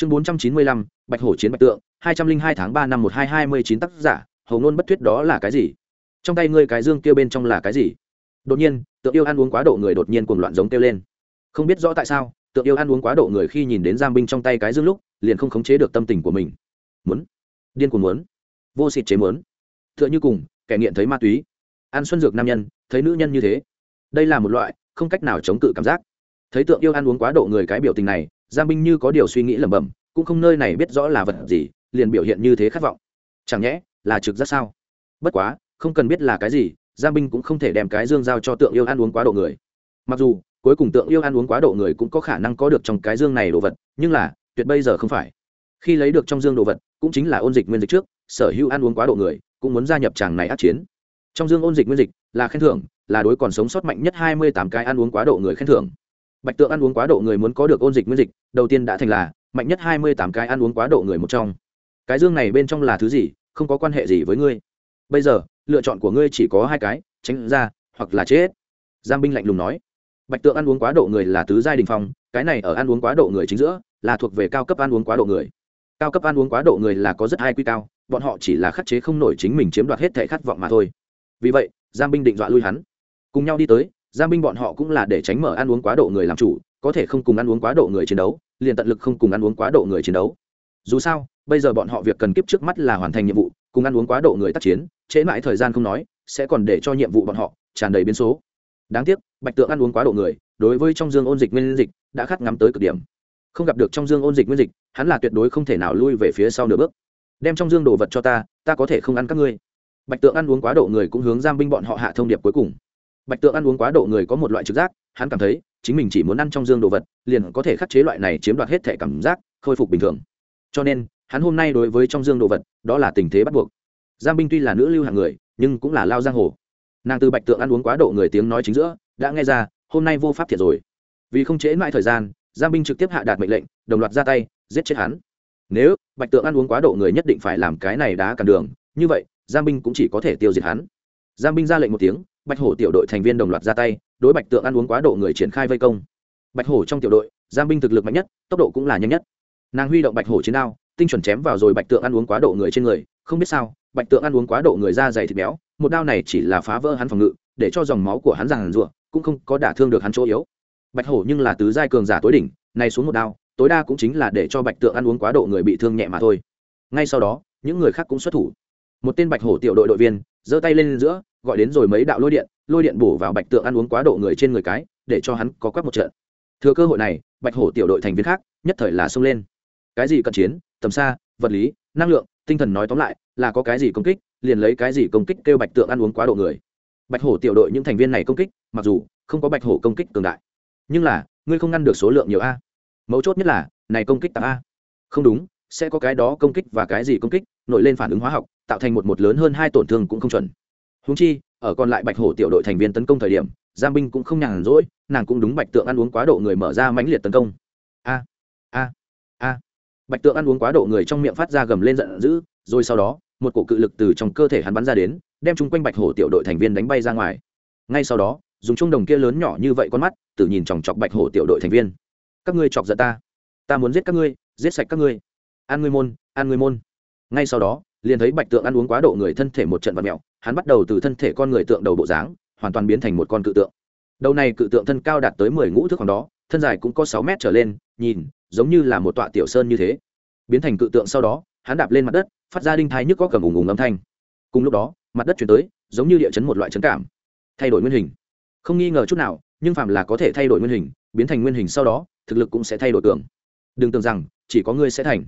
chương bốn trăm chín mươi lăm, bạch hổ chiến bạch tượng, hai trăm linh hai tháng ba năm một hai hai mươi chín tác giả, hầu ngôn bất thuyết đó là cái gì? Trong tay ngươi cái dương kia bên trong là cái gì? Đột nhiên, tượng yêu ăn uống quá độ người đột nhiên cuồng loạn giống kêu lên. Không biết rõ tại sao, tượng yêu ăn uống quá độ người khi nhìn đến giam binh trong tay cái dương lúc, liền không khống chế được tâm tình của mình. Muốn. Điên cuồng muốn. Vô xịt chế muốn. T h ư ợ n h ư cùng, kẻ nghiện thấy ma túy. Ăn xuân dược nam nhân, thấy nữ nhân như thế. Đây là một loại, không cách nào chống cự cảm giác. Thấy tượng yêu ăn uống quá độ người cái biểu tình này giang binh như có điều suy nghĩ lẩm bẩm, cũng không nơi này biết rõ là vật gì, liền biểu hiện như thế khát vọng. Chẳng nhẽ, là trực giác sao? Bất quá, không cần biết là cái gì, giang binh cũng không thể đem cái dương giao cho tượng yêu ăn uống quá độ người. Mặc dù, cuối cùng tượng yêu ăn uống quá độ người cũng có khả năng có được trong cái dương này đồ vật, nhưng là, tuyệt bây giờ không phải. Khi lấy được trong dương đồ vật, cũng chính là ôn dịch nguyên dịch trước, sở hữu ăn uống quá độ người, cũng muốn gia nhập tràng này át chiến. Trong dương ôn dịch nguyên dịch là khen thưởng, là đối còn sống sót mạnh nhất hai mươi tám cái ăn uống quá độ người khen thưởng bạch tượng ăn uống quá độ người muốn có được ôn dịch nguyên dịch, đầu tiên đã thành là, mạnh nhất hai mươi tám cái ăn uống quá độ người một trong. Cái dương này bên trong là thứ gì, không có quan hệ gì với ngươi. Bây giờ, lựa chọn của ngươi chỉ có hai cái, tránh ra, hoặc là chết. Giang binh lạnh lùng nói. Bạch tượng ăn uống quá độ người là tứ giai đình phong, cái này ở ăn uống quá độ người chính giữa, là thuộc về cao cấp ăn uống quá độ người. Cao cấp ăn uống quá độ người là có rất hai quy cao, bọn họ chỉ là khắc chế không nổi chính mình chiếm đoạt hết thể khát vọng mà thôi. Vì vậy, giang binh định dọa lui hắn. Cùng nhau đi tới Gia binh bọn họ cũng là để tránh mở ăn uống quá độ người làm chủ, có thể không cùng ăn uống quá độ người chiến đấu, liền tận lực không cùng ăn uống quá độ người chiến đấu. Dù sao, bây giờ bọn họ việc cần kiếp trước mắt là hoàn thành nhiệm vụ, cùng ăn uống quá độ người tác chiến, trễ mãi thời gian không nói, sẽ còn để cho nhiệm vụ bọn họ tràn đầy biến số. Đáng tiếc, bạch tượng ăn uống quá độ người, đối với trong dương ôn dịch nguyên dịch đã khát ngắm tới cực điểm. Không gặp được trong dương ôn dịch nguyên dịch, hắn là tuyệt đối không thể nào lui về phía sau nửa bước. Đem trong dương đồ vật cho ta ta có thể không ăn các ngươi. Bạch tượng ăn uống quá độ người cũng hướng giam binh bọn họ hạ thông điệp cuối cùng bạch tượng ăn uống quá độ người có một loại trực giác, hắn cảm thấy, chính mình chỉ muốn ăn trong dương đồ vật, liền có thể khắc chế loại này chiếm đoạt hết thể cảm giác, khôi phục bình thường. Cho nên, hắn hôm nay đối với trong dương đồ vật, đó là tình thế bắt buộc. Giang binh tuy là nữ lưu hạng người, nhưng cũng là lao giang hồ. Nàng từ bạch tượng ăn uống quá độ người tiếng nói chính giữa, đã nghe ra, hôm nay vô pháp thiệt rồi. Vì không chế mãi thời gian, giang binh trực tiếp hạ đạt mệnh lệnh, đồng loạt ra tay, giết chết hắn. Nếu bạch tượng ăn uống quá độ người nhất định phải làm cái này đá cản đường, như vậy, giang binh cũng chỉ có thể tiêu diệt hắn. Giang binh ra lệnh một tiếng bạch hổ tiểu đội thành viên đồng loạt ra tay, đối bạch tượng ăn uống quá độ người triển khai vây công. Bạch hổ trong tiểu đội giang binh thực lực mạnh nhất, tốc độ cũng là nhanh nhất. Nàng huy động bạch hổ chiến đao, tinh chuẩn chém vào rồi bạch tượng ăn uống quá độ người trên người, không biết sao, bạch tượng ăn uống quá độ người da dày thịt béo, một đao này chỉ là phá vỡ hắn phòng ngự, để cho dòng máu của hắn giàn rụa cũng không có đả thương được hắn chỗ yếu. Bạch hổ nhưng là tứ giai cường giả tối đỉnh, nay xuống một đao, tối đa cũng chính là để cho bạch tượng ăn uống quá độ người bị thương nhẹ mà thôi. Ngay sau đó, những người khác cũng xuất thủ. Một tên bạch hổ tiểu đội đội viên, giơ tay lên giữa gọi đến rồi mấy đạo lôi điện lôi điện bổ vào bạch tượng ăn uống quá độ người trên người cái, để cho hắn có quắc một trận. Thừa cơ hội này, bạch hổ tiểu đội thành viên khác, nhất thời là xông lên. Cái gì cận chiến, tầm xa, vật lý, năng lượng, tinh thần nói tóm lại, là có cái gì công kích, liền lấy cái gì công kích kêu bạch tượng ăn uống quá độ người. Bạch hổ tiểu đội những thành viên này công kích, mặc dù không có bạch hổ công kích cường đại, nhưng là, ngươi không ngăn được số lượng nhiều a. Mấu chốt nhất là, này công kích tặng a. Không đúng, sẽ có cái đó công kích và cái gì công kích nổi lên phản ứng hóa học, tạo thành một một lớn hơn hai tổn thương cũng không chuẩn húng chi, ở còn lại bạch hổ tiểu đội thành viên tấn công thời điểm, giang binh cũng không nhàn rỗi, nàng cũng đúng bạch tượng ăn uống quá độ người mở ra mãnh liệt tấn công. A a a. Bạch tượng ăn uống quá độ người trong miệng phát ra gầm lên giận dữ, rồi sau đó, một cổ cự lực từ trong cơ thể hắn bắn ra đến, đem chung quanh bạch hổ tiểu đội thành viên đánh bay ra ngoài. Ngay sau đó, dùng trung đồng kia lớn nhỏ như vậy con mắt, tự nhìn chòng chọc bạch hổ tiểu đội thành viên. Các ngươi chọc giận ta. Ta muốn giết các ngươi, giết sạch các ngươi. An ngươi môn, an ngươi môn. Ngay sau đó liền thấy bạch tượng ăn uống quá độ người thân thể một trận vật mẹo hắn bắt đầu từ thân thể con người tượng đầu bộ dáng, hoàn toàn biến thành một con cự tượng. Đầu này cự tượng thân cao đạt tới mười ngũ thước khoảng đó, thân dài cũng có sáu mét trở lên, nhìn, giống như là một tọa tiểu sơn như thế. Biến thành cự tượng sau đó, hắn đạp lên mặt đất, phát ra đinh thai nhức có cầm ùng ùng âm thanh. Cùng lúc đó, mặt đất chuyển tới, giống như địa chấn một loại chấn cảm. Thay đổi nguyên hình. Không nghi ngờ chút nào, nhưng phạm là có thể thay đổi nguyên hình, biến thành nguyên hình sau đó, thực lực cũng sẽ thay đổi cường đừng tưởng rằng, chỉ có ngươi sẽ thành,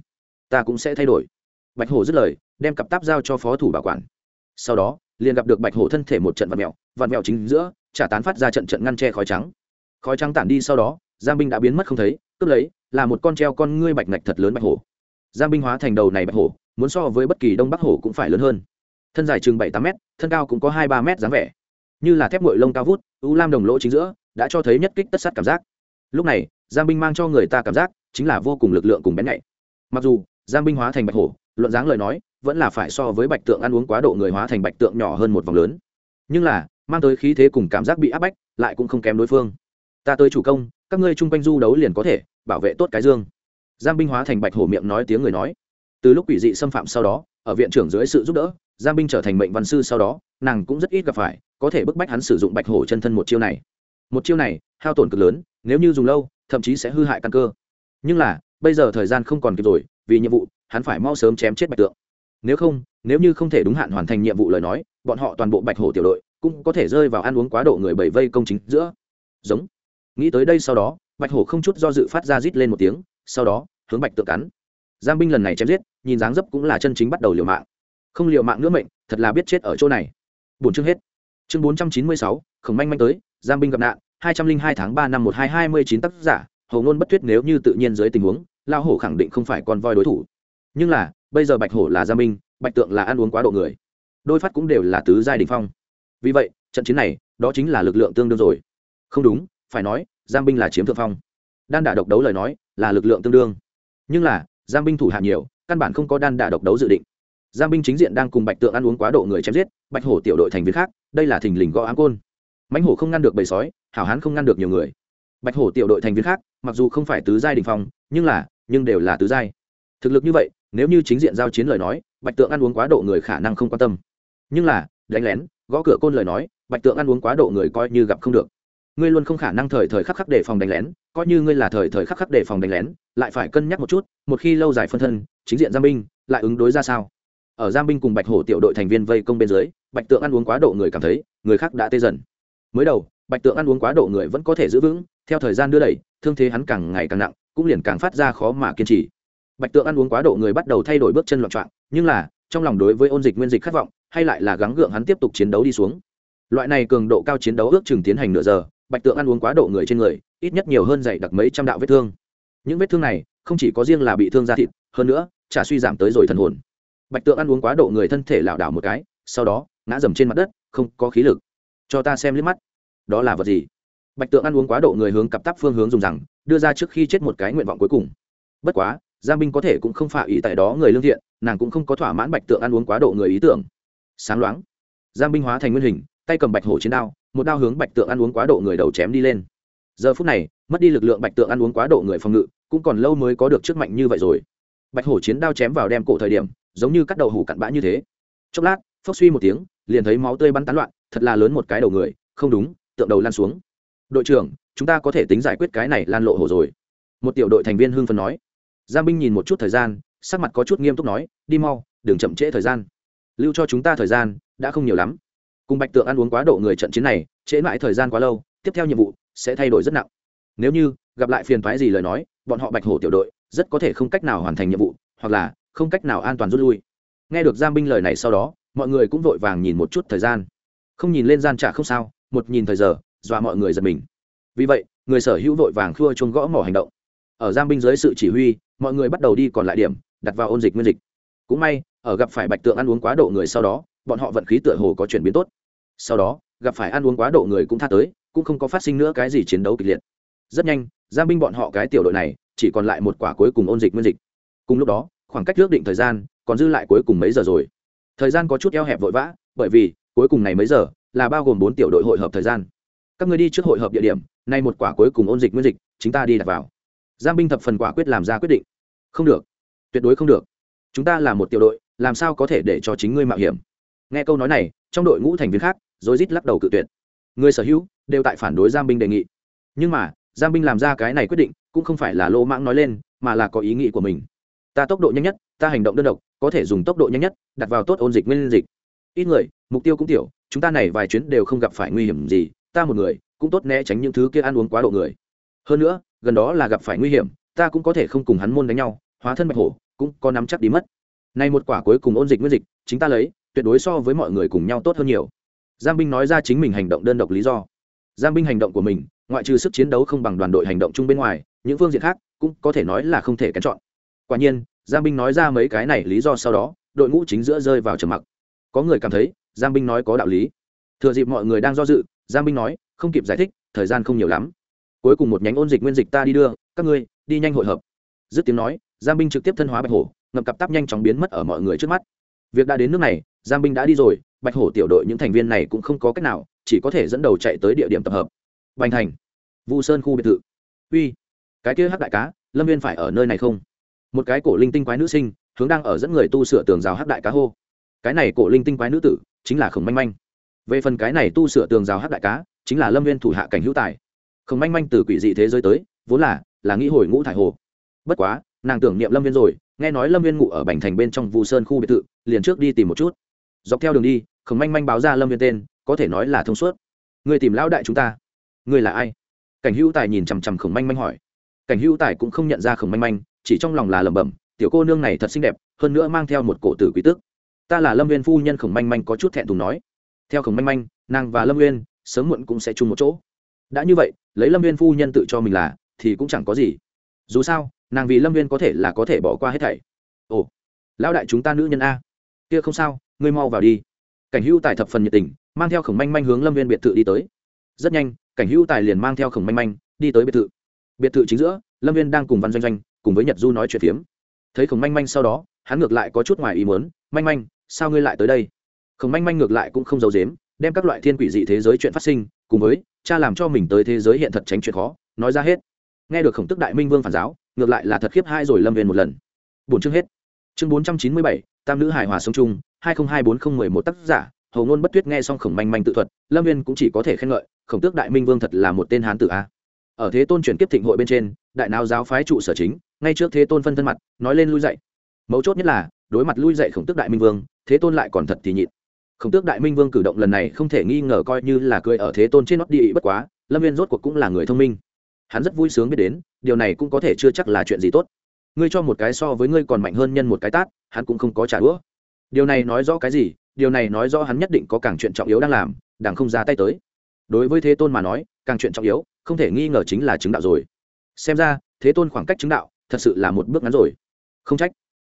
ta cũng sẽ thay đổi bạch hổ dứt lời, đem cặp táp giao cho phó thủ bảo quản. Sau đó, liền gặp được bạch hổ thân thể một trận vạn mẹo vạn mẹo chính giữa trả tán phát ra trận trận ngăn che khói trắng. Khói trắng tản đi sau đó, giang binh đã biến mất không thấy, cướp lấy, là một con treo con ngươi bạch ngạch thật lớn bạch hổ. Giang binh hóa thành đầu này bạch hổ, muốn so với bất kỳ đông bắc hổ cũng phải lớn hơn. Thân dài chừng bảy tám m thân cao cũng có hai ba m dáng vẻ. Như là thép ngội lông cao vút, u lam đồng lỗ chính giữa, đã cho thấy nhất kích tất sát cảm giác. Lúc này, giang binh mang cho người ta cảm giác, chính là vô cùng lực lượng cùng bén nhạy. Mặc dù, giang binh hóa thành bạch hổ luận dáng lời nói, vẫn là phải so với bạch tượng ăn uống quá độ người hóa thành bạch tượng nhỏ hơn một vòng lớn. Nhưng là, mang tới khí thế cùng cảm giác bị áp bách, lại cũng không kém đối phương. Ta tới chủ công, các ngươi chung quanh du đấu liền có thể, bảo vệ tốt cái dương. Giang binh hóa thành bạch hổ miệng nói tiếng người nói. Từ lúc quỷ dị xâm phạm sau đó, ở viện trưởng dưới sự giúp đỡ, giang binh trở thành mệnh văn sư sau đó, nàng cũng rất ít gặp phải, có thể bức bách hắn sử dụng bạch hổ chân thân một chiêu này. Một chiêu này, hao tổn cực lớn, nếu như dùng lâu, thậm chí sẽ hư hại căn cơ. Nhưng là, bây giờ thời gian không còn kịp rồi, vì nhiệm vụ hắn phải mau sớm chém chết bạch tượng. Nếu không, nếu như không thể đúng hạn hoàn thành nhiệm vụ lời nói, bọn họ toàn bộ bạch hổ tiểu đội cũng có thể rơi vào ăn uống quá độ người bảy vây công chính giữa. Giống. Nghĩ tới đây sau đó, bạch hổ không chút do dự phát ra rít lên một tiếng, sau đó, hướng bạch tượng cắn. Giang binh lần này chém giết, nhìn dáng dấp cũng là chân chính bắt đầu liều mạng. Không liều mạng nữa mệnh, thật là biết chết ở chỗ này. Bốn chương hết. Chương bốn trăm chín mươi sáu, khổng manh manh tới, giang binh gặp nạn, hai trăm linh hai tháng ba năm một hai hai mươi chín tác giả hầu ngôn bất thuyết nếu như tự nhiên dưới tình huống lao hổ khẳng định không phải con voi đối thủ nhưng là, bây giờ bạch hổ là gia minh, bạch tượng là ăn uống quá độ người. Đôi phát cũng đều là tứ giai đình phong. Vì vậy, trận chiến này, đó chính là lực lượng tương đương rồi. Không đúng, phải nói, giang binh là chiếm thượng phong. Đan đả độc đấu lời nói, là lực lượng tương đương. Nhưng là, giang binh thủ hạ nhiều, căn bản không có đan đả độc đấu dự định. Giang binh chính diện đang cùng bạch tượng ăn uống quá độ người chém giết, bạch hổ tiểu đội thành viên khác, đây là thình lình gõ áng côn. Mãnh hổ không ngăn được bầy sói, hảo hán không ngăn được nhiều người. Bạch hổ tiểu đội thành viên khác, mặc dù không phải tứ giai đình phong, nhưng là, nhưng đều là tứ giai. Thực lực như vậy nếu như chính diện giao chiến lời nói, bạch tượng ăn uống quá độ người khả năng không quan tâm. Nhưng là, đánh lén, gõ cửa côn lời nói, bạch tượng ăn uống quá độ người coi như gặp không được. Ngươi luôn không khả năng thời thời khắc khắc để phòng đánh lén, coi như ngươi là thời thời khắc khắc để phòng đánh lén, lại phải cân nhắc một chút, một khi lâu dài phân thân, chính diện giang binh, lại ứng đối ra sao? Ở giang binh cùng bạch hổ tiểu đội thành viên vây công bên dưới, bạch tượng ăn uống quá độ người cảm thấy, người khác đã tê dần. Mới đầu, bạch tượng ăn uống quá độ người vẫn có thể giữ vững, theo thời gian đưa đẩy, thương thế hắn càng ngày càng nặng, cũng liền càng phát ra khó mà kiên trì bạch tượng ăn uống quá độ người bắt đầu thay đổi bước chân loạn trọng nhưng là, trong lòng đối với ôn dịch nguyên dịch khát vọng, hay lại là gắng gượng hắn tiếp tục chiến đấu đi xuống. Loại này cường độ cao chiến đấu ước chừng tiến hành nửa giờ, bạch tượng ăn uống quá độ người trên người, ít nhất nhiều hơn dày đặc mấy trăm đạo vết thương. Những vết thương này, không chỉ có riêng là bị thương da thịt, hơn nữa trả suy giảm tới rồi thần hồn. Bạch tượng ăn uống quá độ người thân thể lảo đảo một cái, sau đó, ngã dầm trên mặt đất, không có khí lực. Cho ta xem liếc mắt. Đó là vật gì? Bạch tượng ăn uống quá độ người hướng cặp tắp phương hướng dùng rằng, đưa ra trước khi chết một cái nguyện vọng cuối cùng. Bất quá giang binh có thể cũng không phả ý tại đó người lương thiện, nàng cũng không có thỏa mãn bạch tượng ăn uống quá độ người ý tưởng. Sáng loáng, giang binh hóa thành nguyên hình, tay cầm bạch hổ chiến đao, một đao hướng bạch tượng ăn uống quá độ người đầu chém đi lên. Giờ phút này, mất đi lực lượng bạch tượng ăn uống quá độ người phòng ngự, cũng còn lâu mới có được trước mạnh như vậy rồi. Bạch hổ chiến đao chém vào đem cổ thời điểm, giống như cắt đầu hủ cặn bã như thế. Chốc lát, phốc suy một tiếng, liền thấy máu tươi bắn tán loạn, thật là lớn một cái đầu người, không đúng, tượng đầu lan xuống. Đội trưởng, chúng ta có thể tính giải quyết cái này lan lộ hổ rồi. Một tiểu đội thành viên hưng phấn nói giang binh nhìn một chút thời gian, sắc mặt có chút nghiêm túc nói, đi mau, đừng chậm trễ thời gian. Lưu cho chúng ta thời gian, đã không nhiều lắm. Cùng bạch tượng ăn uống quá độ người trận chiến này, trễ mãi thời gian quá lâu, tiếp theo nhiệm vụ sẽ thay đổi rất nặng. Nếu như gặp lại phiền thoái gì lời nói, bọn họ bạch hổ tiểu đội rất có thể không cách nào hoàn thành nhiệm vụ, hoặc là không cách nào an toàn rút lui. Nghe được giang binh lời này sau đó, mọi người cũng vội vàng nhìn một chút thời gian. Không nhìn lên gian trả không sao, một nhìn thời giờ, dọa mọi người giật mình. Vì vậy, người sở hữu vội vàng khua chuông gõ mỏ hành động ở giang binh dưới sự chỉ huy, mọi người bắt đầu đi còn lại điểm, đặt vào ôn dịch nguyên dịch. Cũng may, ở gặp phải bạch tượng ăn uống quá độ người sau đó, bọn họ vận khí tựa hồ có chuyển biến tốt. Sau đó, gặp phải ăn uống quá độ người cũng tha tới, cũng không có phát sinh nữa cái gì chiến đấu kịch liệt. Rất nhanh giang binh bọn họ cái tiểu đội này, chỉ còn lại một quả cuối cùng ôn dịch nguyên dịch. Cùng lúc đó, khoảng cách ước định thời gian còn dư lại cuối cùng mấy giờ rồi. Thời gian có chút eo hẹp vội vã, bởi vì cuối cùng này mấy giờ là bao gồm bốn tiểu đội hội hợp thời gian. Các người đi trước hội hợp địa điểm, nay một quả cuối cùng ôn dịch nguyên dịch chúng ta đi đặt vào giang binh thập phần quả quyết làm ra quyết định. Không được. Tuyệt đối không được. Chúng ta là một tiểu đội, làm sao có thể để cho chính ngươi mạo hiểm? Nghe câu nói này, trong đội ngũ thành viên khác rối rít lắc đầu cự tuyệt. Người sở hữu đều tại phản đối giang binh đề nghị. Nhưng mà, giang binh làm ra cái này quyết định, cũng không phải là lô mãng nói lên, mà là có ý nghĩ của mình. Ta tốc độ nhanh nhất, ta hành động đơn độc, có thể dùng tốc độ nhanh nhất, đặt vào tốt ôn dịch nguyên dịch. Ít người, mục tiêu cũng tiểu, chúng ta này vài chuyến đều không gặp phải nguy hiểm gì, ta một người, cũng tốt né tránh những thứ kia ăn uống quá độ người. Hơn nữa gần đó là gặp phải nguy hiểm, ta cũng có thể không cùng hắn môn đánh nhau, hóa thân bạch hổ, cũng có nắm chắc đi mất. Nay một quả cuối cùng ôn dịch nguyên dịch, chính ta lấy, tuyệt đối so với mọi người cùng nhau tốt hơn nhiều. Giang binh nói ra chính mình hành động đơn độc lý do. Giang binh hành động của mình, ngoại trừ sức chiến đấu không bằng đoàn đội hành động chung bên ngoài, những phương diện khác cũng có thể nói là không thể kén chọn. Quả nhiên, giang binh nói ra mấy cái này lý do sau đó, đội ngũ chính giữa rơi vào trầm mặc. Có người cảm thấy, giang binh nói có đạo lý. Thừa dịp mọi người đang do dự, giang binh nói, không kịp giải thích, thời gian không nhiều lắm cuối cùng một nhánh ôn dịch nguyên dịch ta đi đưa, các ngươi, đi nhanh hội hợp. Dứt tiếng nói, giang binh trực tiếp thân hóa bạch hổ, ngậm cặp tắp nhanh chóng biến mất ở mọi người trước mắt. Việc đã đến nước này, giang binh đã đi rồi, bạch hổ tiểu đội những thành viên này cũng không có cách nào, chỉ có thể dẫn đầu chạy tới địa điểm tập hợp. Bành thành, vu sơn khu biệt thự. Uy, cái kia hắc đại cá, lâm viên phải ở nơi này không? Một cái cổ linh tinh quái nữ sinh, hướng đang ở dẫn người tu sửa tường rào hắc đại cá hô. Cái này cổ linh tinh quái nữ tử, chính là khổng manh manh. Về phần cái này tu sửa tường rào hắc đại cá, chính là lâm viên thủ hạ cảnh hữu tài khổng manh manh từ quỷ dị thế giới tới, vốn là là nghĩ hồi ngũ thải hồ. Bất quá, nàng tưởng niệm lâm viên rồi, nghe nói lâm viên ngủ ở bành thành bên trong vụ sơn khu biệt thự, liền trước đi tìm một chút. Dọc theo đường đi khổng manh manh báo ra lâm viên tên, có thể nói là thông suốt. Người tìm lão đại chúng ta. Người là ai? Cảnh hữu tài nhìn chằm chằm khổng manh manh hỏi. Cảnh hữu tài cũng không nhận ra khổng manh manh, chỉ trong lòng là lẩm bẩm, tiểu cô nương này thật xinh đẹp, hơn nữa mang theo một cổ tử quý tước ta là lâm viên phu nhân khổng manh manh có chút thẹn thùng nói. Theo khổng manh manh, nàng và lâm viên sớm muộn cũng sẽ chung một chỗ đã như vậy, lấy lâm viên phu nhân tự cho mình là, thì cũng chẳng có gì. Dù sao, nàng vì lâm viên có thể là có thể bỏ qua hết thảy. Ồ, lão đại chúng ta nữ nhân a. Kia không sao, ngươi mau vào đi. Cảnh hữu tài thập phần nhiệt tình, mang theo khổng manh manh hướng lâm viên biệt thự đi tới. Rất nhanh, cảnh hữu tài liền mang theo khổng manh manh đi tới biệt thự. Biệt thự chính giữa, lâm viên đang cùng văn doanh doanh, cùng với nhật du nói chuyện phiếm. Thấy khổng manh manh sau đó, hắn ngược lại có chút ngoài ý muốn, manh manh, sao ngươi lại tới đây? Khổng manh manh ngược lại cũng không giấu dếm đem các loại thiên quỷ dị thế giới chuyện phát sinh, cùng với cha làm cho mình tới thế giới hiện thật tránh chuyện khó, nói ra hết. Nghe được khổng tức đại minh vương phản giáo, ngược lại là thật khiếp hai rồi lâm viên một lần. Bốn chương hết. Chương bốn trăm chín mươi bảy, tam nữ hài hòa sông trung hai nghìn hai bốn n mười một tác giả, hầu ngôn bất tuyết nghe xong khổng manh manh tự thuật, lâm viên cũng chỉ có thể khen ngợi, khổng tước đại minh vương thật là một tên hán tử a. Ở thế tôn chuyển kiếp thịnh hội bên trên, đại nào giáo phái trụ sở chính, ngay trước thế tôn phân thân mặt, nói lên lui dậy mấu chốt nhất là, đối mặt lui dậy khổng tước đại minh vương, thế tôn lại còn thật thì nhịn khổng tước đại minh vương cử động lần này không thể nghi ngờ coi như là cười ở thế tôn trên nót đi, bất quá, lâm viên rốt cuộc cũng là người thông minh. Hắn rất vui sướng biết đến, điều này cũng có thể chưa chắc là chuyện gì tốt. Ngươi cho một cái so với ngươi còn mạnh hơn nhân một cái tát, hắn cũng không có trả đũa. Điều này nói rõ cái gì? Điều này nói rõ hắn nhất định có càng chuyện trọng yếu đang làm đảng không ra tay tới. Đối với thế tôn mà nói, càng chuyện trọng yếu, không thể nghi ngờ chính là chứng đạo rồi. Xem ra, thế tôn khoảng cách chứng đạo, thật sự là một bước ngắn rồi. Không trách.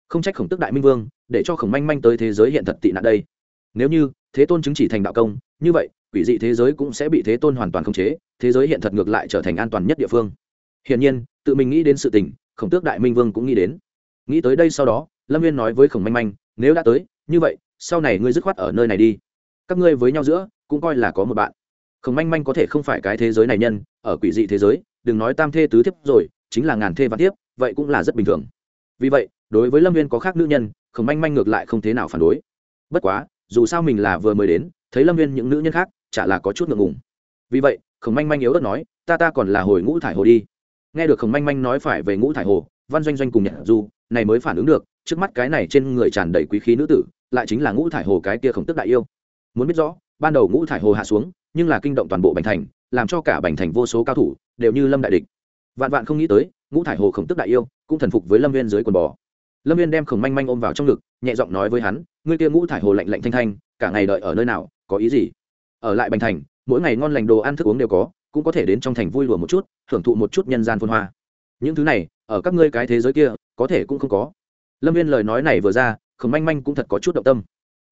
Không trách khổng tức đại minh vương, để cho khổng manh manh tới thế giới hiện thật tị nạn đây nếu như thế tôn chứng chỉ thành đạo công, như vậy, quỷ dị thế giới cũng sẽ bị thế tôn hoàn toàn khống chế, thế giới hiện thật ngược lại trở thành an toàn nhất địa phương. Hiển nhiên, tự mình nghĩ đến sự tình, khổng tước đại minh vương cũng nghĩ đến. Nghĩ tới đây sau đó, lâm viên nói với khổng manh manh, nếu đã tới, như vậy, sau này ngươi dứt khoát ở nơi này đi. Các ngươi với nhau giữa, cũng coi là có một bạn. Khổng manh manh có thể không phải cái thế giới này nhân, ở quỷ dị thế giới, đừng nói tam thê tứ thiếp rồi, chính là ngàn thê và tiếp vậy cũng là rất bình thường. Vì vậy, đối với lâm viên có khác nữ nhân, khổng manh manh ngược lại không thế nào phản đối. Bất quá dù sao mình là vừa mới đến, thấy lâm viên những nữ nhân khác, chả là có chút ngượng ngùng. Vì vậy, khổng manh manh yếu ớt nói, ta ta còn là hồi ngũ thải hồ đi. Nghe được khổng manh manh nói phải về ngũ thải hồ, văn doanh doanh cùng nhận du, này mới phản ứng được, trước mắt cái này trên người tràn đầy quý khí nữ tử, lại chính là ngũ thải hồ cái kia khổng tức đại yêu. Muốn biết rõ, ban đầu ngũ thải hồ hạ xuống, nhưng là kinh động toàn bộ bành thành, làm cho cả bành thành vô số cao thủ đều như lâm đại địch. Vạn vạn không nghĩ tới, ngũ thải hồ khổng tức đại yêu cũng thần phục với lâm viên dưới quần bò. Lâm viên đem khổng manh manh ôm vào trong ngực nhẹ giọng nói với hắn, ngươi kia ngũ thải hồ lạnh lạnh thanh thanh, cả ngày đợi ở nơi nào, có ý gì? Ở lại bành thành, mỗi ngày ngon lành đồ ăn thức uống đều có, cũng có thể đến trong thành vui lùa một chút hưởng thụ một chút nhân gian phôn hoa. Những thứ này, ở các ngươi cái thế giới kia, có thể cũng không có. Lâm viên lời nói này vừa ra, khổng manh manh cũng thật có chút động tâm.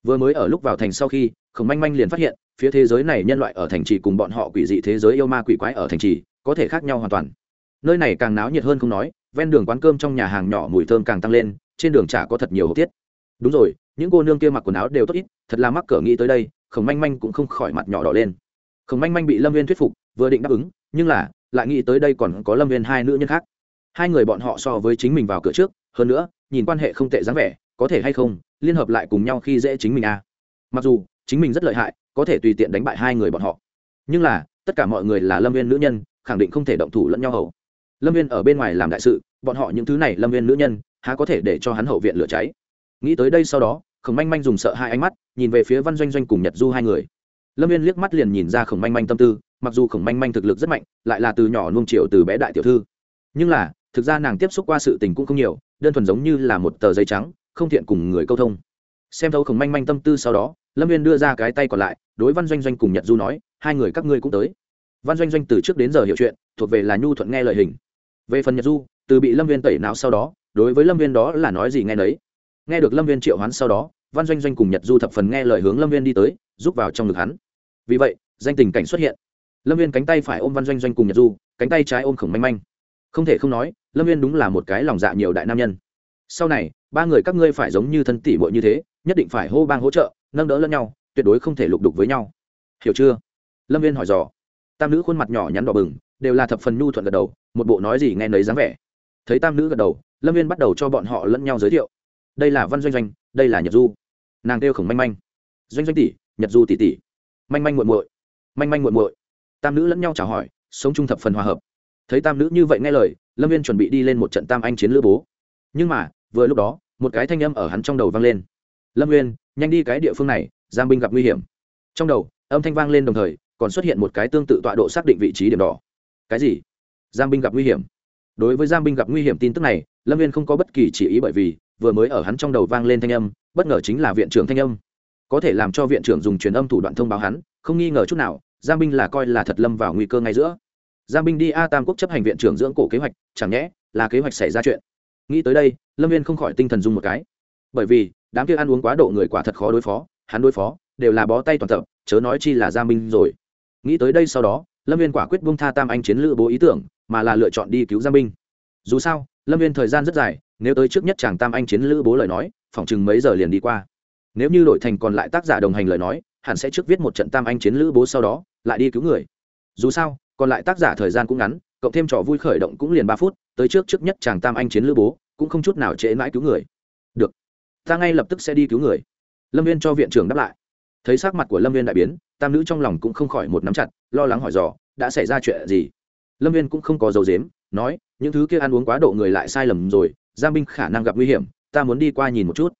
Vừa mới ở lúc vào thành sau khi, khổng manh manh liền phát hiện, phía thế giới này nhân loại ở thành trì cùng bọn họ quỷ dị thế giới yêu ma quỷ quái ở thành trì, có thể khác nhau hoàn toàn. Nơi này càng náo nhiệt hơn không nói, ven đường quán cơm trong nhà hàng nhỏ mùi thơm càng tăng lên, trên đường chả có thật nhiều hộp tiết đúng rồi, những cô nương kia mặc quần áo đều tốt ít, thật là mắc cỡ nghĩ tới đây, khổng manh manh cũng không khỏi mặt nhỏ đỏ lên. Khổng manh manh bị lâm viên thuyết phục, vừa định đáp ứng, nhưng là, lại nghĩ tới đây còn có lâm viên hai nữ nhân khác. Hai người bọn họ so với chính mình vào cửa trước, hơn nữa, nhìn quan hệ không tệ dáng vẻ, có thể hay không, liên hợp lại cùng nhau khi dễ chính mình à. Mặc dù, chính mình rất lợi hại, có thể tùy tiện đánh bại hai người bọn họ. Nhưng là, tất cả mọi người là lâm viên nữ nhân, khẳng định không thể động thủ lẫn nhau hầu. Lâm viên ở bên ngoài làm đại sự, bọn họ những thứ này lâm viên nữ nhân, há có thể để cho hắn hậu viện lửa cháy? Nghĩ tới đây sau đó, khổng manh manh dùng sợ hai ánh mắt, nhìn về phía văn doanh doanh cùng nhật du hai người. Lâm viên liếc mắt liền nhìn ra khổng manh manh tâm tư, mặc dù khổng manh manh thực lực rất mạnh, lại là từ nhỏ nuông triệu từ bé đại tiểu thư. Nhưng là, thực ra nàng tiếp xúc qua sự tình cũng không nhiều, đơn thuần giống như là một tờ giấy trắng, không thiện cùng người câu thông. Xem thấu khổng manh manh tâm tư sau đó, lâm viên đưa ra cái tay còn lại, đối văn doanh doanh cùng nhật du nói, hai người các ngươi cũng tới. Văn doanh doanh từ trước đến giờ hiểu chuyện, thuộc về là nhu thuận nghe lời hình. Về phần nhật du, từ bị lâm viên tẩy não sau đó, đối với lâm viên đó là nói gì nghe nấy nghe được lâm viên triệu hoán sau đó, văn doanh doanh cùng nhật du thập phần nghe lời hướng lâm viên đi tới giúp vào trong ngực hắn. Vì vậy, danh tình cảnh xuất hiện. Lâm viên cánh tay phải ôm văn doanh doanh cùng nhật du, cánh tay trái ôm khổng manh manh. Không thể không nói, lâm viên đúng là một cái lòng dạ nhiều đại nam nhân. Sau này, ba người các ngươi phải giống như thân tỷ bội như thế, nhất định phải hô bang hỗ trợ, nâng đỡ lẫn nhau, tuyệt đối không thể lục đục với nhau. Hiểu chưa? Lâm viên hỏi dò. Tam nữ khuôn mặt nhỏ nhắn đỏ bừng, đều là thập phần nhu thuận gật đầu, một bộ nói gì nghe nấy dáng vẻ. Thấy tam nữ gật đầu, lâm viên bắt đầu cho bọn họ lẫn nhau giới thiệu đây là văn doanh doanh, đây là nhật du. Nàng kêu khổng manh manh. Doanh doanh tỷ, nhật du tỷ tỷ. Manh manh muội muội. Manh manh muội muội. Tam nữ lẫn nhau chào hỏi, sống chung thập phần hòa hợp. Thấy tam nữ như vậy nghe lời, lâm viên chuẩn bị đi lên một trận tam anh chiến lữ bố. Nhưng mà, vừa lúc đó, một cái thanh âm ở hắn trong đầu vang lên. Lâm viên, nhanh đi cái địa phương này, giang binh gặp nguy hiểm. Trong đầu, âm thanh vang lên đồng thời, còn xuất hiện một cái tương tự tọa độ xác định vị trí điểm đỏ. Cái gì? Giang binh gặp nguy hiểm? Đối với giang binh gặp nguy hiểm tin tức này, lâm viên không có bất kỳ chỉ ý bởi vì vừa mới ở hắn trong đầu vang lên thanh âm, bất ngờ chính là viện trưởng thanh âm. Có thể làm cho viện trưởng dùng truyền âm thủ đoạn thông báo hắn, không nghi ngờ chút nào, giang binh là coi là thật lâm vào nguy cơ ngay giữa. Giang binh đi a tam quốc chấp hành viện trưởng dưỡng cổ kế hoạch, chẳng nhẽ là kế hoạch xảy ra chuyện. Nghĩ tới đây, lâm viên không khỏi tinh thần dung một cái. Bởi vì, đám kia ăn uống quá độ người quả thật khó đối phó, hắn đối phó, đều là bó tay toàn tập, chớ nói chi là giang binh rồi. Nghĩ tới đây sau đó, lâm viên quả quyết bung tha tam anh chiến lữ bố ý tưởng, mà là lựa chọn đi cứu giang binh. Dù sao lâm viên thời gian rất dài, nếu tới trước nhất chàng tam anh chiến lữ bố lời nói, phỏng chừng mấy giờ liền đi qua. Nếu như đổi thành còn lại tác giả đồng hành lời nói, hẳn sẽ trước viết một trận tam anh chiến lữ bố sau đó, lại đi cứu người. Dù sao, còn lại tác giả thời gian cũng ngắn, cộng thêm trò vui khởi động cũng liền ba phút, tới trước trước nhất chàng tam anh chiến lữ bố, cũng không chút nào trễ mãi cứu người. Được, ta ngay lập tức sẽ đi cứu người. Lâm viên cho viện trưởng đáp lại. Thấy sắc mặt của lâm viên đại biến, tam nữ trong lòng cũng không khỏi một nắm chặt, lo lắng hỏi dò, đã xảy ra chuyện gì? Lâm viên cũng không có dấu dếm, nói những thứ kia ăn uống quá độ người lại sai lầm rồi giang binh khả năng gặp nguy hiểm, ta muốn đi qua nhìn một chút.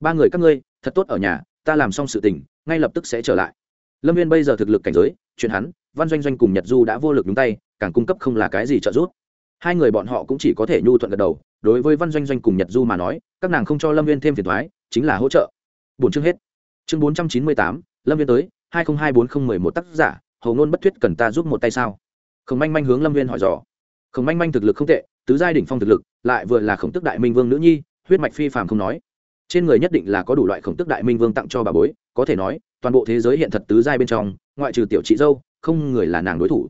Ba người các ngươi, thật tốt ở nhà, ta làm xong sự tình, ngay lập tức sẽ trở lại. Lâm viên bây giờ thực lực cảnh giới, chuyện hắn, văn doanh doanh cùng nhật du đã vô lực đúng tay, càng cung cấp không là cái gì trợ giúp. Hai người bọn họ cũng chỉ có thể nhu thuận gật đầu, đối với văn doanh doanh cùng nhật du mà nói, các nàng không cho lâm viên thêm phiền thoái chính là hỗ trợ. Bốn chương hết. Chương bốn trăm chín mươi tám, lâm viên tới, hai nghìn hai bốn không mười một tác giả hầu ngôn bất thuyết cần ta giúp một tay sao? Khổng manh manh hướng lâm viên hỏi dò khổng manh manh thực lực không tệ, tứ giai đỉnh phong thực lực, lại vừa là khổng tức đại minh vương nữ nhi, huyết mạch phi phàm không nói. Trên người nhất định là có đủ loại khổng tức đại minh vương tặng cho bà bối, có thể nói, toàn bộ thế giới hiện thật tứ giai bên trong, ngoại trừ tiểu chị dâu, không người là nàng đối thủ.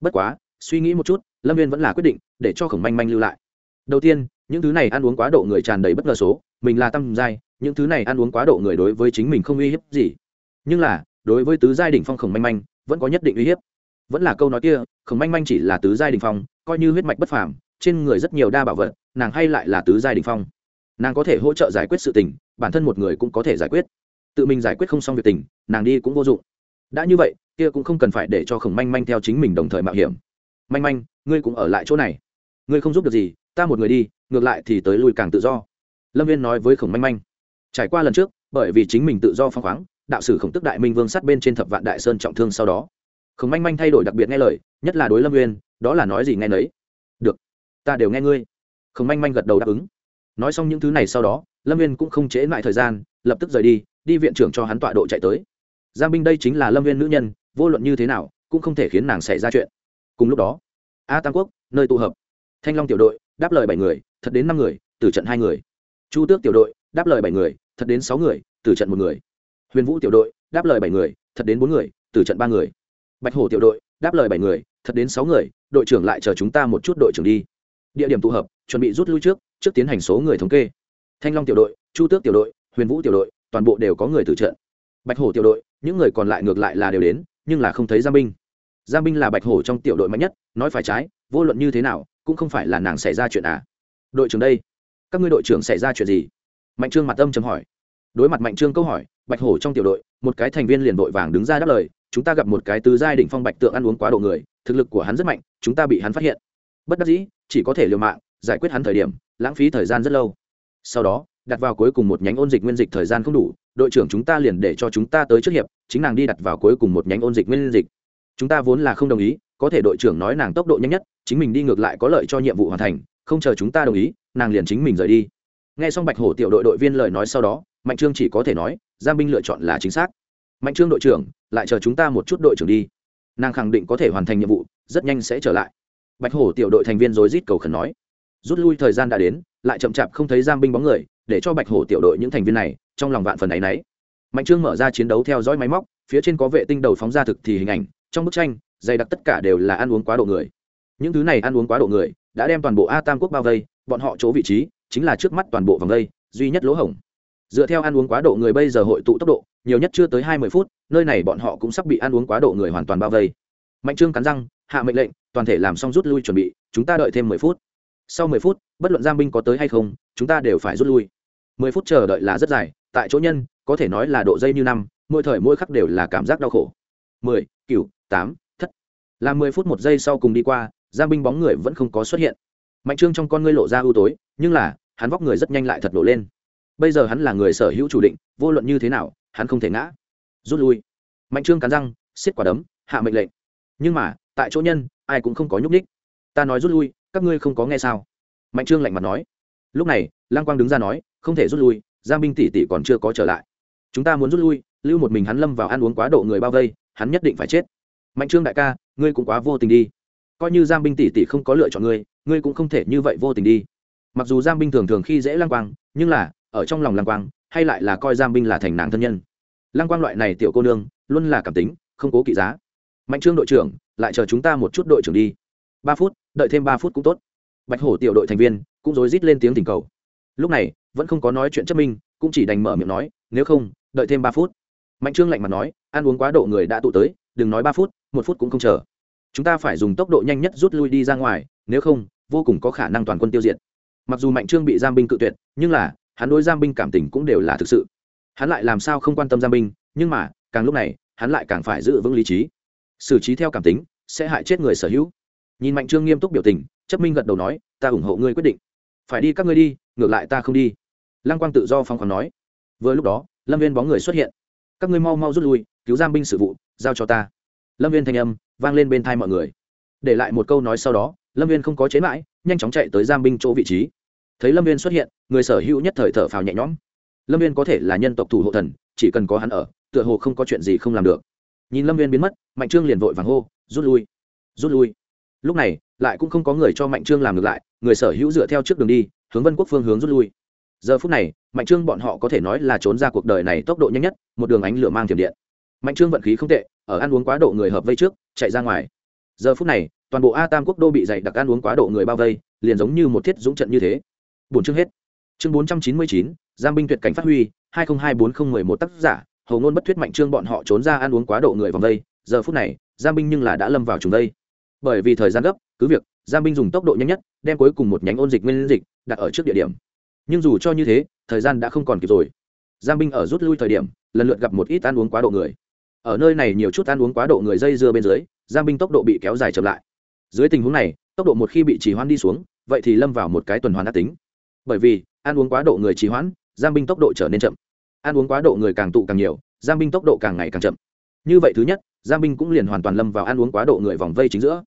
Bất quá, suy nghĩ một chút, lâm viên vẫn là quyết định để cho khổng manh manh lưu lại. Đầu tiên, những thứ này ăn uống quá độ người tràn đầy bất ngờ số, mình là tăng giai, những thứ này ăn uống quá độ người đối với chính mình không uy hiếp gì. Nhưng là, đối với tứ giai đỉnh phong khổng manh manh, vẫn có nhất định uy hiếp. Vẫn là câu nói kia, khổng manh manh chỉ là tứ giai đỉnh phong coi như huyết mạch bất phàm, trên người rất nhiều đa bảo vật, nàng hay lại là tứ giai đỉnh phong. Nàng có thể hỗ trợ giải quyết sự tình, bản thân một người cũng có thể giải quyết. Tự mình giải quyết không xong việc tình, nàng đi cũng vô dụng. Đã như vậy, kia cũng không cần phải để cho khổng manh manh theo chính mình đồng thời mạo hiểm. Manh manh, ngươi cũng ở lại chỗ này. Ngươi không giúp được gì, ta một người đi, ngược lại thì tới lui càng tự do. Lâm viên nói với khổng manh manh. Trải qua lần trước, bởi vì chính mình tự do phăng khoáng, đạo sử khổng tức đại minh vương sát bên trên thập vạn đại sơn trọng thương sau đó. Khổng manh manh thay đổi đặc biệt nghe lời, nhất là đối lâm viên đó là nói gì nghe nấy. Được, ta đều nghe ngươi. Khổng manh manh gật đầu đáp ứng. Nói xong những thứ này sau đó, lâm viên cũng không trễ lại thời gian, lập tức rời đi đi viện trưởng cho hắn tọa độ chạy tới. Giang binh đây chính là lâm viên nữ nhân, vô luận như thế nào, cũng không thể khiến nàng xảy ra chuyện. Cùng lúc đó, a tam quốc, nơi tụ hợp. Thanh long tiểu đội, đáp lời bảy người, thật đến năm người từ trận hai người. Chu tước tiểu đội, đáp lời bảy người, thật đến sáu người từ trận một người. Huyền vũ tiểu đội, đáp lời bảy người, thật đến bốn người từ trận ba người. Bạch hổ tiểu đội, đáp lời bảy người thật đến sáu người, đội trưởng lại chờ chúng ta một chút đội trưởng đi. Địa điểm tụ hợp, chuẩn bị rút lui trước trước tiến hành số người thống kê. Thanh long tiểu đội, chu tước tiểu đội, huyền vũ tiểu đội, toàn bộ đều có người từ trận. Bạch hổ tiểu đội, những người còn lại ngược lại là đều đến, nhưng là không thấy giang binh. Giang binh là bạch hổ trong tiểu đội mạnh nhất, nói phải trái, vô luận như thế nào, cũng không phải là nàng xảy ra chuyện à. Đội trưởng đây, các ngươi đội trưởng xảy ra chuyện gì? Mạnh trương mặt âm chấm hỏi. Đối mặt mạnh trương câu hỏi, bạch hổ trong tiểu đội, một cái thành viên liền vội vàng đứng ra đáp lời chúng ta gặp một cái tứ giai đỉnh phong bạch tượng ăn uống quá độ người, thực lực của hắn rất mạnh, chúng ta bị hắn phát hiện. Bất đắc dĩ, chỉ có thể liều mạng, giải quyết hắn thời điểm, lãng phí thời gian rất lâu. Sau đó, đặt vào cuối cùng một nhánh ôn dịch nguyên dịch thời gian không đủ, đội trưởng chúng ta liền để cho chúng ta tới trước hiệp, chính nàng đi đặt vào cuối cùng một nhánh ôn dịch nguyên dịch. Chúng ta vốn là không đồng ý, có thể đội trưởng nói nàng tốc độ nhanh nhất, chính mình đi ngược lại có lợi cho nhiệm vụ hoàn thành, không chờ chúng ta đồng ý, nàng liền chính mình rời đi. Nghe xong bạch hổ tiểu đội đội viên lời nói sau đó, mạnh trương chỉ có thể nói, giang binh lựa chọn là chính xác mạnh trương đội trưởng, lại chờ chúng ta một chút đội trưởng đi. Nàng khẳng định có thể hoàn thành nhiệm vụ, rất nhanh sẽ trở lại. Bạch hổ tiểu đội thành viên rối rít cầu khẩn nói. Rút lui thời gian đã đến, lại chậm chạp không thấy giang binh bóng người, để cho bạch hổ tiểu đội những thành viên này, trong lòng vạn phần ấ y n ấ y mạnh trương mở ra chiến đấu theo dõi máy móc, phía trên có vệ tinh đầu phóng ra thực thì hình ảnh, trong bức tranh, dày đặc tất cả đều là ăn uống quá độ người. Những thứ này ăn uống quá độ người, đã đem toàn bộ a tam quốc bao vây, bọn họ chỗ vị trí, chính là trước mắt toàn bộ vòng vây, duy nhất lỗ hổng. Dựa theo ăn uống quá độ người bây giờ hội tụ tốc độ nhiều nhất chưa tới hai mươi phút, nơi này bọn họ cũng sắp bị ăn uống quá độ người hoàn toàn bao vây. Mạnh trương cắn răng, hạ mệnh lệnh, toàn thể làm xong rút lui chuẩn bị, chúng ta đợi thêm mười phút. Sau mười phút, bất luận giam binh có tới hay không, chúng ta đều phải rút lui. Mười phút chờ đợi là rất dài, tại chỗ nhân, có thể nói là độ dây như năm, mỗi thời mỗi khắc đều là cảm giác đau khổ. Mười cựu tám, thất. Là mười phút một giây sau cùng đi qua giam binh bóng người vẫn không có xuất hiện. Mạnh trương trong con ngươi lộ ra ưu tối, nhưng là, hắn vóc người rất nhanh lại thật nổ lên. Bây giờ hắn là người sở hữu chủ định, vô luận như thế nào hắn không thể ngã. Rút lui. Mạnh trương cắn răng, xiết quả đấm, hạ mệnh lệnh. Nhưng mà, tại chỗ nhân, ai cũng không có nhúc ních ta nói rút lui, các ngươi không có nghe sao? Mạnh trương lạnh mặt nói. Lúc này lang quang đứng ra nói, không thể rút lui, giang binh tỷ tỷ còn chưa có trở lại. Chúng ta muốn rút lui, lưu một mình hắn lâm vào ăn uống quá độ người bao vây, hắn nhất định phải chết. Mạnh trương đại ca, ngươi cũng quá vô tình đi. Coi như giang binh tỷ tỷ không có lựa chọn ngươi ngươi cũng không thể như vậy vô tình đi. Mặc dù giang binh thường thường khi dễ lang quang, nhưng là, ở trong lòng lang quang hay lại là coi giang binh là thành nàng thân nhân. Lang quang loại này tiểu cô nương, luôn là cảm tính, không cố kỵ giá. Mạnh trương đội trưởng, lại chờ chúng ta một chút đội trưởng đi. Ba phút, đợi thêm ba phút cũng tốt. Bạch hổ tiểu đội thành viên, cũng rối rít lên tiếng tình cầu. Lúc này, vẫn không có nói chuyện chấp minh, cũng chỉ đành mở miệng nói, nếu không, đợi thêm ba phút. Mạnh trương lạnh mặt nói, ăn uống quá độ người đã tụ tới, đừng nói ba phút, một phút cũng không chờ. Chúng ta phải dùng tốc độ nhanh nhất rút lui đi ra ngoài, nếu không, vô cùng có khả năng toàn quân tiêu diệt. Mặc dù mạnh trương bị giam binh cự tuyệt, nhưng là hắn đối giam binh cảm tình cũng đều là thực sự. Hắn lại làm sao không quan tâm giam binh, nhưng mà, càng lúc này, hắn lại càng phải giữ vững lý trí. Xử trí theo cảm tính, sẽ hại chết người sở hữu. Nhìn mạnh trương nghiêm túc biểu tình, chấp minh gật đầu nói, ta ủng hộ ngươi quyết định. Phải đi các ngươi đi, ngược lại ta không đi. Lăng quang tự do phong khoáng nói. Vừa lúc đó, lâm viên bóng người xuất hiện. Các ngươi mau mau rút lui, cứu giam binh sự vụ, giao cho ta. Lâm viên thanh âm vang lên bên thai mọi người. Để lại một câu nói sau đó, lâm viên không có chế mãi, nhanh chóng chạy tới giam binh chỗ vị trí thấy lâm viên xuất hiện, người sở hữu nhất thời thở phào nhẹ nhõm. Lâm viên có thể là nhân tộc thủ hộ thần, chỉ cần có hắn ở, tựa hồ không có chuyện gì không làm được. Nhìn lâm viên biến mất, mạnh trương liền vội vàng hô, rút lui rút lui. Lúc này, lại cũng không có người cho mạnh trương làm ngược lại, người sở hữu dựa theo trước đường đi, hướng vân quốc phương hướng rút lui. Giờ phút này, mạnh trương bọn họ có thể nói là trốn ra cuộc đời này tốc độ nhanh nhất, một đường ánh lửa mang thiểm điện. Mạnh trương vận khí không tệ, ở ăn uống quá độ người hợp vây trước, chạy ra ngoài. Giờ phút này, toàn bộ a tam quốc đô bị dày đặc ăn uống quá độ người bao vây, liền giống như một thiết dũng trận như thế bốn chương hết. Chương bốn trăm chín mươi chín giam binh tuyệt cảnh phát huy, hai nghìn hai bốn không mười một tác giả, hầu ngôn bất thuyết mạnh trương bọn họ trốn ra ăn uống quá độ người vòng đây, giờ phút này giam binh nhưng là đã lâm vào trùng đây. Bởi vì thời gian gấp, cứ việc giam binh dùng tốc độ nhanh nhất, đem cuối cùng một nhánh ôn dịch nguyên dịch đặt ở trước địa điểm. Nhưng dù cho như thế, thời gian đã không còn kịp rồi. Giam binh ở rút lui thời điểm, lần lượt gặp một ít ăn uống quá độ người. Ở nơi này nhiều chút ăn uống quá độ người dây dưa bên dưới giam binh tốc độ bị kéo dài chậm lại. Dưới tình huống này, tốc độ một khi bị trì hoãn đi xuống, vậy thì lâm vào một cái tuần hoàn ác tính bởi vì, ăn uống quá độ người trì hoãn, giam binh tốc độ trở nên chậm. Ăn uống quá độ người càng tụ càng nhiều, giam binh tốc độ càng ngày càng chậm. Như vậy thứ nhất, giam binh cũng liền hoàn toàn lâm vào ăn uống quá độ người vòng vây chính giữa.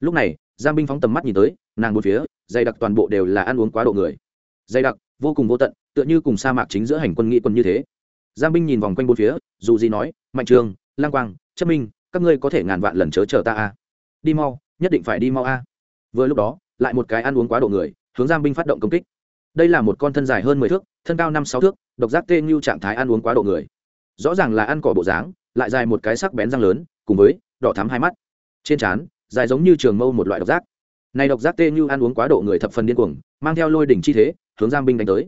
Lúc này, giam binh phóng tầm mắt nhìn tới, nàng bốn phía, dày đặc toàn bộ đều là ăn uống quá độ người. Dày đặc, vô cùng vô tận, tựa như cùng sa mạc chính giữa hành quân nghị quân như thế. Giam binh nhìn vòng quanh bốn phía, dù gì nói, mạnh trường, lang quang, chất minh, các ngươi có thể ngàn vạn lần chớ chờ ta a. Đi mau, nhất định phải đi mau a. Vừa lúc đó, lại một cái ăn uống quá độ người, hướng giam binh phát động công kích đây là một con thân dài hơn mười thước, thân cao năm sáu thước, độc giác tê như trạng thái ăn uống quá độ người. Rõ ràng là ăn cỏ bộ dáng, lại dài một cái sắc bén răng lớn, cùng với đỏ thắm hai mắt. Trên trán, dài giống như trường mâu một loại độc giác. Này độc giác tê như ăn uống quá độ người thập phần điên cuồng, mang theo lôi đỉnh chi thế, hướng giang binh đánh tới.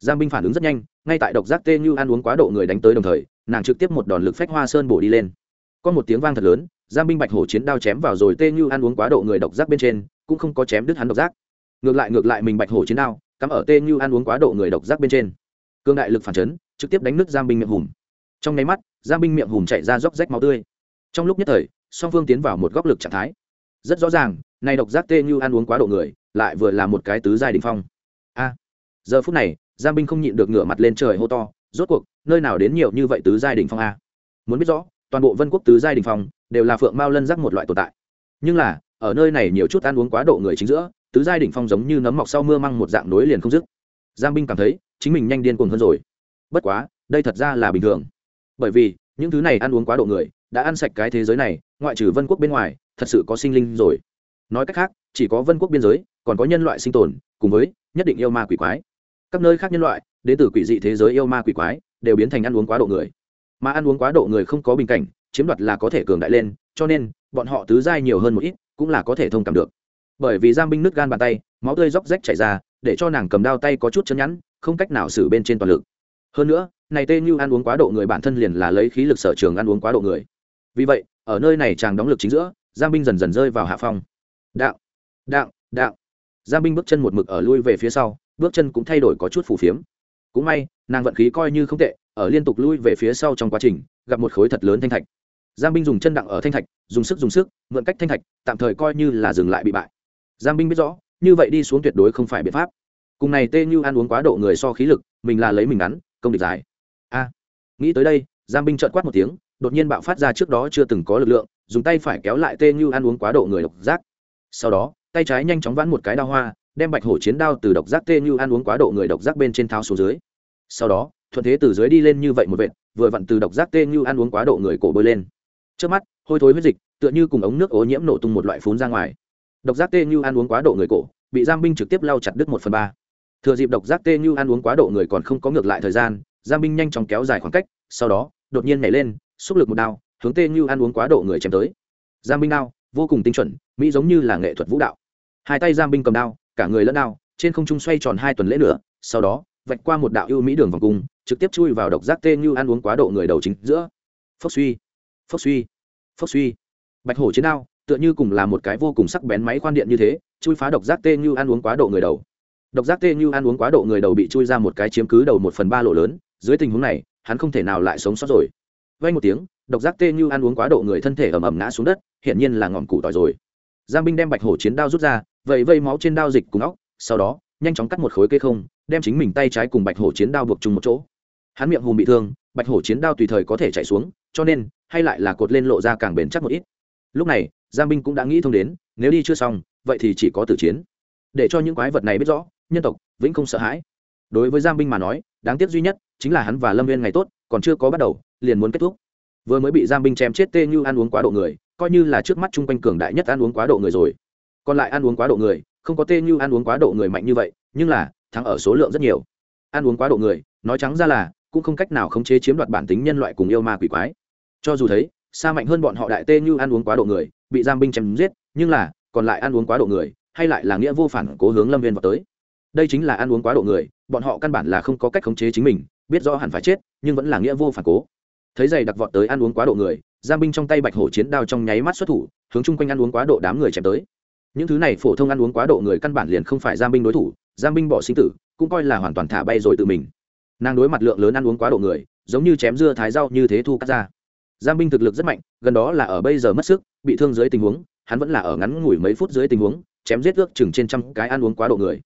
Giang binh phản ứng rất nhanh, ngay tại độc giác tê như ăn uống quá độ người đánh tới đồng thời, nàng trực tiếp một đòn lực phách hoa sơn bổ đi lên. Có một tiếng vang thật lớn, giang binh bạch hổ chiến đao chém vào rồi tê như ăn uống quá độ người độc giác bên trên, cũng không có chém đứt hắn độc giác. Ngược lại ngược lại mình bạch hổ chiến đao cắm ở tê như ăn uống quá độ người độc giác bên trên. Cương đại lực phản chấn, trực tiếp đánh nước giang binh miệng hùm. Trong nháy mắt giang binh miệng hùm chạy ra róc rách máu tươi. Trong lúc nhất thời, song phương tiến vào một góc lực trạng thái. Rất rõ ràng, này độc giác tê như ăn uống quá độ người, lại vừa là một cái tứ giai đình phong. A! Giờ phút này giang binh không nhịn được ngửa mặt lên trời hô to, rốt cuộc, nơi nào đến nhiều như vậy tứ giai đình phong a? Muốn biết rõ, toàn bộ vân quốc tứ giai đình phong đều là phượng mao lân giác một loại tồn tại. Nhưng là, ở nơi này nhiều chút ăn uống quá độ người chính giữa tứ giai đỉnh phong giống như nấm mọc sau mưa măng một dạng nối liền không dứt. Giang binh cảm thấy, chính mình nhanh điên cuồng hơn rồi. Bất quá, đây thật ra là bình thường. Bởi vì, những thứ này ăn uống quá độ người, đã ăn sạch cái thế giới này, ngoại trừ vân quốc bên ngoài, thật sự có sinh linh rồi. Nói cách khác, chỉ có vân quốc biên giới, còn có nhân loại sinh tồn, cùng với nhất định yêu ma quỷ quái. Các nơi khác nhân loại, đến từ quỷ dị thế giới yêu ma quỷ quái, đều biến thành ăn uống quá độ người. Mà ăn uống quá độ người không có bình cảnh, chiếm đoạt là có thể cường đại lên, cho nên, bọn họ tứ giai nhiều hơn một ít, cũng là có thể thông cảm được bởi vì giam binh nứt gan bàn tay, máu tươi róc rách chảy ra, để cho nàng cầm đao tay có chút chân nhẵn, không cách nào xử bên trên toàn lực. Hơn nữa, này tê như ăn uống quá độ người bản thân liền là lấy khí lực sở trường ăn uống quá độ người. Vì vậy, ở nơi này chàng đóng lực chính giữa giang binh dần dần rơi vào hạ phong. Đạo đạo đạo giang binh bước chân một mực ở lui về phía sau, bước chân cũng thay đổi có chút phù phiếm. Cũng may, nàng vận khí coi như không tệ, ở liên tục lui về phía sau trong quá trình, gặp một khối thật lớn thanh thạch. Giang binh dùng chân đặng ở thanh thạch, dùng sức dùng sức, mượn cách thanh thạch, tạm thời coi như là dừng lại bị bại giang binh biết rõ, như vậy đi xuống tuyệt đối không phải biện pháp. Cùng này tê như ăn uống quá độ người so khí lực, mình là lấy mình ngắn, công địch dài. A. Nghĩ tới đây, giang binh trợn quát một tiếng, đột nhiên bạo phát ra trước đó chưa từng có lực lượng, dùng tay phải kéo lại tê như ăn uống quá độ người độc giác. Sau đó, tay trái nhanh chóng vãn một cái đao hoa, đem bạch hổ chiến đao từ độc giác tê như ăn uống quá độ người độc giác bên trên tháo xuống dưới. Sau đó, thuận thế từ dưới đi lên như vậy một vệt, vừa vặn từ độc giác tê như ăn uống quá độ người cổ bơi lên. Trước mắt, hôi thối huyết dịch, tựa như cùng ống nước ô nhiễm nổ tung một loại phun ra ngoài độc giác tê như ăn uống quá độ người cổ, bị giam binh trực tiếp lau chặt đứt một phần ba. Thừa dịp độc giác tê như ăn uống quá độ người còn không có ngược lại thời gian, giam binh nhanh chóng kéo dài khoảng cách, sau đó, đột nhiên nhảy lên, xúc lực một đao, hướng tê như ăn uống quá độ người chém tới. Giam binh đao, vô cùng tinh chuẩn, mỹ giống như là nghệ thuật vũ đạo. Hai tay giam binh cầm đao, cả người lẫn đao, trên không trung xoay tròn hai tuần lễ nữa, sau đó, vạch qua một đạo ưu mỹ đường vòng cung, trực tiếp chui vào độc giác tê như ăn uống quá độ người đầu chính giữa. Phốc suy phốc suy phốc suy. Bạch hổ chiến đao tựa như cùng là một cái vô cùng sắc bén máy khoan điện như thế, chui phá độc giác tê như ăn uống quá độ người đầu. Độc giác tê như ăn uống quá độ người đầu bị chui ra một cái chiếm cứ đầu một phần ba lỗ lớn, dưới tình huống này, hắn không thể nào lại sống sót rồi. Vay một tiếng, độc giác tê như ăn uống quá độ người thân thể ầm ầm ngã xuống đất, hiển nhiên là ngọn củ tỏi rồi. Giang binh đem bạch hổ chiến đao rút ra vậy vây máu trên đao dịch cùng óc, sau đó, nhanh chóng cắt một khối cây không, đem chính mình tay trái cùng bạch hổ chiến đao buộc chung một chỗ. Hắn miệng hùm bị thương, bạch hổ chiến đao tùy thời có thể chạy xuống, cho nên, hay lại là cột lên lộ ra càng bền chắc một ít. Lúc này giang binh cũng đã nghĩ thông đến, nếu đi chưa xong, vậy thì chỉ có tử chiến. Để cho những quái vật này biết rõ, nhân tộc, vĩnh không sợ hãi. Đối với giang binh mà nói, đáng tiếc duy nhất chính là hắn và lâm viên ngày tốt, còn chưa có bắt đầu, liền muốn kết thúc. Vừa mới bị giang binh chém chết tê như ăn uống quá độ người, coi như là trước mắt chung quanh cường đại nhất ăn uống quá độ người rồi. Còn lại ăn uống quá độ người, không có tê như ăn uống quá độ người mạnh như vậy, nhưng là, thắng ở số lượng rất nhiều. Ăn uống quá độ người, nói trắng ra là, cũng không cách nào khống chế chiếm đoạt bản tính nhân loại cùng yêu ma quỷ quái. Cho dù thấy, xa mạnh hơn bọn họ đại tê như ăn uống quá độ người bị giam binh chém giết, nhưng là, còn lại ăn uống quá độ người, hay lại là nghĩa vô phản cố hướng lâm viên vào tới. Đây chính là ăn uống quá độ người, bọn họ căn bản là không có cách khống chế chính mình, biết rõ hẳn phải chết, nhưng vẫn là nghĩa vô phản cố. Thấy giày đặc vọt tới ăn uống quá độ người, giam binh trong tay bạch hổ chiến đao trong nháy mắt xuất thủ, hướng chung quanh ăn uống quá độ đám người chém tới. Những thứ này phổ thông ăn uống quá độ người căn bản liền không phải giam binh đối thủ, giam binh bỏ sinh tử, cũng coi là hoàn toàn thả bay rồi tự mình. Nàng đối mặt lượng lớn ăn uống quá độ người, giống như chém dưa thái rau như thế thu cắt ra. Giam binh thực lực rất mạnh, gần đó là ở bây giờ mất sức bị thương dưới tình huống, hắn vẫn là ở ngắn ngủi mấy phút dưới tình huống, chém giết ước chừng trên trăm cái ăn uống quá độ người.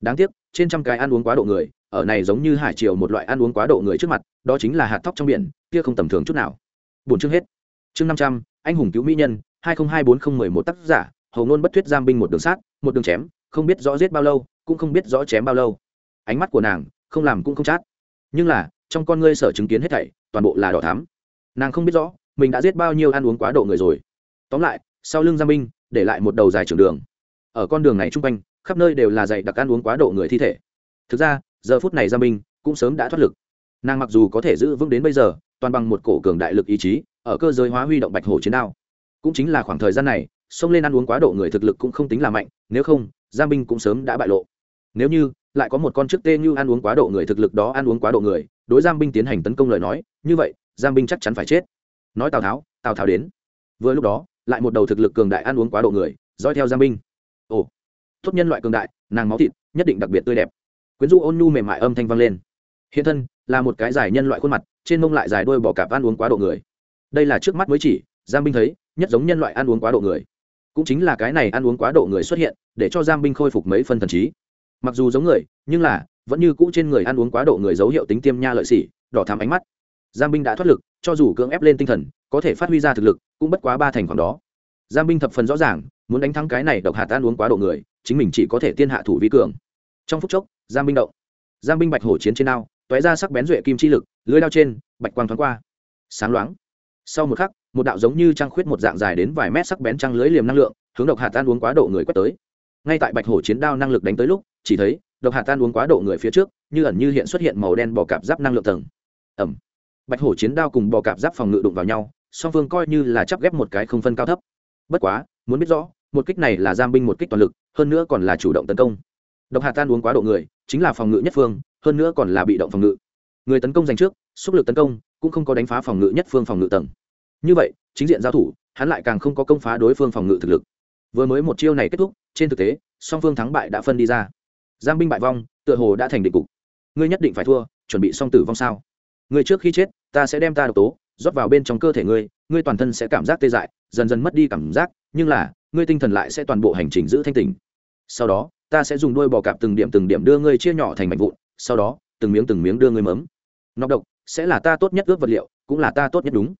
Đáng tiếc, trên trăm cái ăn uống quá độ người, ở này giống như hải triều một loại ăn uống quá độ người trước mặt, đó chính là hạt thóc trong biển, kia không tầm thường chút nào. Bốn chương hết. Chương năm trăm, anh hùng cứu mỹ nhân, hai nghìn hai bốn không mười một tác giả, hầu ngôn bất thuyết giam binh một đường sát, một đường chém, không biết rõ giết bao lâu, cũng không biết rõ chém bao lâu. Ánh mắt của nàng, không làm cũng không chát. Nhưng là, trong con ngươi sở chứng kiến hết thảy, toàn bộ là đỏ thắm. Nàng không biết rõ, mình đã giết bao nhiêu ăn uống quá độ người rồi tóm lại, sau lưng giam binh để lại một đầu dài trường đường. Ở con đường này chung quanh, khắp nơi đều là dày đặc ăn uống quá độ người thi thể. Thực ra, giờ phút này giam binh cũng sớm đã thoát lực. Nàng mặc dù có thể giữ vững đến bây giờ, toàn bằng một cổ cường đại lực ý chí, ở cơ giới hóa huy động bạch hổ chiến đao. Cũng chính là khoảng thời gian này, xông lên ăn uống quá độ người thực lực cũng không tính là mạnh, nếu không giam binh cũng sớm đã bại lộ. Nếu như lại có một con chức tê như ăn uống quá độ người thực lực đó ăn uống quá độ người, đối giam binh tiến hành tấn công lời nói, như vậy giam binh chắc chắn phải chết. Nói tào tháo tào tháo đến. Vừa lúc đó lại một đầu thực lực cường đại ăn uống quá độ người, dõi theo giang binh ồ, tốt nhân loại cường đại, nàng máu thịt, nhất định đặc biệt tươi đẹp. Quyến rũ ôn nhu mềm mại âm thanh vang lên. Hiện thân, là một cái dài nhân loại khuôn mặt, trên mông lại dài đôi bò cạp ăn uống quá độ người. Đây là trước mắt mới chỉ, giang binh thấy, nhất giống nhân loại ăn uống quá độ người. Cũng chính là cái này ăn uống quá độ người xuất hiện, để cho giang binh khôi phục mấy phân thần trí. Mặc dù giống người, nhưng là, vẫn như cũ trên người ăn uống quá độ người dấu hiệu tính tiêm nha lợi xỉ đỏ thắm ánh mắt. Giang binh đã thoát lực cho dù cưỡng ép lên tinh thần, có thể phát huy ra thực lực, cũng bất quá ba thành khoảng đó. Giam binh thập phần rõ ràng, muốn đánh thắng cái này độc hạt tan uống quá độ người, chính mình chỉ có thể tiên hạ thủ vi cường. Trong phút chốc giam binh động. Giam binh bạch hổ chiến trên đao tóe ra sắc bén duệ kim chi lực, lưới đao trên, bạch quang thoáng qua. Sáng loáng. Sau một khắc, một đạo giống như trăng khuyết một dạng dài đến vài mét sắc bén trăng lưới liềm năng lượng, hướng độc hạt tan uống quá độ người quét tới. Ngay tại bạch hổ chiến đao năng lực đánh tới lúc, chỉ thấy độc hạt tan uống quá độ người phía trước, như ẩn như hiện xuất hiện màu đen bỏ cạp giáp năng lượng tầng. Ẩm bạch hổ chiến đao cùng bò cạp giáp phòng ngự đụng vào nhau, song phương coi như là chắp ghép một cái không phân cao thấp. Bất quá, muốn biết rõ, một kích này là giam binh một kích toàn lực, hơn nữa còn là chủ động tấn công. Độc hạt tan uống quá độ người, chính là phòng ngự nhất phương, hơn nữa còn là bị động phòng ngự. Người tấn công giành trước, xúc lực tấn công, cũng không có đánh phá phòng ngự nhất phương phòng ngự tầng. Như vậy, chính diện giao thủ, hắn lại càng không có công phá đối phương phòng ngự thực lực. Vừa mới một chiêu này kết thúc, trên thực tế, song phương thắng bại đã phân đi ra. Giang binh bại vong, tựa hồ đã thành định cục. Ngươi nhất định phải thua, chuẩn bị Song tử vong sao? Ngươi trước khi chết, ta sẽ đem ta độc tố rót vào bên trong cơ thể ngươi ngươi toàn thân sẽ cảm giác tê dại, dần dần mất đi cảm giác, nhưng là, ngươi tinh thần lại sẽ toàn bộ hành trình giữ thanh tỉnh. sau đó, ta sẽ dùng đuôi bò cạp từng điểm từng điểm đưa ngươi chia nhỏ thành mảnh vụn, sau đó, từng miếng từng miếng đưa ngươi mấm nọc độc sẽ là ta tốt nhất ước vật liệu, cũng là ta tốt nhất đúng.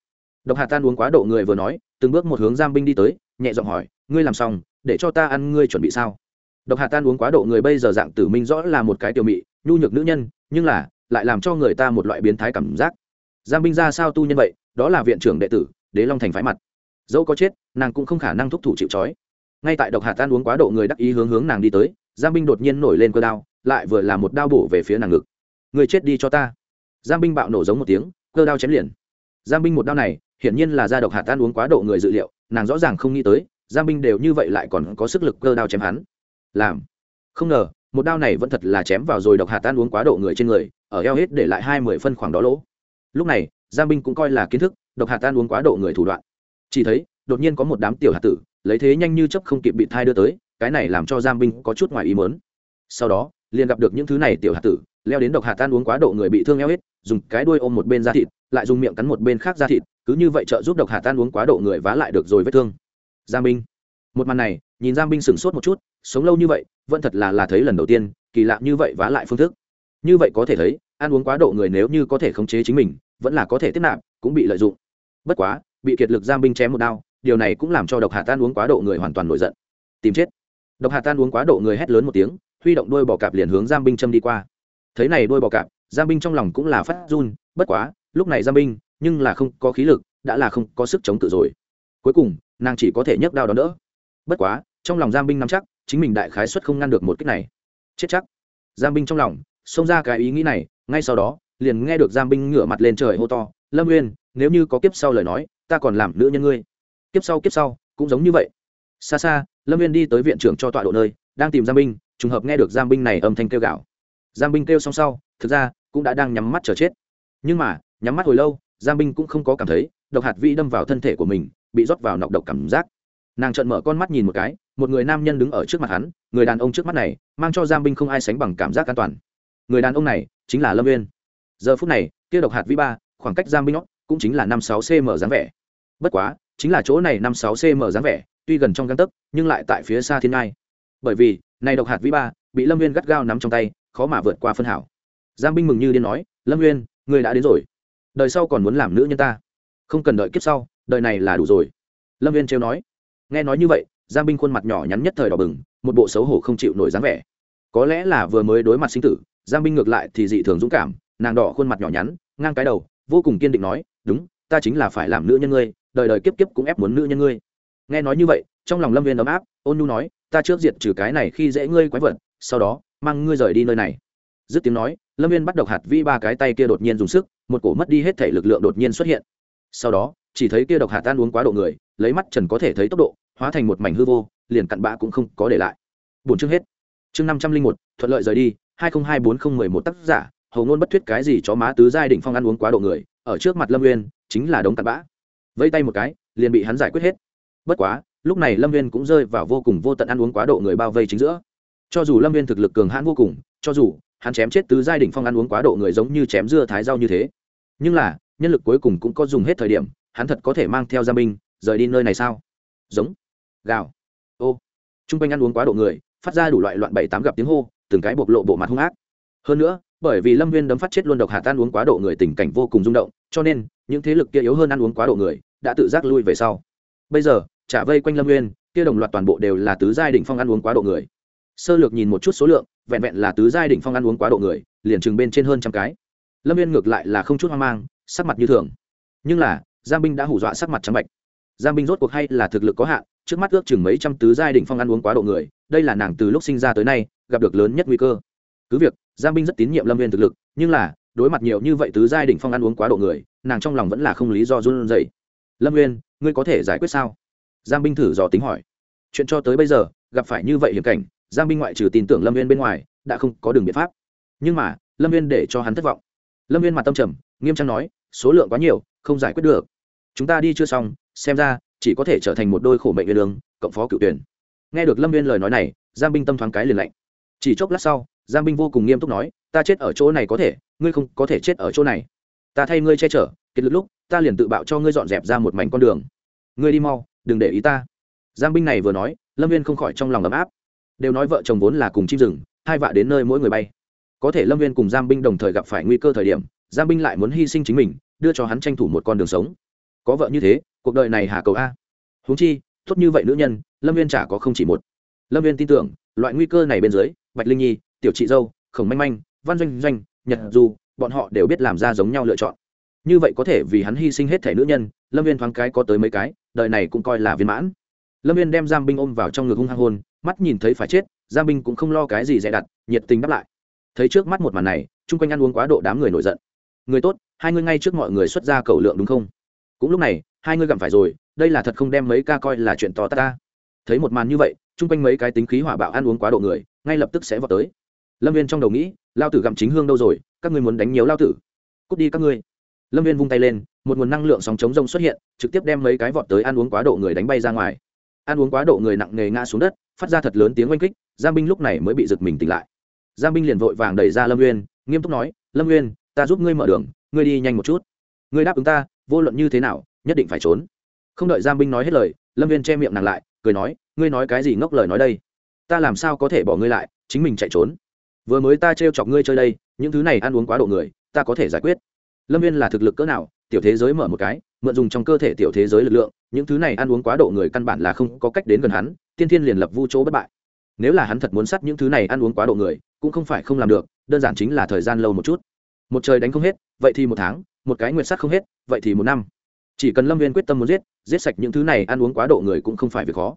Độc hạt tan uống quá độ người vừa nói, từng bước một hướng giam binh đi tới, nhẹ giọng hỏi, ngươi làm xong, để cho ta ăn ngươi chuẩn bị sao? Độc hạt tan uống quá độ người bây giờ dạng tử minh rõ là một cái tiểu mị, nhu nhược nữ nhân, nhưng là lại làm cho người ta một loại biến thái cảm giác. Giam binh ra sao tu nhân vậy? Đó là viện trưởng đệ tử, đế long thành phái mặt. Dẫu có chết, nàng cũng không khả năng thúc thủ chịu trói. Ngay tại độc hạt tan uống quá độ người đắc ý hướng hướng nàng đi tới, giang binh đột nhiên nổi lên cơ đao, lại vừa là một đao bổ về phía nàng ngực. Người chết đi cho ta. Giang binh bạo nổ giống một tiếng, cơ đao chém liền. Giang binh một đao này, hiển nhiên là ra độc hạt tan uống quá độ người dự liệu, nàng rõ ràng không nghĩ tới, giang binh đều như vậy lại còn có sức lực cơ đao chém hắn. Làm. Không ngờ, một đao này vẫn thật là chém vào rồi độc hạt tan uống quá độ người trên người ở eo hết để lại hai mươi phân khoảng đó lỗ. Lúc này, giang binh cũng coi là kiến thức, độc hạt tan uống quá độ người thủ đoạn. Chỉ thấy, đột nhiên có một đám tiểu hạt tử, lấy thế nhanh như chấp không kịp bị thai đưa tới, cái này làm cho giang binh có chút ngoài ý mớn sau đó, liền gặp được những thứ này tiểu hạt tử, leo đến độc hạt tan uống quá độ người bị thương eo hết, dùng cái đuôi ôm một bên da thịt, lại dùng miệng cắn một bên khác da thịt, cứ như vậy trợ giúp độc hạt tan uống quá độ người vá lại được rồi vết thương. Giang binh. Một màn này, nhìn giang binh sửng sốt một chút, sống lâu như vậy, vẫn thật là là thấy lần đầu tiên, kỳ lạ như vậy vá lại phương thức như vậy có thể thấy, ăn uống quá độ người nếu như có thể khống chế chính mình, vẫn là có thể tiếp nạp, cũng bị lợi dụng. Bất quá, bị kiệt lực giang binh chém một đao, điều này cũng làm cho độc hạ tan uống quá độ người hoàn toàn nổi giận. Tìm chết. Độc hạ tan uống quá độ người hét lớn một tiếng, huy động đôi bò cạp liền hướng giang binh châm đi qua. Thấy này đôi bò cạp giang binh trong lòng cũng là phát run, bất quá, lúc này giang binh, nhưng là không có khí lực, đã là không có sức chống cự rồi. Cuối cùng, nàng chỉ có thể nhấc đao đón đỡ. Bất quá, trong lòng giang binh nắm chắc, chính mình đại khái xuất không ngăn được một cách này. Chết chắc. Giang binh trong lòng xông ra cái ý nghĩ này, ngay sau đó, liền nghe được giang binh ngửa mặt lên trời hô to, lâm uyên, nếu như có kiếp sau lời nói, ta còn làm nữ nhân ngươi. Kiếp sau kiếp sau, cũng giống như vậy. Xa xa, lâm uyên đi tới viện trưởng cho tọa độ nơi, đang tìm giang binh, trùng hợp nghe được giang binh này âm thanh kêu gạo giang binh kêu xong sau, thực ra, cũng đã đang nhắm mắt chờ chết. Nhưng mà, nhắm mắt hồi lâu giang binh cũng không có cảm thấy, độc hạt vi đâm vào thân thể của mình, bị rót vào nọc độc cảm giác. Nàng trợn mở con mắt nhìn một cái, một người nam nhân đứng ở trước mặt hắn, người đàn ông trước mắt này, mang cho giang binh không ai sánh bằng cảm giác an toàn người đàn ông này chính là lâm viên giờ phút này, kia độc hạt vi ba khoảng cách giang binh nhót cũng chính là năm sáu cm dáng vẻ. Bất quá, chính là chỗ này năm sáu cm dáng vẻ, tuy gần trong găng tấc, nhưng lại tại phía xa thiên ngai. Bởi vì, này độc hạt vĩ ba bị lâm viên gắt gao nắm trong tay, khó mà vượt qua phân hảo. Giang binh mừng như điên nói, lâm viên người đã đến rồi. Đời sau còn muốn làm nữ nhân ta. Không cần đợi kiếp sau, đời này là đủ rồi. Lâm viên trêu nói. Nghe nói như vậy, giang binh khuôn mặt nhỏ nhắn nhất thời đỏ bừng, một bộ xấu hổ không chịu nổi dáng vẻ có lẽ là vừa mới đối mặt sinh tử, giang binh ngược lại thì dị thường dũng cảm, nàng đỏ khuôn mặt nhỏ nhắn, ngang cái đầu, vô cùng kiên định nói, đúng, ta chính là phải làm nữ nhân ngươi, đời đời kiếp kiếp cũng ép muốn nữ nhân ngươi. Nghe nói như vậy, trong lòng lâm viên ấm áp, ôn nhu nói, ta trước diệt trừ cái này khi dễ ngươi quái vật, sau đó, mang ngươi rời đi nơi này. Dứt tiếng nói, lâm viên bắt độc hạt vi ba cái tay kia đột nhiên dùng sức, một cổ mất đi hết thể lực lượng đột nhiên xuất hiện. Sau đó, chỉ thấy kia độc hạt tan uống quá độ người, lấy mắt trần có thể thấy tốc độ, hóa thành một mảnh hư vô, liền cặn bã cũng không có để lại. Bổn chương hết chương năm trăm linh một, thuận lợi rời đi, hai nghìn hai bốn không mười một tác giả, hầu ngôn bất thuyết cái gì chó má tứ giai đỉnh phong ăn uống quá độ người, ở trước mặt lâm nguyên chính là đống cặn bã. Vẫy tay một cái, liền bị hắn giải quyết hết. Bất quá, lúc này lâm nguyên cũng rơi vào vô cùng vô tận ăn uống quá độ người bao vây chính giữa. Cho dù lâm nguyên thực lực cường hãn vô cùng, cho dù hắn chém chết tứ giai đỉnh phong ăn uống quá độ người giống như chém dưa thái rau như thế. Nhưng là, nhân lực cuối cùng cũng có dùng hết thời điểm, hắn thật có thể mang theo gia binh, rời đi nơi này sao? Giống. Gào. Ô. T r u n g quanh ăn uống quá độ người phát ra đủ loại loạn bảy tám gặp tiếng hô, từng cái bộc lộ bộ mặt hung ác. Hơn nữa, bởi vì lâm viên đấm phát chết luôn độc hạ tan uống quá độ người tình cảnh vô cùng rung động, cho nên, những thế lực kia yếu hơn ăn uống quá độ người, đã tự giác lui về sau. Bây giờ, trả vây quanh lâm nguyên kia đồng loạt toàn bộ đều là tứ giai đỉnh phong ăn uống quá độ người. Sơ lược nhìn một chút số lượng, vẹn vẹn là tứ giai đỉnh phong ăn uống quá độ người, liền chừng bên trên hơn trăm cái. Lâm viên ngược lại là không chút hoang mang, sắc mặt như thường. Nhưng là, giang binh đã hủ dọa sắc mặt trắng bạch giang binh rốt cuộc hay là thực lực có hạn, trước mắt ước chừng mấy trăm tứ giai đỉnh phong ăn uống quá độ người, đây là nàng từ lúc sinh ra tới nay, gặp được lớn nhất nguy cơ. Cứ việc, giang binh rất tín nhiệm lâm viên thực lực, nhưng là, đối mặt nhiều như vậy tứ giai đỉnh phong ăn uống quá độ người, nàng trong lòng vẫn là không lý do run rẩy. Lâm nguyên ngươi có thể giải quyết sao? Giang binh thử dò tính hỏi. Chuyện cho tới bây giờ, gặp phải như vậy hiểm cảnh, giang binh ngoại trừ tin tưởng lâm viên bên ngoài, đã không có đường biện pháp. Nhưng mà, lâm viên để cho hắn thất vọng. Lâm viên mặt tâm trầm, nghiêm trang nói, số lượng quá nhiều, không giải quyết được chúng ta đi chưa xong, xem ra, chỉ có thể trở thành một đôi khổ mệnh viên đường cộng phó cựu tuyển. Nghe được lâm viên lời nói này, giang binh tâm thoáng cái liền lạnh. Chỉ chốc lát sau, giang binh vô cùng nghiêm túc nói, ta chết ở chỗ này có thể, ngươi không có thể chết ở chỗ này. Ta thay ngươi che chở, kết lực lúc, ta liền tự bạo cho ngươi dọn dẹp ra một mảnh con đường. Ngươi đi mau, đừng để ý ta. Giang binh này vừa nói, lâm viên không khỏi trong lòng ấm áp. Đều nói vợ chồng vốn là cùng chim rừng, hai vạ đến nơi mỗi người bay. Có thể lâm viên cùng giang binh đồng thời gặp phải nguy cơ thời điểm, giang binh lại muốn hy sinh chính mình, đưa cho hắn tranh thủ một con đường sống có vợ như thế, cuộc đời này hà cầu a. Huống chi, tốt như vậy nữ nhân, lâm viên chả có không chỉ một. Lâm viên tin tưởng, loại nguy cơ này bên dưới, bạch linh nhi, tiểu chị dâu, khổng manh manh, văn doanh doanh, nhật du, bọn họ đều biết làm ra giống nhau lựa chọn. Như vậy có thể vì hắn hy sinh hết thể nữ nhân, lâm viên thoáng cái có tới mấy cái, đời này cũng coi là viên mãn. Lâm viên đem giang binh ôm vào trong ngực hung hăng hôn, mắt nhìn thấy phải chết, giang binh cũng không lo cái gì dè đặt nhiệt tình đáp lại. Thấy trước mắt một màn này, chung quanh ăn uống quá độ đám người nổi giận. Người tốt, hai ngươi ngay trước mọi người xuất ra cầu lượng đúng không? Cũng lúc này, hai ngươi gặm phải rồi, đây là thật không đem mấy ca coi là chuyện to ta ta. Thấy một màn như vậy, chung quanh mấy cái tính khí hỏa bạo ăn uống quá độ người, ngay lập tức sẽ vào tới. Lâm viên trong đầu nghĩ, lao tử gặm chính hương đâu rồi, các ngươi muốn đánh nhiều lao tử. Cút đi các ngươi. Lâm viên vung tay lên, một nguồn năng lượng sóng chống rông xuất hiện, trực tiếp đem mấy cái vọt tới ăn uống quá độ người đánh bay ra ngoài. Ăn uống quá độ người nặng nề ngã xuống đất, phát ra thật lớn tiếng oanh kích, giang binh lúc này mới bị giật mình tỉnh lại. Giang binh liền vội vàng đẩy ra lâm uyên, nghiêm túc nói, lâm uyên, ta giúp ngươi mở đường, ngươi đi nhanh một chút. Ngươi đáp ứng ta vô luận như thế nào, nhất định phải trốn. Không đợi giang binh nói hết lời, lâm viên che miệng nàng lại, cười nói, ngươi nói cái gì ngốc lời nói đây? Ta làm sao có thể bỏ ngươi lại, chính mình chạy trốn? Vừa mới ta trêu chọc ngươi chơi đây, những thứ này ăn uống quá độ người, ta có thể giải quyết. Lâm viên là thực lực cỡ nào, tiểu thế giới mở một cái, mượn dùng trong cơ thể tiểu thế giới lực lượng, những thứ này ăn uống quá độ người căn bản là không có cách đến gần hắn, tiên thiên liền lập vu chỗ bất bại. Nếu là hắn thật muốn sát những thứ này ăn uống quá độ người, cũng không phải không làm được, đơn giản chính là thời gian lâu một chút một trời đánh không hết, vậy thì một tháng, một cái nguyệt sắc không hết, vậy thì một năm. Chỉ cần lâm viên quyết tâm muốn giết giết sạch những thứ này, ăn uống quá độ người cũng không phải việc khó.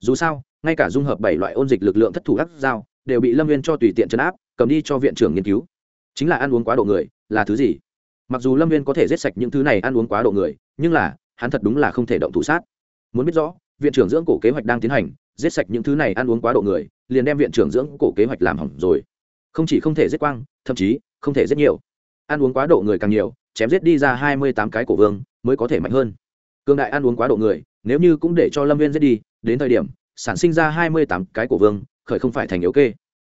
Dù sao, ngay cả dung hợp bảy loại ôn dịch lực lượng thất thủ áp dao, đều bị lâm viên cho tùy tiện chấn áp, cầm đi cho viện trưởng nghiên cứu. Chính là ăn uống quá độ người, là thứ gì? Mặc dù lâm viên có thể giết sạch những thứ này ăn uống quá độ người, nhưng là, hắn thật đúng là không thể động thủ sát. Muốn biết rõ, viện trưởng dưỡng cổ kế hoạch đang tiến hành, giết sạch những thứ này ăn uống quá độ người, liền đem viện trưởng dưỡng cổ kế hoạch làm hỏng rồi. Không chỉ không thể giết quang, thậm chí không thể giết nhiều ăn uống quá độ người càng nhiều, chém giết đi ra hai mươi tám cái cổ vương mới có thể mạnh hơn. Cương đại ăn uống quá độ người, nếu như cũng để cho lâm viên giết đi, đến thời điểm, sản sinh ra hai mươi tám cái cổ vương, khởi không phải thành yếu kê.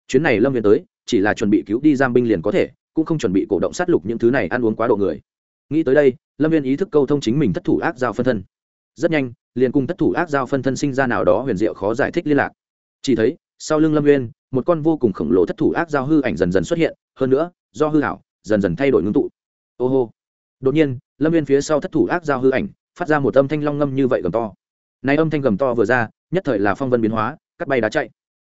Chuyến này lâm viên tới, chỉ là chuẩn bị cứu đi giam binh liền có thể, cũng không chuẩn bị cổ động sát lục những thứ này ăn uống quá độ người. Nghĩ tới đây, lâm viên ý thức câu thông chính mình thất thủ ác giao phân thân. Rất nhanh, liền cùng thất thủ ác giao phân thân sinh ra nào đó huyền diệu khó giải thích liên lạc. Chỉ thấy, sau lưng lâm viên, một con vô cùng khổng lồ thất thủ ác giao hư ảnh dần dần xuất hiện, hơn nữa, do hư hảo dần dần thay đổi ngưng tụ. Ô hô. Đột nhiên, lâm viên phía sau thất thủ ác giao hư ảnh, phát ra một âm thanh long ngâm như vậy gầm to. Nay âm thanh gầm to vừa ra, nhất thời là phong vân biến hóa, cắt bay đá chạy.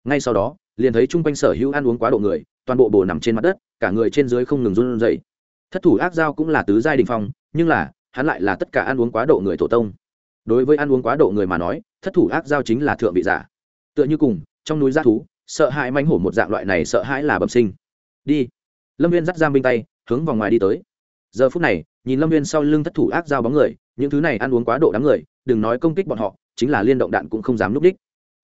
Ngay sau đó, liền thấy chung quanh sở hữu ăn uống quá độ người, toàn bộ bồ nằm trên mặt đất, cả người trên dưới không ngừng run dậy thất thủ ác giao cũng là tứ giai đình phong, nhưng là, hắn lại là tất cả ăn uống quá độ người tổ tông. Đối với ăn uống quá độ người mà nói, thất thủ ác giao chính là thượng vị giả. Tựa như cùng, trong núi g thú, sợ hãi manh hổ một dạng loại này sợ hãi là bẩm sinh. Đi lâm viên dắt giam binh tay, hướng vòng ngoài đi tới. Giờ phút này, nhìn lâm viên sau lưng thất thủ ác giao bóng người, những thứ này ăn uống quá độ đám người, đừng nói công kích bọn họ, chính là liên động đạn cũng không dám núp đích.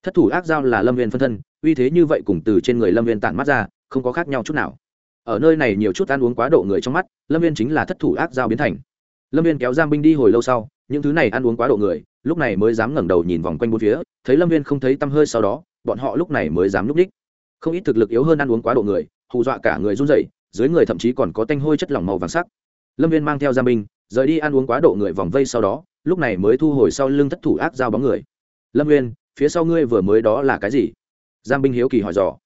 Thất thủ ác giao là lâm viên phân thân, uy thế như vậy cùng từ trên người lâm viên tản mắt ra, không có khác nhau chút nào. Ở nơi này nhiều chút ăn uống quá độ người trong mắt, lâm viên chính là thất thủ ác giao biến thành. Lâm viên kéo giang binh đi hồi lâu sau, những thứ này ăn uống quá độ người, lúc này mới dám ngẩng đầu nhìn vòng quanh bốn phía, thấy lâm viên không thấy tăm hơi sau đó, bọn họ lúc này mới dám núp đích. Không ít thực lực yếu hơn ăn uống quá độ người, hù dọa cả người run rẩy dưới người thậm chí còn có tanh hôi chất lỏng màu vàng sắc. Lâm viên mang theo gia minh rời đi ăn uống quá độ người vòng vây sau đó, lúc này mới thu hồi sau lưng thất thủ ác giao bóng người. Lâm viên, phía sau ngươi vừa mới đó là cái gì? Giang binh hiếu kỳ hỏi dò.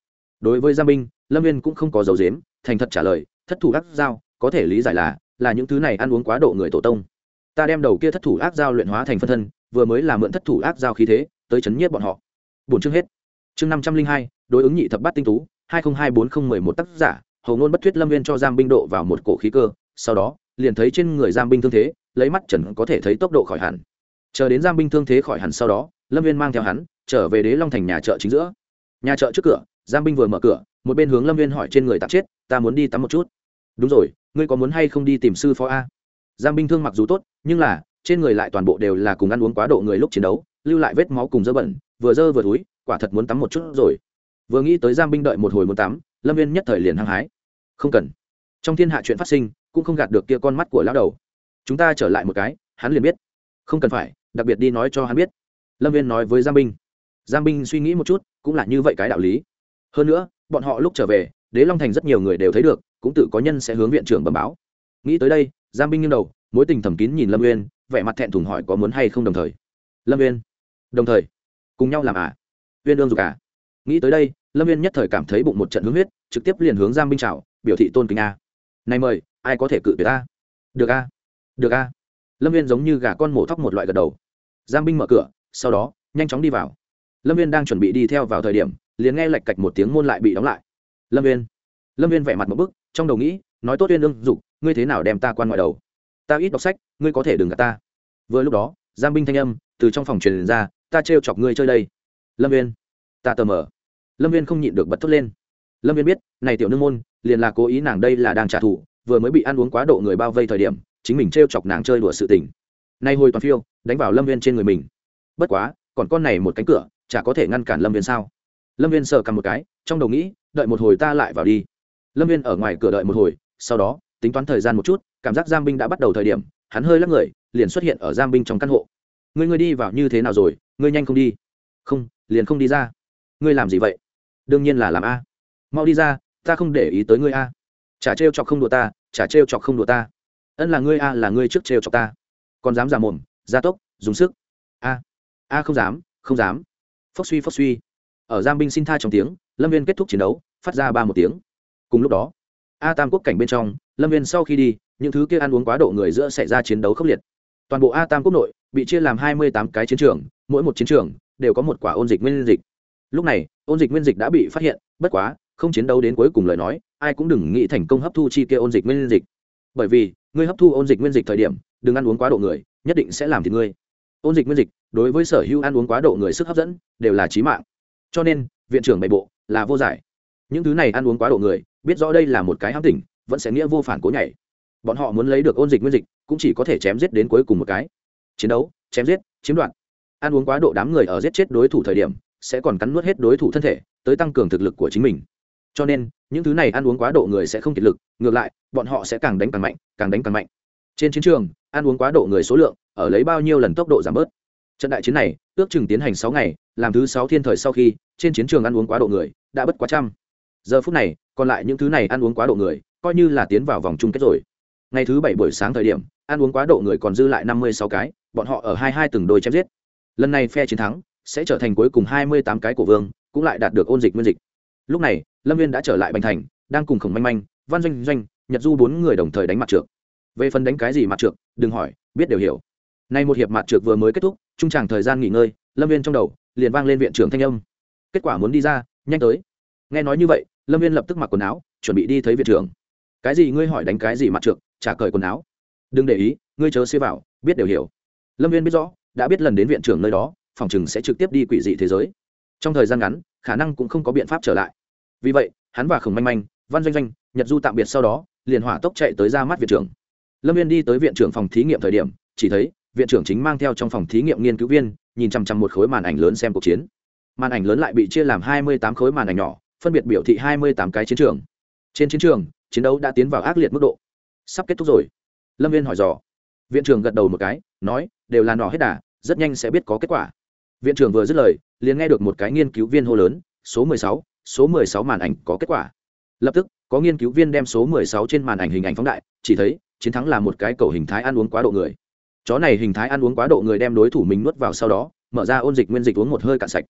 Đối với giang binh, lâm viên cũng không có dấu dếm thành thật trả lời, thất thủ ác giao có thể lý giải là là những thứ này ăn uống quá độ người tổ tông. Ta đem đầu kia thất thủ ác giao luyện hóa thành phân thân, vừa mới là mượn thất thủ ác giao khí thế, tới chấn nhiếp bọn họ. Bốn chương hết. Chương năm trăm linh hai, đối ứng nhị thập bát tinh tú, hai nghìn hai bốn không mười một tác giả hầu ngôn bất thuyết lâm viên cho giam binh độ vào một cổ khí cơ, sau đó, liền thấy trên người giam binh thương thế, lấy mắt trần có thể thấy tốc độ khỏi hẳn. Chờ đến giam binh thương thế khỏi hẳn sau đó, lâm viên mang theo hắn, trở về đế long thành nhà chợ chính giữa. Nhà chợ trước cửa, giam binh vừa mở cửa, một bên hướng lâm viên hỏi trên người tạp chết, ta muốn đi tắm một chút. Đúng rồi, ngươi có muốn hay không đi tìm sư phó a? Giam binh thương mặc dù tốt, nhưng là, trên người lại toàn bộ đều là cùng ăn uống quá độ người lúc chiến đấu, lưu lại vết máu cùng dơ bẩn, vừa dơ vừa túi quả thật muốn tắm một chút rồi. Vừa nghĩ tới giam binh đợi một hồi muốn tắm, lâm viên nhất thời liền hăng hái không cần. Trong thiên hạ chuyện phát sinh, cũng không gạt được kia con mắt của lão đầu. Chúng ta trở lại một cái, hắn liền biết. Không cần phải, đặc biệt đi nói cho hắn biết. Lâm viên nói với giang binh. Giang binh suy nghĩ một chút, cũng là như vậy cái đạo lý. Hơn nữa, bọn họ lúc trở về, đế long thành rất nhiều người đều thấy được, cũng tự có nhân sẽ hướng viện trưởng bẩm báo. Nghĩ tới đây, giang binh nghiêng đầu, mối tình thầm kín nhìn lâm uyên vẻ mặt thẹn thùng hỏi có muốn hay không đồng thời. Lâm uyên đồng thời. Cùng nhau làm à? Uyên đương dục à? Nghĩ tới đây, lâm uyên nhất thời cảm thấy bụng một trận hướng huyết, trực tiếp liền hướng giang binh chào biểu thị tôn kính a. Này mời, ai có thể cự tuyệt a? Được a được a. Lâm viên giống như gà con mổ thóc một loại gật đầu. Giang binh mở cửa, sau đó, nhanh chóng đi vào. Lâm viên đang chuẩn bị đi theo vào thời điểm, liền nghe lạch cạch một tiếng môn lại bị đóng lại. Lâm viên lâm viên vẻ mặt một bức, trong đầu nghĩ, nói tốt uyên lương dục, ngươi thế nào đem ta quan ngoại đầu? Ta ít đọc sách, ngươi có thể đừng gạt ta. Vừa lúc đó, giang binh thanh âm từ trong phòng truyền ra, ta trêu chọc ngươi chơi đây. Lâm viên, ta tờ mờ. Lâm viên không nhịn được bật thốt lên. Lâm viên biết, này tiểu nương môn liền là cố ý nàng đây là đang trả thù, vừa mới bị ăn uống quá độ người bao vây thời điểm, chính mình t r e o chọc nàng chơi đùa sự tình. Nay hồi toàn phiêu, đánh vào lâm viên trên người mình. Bất quá, còn con này một cánh cửa, chả có thể ngăn cản lâm viên sao? Lâm viên sờ cầm một cái, trong đầu nghĩ, đợi một hồi ta lại vào đi. Lâm viên ở ngoài cửa đợi một hồi, sau đó, tính toán thời gian một chút, cảm giác giang binh đã bắt đầu thời điểm, hắn hơi lắc người, liền xuất hiện ở giang binh trong căn hộ. Ngươi ngươi đi vào như thế nào rồi? Ngươi nhanh không đi. Không, liền không đi ra. Ngươi làm gì vậy? Đương nhiên là làm a. Mau đi ra ta không để ý tới ngươi a. Chả trêu chọc không đùa ta, chả trêu chọc không đùa ta. Ân là ngươi a, là ngươi trước trêu chọc ta. Còn dám giả mồm, gia tốc, dùng sức. A a không dám không dám. Phốc suy phốc suy. Ở giam binh xin tha trong tiếng, lâm viên kết thúc chiến đấu, phát ra ba một tiếng. Cùng lúc đó, a tam quốc cảnh bên trong, lâm viên sau khi đi, những thứ kia ăn uống quá độ người giữa xảy ra chiến đấu khốc liệt. Toàn bộ a tam quốc nội bị chia làm hai mươi tám cái chiến trường, mỗi một chiến trường đều có một quả ôn dịch nguyên dịch. Lúc này, ôn dịch nguyên dịch đã bị phát hiện, bất quá không chiến đấu đến cuối cùng lời nói, ai cũng đừng nghĩ thành công hấp thu chi kia ôn dịch nguyên dịch. Bởi vì, ngươi hấp thu ôn dịch nguyên dịch thời điểm, đừng ăn uống quá độ người, nhất định sẽ làm thì ngươi. Ôn dịch nguyên dịch, đối với sở hữu ăn uống quá độ người sức hấp dẫn, đều là trí mạng. Cho nên, viện trưởng bày bộ là vô giải. Những thứ này ăn uống quá độ người, biết rõ đây là một cái hám tỉnh, vẫn sẽ nghĩa vô phản cố nhảy. Bọn họ muốn lấy được ôn dịch nguyên dịch, cũng chỉ có thể chém giết đến cuối cùng một cái. Chiến đấu, chém giết, chiếm đoạt. Ăn uống quá độ đám người ở giết chết đối thủ thời điểm, sẽ còn cắn nuốt hết đối thủ thân thể, tới tăng cường thực lực của chính mình cho nên, những thứ này ăn uống quá độ người sẽ không kiệt lực, ngược lại, bọn họ sẽ càng đánh càng mạnh, càng đánh càng mạnh. Trên chiến trường, ăn uống quá độ người số lượng, ở lấy bao nhiêu lần tốc độ giảm bớt. Trận đại chiến này, ước chừng tiến hành sáu ngày, làm thứ sáu thiên thời sau khi, trên chiến trường ăn uống quá độ người, đã bất quá trăm. Giờ phút này, còn lại những thứ này ăn uống quá độ người, coi như là tiến vào vòng chung kết rồi. Ngày thứ bảy buổi sáng thời điểm, ăn uống quá độ người còn dư lại năm mươi sáu cái, bọn họ ở hai hai từng đôi chém giết. Lần này phe chiến thắng, sẽ trở thành cuối cùng hai mươi tám cái của vương, cũng lại đạt được ôn dịch nguyên dịch. Lúc này lâm viên đã trở lại bành thành, đang cùng khổng manh manh, văn doanh doanh, nhật du bốn người đồng thời đánh mặt trượt về phần đánh cái gì mặt trượt đừng hỏi, biết đều hiểu. Nay một hiệp mặt trượt vừa mới kết thúc, trung tràng thời gian nghỉ ngơi, lâm viên trong đầu liền vang lên viện trưởng thanh âm. Kết quả muốn đi ra, nhanh tới. Nghe nói như vậy, lâm viên lập tức mặc quần áo, chuẩn bị đi thấy viện trưởng. Cái gì ngươi hỏi đánh cái gì mặt trượt trả cởi quần áo. Đừng để ý, ngươi chớ xê vào, biết đều hiểu. Lâm viên biết rõ, đã biết lần đến viện trưởng nơi đó, phòng chừng sẽ trực tiếp đi quỷ dị thế giới. Trong thời gian ngắn, khả năng cũng không có biện pháp trở lại vì vậy, hắn và khổng manh manh, văn doanh doanh, nhật du tạm biệt sau đó, liền hỏa tốc chạy tới ra mắt viện trưởng. Lâm viên đi tới viện trưởng phòng thí nghiệm thời điểm, chỉ thấy viện trưởng chính mang theo trong phòng thí nghiệm nghiên cứu viên, nhìn chằm chằm một khối màn ảnh lớn xem cuộc chiến. Màn ảnh lớn lại bị chia làm hai mươi tám khối màn ảnh nhỏ, phân biệt biểu thị hai mươi tám cái chiến trường. Trên chiến trường, chiến đấu đã tiến vào ác liệt mức độ. Sắp kết thúc rồi. Lâm viên hỏi dò. Viện trưởng gật đầu một cái, nói, đều là nỏ hết đà, rất nhanh sẽ biết có kết quả. Viện trưởng vừa dứt lời, liền nghe được một cái nghiên cứu viên hô lớn, số mười sáu số mười sáu màn ảnh có kết quả. Lập tức, có nghiên cứu viên đem số mười sáu trên màn ảnh hình ảnh phóng đại, chỉ thấy, chiến thắng là một cái cầu hình thái ăn uống quá độ người. Chó này hình thái ăn uống quá độ người đem đối thủ mình nuốt vào sau đó, mở ra ôn dịch nguyên dịch uống một hơi cạn sạch.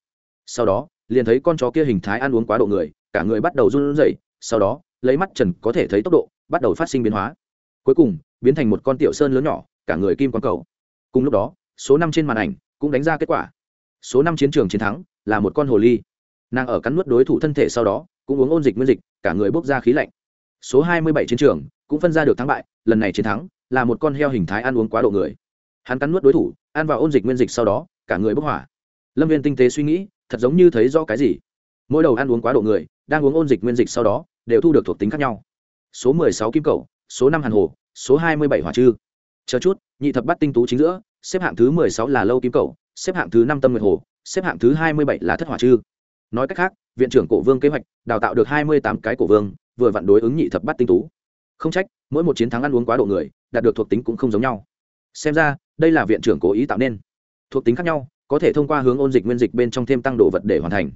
Sau đó, liền thấy con chó kia hình thái ăn uống quá độ người, cả người bắt đầu run rẩy, sau đó, lấy mắt trần có thể thấy tốc độ, bắt đầu phát sinh biến hóa. Cuối cùng, biến thành một con tiểu sơn lớn nhỏ, cả người kim quang cầu. Cùng lúc đó, số năm trên màn ảnh cũng đánh ra kết quả. Số năm chiến trường chiến thắng là một con hồ ly nàng ở cắn nuốt đối thủ thân thể sau đó, cũng uống ôn dịch nguyên dịch, cả người bốc ra khí lạnh. Số hai mươi bảy chiến trường, cũng phân ra được thắng bại, lần này chiến thắng, là một con heo hình thái ăn uống quá độ người. Hắn cắn nuốt đối thủ, ăn vào ôn dịch nguyên dịch sau đó, cả người bốc hỏa. Lâm viên tinh tế suy nghĩ, thật giống như thấy do cái gì. Mỗi đầu ăn uống quá độ người, đang uống ôn dịch nguyên dịch sau đó, đều thu được thuộc tính khác nhau. Số mười sáu kim cầu số năm hàn hồ, số hai mươi bảy hỏa chư chờ chút, nhị thập bắt tinh tú chính giữa, xếp hạng thứ mười sáu là lâu kim cầu xếp hạng thứ năm tâm nguyệt hồ, xếp hạng thứ hai mươi bảy là thất hỏa chư nói cách khác, viện trưởng cổ vương kế hoạch, đào tạo được hai mươi tám cái cổ vương, vừa vặn đối ứng nhị thập bắt tinh tú. Không trách, mỗi một chiến thắng ăn uống quá độ người, đạt được thuộc tính cũng không giống nhau. Xem ra, đây là viện trưởng cố ý tạo nên. Thuộc tính khác nhau, có thể thông qua hướng ôn dịch nguyên dịch bên trong thêm tăng độ vật để hoàn thành.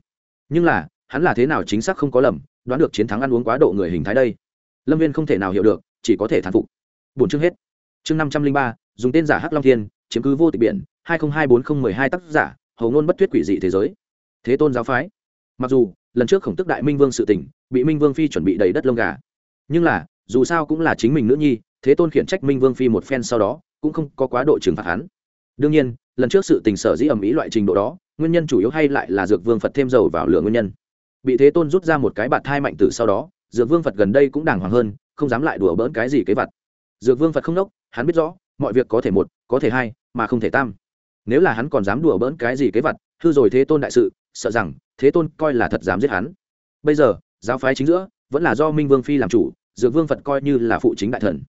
Nhưng là, hắn là thế nào chính xác không có lầm, đoán được chiến thắng ăn uống quá độ người hình thái đây. Lâm viên không thể nào hiểu được, chỉ có thể thán phục. Bốn chương hết. Chương năm trăm linh ba, dùng tên giả hắc long thiên, chiếm cứ vô tịch biển, hai nghìn hai bốn không mười hai tác giả, hầu ngôn bất thuyết quỷ dị thế giới. Thế tôn giáo phái mặc dù, lần trước khổng tức đại minh vương sự tỉnh bị minh vương phi chuẩn bị đầy đất lông gà. Nhưng là, dù sao cũng là chính mình nữ nhi, thế tôn khiển trách minh vương phi một phen sau đó, cũng không có quá độ trừng phạt hắn. Đương nhiên, lần trước sự tình sở dĩ ẩm ý loại trình độ đó, nguyên nhân chủ yếu hay lại là dược vương phật thêm dầu vào lửa nguyên nhân. Bị thế tôn rút ra một cái bạt thai mạnh tử sau đó, dược vương phật gần đây cũng đàng hoàng hơn, không dám lại đùa bỡn cái gì kế vặt. Dược vương phật không đốc, hắn biết rõ, mọi việc có thể một, có thể hai, mà không thể tam. Nếu là hắn còn dám đùa bỡn cái gì kế vặt, hư rồi thế tôn đại sự sợ rằng thế tôn coi là thật dám giết hắn. Bây giờ, giáo phái chính giữa vẫn là do minh vương phi làm chủ, dược vương phật coi như là phụ chính đại thần.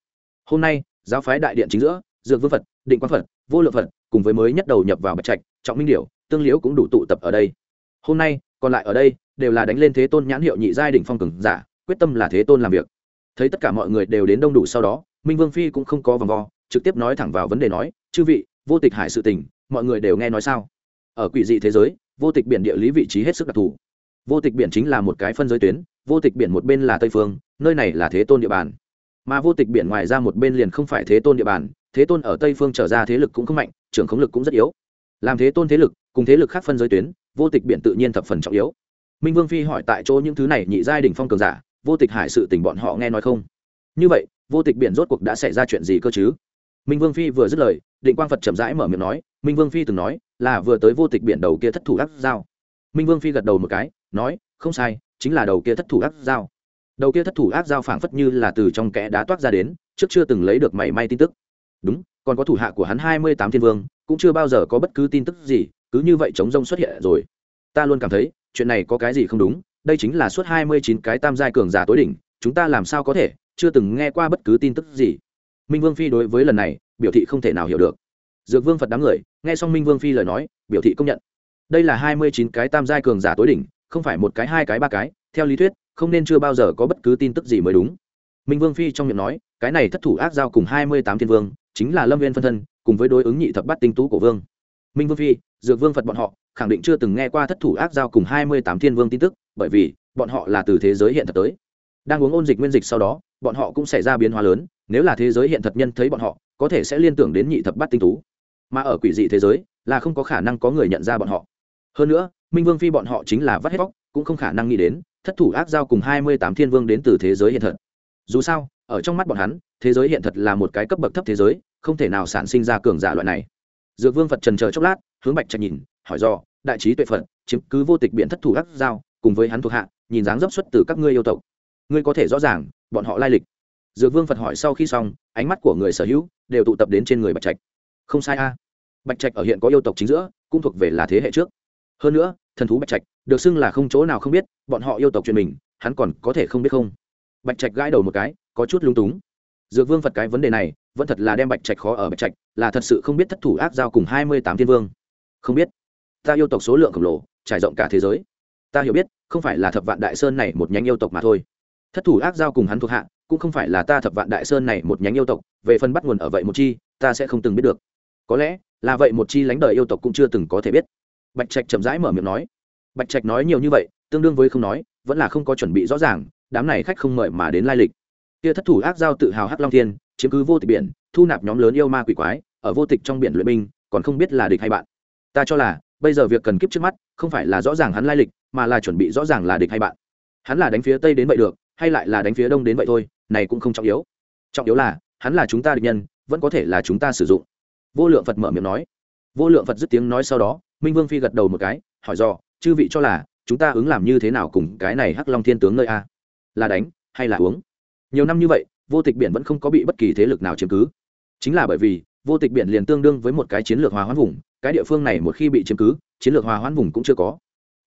Hôm nay, giáo phái đại điện chính giữa, dược vương phật, định quang phật, vô lượng phật cùng với mới nhất đầu nhập vào bạch trạch, trọng minh điểu, tương liễu cũng đủ tụ tập ở đây. Hôm nay, còn lại ở đây đều là đánh lên thế tôn nhãn hiệu nhị giai đỉnh phong cường giả, quyết tâm là thế tôn làm việc. Thấy tất cả mọi người đều đến đông đủ sau đó, minh vương phi cũng không có vòng vo, trực tiếp nói thẳng vào vấn đề nói, chư vị, vô tịch hải sự tình, mọi người đều nghe nói sao? Ở quỷ dị thế giới vô tịch biển địa lý vị trí hết sức đặc thù. Vô tịch biển chính là một cái phân giới tuyến, vô tịch biển một bên là tây phương, nơi này là thế tôn địa bàn. Mà vô tịch biển ngoài ra một bên liền không phải thế tôn địa bàn, thế tôn ở tây phương trở ra thế lực cũng không mạnh, trưởng khống lực cũng rất yếu. Làm thế tôn thế lực, cùng thế lực khác phân giới tuyến, vô tịch biển tự nhiên thập phần trọng yếu. Minh vương phi hỏi tại chỗ những thứ này nhị giai đ ỉ n h phong cường giả, vô tịch hải sự tình bọn họ nghe nói không? Như vậy, vô tịch biển rốt cuộc đã xảy ra chuyện gì cơ chứ? Minh vương phi vừa dứt lời, định quang phật chậm rãi mở miệng nói, minh vương phi từng nói là vừa tới vô tịch biển đầu kia thất thủ ác giao minh vương phi gật đầu một cái, nói, không sai, chính là đầu kia thất thủ ác giao đầu kia thất thủ ác giao phảng phất như là từ trong kẽ đá toát ra đến, trước chưa từng lấy được mảy may tin tức. Đúng, còn có thủ hạ của hắn hai mươi tám thiên vương, cũng chưa bao giờ có bất cứ tin tức gì, cứ như vậy chống rông xuất hiện rồi. Ta luôn cảm thấy, chuyện này có cái gì không đúng, đây chính là suốt hai mươi chín cái tam giai cường giả tối đỉnh, chúng ta làm sao có thể chưa từng nghe qua bất cứ tin tức gì. Minh vương phi đối với lần này, biểu thị không thể nào hiểu được dược vương phật đám người, nghe xong minh vương phi lời nói, biểu thị công nhận. Đây là hai mươi chín cái tam giai cường giả tối đỉnh, không phải một cái, hai cái, ba cái, theo lý thuyết, không nên chưa bao giờ có bất cứ tin tức gì mới đúng. Minh vương phi trong miệng nói, cái này thất thủ ác giao cùng hai mươi tám thiên vương, chính là lâm viên phân thân, cùng với đối ứng nhị thập bát tinh tú của vương. Minh vương phi, dược vương phật bọn họ, khẳng định chưa từng nghe qua thất thủ ác giao cùng hai mươi tám thiên vương tin tức, bởi vì, bọn họ là từ thế giới hiện thật tới. Đang uống ôn dịch nguyên dịch sau đó, bọn họ cũng xảy ra biến hóa lớn, nếu là thế giới hiện thật nhân thấy bọn họ, có thể sẽ liên tưởng đến nhị thập bát tinh tú mà ở quỷ dị thế giới là không có khả năng có người nhận ra bọn họ. Hơn nữa, minh vương phi bọn họ chính là vắt hết bóc cũng không khả năng nghĩ đến, thất thủ ác giao cùng hai mươi tám thiên vương đến từ thế giới hiện thật. Dù sao, ở trong mắt bọn hắn, thế giới hiện thật là một cái cấp bậc thấp thế giới, không thể nào sản sinh ra cường giả loại này. Dược vương phật trần chờ chốc lát, hướng bạch trạch nhìn, hỏi do đại trí tuệ phật, chiếm cứ vô tịch biện thất thủ ác giao, cùng với hắn thuộc hạ, nhìn dáng dấp xuất từ các ngươi yêu tộc, ngươi có thể rõ ràng, bọn họ lai lịch. Dược vương phật hỏi sau khi xong, ánh mắt của người sở hữu đều tụ tập đến trên người bạch trạch không sai a. Bạch trạch ở hiện có yêu tộc chính giữa, cũng thuộc về là thế hệ trước. Hơn nữa, thần thú bạch trạch, được xưng là không chỗ nào không biết, bọn họ yêu tộc chuyện mình, hắn còn có thể không biết không? Bạch trạch gãi đầu một cái, có chút lung túng. Dược vương phật cái vấn đề này, vẫn thật là đem bạch trạch khó ở bạch trạch, là thật sự không biết thất thủ ác giao cùng hai mươi tám thiên vương. Không biết. Ta yêu tộc số lượng khổng lồ, trải rộng cả thế giới. Ta hiểu biết, không phải là thập vạn đại sơn này một nhánh yêu tộc mà thôi. Thất thủ ác giao cùng hắn thuộc hạ, cũng không phải là ta thập vạn đại sơn này một nhánh yêu tộc, về phần bắt nguồn ở vậy một chi, ta sẽ không từng biết được có lẽ là vậy một chi lánh đời yêu tộc cũng chưa từng có thể biết. Bạch trạch chậm rãi mở miệng nói. Bạch trạch nói nhiều như vậy, tương đương với không nói, vẫn là không có chuẩn bị rõ ràng, đám này khách không mời mà đến lai lịch. Kia thất thủ ác giao tự hào hắc long thiên, chiếm cứ vô tịch biển, thu nạp nhóm lớn yêu ma quỷ quái, ở vô tịch trong biển luyện binh, còn không biết là địch hay bạn. Ta cho là, bây giờ việc cần kiếp trước mắt, không phải là rõ ràng hắn lai lịch, mà là chuẩn bị rõ ràng là địch hay bạn. Hắn là đánh phía tây đến vậy được, hay lại là đánh phía đông đến vậy thôi, này cũng không trọng yếu. Trọng yếu là, hắn là chúng ta địch nhân, vẫn có thể là chúng ta sử dụng vô lượng phật mở miệng nói. Vô lượng phật dứt tiếng nói sau đó, minh vương phi gật đầu một cái, hỏi do chư vị cho là chúng ta ứng làm như thế nào cùng cái này hắc long thiên tướng nơi a? Là đánh hay là uống? Nhiều năm như vậy, vô tịch biển vẫn không có bị bất kỳ thế lực nào chiếm cứ. Chính là bởi vì, vô tịch biển liền tương đương với một cái chiến lược hòa hoãn vùng, cái địa phương này một khi bị chiếm cứ, chiến lược hòa hoãn vùng cũng chưa có.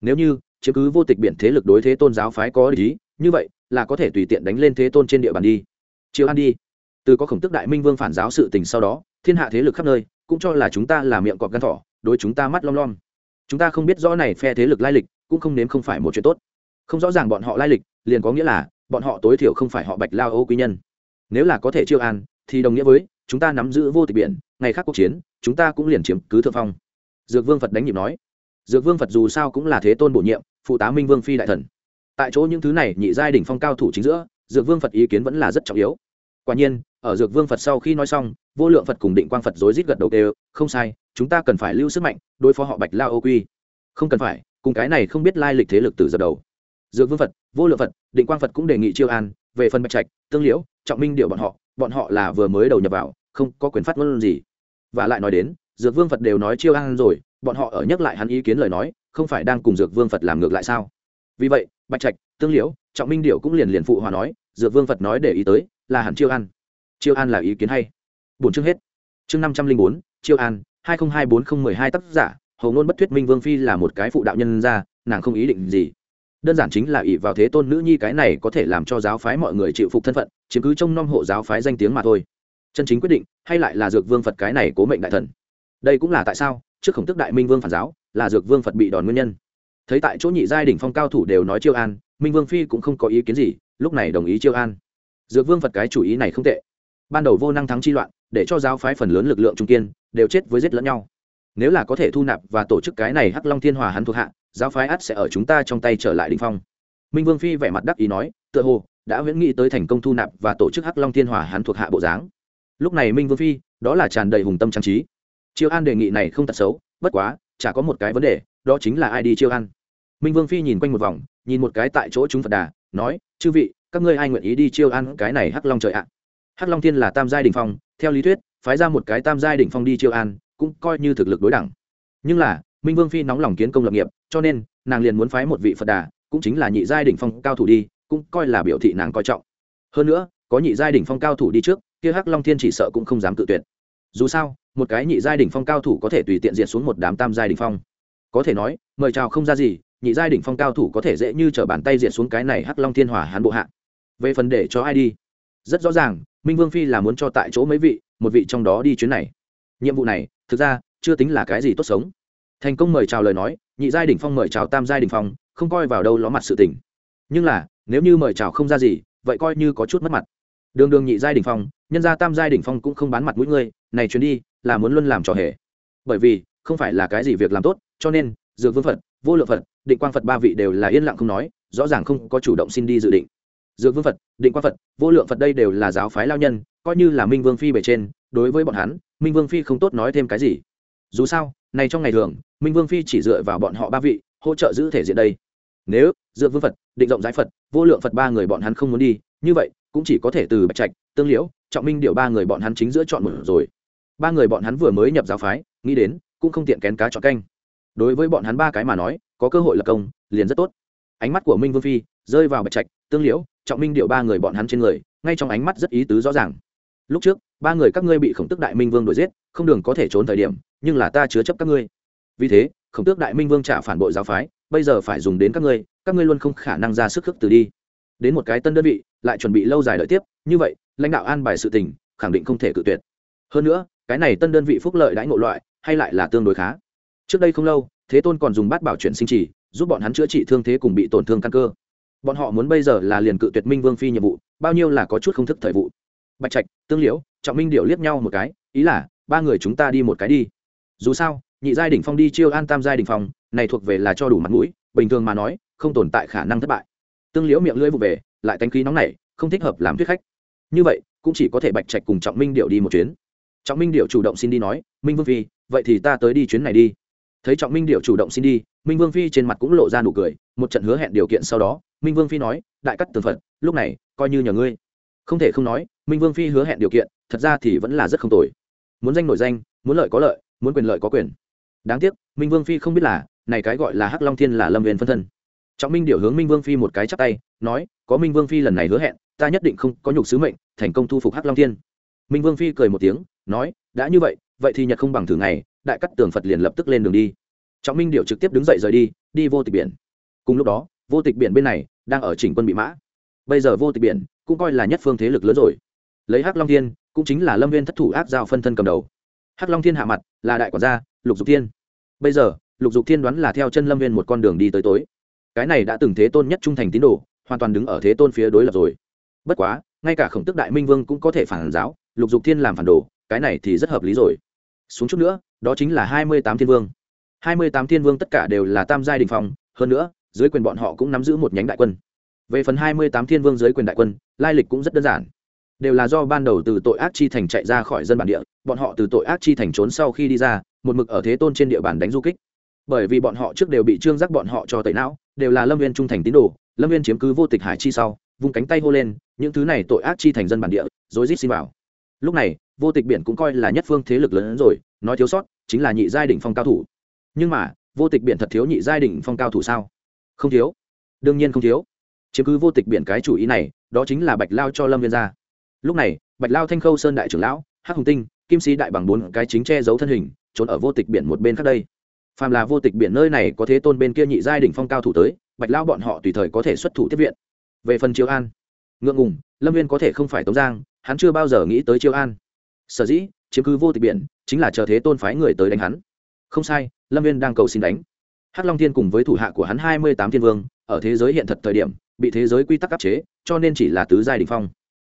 Nếu như chiếm cứ vô tịch biển thế lực đối thế tôn giáo phái có lý như vậy là có thể tùy tiện đánh lên thế tôn trên địa bàn đi. Chiều ăn đi từ có khổng tức đại minh vương phản giáo sự tình sau đó, thiên hạ thế lực khắp nơi cũng cho là chúng ta là miệng cọp gan thỏ, đối chúng ta mắt lom lom. Chúng ta không biết rõ này phe thế lực lai lịch, cũng không nếm không phải một chuyện tốt. Không rõ ràng bọn họ lai lịch, liền có nghĩa là bọn họ tối thiểu không phải họ bạch lao ô quý nhân. Nếu là có thể chiêu an, thì đồng nghĩa với chúng ta nắm giữ vô tịch biển, ngày khác cuộc chiến, chúng ta cũng liền chiếm cứ thượng phong. Dược vương phật đánh nhịp nói. Dược vương phật dù sao cũng là thế tôn bổ nhiệm, phụ tá minh vương phi đại thần. Tại chỗ những thứ này nhị giai đỉnh phong cao thủ chính giữa, dược vương phật ý kiến vẫn là rất trọng yếu. Quả nhiên ở dược vương phật sau khi nói xong, vô lượng phật cùng định quang phật rối rít gật đầu đều không sai, chúng ta cần phải lưu sức mạnh, đối phó họ bạch lao ô quy. Không cần phải, cùng cái này không biết lai lịch thế lực từ dập đầu. Dược vương phật, vô lượng phật, định quang phật cũng đề nghị chiêu an, về phần bạch trạch, tương liễu, trọng minh điệu bọn họ bọn họ là vừa mới đầu nhập vào, không có quyền phát ngôn gì. Và lại nói đến, dược vương phật đều nói chiêu an rồi, bọn họ ở nhắc lại hắn ý kiến lời nói, không phải đang cùng dược vương phật làm ngược lại sao? Vì vậy, bạch trạch, tương liễu, trọng minh điệu cũng liền liền phụ hòa nói, dược vương phật nói để ý tới, là hẳn chiêu an chiêu an là ý kiến hay. Bốn chương hết. Chương năm trăm linh bốn, chiêu an, hai nghìn hai bốn không mười hai tác giả, hầu ngôn bất thuyết minh vương phi là một cái phụ đạo nhân ra nàng không ý định gì. Đơn giản chính là ỷ vào thế tôn nữ nhi cái này có thể làm cho giáo phái mọi người chịu phục thân phận, chiếm cứ trong nom hộ giáo phái danh tiếng mà thôi. Chân chính quyết định, hay lại là dược vương phật cái này cố mệnh đại thần. Đây cũng là tại sao, trước khổng tức đại minh vương phản giáo, là dược vương phật bị đòn nguyên nhân. Thấy tại chỗ nhị giai đỉnh phong cao thủ đều nói chiêu an, minh vương phi cũng không có ý kiến gì, lúc này đồng ý chiêu an. Dược vương phật cái chủ ý này không tệ ban đầu vô năng thắng chi loạn, để cho giáo phái phần lớn lực lượng trung kiên đều chết với giết lẫn nhau. Nếu là có thể thu nạp và tổ chức cái này hắc long thiên hòa hắn thuộc hạ, giáo phái ắt sẽ ở chúng ta trong tay trở lại đình phong. Minh vương phi vẻ mặt đắc ý nói, tựa hồ đã huyễn nghĩ tới thành công thu nạp và tổ chức hắc long thiên hòa hắn thuộc hạ bộ dáng. Lúc này minh vương phi, đó là tràn đầy hùng tâm trang trí. Chiêu an đề nghị này không tật xấu, bất quá, chả có một cái vấn đề, đó chính là ai đi chiêu an. Minh vương phi nhìn quanh một vòng, nhìn một cái tại chỗ chúng phật đà, nói, chư vị, các ngươi ai nguyện ý đi chiêu an cái này hắc long trời ạ? Hắc long thiên là tam giai đình phong, theo lý thuyết, phái ra một cái tam giai đình phong đi chiêu an, cũng coi như thực lực đối đẳng. Nhưng là, minh vương phi nóng lòng kiến công lập nghiệp, cho nên, nàng liền muốn phái một vị phật đà, cũng chính là nhị giai đỉnh phong cao thủ đi, cũng coi là biểu thị nàng coi trọng. Hơn nữa, có nhị giai đỉnh phong cao thủ đi trước, kia hắc long thiên chỉ sợ cũng không dám tự tuyệt. Dù sao, một cái nhị giai đỉnh phong cao thủ có thể tùy tiện diệt xuống một đám tam giai đỉnh phong. Có thể nói, mời chào không ra gì, nhị giai đỉnh phong cao thủ có thể dễ như t bàn tay diệt xuống cái này hắc long thiên hỏa hán bộ hạ. Về phần để cho ai đi? Rất rõ ràng minh vương phi là muốn cho tại chỗ mấy vị, một vị trong đó đi chuyến này. Nhiệm vụ này, thực ra, chưa tính là cái gì tốt sống. Thành công mời chào lời nói, nhị giai đỉnh phong mời chào tam giai đỉnh phong, không coi vào đâu ló mặt sự tình. Nhưng là, nếu như mời chào không ra gì, vậy coi như có chút mất mặt. Đường đường nhị giai đỉnh phong, nhân gia tam giai đỉnh phong cũng không bán mặt mũi ngươi, này chuyến đi, là muốn luôn làm trò hề. Bởi vì, không phải là cái gì việc làm tốt, cho nên, dược vương phật, vô lượng phật, định quang phật ba vị đều là yên lặng không nói, rõ ràng không có chủ động xin đi dự định dược vương phật, định quang phật, vô lượng phật đây đều là giáo phái lao nhân, coi như là minh vương phi bề trên, đối với bọn hắn, minh vương phi không tốt nói thêm cái gì. Dù sao, này trong ngày thường, minh vương phi chỉ dựa vào bọn họ ba vị, hỗ trợ giữ thể diện đây. Nếu, dược vương phật, định rộng giải phật, vô lượng phật ba người bọn hắn không muốn đi, như vậy, cũng chỉ có thể từ bạch trạch, tương liễu, trọng minh điệu ba người bọn hắn chính giữa chọn một rồi. Ba người bọn hắn vừa mới nhập giáo phái, nghĩ đến, cũng không tiện kén cá chọn canh. Đối với bọn hắn ba cái mà nói, có cơ hội lập công, liền rất tốt. Ánh mắt của minh vương phi rơi vào bạch trạch, tương liễu trọng minh điệu ba người bọn hắn trên người, ngay trong ánh mắt rất ý tứ rõ ràng. Lúc trước, ba người các ngươi bị khổng tức đại minh vương đuổi giết, không đường có thể trốn thời điểm, nhưng là ta chứa chấp các ngươi. Vì thế, khổng tước đại minh vương trả phản bội giáo phái, bây giờ phải dùng đến các ngươi các ngươi luôn không khả năng ra sức khước từ đi. Đến một cái tân đơn vị, lại chuẩn bị lâu dài đợi tiếp, như vậy, lãnh đạo an bài sự tình, khẳng định không thể cự tuyệt. Hơn nữa, cái này tân đơn vị phúc lợi đãi ngộ loại, hay lại là tương đối khá. Trước đây không lâu, thế tôn còn dùng bát bảo chuyển sinh trì, giúp bọn hắn chữa trị thương thế cùng bị tổn thương căn cơ bọn họ muốn bây giờ là liền cự tuyệt minh vương phi nhiệm vụ, bao nhiêu là có chút không thức thời vụ. Bạch trạch, tương liễu, trọng minh điệu liếc nhau một cái, ý là, ba người chúng ta đi một cái đi. Dù sao, nhị giai đ ỉ n h phong đi chiêu an tam giai đ ỉ n h phong, này thuộc về là cho đủ mặt mũi, bình thường mà nói, không tồn tại khả năng thất bại. Tương liễu miệng lưỡi vụ về, lại tánh khí nóng này không thích hợp làm thuyết khách. Như vậy, cũng chỉ có thể bạch trạch cùng trọng minh điệu đi một chuyến. Trọng minh điệu chủ động xin đi nói, minh vương phi, vậy thì ta tới đi chuyến này đi thấy trọng minh điệu chủ động xin đi, minh vương phi trên mặt cũng lộ ra nụ cười, một trận hứa hẹn điều kiện sau đó, minh vương phi nói, đại cắt tường phật, lúc này, coi như nhờ ngươi. Không thể không nói, minh vương phi hứa hẹn điều kiện, thật ra thì vẫn là rất không tồi. Muốn danh nổi danh, muốn lợi có lợi, muốn quyền lợi có quyền. Đáng tiếc, minh vương phi không biết là, này cái gọi là hắc long thiên là lâm viên phân thân. Trọng minh điệu hướng minh vương phi một cái chắp tay, nói, có minh vương phi lần này hứa hẹn, ta nhất định không có nhục sứ mệnh, thành công thu phục hắc long thiên. Minh vương phi cười một tiếng, nói, đã như vậy vậy thì nhật không bằng thử ngày đại cắt tường phật liền lập tức lên đường đi. Trọng minh điệu trực tiếp đứng dậy rời đi đi vô tịch biển. Cùng lúc đó, vô tịch biển bên này đang ở chỉnh quân bị mã. Bây giờ vô tịch biển cũng coi là nhất phương thế lực lớn rồi. Lấy hắc long thiên, cũng chính là lâm viên thất thủ ác giao phân thân cầm đầu. Hắc long thiên hạ mặt, là đại quản gia, lục dục thiên. Bây giờ, lục dục thiên đoán là theo chân lâm viên một con đường đi tới tối. Cái này đã từng thế tôn nhất trung thành tín đồ, hoàn toàn đứng ở thế tôn phía đối lập rồi. Bất quá, ngay cả khổng tức đại minh vương cũng có thể phản giáo, lục dục thiên làm phản đồ, cái này thì rất hợp lý rồi xuống chút nữa, đó chính là hai mươi tám thiên vương. hai mươi tám thiên vương tất cả đều là tam giai đình phong, hơn nữa, dưới quyền bọn họ cũng nắm giữ một nhánh đại quân. Về phần hai mươi tám thiên vương dưới quyền đại quân, lai lịch cũng rất đơn giản. Đều là do ban đầu từ tội ác chi thành chạy ra khỏi dân bản địa, bọn họ từ tội ác chi thành trốn sau khi đi ra, một mực ở thế tôn trên địa bàn đánh du kích. Bởi vì bọn họ trước đều bị trương giác bọn họ cho tẩy não, đều là lâm viên trung thành tín đồ, lâm viên chiếm cứ vô tịch hải chi sau, vung cánh tay hô lên, những thứ này tội ác chi thành dân bản địa, rối rít xin vào lúc này, vô tịch biển cũng coi là nhất phương thế lực lớn hơn rồi, nói thiếu sót, chính là nhị giai đỉnh phong cao thủ. Nhưng mà, vô tịch biển thật thiếu nhị giai đỉnh phong cao thủ sao? Không thiếu. Đương nhiên không thiếu. Chiếm cứ vô tịch biển cái chủ ý này, đó chính là bạch lao cho lâm viên ra. Lúc này, bạch lao thanh khâu sơn đại trưởng lão, hắc hùng tinh, kim sĩ đại bằng bốn cái chính che giấu thân hình, trốn ở vô tịch biển một bên khác đây. Phàm là vô tịch biển nơi này có thế tôn bên kia nhị giai đỉnh phong cao thủ tới, bạch lao bọn họ tùy thời có thể xuất thủ tiếp viện. Về phần chiêu an, ngượng ngùng, lâm viên có thể không phải tống giang hắn chưa bao giờ nghĩ tới chiêu an. Sở dĩ, chiếm cứ vô tịch biển, chính là chờ thế tôn phái người tới đánh hắn. Không sai, lâm viên đang cầu xin đánh. Hắc long thiên cùng với thủ hạ của hắn hai mươi tám thiên vương, ở thế giới hiện thật thời điểm, bị thế giới quy tắc áp chế, cho nên chỉ là tứ giai đình phong.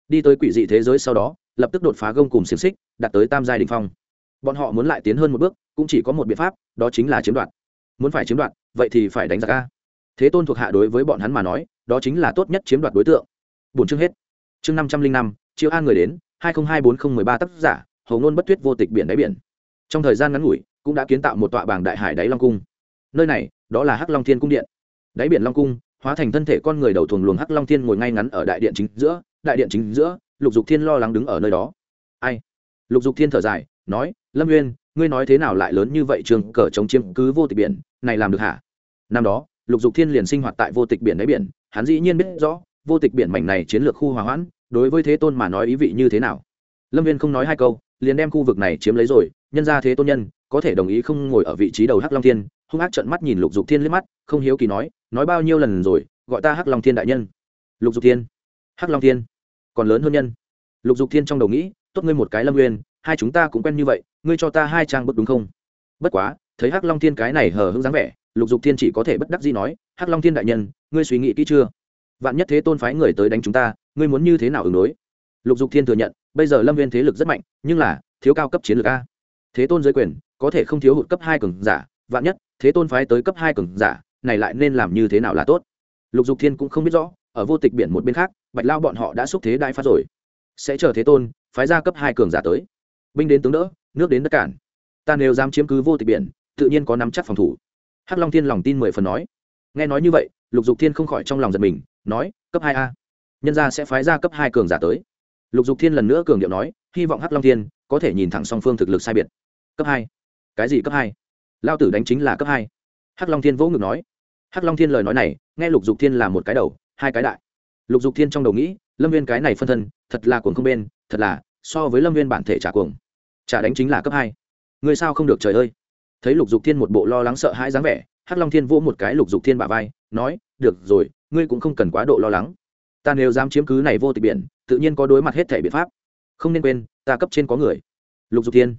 Đi tới quỷ dị thế giới sau đó, lập tức đột phá gông cùng xiềng xích, đạt tới tam giai đình phong. Bọn họ muốn lại tiến hơn một bước, cũng chỉ có một biện pháp, đó chính là chiếm đoạt. Muốn phải chiếm đoạt, vậy thì phải đánh giặc a. Thế tôn thuộc hạ đối với bọn hắn mà nói, đó chính là tốt nhất chiếm đoạt đối tượng. Bốn chương hết. Chương năm trăm linh năm chiếu an người đến, hai nghìn hai bốn không mười ba tác giả, hầu ngôn bất tuyết vô tịch biển đáy biển. Trong thời gian ngắn ngủi, cũng đã kiến tạo một tọa bảng đại hải đáy long cung. Nơi này, đó là hắc long thiên cung điện. Đáy biển long cung, hóa thành thân thể con người đầu thuồng luồng hắc long thiên ngồi ngay ngắn ở đại điện chính giữa, đại điện chính giữa, lục dục thiên lo lắng đứng ở nơi đó. Ai? Lục dục thiên thở dài, nói, lâm nguyên ngươi nói thế nào lại lớn như vậy trường cờ chống chiếm cứ vô tịch biển, này làm được hả? Năm đó, lục dục thiên liền sinh hoạt tại vô tịch biển đáy biển, hắn dĩ nhiên biết rõ, vô tịch biển mảnh này chiến lược khu hòa hoãn đối với thế tôn mà nói ý vị như thế nào? Lâm viên không nói hai câu, liền đem khu vực này chiếm lấy rồi, nhân ra thế tôn nhân, có thể đồng ý không ngồi ở vị trí đầu hắc long thiên, hung ác trận mắt nhìn lục dục thiên liếc mắt, không hiếu kỳ nói nói bao nhiêu lần rồi, gọi ta hắc long thiên đại nhân? Lục dục thiên, hắc long thiên, còn lớn hơn nhân. Lục dục thiên trong đầu nghĩ, tốt ngươi một cái lâm uyên hai chúng ta cũng quen như vậy, ngươi cho ta hai trang bức đúng không? Bất quá, thấy hắc long thiên cái này hờ hững dáng vẻ, lục dục thiên chỉ có thể bất đắc gì nói, hắc long thiên đại nhân, ngươi suy nghĩ kỹ chưa? Vạn nhất thế tôn phái người tới đánh chúng ta ngươi muốn như thế nào ứng đối? Lục dục thiên thừa nhận, bây giờ lâm viên thế lực rất mạnh, nhưng là, thiếu cao cấp chiến lược a. Thế tôn giới quyền, có thể không thiếu hụt cấp hai cường giả, vạn nhất, thế tôn phái tới cấp hai cường giả, này lại nên làm như thế nào là tốt? Lục dục thiên cũng không biết rõ, ở vô tịch biển một bên khác, bạch lao bọn họ đã xúc thế đại phát rồi. Sẽ chờ thế tôn, phái ra cấp hai cường giả tới. Binh đến tướng đỡ, nước đến đất cản. Ta nếu dám chiếm cứ vô tịch biển, tự nhiên có nắm chắc phòng thủ. Hắc long thiên lòng tin mười phần nói. Nghe nói như vậy, lục dục thiên không khỏi trong lòng giật mình, nói, cấp hai a nhân gia sẽ phái ra cấp hai cường giả tới. Lục dục thiên lần nữa cường điệu nói, hy vọng hắc long thiên có thể nhìn thẳng song phương thực lực sai biệt. Cấp hai? Cái gì cấp hai? Lao tử đánh chính là cấp hai. Hắc long thiên vỗ ngực nói. Hắc long thiên lời nói này, nghe lục dục thiên là một cái đầu, hai cái đại. Lục dục thiên trong đầu nghĩ, lâm viên cái này phân thân, thật là cuồng không bên, thật là, so với lâm viên bản thể trả cuồng. Trả đánh chính là cấp hai. Người sao không được trời ơi. Thấy lục dục thiên một bộ lo lắng sợ hãi dáng vẻ, hắc long thiên vỗ một cái lục dục thiên bả vai, nói, được rồi, ngươi cũng không cần quá độ lo lắng ta nếu dám chiếm cứ này vô tịch biển, tự nhiên có đối mặt hết thể biện pháp. Không nên quên, ta cấp trên có người. Lục dục thiên.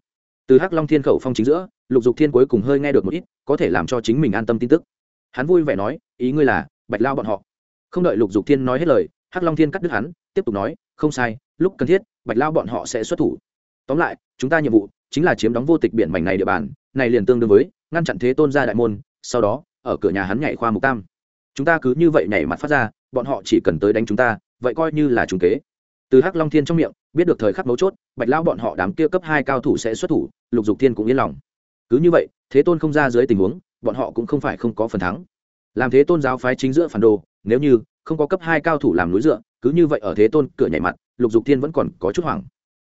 Từ hắc long thiên khẩu phong chính giữa, lục dục thiên cuối cùng hơi nghe được một ít, có thể làm cho chính mình an tâm tin tức. Hắn vui vẻ nói, ý ngươi là, bạch lao bọn họ. Không đợi lục dục thiên nói hết lời, hắc long thiên cắt đứt hắn, tiếp tục nói, không sai, lúc cần thiết, bạch lao bọn họ sẽ xuất thủ. Tóm lại, chúng ta nhiệm vụ chính là chiếm đóng vô tịch biển mảnh này địa bàn, này liền tương đương với ngăn chặn thế tôn gia đại môn, sau đó, ở cửa nhà hắn nhảy khoa mục tam. Chúng ta cứ như vậy nhảy mặt phát ra bọn họ chỉ cần tới đánh chúng ta, vậy coi như là chúng kế. Từ hắc long thiên trong miệng, biết được thời khắc mấu chốt, bạch lão bọn họ đám kia cấp hai cao thủ sẽ xuất thủ, lục dục thiên cũng yên lòng. Cứ như vậy, thế tôn không ra dưới tình huống, bọn họ cũng không phải không có phần thắng. Làm thế tôn giáo phái chính giữa phản đồ, nếu như không có cấp hai cao thủ làm núi dựa, cứ như vậy ở thế tôn cửa nhảy mặt, lục dục thiên vẫn còn có chút hoảng.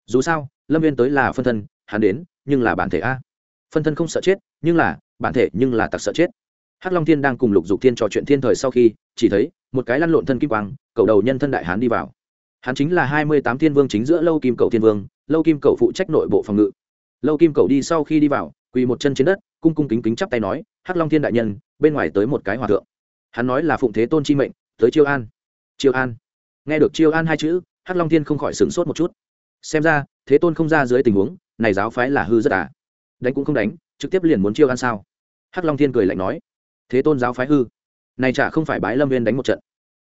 Dù sao, lâm viên tới là phân thân, hắn đến, nhưng là bản thể a. Phân thân không sợ chết, nhưng là, bản thể nhưng là tặc sợ chết. Hắc long thiên đang cùng lục dục thiên trò chuyện thiên thời sau khi, chỉ thấy một cái lăn lộn thân kim quang, cầu đầu nhân thân đại hán đi vào. Hắn chính là hai mươi tám thiên vương chính giữa lâu kim cầu thiên vương, lâu kim cầu phụ trách nội bộ phòng ngự. Lâu kim cầu đi sau khi đi vào, quỳ một chân trên đất, cung cung kính kính chắp tay nói, hắc long thiên đại nhân, bên ngoài tới một cái hòa thượng. Hắn nói là phụng thế tôn chi mệnh, tới chiêu an. Chiêu an. Nghe được chiêu an hai chữ, hắc long thiên không khỏi sửng sốt một chút. Xem ra, thế tôn không ra dưới tình huống, này giáo phái là hư rất à? Đánh cũng không đánh, trực tiếp liền muốn chiêu an sao? Hắc long thiên cười lạnh nói, thế tôn giáo phái hư này chả không phải bái lâm viên đánh một trận.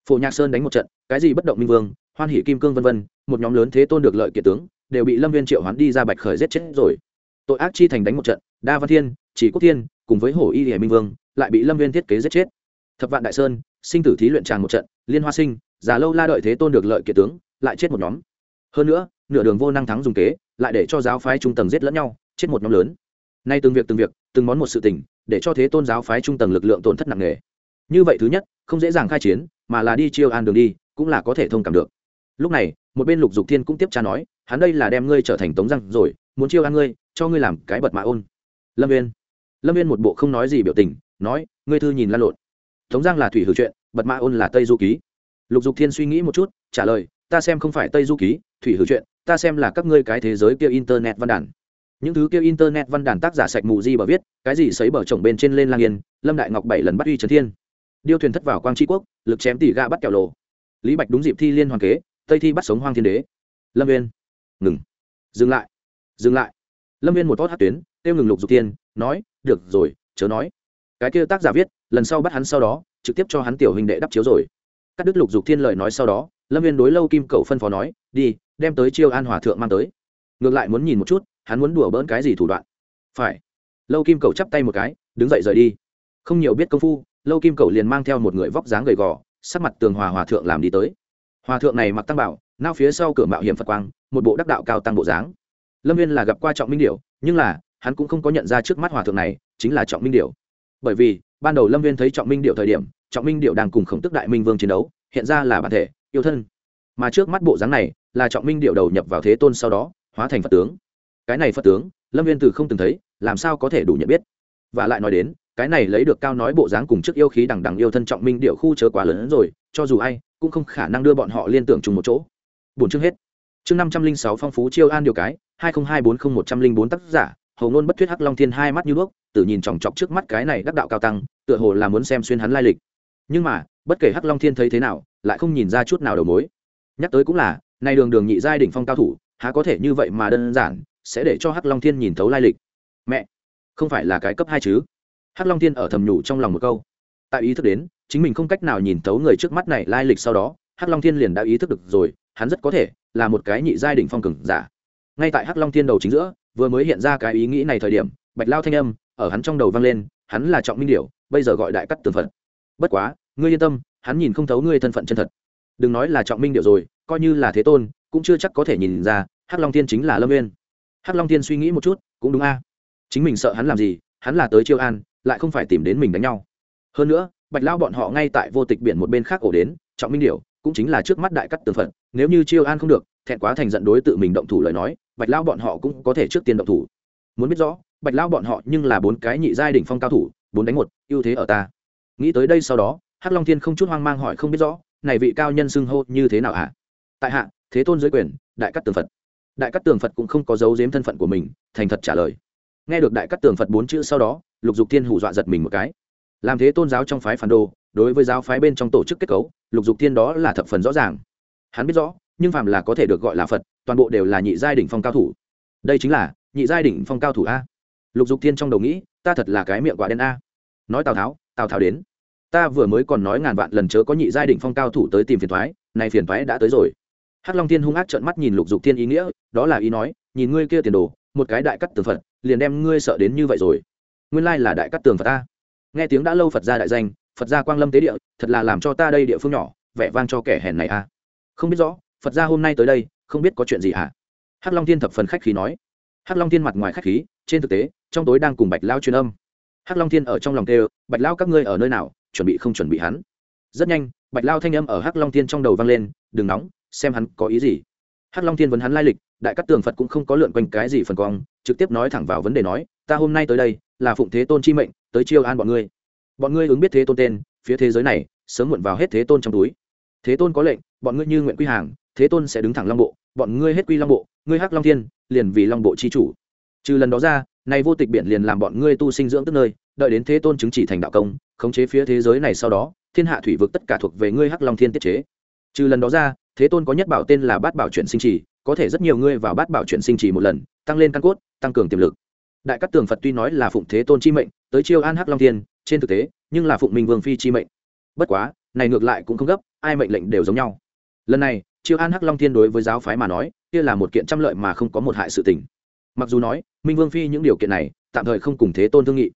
Phổ nhạc sơn đánh một trận, cái gì bất động minh vương, hoan hỷ kim cương vân vân, một nhóm lớn thế tôn được lợi kiệt tướng, đều bị lâm viên triệu hoán đi ra bạch khởi giết chết rồi. Tội ác chi thành đánh một trận, đa văn thiên, chỉ quốc thiên, cùng với hổ y hải minh vương, lại bị lâm viên thiết kế giết chết. Thập vạn đại sơn, sinh tử thí luyện tràn một trận, liên hoa sinh, già lâu la đợi thế tôn được lợi kiệt tướng, lại chết một nhóm. Hơn nữa, nửa đường vô năng thắng dùng kế, lại để cho giáo phái trung tầng giết lẫn nhau, chết một nhóm lớn. Nay từng việc từng việc, từng món một sự tình, để cho thế tôn giáo phái trung tầng lực lượng tổn thất nặng nề như vậy thứ nhất, không dễ dàng khai chiến, mà là đi chiêu an đường đi, cũng là có thể thông cảm được. Lúc này, một bên lục dục thiên cũng tiếp tra nói, hắn đây là đem ngươi trở thành tống răng rồi, muốn chiêu an ngươi, cho ngươi làm cái bật mạ ôn. Lâm viên lâm viên một bộ không nói gì biểu tình, nói, ngươi thư nhìn lan lộn. Tống giang là thủy hư chuyện, bật mạ ôn là tây du ký. Lục dục thiên suy nghĩ một chút, trả lời, ta xem không phải tây du ký, thủy hư chuyện, ta xem là các ngươi cái thế giới kia internet văn đàn. Những thứ kia internet văn đàn tác giả sạch mù di bờ viết, cái gì sấy bờ chồng bên trên lên lang yên, lâm đại ngọc bảy lần bắt uy trấn thiên điêu thuyền thất vào quang tri quốc, lực chém tỷ ga bắt kẹo lộ lý bạch đúng dịp thi liên hoàng kế, tây thi bắt sống hoang thiên đế. Lâm viên ngừng. Dừng lại. Dừng lại. Lâm viên một tốt hát tuyến tiêu ngừng lục dục tiên nói, được rồi, chớ nói. Cái kia tác giả viết, lần sau bắt hắn sau đó, trực tiếp cho hắn tiểu hình đệ đắp chiếu rồi. Cắt đứt lục dục thiên lời nói sau đó, lâm viên đối lâu kim cầu phân phó nói, đi, đem tới chiêu an hòa thượng mang tới. Ngược lại muốn nhìn một chút, hắn muốn đùa bỡn cái gì thủ đoạn. Phải. Lâu kim cầu chắp tay một cái, đứng dậy rời đi. Không nhiều biết công phu lâu kim cầu liền mang theo một người vóc dáng gầy gò, sắc mặt tường hòa hòa thượng làm đi tới. Hòa thượng này mặc tăng bảo, nao phía sau cửa mạo hiểm phật quang, một bộ đắc đạo cao tăng bộ dáng. Lâm viên là gặp qua trọng minh điệu nhưng là, hắn cũng không có nhận ra trước mắt hòa thượng này, chính là trọng minh điệu bởi vì, ban đầu lâm viên thấy trọng minh điệu thời điểm, trọng minh điệu đang cùng khổng tức đại minh vương chiến đấu, hiện ra là bản thể, yêu thân. Mà trước mắt bộ dáng này, là trọng minh điệu đầu nhập vào thế tôn sau đó, hóa thành phật tướng. Cái này phật tướng, lâm viên từ không từng thấy, làm sao có thể đủ nhận biết? Và lại nói đến cái này lấy được cao nói bộ dáng cùng trước yêu khí đằng đằng yêu thân trọng minh điệu khu chớ quá lớn hơn rồi, cho dù ai, cũng không khả năng đưa bọn họ liên tưởng chung một chỗ. Bốn chương hết. Chương năm trăm linh sáu phong phú chiêu an điều cái, hai nghìn hai bốn không một trăm linh bốn tác giả, hầu ngôn bất thuyết hắc long thiên hai mắt như đuốc tự nhìn chòng chọc trước mắt cái này đắc đạo cao tăng, tựa hồ là muốn xem xuyên hắn lai lịch. Nhưng mà, bất kể hắc long thiên thấy thế nào, lại không nhìn ra chút nào đầu mối. Nhắc tới cũng là, nay đường đường nhị giai đỉnh phong cao thủ, há có thể như vậy mà đơn giản, sẽ để cho hắc long thiên nhìn thấu lai lịch. Mẹ, không phải là cái cấp hai chứ? Hắc long thiên ở thầm nhủ trong lòng một câu. Tại ý thức đến, chính mình không cách nào nhìn thấu người trước mắt này lai lịch sau đó, hắc long thiên liền đã ý thức được rồi, hắn rất có thể là một cái nhị giai đỉnh phong cường giả. Ngay tại hắc long thiên đầu chính giữa, vừa mới hiện ra cái ý nghĩ này thời điểm, bạch lao thanh âm ở hắn trong đầu vang lên, hắn là trọng minh điểu, bây giờ gọi đại cắt tường phật. Bất quá, ngươi yên tâm, hắn nhìn không thấu ngươi thân phận chân thật. Đừng nói là trọng minh điệu rồi, coi như là thế tôn, cũng chưa chắc có thể nhìn ra hắc long thiên chính là lâm nguyên hắc long thiên suy nghĩ một chút, cũng đúng a. Chính mình sợ hắn làm gì, hắn là tới chiêu an lại không phải tìm đến mình đánh nhau. Hơn nữa, bạch lao bọn họ ngay tại vô tịch biển một bên khác ổ đến, trọng minh điểu cũng chính là trước mắt đại cắt tường phận nếu như chiêu an không được, thẹn quá thành giận đối tự mình động thủ lời nói, bạch lao bọn họ cũng có thể trước tiên động thủ. Muốn biết rõ, bạch lao bọn họ nhưng là bốn cái nhị giai đỉnh phong cao thủ, bốn đánh một, ưu thế ở ta. Nghĩ tới đây sau đó, hắc long thiên không chút hoang mang hỏi không biết rõ, này vị cao nhân xưng hô như thế nào à? tại hạ, thế tôn giới quyền, đại cắt tường phật. Đại cắt tường phật cũng không có dấu giếm thân phận của mình, thành thật trả lời. Nghe được đại cắt tường phật bốn chữ sau đó lục dục thiên hủ dọa giật mình một cái. Làm thế tôn giáo trong phái phản đồ, đối với giáo phái bên trong tổ chức kết cấu, lục dục thiên đó là thập phần rõ ràng. Hắn biết rõ, nhưng phàm là có thể được gọi là phật, toàn bộ đều là nhị giai đỉnh phong cao thủ. Đây chính là, nhị giai đỉnh phong cao thủ a. Lục dục thiên trong đầu nghĩ, ta thật là cái miệng quả đen a. Nói tào tháo tào tháo đến. Ta vừa mới còn nói ngàn vạn lần chớ có nhị giai đỉnh phong cao thủ tới tìm phiền thoái này phiền thoái đã tới rồi. Hắc long thiên hung ác trợn mắt nhìn lục dục thiên ý nghĩa, đó là ý nói, nhìn ngươi kia tiền đồ, một cái đại cắt từ phật, liền đem ngươi sợ đến như vậy rồi nguyên lai là đại cát tường phật ta. Nghe tiếng đã lâu phật gia đại danh, phật gia quang lâm tế địa, thật là làm cho ta đây địa phương nhỏ, vẻ vang cho kẻ hèn này a không biết rõ, phật gia hôm nay tới đây, không biết có chuyện gì hả? Hắc long thiên thập phần khách khí nói. Hắc long thiên mặt ngoài khách khí, trên thực tế, trong tối đang cùng bạch lao truyền âm. Hắc long thiên ở trong lòng kêu, bạch lao các ngươi ở nơi nào, chuẩn bị không chuẩn bị hắn? Rất nhanh, bạch lao thanh âm ở hắc long thiên trong đầu vang lên, đừng nóng, xem hắn có ý gì. Hắc long thiên vấn hắn lai lịch, đại cát tường phật cũng không có lượn quanh cái gì phần cong trực tiếp nói thẳng vào vấn đề nói ta hôm nay tới đây là phụng thế tôn chi mệnh, tới chiêu an bọn ngươi. Bọn ngươi ứng biết thế tôn tên, phía thế giới này, sớm muộn vào hết thế tôn trong túi. Thế tôn có lệnh, bọn ngươi như nguyện quy hàng, thế tôn sẽ đứng thẳng long bộ, bọn ngươi hết quy long bộ, ngươi hắc long thiên, liền vì long bộ chi chủ. Trừ lần đó ra, nay vô tịch biển liền làm bọn ngươi tu sinh dưỡng tức nơi, đợi đến thế tôn chứng chỉ thành đạo công, khống chế phía thế giới này sau đó, thiên hạ thủy vực tất cả thuộc về ngươi hắc long thiên tiết chế. Trừ lần đó ra, thế tôn có nhất bảo tên là bát bảo chuyển sinh trì có thể rất nhiều ngươi vào bát bảo chuyển sinh trì một lần, tăng lên căn cốt, tăng cường tiềm lực đại Cát tường phật tuy nói là phụng thế tôn chi mệnh, tới chiêu an hắc long thiên, trên thực tế, nhưng là phụng minh vương phi chi mệnh. Bất quá, này ngược lại cũng không gấp, ai mệnh lệnh đều giống nhau. Lần này, chiêu an hắc long thiên đối với giáo phái mà nói, kia là một kiện trăm lợi mà không có một hại sự tình. Mặc dù nói, minh vương phi những điều kiện này, tạm thời không cùng thế tôn thương nghị.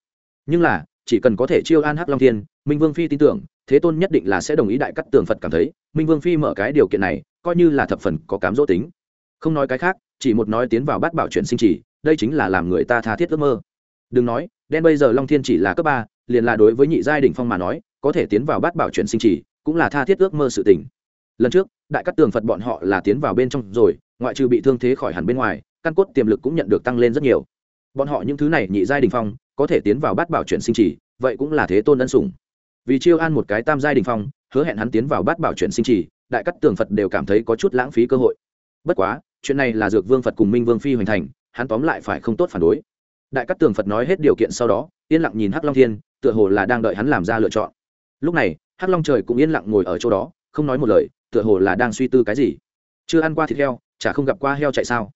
Nhưng là, chỉ cần có thể chiêu an hắc long thiên, minh vương phi tin tưởng, thế tôn nhất định là sẽ đồng ý đại cắt tường phật cảm thấy, minh vương phi mở cái điều kiện này, coi như là thập phần có cám dỗ tính. Không nói cái khác, chỉ một nói tiến vào bát bảo chuyển sinh chỉ đây chính là làm người ta tha thiết ước mơ. Đừng nói, đen bây giờ long thiên chỉ là cấp ba, liền là đối với nhị giai đỉnh phong mà nói, có thể tiến vào bát bảo chuyển sinh chỉ, cũng là tha thiết ước mơ sự tình. Lần trước, đại cắt tường phật bọn họ là tiến vào bên trong rồi, ngoại trừ bị thương thế khỏi hẳn bên ngoài, căn cốt tiềm lực cũng nhận được tăng lên rất nhiều. Bọn họ những thứ này nhị giai đình phong, có thể tiến vào bát bảo chuyển sinh trì vậy cũng là thế tôn ân sủng. Vì chiêu an một cái tam giai đình phong, hứa hẹn hắn tiến vào bát bảo chuyển sinh trì đại cắt tường phật đều cảm thấy có chút lãng phí cơ hội. Bất quá, chuyện này là dược vương phật cùng minh vương phi hoành thành hắn tóm lại phải không tốt phản đối. Đại cắt tường phật nói hết điều kiện sau đó, yên lặng nhìn hắc long thiên, tựa hồ là đang đợi hắn làm ra lựa chọn. Lúc này, hắc long trời cũng yên lặng ngồi ở chỗ đó, không nói một lời, tựa hồ là đang suy tư cái gì. Chưa ăn qua thịt heo, chả không gặp qua heo chạy sao?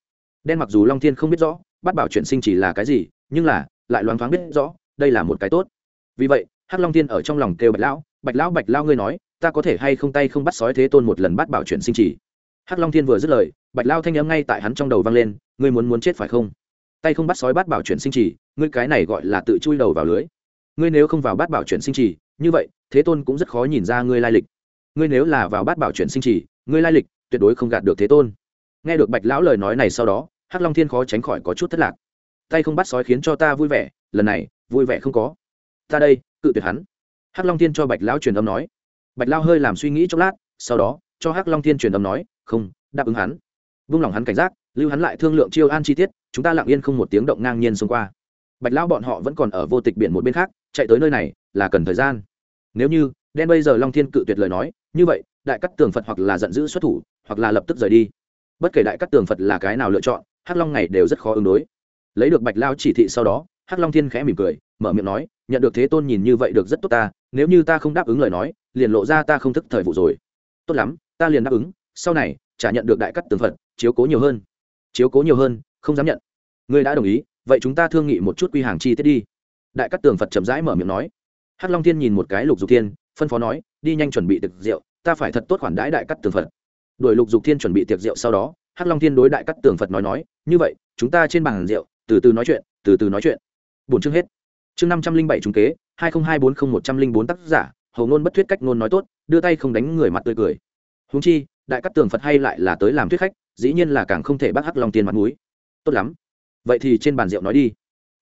Đen mặc dù long thiên không biết rõ, bắt bảo chuyển sinh chỉ là cái gì, nhưng là, lại loáng thoáng biết rõ, đây là một cái tốt. Vì vậy, hắc long thiên ở trong lòng kêu bạch lão bạch lão, bạch lao ngươi nói, ta có thể hay không tay không bắt sói thế tôn một lần bắt bảo chuyển sinh chỉ? Hắc long thiên vừa dứt lời, bạch lao thanh âm ngay tại hắn trong đầu vang lên, ngươi muốn muốn chết phải không? Tay không bắt sói bắt bảo chuyển sinh chỉ ngươi cái này gọi là tự chui đầu vào lưới. Ngươi nếu không vào bắt bảo chuyển sinh chỉ như vậy, thế tôn cũng rất khó nhìn ra ngươi lai lịch. Ngươi nếu là vào bắt bảo chuyển sinh chỉ ngươi lai lịch tuyệt đối không gạt được thế tôn. Nghe được bạch lão lời nói này sau đó, hắc long thiên khó tránh khỏi có chút thất lạc. Tay không bắt sói khiến cho ta vui vẻ, lần này, vui vẻ không có. Ta đây, cự tuyệt hắn. Hắc long thiên cho bạch lão truyền âm nói. Bạch lão hơi làm suy nghĩ chốc lát, sau đó, cho hắc long thiên truyền âm nói không, đáp ứng hắn. Vung lòng hắn cảnh giác, lưu hắn lại thương lượng chiêu an chi tiết, chúng ta lặng yên không một tiếng động ngang nhiên xông qua. Bạch lão bọn họ vẫn còn ở vô tịch biển một bên khác, chạy tới nơi này, là cần thời gian. Nếu như, đen bây giờ long thiên cự tuyệt lời nói, như vậy, đại cắt tường phật hoặc là giận dữ xuất thủ, hoặc là lập tức rời đi. Bất kể đại cắt tường phật là cái nào lựa chọn, hắc long này đều rất khó ứng đối. Lấy được bạch lao chỉ thị sau đó, hắc long thiên khẽ mỉm cười, mở miệng nói, nhận được thế tôn nhìn như vậy được rất tốt ta, nếu như ta không đáp ứng lời nói, liền lộ ra ta không thức thời vụ rồi. Tốt lắm, ta liền đáp ứng sau này, chả nhận được đại cắt tường phật, chiếu cố nhiều hơn. Chiếu cố nhiều hơn, không dám nhận. Ngươi đã đồng ý, vậy chúng ta thương nghị một chút quy hàng chi tiết đi. Đại cắt tường phật chậm rãi mở miệng nói. Hắc long thiên nhìn một cái lục dục thiên, phân phó nói, đi nhanh chuẩn bị tiệc rượu, ta phải thật tốt khoản đãi đại cắt tường phật. Đuổi lục dục thiên chuẩn bị tiệc rượu sau đó, hắc long thiên đối đại cắt tường phật nói nói, như vậy, chúng ta trên bàn rượu, từ từ nói chuyện, từ từ nói chuyện. Bốn chương hết. Chương năm trăm linh bảy trung kế, hai nghìn hai bốn không một trăm linh bốn tác giả, hầu ngôn bất thuyết cách ngôn nói tốt, đưa tay không đánh người mặt tươi cười. Húng chi đại cắt tường phật hay lại là tới làm thuyết khách, dĩ nhiên là càng không thể bắt hắc long tiên mặt mũi. Tốt lắm. Vậy thì trên bàn rượu nói đi.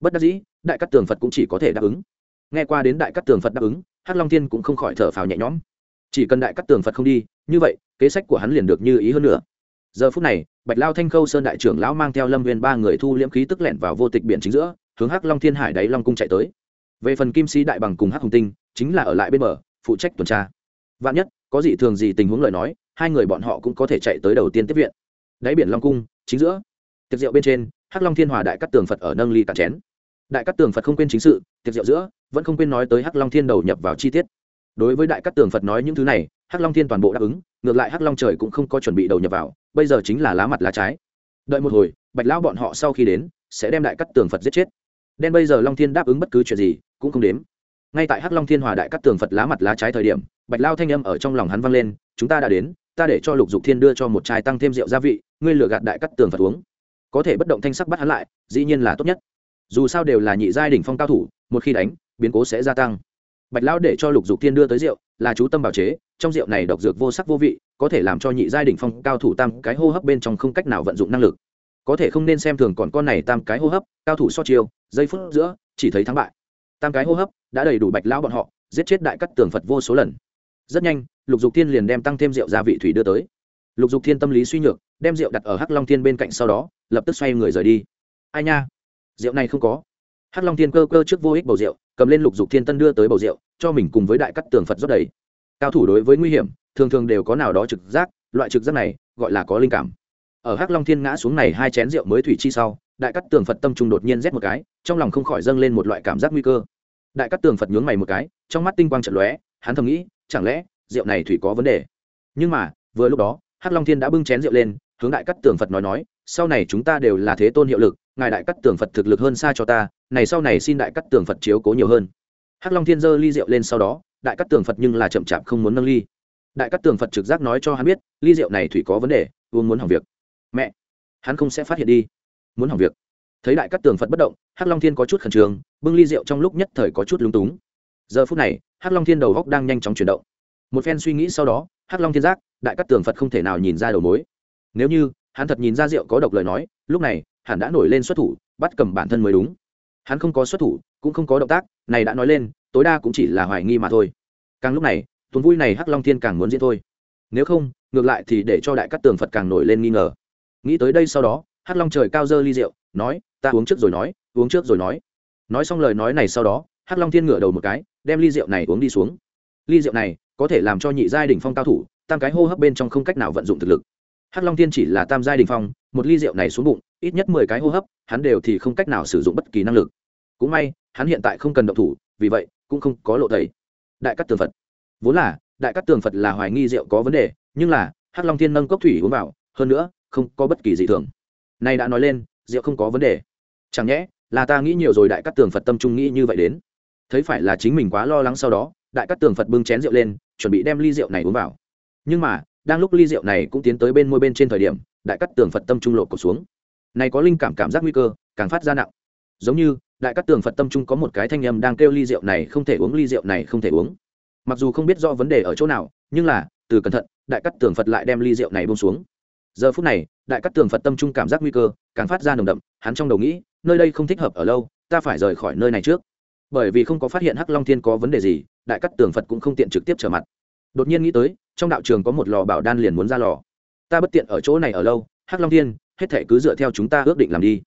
Bất đắc dĩ, đại cắt tường phật cũng chỉ có thể đáp ứng. Nghe qua đến đại cắt tường phật đáp ứng, hắc long tiên cũng không khỏi thở phào nhẹ nhõm. Chỉ cần đại cắt tường phật không đi, như vậy, kế sách của hắn liền được như ý hơn nữa. Giờ phút này, bạch lao thanh khâu sơn đại trưởng lão mang theo lâm viên ba người thu liễm khí tức lẹn vào vô tịch biển chính giữa, hướng hắc long thiên hải đáy long cung chạy tới. Về phần kim sĩ đại bằng cùng hắc hồng tinh, chính là ở lại bên bờ, phụ trách tuần tra. Vạn nhất, có gì thường gì tình huống lời nói hai người bọn họ cũng có thể chạy tới đầu tiên tiếp viện. Đáy biển long cung, chính giữa. Tiệc rượu bên trên, hắc long thiên hòa đại cắt tường phật ở nâng ly cạn chén. Đại cắt tường phật không quên chính sự, tiệc rượu giữa, vẫn không quên nói tới hắc long thiên đầu nhập vào chi tiết. Đối với đại cắt tường phật nói những thứ này, hắc long thiên toàn bộ đáp ứng, ngược lại hắc long trời cũng không có chuẩn bị đầu nhập vào, bây giờ chính là lá mặt lá trái. Đợi một hồi, bạch lão bọn họ sau khi đến, sẽ đem đại cắt tường phật giết chết. Đen bây giờ long thiên đáp ứng bất cứ chuyện gì, cũng không đếm. Ngay tại hắc long thiên hòa đại cắt tường phật lá mặt lá trái thời điểm, bạch lao thanh âm ở trong lòng hắn vang lên, chúng ta đã đến ta để cho lục dục thiên đưa cho một chai tăng thêm rượu gia vị, ngươi lừa gạt đại cắt tường phật uống. Có thể bất động thanh sắc bắt hắn lại, dĩ nhiên là tốt nhất. Dù sao đều là nhị giai đỉnh phong cao thủ, một khi đánh, biến cố sẽ gia tăng. Bạch lão để cho lục dục thiên đưa tới rượu, là chú tâm bảo chế, trong rượu này độc dược vô sắc vô vị, có thể làm cho nhị giai đỉnh phong cao thủ tam cái hô hấp bên trong không cách nào vận dụng năng lực. Có thể không nên xem thường còn con này tam cái hô hấp, cao thủ so chiêu, giây phút giữa, chỉ thấy thắng bại. Tam cái hô hấp, đã đầy đủ bạch lão bọn họ, giết chết đại cắt tường phật vô số lần. Rất nhanh lục dục thiên liền đem tăng thêm rượu gia vị thủy đưa tới. Lục dục thiên tâm lý suy nhược, đem rượu đặt ở hắc long thiên bên cạnh sau đó, lập tức xoay người rời đi. Ai nha? Rượu này không có. Hắc long thiên cơ cơ trước vô ích bầu rượu, cầm lên lục dục thiên tân đưa tới bầu rượu, cho mình cùng với đại cắt tường phật rót đầy. Cao thủ đối với nguy hiểm, thường thường đều có nào đó trực giác, loại trực giác này, gọi là có linh cảm. Ở hắc long thiên ngã xuống này hai chén rượu mới thủy chi sau, đại cắt tường phật tâm trung đột nhiên rét một cái, trong lòng không khỏi dâng lên một loại cảm giác nguy cơ. Đại cắt tường phật nhướng mày một cái, trong mắt tinh quang trận lóe, hắn thầm nghĩ, chẳng lẽ rượu này thủy có vấn đề. Nhưng mà, vừa lúc đó, hắc long thiên đã bưng chén rượu lên, hướng đại cắt tường phật nói nói, sau này chúng ta đều là thế tôn hiệu lực, ngài đại cắt tường phật thực lực hơn xa cho ta, này sau này xin đại cắt tường phật chiếu cố nhiều hơn. Hắc long thiên giơ ly rượu lên sau đó, đại cắt tường phật nhưng là chậm chạp không muốn nâng ly. Đại cắt tường phật trực giác nói cho hắn biết, ly rượu này thủy có vấn đề, uống muốn hỏng việc. Mẹ, hắn không sẽ phát hiện đi. Muốn hỏng việc. Thấy đại cắt tường phật bất động, hắc long thiên có chút khẩn trương, bưng ly rượu trong lúc nhất thời có chút lúng túng. Giờ phút này, hắc long thiên đầu góc đang nhanh chóng chuyển động một phen suy nghĩ sau đó, hắc long thiên giác, đại cát tường phật không thể nào nhìn ra đầu mối. Nếu như, hắn thật nhìn ra rượu có độc lời nói, lúc này, hắn đã nổi lên xuất thủ, bắt cầm bản thân mới đúng. Hắn không có xuất thủ, cũng không có động tác, này đã nói lên, tối đa cũng chỉ là hoài nghi mà thôi. Càng lúc này, tuần vui này hắc long thiên càng muốn diễn thôi. Nếu không, ngược lại thì để cho đại cát tường phật càng nổi lên nghi ngờ. Nghĩ tới đây sau đó, hắc long trời cao dơ ly rượu, nói, ta uống trước rồi nói, uống trước rồi nói. Nói xong lời nói này sau đó, hắc long thiên ngửa đầu một cái, đem ly rượu này uống đi xuống. Ly rượu này có thể làm cho nhị giai đỉnh phong cao thủ, tam cái hô hấp bên trong không cách nào vận dụng thực lực. Hắc long thiên chỉ là tam giai đỉnh phong, một ly rượu này xuống bụng, ít nhất mười cái hô hấp, hắn đều thì không cách nào sử dụng bất kỳ năng lực. Cũng may, hắn hiện tại không cần động thủ, vì vậy, cũng không có lộ thầy đại cát tường phật. Vốn là, đại cát tường phật là hoài nghi rượu có vấn đề, nhưng là, hắc long thiên nâng cốc thủy uống vào, hơn nữa, không có bất kỳ gì thường. Nay đã nói lên, rượu không có vấn đề. Chẳng nhẽ, là ta nghĩ nhiều rồi đại cát tường phật tâm trung nghĩ như vậy đến. Thấy phải là chính mình quá lo lắng sau đó đại cát tường phật bưng chén rượu lên, chuẩn bị đem ly rượu này uống vào. Nhưng mà, đang lúc ly rượu này cũng tiến tới bên môi bên trên thời điểm, đại cát tường phật tâm trung lộ cổ xuống. Này có linh cảm cảm giác nguy cơ, càng phát ra nặng. Giống như, đại cát tường phật tâm trung có một cái thanh âm đang kêu ly rượu này không thể uống, ly rượu này không thể uống. Mặc dù không biết do vấn đề ở chỗ nào, nhưng là, từ cẩn thận, đại cát tường phật lại đem ly rượu này bông xuống. Giờ phút này, đại cát tường phật tâm trung cảm giác nguy cơ, càng phát ra nồng đậm, hắn trong đầu nghĩ, nơi đây không thích hợp ở lâu, ta phải rời khỏi nơi này trước. Bởi vì không có phát hiện hắc long thiên có vấn đề gì đại cát tường phật cũng không tiện trực tiếp trở mặt. Đột nhiên nghĩ tới, trong đạo trường có một lò bảo đan liền muốn ra lò. Ta bất tiện ở chỗ này ở lâu, hắc long thiên, hết thể cứ dựa theo chúng ta ước định làm đi.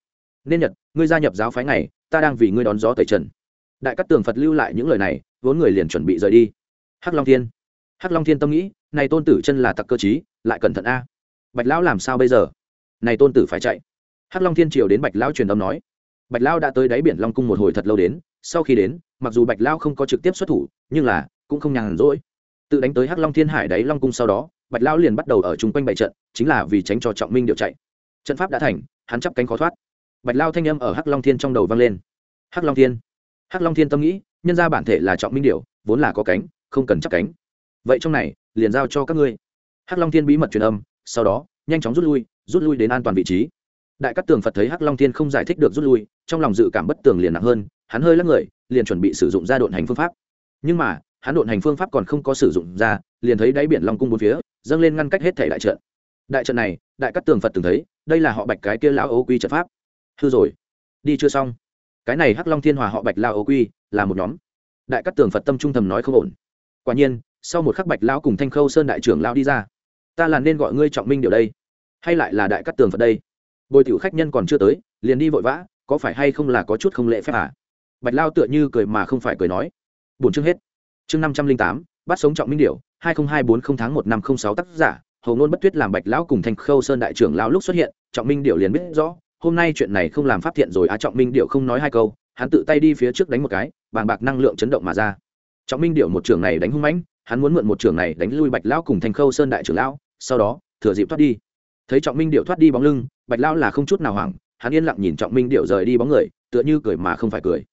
Nên nhật, ngươi gia nhập giáo phái này, ta đang vì ngươi đón gió tẩy trần. Đại cát tường phật lưu lại những lời này, vốn người liền chuẩn bị rời đi. Hắc long thiên. Hắc long thiên tâm nghĩ, này tôn tử chân là tặc cơ chí lại cẩn thận a. Bạch lão làm sao bây giờ? Này tôn tử phải chạy. Hắc long thiên triều đến bạch lão truyền âm nói. Bạch lão đã tới đáy biển long cung một hồi thật lâu đến, sau khi đến mặc dù bạch lao không có trực tiếp xuất thủ, nhưng là, cũng không nhàn rỗi. Tự đánh tới hắc long thiên hải đáy long cung sau đó, bạch lao liền bắt đầu ở chung quanh bảy trận, chính là vì tránh cho trọng minh điệu chạy. Trận pháp đã thành, hắn chắp cánh khó thoát. Bạch lao thanh âm ở hắc long thiên trong đầu vang lên. Hắc long thiên. Hắc long thiên tâm nghĩ, nhân ra bản thể là trọng minh điệu, vốn là có cánh, không cần chắp cánh. Vậy trong này, liền giao cho các ngươi. Hắc long thiên bí mật truyền âm, sau đó, nhanh chóng rút lui rút lui đến an toàn vị trí đại Cát tường phật thấy hắc long thiên không giải thích được rút lui, trong lòng dự cảm bất tường liền nặng hơn, hắn hơi lắc người, liền chuẩn bị sử dụng ra độn hành phương pháp. Nhưng mà, hắn độn hành phương pháp còn không có sử dụng ra, liền thấy đáy biển long cung bốn phía, dâng lên ngăn cách hết thể đại trận. Đại trận này, đại Cát tường phật từng thấy, đây là họ bạch cái kia lão ô quy trận pháp. Hư rồi, đi chưa xong. Cái này hắc long thiên hòa họ bạch lao ô quy, là một nhóm. Đại Cát tường phật tâm trung thầm nói không ổn. Quả nhiên, sau một khắc bạch lão cùng thanh khâu sơn đại trưởng lao đi ra. Ta là nên gọi ngươi trọng minh điều đây, hay lại là đại Cát tường phật đây? Bồi tiểu khách nhân còn chưa tới, liền đi vội vã, có phải hay không là có chút không lễ phép à? Bạch lao tựa như cười mà không phải cười nói. Bốn chương hết. Chương năm trăm linh tám, bắt sống trọng minh điệu hai nghìn hai bốn không tháng một năm không sáu tác giả hầu ngôn bất tuyết làm bạch lão cùng Thành khâu sơn đại trưởng lao lúc xuất hiện, trọng minh điệu liền biết rõ, hôm nay chuyện này không làm pháp thiện rồi á trọng minh điệu không nói hai câu, hắn tự tay đi phía trước đánh một cái, bàng bạc năng lượng chấn động mà ra. Trọng minh điệu một trường này đánh hung mãnh, hắn muốn mượn một trường này đánh lui bạch lão cùng Thành khâu sơn đại trưởng lão, sau đó, thừa dịp thoát đi thấy trọng minh điệu thoát đi bóng lưng, bạch lao là không chút nào hoảng, hắn yên lặng nhìn trọng minh điệu rời đi bóng người, tựa như cười mà không phải cười.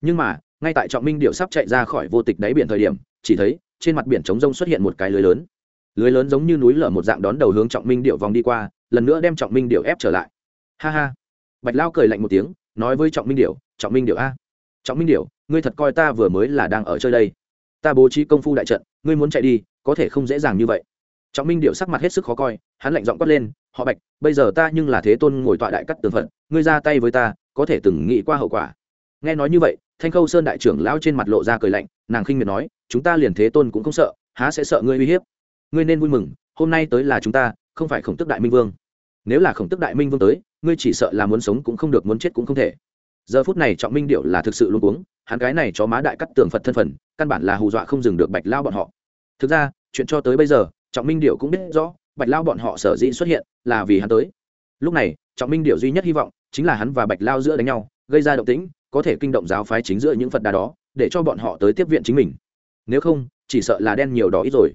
Nhưng mà, ngay tại trọng minh điệu sắp chạy ra khỏi vô tịch đáy biển thời điểm, chỉ thấy, trên mặt biển trống rông xuất hiện một cái lưới lớn. Lưới lớn giống như núi lở một dạng đón đầu hướng trọng minh điệu vòng đi qua, lần nữa đem trọng minh điệu ép trở lại. Ha ha. Bạch lao cười lạnh một tiếng, nói với trọng minh điệu trọng minh điệu a, trọng minh điệu ngươi thật coi ta vừa mới là đang ở chơi đây. Ta bố trí công phu đại trận, ngươi muốn chạy đi, có thể không dễ dàng như vậy. Trọng minh điệu sắc mặt hết sức khó coi hắn lạnh giọng quát lên, họ bạch, bây giờ ta nhưng là thế tôn ngồi tọa đại cắt tường phận ngươi ra tay với ta, có thể từng nghĩ qua hậu quả. Nghe nói như vậy, thanh khâu sơn đại trưởng lão trên mặt lộ ra cười lạnh, nàng khinh miệt nói, chúng ta liền thế tôn cũng không sợ, há sẽ sợ ngươi uy hiếp? Ngươi nên vui mừng, hôm nay tới là chúng ta, không phải khổng tức đại minh vương. Nếu là khổng tức đại minh vương tới, ngươi chỉ sợ là muốn sống cũng không được, muốn chết cũng không thể. Giờ phút này trọng minh điệu là thực sự luôn uống hắn cái này cho má đại cắt tường phật thân phận, căn bản là hù dọa không dừng được bạch lao bọn họ. Thực ra, chuyện cho tới bây giờ, trọng minh điệu cũng biết rõ bạch lao bọn họ sở dĩ xuất hiện là vì hắn tới. Lúc này, trọng minh điều duy nhất hy vọng chính là hắn và bạch lao giữa đánh nhau, gây ra động tĩnh, có thể kinh động giáo phái chính giữa những phật đà đó, để cho bọn họ tới tiếp viện chính mình. Nếu không, chỉ sợ là đen nhiều đó ít rồi.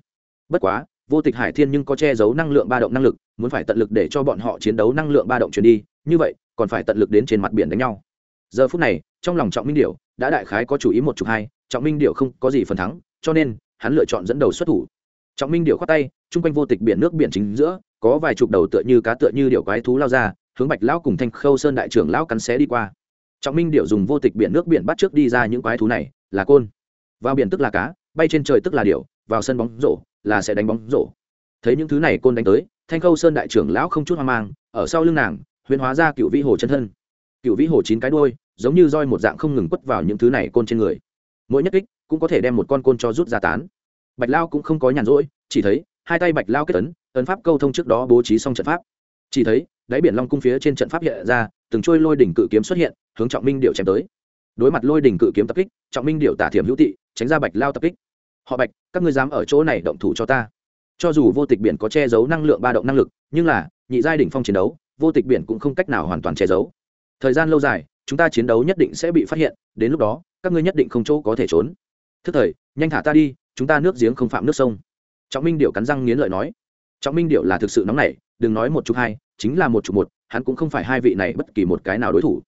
Bất quá, vô tịch hải thiên nhưng có che giấu năng lượng ba động năng lực, muốn phải tận lực để cho bọn họ chiến đấu năng lượng ba động chuyển đi, như vậy, còn phải tận lực đến trên mặt biển đánh nhau. Giờ phút này, trong lòng trọng minh điệu đã đại khái có chủ ý một chục hai, trọng minh điệu không có gì phần thắng, cho nên, hắn lựa chọn dẫn đầu xuất thủ. Trọng minh điệu khoát tay chung quanh vô tịch biển nước biển chính giữa, có vài chục đầu tựa như cá tựa như điệu quái thú lao ra, hướng bạch lão cùng thanh khâu sơn đại trưởng lão cắn xé đi qua. Trọng minh điệu dùng vô tịch biển nước biển bắt trước đi ra những quái thú này, là côn. Vào biển tức là cá, bay trên trời tức là điệu vào sân bóng rổ là sẽ đánh bóng rổ. Thấy những thứ này côn đánh tới, thanh khâu sơn đại trưởng lão không chút hoang mang, ở sau lưng nàng huyền hóa ra cựu vĩ hồ chân thân. Cựu vĩ hồ chín cái đôi giống như roi một dạng không ngừng quất vào những thứ này côn trên người. Mỗi nhất kích cũng có thể đem một con côn cho rút ra tán. Bạch lao cũng không có nhàn rỗi, chỉ thấy hai tay bạch lao kết tấn, ấn pháp câu thông trước đó bố trí xong trận pháp. Chỉ thấy, đáy biển long cung phía trên trận pháp hiện ra, từng trôi lôi đỉnh cự kiếm xuất hiện, hướng trọng minh điệu chém tới. Đối mặt lôi đỉnh cự kiếm tập kích, trọng minh điệu tả thiểm hữu tị, tránh ra bạch lao tập kích. Họ bạch, các ngươi dám ở chỗ này động thủ cho ta? Cho dù vô tịch biển có che giấu năng lượng ba động năng lực, nhưng là, nhị giai đỉnh phong chiến đấu, vô tịch biển cũng không cách nào hoàn toàn che giấu. Thời gian lâu dài, chúng ta chiến đấu nhất định sẽ bị phát hiện, đến lúc đó, các ngươi nhất định không chỗ có thể trốn. Thức thời, nhanh thả ta đi, chúng ta nước giếng không phạm nước sông trọng minh điệu cắn răng nghiến lợi nói, trọng minh điệu là thực sự nóng nảy, đừng nói một chục hai, chính là một chục một, hắn cũng không phải hai vị này bất kỳ một cái nào đối thủ.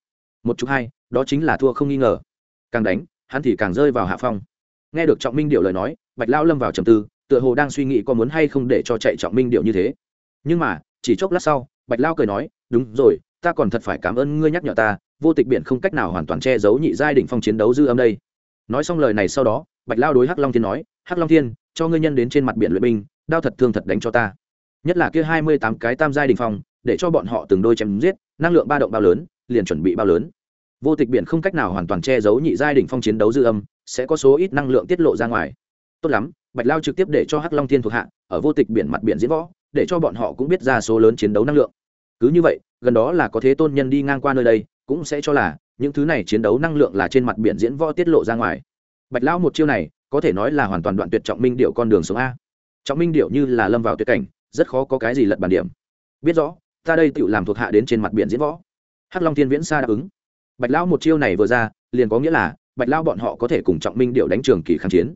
Một chục hai, đó chính là thua không nghi ngờ. Càng đánh, hắn thì càng rơi vào hạ phong. Nghe được trọng minh điệu lời nói, bạch lao lâm vào trầm tư, tựa hồ đang suy nghĩ có muốn hay không để cho chạy trọng minh điệu như thế. Nhưng mà, chỉ chốc lát sau, bạch lao cười nói, đúng rồi, ta còn thật phải cảm ơn ngươi nhắc nhở ta, vô tịch biển không cách nào hoàn toàn che giấu nhị giai đỉnh phong chiến đấu dư âm đây. Nói xong lời này sau đó, bạch lao đối hắc long thiên nói, hắc long thiên cho ngươi nhân đến trên mặt biển luyện binh, đao thật thương thật đánh cho ta. Nhất là kia hai mươi tám cái tam giai đỉnh phong, để cho bọn họ từng đôi chém giết, năng lượng ba động bao lớn, liền chuẩn bị bao lớn. Vô tịch biển không cách nào hoàn toàn che giấu nhị giai đỉnh phong chiến đấu dư âm, sẽ có số ít năng lượng tiết lộ ra ngoài. Tốt lắm, bạch lao trực tiếp để cho hắc long thiên thuộc hạ ở vô tịch biển mặt biển diễn võ, để cho bọn họ cũng biết ra số lớn chiến đấu năng lượng. Cứ như vậy, gần đó là có thế tôn nhân đi ngang qua nơi đây, cũng sẽ cho là những thứ này chiến đấu năng lượng là trên mặt biển diễn võ tiết lộ ra ngoài. Bạch lão một chiêu này có thể nói là hoàn toàn đoạn tuyệt trọng minh điệu con đường sống a. Trọng minh điệu như là lâm vào tuyệt cảnh, rất khó có cái gì lật bàn điểm. Biết rõ, ta đây tự làm thuộc hạ đến trên mặt biển diễn võ. Hắc long thiên viễn sa đáp ứng. Bạch lão một chiêu này vừa ra, liền có nghĩa là, bạch lão bọn họ có thể cùng trọng minh điệu đánh trường kỳ kháng chiến.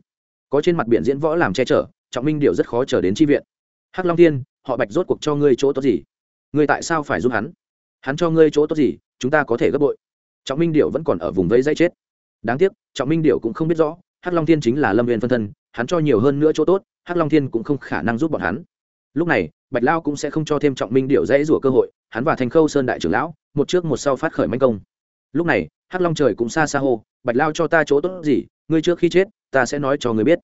Có trên mặt biển diễn võ làm che chở, trọng minh điệu rất khó trở đến tri viện. Hắc long thiên, họ bạch rốt cuộc cho ngươi chỗ tốt gì? Ngươi tại sao phải giúp hắn? Hắn cho ngươi chỗ tốt gì, chúng ta có thể gấp bội. Trọng minh điệu vẫn còn ở vùng vây dây chết. Đáng tiếc, trọng minh điệu cũng không biết rõ hắc long thiên chính là lâm viên phân thân, hắn cho nhiều hơn nữa chỗ tốt, hắc long thiên cũng không khả năng giúp bọn hắn. Lúc này, bạch lao cũng sẽ không cho thêm trọng minh điệu dễ rủa cơ hội, hắn và thành khâu sơn đại trưởng lão, một trước một sau phát khởi manh công. Lúc này, hắc long trời cũng xa xa hô, bạch lao cho ta chỗ tốt gì, ngươi trước khi chết, ta sẽ nói cho ngươi biết.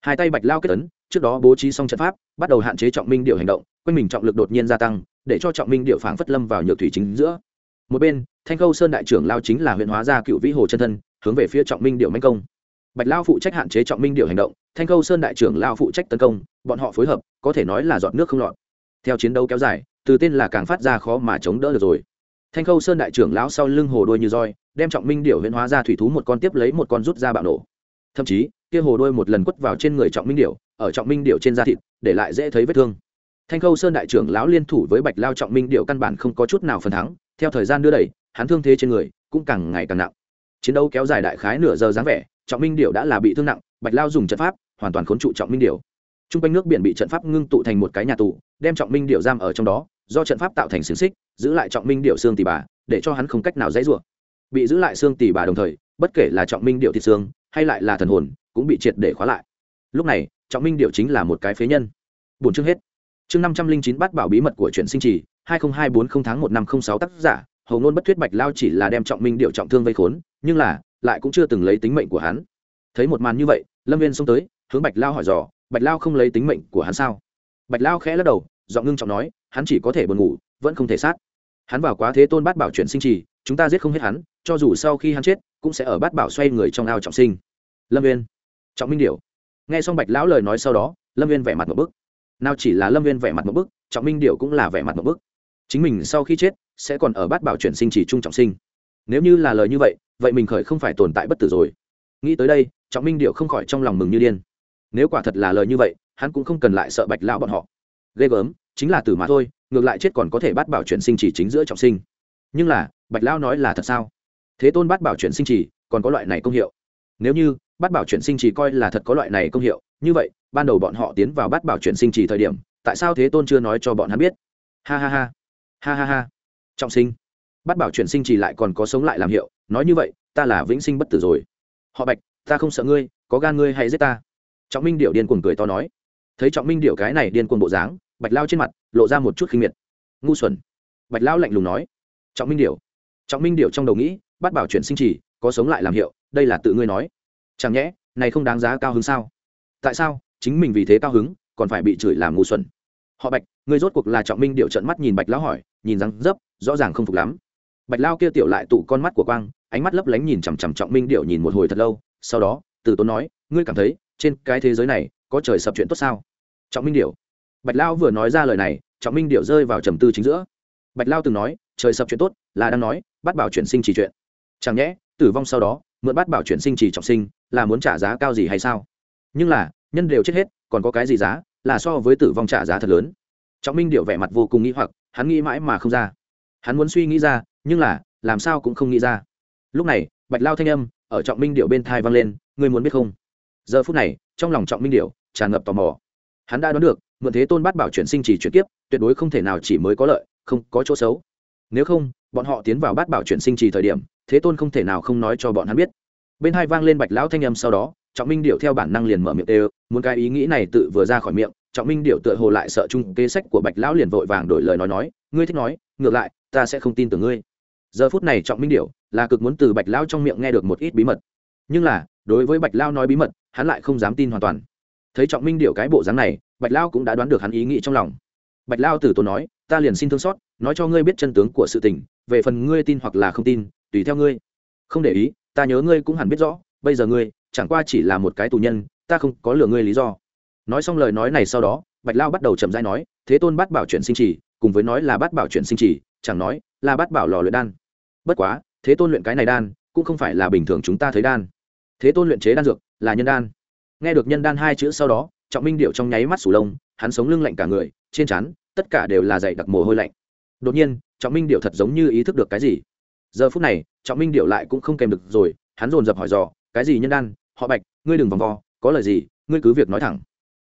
Hai tay bạch lao kết ấn, trước đó bố trí xong trận pháp, bắt đầu hạn chế trọng minh điệu hành động, quanh mình trọng lực đột nhiên gia tăng, để cho trọng minh điệu phảng phất lâm vào nhược thủy chính giữa. Một bên, thanh khâu sơn đại trưởng lao chính là huyện hóa ra cựu vĩ hồ chân thân, hướng về phía trọng minh điệu manh công bạch lao phụ trách hạn chế trọng minh điều hành động, thanh khâu sơn đại trưởng lao phụ trách tấn công, bọn họ phối hợp, có thể nói là dọn nước không lọt. Theo chiến đấu kéo dài, từ tên là càng phát ra khó mà chống đỡ được rồi. Thanh khâu sơn đại trưởng lão sau lưng hồ đôi như roi, đem trọng minh điệu huyễn hóa ra thủy thú một con tiếp lấy một con rút ra bạo nổ. Thậm chí, kia hồ đôi một lần quất vào trên người trọng minh điểu ở trọng minh điểu trên da thịt, để lại dễ thấy vết thương. Thanh khâu sơn đại trưởng lão liên thủ với bạch lao trọng minh điệu căn bản không có chút nào phần thắng, theo thời gian đưa đẩy, hắn thương thế trên người cũng càng ngày càng nặng. Chiến đấu kéo dài đại khái nửa giờ dáng vẻ trọng minh điệu đã là bị thương nặng, bạch lao dùng trận pháp, hoàn toàn khốn trụ trọng minh điệu t r u n g quanh nước biển bị trận pháp ngưng tụ thành một cái nhà tù, đem trọng minh điệu giam ở trong đó, do trận pháp tạo thành xiềng xích, giữ lại trọng minh điệu xương tỷ bà, để cho hắn không cách nào dãy rủa. Bị giữ lại xương tỷ bà đồng thời, bất kể là trọng minh điệu thịt xương, hay lại là thần hồn, cũng bị triệt để khóa lại. Lúc này, trọng minh điệu chính là một cái phế nhân. Bốn chương hết. Chương năm trăm linh chín bắt bảo bí mật của chuyện sinh trì, hai nghìn hai bốn không tháng một năm không sáu tác giả, hầu ngôn bất thuyết bạch lao chỉ là đem trọng minh điệu trọng thương vây khốn, nhưng là lại cũng chưa từng lấy tính mệnh của hắn. Thấy một màn như vậy, lâm viên xông tới, hướng bạch lao hỏi dò, bạch lao không lấy tính mệnh của hắn sao? Bạch lao khẽ lắc đầu, giọng ngưng trọng nói, hắn chỉ có thể buồn ngủ, vẫn không thể sát. Hắn vào quá thế tôn bát bảo chuyển sinh trì, chúng ta giết không hết hắn, cho dù sau khi hắn chết, cũng sẽ ở bát bảo xoay người trong ao trọng sinh. Lâm viên trọng minh điệu nghe xong bạch lão lời nói sau đó, lâm viên vẻ mặt một bức. Nào chỉ là lâm viên vẻ mặt một bức, trọng minh điệu cũng là vẻ mặt một bức. Chính mình sau khi chết, sẽ còn ở bát bảo chuyển sinh chỉ trung trọng sinh nếu như là lời như vậy vậy mình khởi không phải tồn tại bất tử rồi. Nghĩ tới đây, trọng minh điệu không khỏi trong lòng mừng như điên. Nếu quả thật là lời như vậy, hắn cũng không cần lại sợ bạch lão bọn họ. Ghê gớm, chính là tử mà thôi, ngược lại chết còn có thể bắt bảo chuyển sinh chỉ chính giữa trọng sinh. Nhưng là, bạch lão nói là thật sao? Thế tôn bắt bảo chuyển sinh chỉ, còn có loại này công hiệu. Nếu như, bắt bảo chuyển sinh chỉ coi là thật có loại này công hiệu, như vậy, ban đầu bọn họ tiến vào bắt bảo chuyển sinh chỉ thời điểm, tại sao thế tôn chưa nói cho bọn hắn biết? Ha ha ha. Ha ha ha. Trọng sinh bắt bảo chuyển sinh chỉ lại còn có sống lại làm hiệu, nói như vậy, ta là vĩnh sinh bất tử rồi. Họ bạch, ta không sợ ngươi, có gan ngươi hay giết ta. Trọng minh điệu điên cuồng cười to nói. Thấy trọng minh điệu cái này điên cuồng bộ dáng, bạch lao trên mặt lộ ra một chút khinh miệt. Ngu xuẩn. Bạch lao lạnh lùng nói. Trọng minh điệu trọng minh điệu trong đầu nghĩ bắt bảo chuyển sinh trì có sống lại làm hiệu, đây là tự ngươi nói. Chẳng nhẽ, này không đáng giá cao hứng sao? Tại sao, chính mình vì thế cao hứng, còn phải bị chửi làm ngu xuẩn? Họ bạch, ngươi rốt cuộc là trọng minh điệu trận mắt nhìn bạch lão hỏi, nhìn răng dấp, rõ ràng không phục lắm bạch lao kia tiểu lại tụ con mắt của quang, ánh mắt lấp lánh nhìn chằm chằm trọng minh điệu nhìn một hồi thật lâu, sau đó, từ tốn nói, ngươi cảm thấy, trên cái thế giới này, có trời sập chuyện tốt sao? Trọng minh điệu. Bạch lao vừa nói ra lời này, trọng minh điệu rơi vào trầm tư chính giữa. Bạch lao từng nói, trời sập chuyện tốt là đang nói, bắt bảo chuyển sinh chỉ chuyện. Chẳng nhẽ, tử vong sau đó, mượn bắt bảo chuyển sinh chỉ trọng sinh, là muốn trả giá cao gì hay sao? Nhưng là, nhân đều chết hết, còn có cái gì giá, là so với tử vong trả giá thật lớn. Trọng minh điệu vẻ mặt vô cùng nghĩ hoặc, hắn nghĩ mãi mà không ra. Hắn muốn suy nghĩ ra nhưng là làm sao cũng không nghĩ ra. Lúc này bạch lao thanh âm ở trọng minh điệu bên thai vang lên ngươi muốn biết không? Giờ phút này trong lòng trọng minh điệu tràn ngập tò mò. Hắn đã đoán được mượn thế tôn bắt bảo chuyển sinh chỉ chuyển kiếp, tuyệt đối không thể nào chỉ mới có lợi không có chỗ xấu. Nếu không bọn họ tiến vào bát bảo chuyển sinh trì thời điểm thế tôn không thể nào không nói cho bọn hắn biết. Bên hai vang lên bạch lão thanh âm sau đó trọng minh điệu theo bản năng liền mở miệng đều muốn cái ý nghĩ này tự vừa ra khỏi miệng trọng minh điệu tựa hồ lại sợ chung kế sách của bạch lão liền vội vàng đổi lời nói nói ngươi thích nói ngược lại ta sẽ không tin tưởng ngươi giờ phút này trọng minh điệu là cực muốn từ bạch lao trong miệng nghe được một ít bí mật. Nhưng là, đối với bạch lao nói bí mật, hắn lại không dám tin hoàn toàn. Thấy trọng minh điệu cái bộ dáng này, bạch lao cũng đã đoán được hắn ý nghĩ trong lòng. Bạch lao tử tốn nói, ta liền xin thương xót, nói cho ngươi biết chân tướng của sự tình, về phần ngươi tin hoặc là không tin, tùy theo ngươi. Không để ý, ta nhớ ngươi cũng hẳn biết rõ, bây giờ ngươi chẳng qua chỉ là một cái tù nhân, ta không có lừa ngươi lý do. Nói xong lời nói này sau đó, bạch lao bắt đầu chậm rãi nói, thế tôn bắt bảo chuyển sinh trì cùng với nói là bắt bảo chuyển sinh trì chẳng nói là bắt bảo lò luyện đan bất quá, thế tôn luyện cái này đan, cũng không phải là bình thường chúng ta thấy đan. Thế tôn luyện chế đan dược là nhân đan. Nghe được nhân đan hai chữ sau đó, trọng minh điệu trong nháy mắt sủ lông, hắn sống lưng lạnh cả người, trên chắn tất cả đều là dày đặc mồ hôi lạnh. Đột nhiên, trọng minh điệu thật giống như ý thức được cái gì. Giờ phút này, trọng minh điệu lại cũng không kèm được rồi, hắn dồn dập hỏi dò, cái gì nhân đan? Họ bạch, ngươi đừng vòng vo, có lời gì, ngươi cứ việc nói thẳng.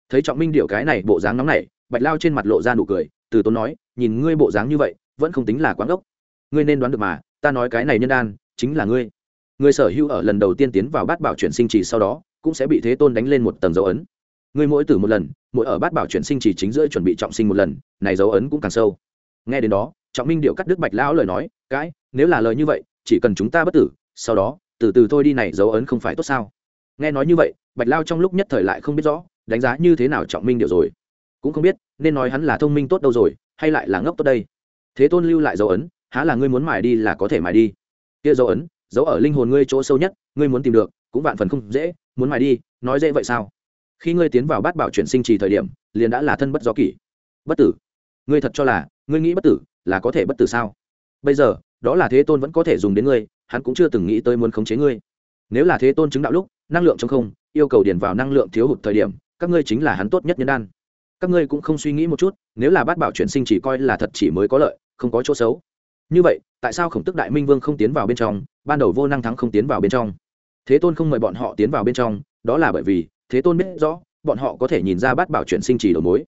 Thấy trọng minh điệu cái này bộ dáng nóng này bạch lao trên mặt lộ ra nụ cười, từ tốn nói, nhìn ngươi bộ dáng như vậy, vẫn không tính là quán gốc ngươi nên đoán được mà ta nói cái này nhân đan, chính là ngươi. Người sở hữu ở lần đầu tiên tiến vào bát bảo chuyển sinh trì sau đó, cũng sẽ bị thế tôn đánh lên một tầng dấu ấn. Ngươi mỗi tử một lần, mỗi ở bát bảo chuyển sinh trì chính giữa chuẩn bị trọng sinh một lần, này dấu ấn cũng càng sâu. Nghe đến đó, trọng minh điệu cắt đứt bạch lão lời nói cãi nếu là lời như vậy, chỉ cần chúng ta bất tử, sau đó, từ từ thôi đi này dấu ấn không phải tốt sao? Nghe nói như vậy, bạch lao trong lúc nhất thời lại không biết rõ, đánh giá như thế nào trọng minh điệu rồi. Cũng không biết, nên nói hắn là thông minh tốt đâu rồi, hay lại là ngốc tốt đây. Thế tôn lưu lại dấu ấn há là ngươi muốn mài đi là có thể mài đi. Kia dấu ấn, dấu ở linh hồn ngươi chỗ sâu nhất, ngươi muốn tìm được, cũng vạn phần không dễ, muốn mài đi, nói dễ vậy sao? Khi ngươi tiến vào bát bảo chuyển sinh trì thời điểm, liền đã là thân bất do kỷ. Bất tử. Ngươi thật cho là, ngươi nghĩ bất tử, là có thể bất tử sao? Bây giờ, đó là thế tôn vẫn có thể dùng đến ngươi, hắn cũng chưa từng nghĩ tới muốn khống chế ngươi. Nếu là thế tôn chứng đạo lúc, năng lượng trong không, yêu cầu điền vào năng lượng thiếu hụt thời điểm, các ngươi chính là hắn tốt nhất nhân đan. Các ngươi cũng không suy nghĩ một chút, nếu là bát bảo chuyển sinh chỉ coi là thật chỉ mới có lợi, không có chỗ xấu như vậy, tại sao khổng tức đại minh vương không tiến vào bên trong, ban đầu vô năng thắng không tiến vào bên trong? Thế tôn không mời bọn họ tiến vào bên trong, đó là bởi vì, thế tôn biết rõ, bọn họ có thể nhìn ra bát bảo chuyển sinh chỉ đầu mối.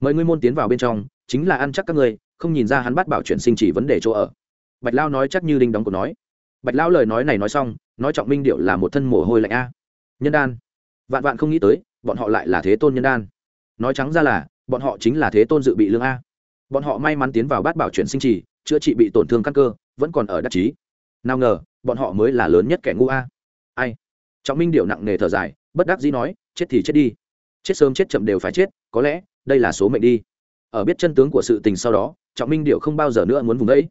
Mời ngươi môn tiến vào bên trong, chính là ăn chắc các ngươi, không nhìn ra hắn bát bảo chuyển sinh chỉ vấn đề chỗ ở. Bạch lao nói chắc như đinh đóng cổ nói. Bạch lao lời nói này nói xong, nói trọng minh điệu là một thân mồ hôi lạnh a. Nhân đan. Vạn vạn không nghĩ tới, bọn họ lại là thế tôn nhân đan. Nói trắng ra là, bọn họ chính là thế tôn dự bị lương a. Bọn họ may mắn tiến vào bát bảo chuyển sinh trì chữa trị bị tổn thương căn cơ, vẫn còn ở đắc chí. Nào ngờ, bọn họ mới là lớn nhất kẻ ngu a. Ai? Trọng minh điệu nặng nề thở dài, bất đắc dĩ nói, chết thì chết đi. Chết sớm chết chậm đều phải chết, có lẽ, đây là số mệnh đi. Ở biết chân tướng của sự tình sau đó, trọng minh điệu không bao giờ nữa muốn vùng đấy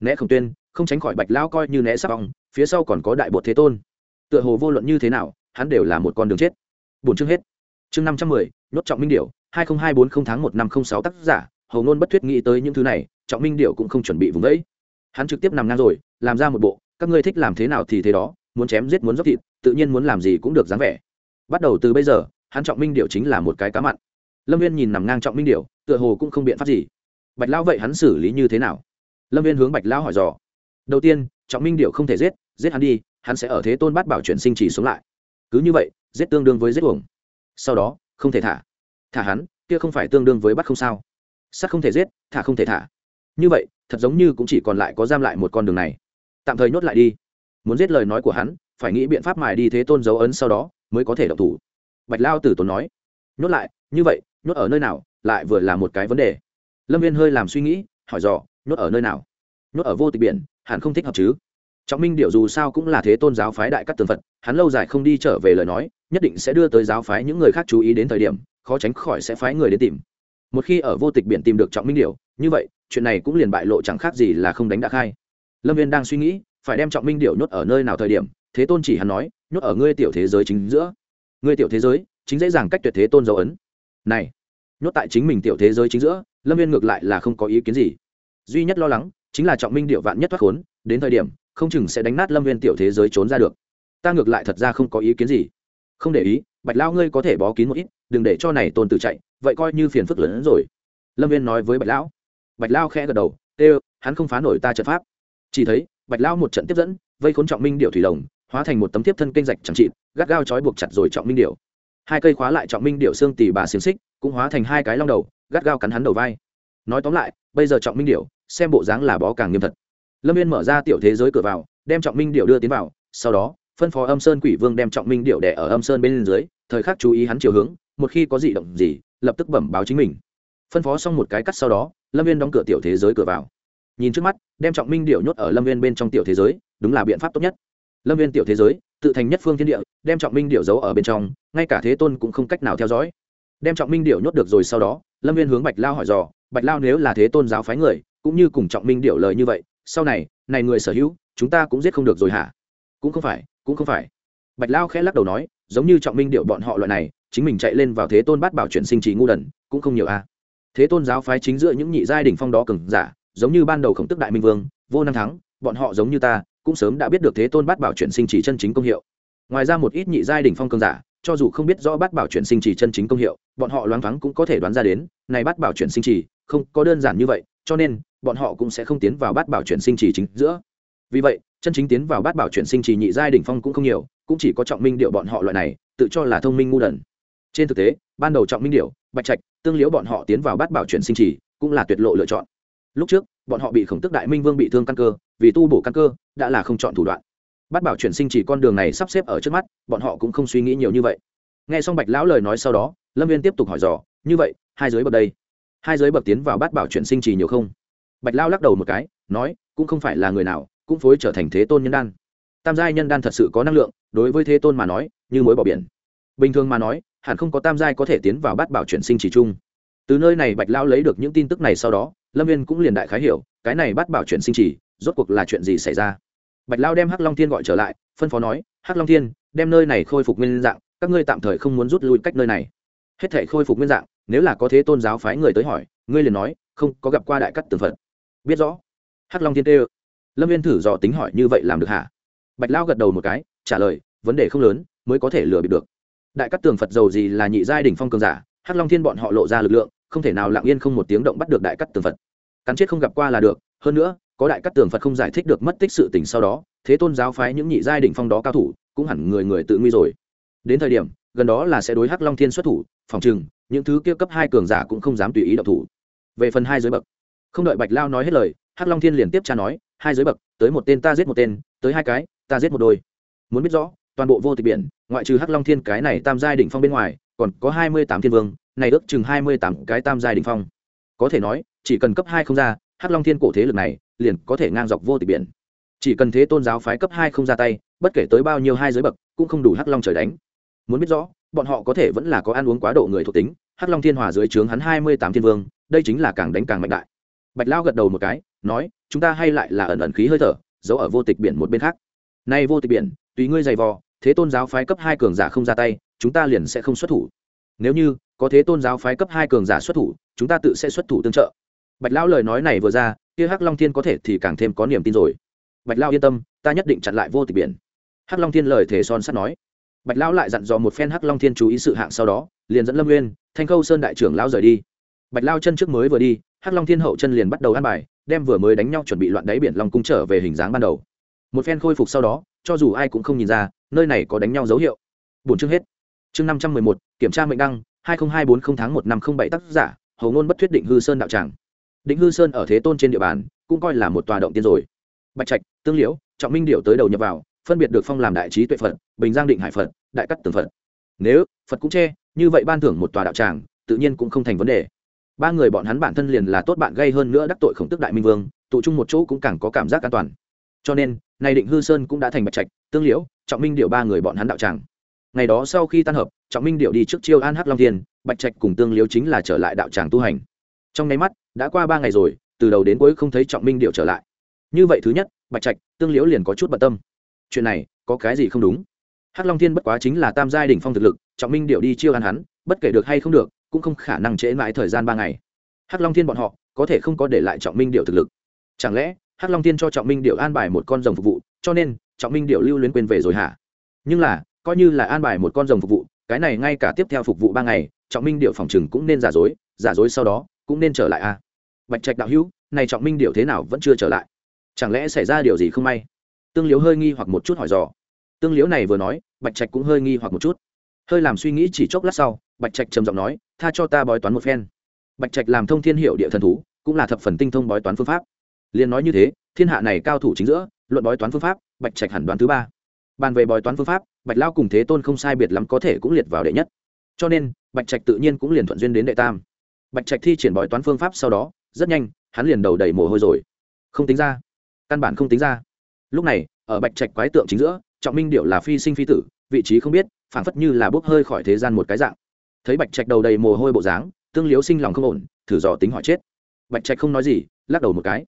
né không tuyên, không tránh khỏi bạch lao coi như né sắp vòng phía sau còn có đại bột thế tôn. Tựa hồ vô luận như thế nào, hắn đều là một con đường chết. Bốn chương hết. Chương năm trăm mười, nhốt trọng minh điệu hai nghìn hai bốn không tháng một năm không sáu tác giả hầu ngôn bất thuyết nghĩ tới những thứ này, trọng minh điệu cũng không chuẩn bị vùng đấy hắn trực tiếp nằm ngang rồi, làm ra một bộ, các ngươi thích làm thế nào thì thế đó, muốn chém giết muốn dốc thịt, tự nhiên muốn làm gì cũng được dáng vẻ. Bắt đầu từ bây giờ, hắn trọng minh điệu chính là một cái cá mặn. Lâm viên nhìn nằm ngang trọng minh điệu tựa hồ cũng không biện pháp gì. Bạch lão vậy hắn xử lý như thế nào? Lâm viên hướng bạch lão hỏi dò. Đầu tiên, trọng minh điệu không thể giết giết hắn đi, hắn sẽ ở thế tôn bát bảo chuyển sinh chỉ sống lại. Cứ như vậy, giết tương đương với giết uổng. Sau đó, không thể thả. Thả hắn, kia không phải tương đương với bắt không sao sắt không thể giết, thả không thể thả. Như vậy, thật giống như cũng chỉ còn lại có giam lại một con đường này. Tạm thời nhốt lại đi. Muốn giết lời nói của hắn, phải nghĩ biện pháp mài đi thế tôn dấu ấn sau đó, mới có thể động thủ. Bạch lao tử tốn nói. Nhốt lại, như vậy, nhốt ở nơi nào, lại vừa là một cái vấn đề. Lâm viên hơi làm suy nghĩ, hỏi dò, nhốt ở nơi nào? Nhốt ở vô tịch biển, hẳn không thích hợp chứ? Trọng minh điệu dù sao cũng là thế tôn giáo phái đại các tường phật, hắn lâu dài không đi trở về lời nói, nhất định sẽ đưa tới giáo phái những người khác chú ý đến thời điểm, khó tránh khỏi sẽ phái người đến tìm một khi ở vô tịch biển tìm được trọng minh điệu như vậy, chuyện này cũng liền bại lộ chẳng khác gì là không đánh đã khai. Lâm viên đang suy nghĩ, phải đem trọng minh điệu nhốt ở nơi nào thời điểm, thế tôn chỉ hắn nói, nhốt ở ngươi tiểu thế giới chính giữa. Ngươi tiểu thế giới, chính dễ dàng cách tuyệt thế tôn dấu ấn. Này, nhốt tại chính mình tiểu thế giới chính giữa, lâm viên ngược lại là không có ý kiến gì. Duy nhất lo lắng, chính là trọng minh điệu vạn nhất thoát khốn, đến thời điểm, không chừng sẽ đánh nát lâm viên tiểu thế giới trốn ra được. Ta ngược lại thật ra không có ý kiến gì. Không để ý, bạch lao ngươi có thể bó kín một ít, đừng để cho này tôn tử chạy vậy coi như phiền phức lớn hơn rồi. Lâm viên nói với bạch lão. Bạch lao khẽ gật đầu ê hắn không phá nổi ta trận pháp. Chỉ thấy, bạch lao một trận tiếp dẫn, vây khốn trọng minh điệu thủy đồng hóa thành một tấm tiếp thân kênh rạch chẳng trịt gắt gao trói buộc chặt rồi trọng minh điệu hai cây khóa lại trọng minh điệu xương tỉ bà xiềng xích, cũng hóa thành hai cái long đầu, gắt gao cắn hắn đầu vai. Nói tóm lại, bây giờ trọng minh điệu xem bộ dáng là bó càng nghiêm thật. Lâm viên mở ra tiểu thế giới cửa vào, đem trọng minh điệu đưa tiến vào, sau đó, phân phó âm sơn quỷ vương đem trọng minh điệu đẻ ở âm sơn bên dưới, thời khắc chú ý hắn chiều hướng, một khi có gì động gì lập tức bẩm báo chính mình. Phân phó xong một cái cắt sau đó, lâm viên đóng cửa tiểu thế giới cửa vào. Nhìn trước mắt, đem trọng minh điệu nhốt ở lâm viên bên trong tiểu thế giới, đúng là biện pháp tốt nhất. Lâm viên tiểu thế giới, tự thành nhất phương thiên địa, đem trọng minh điệu giấu ở bên trong, ngay cả thế tôn cũng không cách nào theo dõi. Đem trọng minh điệu nhốt được rồi sau đó, lâm viên hướng bạch lao hỏi dò, bạch lao nếu là thế tôn giáo phái người, cũng như cùng trọng minh điệu lời như vậy, sau này này người sở hữu, chúng ta cũng giết không được rồi hả? Cũng không phải, cũng không phải. Bạch lao khẽ lắc đầu nói, giống như trọng minh điệu bọn họ loại này chính mình chạy lên vào thế tôn bát bảo chuyển sinh trì ngu đần, cũng không nhiều a. Thế tôn giáo phái chính giữa những nhị giai đỉnh phong đó cừng giả, giống như ban đầu khổng tức đại minh vương, vô năng thắng, bọn họ giống như ta, cũng sớm đã biết được thế tôn bát bảo chuyển sinh chỉ chân chính công hiệu. Ngoài ra một ít nhị giai đỉnh phong cường giả, cho dù không biết rõ bát bảo chuyển sinh chỉ chân chính công hiệu, bọn họ loáng thoáng cũng có thể đoán ra đến, này bát bảo chuyển sinh chỉ không có đơn giản như vậy, cho nên, bọn họ cũng sẽ không tiến vào bát bảo chuyển sinh chỉ chính giữa. Vì vậy, chân chính tiến vào bát bảo chuyển sinh chỉ nhị giai đỉnh phong cũng không nhiều, cũng chỉ có trọng minh điệu bọn họ loại này, tự cho là thông minh ngu đần trên thực tế, ban đầu trọng minh điệu bạch trạch, tương liễu bọn họ tiến vào bát bảo chuyển sinh trì, cũng là tuyệt lộ lựa chọn. Lúc trước, bọn họ bị khổng tức đại minh vương bị thương căn cơ, vì tu bổ căn cơ, đã là không chọn thủ đoạn. Bát bảo chuyển sinh chỉ con đường này sắp xếp ở trước mắt, bọn họ cũng không suy nghĩ nhiều như vậy. Nghe xong bạch lão lời nói sau đó, lâm viên tiếp tục hỏi dò, như vậy, hai giới bậc đây, hai giới bậc tiến vào bát bảo chuyển sinh trì nhiều không? Bạch lao lắc đầu một cái, nói, cũng không phải là người nào cũng phối trở thành thế tôn nhân đan. Tam giai nhân đan thật sự có năng lượng, đối với thế tôn mà nói, như mối bỏ biển. Bình thường mà nói hẳn không có tam giai có thể tiến vào bát bảo chuyển sinh chỉ chung từ nơi này bạch lao lấy được những tin tức này sau đó, lâm viên cũng liền đại khái hiểu, cái này bát bảo chuyển sinh chỉ, rốt cuộc là chuyện gì xảy ra. Bạch lao đem hắc long thiên gọi trở lại, phân phó nói, hắc long thiên, đem nơi này khôi phục nguyên dạng, các ngươi tạm thời không muốn rút lui cách nơi này. Hết thể khôi phục nguyên dạng, nếu là có thế tôn giáo phái người tới hỏi, ngươi liền nói, không, có gặp qua đại cắt tường phật. Biết rõ. Hắc long thiên tê lâm viên thử dò tính hỏi, như vậy làm được hả? Bạch lao gật đầu một cái, trả lời, vấn đề không lớn, mới có thể lừa bịp được đại cắt tường phật giàu gì là nhị giai đỉnh phong cường giả, hắc long thiên bọn họ lộ ra lực lượng, không thể nào lặng yên không một tiếng động bắt được đại cắt tường phật. Cắn chết không gặp qua là được, hơn nữa, có đại cắt tường phật không giải thích được mất tích sự tình sau đó, thế tôn giáo phái những nhị giai đỉnh phong đó cao thủ, cũng hẳn người người tự nguy rồi. Đến thời điểm, gần đó là sẽ đối hắc long thiên xuất thủ, phòng chừng những thứ kia cấp hai cường giả cũng không dám tùy ý động thủ. Về phần hai giới bậc, không đợi bạch lao nói hết lời, hắc long thiên liền tiếp tra nói, hai giới bậc, tới một tên ta giết một tên, tới hai cái, ta giết một đôi. Muốn biết rõ toàn bộ vô tịch biển, ngoại trừ hắc long thiên cái này tam giai đỉnh phong bên ngoài, còn có hai mươi tám thiên vương, này ước chừng hai mươi tám cái tam giai đỉnh phong. Có thể nói, chỉ cần cấp hai không ra, hắc long thiên cổ thế lực này liền có thể ngang dọc vô tịch biển. Chỉ cần thế tôn giáo phái cấp hai không ra tay, bất kể tới bao nhiêu hai giới bậc, cũng không đủ hắc long trời đánh. Muốn biết rõ, bọn họ có thể vẫn là có ăn uống quá độ người thuộc tính, hắc long thiên hòa dưới trướng hắn hai mươi tám thiên vương, đây chính là càng đánh càng mạnh đại. Bạch lao gật đầu một cái, nói, chúng ta hay lại là ẩn ẩn khí hơi thở, giấu ở vô tịch biển một bên khác. Nay vô tịch biển tùy ngươi giày vò, thế tôn giáo phái cấp hai cường giả không ra tay, chúng ta liền sẽ không xuất thủ. Nếu như có thế tôn giáo phái cấp hai cường giả xuất thủ, chúng ta tự sẽ xuất thủ tương trợ. Bạch lão lời nói này vừa ra, kia hắc long thiên có thể thì càng thêm có niềm tin rồi. Bạch Lão yên tâm, ta nhất định chặn lại vô tịch biển. Hắc long thiên lời thể son sắt nói. Bạch lão lại dặn dò một phen hắc long thiên chú ý sự hạng sau đó, liền dẫn lâm nguyên thanh khâu sơn đại trưởng lão rời đi. Bạch lao chân trước mới vừa đi, hắc long thiên hậu chân liền bắt đầu ăn bài, đem vừa mới đánh nhau chuẩn bị loạn đáy biển long cung trở về hình dáng ban đầu một phen khôi phục sau đó, cho dù ai cũng không nhìn ra, nơi này có đánh nhau dấu hiệu. Bốn chương hết. Chương năm trăm mười một, kiểm tra mệnh đăng, hai nghìn hai bốn không tháng một năm không bảy tác giả hầu ngôn bất thuyết định hư sơn đạo tràng. Định hư sơn ở thế tôn trên địa bàn, cũng coi là một tòa động tiên rồi. Bạch trạch, tương liễu, trọng minh điệu tới đầu nhập vào, phân biệt được phong làm đại trí tuệ phật, bình giang định hải phật, đại cắt tường phật. Nếu phật cũng che, như vậy ban thưởng một tòa đạo tràng, tự nhiên cũng không thành vấn đề. Ba người bọn hắn bản thân liền là tốt bạn gây hơn nữa đắc tội khổng tức đại minh vương, tụ chung một chỗ cũng càng có cảm giác an toàn cho nên nay định hư sơn cũng đã thành bạch trạch, tương liễu, trọng minh điệu ba người bọn hắn đạo tràng. Ngày đó sau khi tan hợp, trọng minh điệu đi trước chiêu an hắc long thiên, bạch trạch cùng tương liễu chính là trở lại đạo tràng tu hành. Trong nháy mắt, đã qua ba ngày rồi, từ đầu đến cuối không thấy trọng minh điệu trở lại. Như vậy thứ nhất, bạch trạch, tương liễu liền có chút bận tâm. Chuyện này, có cái gì không đúng? Hắc long thiên bất quá chính là tam giai đỉnh phong thực lực, trọng minh điệu đi chiêu an hắn, bất kể được hay không được, cũng không khả năng trễ mãi thời gian ba ngày. Hắc long thiên bọn họ, có thể không có để lại trọng minh điệu thực lực. Chẳng lẽ hắc long thiên cho trọng minh điệu an bài một con rồng phục vụ, cho nên, trọng minh điệu lưu luyến quên về rồi hả? Nhưng là, coi như là an bài một con rồng phục vụ, cái này ngay cả tiếp theo phục vụ ba ngày, trọng minh điệu phòng chừng cũng nên giả dối giả dối sau đó, cũng nên trở lại a à? bạch trạch đạo hữu, này trọng minh điệu thế nào vẫn chưa trở lại? Chẳng lẽ xảy ra điều gì không may? Tương liếu hơi nghi hoặc một chút hỏi dò. Tương liếu này vừa nói, bạch trạch cũng hơi nghi hoặc một chút. Hơi làm suy nghĩ chỉ chốc lát sau, bạch trạch trầm giọng nói, tha cho ta bói toán một phen. Bạch trạch làm thông thiên hiệu địa thần thú, cũng là thập phần tinh thông bói toán phương pháp liền nói như thế, thiên hạ này cao thủ chính giữa, luận bói toán phương pháp, bạch trạch hẳn đoán thứ ba. Bàn về bói toán phương pháp, bạch lao cùng thế tôn không sai biệt lắm có thể cũng liệt vào đệ nhất. Cho nên, bạch trạch tự nhiên cũng liền thuận duyên đến đệ tam. Bạch trạch thi triển bói toán phương pháp sau đó, rất nhanh, hắn liền đầu đầy mồ hôi rồi. Không tính ra. Căn bản không tính ra. Lúc này, ở bạch trạch quái tượng chính giữa, trọng minh điệu là phi sinh phi tử, vị trí không biết, phảng phất như là bốc hơi khỏi thế gian một cái dạng. Thấy bạch trạch đầu đầy mồ hôi bộ dáng, tương liếu sinh lòng không ổn, thử dò tính hỏi chết. Bạch trạch không nói gì, lắc đầu một cái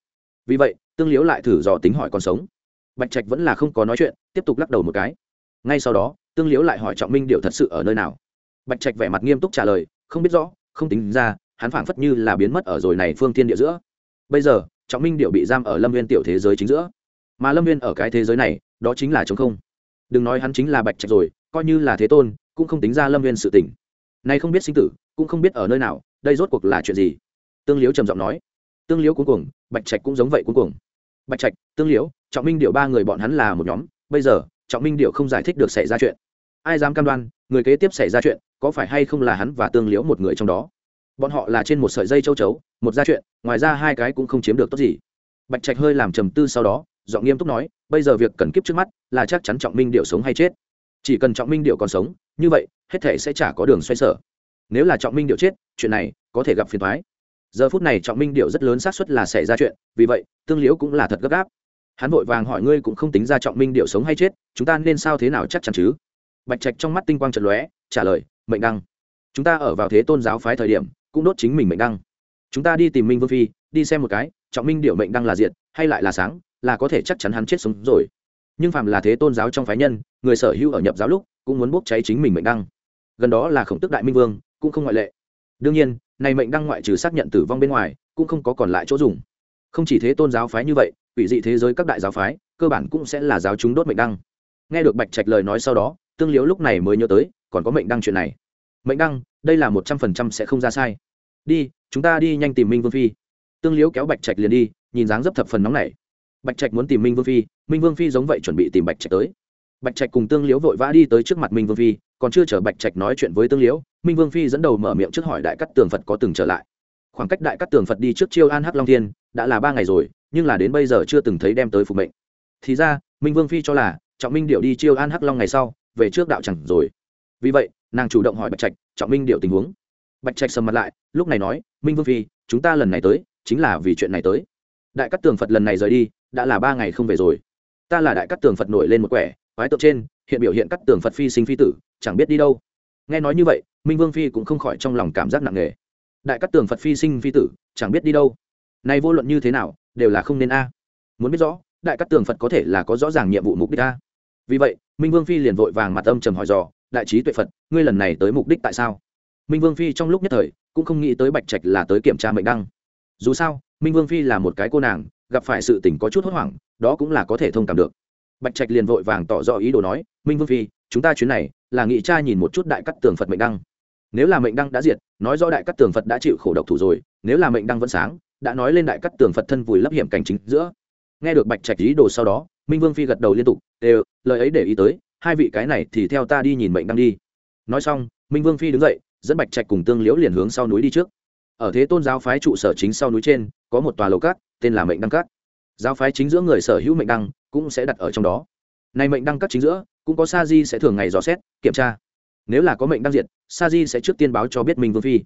vì vậy, tương liếu lại thử dò tính hỏi còn sống. Bạch trạch vẫn là không có nói chuyện, tiếp tục lắc đầu một cái. Ngay sau đó, tương liếu lại hỏi trọng minh điệu thật sự ở nơi nào. Bạch trạch vẻ mặt nghiêm túc trả lời, không biết rõ, không tính ra, hắn phảng phất như là biến mất ở rồi này phương thiên địa giữa. Bây giờ, trọng minh điệu bị giam ở lâm viên tiểu thế giới chính giữa. Mà lâm viên ở cái thế giới này, đó chính là chống không. Đừng nói hắn chính là bạch trạch rồi, coi như là thế tôn, cũng không tính ra lâm viên sự tỉnh nay không biết sinh tử, cũng không biết ở nơi nào, đây rốt cuộc là chuyện gì? Tương liếu trầm giọng nói tương Liễu cuối cùng bạch trạch cũng giống vậy cuối cùng bạch trạch tương Liễu, trọng minh điệu ba người bọn hắn là một nhóm bây giờ trọng minh điệu không giải thích được xảy ra chuyện. Ai dám cam đoan người kế tiếp xảy ra chuyện có phải hay không là hắn và tương Liễu một người trong đó? Bọn họ là trên một sợi dây châu chấu một ra chuyện ngoài ra hai cái cũng không chiếm được tốt gì. Bạch trạch hơi làm trầm tư sau đó giọng nghiêm túc nói bây giờ việc cần kiếp trước mắt là chắc chắn trọng minh điệu sống hay chết. Chỉ cần trọng minh điệu còn sống như vậy hết thể sẽ chả có đường xoay sở. Nếu là trọng minh điệu chết chuyện này có thể gặp phiền thoái giờ phút này trọng minh điệu rất lớn xác suất là xảy ra chuyện, vì vậy, tương liễu cũng là thật gấp gáp. Hắn vội vàng hỏi ngươi cũng không tính ra trọng minh điệu sống hay chết, chúng ta nên sao thế nào chắc chắn chứ? Bạch trạch trong mắt tinh quang trật lóe, trả lời, mệnh đăng. Chúng ta ở vào thế tôn giáo phái thời điểm, cũng đốt chính mình mệnh đăng. Chúng ta đi tìm minh vương phi, đi xem một cái, trọng minh điệu mệnh đăng là diện hay lại là sáng, là có thể chắc chắn hắn chết sống rồi. Nhưng phàm là thế tôn giáo trong phái nhân, người sở hữu ở nhập giáo lúc, cũng muốn bốc cháy chính mình mệnh đăng. Gần đó là khổng tức đại minh vương, cũng không ngoại lệ. Đương nhiên này mệnh đăng ngoại trừ xác nhận tử vong bên ngoài, cũng không có còn lại chỗ dùng. Không chỉ thế tôn giáo phái như vậy ủy dị thế giới các đại giáo phái, cơ bản cũng sẽ là giáo chúng đốt mệnh đăng. Nghe được bạch trạch lời nói sau đó, tương liếu lúc này mới nhớ tới, còn có mệnh đăng chuyện này. Mệnh đăng, đây là một trăm phần trăm sẽ không ra sai. Đi, chúng ta đi nhanh tìm minh vương phi. Tương liếu kéo bạch trạch liền đi, nhìn dáng dấp thập phần nóng này bạch trạch muốn tìm minh vương phi, minh vương phi giống vậy chuẩn bị tìm bạch trạch tới. Bạch trạch cùng tương liễu vội vã đi tới trước mặt minh vương phi, còn chưa chờ bạch trạch nói chuyện với tương liễu minh vương phi dẫn đầu mở miệng trước hỏi đại cắt tường phật có từng trở lại. Khoảng cách đại cắt tường phật đi trước chiêu an hắc long thiên đã là ba ngày rồi, nhưng là đến bây giờ chưa từng thấy đem tới phục mệnh. Thì ra, minh vương phi cho là trọng minh điệu đi chiêu an hắc long ngày sau, về trước đạo chẳng rồi. Vì vậy, nàng chủ động hỏi bạch trạch, trọng minh điệu tình huống? Bạch trạch sầm mặt lại, lúc này nói, minh vương phi, chúng ta lần này tới, chính là vì chuyện này tới. Đại cắt tường phật lần này rời đi, đã là ba ngày không về rồi. Ta là đại cắt tường phật nổi lên một quẻ, quái tượng trên, hiện biểu hiện cắt tường phật phi sinh phi tử, chẳng biết đi đâu nghe nói như vậy, minh vương phi cũng không khỏi trong lòng cảm giác nặng nề. Đại cắt tường phật phi sinh phi tử, chẳng biết đi đâu. Nay vô luận như thế nào, đều là không nên a. Muốn biết rõ, đại cắt tường phật có thể là có rõ ràng nhiệm vụ mục đích a. Vì vậy, minh vương phi liền vội vàng mặt âm trầm hỏi dò, đại trí tuệ phật, ngươi lần này tới mục đích tại sao? Minh vương phi trong lúc nhất thời, cũng không nghĩ tới bạch trạch là tới kiểm tra mệnh đăng. Dù sao, minh vương phi là một cái cô nàng, gặp phải sự tình có chút hốt hoảng, đó cũng là có thể thông cảm được. Bạch trạch liền vội vàng tỏ rõ ý đồ nói, minh vương phi chúng ta chuyến này là nghị cha nhìn một chút đại cắt tường phật mệnh đăng. Nếu là mệnh đăng đã diệt, nói rõ đại cắt tường phật đã chịu khổ độc thủ rồi, nếu là mệnh đăng vẫn sáng, đã nói lên đại cắt tường phật thân vùi lấp hiểm cảnh chính giữa. Nghe được bạch trạch ý đồ sau đó, minh vương phi gật đầu liên tục, đều, lời ấy để ý tới, hai vị cái này thì theo ta đi nhìn mệnh đăng đi. Nói xong, minh vương phi đứng dậy, dẫn bạch trạch cùng tương liễu liền hướng sau núi đi trước. Ở thế tôn giáo phái trụ sở chính sau núi trên, có một tòa lầu cát, tên là mệnh đăng cát. Giáo phái chính giữa người sở hữu mệnh đăng cũng sẽ đặt ở trong đó. Này mệnh đăng cát chính giữa cũng có sa di sẽ thường ngày dò xét kiểm tra. Nếu là có mệnh đăng diện, sa di sẽ trước tiên báo cho biết minh vương phi.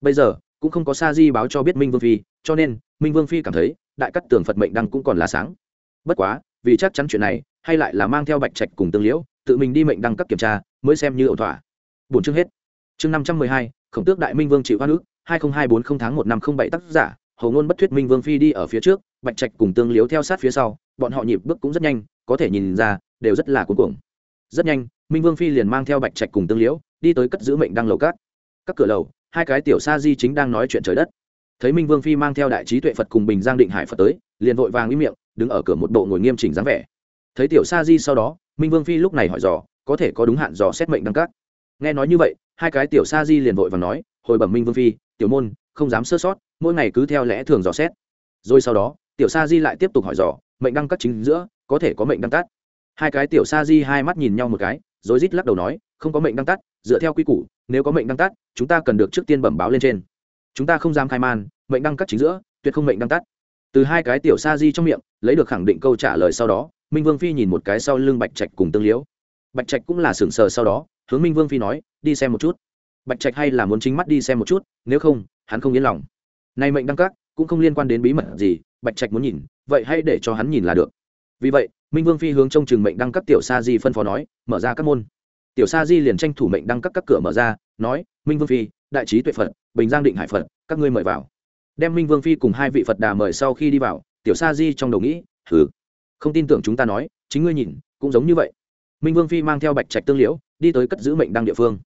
Bây giờ cũng không có sa di báo cho biết minh vương phi cho nên minh vương phi cảm thấy đại cắt tường phật mệnh đăng cũng còn là sáng. Bất quá vì chắc chắn chuyện này hay lại là mang theo bạch trạch cùng tương liễu tự mình đi mệnh đăng cấp kiểm tra mới xem như ẩu thỏa. Bốn chương hết. Chương năm trăm mười hai khổng tước đại minh vương chịu hoa nước hai nghìn hai bốn không tháng một năm không bảy tác giả hầu ngôn bất thuyết minh vương phi đi ở phía trước bạch trạch cùng tương liếu theo sát phía sau bọn họ nhịp bước cũng rất nhanh có thể nhìn ra đều rất là cuống cuồng rất nhanh, minh vương phi liền mang theo bạch trạch cùng tương liễu, đi tới cất giữ mệnh đăng lầu cát các cửa lầu, hai cái tiểu sa di chính đang nói chuyện trời đất. Thấy minh vương phi mang theo đại trí tuệ phật cùng bình giang định hải phật tới, liền vội vàng ý miệng, đứng ở cửa một bộ ngồi nghiêm chỉnh dáng vẻ. Thấy tiểu sa di sau đó, minh vương phi lúc này hỏi dò, có thể có đúng hạn dò xét mệnh đăng cát nghe nói như vậy, hai cái tiểu sa di liền vội vàng nói, hồi bẩm minh vương phi, tiểu môn, không dám sơ sót, mỗi ngày cứ theo lẽ thường dò xét. Rồi sau đó, tiểu sa di lại tiếp tục hỏi dò, mệnh đăng cắt chính giữa, có thể có mệnh đăng cát hai cái tiểu sa di hai mắt nhìn nhau một cái, rồi rít lắc đầu nói, không có mệnh đăng tắt, dựa theo quy củ, nếu có mệnh đăng tắt, chúng ta cần được trước tiên bẩm báo lên trên. Chúng ta không dám khai man, mệnh đăng cắt chính giữa, tuyệt không mệnh đăng tắt. Từ hai cái tiểu sa di trong miệng, lấy được khẳng định câu trả lời sau đó, minh vương phi nhìn một cái sau lưng bạch trạch cùng tương liễu. Bạch trạch cũng là sừng sờ sau đó, hướng minh vương phi nói, đi xem một chút. Bạch trạch hay là muốn chính mắt đi xem một chút, nếu không, hắn không yên lòng. Nay mệnh đăng cắt cũng không liên quan đến bí mật gì, bạch trạch muốn nhìn, vậy hãy để cho hắn nhìn là được. Vì vậy minh vương phi hướng trong trường mệnh đăng các tiểu sa di phân phó nói, mở ra các môn. Tiểu sa di liền tranh thủ mệnh đăng các các cửa mở ra, nói, minh vương phi, đại trí tuệ phật, bình giang định hải phật, các ngươi mời vào. Đem minh vương phi cùng hai vị phật đà mời sau khi đi vào, tiểu sa di trong đầu nghĩ thử không tin tưởng chúng ta nói, chính ngươi nhìn, cũng giống như vậy. Minh vương phi mang theo bạch trạch tương liễu, đi tới cất giữ mệnh đăng địa phương.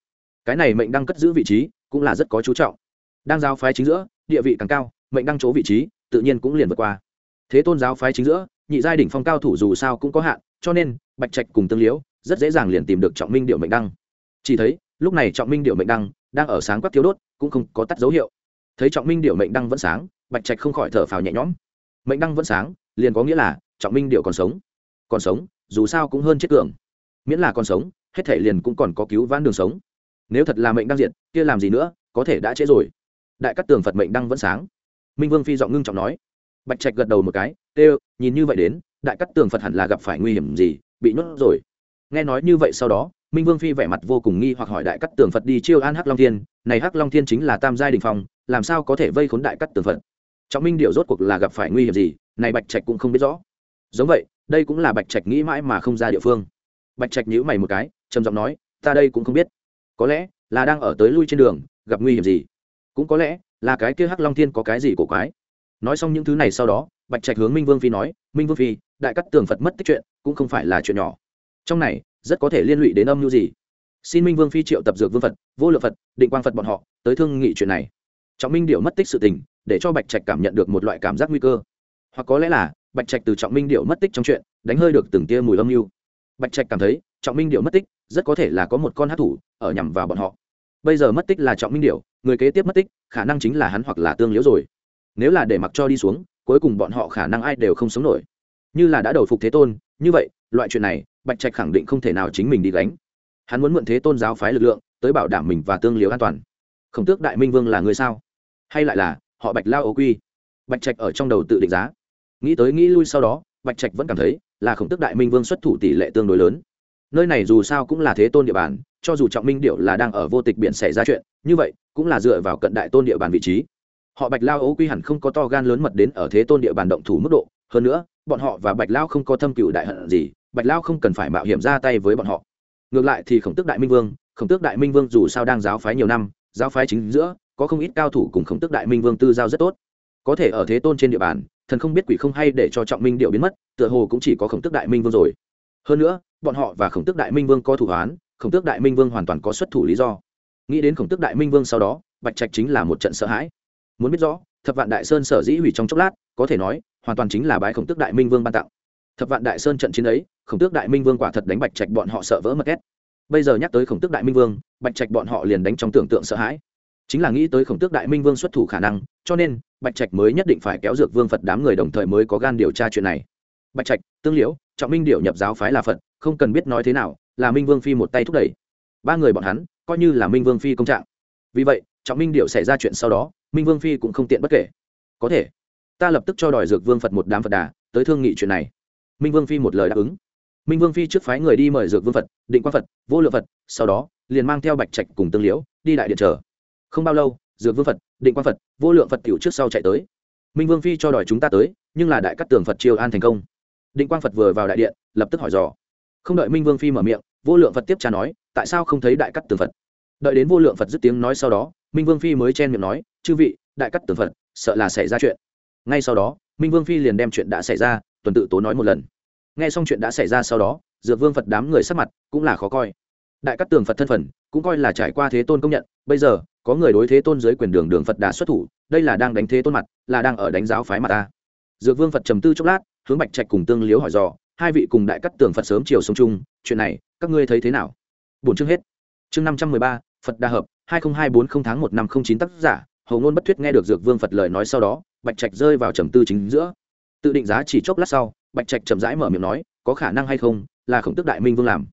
Cái này mệnh đăng cất giữ vị trí, cũng là rất có chú trọng. Đang giao phái chính giữa, địa vị càng cao, mệnh đăng chỗ vị trí, tự nhiên cũng liền vượt qua thế tôn giáo phái chính giữa, nhị giai đỉnh phong cao thủ dù sao cũng có hạn, cho nên, bạch trạch cùng tương liễu rất dễ dàng liền tìm được trọng minh điệu mệnh đăng. Chỉ thấy, lúc này trọng minh điệu mệnh đăng đang ở sáng quắc thiếu đốt, cũng không có tắt dấu hiệu. Thấy trọng minh điệu mệnh đăng vẫn sáng, bạch trạch không khỏi thở phào nhẹ nhõm. Mệnh đăng vẫn sáng, liền có nghĩa là trọng minh điệu còn sống. Còn sống, dù sao cũng hơn chết cường. Miễn là còn sống, hết thể liền cũng còn có cứu vãn đường sống. Nếu thật là mệnh đăng diện kia làm gì nữa, có thể đã trễ rồi. Đại cát tường phật mệnh đăng vẫn sáng. Minh vương phi giọng ngưng trọng nói bạch trạch gật đầu một cái, tê, nhìn như vậy đến, đại cắt tường phật hẳn là gặp phải nguy hiểm gì, bị nhốt rồi. Nghe nói như vậy sau đó, minh vương phi vẻ mặt vô cùng nghi hoặc hỏi đại cắt tường phật đi chiêu an hắc long thiên. Này hắc long thiên chính là tam giai đình phong, làm sao có thể vây khốn đại cắt tường phật? Trọng minh điệu rốt cuộc là gặp phải nguy hiểm gì, này bạch trạch cũng không biết rõ. Giống vậy, đây cũng là bạch trạch nghĩ mãi mà không ra địa phương. Bạch trạch nhíu mày một cái, trầm giọng nói, ta đây cũng không biết. Có lẽ là đang ở tới lui trên đường, gặp nguy hiểm gì. Cũng có lẽ là cái kia hắc long thiên có cái gì cổ quái nói xong những thứ này sau đó, bạch trạch hướng minh vương phi nói, minh vương phi, đại cắt tường phật mất tích chuyện, cũng không phải là chuyện nhỏ. Trong này, rất có thể liên lụy đến âm mưu gì? Xin minh vương phi triệu tập dược vương phật, vô lượng phật, định quang phật bọn họ, tới thương nghị chuyện này. Trọng minh điệu mất tích sự tình, để cho bạch trạch cảm nhận được một loại cảm giác nguy cơ. Hoặc có lẽ là, bạch trạch từ trọng minh điệu mất tích trong chuyện, đánh hơi được từng tia mùi âm mưu. Bạch trạch cảm thấy, trọng minh điệu mất tích, rất có thể là có một con hát thủ, ở nhằm vào bọn họ. Bây giờ mất tích là trọng minh điệu người kế tiếp mất tích, khả năng chính là hắn hoặc là tương liễu rồi nếu là để mặc cho đi xuống, cuối cùng bọn họ khả năng ai đều không sống nổi. Như là đã đầu phục thế tôn, như vậy, loại chuyện này, bạch trạch khẳng định không thể nào chính mình đi gánh. Hắn muốn mượn thế tôn giáo phái lực lượng, tới bảo đảm mình và tương liều an toàn. Khổng tước đại minh vương là người sao? Hay lại là, họ bạch lao ô quy? Bạch trạch ở trong đầu tự định giá. Nghĩ tới nghĩ lui sau đó, bạch trạch vẫn cảm thấy là khổng tước đại minh vương xuất thủ tỷ lệ tương đối lớn. Nơi này dù sao cũng là thế tôn địa bàn, cho dù trọng minh điệu là đang ở vô tịch biển xảy ra chuyện, như vậy, cũng là dựa vào cận đại tôn địa bàn vị trí họ bạch lao ấu quy hẳn không có to gan lớn mật đến ở thế tôn địa bàn động thủ mức độ. Hơn nữa, bọn họ và bạch lao không có thâm cựu đại hận gì, bạch lao không cần phải mạo hiểm ra tay với bọn họ. Ngược lại thì khổng tước đại minh vương, khổng tước đại minh vương dù sao đang giáo phái nhiều năm, giáo phái chính giữa, có không ít cao thủ cùng khổng tước đại minh vương tư giao rất tốt. Có thể ở thế tôn trên địa bàn, thần không biết quỷ không hay để cho trọng minh điệu biến mất, tựa hồ cũng chỉ có khổng tước đại minh vương rồi. Hơn nữa, bọn họ và khổng tước đại minh vương có thủ hoán, khổng tước đại minh vương hoàn toàn có xuất thủ lý do. Nghĩ đến khổng tước đại minh vương sau đó, bạch trạch chính là một trận sợ hãi muốn biết rõ, thập vạn đại sơn sở dĩ hủy trong chốc lát, có thể nói, hoàn toàn chính là bái khổng tước đại minh vương ban tặng. Thập vạn đại sơn trận chiến ấy, khổng tước đại minh vương quả thật đánh bạch trạch bọn họ sợ vỡ mật két bây giờ nhắc tới khổng tước đại minh vương, bạch trạch bọn họ liền đánh trong tưởng tượng sợ hãi. Chính là nghĩ tới khổng tước đại minh vương xuất thủ khả năng, cho nên, bạch trạch mới nhất định phải kéo dược vương phật đám người đồng thời mới có gan điều tra chuyện này. Bạch trạch, tương liễu, trọng minh điệu nhập giáo phái là phật, không cần biết nói thế nào, là minh vương phi một tay thúc đẩy. Ba người bọn hắn, coi như là minh vương phi công trạng. Vì vậy, trọng minh điệu xảy ra chuyện sau đó minh vương phi cũng không tiện bất kể. Có thể, ta lập tức cho đòi dược vương phật một đám phật đà, tới thương nghị chuyện này. Minh vương phi một lời đáp ứng. Minh vương phi trước phái người đi mời dược vương phật, định quan phật, vô lượng phật, sau đó, liền mang theo bạch trạch cùng tương liễu, đi đại điện chờ. Không bao lâu, dược vương phật, định quan phật, vô lượng phật cựu trước sau chạy tới. Minh vương phi cho đòi chúng ta tới, nhưng là đại cắt tường phật triều an thành công. Định quang phật vừa vào đại điện, lập tức hỏi dò. Không đợi minh vương phi mở miệng, vô lượng phật tiếp trả nói, tại sao không thấy đại cắt tường phật? Đợi đến vô lượng phật dứt tiếng nói sau đó, minh vương phi mới chen miệng nói chư vị, đại cắt tường phật, sợ là xảy ra chuyện. Ngay sau đó, minh vương phi liền đem chuyện đã xảy ra, tuần tự tố nói một lần. Nghe xong chuyện đã xảy ra sau đó, dược vương phật đám người sắc mặt cũng là khó coi. Đại cắt tường phật thân phận cũng coi là trải qua thế tôn công nhận, bây giờ, có người đối thế tôn dưới quyền đường đường phật đà xuất thủ, đây là đang đánh thế tôn mặt, là đang ở đánh giáo phái mặt ta. Dược vương phật trầm tư chốc lát, hướng bạch trạch cùng tương liếu hỏi dò, hai vị cùng đại cắt tường phật sớm chiều sống chung, chuyện này, các ngươi thấy thế nào? Bốn chương hết. Chương năm trăm mười ba, phật đà hợp, hai nghìn hai bốn không tháng một năm không chín tác giả hầu ngôn bất thuyết nghe được dược vương phật lời nói sau đó, bạch trạch rơi vào trầm tư chính giữa. Tự định giá chỉ chốc lát sau, bạch trạch chậm rãi mở miệng nói, có khả năng hay không, là khổng tức đại minh vương làm.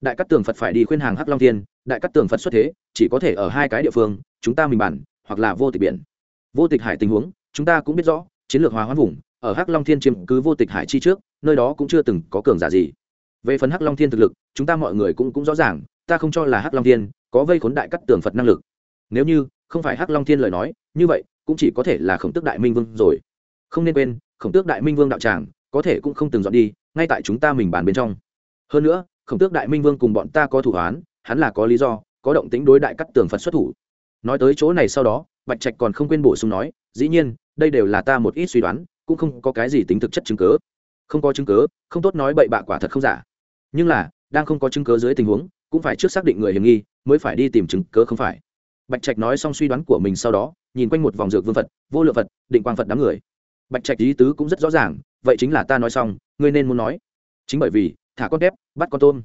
Đại cát tường phật phải đi khuyên hàng hắc long thiên, đại cát tường phật xuất thế, chỉ có thể ở hai cái địa phương, chúng ta mình bản, hoặc là vô tịch biển. Vô tịch hải tình huống, chúng ta cũng biết rõ, chiến lược hòa hoãn vùng, ở hắc long thiên chiếm cứ vô tịch hải chi trước, nơi đó cũng chưa từng có cường giả gì. Về phần hắc long thiên thực lực, chúng ta mọi người cũng cũng rõ ràng, ta không cho là hắc long thiên có vây khốn đại Cát tường phật năng lực nếu như không phải hắc long thiên lời nói như vậy cũng chỉ có thể là khổng tước đại minh vương rồi không nên quên khổng tước đại minh vương đạo tràng có thể cũng không từng dọn đi ngay tại chúng ta mình bàn bên trong hơn nữa khổng tước đại minh vương cùng bọn ta có thủ án hắn là có lý do có động tính đối đại cắt tường phật xuất thủ nói tới chỗ này sau đó bạch trạch còn không quên bổ sung nói dĩ nhiên đây đều là ta một ít suy đoán cũng không có cái gì tính thực chất chứng cớ không có chứng cớ không tốt nói bậy bạ quả thật không giả nhưng là đang không có chứng cớ dưới tình huống cũng phải trước xác định người hiểm nghi mới phải đi tìm chứng cớ không phải bạch trạch nói xong suy đoán của mình sau đó, nhìn quanh một vòng dược vương phật, vô lượng phật, định quang phật đám người. Bạch trạch ý tứ cũng rất rõ ràng, vậy chính là ta nói xong, ngươi nên muốn nói. Chính bởi vì, thả con tép, bắt con tôm.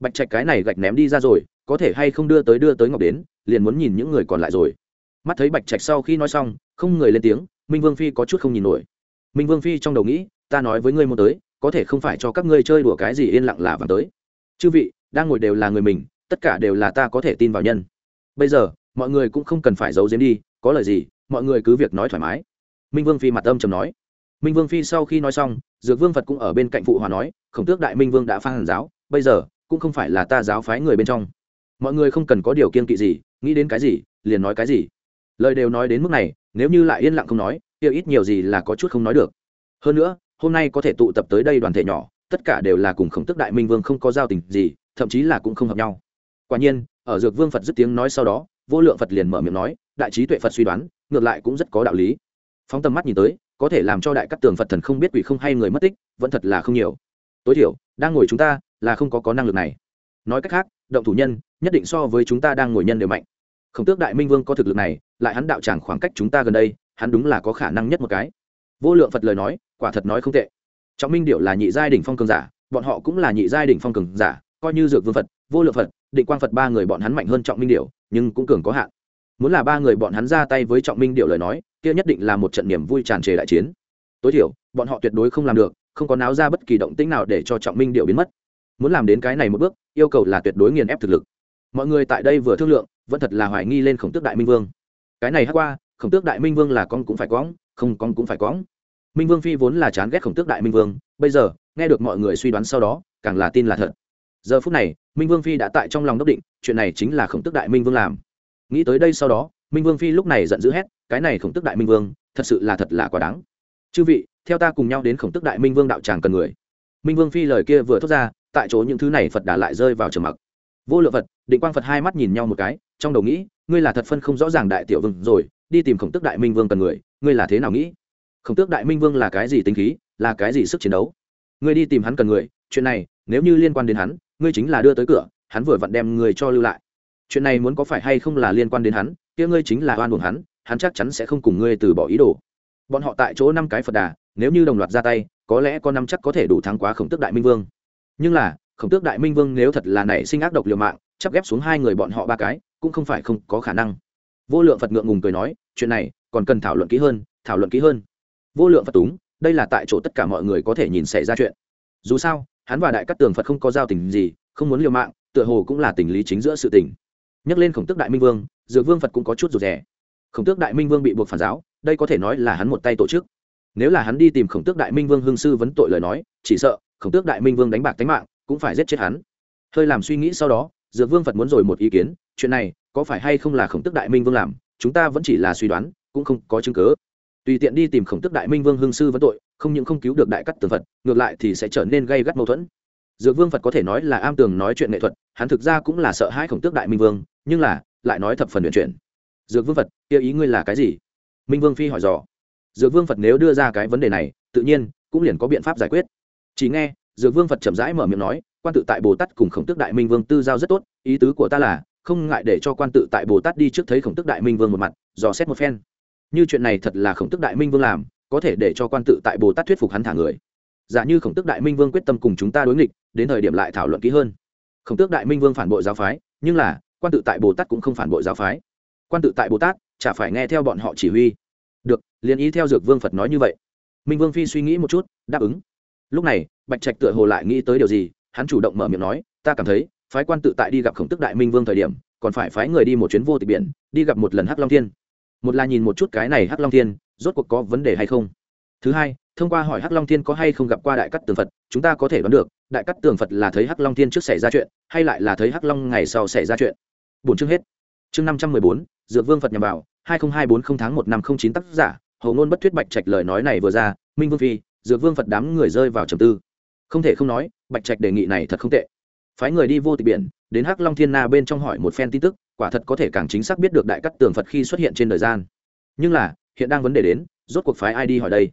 Bạch trạch cái này gạch ném đi ra rồi, có thể hay không đưa tới đưa tới ngọc đến, liền muốn nhìn những người còn lại rồi. Mắt thấy bạch trạch sau khi nói xong, không người lên tiếng, minh vương phi có chút không nhìn nổi. Minh vương phi trong đầu nghĩ, ta nói với ngươi muốn tới, có thể không phải cho các ngươi chơi đùa cái gì yên lặng là vàng tới. Chư vị, đang ngồi đều là người mình, tất cả đều là ta có thể tin vào nhân. Bây giờ mọi người cũng không cần phải giấu giếm đi, có lời gì, mọi người cứ việc nói thoải mái. Minh vương phi mặt âm trầm nói. Minh vương phi sau khi nói xong, dược vương phật cũng ở bên cạnh phụ hòa nói, khổng tước đại minh vương đã phan hàn giáo, bây giờ cũng không phải là ta giáo phái người bên trong. Mọi người không cần có điều kiên kỵ gì, nghĩ đến cái gì, liền nói cái gì. Lời đều nói đến mức này, nếu như lại yên lặng không nói, kia ít nhiều gì là có chút không nói được. Hơn nữa, hôm nay có thể tụ tập tới đây đoàn thể nhỏ, tất cả đều là cùng khổng tước đại minh vương không có giao tình gì, thậm chí là cũng không hợp nhau. Quả nhiên, ở dược vương phật dứt tiếng nói sau đó vô lượng phật liền mở miệng nói, đại trí tuệ phật suy đoán, ngược lại cũng rất có đạo lý. Phóng tầm mắt nhìn tới, có thể làm cho đại các tường phật thần không biết quỷ không hay người mất tích, vẫn thật là không nhiều. Tối thiểu, đang ngồi chúng ta, là không có có năng lực này. Nói cách khác, động thủ nhân, nhất định so với chúng ta đang ngồi nhân đều mạnh. Khổng tước đại minh vương có thực lực này, lại hắn đạo tràng khoảng cách chúng ta gần đây, hắn đúng là có khả năng nhất một cái. Vô lượng phật lời nói, quả thật nói không tệ. Trọng minh điệu là nhị giai đỉnh phong cường giả, bọn họ cũng là nhị giai đỉnh phong cường giả, coi như dược vương phật, vô lượng phật, định quang phật ba người bọn hắn mạnh hơn trọng minh điệu nhưng cũng cường có hạn. Muốn là ba người bọn hắn ra tay với trọng minh điệu lời nói, kia nhất định là một trận niềm vui tràn trề đại chiến. Tối thiểu, bọn họ tuyệt đối không làm được, không có náo ra bất kỳ động tĩnh nào để cho trọng minh điệu biến mất. Muốn làm đến cái này một bước, yêu cầu là tuyệt đối nghiền ép thực lực. Mọi người tại đây vừa thương lượng, vẫn thật là hoài nghi lên khổng tước đại minh vương. Cái này hát qua, khổng tước đại minh vương là con cũng phải cóng không con cũng phải cóng minh vương phi vốn là chán ghét khổng tước đại minh vương, bây giờ, nghe được mọi người suy đoán sau đó, càng là tin là thật. Giờ phút này minh vương phi đã tại trong lòng đốc định, chuyện này chính là khổng tước đại minh vương làm. Nghĩ tới đây sau đó, minh vương phi lúc này giận dữ hét, cái này khổng tước đại minh vương, thật sự là thật là quá đáng. Chư vị, theo ta cùng nhau đến khổng tước đại minh vương đạo tràng cần người. Minh vương phi lời kia vừa thốt ra, tại chỗ những thứ này phật đã lại rơi vào trầm mặc. Vô lượng phật, định quang phật hai mắt nhìn nhau một cái, trong đầu nghĩ, ngươi là thật phân không rõ ràng đại tiểu vương rồi, đi tìm khổng tước đại minh vương cần người, ngươi là thế nào nghĩ? Khổng tước đại minh vương là cái gì tính khí, là cái gì sức chiến đấu? Ngươi đi tìm hắn cần người, chuyện này, nếu như liên quan đến hắn ngươi chính là đưa tới cửa, hắn vừa vặn đem người cho lưu lại. Chuyện này muốn có phải hay không là liên quan đến hắn, kia ngươi chính là oan buồn hắn hắn chắc chắn sẽ không cùng ngươi từ bỏ ý đồ. Bọn họ tại chỗ năm cái phật đà, nếu như đồng loạt ra tay, có lẽ có năm chắc có thể đủ thắng quá khổng tước đại minh vương. Nhưng là, khổng tước đại minh vương nếu thật là nảy sinh ác độc liều mạng, chắp ghép xuống hai người bọn họ ba cái, cũng không phải không có khả năng. Vô lượng phật ngượng ngùng cười nói, chuyện này, còn cần thảo luận kỹ hơn, thảo luận kỹ hơn. Vô lượng phật túng, đây là tại chỗ tất cả mọi người có thể nhìn xảy ra chuyện. Dù sao hắn và đại cát tường phật không có giao tình gì, không muốn liều mạng, tựa hồ cũng là tình lý chính giữa sự tình. Nhắc lên khổng tước đại minh vương, dược vương phật cũng có chút rụt rè. Khổng tước đại minh vương bị buộc phản giáo, đây có thể nói là hắn một tay tổ chức. Nếu là hắn đi tìm khổng tước đại minh vương hương sư vấn tội lời nói, chỉ sợ khổng tước đại minh vương đánh bạc tính mạng cũng phải giết chết hắn. Hơi làm suy nghĩ sau đó, dược vương phật muốn rồi một ý kiến, chuyện này có phải hay không là khổng tước đại minh vương làm, chúng ta vẫn chỉ là suy đoán, cũng không có chứng cứ tùy tiện đi tìm khổng tức đại minh vương hương sư vấn tội, không những không cứu được đại cắt tường phật, ngược lại thì sẽ trở nên gây gắt mâu thuẫn. Dược vương phật có thể nói là am tường nói chuyện nghệ thuật, hắn thực ra cũng là sợ hãi khổng tước đại minh vương, nhưng là lại nói thập phần luyện chuyển dược vương phật, kia ý ngươi là cái gì? Minh vương phi hỏi dò. Dược vương phật nếu đưa ra cái vấn đề này, tự nhiên cũng liền có biện pháp giải quyết. Chỉ nghe, dược vương phật chậm rãi mở miệng nói, quan tự tại bồ tát cùng khổng tước đại minh vương tư giao rất tốt, ý tứ của ta là, không ngại để cho quan tự tại bồ tát đi trước thấy khổng tước đại minh vương một mặt, dò xét một phen như chuyện này thật là khổng tước đại minh vương làm, có thể để cho quan tự tại bồ tát thuyết phục hắn thả người. Giả như khổng tước đại minh vương quyết tâm cùng chúng ta đối nghịch, đến thời điểm lại thảo luận kỹ hơn. Khổng tước đại minh vương phản bội giáo phái, nhưng là, quan tự tại bồ tát cũng không phản bội giáo phái. Quan tự tại bồ tát, chả phải nghe theo bọn họ chỉ huy. Được, liền ý theo dược vương phật nói như vậy. Minh vương phi suy nghĩ một chút, đáp ứng. Lúc này, bạch trạch tựa hồ lại nghĩ tới điều gì, hắn chủ động mở miệng nói, ta cảm thấy, phái quan tự tại đi gặp khổng tức đại minh vương thời điểm, còn phải phái người đi một chuyến vô tịch biển, đi gặp một lần hắc long thiên một là nhìn một chút cái này hắc long thiên, rốt cuộc có vấn đề hay không? Thứ hai, thông qua hỏi hắc long thiên có hay không gặp qua đại cắt tường phật, chúng ta có thể đoán được, đại cắt tường phật là thấy hắc long thiên trước xảy ra chuyện, hay lại là thấy hắc long ngày sau xảy ra chuyện? Bốn chương hết. Chương năm trăm mười bốn, dược vương phật nhằm vào, hai nghìn hai bốn không tháng một năm không chín tác giả hầu ngôn bất thuyết bạch trạch lời nói này vừa ra, minh vương phi, dược vương phật đám người rơi vào trầm tư. Không thể không nói, bạch trạch đề nghị này thật không tệ. Phái người đi vô tịch biển, đến hắc long thiên na bên trong hỏi một phen tin tức quả thật có thể càng chính xác biết được đại cắt tường phật khi xuất hiện trên đời gian. Nhưng là, hiện đang vấn đề đến, rốt cuộc phái ai đi hỏi đây?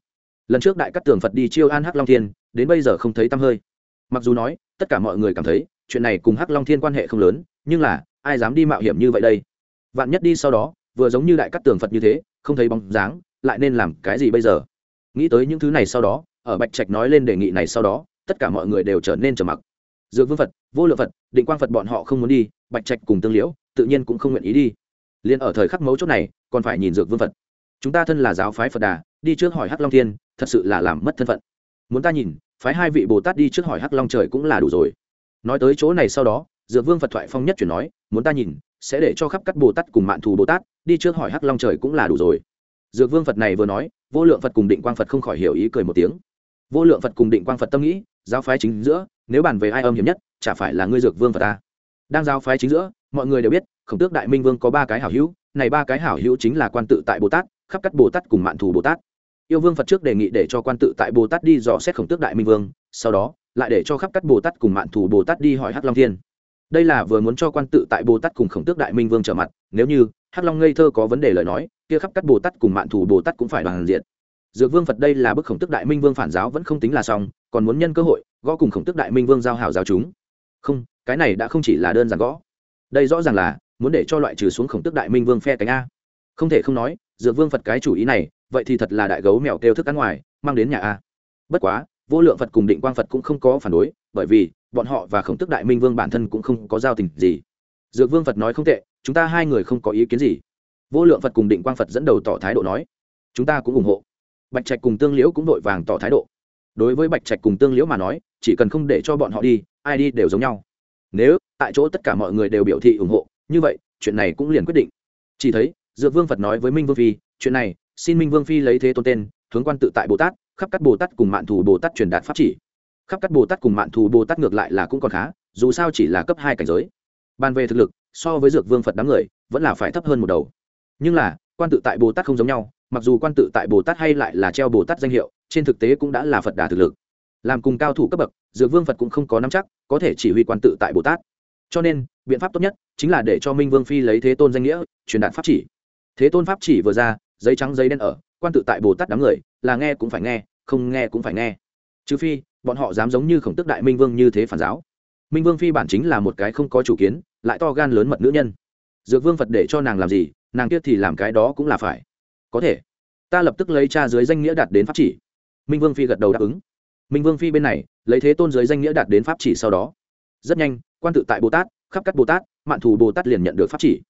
Lần trước đại cắt tường phật đi chiêu an hắc long thiên, đến bây giờ không thấy tăm hơi. Mặc dù nói, tất cả mọi người cảm thấy, chuyện này cùng hắc long thiên quan hệ không lớn, nhưng là, ai dám đi mạo hiểm như vậy đây? Vạn nhất đi sau đó, vừa giống như đại cắt tường phật như thế, không thấy bóng dáng, lại nên làm cái gì bây giờ? Nghĩ tới những thứ này sau đó, ở bạch trạch nói lên đề nghị này sau đó, tất cả mọi người đều trở nên trầm mặc. Dược vương phật, vô lượng phật, định quang phật bọn họ không muốn đi, bạch trạch cùng tương liễu tự nhiên cũng không nguyện ý đi. Liền ở thời khắc mấu chốt này, còn phải nhìn dược vương phật. Chúng ta thân là giáo phái phật đà, đi trước hỏi hắc long thiên, thật sự là làm mất thân phận. Muốn ta nhìn, phái hai vị bồ tát đi trước hỏi hắc long trời cũng là đủ rồi. Nói tới chỗ này sau đó, dược vương phật thoại phong nhất chuyển nói, muốn ta nhìn, sẽ để cho khắp các bồ tát cùng mạn thù bồ tát đi trước hỏi hắc long trời cũng là đủ rồi. Dược vương phật này vừa nói, vô lượng phật cùng định quang phật không khỏi hiểu ý cười một tiếng. Vô lượng phật cùng định quang phật tâm nghĩ, giáo phái chính giữa, nếu bàn về ai âm hiểm nhất, chả phải là ngươi dược vương phật ta. Đang giáo phái chính giữa mọi người đều biết, khổng tước đại minh vương có ba cái hảo hữu, này ba cái hảo hữu chính là quan tự tại bồ tát, khắp các bồ tát cùng mạn thù bồ tát. Yêu vương phật trước đề nghị để cho quan tự tại bồ tát đi dò xét khổng tước đại minh vương, sau đó, lại để cho khắp các bồ tát cùng mạn thù bồ tát đi hỏi hắc long thiên. Đây là vừa muốn cho quan tự tại bồ tát cùng khổng tước đại minh vương trở mặt, nếu như hắc long ngây thơ có vấn đề lời nói, kia khắp các bồ tát cùng mạn thù bồ tát cũng phải đoàn diện. Dược vương phật đây là bức khổng tước đại minh vương phản giáo vẫn không tính là xong, còn muốn nhân cơ hội, gõ cùng khổng tước đại minh vương giao hảo giáo chúng. Không, cái này đã không chỉ là đơn giản gõ đây rõ ràng là muốn để cho loại trừ xuống khổng tước đại minh vương phe cánh a. Không thể không nói, dược vương phật cái chủ ý này, vậy thì thật là đại gấu mèo kêu thức ăn ngoài, mang đến nhà a. Bất quá, vô lượng phật cùng định quang phật cũng không có phản đối, bởi vì bọn họ và khổng tước đại minh vương bản thân cũng không có giao tình gì. Dược vương phật nói không tệ, chúng ta hai người không có ý kiến gì. Vô lượng phật cùng định quang phật dẫn đầu tỏ thái độ nói, chúng ta cũng ủng hộ. Bạch trạch cùng tương liễu cũng đội vàng tỏ thái độ. Đối với bạch trạch cùng tương liễu mà nói, chỉ cần không để cho bọn họ đi, ai đi đều giống nhau nếu, tại chỗ tất cả mọi người đều biểu thị ủng hộ, như vậy, chuyện này cũng liền quyết định. Chỉ thấy, dược vương phật nói với minh vương phi, chuyện này, xin minh vương phi lấy thế tôn tên, hướng quan tự tại bồ tát, khắp các bồ tát cùng mạn thù bồ tát truyền đạt pháp chỉ. Khắp các bồ tát cùng mạn thù bồ tát ngược lại là cũng còn khá, dù sao chỉ là cấp hai cảnh giới. Bàn về thực lực, so với dược vương phật đám người, vẫn là phải thấp hơn một đầu. Nhưng là, quan tự tại bồ tát không giống nhau, mặc dù quan tự tại bồ tát hay lại là treo bồ tát danh hiệu, trên thực tế cũng đã là phật đà thực lực làm cùng cao thủ cấp bậc, dược vương phật cũng không có nắm chắc, có thể chỉ huy quan tự tại bồ tát. Cho nên, biện pháp tốt nhất chính là để cho minh vương phi lấy thế tôn danh nghĩa, truyền đạt pháp chỉ. Thế tôn pháp chỉ vừa ra, giấy trắng giấy đen ở, quan tự tại bồ tát đám người, là nghe cũng phải nghe, không nghe cũng phải nghe. Trừ phi, bọn họ dám giống như khổng tức đại minh vương như thế phản giáo. Minh vương phi bản chính là một cái không có chủ kiến, lại to gan lớn mật nữ nhân. Dược vương phật để cho nàng làm gì, nàng kia thì làm cái đó cũng là phải. Có thể, ta lập tức lấy cha dưới danh nghĩa đạt đến pháp chỉ. Minh vương phi gật đầu đáp ứng minh vương phi bên này lấy thế tôn giới danh nghĩa đạt đến pháp chỉ sau đó rất nhanh quan tự tại bồ tát khắp các bồ tát mạn thù bồ tát liền nhận được pháp chỉ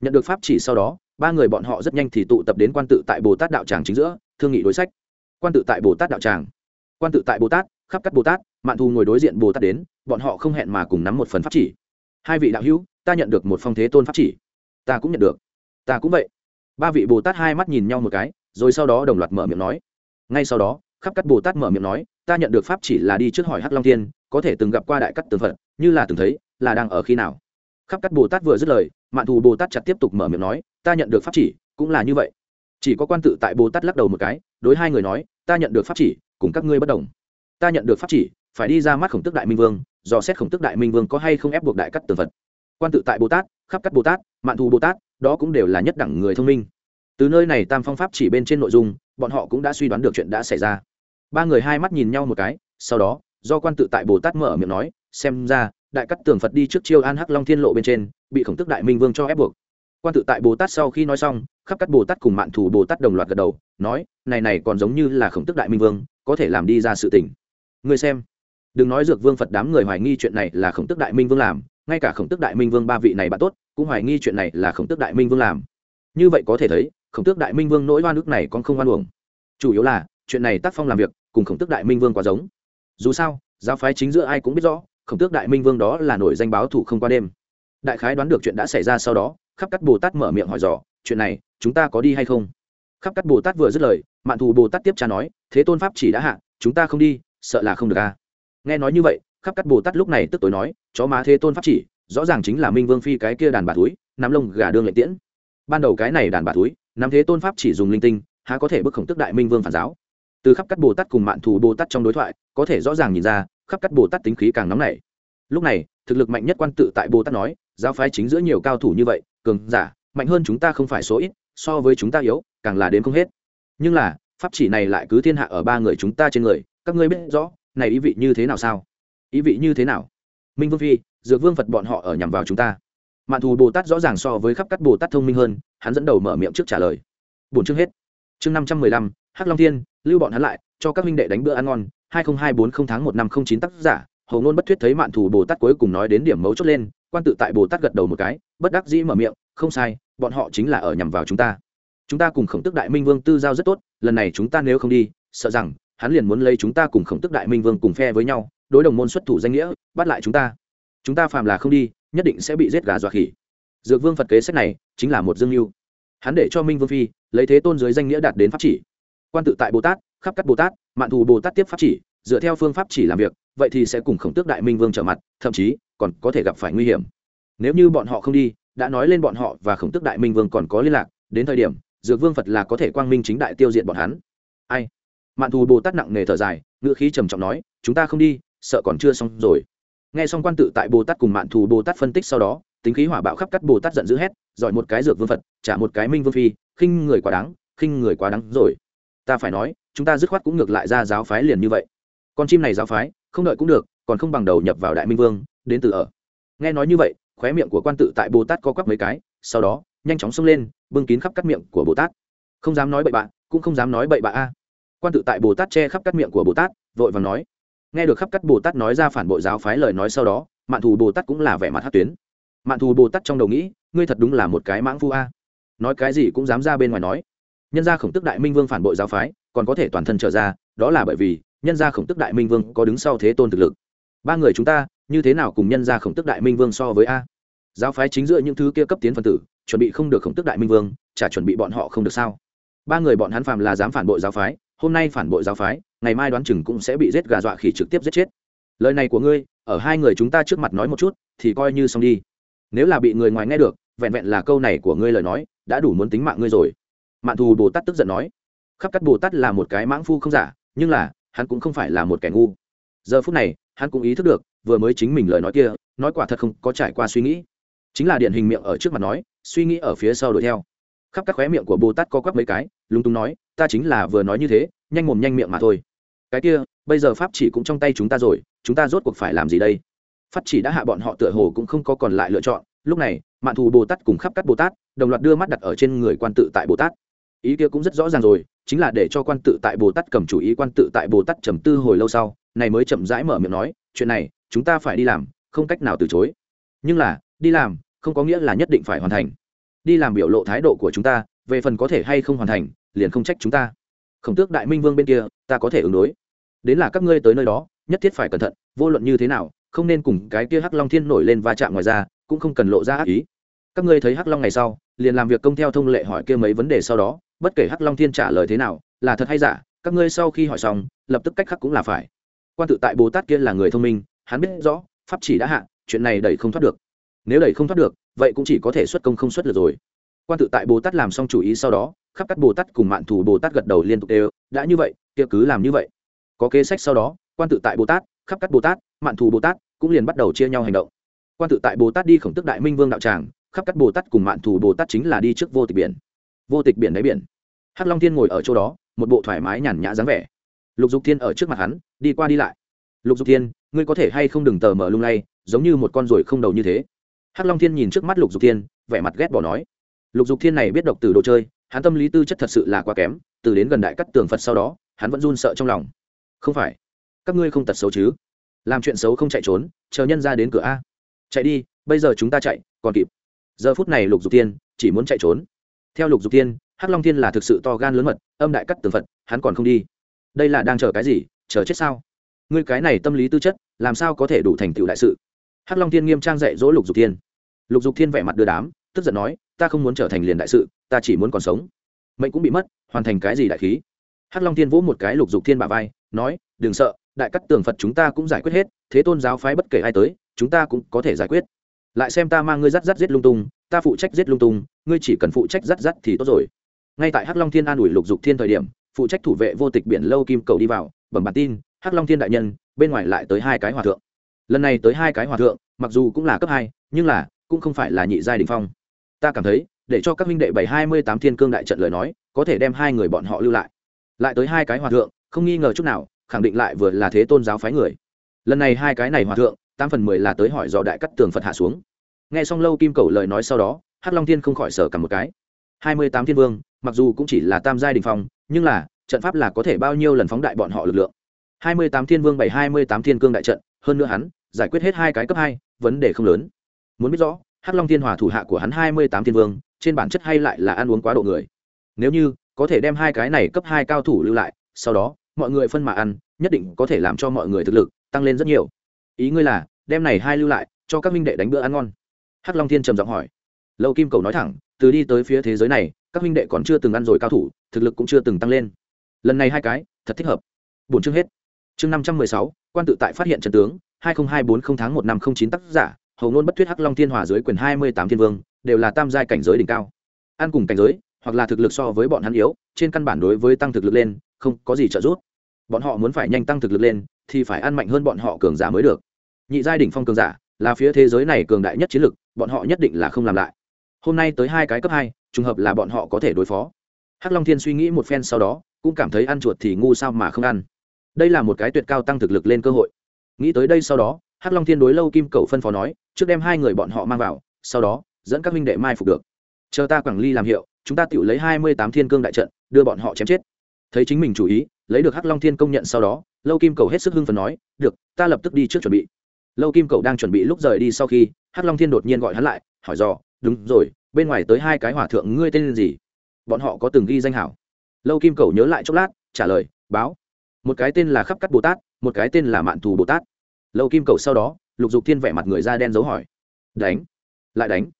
nhận được pháp chỉ sau đó ba người bọn họ rất nhanh thì tụ tập đến quan tự tại bồ tát đạo tràng chính giữa thương nghị đối sách quan tự tại bồ tát đạo tràng quan tự tại bồ tát khắp các bồ tát mạn thù ngồi đối diện bồ tát đến bọn họ không hẹn mà cùng nắm một phần pháp chỉ hai vị đạo hữu ta nhận được một phong thế tôn pháp chỉ ta cũng nhận được ta cũng vậy ba vị bồ tát hai mắt nhìn nhau một cái rồi sau đó đồng loạt mở miệng nói ngay sau đó khắp cắt bồ tát mở miệng nói, ta nhận được pháp chỉ là đi trước hỏi hắc long thiên, có thể từng gặp qua đại cắt tường phật, như là từng thấy, là đang ở khi nào? Khắp cắt bồ tát vừa dứt lời, mạn thù bồ tát chặt tiếp tục mở miệng nói, ta nhận được pháp chỉ, cũng là như vậy. Chỉ có quan tự tại bồ tát lắc đầu một cái, đối hai người nói, ta nhận được pháp chỉ, cùng các ngươi bất đồng. Ta nhận được pháp chỉ, phải đi ra mắt khổng tức đại minh vương, dò xét khổng tức đại minh vương có hay không ép buộc đại cắt tường phật. Quan tự tại bồ tát, khắp cắt bồ tát, mạn thù bồ tát, đó cũng đều là nhất đẳng người thông minh. Từ nơi này tam phong pháp chỉ bên trên nội dung, bọn họ cũng đã suy đoán được chuyện đã xảy ra ba người hai mắt nhìn nhau một cái, sau đó, do quan tự tại bồ tát mở miệng nói, xem ra, đại cắt tường phật đi trước chiêu an hắc long thiên lộ bên trên, bị khổng tức đại minh vương cho ép buộc. Quan tự tại bồ tát sau khi nói xong, khắp các bồ tát cùng mạn thủ bồ tát đồng loạt gật đầu, nói, này này còn giống như là khổng tức đại minh vương, có thể làm đi ra sự tình. Người xem, đừng nói dược vương phật đám người hoài nghi chuyện này là khổng tức đại minh vương làm, ngay cả khổng tức đại minh vương ba vị này bạn tốt, cũng hoài nghi chuyện này là khổng tức đại minh vương làm. Như vậy có thể thấy, khổng tước đại minh vương nỗi oan nước này còn không oan uổng. Chủ yếu là, chuyện này tác phong làm việc cùng khổng tước đại minh vương quá giống. Dù sao, giáo phái chính giữa ai cũng biết rõ, khổng tước đại minh vương đó là nổi danh báo thủ không qua đêm. Đại khái đoán được chuyện đã xảy ra sau đó, khắp các bồ tát mở miệng hỏi dò, chuyện này, chúng ta có đi hay không? Khắp các bồ tát vừa dứt lời, mạn thù bồ tát tiếp tra nói, thế tôn pháp chỉ đã hạ, chúng ta không đi, sợ là không được a. Nghe nói như vậy, khắp các bồ tát lúc này tức tối nói, chó má thế tôn pháp chỉ, rõ ràng chính là minh vương phi cái kia đàn bà túi, nắm lông gà đương lệ tiễn. Ban đầu cái này đàn bà túi, nắm thế tôn pháp chỉ dùng linh tinh, há có thể bức khổng tức đại minh vương phản giáo từ khắp các bồ tát cùng mạn thù bồ tát trong đối thoại, có thể rõ ràng nhìn ra, khắp các bồ tát tính khí càng nóng nảy. Lúc này, thực lực mạnh nhất quan tự tại bồ tát nói, giáo phái chính giữa nhiều cao thủ như vậy, cường giả, mạnh hơn chúng ta không phải số ít, so với chúng ta yếu, càng là đến không hết. Nhưng là, pháp chỉ này lại cứ thiên hạ ở ba người chúng ta trên người, các ngươi biết rõ, này ý vị như thế nào sao? Ý vị như thế nào? Minh vương phi, dược vương phật bọn họ ở nhằm vào chúng ta. Mạn thù bồ tát rõ ràng so với khắp các bồ tát thông minh hơn, hắn dẫn đầu mở miệng trước trả lời. Bốn chương hết. Chương năm trăm mười lăm, hắc long thiên lưu bọn hắn lại, cho các minh đệ đánh bữa ăn ngon, hai nghìn hai bốn không tháng một năm không chín tác giả hầu ngôn bất thuyết thấy mạn thù bồ tát cuối cùng nói đến điểm mấu chốt lên, quan tự tại bồ tát gật đầu một cái, bất đắc dĩ mở miệng, không sai, bọn họ chính là ở nhằm vào chúng ta. Chúng ta cùng khổng tức đại minh vương tư giao rất tốt, lần này chúng ta nếu không đi, sợ rằng, hắn liền muốn lấy chúng ta cùng khổng tức đại minh vương cùng phe với nhau, đối đồng môn xuất thủ danh nghĩa, bắt lại chúng ta. Chúng ta phàm là không đi, nhất định sẽ bị giết gà dọa khỉ. Dược vương phật kế sách này, chính là một dương mưu. Hắn để cho minh vương phi, lấy thế tôn dưới danh nghĩa đạt đến pháp chỉ quan tự tại bồ tát, khắp các bồ tát, mạn thù bồ tát tiếp pháp chỉ, dựa theo phương pháp chỉ làm việc, vậy thì sẽ cùng khổng tước đại minh vương trở mặt, thậm chí còn có thể gặp phải nguy hiểm. Nếu như bọn họ không đi, đã nói lên bọn họ và khổng tước đại minh vương còn có liên lạc, đến thời điểm, dược vương phật là có thể quang minh chính đại tiêu diệt bọn hắn. Ai? Mạn thù bồ tát nặng nề thở dài ngựa khí trầm trọng nói, chúng ta không đi, sợ còn chưa xong rồi. Nghe xong quan tự tại bồ tát cùng mạn thù bồ tát phân tích sau đó, tính khí hỏa bạo khắp cắt bồ tát giận dữ hét, giỏi một cái dược vương phật, trả một cái minh vương phi, khinh người quá đáng, khinh người quá đáng rồi ta phải nói, chúng ta dứt khoát cũng ngược lại ra giáo phái liền như vậy. Con chim này giáo phái, không đợi cũng được, còn không bằng đầu nhập vào đại minh vương, đến từ ở. Nghe nói như vậy, khóe miệng của quan tự tại bồ tát co quắp mấy cái, sau đó, nhanh chóng xông lên, bưng kín khắp cắt miệng của bồ tát. Không dám nói bậy bạ, cũng không dám nói bậy bạ a. Quan tự tại bồ tát che khắp cắt miệng của bồ tát, vội vàng nói. Nghe được khắp cắt bồ tát nói ra phản bội giáo phái lời nói sau đó, mạn thù bồ tát cũng là vẻ mặt hát tuyến. Mạn thù bồ tát trong đầu nghĩ, ngươi thật đúng là một cái mãng phu a. Nói cái gì cũng dám ra bên ngoài nói nhân gia khổng tức đại minh vương phản bội giáo phái, còn có thể toàn thân trở ra, đó là bởi vì, nhân gia khổng tức đại minh vương có đứng sau thế tôn thực lực. Ba người chúng ta, như thế nào cùng nhân gia khổng tức đại minh vương so với a? Giáo phái chính giữa những thứ kia cấp tiến phân tử, chuẩn bị không được khổng tức đại minh vương, chả chuẩn bị bọn họ không được sao? Ba người bọn hắn phàm là dám phản bội giáo phái, hôm nay phản bội giáo phái, ngày mai đoán chừng cũng sẽ bị giết gà dọa khỉ trực tiếp giết chết. Lời này của ngươi, ở hai người chúng ta trước mặt nói một chút, thì coi như xong đi. Nếu là bị người ngoài nghe được, vẹn vẹn là câu này của ngươi lời nói, đã đủ muốn tính mạng ngươi rồi mạn thù bồ tát tức giận nói, khắp cắt bồ tát là một cái mãng phu không giả, nhưng là, hắn cũng không phải là một kẻ ngu. Giờ phút này, hắn cũng ý thức được, vừa mới chính mình lời nói kia, nói quả thật không có trải qua suy nghĩ. Chính là điển hình miệng ở trước mặt nói, suy nghĩ ở phía sau đuổi theo. Khắp các khóe miệng của bồ tát co quắp mấy cái, lúng túng nói, ta chính là vừa nói như thế, nhanh mồm nhanh miệng mà thôi. Cái kia, bây giờ pháp chỉ cũng trong tay chúng ta rồi, chúng ta rốt cuộc phải làm gì đây? Pháp chỉ đã hạ bọn họ tựa hồ cũng không có còn lại lựa chọn. Lúc này, mạn thù bồ tát cùng khắp các bồ tát, đồng loạt đưa mắt đặt ở trên người quan tự tại bồ tát ý kia cũng rất rõ ràng rồi, chính là để cho quan tự tại bồ tát cầm chủ ý, quan tự tại bồ tát trầm tư hồi lâu sau, này mới chậm rãi mở miệng nói, chuyện này, chúng ta phải đi làm, không cách nào từ chối. Nhưng là, đi làm, không có nghĩa là nhất định phải hoàn thành. Đi làm biểu lộ thái độ của chúng ta, về phần có thể hay không hoàn thành, liền không trách chúng ta. Khổng tước đại minh vương bên kia, ta có thể ứng đối. Đến là các ngươi tới nơi đó, nhất thiết phải cẩn thận, vô luận như thế nào, không nên cùng cái kia hắc long thiên nổi lên va chạm ngoài ra, cũng không cần lộ ra ác ý. Các ngươi thấy hắc long ngày sau, liền làm việc công theo thông lệ hỏi kia mấy vấn đề sau đó bất kể hắc long thiên trả lời thế nào, là thật hay giả, các ngươi sau khi hỏi xong, lập tức cách khắc cũng là phải. Quan tự tại bồ tát kia là người thông minh, hắn biết rõ, pháp chỉ đã hạ, chuyện này đẩy không thoát được. Nếu đẩy không thoát được, vậy cũng chỉ có thể xuất công không xuất được rồi. Quan tự tại bồ tát làm xong chủ ý sau đó, khắp các bồ tát cùng mạn thủ bồ tát gật đầu liên tục đều, đã như vậy, kia cứ làm như vậy. Có kế sách sau đó, quan tự tại bồ tát, khắp các bồ tát, mạn thủ bồ tát cũng liền bắt đầu chia nhau hành động. Quan tự tại bồ tát đi khổng tức đại minh vương đạo tràng, khắp các bồ tát cùng mạn thủ bồ tát chính là đi trước vô tịch biển vô tịch biển đáy biển. Hắc long thiên ngồi ở chỗ đó, một bộ thoải mái nhàn nhã dáng vẻ. Lục dục thiên ở trước mặt hắn, đi qua đi lại. Lục dục thiên, ngươi có thể hay không đừng tờ mở lung lay, giống như một con ruồi không đầu như thế. Hắc long thiên nhìn trước mắt lục dục thiên, vẻ mặt ghét bỏ nói. Lục dục thiên này biết độc từ đồ chơi, hắn tâm lý tư chất thật sự là quá kém, từ đến gần đại cắt tường phật sau đó, hắn vẫn run sợ trong lòng. Không phải, các ngươi không tật xấu chứ? Làm chuyện xấu không chạy trốn, chờ nhân ra đến cửa a. Chạy đi, bây giờ chúng ta chạy, còn kịp. Giờ phút này lục dục tiên chỉ muốn chạy trốn theo lục dục tiên hắc long thiên là thực sự to gan lớn mật, âm đại cắt tường phật, hắn còn không đi. Đây là đang chờ cái gì? Chờ chết sao? Ngươi cái này tâm lý tư chất, làm sao có thể đủ thành tựu đại sự? Hắc long thiên nghiêm trang dạy dỗ lục dục thiên. Lục dục thiên vẻ mặt đưa đám, tức giận nói, ta không muốn trở thành liền đại sự, ta chỉ muốn còn sống. Mệnh cũng bị mất, hoàn thành cái gì đại khí? Hắc long thiên vỗ một cái lục dục thiên bà vai, nói, đừng sợ, đại cắt tường phật chúng ta cũng giải quyết hết, thế tôn giáo phái bất kể ai tới, chúng ta cũng có thể giải quyết. Lại xem ta mang ngươi dắt dắt giết lung tung ta phụ trách giết lung tung, ngươi chỉ cần phụ trách dắt dắt thì tốt rồi. Ngay tại hắc long thiên an ủi lục dục thiên thời điểm, phụ trách thủ vệ vô tịch biển lâu kim cầu đi vào, bẩm bản tin, hắc long thiên đại nhân, bên ngoài lại tới hai cái hòa thượng. Lần này tới hai cái hòa thượng, mặc dù cũng là cấp hai, nhưng là, cũng không phải là nhị giai đình phong. Ta cảm thấy, để cho các huynh đệ bảy hai mươi tám thiên cương đại trận lời nói, có thể đem hai người bọn họ lưu lại. Lại tới hai cái hòa thượng, không nghi ngờ chút nào, khẳng định lại vừa là thế tôn giáo phái người. Lần này hai cái này hòa thượng, tám phần mười là tới hỏi do đại cắt tường phật hạ xuống nghe xong lâu kim cầu lời nói sau đó, hắc long thiên không khỏi sở cả một cái. Hai mươi tám thiên vương, mặc dù cũng chỉ là tam giai đình phong, nhưng là, trận pháp là có thể bao nhiêu lần phóng đại bọn họ lực lượng? Hai mươi tám thiên vương bảy, hai mươi tám thiên cương đại trận, hơn nữa hắn, giải quyết hết hai cái cấp hai, vấn đề không lớn. Muốn biết rõ, hắc long thiên hòa thủ hạ của hắn hai mươi tám thiên vương, trên bản chất hay lại là ăn uống quá độ người? Nếu như, có thể đem hai cái này cấp hai cao thủ lưu lại, sau đó, mọi người phân mà ăn, nhất định có thể làm cho mọi người thực lực tăng lên rất nhiều. Ý ngươi là, đem này hai lưu lại, cho các minh đệ đánh bữa ăn ngon hắc long thiên trầm giọng hỏi. Lâu kim cầu nói thẳng, từ đi tới phía thế giới này, các minh đệ còn chưa từng ăn rồi cao thủ, thực lực cũng chưa từng tăng lên. Lần này hai cái, thật thích hợp. Bốn chương hết. Chương năm trăm mười sáu, quan tự tại phát hiện trần tướng, hai nghìn hai bốn không tháng một năm không chín tác giả, hầu ngôn bất thuyết hắc long thiên hòa dưới quyền hai mươi tám thiên vương, đều là tam giai cảnh giới đỉnh cao. Ăn cùng cảnh giới, hoặc là thực lực so với bọn hắn yếu, trên căn bản đối với tăng thực lực lên, không có gì trợ giúp. Bọn họ muốn phải nhanh tăng thực lực lên, thì phải ăn mạnh hơn bọn họ cường giả mới được. Nhị giai đỉnh phong cường giả là phía thế giới này cường đại nhất chiến lực, bọn họ nhất định là không làm lại. Hôm nay tới hai cái cấp hai, trùng hợp là bọn họ có thể đối phó. Hắc long thiên suy nghĩ một phen sau đó, cũng cảm thấy ăn chuột thì ngu sao mà không ăn. Đây là một cái tuyệt cao tăng thực lực lên cơ hội. Nghĩ tới đây sau đó, hắc long thiên đối lâu kim cầu phân phó nói, trước đem hai người bọn họ mang vào, sau đó, dẫn các minh đệ mai phục được. Chờ ta quảng ly làm hiệu, chúng ta tự lấy hai mươi tám thiên cương đại trận, đưa bọn họ chém chết. Thấy chính mình chủ ý, lấy được hắc long thiên công nhận sau đó, lâu kim cầu hết sức hưng phần nói, được, ta lập tức đi trước chuẩn bị lâu kim cậu đang chuẩn bị lúc rời đi sau khi hắc long thiên đột nhiên gọi hắn lại hỏi dò, đúng rồi, bên ngoài tới hai cái hỏa thượng ngươi tên gì? Bọn họ có từng ghi danh hảo. Lâu kim cậu nhớ lại chốc lát, trả lời, báo. Một cái tên là khắp cắt bồ tát, một cái tên là mạn thù bồ tát. Lâu kim cậu sau đó, lục dục thiên vẻ mặt người da đen dấu hỏi, đánh, lại đánh.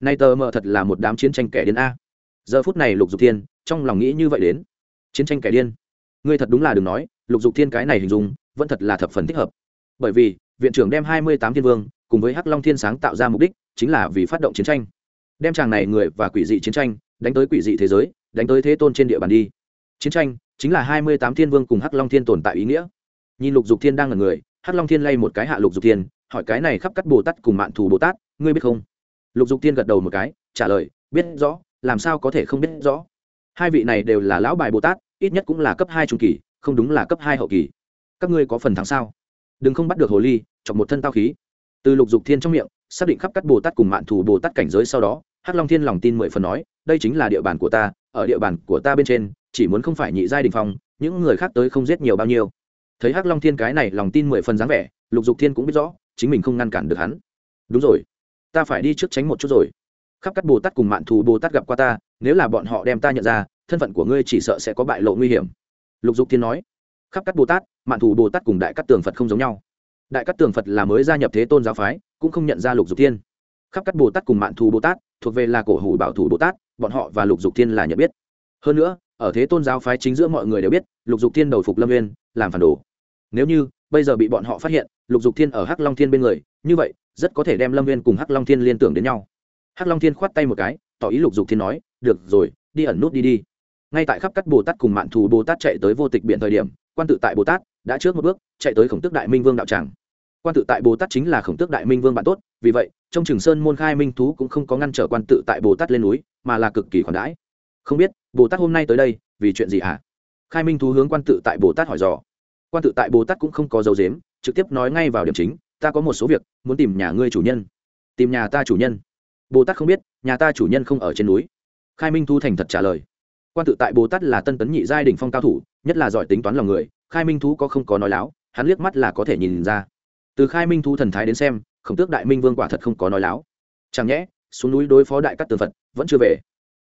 Nay tờ mờ thật là một đám chiến tranh kẻ điên a. Giờ phút này lục dục thiên trong lòng nghĩ như vậy đến. Chiến tranh kẻ điên. Ngươi thật đúng là đừng nói, lục dục thiên cái này hình dung vẫn thật là thập phần thích hợp. Bởi vì viện trưởng đem hai mươi tám thiên vương cùng với hắc long thiên sáng tạo ra mục đích chính là vì phát động chiến tranh. Đem chàng này người và quỷ dị chiến tranh đánh tới quỷ dị thế giới, đánh tới thế tôn trên địa bàn đi. Chiến tranh chính là hai mươi tám thiên vương cùng hắc long thiên tồn tại ý nghĩa. Nhìn lục dục thiên đang là người, hắc long thiên lay một cái hạ lục dục thiên, hỏi cái này khắp cắt bồ tát cùng mạn thù bồ tát, ngươi biết không? Lục dục thiên gật đầu một cái, trả lời, biết rõ, làm sao có thể không biết rõ? Hai vị này đều là lão bài bồ tát, ít nhất cũng là cấp hai trung kỳ, không đúng là cấp hai hậu kỳ. Các ngươi có phần thắng sao? Đừng không bắt được hồ ly, chọc một thân tao khí. Từ lục dục thiên trong miệng, xác định khắp các bồ tát cùng mạn Thủ bồ tát cảnh giới sau đó, hắc long thiên lòng tin mười phần nói, đây chính là địa bàn của ta, ở địa bàn của ta bên trên, chỉ muốn không phải nhị giai đình phong, những người khác tới không giết nhiều bao nhiêu. Thấy hắc long thiên cái này lòng tin mười phần dáng vẻ, lục dục thiên cũng biết rõ, chính mình không ngăn cản được hắn. Đúng rồi, ta phải đi trước tránh một chút rồi. Khắp các bồ tát cùng mạn thù bồ tát gặp qua ta, nếu là bọn họ đem ta nhận ra, thân phận của ngươi chỉ sợ sẽ có bại lộ nguy hiểm. Lục dục thiên nói, khắp các bồ tát mạn thù bồ tát cùng đại cát tường phật không giống nhau đại cát tường phật là mới gia nhập thế tôn giáo phái cũng không nhận ra lục dục thiên khắp các bồ tát cùng mạn thù bồ tát thuộc về là cổ hủ bảo thủ bồ tát bọn họ và lục dục thiên là nhận biết hơn nữa ở thế tôn giáo phái chính giữa mọi người đều biết lục dục thiên đầu phục lâm viên làm phản đồ nếu như bây giờ bị bọn họ phát hiện lục dục thiên ở hắc long thiên bên người như vậy rất có thể đem lâm viên cùng hắc long thiên liên tưởng đến nhau hắc long thiên khoát tay một cái tỏ ý lục dục thiên nói được rồi đi ẩn nút đi đi ngay tại khắp các bồ tát cùng mạn thù bồ tát chạy tới vô tịch biển thời điểm quan tự tại bồ tát đã trước một bước, chạy tới khổng tước đại minh vương đạo tràng. Quan tự tại bồ tát chính là khổng tước đại minh vương bạn tốt, vì vậy, trong trường sơn môn khai minh thú cũng không có ngăn trở quan tự tại bồ tát lên núi, mà là cực kỳ khoản đãi. Không biết, bồ tát hôm nay tới đây, vì chuyện gì hả? À? khai minh thú hướng quan tự tại bồ tát hỏi dò. Quan tự tại bồ tát cũng không có dấu dếm trực tiếp nói ngay vào điểm chính, ta có một số việc, muốn tìm nhà ngươi chủ nhân. Tìm nhà ta chủ nhân? Bồ tát không biết, nhà ta chủ nhân không ở trên núi. Khai minh thu thành thật trả lời. Quan tự tại bồ tát là tân tấn nhị giai đình phong cao thủ, nhất là giỏi tính toán lòng người khai minh thú có không có nói láo, hắn liếc mắt là có thể nhìn ra. Từ khai minh thú thần thái đến xem, khổng tước đại minh vương quả thật không có nói láo. Chẳng nhẽ, xuống núi đối phó đại Cát tường phật, vẫn chưa về?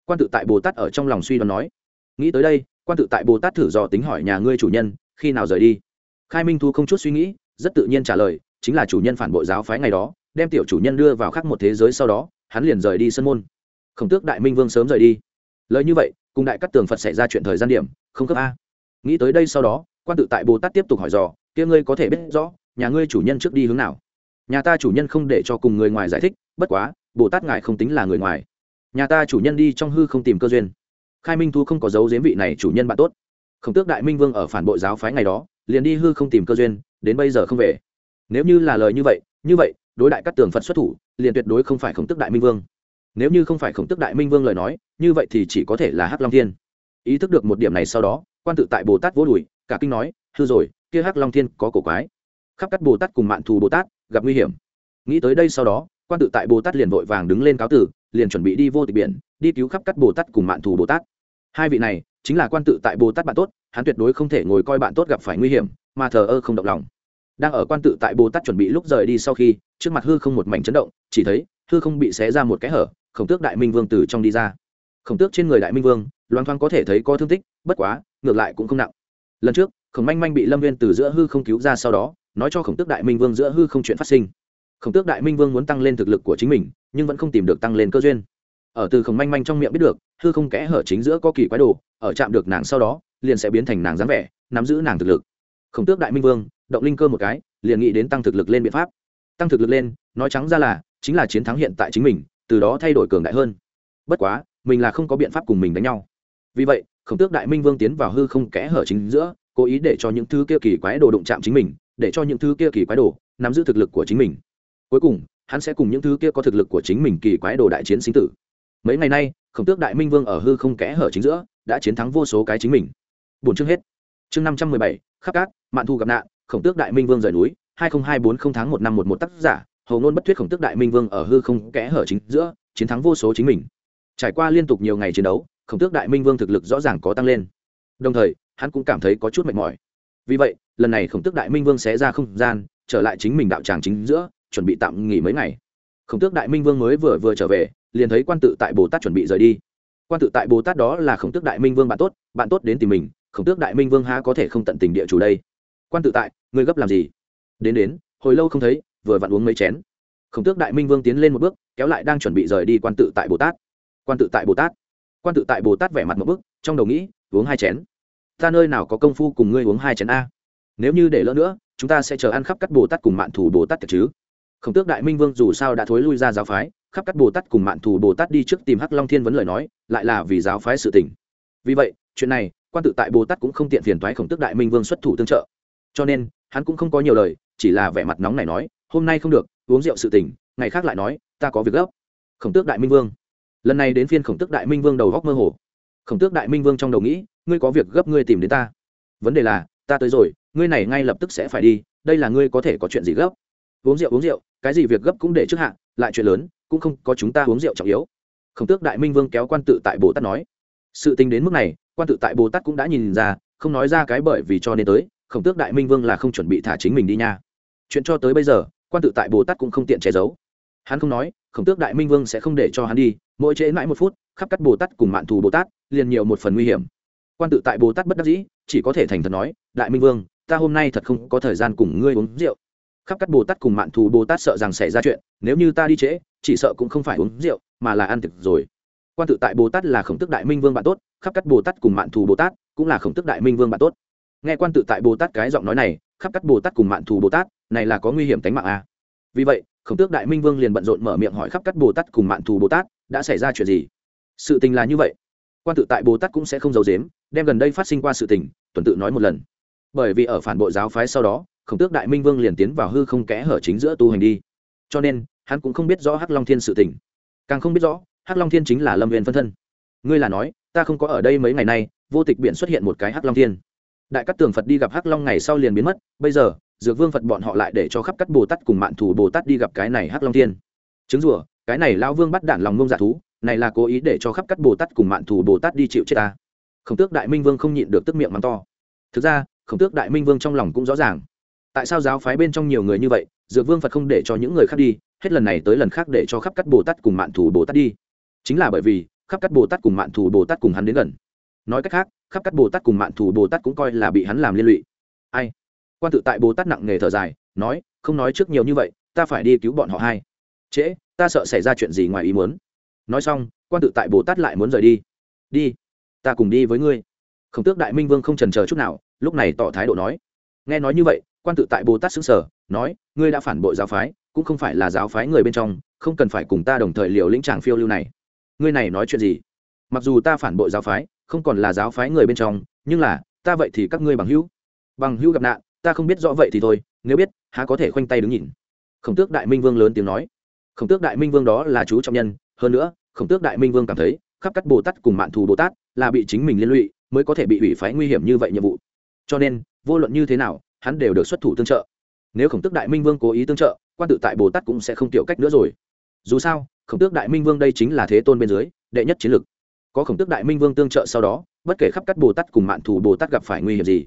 Quan tự tại bồ tát ở trong lòng suy đoán nói. Nghĩ tới đây, quan tự tại bồ tát thử dò tính hỏi nhà ngươi chủ nhân, khi nào rời đi? Khai minh thu không chút suy nghĩ, rất tự nhiên trả lời, chính là chủ nhân phản bội giáo phái ngày đó, đem tiểu chủ nhân đưa vào khắc một thế giới sau đó, hắn liền rời đi sân môn. Khổng tước đại minh vương sớm rời đi. Lời như vậy, cùng đại Cát tường phật xảy ra chuyện thời gian điểm, không cấp a. Nghĩ tới đây sau đó quan tự tại bồ tát tiếp tục hỏi dò, kia ngươi có thể biết rõ, nhà ngươi chủ nhân trước đi hướng nào? Nhà ta chủ nhân không để cho cùng người ngoài giải thích, bất quá, bồ tát ngài không tính là người ngoài. Nhà ta chủ nhân đi trong hư không tìm cơ duyên. Khai minh thu không có dấu giếm vị này chủ nhân bạn tốt. Khổng tước đại minh vương ở phản bội giáo phái ngày đó, liền đi hư không tìm cơ duyên, đến bây giờ không về. Nếu như là lời như vậy như vậy, đối đại các tường phật xuất thủ, liền tuyệt đối không phải khổng tước đại minh vương. Nếu như không phải khổng tước đại minh vương lời nói, như vậy thì chỉ có thể là hắc long thiên. Ý thức được một điểm này sau đó, quan tự tại bồ tát vô đùi cả kinh nói, hư rồi, kia hắc long thiên có cổ quái. Khắp các bồ tát cùng mạn thù bồ tát gặp nguy hiểm. Nghĩ tới đây sau đó, quan tự tại bồ tát liền vội vàng đứng lên cáo tử, liền chuẩn bị đi vô tịch biển, đi cứu khắp các bồ tát cùng mạn thù bồ tát. Hai vị này, chính là quan tự tại bồ tát bạn tốt, hắn tuyệt đối không thể ngồi coi bạn tốt gặp phải nguy hiểm, mà thờ ơ không động lòng. Đang ở quan tự tại bồ tát chuẩn bị lúc rời đi sau khi, trước mặt hư không một mảnh chấn động, chỉ thấy, hư không bị xé ra một cái hở, khổng tước đại minh vương từ trong đi ra. Khổng tước trên người đại minh vương loan thoáng có thể thấy có thương tích, bất quá, ngược lại cũng không nặng lần trước, khổng manh manh bị lâm viên từ giữa hư không cứu ra sau đó, nói cho khổng tước đại minh vương giữa hư không chuyện phát sinh. Khổng tước đại minh vương muốn tăng lên thực lực của chính mình, nhưng vẫn không tìm được tăng lên cơ duyên. Ở từ khổng manh manh trong miệng biết được, hư không kẽ hở chính giữa có kỳ quái đồ, ở chạm được nàng sau đó, liền sẽ biến thành nàng dáng vẻ, nắm giữ nàng thực lực. Khổng tước đại minh vương, động linh cơ một cái, liền nghĩ đến tăng thực lực lên biện pháp. Tăng thực lực lên, nói trắng ra là, chính là chiến thắng hiện tại chính mình, từ đó thay đổi cường đại hơn. Bất quá, mình là không có biện pháp cùng mình đánh nhau. Vì vậy khổng tước đại minh vương tiến vào hư không kẽ hở chính giữa, cố ý để cho những thứ kia kỳ quái đồ đụng chạm chính mình, để cho những thứ kia kỳ quái đồ nắm giữ thực lực của chính mình. Cuối cùng, hắn sẽ cùng những thứ kia có thực lực của chính mình kỳ quái đồ đại chiến sinh tử. Mấy ngày nay, khổng tước đại minh vương ở hư không kẽ hở chính giữa đã chiến thắng vô số cái chính mình. Bốn chương hết. Chương năm trăm mười bảy khắc cát, mạn thu gặp nạn, khổng tước đại minh vương rời núi, hai nghìn hai bốn không tháng một năm một một tác giả, hầu ngôn bất thuyết khổng tước đại minh vương ở hư không kẽ hở chính giữa, chiến thắng vô số chính mình. Trải qua liên tục nhiều ngày chiến đấu khổng tước đại minh vương thực lực rõ ràng có tăng lên. Đồng thời, hắn cũng cảm thấy có chút mệt mỏi. Vì vậy, lần này khổng tước đại minh vương sẽ ra không gian, trở lại chính mình đạo tràng chính giữa, chuẩn bị tạm nghỉ mấy ngày. Khổng tước đại minh vương mới vừa vừa trở về, liền thấy quan tự tại bồ tát chuẩn bị rời đi. Quan tự tại bồ tát đó là khổng tước đại minh vương bạn tốt bạn tốt đến tìm mình, khổng tước đại minh vương há có thể không tận tình địa chủ đây? Quan tự tại, ngươi gấp làm gì? Đến đến, hồi lâu không thấy, vừa vặn uống mấy chén. Khổng tước đại minh vương tiến lên một bước, kéo lại đang chuẩn bị rời đi quan tự tại bồ tát. Quan tự tại bồ tát quan tự tại bồ tát vẻ mặt một bức, trong đầu nghĩ, uống hai chén. Ta nơi nào có công phu cùng ngươi uống hai chén a? Nếu như để lỡ nữa, chúng ta sẽ chờ ăn khắp các bồ tát cùng mạn thủ bồ tát tiệc chứ. Khổng tước đại minh vương dù sao đã thối lui ra giáo phái, khắp các bồ tát cùng mạn thủ bồ tát đi trước tìm hắc long thiên vấn lời nói, lại là vì giáo phái sự tỉnh vì vậy, chuyện này, quan tự tại bồ tát cũng không tiện phiền thoái khổng tước đại minh vương xuất thủ tương trợ. Cho nên, hắn cũng không có nhiều lời, chỉ là vẻ mặt nóng này nói, hôm nay không được, uống rượu sự tỉnh ngày khác lại nói, ta có việc gấp. Khổng tước đại minh vương lần này đến phiên khổng tước đại minh vương đầu góc mơ hồ. Khổng tước đại minh vương trong đầu nghĩ, ngươi có việc gấp ngươi tìm đến ta. Vấn đề là, ta tới rồi, ngươi này ngay lập tức sẽ phải đi, đây là ngươi có thể có chuyện gì gấp? Uống rượu uống rượu, cái gì việc gấp cũng để trước hạn lại chuyện lớn, cũng không có chúng ta uống rượu trọng yếu. Khổng tước đại minh vương kéo quan tự tại bồ tát nói. Sự tình đến mức này, quan tự tại bồ tát cũng đã nhìn ra, không nói ra cái bởi vì cho nên tới, khổng tước đại minh vương là không chuẩn bị thả chính mình đi nha. Chuyện cho tới bây giờ, quan tự tại bồ tát cũng không tiện che giấu hắn không nói khổng tước đại minh vương sẽ không để cho hắn đi mỗi trễ mãi một phút khắp cắt bồ tát cùng mạn thù bồ tát liền nhiều một phần nguy hiểm quan tự tại bồ tát bất đắc dĩ chỉ có thể thành thật nói đại minh vương ta hôm nay thật không có thời gian cùng ngươi uống rượu khắp các bồ tát cùng mạn thù bồ tát sợ rằng xảy ra chuyện nếu như ta đi trễ chỉ sợ cũng không phải uống rượu mà là ăn thực rồi quan tự tại bồ tát là khổng tức đại minh vương bạn tốt khắp các bồ tát cùng mạn thù bồ tát cũng là khổng tức đại minh vương bạn tốt nghe quan tự tại bồ tát cái giọng nói này khắp các bồ tát cùng mạn thù bồ tát này là có nguy hiểm tính mạng à vì vậy, khổng tước đại minh vương liền bận rộn mở miệng hỏi khắp các bồ tát cùng mạn thù bồ tát, đã xảy ra chuyện gì? Sự tình là như vậy. Quan tự tại bồ tát cũng sẽ không giấu dếm đem gần đây phát sinh qua sự tình, tuần tự nói một lần. Bởi vì ở phản bội giáo phái sau đó, khổng tước đại minh vương liền tiến vào hư không kẽ hở chính giữa tu hành đi. Cho nên, hắn cũng không biết rõ hắc long thiên sự tình. Càng không biết rõ, hắc long thiên chính là lâm viên phân thân. Ngươi là nói, ta không có ở đây mấy ngày nay, vô tịch biển xuất hiện một cái hắc long thiên. Đại cát tường phật đi gặp hắc long ngày sau liền biến mất, bây giờ dược vương phật bọn họ lại để cho khắp các bồ tát cùng mạn thủ bồ tát đi gặp cái này hắc long thiên chứng rủa cái này lao vương bắt đạn lòng ngông giả thú này là cố ý để cho khắp các bồ tát cùng mạn thủ bồ tát đi chịu chết ta khổng tước đại minh vương không nhịn được tức miệng mắng to thực ra khổng tước đại minh vương trong lòng cũng rõ ràng tại sao giáo phái bên trong nhiều người như vậy dược vương phật không để cho những người khác đi hết lần này tới lần khác để cho khắp các bồ tát cùng mạn thủ bồ tát đi chính là bởi vì khắp các bồ tát cùng mạn thủ bồ tát cùng hắn đến gần nói cách khác khắp các bồ tát cùng mạn thủ bồ tát cũng coi là bị hắn làm liên lụy ai quan tự tại bồ tát nặng nề thở dài, nói, không nói trước nhiều như vậy, ta phải đi cứu bọn họ hai. Trễ, ta sợ xảy ra chuyện gì ngoài ý muốn. Nói xong, quan tự tại bồ tát lại muốn rời đi. Đi, ta cùng đi với ngươi. Khổng tước đại minh vương không trần chờ chút nào, lúc này tỏ thái độ nói. Nghe nói như vậy, quan tự tại bồ tát xứng sở nói, ngươi đã phản bội giáo phái, cũng không phải là giáo phái người bên trong, không cần phải cùng ta đồng thời liều lĩnh tràng phiêu lưu này. Ngươi này nói chuyện gì? Mặc dù ta phản bội giáo phái, không còn là giáo phái người bên trong, nhưng là, ta vậy thì các ngươi bằng hữu. Bằng hữu gặp nạn ta không biết rõ vậy thì thôi, nếu biết, há có thể khoanh tay đứng nhìn. Khổng tước đại minh vương lớn tiếng nói. Khổng tước đại minh vương đó là chú trọng nhân, hơn nữa, khổng tước đại minh vương cảm thấy, khắp các bồ tát cùng mạn thù bồ tát là bị chính mình liên lụy, mới có thể bị ủy phái nguy hiểm như vậy nhiệm vụ. Cho nên, vô luận như thế nào, hắn đều được xuất thủ tương trợ. Nếu khổng tước đại minh vương cố ý tương trợ, quan tự tại bồ tát cũng sẽ không tiểu cách nữa rồi. Dù sao, khổng tước đại minh vương đây chính là thế tôn bên dưới, đệ nhất chiến lực có khổng tước đại minh vương tương trợ sau đó, bất kể khắp các bồ tát cùng mạn thù bồ tát gặp phải nguy hiểm gì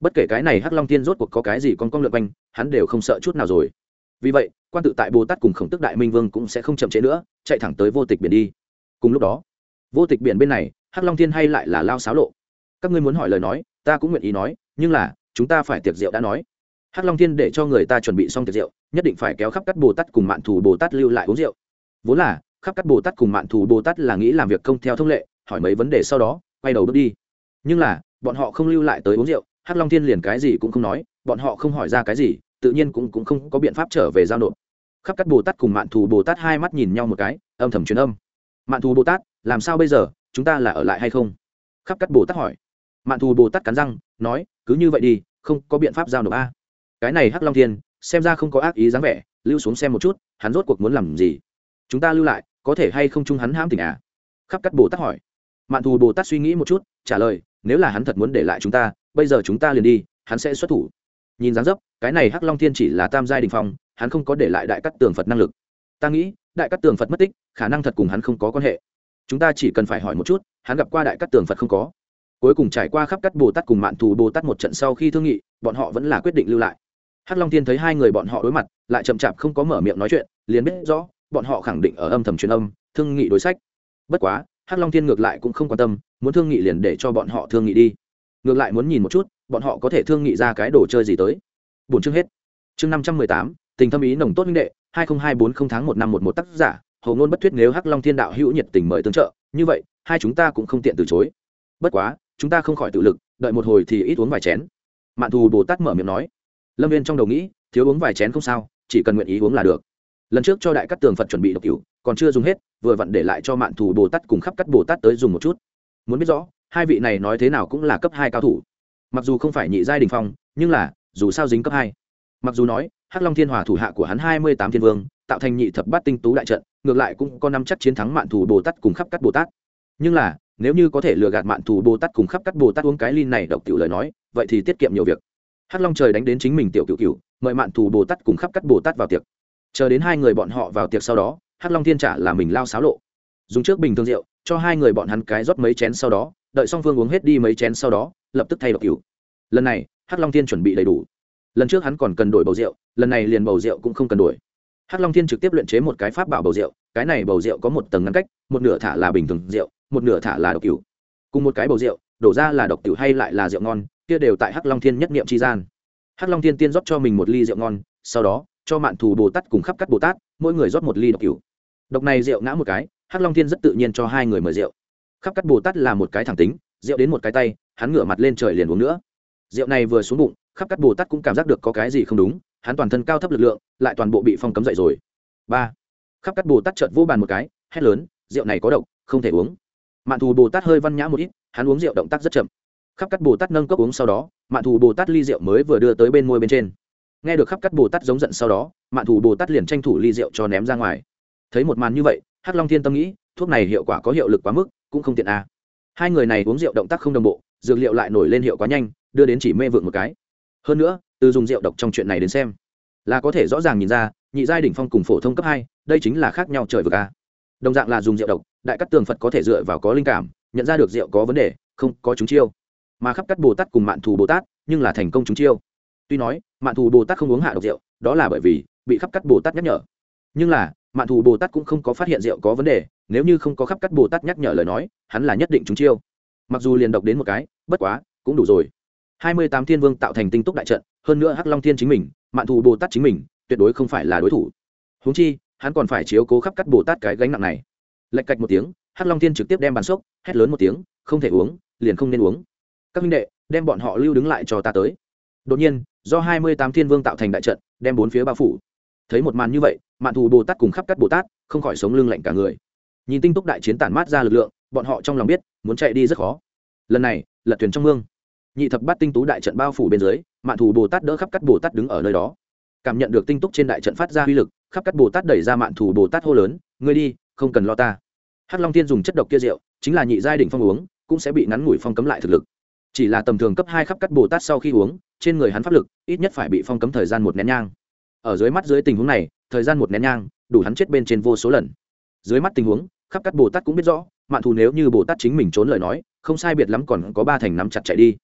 bất kể cái này hắc long tiên rốt cuộc có cái gì con con lượn quanh, hắn đều không sợ chút nào rồi. Vì vậy, quan tự tại bồ tát cùng khổng tức đại minh vương cũng sẽ không chậm trễ nữa, chạy thẳng tới vô tịch biển đi. Cùng lúc đó, vô tịch biển bên này, hắc long thiên hay lại là lao xáo lộ. Các ngươi muốn hỏi lời nói, ta cũng nguyện ý nói, nhưng là, chúng ta phải tiệc rượu đã nói. Hắc long thiên để cho người ta chuẩn bị xong tiệc rượu, nhất định phải kéo khắp các bồ tát cùng mạn thù bồ tát lưu lại uống rượu. Vốn là, khắp các bồ tát cùng mạn thù bồ tát là nghĩ làm việc không theo thông lệ, hỏi mấy vấn đề sau đó, quay đầu bước đi. Nhưng là, bọn họ không lưu lại tới uống rượu hắc long thiên liền cái gì cũng không nói, bọn họ không hỏi ra cái gì, tự nhiên cũng cũng không có biện pháp trở về giao nộp. Khắp các bồ tát cùng mạn thù bồ tát hai mắt nhìn nhau một cái, âm thầm truyền âm. Mạn thù bồ tát, làm sao bây giờ? Chúng ta là ở lại hay không? Khắp các bồ tát hỏi. Mạn thù bồ tát cắn răng, nói, cứ như vậy đi, không có biện pháp giao nộp a. Cái này hắc long thiên, xem ra không có ác ý dáng vẻ, lưu xuống xem một chút, hắn rốt cuộc muốn làm gì? Chúng ta lưu lại, có thể hay không chung hắn hãm tỉnh à? Khắp các bồ tát hỏi. Mạn thù bồ tát suy nghĩ một chút, trả lời nếu là hắn thật muốn để lại chúng ta, bây giờ chúng ta liền đi, hắn sẽ xuất thủ. Nhìn dáng dấp, cái này hắc long thiên chỉ là tam giai đình phong, hắn không có để lại đại cắt tường phật năng lực. Ta nghĩ, đại cắt tường phật mất tích, khả năng thật cùng hắn không có quan hệ. Chúng ta chỉ cần phải hỏi một chút, hắn gặp qua đại cắt tường phật không có. Cuối cùng trải qua khắp cắt bồ tát cùng mạn thù bồ tát một trận sau khi thương nghị, bọn họ vẫn là quyết định lưu lại. Hắc long thiên thấy hai người bọn họ đối mặt, lại chậm chạp không có mở miệng nói chuyện, liền biết rõ, bọn họ khẳng định ở âm thầm truyền âm, thương nghị đối sách. Bất quá hắc long thiên ngược lại cũng không quan tâm, muốn thương nghị liền để cho bọn họ thương nghị đi. Ngược lại muốn nhìn một chút, bọn họ có thể thương nghị ra cái đồ chơi gì tới. Bốn chương hết. Chương năm trăm mười tám, tình thâm ý nồng tốt minh đệ, hai nghìn hai bốn không tháng một năm một một tác giả hầu ngôn bất thuyết nếu hắc long thiên đạo hữu nhiệt tình mời tương trợ, như vậy, hai chúng ta cũng không tiện từ chối. Bất quá, chúng ta không khỏi tự lực, đợi một hồi thì ít uống vài chén. Mạn thù bồ tát mở miệng nói. Lâm viên trong đầu nghĩ, thiếu uống vài chén không sao, chỉ cần nguyện ý uống là được lần trước cho đại cắt tường phật chuẩn bị độc cửu, còn chưa dùng hết, vừa vặn để lại cho mạn thù bồ tát cùng khắp cắt bồ tát tới dùng một chút. Muốn biết rõ, hai vị này nói thế nào cũng là cấp hai cao thủ. Mặc dù không phải nhị giai đình phong, nhưng là, dù sao dính cấp hai. Mặc dù nói, hắc long thiên hòa thủ hạ của hắn hai mươi tám thiên vương, tạo thành nhị thập bát tinh tú đại trận, ngược lại cũng có năm chắc chiến thắng mạn thủ bồ tát cùng khắp các bồ tát. Nhưng là, nếu như có thể lừa gạt mạn thủ bồ tát cùng khắp các bồ tát uống cái lin này độc tiểu lời nói, vậy thì tiết kiệm nhiều việc. Hắc long trời đánh đến chính mình tiểu cựu cựu mời mạn thủ bồ tát cùng khắp các bồ tát vào tiệc chờ đến hai người bọn họ vào tiệc sau đó, hắc long thiên trả là mình lao xáo lộ. Dùng trước bình thường rượu, cho hai người bọn hắn cái rót mấy chén sau đó, đợi song phương uống hết đi mấy chén sau đó, lập tức thay độc cứu lần này, hắc long thiên chuẩn bị đầy đủ. Lần trước hắn còn cần đổi bầu rượu, lần này liền bầu rượu cũng không cần đổi. Hắc long thiên trực tiếp luyện chế một cái pháp bảo bầu rượu, cái này bầu rượu có một tầng ngăn cách, một nửa thả là bình thường rượu, một nửa thả là độc cửu cùng một cái bầu rượu, đổ ra là độc cửu hay lại là rượu ngon, kia đều tại hắc long thiên nhất niệm tri gian. Hắc long thiên tiên rót cho mình một ly rượu ngon, sau đó cho mạn thù bồ tát cùng khắp cắt bồ tát, mỗi người rót một ly độc cửu. Độc này rượu ngã một cái, hắc long thiên rất tự nhiên cho hai người mời rượu. Khắp cắt bồ tát là một cái thẳng tính, rượu đến một cái tay, hắn ngửa mặt lên trời liền uống nữa. Rượu này vừa xuống bụng, khắp cắt bồ tát cũng cảm giác được có cái gì không đúng, hắn toàn thân cao thấp lực lượng, lại toàn bộ bị phong cấm dậy rồi. Ba. Khắp cắt bồ tát trợt vô bàn một cái, hét lớn, rượu này có độc, không thể uống. Mạn thù bồ tát hơi văn nhã một ít, hắn uống rượu động tác rất chậm. Khắp cắt bồ tát nâng cốc uống sau đó, mạn thù bồ tát ly rượu mới vừa đưa tới bên môi bên trên nghe được khắp cắt bồ tát giống giận sau đó, mạn thủ bồ tát liền tranh thủ ly rượu cho ném ra ngoài. Thấy một màn như vậy, hắc long thiên tâm nghĩ, thuốc này hiệu quả có hiệu lực quá mức, cũng không tiện à. hai người này uống rượu động tác không đồng bộ, dược liệu lại nổi lên hiệu quá nhanh, đưa đến chỉ mê vượng một cái. Hơn nữa, từ dùng rượu độc trong chuyện này đến xem, là có thể rõ ràng nhìn ra, nhị giai đỉnh phong cùng phổ thông cấp hai, đây chính là khác nhau trời vực a. Đồng dạng là dùng rượu độc, đại cắt tường phật có thể dựa vào có linh cảm, nhận ra được rượu có vấn đề, không có chúng chiêu. Mà khắp cắt bồ tát cùng mạn thù bồ tát, nhưng là thành công chúng chiêu tuy nói, mạn thù bồ tát không uống hạ độc rượu, đó là bởi vì bị khắp cắt bồ tát nhắc nhở. Nhưng là, mạn thù bồ tát cũng không có phát hiện rượu có vấn đề, nếu như không có khắp cắt bồ tát nhắc nhở lời nói, hắn là nhất định chúng chiêu. Mặc dù liền độc đến một cái, bất quá, cũng đủ rồi. Hai mươi tám thiên vương tạo thành tinh túc đại trận, hơn nữa hắc long thiên chính mình, mạn thù bồ tát chính mình, tuyệt đối không phải là đối thủ. Húng chi, hắn còn phải chiếu cố khắp cắt bồ tát cái gánh nặng này. Lạch cạch một tiếng, hắc long thiên trực tiếp đem bàn sốc hét lớn một tiếng, không thể uống, liền không nên uống. Các minh đệ, đem bọn họ lưu đứng lại cho ta tới đột nhiên, do hai mươi tám thiên vương tạo thành đại trận, đem bốn phía bao phủ. Thấy một màn như vậy, mạn thù bồ tát cùng khắp các bồ tát không khỏi sống lưng lạnh cả người. Nhìn tinh túc đại chiến tản mát ra lực lượng, bọn họ trong lòng biết, muốn chạy đi rất khó. Lần này, lật thuyền trong mương. Nhị thập bát tinh tú đại trận bao phủ bên dưới, mạn thù bồ tát đỡ khắp các bồ tát đứng ở nơi đó. Cảm nhận được tinh túc trên đại trận phát ra uy lực, khắp các bồ tát đẩy ra mạn thù bồ tát hô lớn, ngươi đi, không cần lo ta. Hắc long tiên dùng chất độc kia rượu, chính là nhị giai đ phong uống, cũng sẽ bị ngắn ngủi phong cấm lại thực lực chỉ là tầm thường cấp hai khắp cắt bồ tát sau khi uống, trên người hắn pháp lực ít nhất phải bị phong cấm thời gian một nén nhang. Ở dưới mắt dưới tình huống này, thời gian một nén nhang đủ hắn chết bên trên vô số lần. Dưới mắt tình huống, khắp cắt bồ tát cũng biết rõ, mạn thù nếu như bồ tát chính mình trốn lời nói, không sai biệt lắm còn có ba thành nắm chặt chạy đi.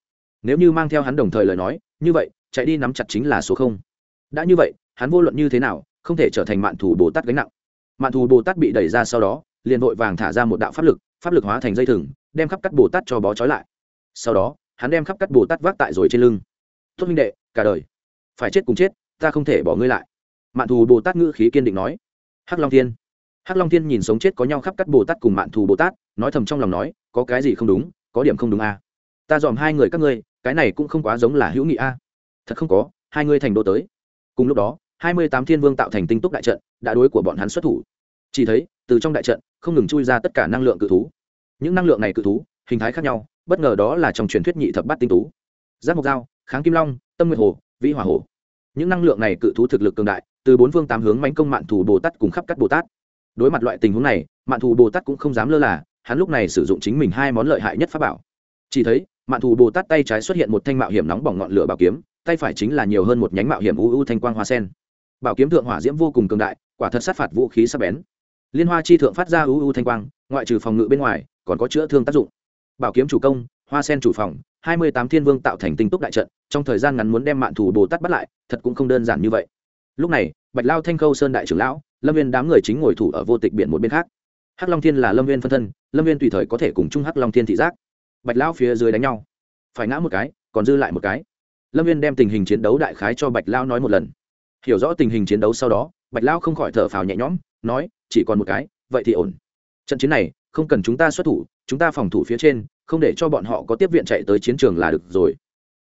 Nếu như mang theo hắn đồng thời lời nói, như vậy, chạy đi nắm chặt chính là số không. Đã như vậy, hắn vô luận như thế nào, không thể trở thành mạn thù bồ tát gánh nặng. Mạn thù bồ tát bị đẩy ra sau đó, liền vội vàng thả ra một đạo pháp lực pháp lực hóa thành dây thừng, đem khắp cắt bồ tát cho bó trói lại. Sau đó hắn đem khắp cắt bồ tát vác tại rồi trên lưng. Tốt minh đệ, cả đời, phải chết cùng chết, ta không thể bỏ ngươi lại. Mạn thù bồ tát ngữ khí kiên định nói. Hắc long thiên. Hắc long thiên nhìn sống chết có nhau khắp cắt bồ tát cùng mạn thù bồ tát, nói thầm trong lòng nói, có cái gì không đúng, có điểm không đúng a à? ta dòm hai người các ngươi, cái này cũng không quá giống là hữu nghị a thật không có, hai ngươi thành đô tới. Cùng lúc đó, hai mươi tám thiên vương tạo thành tinh túc đại trận, đã đối của bọn hắn xuất thủ. Chỉ thấy, từ trong đại trận, không ngừng chui ra tất cả năng lượng cự thú. Những năng lượng này cự thú, hình thái khác nhau bất ngờ đó là trong truyền thuyết nhị thập bát tinh tú. Giác mộc dao, kháng kim long, tâm nguyệt hồ, vĩ hỏa hồ. Những năng lượng này cự thú thực lực cường đại, từ bốn phương tám hướng mánh công mạn thủ bồ tát cùng khắp các bồ tát. Đối mặt loại tình huống này, mạn thủ bồ tát cũng không dám lơ là, hắn lúc này sử dụng chính mình hai món lợi hại nhất pháp bảo. Chỉ thấy, mạn thủ bồ tát tay trái xuất hiện một thanh mạo hiểm nóng bỏng ngọn lửa bảo kiếm, tay phải chính là nhiều hơn một nhánh mạo hiểm u u thanh quang hoa sen. Bảo kiếm thượng hỏa diễm vô cùng cường đại, quả thật sát phạt vũ khí sắc bén. Liên hoa chi thượng phát ra u u thanh quang, ngoại trừ phòng ngự bên ngoài, còn có chữa thương tác dụng bảo kiếm chủ công, hoa sen chủ phòng, hai mươi tám thiên vương tạo thành tinh túc đại trận, trong thời gian ngắn muốn đem mạng thủ bồ tát bắt lại, thật cũng không đơn giản như vậy. Lúc này, bạch lao thanh khâu sơn đại trưởng lão, lâm viên đám người chính ngồi thủ ở vô tịch biển một bên khác. Hắc long thiên là lâm viên phân thân, lâm viên tùy thời có thể cùng chung hắc long thiên thị giác. Bạch lao phía dưới đánh nhau. Phải ngã một cái, còn dư lại một cái. Lâm viên đem tình hình chiến đấu đại khái cho bạch lao nói một lần. Hiểu rõ tình hình chiến đấu sau đó, bạch lao không khỏi thở phào nhẹ nhõm, nói, chỉ còn một cái, vậy thì ổn. Trận chiến này không cần chúng ta xuất thủ, chúng ta phòng thủ phía trên, không để cho bọn họ có tiếp viện chạy tới chiến trường là được rồi.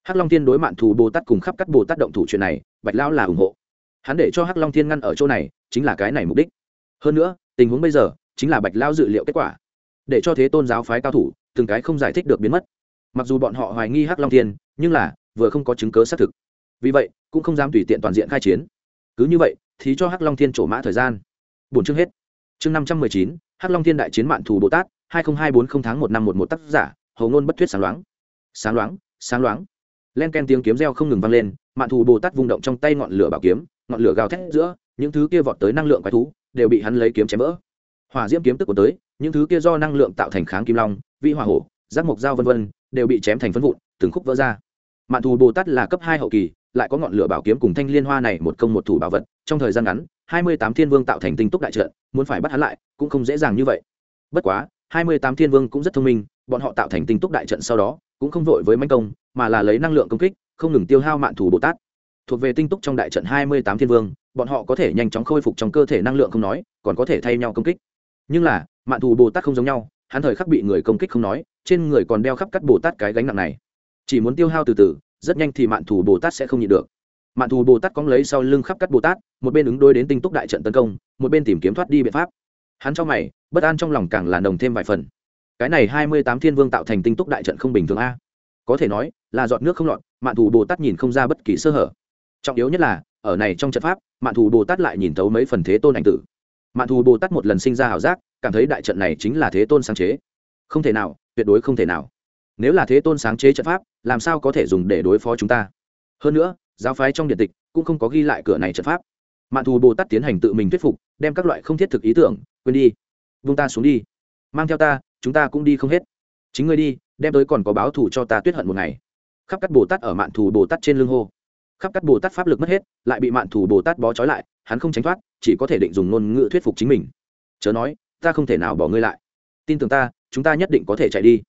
Hắc long thiên đối mạn thù bồ tát cùng khắp các bồ tát động thủ chuyện này, bạch lão là ủng hộ. Hắn để cho hắc long thiên ngăn ở chỗ này, chính là cái này mục đích. Hơn nữa, tình huống bây giờ, chính là bạch lão dự liệu kết quả. Để cho thế tôn giáo phái cao thủ, từng cái không giải thích được biến mất. Mặc dù bọn họ hoài nghi hắc long thiên, nhưng là, vừa không có chứng cớ xác thực. Vì vậy, cũng không dám tùy tiện toàn diện khai chiến. Cứ như vậy, thì cho hắc long thiên trổ mã thời gian. Bổn chương hết chương năm trăm mười chín, hắc long thiên đại chiến mạn thù bồ tát, hai nghìn hai bốn không tháng một năm một một tác giả, hầu ngôn bất thuyết sáng loáng. Sáng loáng sáng loáng. Len ken tiếng kiếm reo không ngừng vang lên, mạn thù bồ tát vung động trong tay ngọn lửa bảo kiếm, ngọn lửa gào thét giữa, những thứ kia vọt tới năng lượng quái thú đều bị hắn lấy kiếm chém vỡ. Hỏa diễm kiếm tức của tới, những thứ kia do năng lượng tạo thành kháng kim long vị hỏa hổ, giác mộc dao vân vân, đều bị chém thành phân vụn, từng khúc vỡ ra. Mạn thù bồ tát là cấp hai hậu kỳ, lại có ngọn lửa bảo kiếm cùng thanh liên hoa này một công một thủ bảo vật, trong thời gian ngắn hai mươi tám thiên vương tạo thành tinh túc đại trận, muốn phải bắt hắn lại, cũng không dễ dàng như vậy. Bất quá, hai mươi tám thiên vương cũng rất thông minh, bọn họ tạo thành tinh túc đại trận sau đó, cũng không vội với manh công, mà là lấy năng lượng công kích, không ngừng tiêu hao mạn thủ bồ tát. Thuộc về tinh túc trong đại trận hai mươi tám thiên vương, bọn họ có thể nhanh chóng khôi phục trong cơ thể năng lượng không nói, còn có thể thay nhau công kích. Nhưng là, mạn thù bồ tát không giống nhau, hắn thời khắc bị người công kích không nói, trên người còn đeo khắp cắt bồ tát cái gánh nặng này. Chỉ muốn tiêu hao từ từ, rất nhanh thì mạn thù bồ tát sẽ không nhịn được mạn thù bồ tát cóng lấy sau lưng khắp cắt bồ tát, một bên ứng đôi đến tinh túc đại trận tấn công, một bên tìm kiếm thoát đi biện pháp. Hắn trong mày, bất an trong lòng càng là nồng thêm vài phần. Cái này hai mươi tám thiên vương tạo thành tinh túc đại trận không bình thường a. Có thể nói, là giọt nước không lọt, mạn thù bồ tát nhìn không ra bất kỳ sơ hở. Trọng yếu nhất là, ở này trong trận pháp, mạn thù bồ tát lại nhìn thấu mấy phần thế tôn ảnh tử. Mạn thù bồ tát một lần sinh ra ảo giác, cảm thấy đại trận này chính là thế tôn sáng chế. Không thể nào, tuyệt đối không thể nào. Nếu là thế tôn sáng chế trận pháp, làm sao có thể dùng để đối phó chúng ta? Hơn nữa giáo phái trong điện tịch cũng không có ghi lại cửa này trận pháp. Mạn thù bồ tát tiến hành tự mình thuyết phục, đem các loại không thiết thực ý tưởng, quên đi. Vung ta xuống đi. Mang theo ta, chúng ta cũng đi không hết. Chính ngươi đi, đem tới còn có báo thù cho ta tuyết hận một ngày. Khắp các bồ tát ở mạn thù bồ tát trên lưng hô. Khắp các bồ tát pháp lực mất hết, lại bị mạn thù bồ tát bó trói lại, hắn không tránh thoát, chỉ có thể định dùng ngôn ngữ thuyết phục chính mình. Chớ nói, ta không thể nào bỏ ngươi lại. Tin tưởng ta, chúng ta nhất định có thể chạy đi.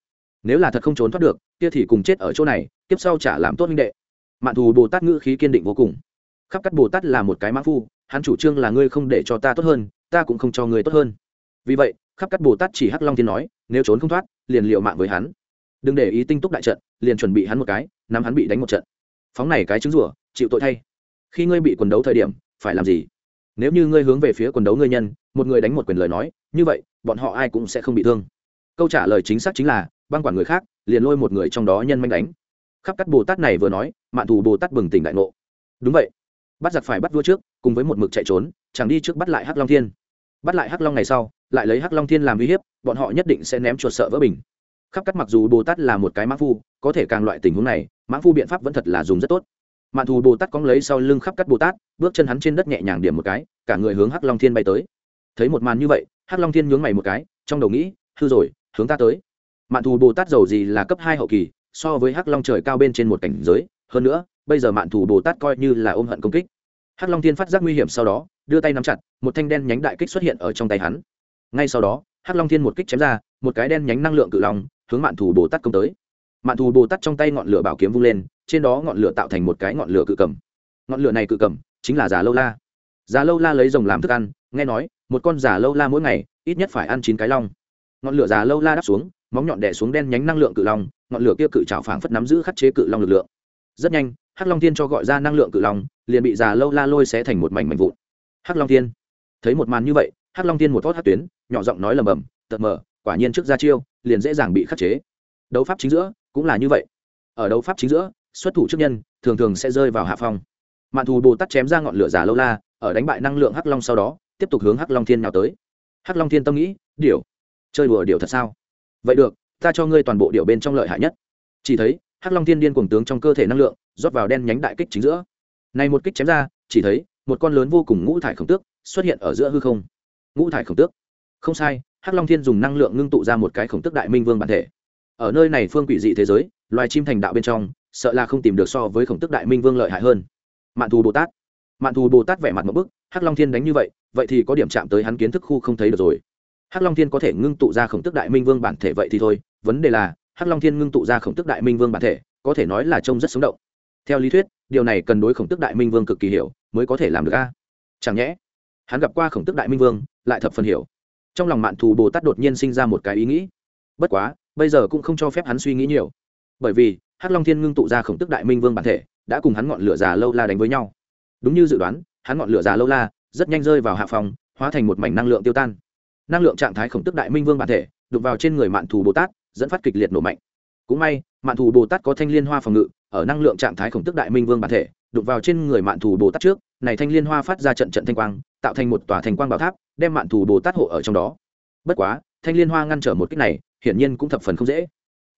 Nếu là thật không trốn thoát được, kia thì cùng chết ở chỗ này tiếp sau trả làm tốt minh đệ mạn thù bồ tát ngữ khí kiên định vô cùng. Khắp các bồ tát là một cái mã phu, hắn chủ trương là ngươi không để cho ta tốt hơn, ta cũng không cho ngươi tốt hơn. Vì vậy, khắp các bồ tát chỉ hắc long thiên nói, nếu trốn không thoát, liền liệu mạng với hắn. Đừng để ý tinh túc đại trận, liền chuẩn bị hắn một cái, nắm hắn bị đánh một trận. Phóng này cái trứng rủa chịu tội thay. Khi ngươi bị quần đấu thời điểm, phải làm gì? Nếu như ngươi hướng về phía quần đấu ngươi nhân, một người đánh một quyền lời nói, như vậy, bọn họ ai cũng sẽ không bị thương. Câu trả lời chính xác chính là, băng quản người khác, liền lôi một người trong đó nhân manh đánh khắp các bồ tát này vừa nói, mạn thù bồ tát bừng tỉnh đại ngộ. Đúng vậy. Bắt giặc phải bắt vua trước, cùng với một mực chạy trốn, chẳng đi trước bắt lại hắc long thiên. Bắt lại hắc long ngày sau, lại lấy hắc long thiên làm uy hiếp, bọn họ nhất định sẽ ném chuột sợ vỡ bình. Khắp cắt mặc dù bồ tát là một cái mã phu, có thể càng loại tình huống này, mã phu biện pháp vẫn thật là dùng rất tốt. Mạn thù bồ tát cóng lấy sau lưng khắp cắt bồ tát, bước chân hắn trên đất nhẹ nhàng điểm một cái, cả người hướng hắc long thiên bay tới. Thấy một màn như vậy, hắc long thiên nhướng mày một cái, trong đầu nghĩ, hư rồi, hướng ta tới. Mạn thù bồ tát giàu gì là cấp hai hậu kỳ so với hắc long trời cao bên trên một cảnh giới, hơn nữa, bây giờ mạn thủ bồ tát coi như là ôm hận công kích. Hắc long thiên phát giác nguy hiểm sau đó, đưa tay nắm chặt, một thanh đen nhánh đại kích xuất hiện ở trong tay hắn. Ngay sau đó, hắc long thiên một kích chém ra, một cái đen nhánh năng lượng cự long hướng mạn thủ bồ tát công tới. Mạn thủ bồ tát trong tay ngọn lửa bảo kiếm vung lên, trên đó ngọn lửa tạo thành một cái ngọn lửa cự cầm. Ngọn lửa này cự cầm chính là già lâu la. Già lâu la lấy rồng làm thức ăn, nghe nói, một con già lâu la mỗi ngày ít nhất phải ăn chín cái long. Ngọn lửa già lâu la đắp xuống, móng nhọn đẻ xuống đen nhánh năng lượng cự long ngọn lửa kia cự trào phảng phất nắm giữ khắc chế cự long lực lượng. Rất nhanh, hắc long thiên cho gọi ra năng lượng cự long, liền bị già lâu la lôi xé thành một mảnh mảnh vụn. Hắc long thiên, thấy một màn như vậy, hắc long thiên một thót hắc tuyến, nhỏ giọng nói lầm bầm tật mờ, quả nhiên trước ra chiêu, liền dễ dàng bị khắc chế. Đấu pháp chính giữa, cũng là như vậy. Ở đấu pháp chính giữa, xuất thủ trước nhân, thường thường sẽ rơi vào hạ phong. Mạn thù bồ tát chém ra ngọn lửa giả lâu la, ở đánh bại năng lượng hắc long sau đó, tiếp tục hướng hắc long thiên nào tới. Hắc long thiên tâm nghĩ, điểu, chơi đùa điểu thật sao? Vậy được ta cho ngươi toàn bộ điều bên trong lợi hại nhất. Chỉ thấy, hắc long thiên điên cuồng tướng trong cơ thể năng lượng, rót vào đen nhánh đại kích chính giữa. Này một kích chém ra, chỉ thấy, một con lớn vô cùng ngũ thải khổng tước xuất hiện ở giữa hư không. Ngũ thải khổng tước. Không sai, hắc long thiên dùng năng lượng ngưng tụ ra một cái khổng tước đại minh vương bản thể. Ở nơi này phương quỷ dị thế giới, loài chim thành đạo bên trong, sợ là không tìm được so với khổng tước đại minh vương lợi hại hơn. Mạn thù bồ tát. Mạn thù bồ tát vẻ mặt một bức, hắc long thiên đánh như vậy vậy thì có điểm chạm tới hắn kiến thức khu không thấy được rồi. Hắc long thiên có thể ngưng tụ ra khổng tước đại minh vương bản thể vậy thì thôi vấn đề là, hắc long thiên ngưng tụ ra khổng Tức đại minh vương bản thể, có thể nói là trông rất sống động. Theo lý thuyết, điều này cần đối khổng Tức đại minh vương cực kỳ hiểu, mới có thể làm được a. Chẳng nhẽ, hắn gặp qua khổng Tức đại minh vương, lại thập phần hiểu. Trong lòng mạn thù bồ tát đột nhiên sinh ra một cái ý nghĩ. Bất quá, bây giờ cũng không cho phép hắn suy nghĩ nhiều. Bởi vì, hắc long thiên ngưng tụ ra khổng tức đại minh vương bản thể, đã cùng hắn ngọn lửa già lâu la đánh với nhau. Đúng như dự đoán, hắn ngọn lửa già lâu la, rất nhanh rơi vào hạ phòng, hóa thành một mảnh năng lượng tiêu tan. Năng lượng trạng thái khổng tức đại minh vương bản thể đục vào trên người mạn thù bồ tát dẫn phát kịch liệt nổ mạnh. Cũng may, mạn thù bồ tát có thanh liên hoa phòng ngự, ở năng lượng trạng thái khổng tức đại minh vương bản thể đục vào trên người mạn thù bồ tát trước, này thanh liên hoa phát ra trận trận thanh quang, tạo thành một tòa thành quang bảo tháp, đem mạn thù bồ tát hộ ở trong đó. Bất quá, thanh liên hoa ngăn trở một cách này, hiển nhiên cũng thập phần không dễ.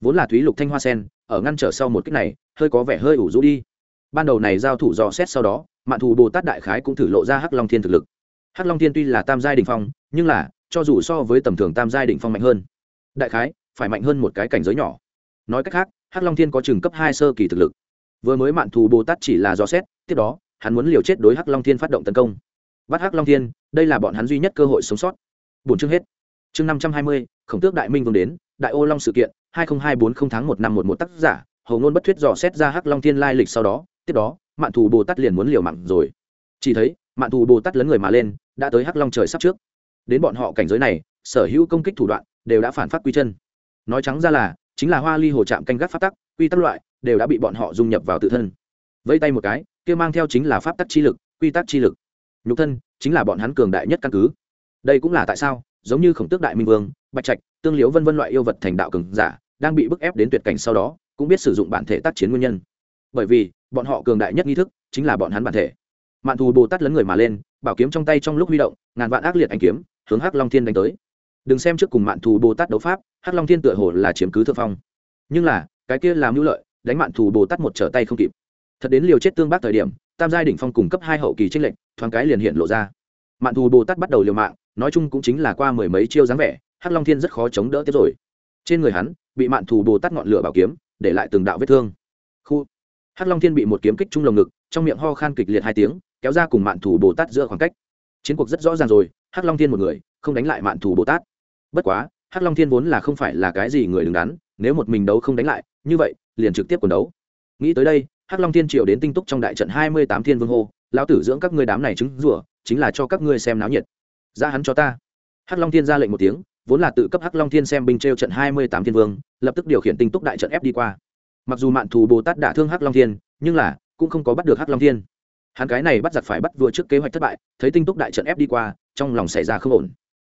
Vốn là thúy lục thanh hoa sen, ở ngăn trở sau một cách này, hơi có vẻ hơi ủ rũ đi. Ban đầu này giao thủ dò xét sau đó, mạn thù bồ tát đại khái cũng thử lộ ra hắc long thiên thực lực. Hắc long thiên tuy là tam giai đình phong, nhưng là, cho dù so với tầm thường tam giai đình phong mạnh hơn. Đại khái phải mạnh hơn một cái cảnh giới nhỏ. Nói cách khác, hắc long thiên có chừng cấp hai sơ kỳ thực lực. Vừa mới mạn thù bồ tát chỉ là dò xét, tiếp đó, hắn muốn liều chết đối hắc long thiên phát động tấn công. Bắt hắc long thiên, đây là bọn hắn duy nhất cơ hội sống sót. Bốn chương hết. Chương năm trăm hai mươi, khổng tước đại minh vương đến, đại ô long sự kiện, hai nghìn hai bốn không tháng một năm một một tác giả, hầu ngôn bất thuyết dò xét ra hắc long thiên lai lịch sau đó, tiếp đó, mạn thù bồ tát liền muốn liều mạng rồi. Chỉ thấy, mạn thù bồ tát lấn người mà lên, đã tới hắc long trời sắp trước. Đến bọn họ cảnh giới này, sở hữu công kích thủ đoạn đều đã phản phát quy chân nói trắng ra là, chính là hoa ly hồ trạm canh gác pháp tắc, quy tắc loại, đều đã bị bọn họ dung nhập vào tự thân. Vẫy tay một cái, kia mang theo chính là pháp tắc chi lực, quy tắc chi lực. Nhục thân, chính là bọn hắn cường đại nhất căn cứ. Đây cũng là tại sao, giống như khổng tước đại minh vương, bạch trạch, tương liếu vân vân loại yêu vật thành đạo cường giả, đang bị bức ép đến tuyệt cảnh sau đó, cũng biết sử dụng bản thể tác chiến nguyên nhân. Bởi vì, bọn họ cường đại nhất nghi thức, chính là bọn hắn bản thể. Mạn thù bồ tát lấn người mà lên, bảo kiếm trong tay trong lúc huy động, ngàn vạn ác liệt anh kiếm, hướng hắc long thiên đánh tới đừng xem trước cùng mạn thù bồ tát đấu pháp, hắc long thiên tựa hồ là chiếm cứ thượng phong. Nhưng là, cái kia làm hữu lợi, đánh mạn thù bồ tát một trở tay không kịp. Thật đến liều chết tương bác thời điểm, tam giai đỉnh phong cùng cấp hai hậu kỳ trinh lệnh thoáng cái liền hiện lộ ra. Mạn thù bồ tát bắt đầu liều mạng, nói chung cũng chính là qua mười mấy chiêu dáng vẻ, hắc long thiên rất khó chống đỡ tiếp rồi. Trên người hắn, bị mạn thù bồ tát ngọn lửa bảo kiếm, để lại từng đạo vết thương. Khu! Hắc long thiên bị một kiếm kích trung lồng ngực, trong miệng ho khan kịch liệt hai tiếng, kéo ra cùng mạn thù bồ tát giữa khoảng cách. Chiến cuộc rất rõ ràng rồi, hắc long thiên một người, không đánh lại mạn thù bồ tát bất quá, hắc long thiên vốn là không phải là cái gì người đứng đắn, nếu một mình đấu không đánh lại, như vậy, liền trực tiếp quần đấu. Nghĩ tới đây, hắc long thiên triều đến tinh túc trong đại trận hai mươi tám thiên vương hô, lão tử dưỡng các ngươi đám này trứng rủa chính là cho các ngươi xem náo nhiệt. Ra hắn cho ta. Hắc long thiên ra lệnh một tiếng, vốn là tự cấp hắc long thiên xem binh t trận hai mươi tám thiên vương, lập tức điều khiển tinh túc đại trận ép đi qua. Mặc dù mạn thù bồ tát đả thương hắc long thiên, nhưng là, cũng không có bắt được hắc long thiên. Hắn cái này bắt giặc phải bắt vừa trước kế hoạch thất bại, thấy tinh túc đại trận ép đi qua, trong lòng xảy ra không ổn.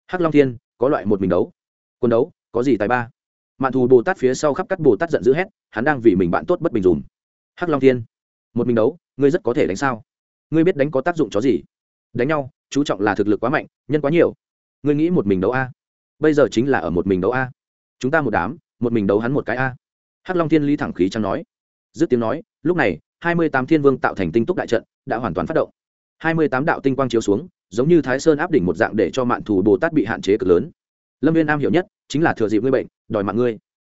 Hắc long thiên có loại một mình đấu. Quân đấu, có gì tài ba? Mạn thù bồ tát phía sau khắp các bồ tát giận dữ hét, hắn đang vì mình bạn tốt bất bình dùm. Hắc long thiên, một mình đấu, ngươi rất có thể đánh sao? Ngươi biết đánh có tác dụng chó gì? Đánh nhau, chú trọng là thực lực quá mạnh, nhân quá nhiều. Ngươi nghĩ một mình đấu a. Bây giờ chính là ở một mình đấu a. Chúng ta một đám, một mình đấu hắn một cái a. Hắc long thiên lý thẳng khí chẳng nói. Dứt tiếng nói, lúc này, hai mươi tám thiên vương tạo thành tinh túc đại trận, đã hoàn toàn phát động. Hai mươi tám đạo tinh quang chiếu xuống giống như thái sơn áp đỉnh một dạng để cho mạn thù bồ tát bị hạn chế cực lớn. Lâm viên am hiểu nhất chính là thừa dịp ngươi bệnh, đòi mạng ngươi.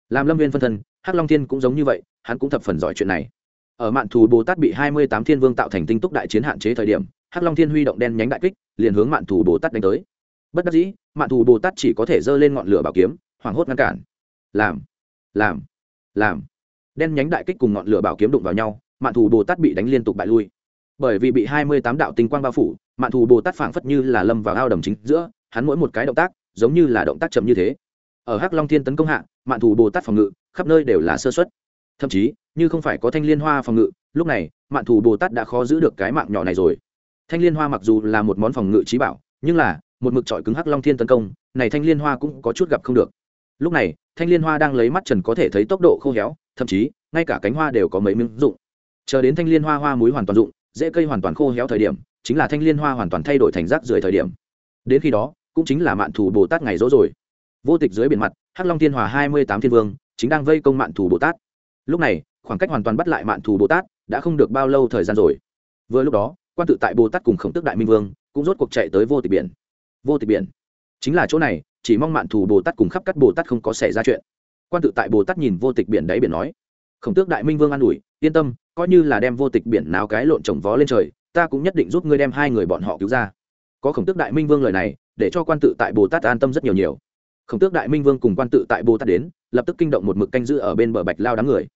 Làm lâm viên phân thân, hắc long thiên cũng giống như vậy, hắn cũng thập phần giỏi chuyện này. Ở mạn thù bồ tát bị hai mươi tám thiên vương tạo thành tinh túc đại chiến hạn chế thời điểm, hắc long thiên huy động đen nhánh đại kích, liền hướng mạn thù bồ tát đánh tới. Bất đắc dĩ, mạn thù bồ tát chỉ có thể giơ lên ngọn lửa bảo kiếm, hoảng hốt ngăn cản. Làm làm làm. Đen nhánh đại kích cùng ngọn lửa bảo kiếm đụng vào nhau, mạn thù bồ tát bị đánh liên tục bại lui bởi vì bị hai mươi tám đạo tinh quang bao phủ, mạn thù bồ tát phảng phất như là lâm vào ao đầm chính giữa, hắn mỗi một cái động tác, giống như là động tác chậm như thế. Ở hắc long thiên tấn công hạ, mạn thù bồ tát phòng ngự, khắp nơi đều là sơ xuất thậm chí, như không phải có thanh liên hoa phòng ngự, lúc này, mạn thù bồ tát đã khó giữ được cái mạng nhỏ này rồi. Thanh liên hoa mặc dù là một món phòng ngự trí bảo, nhưng là, một mực trọi cứng hắc long thiên tấn công, này thanh liên hoa cũng có chút gặp không được. Lúc này, thanh liên hoa đang lấy mắt trần có thể thấy tốc độ khô héo, thậm chí, ngay cả cánh hoa đều có mấy miếng dụng. Chờ đến thanh liên hoa hoa muối hoàn toàn dụng dễ cây hoàn toàn khô héo thời điểm, chính là thanh liên hoa hoàn toàn thay đổi thành rác rưởi thời điểm. Đến khi đó, cũng chính là mạn thủ bồ tát ngày rỗ rồi. Vô tịch dưới biển mặt, hắc long thiên hòa hai mươi tám thiên vương, chính đang vây công mạn thủ bồ tát. Lúc này, khoảng cách hoàn toàn bắt lại mạn thủ bồ tát đã không được bao lâu thời gian rồi. Vừa lúc đó, quan tự tại bồ tát cùng khổng tức đại minh vương cũng rốt cuộc chạy tới vô tịch biển. Vô tịch biển? Chính là chỗ này, chỉ mong mạn thủ bồ tát cùng khắp các bồ tát không có xảy ra chuyện. Quan tự tại bồ tát nhìn vô tịch biển đáy biển nói khổng tước đại minh vương an ủi, yên tâm, coi như là đem vô tịch biển nào cái lộn trồng vó lên trời, ta cũng nhất định giúp ngươi đem hai người bọn họ cứu ra. Có khổng tước đại minh vương lời này, để cho quan tự tại bồ tát an tâm rất nhiều nhiều. Khổng tước đại minh vương cùng quan tự tại bồ tát đến, lập tức kinh động một mực canh giữ ở bên bờ bạch lao đám người.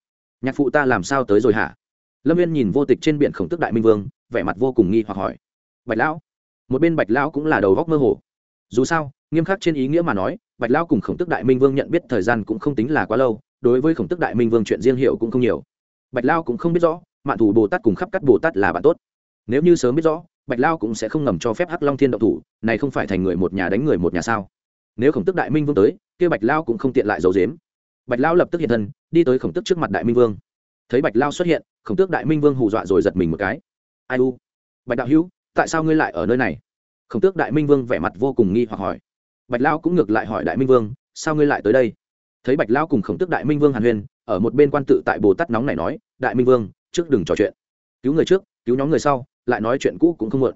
Nhạc phụ ta làm sao tới rồi hả? Lâm viên nhìn vô tịch trên biển khổng tước đại minh vương, vẻ mặt vô cùng nghi hoặc hỏi. Bạch lão, một bên bạch lão cũng là đầu góc mơ hồ. Dù sao, nghiêm khắc trên ý nghĩa mà nói, bạch lão cùng khổng tước đại minh vương nhận biết thời gian cũng không tính là quá lâu đối với khổng tước đại minh vương chuyện riêng hiệu cũng không nhiều. Bạch lao cũng không biết rõ, mạn thủ bồ tát cùng khắp các bồ tát là bạn tốt. Nếu như sớm biết rõ, bạch lao cũng sẽ không ngầm cho phép hắc long thiên động thủ, này không phải thành người một nhà đánh người một nhà sao? Nếu khổng tức đại minh vương tới, kia bạch lao cũng không tiện lại giấu dếm bạch lao lập tức hiện thân, đi tới khổng tức trước mặt đại minh vương. Thấy bạch lao xuất hiện, khổng tước đại minh vương hù dọa rồi giật mình một cái. Ai u? Bạch đạo hữu, tại sao ngươi lại ở nơi này? Khổng tước đại minh vương vẻ mặt vô cùng nghi hoặc hỏi. Bạch lao cũng ngược lại hỏi đại minh vương, sao ngươi lại tới đây? Thấy bạch lao cùng khổng tước đại minh vương hàn huyên, ở một bên quan tự tại bồ tát nóng này nói, đại minh vương, trước đừng trò chuyện. Cứu người trước, cứu nhóm người sau, lại nói chuyện cũ cũng không muộn.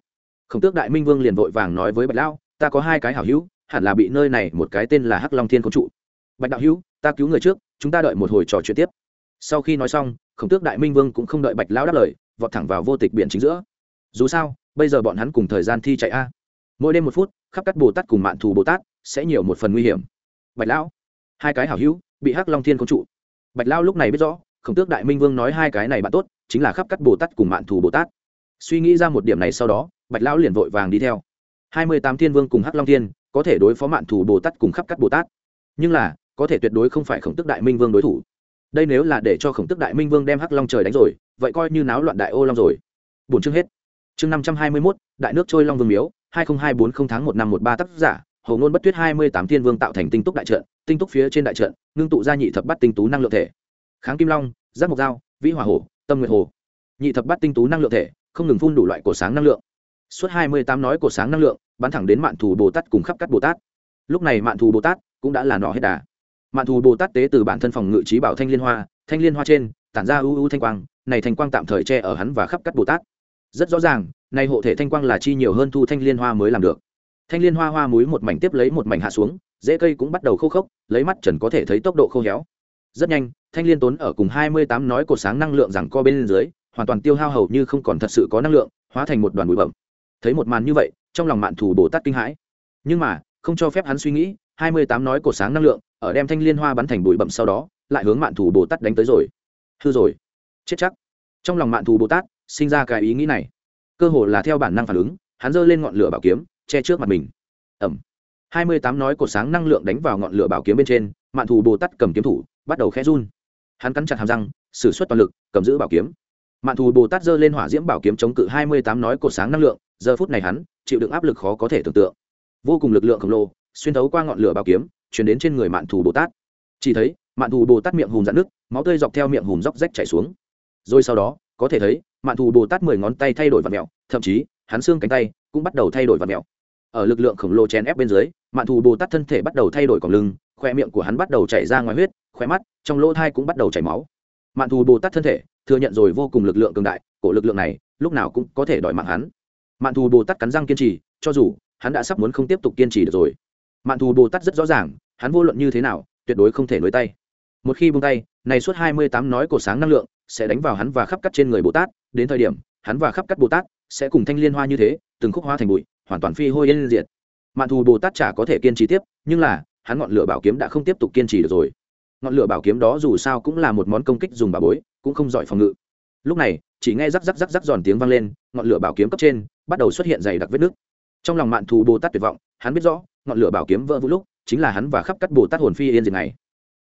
Khổng tước đại minh vương liền vội vàng nói với bạch lao, ta có hai cái hảo hữu, hẳn là bị nơi này một cái tên là hắc long thiên công trụ. Bạch đạo hữu, ta cứu người trước, chúng ta đợi một hồi trò chuyện tiếp. Sau khi nói xong, khổng tước đại minh vương cũng không đợi bạch lao đáp lời, vọt thẳng vào vô tịch biển chính giữa. Dù sao, bây giờ bọn hắn cùng thời gian thi chạy a. Mỗi đêm một phút, khắp các bồ tát cùng mạn thù bồ tát sẽ nhiều một phần nguy hiểm. Bạch lão hai cái hảo hữu, bị hắc long thiên công trụ. Bạch lao lúc này biết rõ, khổng tước đại minh vương nói hai cái này bạn tốt, chính là khắp các bồ tát cùng mạn thù bồ tát. Suy nghĩ ra một điểm này sau đó, bạch lão liền vội vàng đi theo. Hai mươi tám thiên vương cùng hắc long thiên, có thể đối phó mạn thù bồ tát cùng khắp các bồ tát. Nhưng là, có thể tuyệt đối không phải khổng tước đại minh vương đối thủ. Đây nếu là để cho khổng tước đại minh vương đem hắc long trời đánh rồi, vậy coi như náo loạn đại ô long rồi. Bốn chương hết. Chương năm trăm hai mươi mốt, đại nước trôi long vương miếu, hai nghìn hai bốn không tháng một năm một ba tác giả hầu ngôn bất tuyết hai mươi tám thiên vương tạo thành tinh túc đại trận, tinh túc phía trên đại trận, ngưng tụ ra nhị thập bắt tinh tú năng lượng thể. Kháng kim long, giác mộc dao, vĩ hỏa hồ tâm nguyệt hồ nhị thập bắt tinh tú năng lượng thể, không ngừng phun đủ loại cổ sáng năng lượng. Suốt hai mươi tám nói cổ sáng năng lượng, bắn thẳng đến mạn thù bồ tát cùng khắp các bồ tát. Lúc này mạn thù bồ tát cũng đã là nọ hết đà. Mạn thù bồ tát tế từ bản thân phòng ngự trí bảo thanh liên hoa, thanh liên hoa trên, tản ra ưu ưu thanh quang, này thanh quang tạm thời che ở hắn và khắp các bồ tát. Rất rõ ràng nay hộ thể thanh quang là chi nhiều hơn thu thanh liên hoa mới làm được thanh liên hoa hoa muối một mảnh tiếp lấy một mảnh hạ xuống dễ cây cũng bắt đầu khô khốc, lấy mắt trần có thể thấy tốc độ khô héo. Rất nhanh, thanh liên tốn ở cùng hai mươi tám nói cột sáng năng lượng rằng co bên dưới, hoàn toàn tiêu hao hầu như không còn thật sự có năng lượng, hóa thành một đoàn bụi bẩm. Thấy một màn như vậy, trong lòng mạn thủ bồ tát kinh hãi. Nhưng mà, không cho phép hắn suy nghĩ, hai mươi tám nói cột sáng năng lượng, ở đem thanh liên hoa bắn thành bụi bẩm sau đó, lại hướng mạn thủ bồ tát đánh tới rồi. Hư rồi. Chết chắc. Trong lòng mạn thủ bồ tát, sinh ra cái ý nghĩ này. Cơ hồ là theo bản năng phản ứng, hắn giơ lên ngọn lửa bảo kiếm che trước mặt mình. Ẩm. Hai mươi tám nói cột sáng năng lượng đánh vào ngọn lửa bảo kiếm bên trên, mạn thù bồ tát cầm kiếm thủ, bắt đầu khẽ run. Hắn cắn chặt hàm răng s ử suất toàn lực, cầm giữ bảo kiếm. Mạn thù bồ tát giơ lên hỏa diễm bảo kiếm chống cự hai mươi tám nói cột sáng năng lượng, giờ phút này hắn chịu đựng áp lực khó có thể tưởng tượng. Vô cùng lực lượng khổng lồ, xuyên thấu qua ngọn lửa bảo kiếm chuyển đến trên người mạn thù bồ tát. Chỉ thấy, mạn thù bồ tát miệng hùm dạn nước, máu tươi dọc theo miệng hùm róc rách chảy xuống. Rồi sau đó, có thể thấy, mạn thù bồ tát mười ngón tay thay đổi vật mẹo, thậm chí, hắn xương cánh tay cũng bắt đầu thay đổi vật mẹo ở lực lượng khổng lồ chèn ép bên dưới, mạn thù bồ tát thân thể bắt đầu thay đổi còng lưng, khoe miệng của hắn bắt đầu chảy ra ngoài huyết, khoe mắt, trong lỗ thai cũng bắt đầu chảy máu. Mạn thù bồ tát thân thể thừa nhận rồi vô cùng lực lượng cường đại, cổ lực lượng này lúc nào cũng có thể đòi mạng hắn. Mạn thù bồ tát cắn răng kiên trì, cho dù hắn đã sắp muốn không tiếp tục kiên trì được rồi. Mạn thù bồ tát rất rõ ràng, hắn vô luận như thế nào, tuyệt đối không thể nối tay. Một khi buông tay, này suốt hai mươi tám nói cổ sáng năng lượng sẽ đánh vào hắn và khắp cắt trên người bồ tát, đến thời điểm hắn và khắp cắt bồ tát sẽ cùng thanh liên hoa như thế, từng khúc hoa thành bụi hoàn toàn phi hôi yên diệt. Mạn thù bồ tát chả có thể kiên trì tiếp, nhưng là, hắn ngọn lửa bảo kiếm đã không tiếp tục kiên trì được rồi. Ngọn lửa bảo kiếm đó dù sao cũng là một món công kích dùng bà bối, cũng không giỏi phòng ngự. Lúc này, chỉ nghe rắc rắc rắc rắc giòn tiếng vang lên, ngọn lửa bảo kiếm cấp trên, bắt đầu xuất hiện dày đặc vết nước trong lòng mạn thù bồ tát tuyệt vọng, hắn biết rõ, ngọn lửa bảo kiếm vỡ vũ lúc, chính là hắn và khắp cắt bồ tát hồn phi yên diệt này.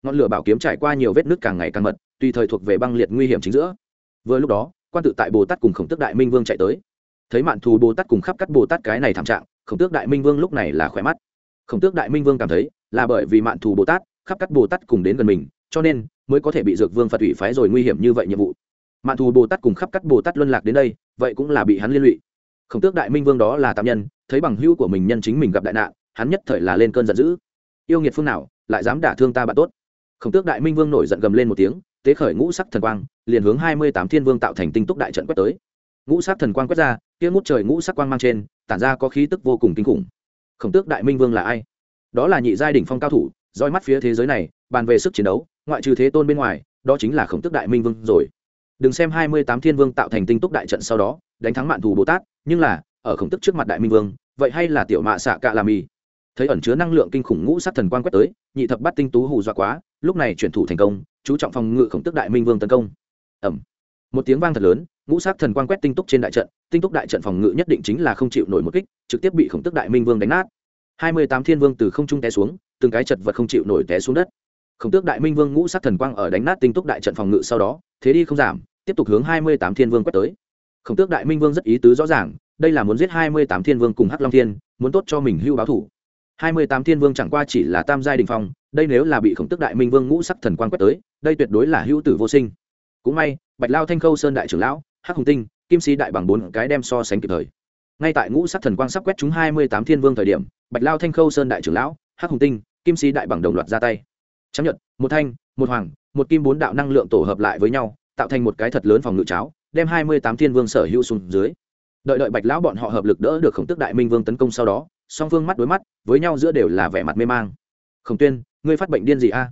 Ngọn lửa bảo kiếm trải qua nhiều vết nước càng ngày càng mật, tùy thời thuộc về băng liệt nguy hiểm chính giữa. Vừa lúc đó, quan tự tại bồ tát cùng khổng tước đại minh vương chạy tới thấy mạn thù bồ tát cùng khắp cắt bồ tát cái này thảm trạng, khổng tước đại minh vương lúc này là khỏe mắt. Khổng tước đại minh vương cảm thấy là bởi vì mạn thù bồ tát, khắp cắt bồ tát cùng đến gần mình, cho nên mới có thể bị dược vương phật ủy phái rồi nguy hiểm như vậy nhiệm vụ. Mạn thù bồ tát cùng khắp cắt bồ tát luân lạc đến đây, vậy cũng là bị hắn liên lụy. Khổng tước đại minh vương đó là tạm nhân, thấy bằng hữu của mình nhân chính mình gặp đại nạn, hắn nhất thời là lên cơn giận dữ. Yêu nghiệt phương nào, lại dám đả thương ta bạn tốt. Khổng tước đại minh vương nổi giận gầm lên một tiếng, tế khởi ngũ sắc thần quang, liền hướng hai mươi tám thiên vương tạo thành tinh túc đại trận quét tới ngũ sắc thần quang quét ra, kia ngút trời ngũ sắc quang mang trên, tản ra có khí tức vô cùng kinh khủng. Khổng tước đại minh vương là ai? Đó là nhị giai đ ỉ n h phong cao thủ roi mắt phía thế giới này, bàn về sức chiến đấu, ngoại trừ thế tôn bên ngoài, đó chính là khổng tước đại minh vương rồi. Đừng xem hai mươi tám thiên vương tạo thành tinh túc đại trận sau đó, đánh thắng mạn thù bồ tát, nhưng là, ở khổng tức trước mặt đại minh vương, vậy hay là tiểu mạ xạ cạ làm mì? Thấy ẩn chứa năng lượng kinh khủng ngũ sát thần quang quét tới, nhị thập bắt tinh tú hù dọa quá, lúc này chuyển thủ thành công, chú trọng phòng ngự khổng tức đại minh vương tấn công. Ẩm một tiếng vang thật lớn ngũ sắc thần quang quét tinh túc trên đại trận, tinh túc đại trận phòng ngự nhất định chính là không chịu nổi một kích, trực tiếp bị khổng tức đại minh vương đánh nát. Hai mươi tám thiên vương từ không trung té xuống, từng cái chật vật không chịu nổi té xuống đất. Khổng tước đại minh vương ngũ sắc thần quang ở đánh nát tinh túc đại trận phòng ngự sau đó, thế đi không giảm, tiếp tục hướng hai mươi tám thiên vương quét tới. Khổng tước đại minh vương rất ý tứ rõ ràng, đây là muốn giết hai mươi tám thiên vương cùng hắc long thiên, muốn tốt cho mình hưu báo thủ. Hai mươi tám thiên vương chẳng qua chỉ là tam giai đình phong, đây nếu là bị khổng tước đại minh vương ngũ sắc thần quang quét tới, đây tuyệt đối là hữu tử vô sinh. Cũng may, bạch lao thanh khâu sơn đại trưởng lão hắc hùng tinh, kim sĩ đại bằng bốn cái đem so sánh kịp thời. Ngay tại ngũ sắc thần quang sắp quét chúng hai mươi tám thiên vương thời điểm, bạch lao thanh khâu sơn đại trưởng lão, hắc hùng tinh, kim sĩ đại bằng đồng loạt ra tay. Chấp nhận một thanh, một hoàng, một kim bốn đạo năng lượng tổ hợp lại với nhau, tạo thành một cái thật lớn phòng ngự cháo, đem hai mươi tám thiên vương sở hữu xuống dưới. Đợi đợi bạch lão bọn họ hợp lực đỡ được khổng tức đại minh vương tấn công sau đó, song phương mắt đối mắt, với nhau giữa đều là vẻ mặt mê mang. Khổng tuyên, ngươi phát bệnh điên gì a?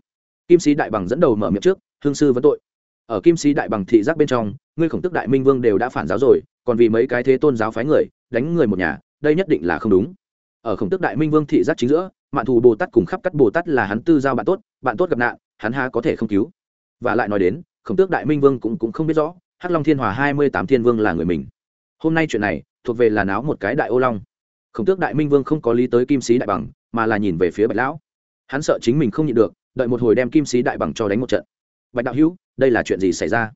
Kim sĩ đại bằng dẫn đầu mở miệng trước, hương sư vẫn tội ở kim sĩ đại bằng thị giác bên trong ngươi khổng tức đại minh vương đều đã phản giáo rồi còn vì mấy cái thế tôn giáo phái người đánh người một nhà đây nhất định là không đúng. Ở khổng tức đại minh vương thị giác chính giữa mạn thù bồ tát cùng khắp cắt bồ tát là hắn tư giao bạn tốt bạn tốt gặp nạn hắn há có thể không cứu. Và lại nói đến khổng tước đại minh vương cũng, cũng không biết rõ hắc long thiên hòa hai mươi tám thiên vương là người mình. Hôm nay chuyện này thuộc về là náo một cái đại ô long. Khổng tước đại minh vương không có lý tới kim sĩ đại bằng mà là nhìn về phía bạch lão. Hắn sợ chính mình không nhịn được đợi một hồi đem kim sĩ đại bằng cho đánh một trận bạch đạo hữu, đây là chuyện gì xảy ra?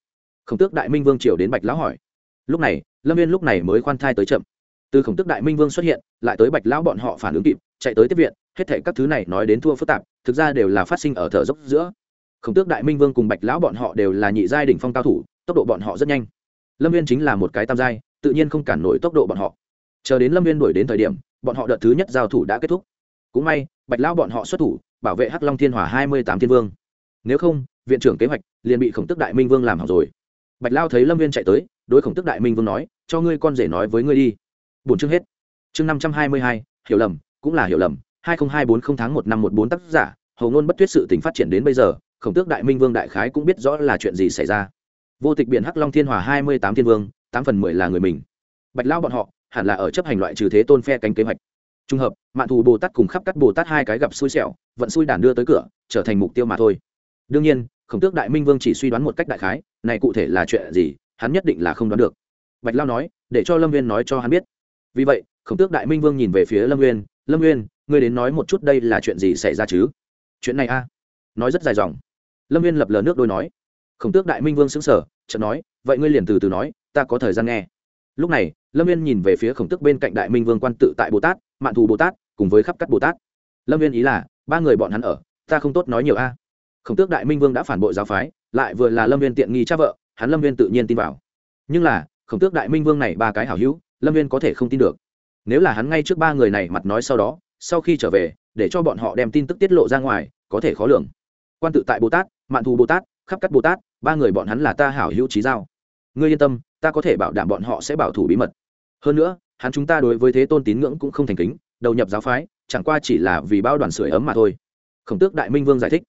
Khổng tước đại minh vương triều đến bạch lão hỏi. Lúc này, lâm viên lúc này mới khoan thai tới chậm. Từ khổng tước đại minh vương xuất hiện, lại tới bạch lão bọn họ phản ứng kịp, chạy tới tiếp viện, hết thể các thứ này nói đến thua phức tạp, thực ra đều là phát sinh ở thở dốc giữa. Khổng tước đại minh vương cùng bạch lão bọn họ đều là nhị giai đỉnh phong cao thủ, tốc độ bọn họ rất nhanh. Lâm viên chính là một cái tam giai, tự nhiên không cản nổi tốc độ bọn họ. Chờ đến lâm viên đuổi đến thời điểm, bọn họ đợt thứ nhất giao thủ đã kết thúc. Cũng may, bạch lão bọn họ xuất thủ, bảo vệ hắc long thiên hỏa hai mươi tám thiên vương. Nếu không viện trưởng kế hoạch, liền bị khổng tước đại minh vương làm hỏng rồi. Bạch lao thấy lâm viên chạy tới, đối khổng tước đại minh vương nói, cho ngươi con rể nói với ngươi đi. Bốn chương hết. Chương năm trăm hai mươi hai, hiểu lầm, cũng là hiểu lầm. hai nghìn hai bốn không tháng một năm một bốn tác giả hầu ngôn bất tuyết sự tình phát triển đến bây giờ, khổng tước đại minh vương đại khái cũng biết rõ là chuyện gì xảy ra. Vô tịch biển hắc long thiên hòa hai mươi tám thiên vương, tám phần mười là người mình. Bạch lao bọn họ, hẳn là ở chấp hành loại trừ thế tôn phe cánh kế hoạch. Trung hợp mạng thù bồ tát cùng khắp cắt bồ tát hai cái gặp xui xẻo, vận xui đản đưa tới cửa, trở thành mục tiêu mà thôi đương nhiên, khổng tước đại minh vương chỉ suy đoán một cách đại khái, này cụ thể là chuyện gì, hắn nhất định là không đoán được. Bạch lao nói, để cho lâm viên nói cho hắn biết. Vì vậy, khổng tước đại minh vương nhìn về phía lâm nguyên lâm nguyên ngươi đến nói một chút đây là chuyện gì xảy ra chứ? Chuyện này a nói rất dài dòng. Lâm nguyên lập lờ nước đôi nói. Khổng tước đại minh vương xứng sở chợt nói, vậy ngươi liền từ từ nói, ta có thời gian nghe. Lúc này, lâm viên nhìn về phía khổng tước bên cạnh đại minh vương quan tự tại bồ tát, mạn thù bồ tát, cùng với khắp các bồ tát. Lâm viên ý là, ba người bọn hắn ở, ta không tốt nói nhiều a khổng tước đại minh vương đã phản bội giáo phái, lại vừa là lâm viên tiện nghi cha vợ, hắn lâm viên tự nhiên tin vào. Nhưng là, khổng tước đại minh vương này ba cái hảo hữu, lâm viên có thể không tin được. Nếu là hắn ngay trước ba người này mặt nói sau đó, sau khi trở về, để cho bọn họ đem tin tức tiết lộ ra ngoài, có thể khó lường. Quan tự tại bồ tát, mạn thù bồ tát, khắp cắt bồ tát, ba người bọn hắn là ta hảo hữu trí giao. Ngươi yên tâm, ta có thể bảo đảm bọn họ sẽ bảo thủ bí mật. Hơn nữa, hắn chúng ta đối với thế tôn tín ngưỡng cũng không thành kính, đầu nhập giáo phái, chẳng qua chỉ là vì bao đoàn sưởi ấm mà thôi. Khổng tước đại minh vương giải thích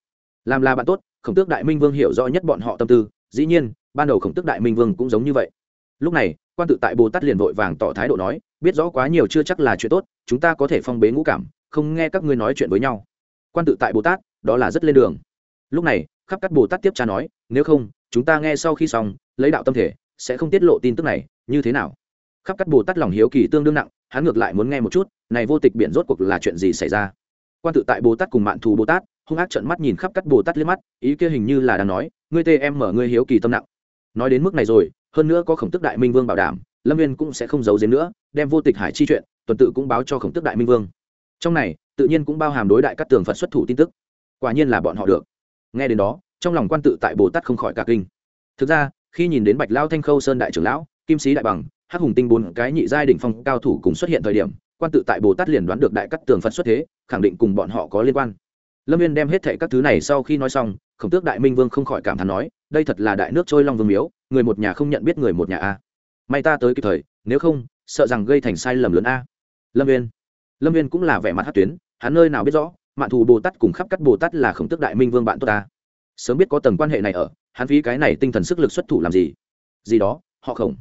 làm là bạn tốt, khổng tước đại minh vương hiểu rõ nhất bọn họ tâm tư, dĩ nhiên, ban đầu khổng tước đại minh vương cũng giống như vậy. Lúc này, quan tự tại bồ tát liền vội vàng tỏ thái độ nói, biết rõ quá nhiều chưa chắc là chuyện tốt, chúng ta có thể phong bế ngũ cảm, không nghe các ngươi nói chuyện với nhau. Quan tự tại bồ tát, đó là rất lên đường. Lúc này, khắp các bồ tát tiếp cha nói, nếu không, chúng ta nghe sau khi xong, lấy đạo tâm thể, sẽ không tiết lộ tin tức này, như thế nào? Khắp các bồ tát lòng hiếu kỳ tương đương nặng, hắn ngược lại muốn nghe một chút, này vô tịch biển rốt cuộc là chuyện gì xảy ra? Quan tự tại bồ tát cùng mạn thù bồ tát hung ác trợn mắt nhìn khắp các bồ tát liếc mắt, ý kia hình như là đang nói, ngươi tê em mở ngươi hiếu kỳ tâm nặng. Nói đến mức này rồi, hơn nữa có khổng tức đại minh vương bảo đảm, lâm viên cũng sẽ không giấu giếm nữa, đem vô tịch hải chi chuyện, tuần tự cũng báo cho khổng tức đại minh vương. Trong này, tự nhiên cũng bao hàm đối đại các tường phật xuất thủ tin tức. Quả nhiên là bọn họ được. Nghe đến đó, trong lòng quan tự tại bồ tát không khỏi cả kinh. Thực ra, khi nhìn đến bạch lao thanh khâu sơn đại trưởng lão, kim sĩ đại bằng, hắc hùng tinh bốn, cái nhị giai đỉnh phong cao thủ cùng xuất hiện thời điểm, quan tự tại bồ tát liền đoán được đại cắt tường phật xuất thế, khẳng định cùng bọn họ có liên quan lâm viên đem hết thệ các thứ này sau khi nói xong, khổng tước đại minh vương không khỏi cảm thán nói, đây thật là đại nước trôi long vương miếu, người một nhà không nhận biết người một nhà a. May ta tới kịp thời, nếu không, sợ rằng gây thành sai lầm lớn a. Lâm viên lâm viên cũng là vẻ mặt hát tuyến, hắn nơi nào biết rõ, mạn thù bồ tát cùng khắp các bồ tát là khổng tước đại minh vương bạn tốt ta. Sớm biết có tầng quan hệ này ở, hắn phí cái này tinh thần sức lực xuất thủ làm gì? Gì đó, họ khổng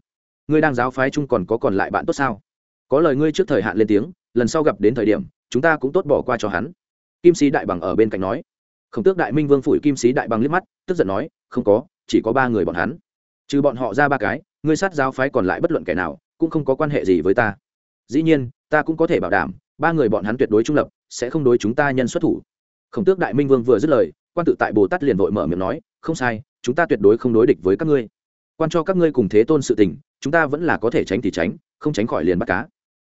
ngươi đang giáo phái chung còn có còn lại bạn tốt sao? Có lời ngươi trước thời hạn lên tiếng, lần sau gặp đến thời điểm, chúng ta cũng tốt bỏ qua cho hắn kim sĩ đại bằng ở bên cạnh nói. Khổng tước đại minh vương phủi kim sĩ đại bằng liếc mắt, tức giận nói, không có, chỉ có ba người bọn hắn. Trừ bọn họ ra ba cái, ngươi sát giáo phái còn lại bất luận kẻ nào, cũng không có quan hệ gì với ta. Dĩ nhiên, ta cũng có thể bảo đảm, ba người bọn hắn tuyệt đối trung lập, sẽ không đối chúng ta nhân xuất thủ. Khổng tước đại minh vương vừa dứt lời, quan tự tại bồ tát liền vội mở miệng nói, không sai, chúng ta tuyệt đối không đối địch với các ngươi. Quan cho các ngươi cùng thế tôn sự tình, chúng ta vẫn là có thể tránh thì tránh, không tránh khỏi liền bắt cá.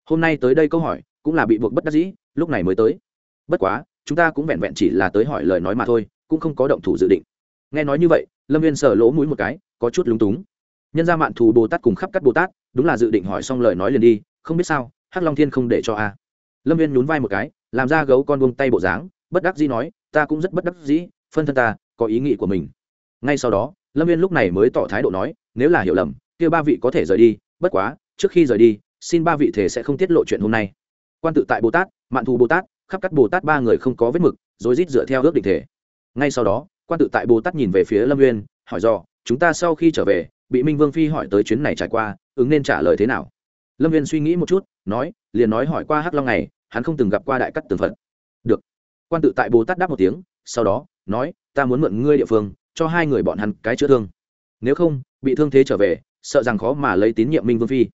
Hôm nay tới đây câu hỏi, cũng là bị buộc bất đắc dĩ, lúc này mới tới. Bất quá chúng ta cũng vẹn vẹn chỉ là tới hỏi lời nói mà thôi, cũng không có động thủ dự định. Nghe nói như vậy, lâm viên sờ lỗ mũi một cái, có chút lúng túng. Nhân ra mạn thù bồ tát cùng khắp các bồ tát, đúng là dự định hỏi xong lời nói liền đi, không biết sao, hắc long thiên không để cho a. Lâm viên nhún vai một cái, làm ra gấu con buông tay bộ dáng, bất đắc dĩ nói, ta cũng rất bất đắc dĩ, phân thân ta, có ý nghĩ của mình. Ngay sau đó, lâm viên lúc này mới tỏ thái độ nói, nếu là hiểu lầm, kia ba vị có thể rời đi, bất quá, trước khi rời đi, xin ba vị thể sẽ không tiết lộ chuyện hôm nay. Quan tự tại bồ tát, mạn thù bồ tát khắp các bồ tát ba người không có vết mực rồi rít dựa theo ước định thể. Ngay sau đó, quan tự tại bồ tát nhìn về phía lâm nguyên hỏi do chúng ta sau khi trở về, bị minh vương phi hỏi tới chuyến này trải qua, ứng nên trả lời thế nào? Lâm viên suy nghĩ một chút, nói, liền nói hỏi qua hắc long này, hắn không từng gặp qua đại cắt tường phật. Được. Quan tự tại bồ tát đáp một tiếng, sau đó, nói, ta muốn mượn ngươi địa phương, cho hai người bọn hắn cái chữa thương. Nếu không, bị thương thế trở về, sợ rằng khó mà lấy tín nhiệm minh vương phi.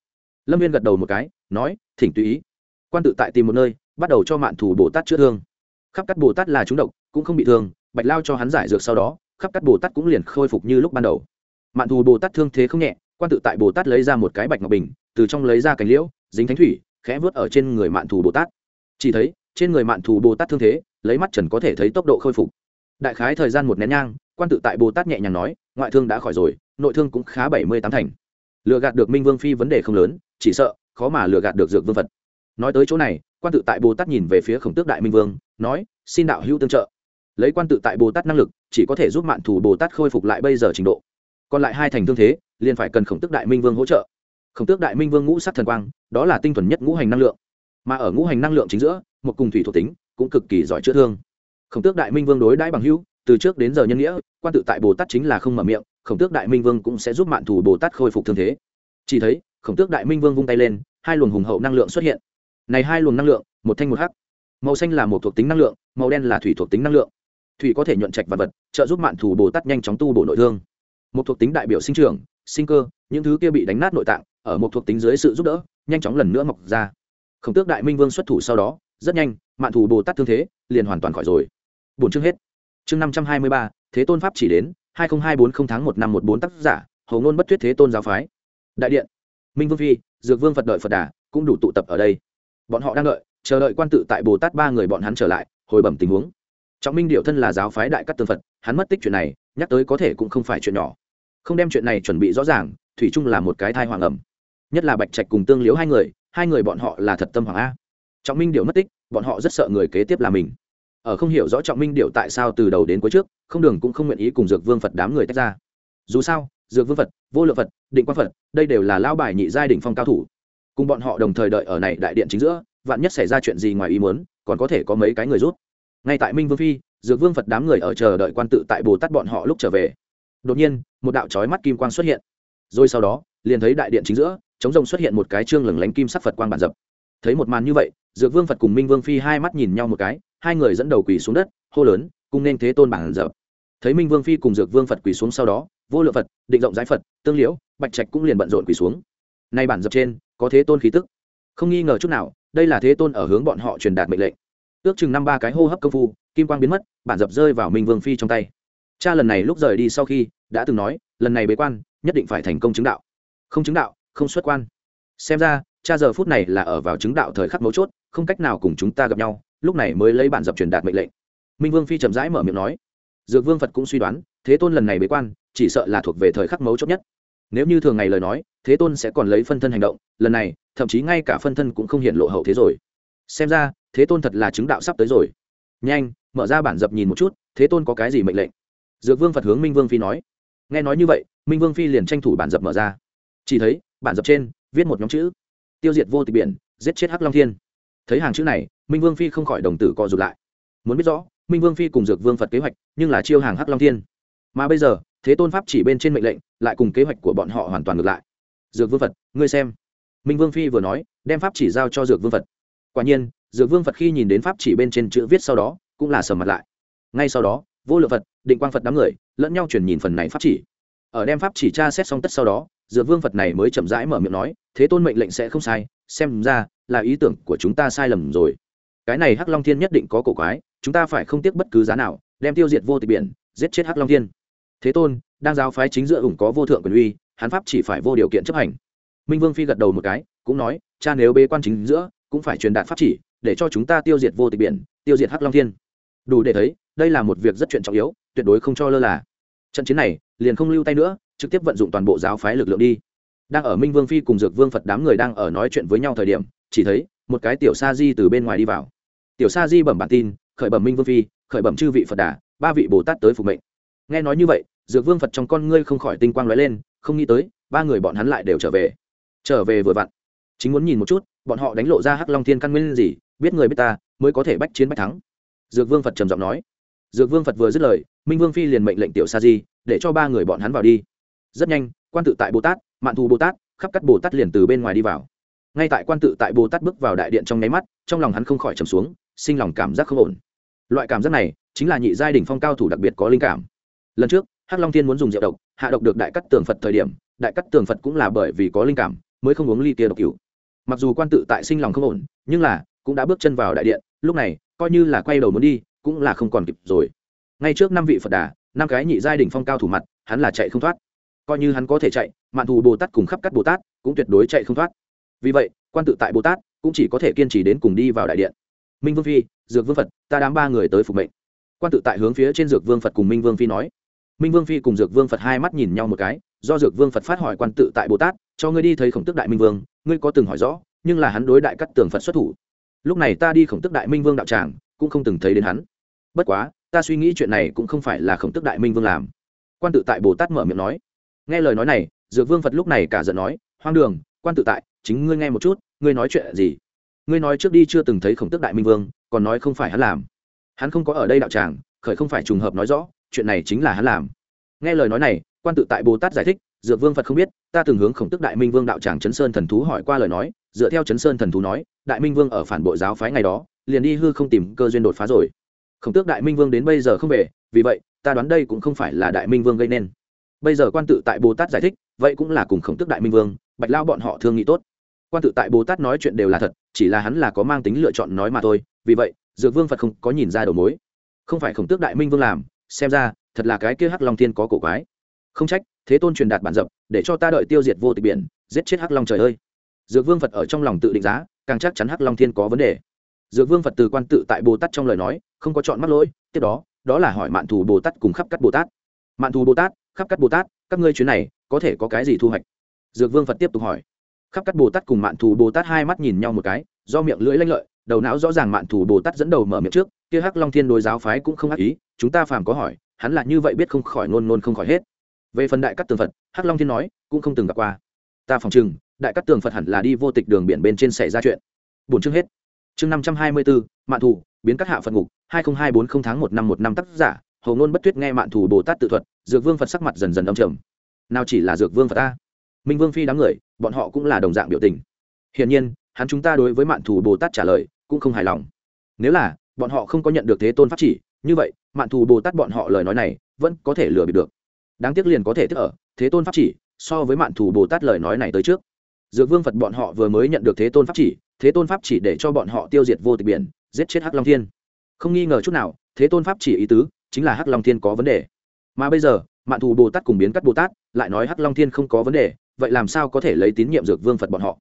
Lâm viên gật đầu một cái, nói, thỉnh tùy ý. Quan tự tại tìm một nơi bắt đầu cho mạn thủ bồ tát chữa thương. Khắp cắt bồ tát là chúng độc, cũng không bị thương, bạch lao cho hắn giải dược sau đó, khắp cắt bồ tát cũng liền khôi phục như lúc ban đầu. Mạn thù bồ tát thương thế không nhẹ, quan tự tại bồ tát lấy ra một cái bạch ngọc bình, từ trong lấy ra cành liễu, dính thánh thủy, khẽ vớt ở trên người mạn thù bồ tát. Chỉ thấy, trên người mạn thù bồ tát thương thế, lấy mắt trần có thể thấy tốc độ khôi phục. Đại khái thời gian một nén nhang, quan tự tại bồ tát nhẹ nhàng nói, ngoại thương đã khỏi rồi, nội thương cũng khá bảy mươi tám thành. Lừa gạt được minh vương phi vấn đề không lớn, chỉ sợ khó mà lừa gạt được dược vương vật nói tới chỗ này quan tự tại bồ tát nhìn về phía khổng tước đại minh vương, nói, xin đạo hữu tương trợ. Lấy quan tự tại bồ tát năng lực, chỉ có thể giúp mạn thủ bồ tát khôi phục lại bây giờ trình độ. Còn lại hai thành thương thế, liền phải cần khổng tước đại minh vương hỗ trợ. Khổng tước đại minh vương ngũ sát thần quang, đó là tinh thuần nhất ngũ hành năng lượng. Mà ở ngũ hành năng lượng chính giữa, một cùng thủy thuộc tính cũng cực kỳ giỏi chữa thương. Khổng tước đại minh vương đối đãi bằng hữu, từ trước đến giờ nhân nghĩa, quan tự tại bồ tát chính là không mở miệng, khổng tước đại minh vương cũng sẽ giúp mạn thủ bồ tát khôi phục thương thế. Chỉ thấy, khổng tước đại minh vương vung tay lên, hai luồng hùng hậu năng lượng xuất hiện này hai luồng năng lượng, một thanh một hắc. Màu xanh là một thuộc tính năng lượng, màu đen là thủy thuộc tính năng lượng. Thủy có thể nhuận trạch vật vật, trợ giúp mạn thủ bồ tát nhanh chóng tu bổ nội thương. Một thuộc tính đại biểu sinh trưởng, sinh cơ, những thứ kia bị đánh nát nội tạng, ở một thuộc tính dưới sự giúp đỡ, nhanh chóng lần nữa mọc ra. Khổng tước đại minh vương xuất thủ sau đó, rất nhanh, mạn thủ bồ tát thương thế, liền hoàn toàn khỏi rồi. Bốn chương hết. Chương năm trăm hai mươi ba, thế tôn pháp chỉ đến, hai nghìn hai bốn không tháng một năm một bốn tác giả, hầu ngôn bất thuyết thế tôn giáo phái. Đại điện. Minh vương phi, dược vương phật đợi phật đà, cũng đủ tụ tập ở đây bọn họ đang đợi, chờ đợi quan tự tại bồ tát ba người bọn hắn trở lại, hồi bẩm tình huống. Trọng minh điệu thân là giáo phái đại cắt tương phật, hắn mất tích chuyện này, nhắc tới có thể cũng không phải chuyện nhỏ. Không đem chuyện này chuẩn bị rõ ràng, thủy chung là một cái thai hoàng ẩm. Nhất là bạch trạch cùng tương liếu hai người hai người bọn họ là thật tâm hoàng a. Trọng minh điệu mất tích, bọn họ rất sợ người kế tiếp là mình. Ở không hiểu rõ trọng minh điệu tại sao từ đầu đến cuối trước, không đường cũng không nguyện ý cùng dược vương phật đám người tách ra. Dù sao, dược vương phật, vô lượng phật, định quang phật, đây đều là lao bài nhị giai đỉnh phong cao thủ cùng bọn họ đồng thời đợi ở này đại điện chính giữa, vạn nhất xảy ra chuyện gì ngoài ý muốn, còn có thể có mấy cái người rút. Ngay tại minh vương phi, dược vương phật đám người ở chờ đợi quan tự tại bồ tát bọn họ lúc trở về. Đột nhiên, một đạo trói mắt kim quang xuất hiện. Rồi sau đó, liền thấy đại điện chính giữa chống rồng xuất hiện một cái trương lửng lánh kim sắc phật quang bản dập. Thấy một màn như vậy, dược vương phật cùng minh vương phi hai mắt nhìn nhau một cái, hai người dẫn đầu quỳ xuống đất, hô lớn cùng nên thế tôn bản dập. Thấy minh vương phi cùng dược vương phật quỳ xuống sau đó, vô lượng phật, định rộng giải phật, tương liễu, bạch trạch cũng liền bận rộn quỳ xuống nay bản dập trên, có thế tôn khí tức. Không nghi ngờ chút nào, đây là thế tôn ở hướng bọn họ truyền đạt mệnh lệnh. Ước chừng năm ba cái hô hấp công phu, kim quang biến mất, bản dập rơi vào minh vương phi trong tay. Cha lần này lúc rời đi sau khi, đã từng nói, lần này bế quan, nhất định phải thành công chứng đạo. Không chứng đạo, không xuất quan. Xem ra, cha giờ phút này là ở vào chứng đạo thời khắc mấu chốt, không cách nào cùng chúng ta gặp nhau, lúc này mới lấy bản dập truyền đạt mệnh lệnh. Minh vương phi chậm rãi mở miệng nói. Dược vương phật cũng suy đoán, thế tôn lần này bế quan, chỉ sợ là thuộc về thời khắc mấu chốt nhất nếu như thường ngày lời nói, thế tôn sẽ còn lấy phân thân hành động, lần này, thậm chí ngay cả phân thân cũng không hiện lộ hậu thế rồi. Xem ra, thế tôn thật là chứng đạo sắp tới rồi. Nhanh, mở ra bản dập nhìn một chút, thế tôn có cái gì mệnh lệnh? Dược vương phật hướng minh vương phi nói. Nghe nói như vậy, minh vương phi liền tranh thủ bản dập mở ra. Chỉ thấy, bản dập trên, viết một nhóm chữ. Tiêu diệt vô tịch biển, giết chết hắc long thiên. Thấy hàng chữ này, minh vương phi không khỏi đồng tử co rụt lại. Muốn biết rõ, minh vương phi cùng dược vương phật kế hoạch, nhưng là chiêu hàng hắc long thiên. Mà bây giờ thế tôn pháp chỉ bên trên mệnh lệnh, lại cùng kế hoạch của bọn họ hoàn toàn ngược lại. Dược vương phật, ngươi xem. Minh vương phi vừa nói, đem pháp chỉ giao cho dược vương phật. Quả nhiên, dược vương phật khi nhìn đến pháp chỉ bên trên chữ viết sau đó, cũng là sầm mặt lại. Ngay sau đó, vô lượng phật, định quang phật đám người, lẫn nhau chuyển nhìn phần này pháp chỉ. Ở đem pháp chỉ tra xét xong tất sau đó, dược vương phật này mới chậm rãi mở miệng nói, thế tôn mệnh lệnh sẽ không sai, xem ra là ý tưởng của chúng ta sai lầm rồi. Cái này hắc long thiên nhất định có cổ quái, chúng ta phải không tiếc bất cứ giá nào, đem tiêu diệt vô tịch biển, giết chết hắc long thiên thế tôn, đang giáo phái chính giữa ủng có vô thượng quyền uy, hắn pháp chỉ phải vô điều kiện chấp hành. Minh vương phi gật đầu một cái, cũng nói, cha nếu bế quan chính giữa, cũng phải truyền đạt pháp chỉ, để cho chúng ta tiêu diệt vô tịch biển, tiêu diệt hắc long thiên. Đủ để thấy, đây là một việc rất chuyện trọng yếu, tuyệt đối không cho lơ là. Trận chiến này, liền không lưu tay nữa, trực tiếp vận dụng toàn bộ giáo phái lực lượng đi. Đang ở minh vương phi cùng dược vương phật đám người đang ở nói chuyện với nhau thời điểm, chỉ thấy, một cái tiểu sa di từ bên ngoài đi vào. Tiểu sa di bẩm bản tin, khởi bẩm minh vương phi, khởi bẩm chư vị phật đà, ba vị bồ tát tới phục mệnh. Nghe nói như vậy dược vương phật trong con ngươi không khỏi tinh quang lóe lên, không nghĩ tới, ba người bọn hắn lại đều trở về. Trở về vừa vặn. Chính muốn nhìn một chút, bọn họ đánh lộ ra hắc long thiên căn nguyên gì, biết người biết ta, mới có thể bách chiến bách thắng. Dược vương phật trầm giọng nói. Dược vương phật vừa dứt lời, minh vương phi liền mệnh lệnh tiểu sa di, để cho ba người bọn hắn vào đi. Rất nhanh, quan tự tại bồ tát, mạn thù bồ tát, khắp các bồ tát liền từ bên ngoài đi vào. Ngay tại quan tự tại bồ tát bước vào đại điện trong nháy mắt, trong lòng hắn không khỏi trầm xuống, sinh lòng cảm giác không ổn. Loại cảm giác này, chính là nhị giai đ ỉ n h phong cao thủ đặc biệt có linh cảm. Lần trước hắc long thiên muốn dùng rượu độc, hạ độc được đại cắt tường phật thời điểm, đại cắt tường phật cũng là bởi vì có linh cảm, mới không uống ly kia độc cửu. Mặc dù quan tự tại sinh lòng không ổn, nhưng là, cũng đã bước chân vào đại điện, lúc này, coi như là quay đầu muốn đi, cũng là không còn kịp rồi. Ngay trước năm vị phật đà, năm cái nhị giai đ ỉ n h phong cao thủ mặt, hắn là chạy không thoát. Coi như hắn có thể chạy, mạn thù bồ tát cùng khắp các bồ tát cũng tuyệt đối chạy không thoát. Vì vậy, quan tự tại bồ tát cũng chỉ có thể kiên trì đến cùng đi vào đại điện. Minh vương phi, dược vương phật, ta đám ba người tới phục mệnh. Quan tự tại hướng phía trên dược vương phật cùng minh vương phi nói minh vương phi cùng dược vương phật hai mắt nhìn nhau một cái do dược vương phật phát hỏi quan tự tại bồ tát cho ngươi đi thấy khổng tức đại minh vương ngươi có từng hỏi rõ nhưng là hắn đối đại cắt tường phật xuất thủ lúc này ta đi khổng tức đại minh vương đạo tràng cũng không từng thấy đến hắn bất quá ta suy nghĩ chuyện này cũng không phải là khổng tức đại minh vương làm quan tự tại bồ tát mở miệng nói nghe lời nói này dược vương phật lúc này cả giận nói hoang đường quan tự tại chính ngươi nghe một chút ngươi nói chuyện gì ngươi nói trước đi chưa từng thấy khổng tức đại minh vương còn nói không phải hắn làm hắn không có ở đây đạo tràng khởi không phải trùng hợp nói rõ chuyện này chính là hắn làm. Nghe lời nói này, quan tự tại bồ tát giải thích, dược vương phật không biết, ta từng hướng khổng tức đại minh vương đạo tràng chấn sơn thần thú hỏi qua lời nói, dựa theo chấn sơn thần thú nói, đại minh vương ở phản bội giáo phái ngày đó, liền đi hư không tìm cơ duyên đột phá rồi. Khổng tước đại minh vương đến bây giờ không về, vì vậy, ta đoán đây cũng không phải là đại minh vương gây nên. Bây giờ quan tự tại bồ tát giải thích, vậy cũng là cùng khổng tước đại minh vương, bạch lao bọn họ thương nghĩ tốt. Quan tự tại bồ tát nói chuyện đều là thật, chỉ là hắn là có mang tính lựa chọn nói mà thôi, vì vậy, dược vương phật không có nhìn ra đầu mối. Không phải khổng tước đại minh vương làm xem ra, thật là cái kia hắc long thiên có cổ quái. Không trách, thế tôn truyền đạt bản dập, để cho ta đợi tiêu diệt vô tịch biển, giết chết hắc long trời ơi. Dược vương phật ở trong lòng tự định giá, càng chắc chắn hắc long thiên có vấn đề. Dược vương phật từ quan tự tại bồ tát trong lời nói, không có chọn mắc lỗi, tiếp đó đó là hỏi mạn thù bồ tát cùng khắp các bồ tát. Mạn thù bồ tát, khắp các bồ tát, các ngươi chuyến này, có thể có cái gì thu hoạch? Dược vương phật tiếp tục hỏi. Khắp các bồ tát cùng mạn thù bồ tát hai mắt nhìn nhau một cái, do miệng lưỡi lanh lợi, đầu não rõ ràng mạn thù bồ tát dẫn đầu mở miệng trước kia hắc long thiên đối giáo phái cũng không ác ý, chúng ta phàm có hỏi, hắn là như vậy biết không khỏi nôn nôn không khỏi hết. Về phần đại cắt tường phật, hắc long thiên nói, cũng không từng gặp qua. Ta phòng chừng đại cắt tường phật hẳn là đi vô tịch đường biển bên trên xảy ra chuyện. Bốn chương hết. Chương năm trăm hai mươi bốn mạn thù, biến các hạ phật ngục, hai nghìn hai bốn không tháng một năm một năm tác giả hầu ngôn bất tuyết nghe mạn thù bồ tát tự thuật, dược vương phật sắc mặt dần dần âm trầm. Nào chỉ là dược vương phật ta. Minh vương phi đám người, bọn họ cũng là đồng dạng biểu tình. Hiển nhiên, hắn chúng ta đối với mạn thù bồ tát trả lời, cũng không hài lòng. Nếu là bọn họ không có nhận được thế tôn pháp chỉ, như vậy, mạn thù bồ tát bọn họ lời nói này vẫn có thể lừa bịp được. Đáng tiếc liền có thể thức ở, thế tôn pháp chỉ, so với mạn thù bồ tát lời nói này tới trước. Dược vương phật bọn họ vừa mới nhận được thế tôn pháp chỉ, thế tôn pháp chỉ để cho bọn họ tiêu diệt vô tịch biển, giết chết hắc long thiên. Không nghi ngờ chút nào, thế tôn pháp chỉ ý tứ chính là hắc long thiên có vấn đề. Mà bây giờ, mạn thù bồ tát cùng biến cắt bồ tát lại nói hắc long thiên không có vấn đề, vậy làm sao có thể lấy tín nhiệm dược vương phật bọn họ?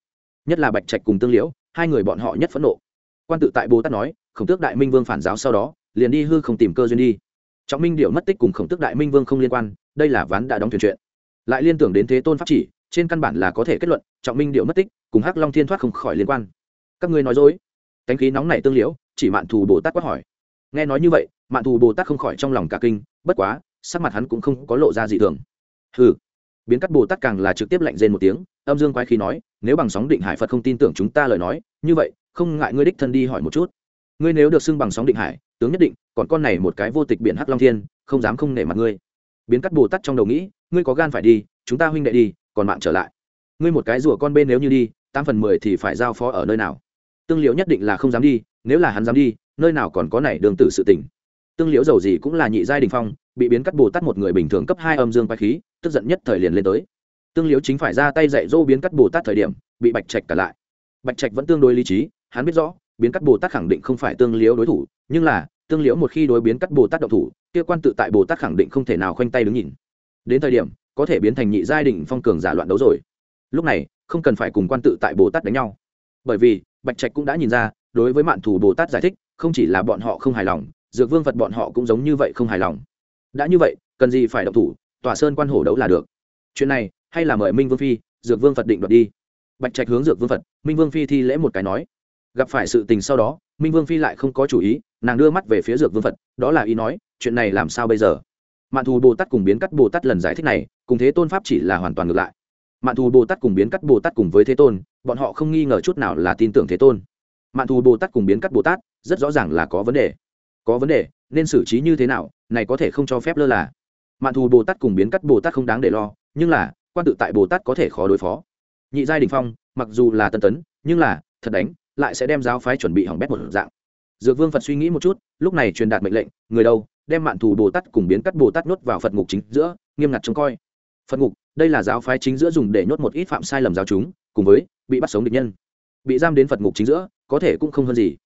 Nhất là bạch trạch cùng tương liễu, hai người bọn họ nhất phẫn nộ. Quan tự tại bồ tát nói khổng tước đại minh vương phản giáo sau đó, liền đi hư không tìm cơ duyên đi. Trọng minh điệu mất tích cùng khổng tước đại minh vương không liên quan, đây là ván đã đóng thuyền chuyện. Lại liên tưởng đến thế tôn pháp chỉ, trên căn bản là có thể kết luận, trọng minh điệu mất tích cùng hắc long thiên thoát không khỏi liên quan. Các ngươi nói dối. Cánh khí nóng này tương liễu, chỉ mạn thù bồ tát quát hỏi. Nghe nói như vậy, mạn thù bồ tát không khỏi trong lòng cả kinh, bất quá, sắc mặt hắn cũng không có lộ ra gì thường. Hừ. Biến cắt bồ tát càng là trực tiếp lạnh rên một tiếng, âm dương quái khí nói, nếu bằng sóng định hải phật không tin tưởng chúng ta lời nói, như vậy, không ngại ngươi đích thân đi hỏi một chút ngươi nếu được xưng bằng sóng định hải, tướng nhất định, còn con này một cái vô tịch biển hắc long thiên, không dám không nể mặt ngươi. Biến cắt bồ tát trong đầu nghĩ, ngươi có gan phải đi, chúng ta huynh đệ đi, còn mạng trở lại. Ngươi một cái rùa con bên nếu như đi, tám phần mười thì phải giao phó ở nơi nào? Tương liễu nhất định là không dám đi, nếu là hắn dám đi, nơi nào còn có này đường tử sự tình. Tương liễu giàu gì cũng là nhị giai đình phong, bị biến cắt bồ tát một người bình thường cấp hai âm dương quái khí, tức giận nhất thời liền lên tới. Tương liễu chính phải ra tay dạy dỗ biến cắt bồ tát thời điểm, bị bạch trạch cả lại. Bạch trạch vẫn tương đối lý trí, hắn biết rõ biến cắt bồ tát khẳng định không phải tương liễu đối thủ, nhưng là, tương liễu một khi đối biến cắt bồ tát độc thủ, kia quan tự tại bồ tát khẳng định không thể nào khoanh tay đứng nhìn. Đến thời điểm, có thể biến thành nhị giai đình phong cường giả loạn đấu rồi. Lúc này, không cần phải cùng quan tự tại bồ tát đánh nhau. Bởi vì, bạch trạch cũng đã nhìn ra, đối với mạn thủ bồ tát giải thích, không chỉ là bọn họ không hài lòng, dược vương phật bọn họ cũng giống như vậy không hài lòng. Đã như vậy, cần gì phải động thủ, tòa sơn quan hổ đấu là được. Chuyện này, hay là mời minh vương phi, dược vương phật định đoạt đi. Bạch trạch hướng dược vương phật, minh vương phi thi lễ một cái nói gặp phải sự tình sau đó, minh vương phi lại không có chủ ý, nàng đưa mắt về phía dược vương phật, đó là ý nói, chuyện này làm sao bây giờ? Mạn thù bồ tát cùng biến cắt bồ tát lần giải thích này, cùng thế tôn pháp chỉ là hoàn toàn ngược lại. Mạn thù bồ tát cùng biến cắt bồ tát cùng với thế tôn, bọn họ không nghi ngờ chút nào là tin tưởng thế tôn. Mạn thù bồ tát cùng biến cắt bồ tát, rất rõ ràng là có vấn đề. Có vấn đề, nên xử trí như thế nào, này có thể không cho phép lơ là. Mạn thù bồ tát cùng biến cắt bồ tát không đáng để lo, nhưng là, quan tự tại bồ tát có thể khó đối phó. Nhị giai đình phong, mặc dù là tân tấn, nhưng là, thật đánh lại sẽ đem giáo phái chuẩn bị hỏng bét một dạng. Dược vương phật suy nghĩ một chút, lúc này truyền đạt mệnh lệnh, người đâu, đem mạn thù bồ tát cùng biến cắt bồ tát nhốt vào phật ngục chính giữa, nghiêm ngặt trông coi. Phật ngục, đây là giáo phái chính giữa dùng để nhốt một ít phạm sai lầm giáo chúng, cùng với, bị bắt sống địch nhân. Bị giam đến phật ngục chính giữa, có thể cũng không hơn gì.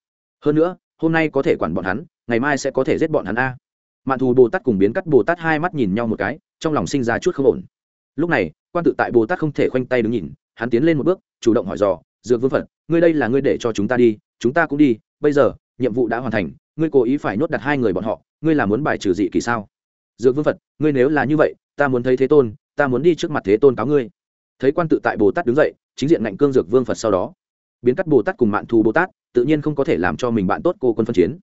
Hơn nữa, hôm nay có thể quản bọn hắn, ngày mai sẽ có thể giết bọn hắn a. Mạn thù bồ tát cùng biến cắt bồ tát hai mắt nhìn nhau một cái, trong lòng sinh ra chút không ổn. Lúc này, quan tự tại bồ tát không thể khoanh tay đứng nhìn, hắn tiến lên một bước, chủ động hỏi dò dược vương phật, ngươi đây là ngươi để cho chúng ta đi, chúng ta cũng đi, bây giờ, nhiệm vụ đã hoàn thành, ngươi cố ý phải nhốt đặt hai người bọn họ, ngươi là muốn bài trừ dị kỳ sao? Dược vương phật, ngươi nếu là như vậy, ta muốn thấy thế tôn, ta muốn đi trước mặt thế tôn cáo ngươi. Thấy quan tự tại bồ tát đứng dậy, chính diện ngạnh cương dược vương phật sau đó, biến cắt bồ tát cùng mạn thù bồ tát, tự nhiên không có thể làm cho mình bạn tốt cô quân phân chiến.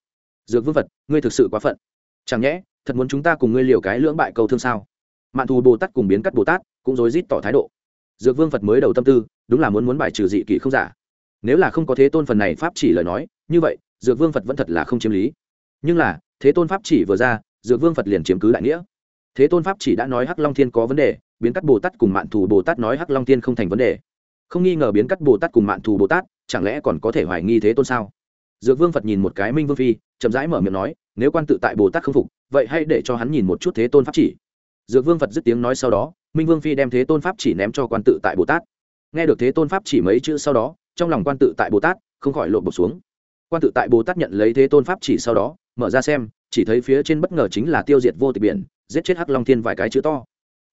Dược vương phật, ngươi thực sự quá phận. Chẳng nhẽ, thật muốn chúng ta cùng ngươi liều cái lưỡng bại cầu thương sao? Mạn thù bồ tát cùng biến cắt bồ tát cũng rối rít tỏ thái độ dược vương phật mới đầu tâm tư, đúng là muốn muốn bài trừ dị kỷ không giả. Nếu là không có thế tôn phần này pháp chỉ lời nói, như vậy, dược vương phật vẫn thật là không chiếm lý. Nhưng là, thế tôn pháp chỉ vừa ra, dược vương phật liền chiếm cứ đại nghĩa. Thế tôn pháp chỉ đã nói hắc long thiên có vấn đề, biến cắt bồ tát cùng mạn thù bồ tát nói hắc long thiên không thành vấn đề. Không nghi ngờ biến cắt bồ tát cùng mạn thù bồ tát, chẳng lẽ còn có thể hoài nghi thế tôn sao? Dược vương phật nhìn một cái minh vương phi, chậm rãi mở miệng nói, nếu quan tự tại bồ tát không phục, vậy hãy để cho hắn nhìn một chút thế tôn pháp chỉ dược vương phật dứt tiếng nói sau đó minh vương phi đem thế tôn pháp chỉ ném cho quan tự tại bồ tát nghe được thế tôn pháp chỉ mấy chữ sau đó trong lòng quan tự tại bồ tát không khỏi lộn bột xuống quan tự tại bồ tát nhận lấy thế tôn pháp chỉ sau đó mở ra xem chỉ thấy phía trên bất ngờ chính là tiêu diệt vô tịch biển giết chết hắc long thiên vài cái chữ to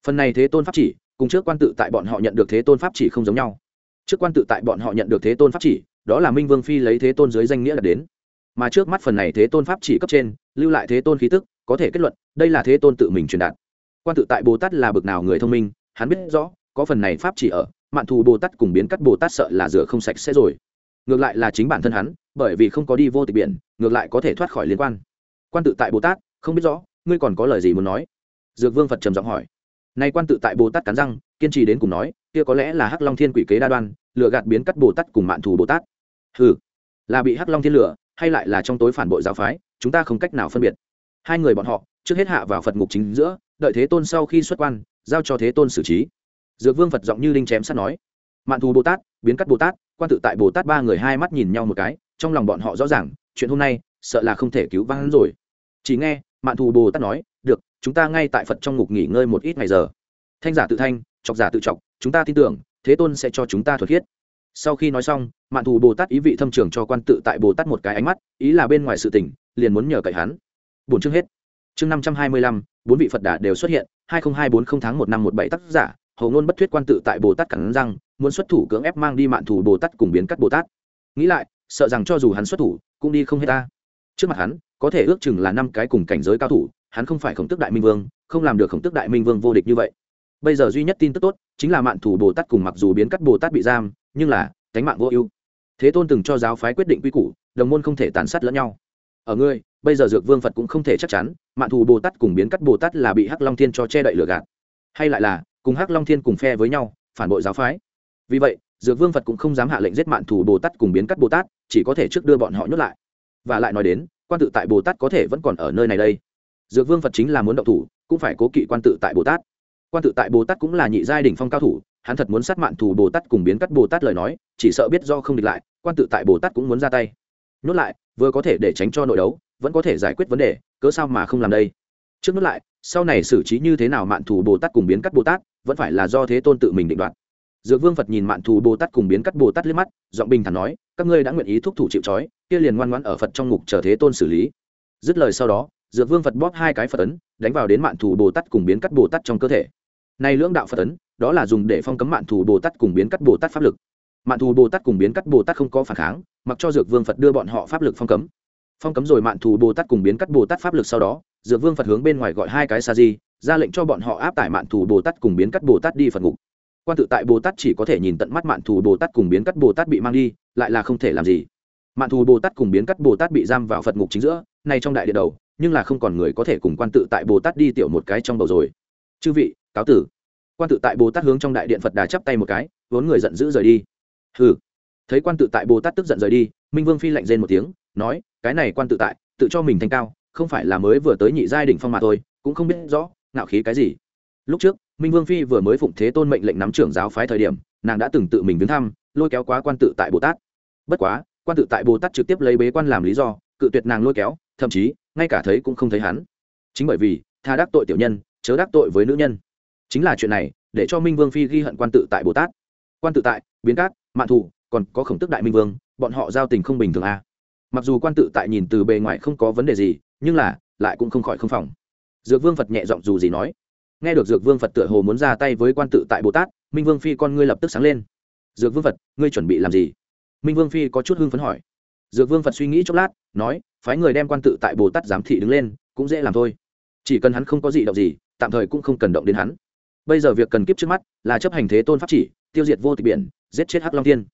phần này thế tôn pháp chỉ cùng trước quan tự tại bọn họ nhận được thế tôn pháp chỉ không giống nhau trước quan tự tại bọn họ nhận được thế tôn pháp chỉ đó là minh vương phi lấy thế tôn dưới danh nghĩa là đến mà trước mắt phần này thế tôn pháp chỉ cấp trên lưu lại thế tôn khí tức có thể kết luận đây là thế tôn tự mình truyền đạt quan tự tại bồ tát là bực nào người thông minh, hắn biết rõ, có phần này pháp chỉ ở, mạn thù bồ tát cùng biến cắt bồ tát sợ là rửa không sạch sẽ rồi. Ngược lại là chính bản thân hắn, bởi vì không có đi vô tịch biển, ngược lại có thể thoát khỏi liên quan. Quan tự tại bồ tát, không biết rõ, ngươi còn có lời gì muốn nói? Dược vương phật trầm giọng hỏi. Nay quan tự tại bồ tát cắn răng, kiên trì đến cùng nói, kia có lẽ là hắc long thiên quỷ kế đa đoan lựa gạt biến cắt bồ tát cùng mạn thù bồ tát. Ừ là bị hắc long thiên lửa hay lại là trong tối phản bội giáo phái, chúng ta không cách nào phân biệt. Hai người bọn họ, trước hết hạ vào phật ngục chính giữa đợi thế tôn sau khi xuất quan, giao cho thế tôn xử trí. Dược vương phật giọng như linh chém sắt nói. Mạn thù bồ tát, biến cắt bồ tát, quan tự tại bồ tát ba người hai mắt nhìn nhau một cái, trong lòng bọn họ rõ ràng, chuyện hôm nay, sợ là không thể cứu vãn rồi. Chỉ nghe, mạn thù bồ tát nói, được, chúng ta ngay tại phật trong ngục nghỉ ngơi một ít ngày giờ. Thanh giả tự thanh, chọc giả tự chọc, chúng ta tin tưởng, thế tôn sẽ cho chúng ta thuật thiết. sau khi nói xong, mạn thù bồ tát ý vị thâm trường cho quan tự tại bồ tát một cái ánh mắt, ý là bên ngoài sự tỉnh liền muốn nhờ cậy hắn. Bổn chương hết chương năm trăm hai mươi lăm, bốn vị phật đà đều xuất hiện, hai nghìn hai bốn không tháng một năm một bảy tác giả hầu ngôn bất thuyết quan tự tại bồ tát cắn răng, muốn xuất thủ cưỡng ép mang đi mạn thủ bồ tát cùng biến cắt bồ tát. Nghĩ lại, sợ rằng cho dù hắn xuất thủ, cũng đi không hết ta. Trước mặt hắn, có thể ước chừng là năm cái cùng cảnh giới cao thủ, hắn không phải khổng tức đại minh vương, không làm được khổng tức đại minh vương vô địch như vậy. Bây giờ duy nhất tin tức tốt, chính là mạn thủ bồ tát cùng mặc dù biến cắt bồ tát bị giam, nhưng là cánh mạng vô ưu. Thế tôn từng cho giáo phái quyết định quy củ, đồng môn không thể tàn sát lẫn nhau ở ngươi, bây giờ dược vương phật cũng không thể chắc chắn, mạn thù bồ tát cùng biến cắt bồ tát là bị hắc long thiên cho che đậy lừa gạt. Hay lại là, cùng hắc long thiên cùng phe với nhau, phản bội giáo phái. Vì vậy, dược vương phật cũng không dám hạ lệnh giết mạn thù bồ tát cùng biến cắt bồ tát, chỉ có thể trước đưa bọn họ nhốt lại. Và lại nói đến, quan tự tại bồ tát có thể vẫn còn ở nơi này đây. Dược vương phật chính là muốn động thủ, cũng phải cố kỵ quan tự tại bồ tát. Quan tự tại bồ tát cũng là nhị giai đỉnh phong cao thủ, hắn thật muốn sát mạn thù bồ tát cùng biến cắt bồ tát lời nói, chỉ sợ biết do không địch lại, quan tự tại bồ tát cũng muốn ra tay. Nhốt lại vừa có thể để tránh cho nội đấu, vẫn có thể giải quyết vấn đề, cớ sao mà không làm đây? Trước mắt lại, sau này xử trí như thế nào mạn thù bồ tát cùng biến cắt bồ tát, vẫn phải là do thế tôn tự mình định đoạt. Dược vương phật nhìn mạn thù bồ tát cùng biến cắt bồ tát liếc mắt, giọng bình thản nói, các ngươi đã nguyện ý thúc thủ chịu trói, kia liền ngoan ngoãn ở phật trong ngục chờ thế tôn xử lý. Dứt lời sau đó, dược vương phật bóp hai cái phật ấn, đánh vào đến mạn thù bồ tát cùng biến cắt bồ tát trong cơ thể. Nay lưỡng đạo phật ấn, đó là dùng để phong cấm mạn thù bồ tát cùng biến cắt bồ tát pháp lực mạn thù bồ tát cùng biến cắt bồ tát không có phản kháng mặc cho dược vương phật đưa bọn họ pháp lực phong cấm phong cấm rồi mạn thù bồ tát cùng biến cắt bồ tát pháp lực sau đó dược vương phật hướng bên ngoài gọi hai cái sa di ra lệnh cho bọn họ áp tải mạn thù bồ tát cùng biến cắt bồ tát đi phật ngục quan tự tại bồ tát chỉ có thể nhìn tận mắt mạn thù bồ tát cùng biến cắt bồ tát bị mang đi lại là không thể làm gì mạn thù bồ tát cùng biến cắt bồ tát bị giam vào phật ngục chính giữa nay trong đại địa đầu nhưng là không còn người có thể cùng quan tự tại bồ tát đi tiểu một cái trong bầu rồi chư vị cáo tử quan tự tại bồ tát hướng trong đại điện phật đà chắp tay một cái vốn người giận dữ rời đi hừ. Thấy quan tự tại bồ tát tức giận rời đi, minh vương phi lạnh rên một tiếng, nói, cái này quan tự tại, tự cho mình thanh cao, không phải là mới vừa tới nhị giai đỉnh phong mà thôi, cũng không biết rõ, ngạo khí cái gì. Lúc trước, minh vương phi vừa mới phụng thế tôn mệnh lệnh nắm trưởng giáo phái thời điểm, nàng đã từng tự mình viếng thăm, lôi kéo quá quan tự tại bồ tát. Bất quá, quan tự tại bồ tát trực tiếp lấy bế quan làm lý do, cự tuyệt nàng lôi kéo, thậm chí, ngay cả thấy cũng không thấy hắn. Chính bởi vì, tha đắc tội tiểu nhân, chớ đắc tội với nữ nhân. Chính là chuyện này, để cho minh vương phi ghi hận quan tự tại bồ tát. Quan tự tại, biến cát mạn thủ còn có khổng tức đại minh vương, bọn họ giao tình không bình thường à. mặc dù quan tự tại nhìn từ bề ngoài không có vấn đề gì, nhưng là, lại cũng không khỏi không phòng. Dược vương phật nhẹ giọng dù gì nói. Nghe được dược vương phật tựa hồ muốn ra tay với quan tự tại bồ tát, minh vương phi con ngươi lập tức sáng lên. Dược vương phật, ngươi chuẩn bị làm gì? Minh vương phi có chút hưng phấn hỏi. Dược vương phật suy nghĩ chốc lát, nói, phái người đem quan tự tại bồ tát giám thị đứng lên, cũng dễ làm thôi. Chỉ cần hắn không có gì động gì, tạm thời cũng không cần động đến hắn. Bây giờ việc cần kiếp trước mắt là chấp hành thế tôn pháp chỉ, tiêu diệt vô tịch biển giết chết hắc long thiên.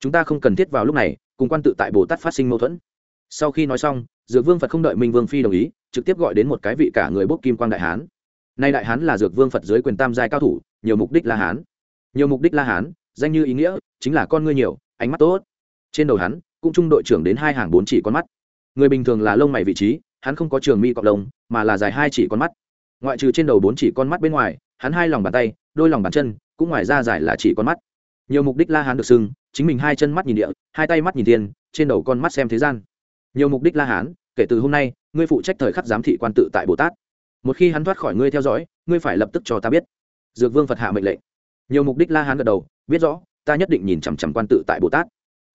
Chúng ta không cần thiết vào lúc này, cùng quan tự tại bồ tát phát sinh mâu thuẫn. Sau khi nói xong, dược vương phật không đợi minh vương phi đồng ý, trực tiếp gọi đến một cái vị cả người bốc kim quang đại hán. Nay đại hán là dược vương phật dưới quyền tam giai cao thủ, nhiều mục đích la hán. Nhiều mục đích la hán, danh như ý nghĩa, chính là con ngươi nhiều, ánh mắt tốt. Trên đầu hắn, cũng trung đội trưởng đến hai hàng bốn chỉ con mắt. Người bình thường là lông mày vị trí, hắn không có trường mi cọc lông, mà là dài hai chỉ con mắt. Ngoại trừ trên đầu bốn chỉ con mắt bên ngoài, hắn hai lòng bàn tay, đôi lòng bàn chân, cũng ngoài ra dài là chỉ con mắt nhiều mục đích la hán được xưng, chính mình hai chân mắt nhìn địa, hai tay mắt nhìn thiên, trên đầu con mắt xem thế gian. Nhiều mục đích la hán, kể từ hôm nay, ngươi phụ trách thời khắc giám thị quan tự tại bồ tát. Một khi hắn thoát khỏi ngươi theo dõi, ngươi phải lập tức cho ta biết. Dược vương phật hạ mệnh lệnh. Nhiều mục đích la hán gật đầu, biết rõ, ta nhất định nhìn chằm chằm quan tự tại bồ tát.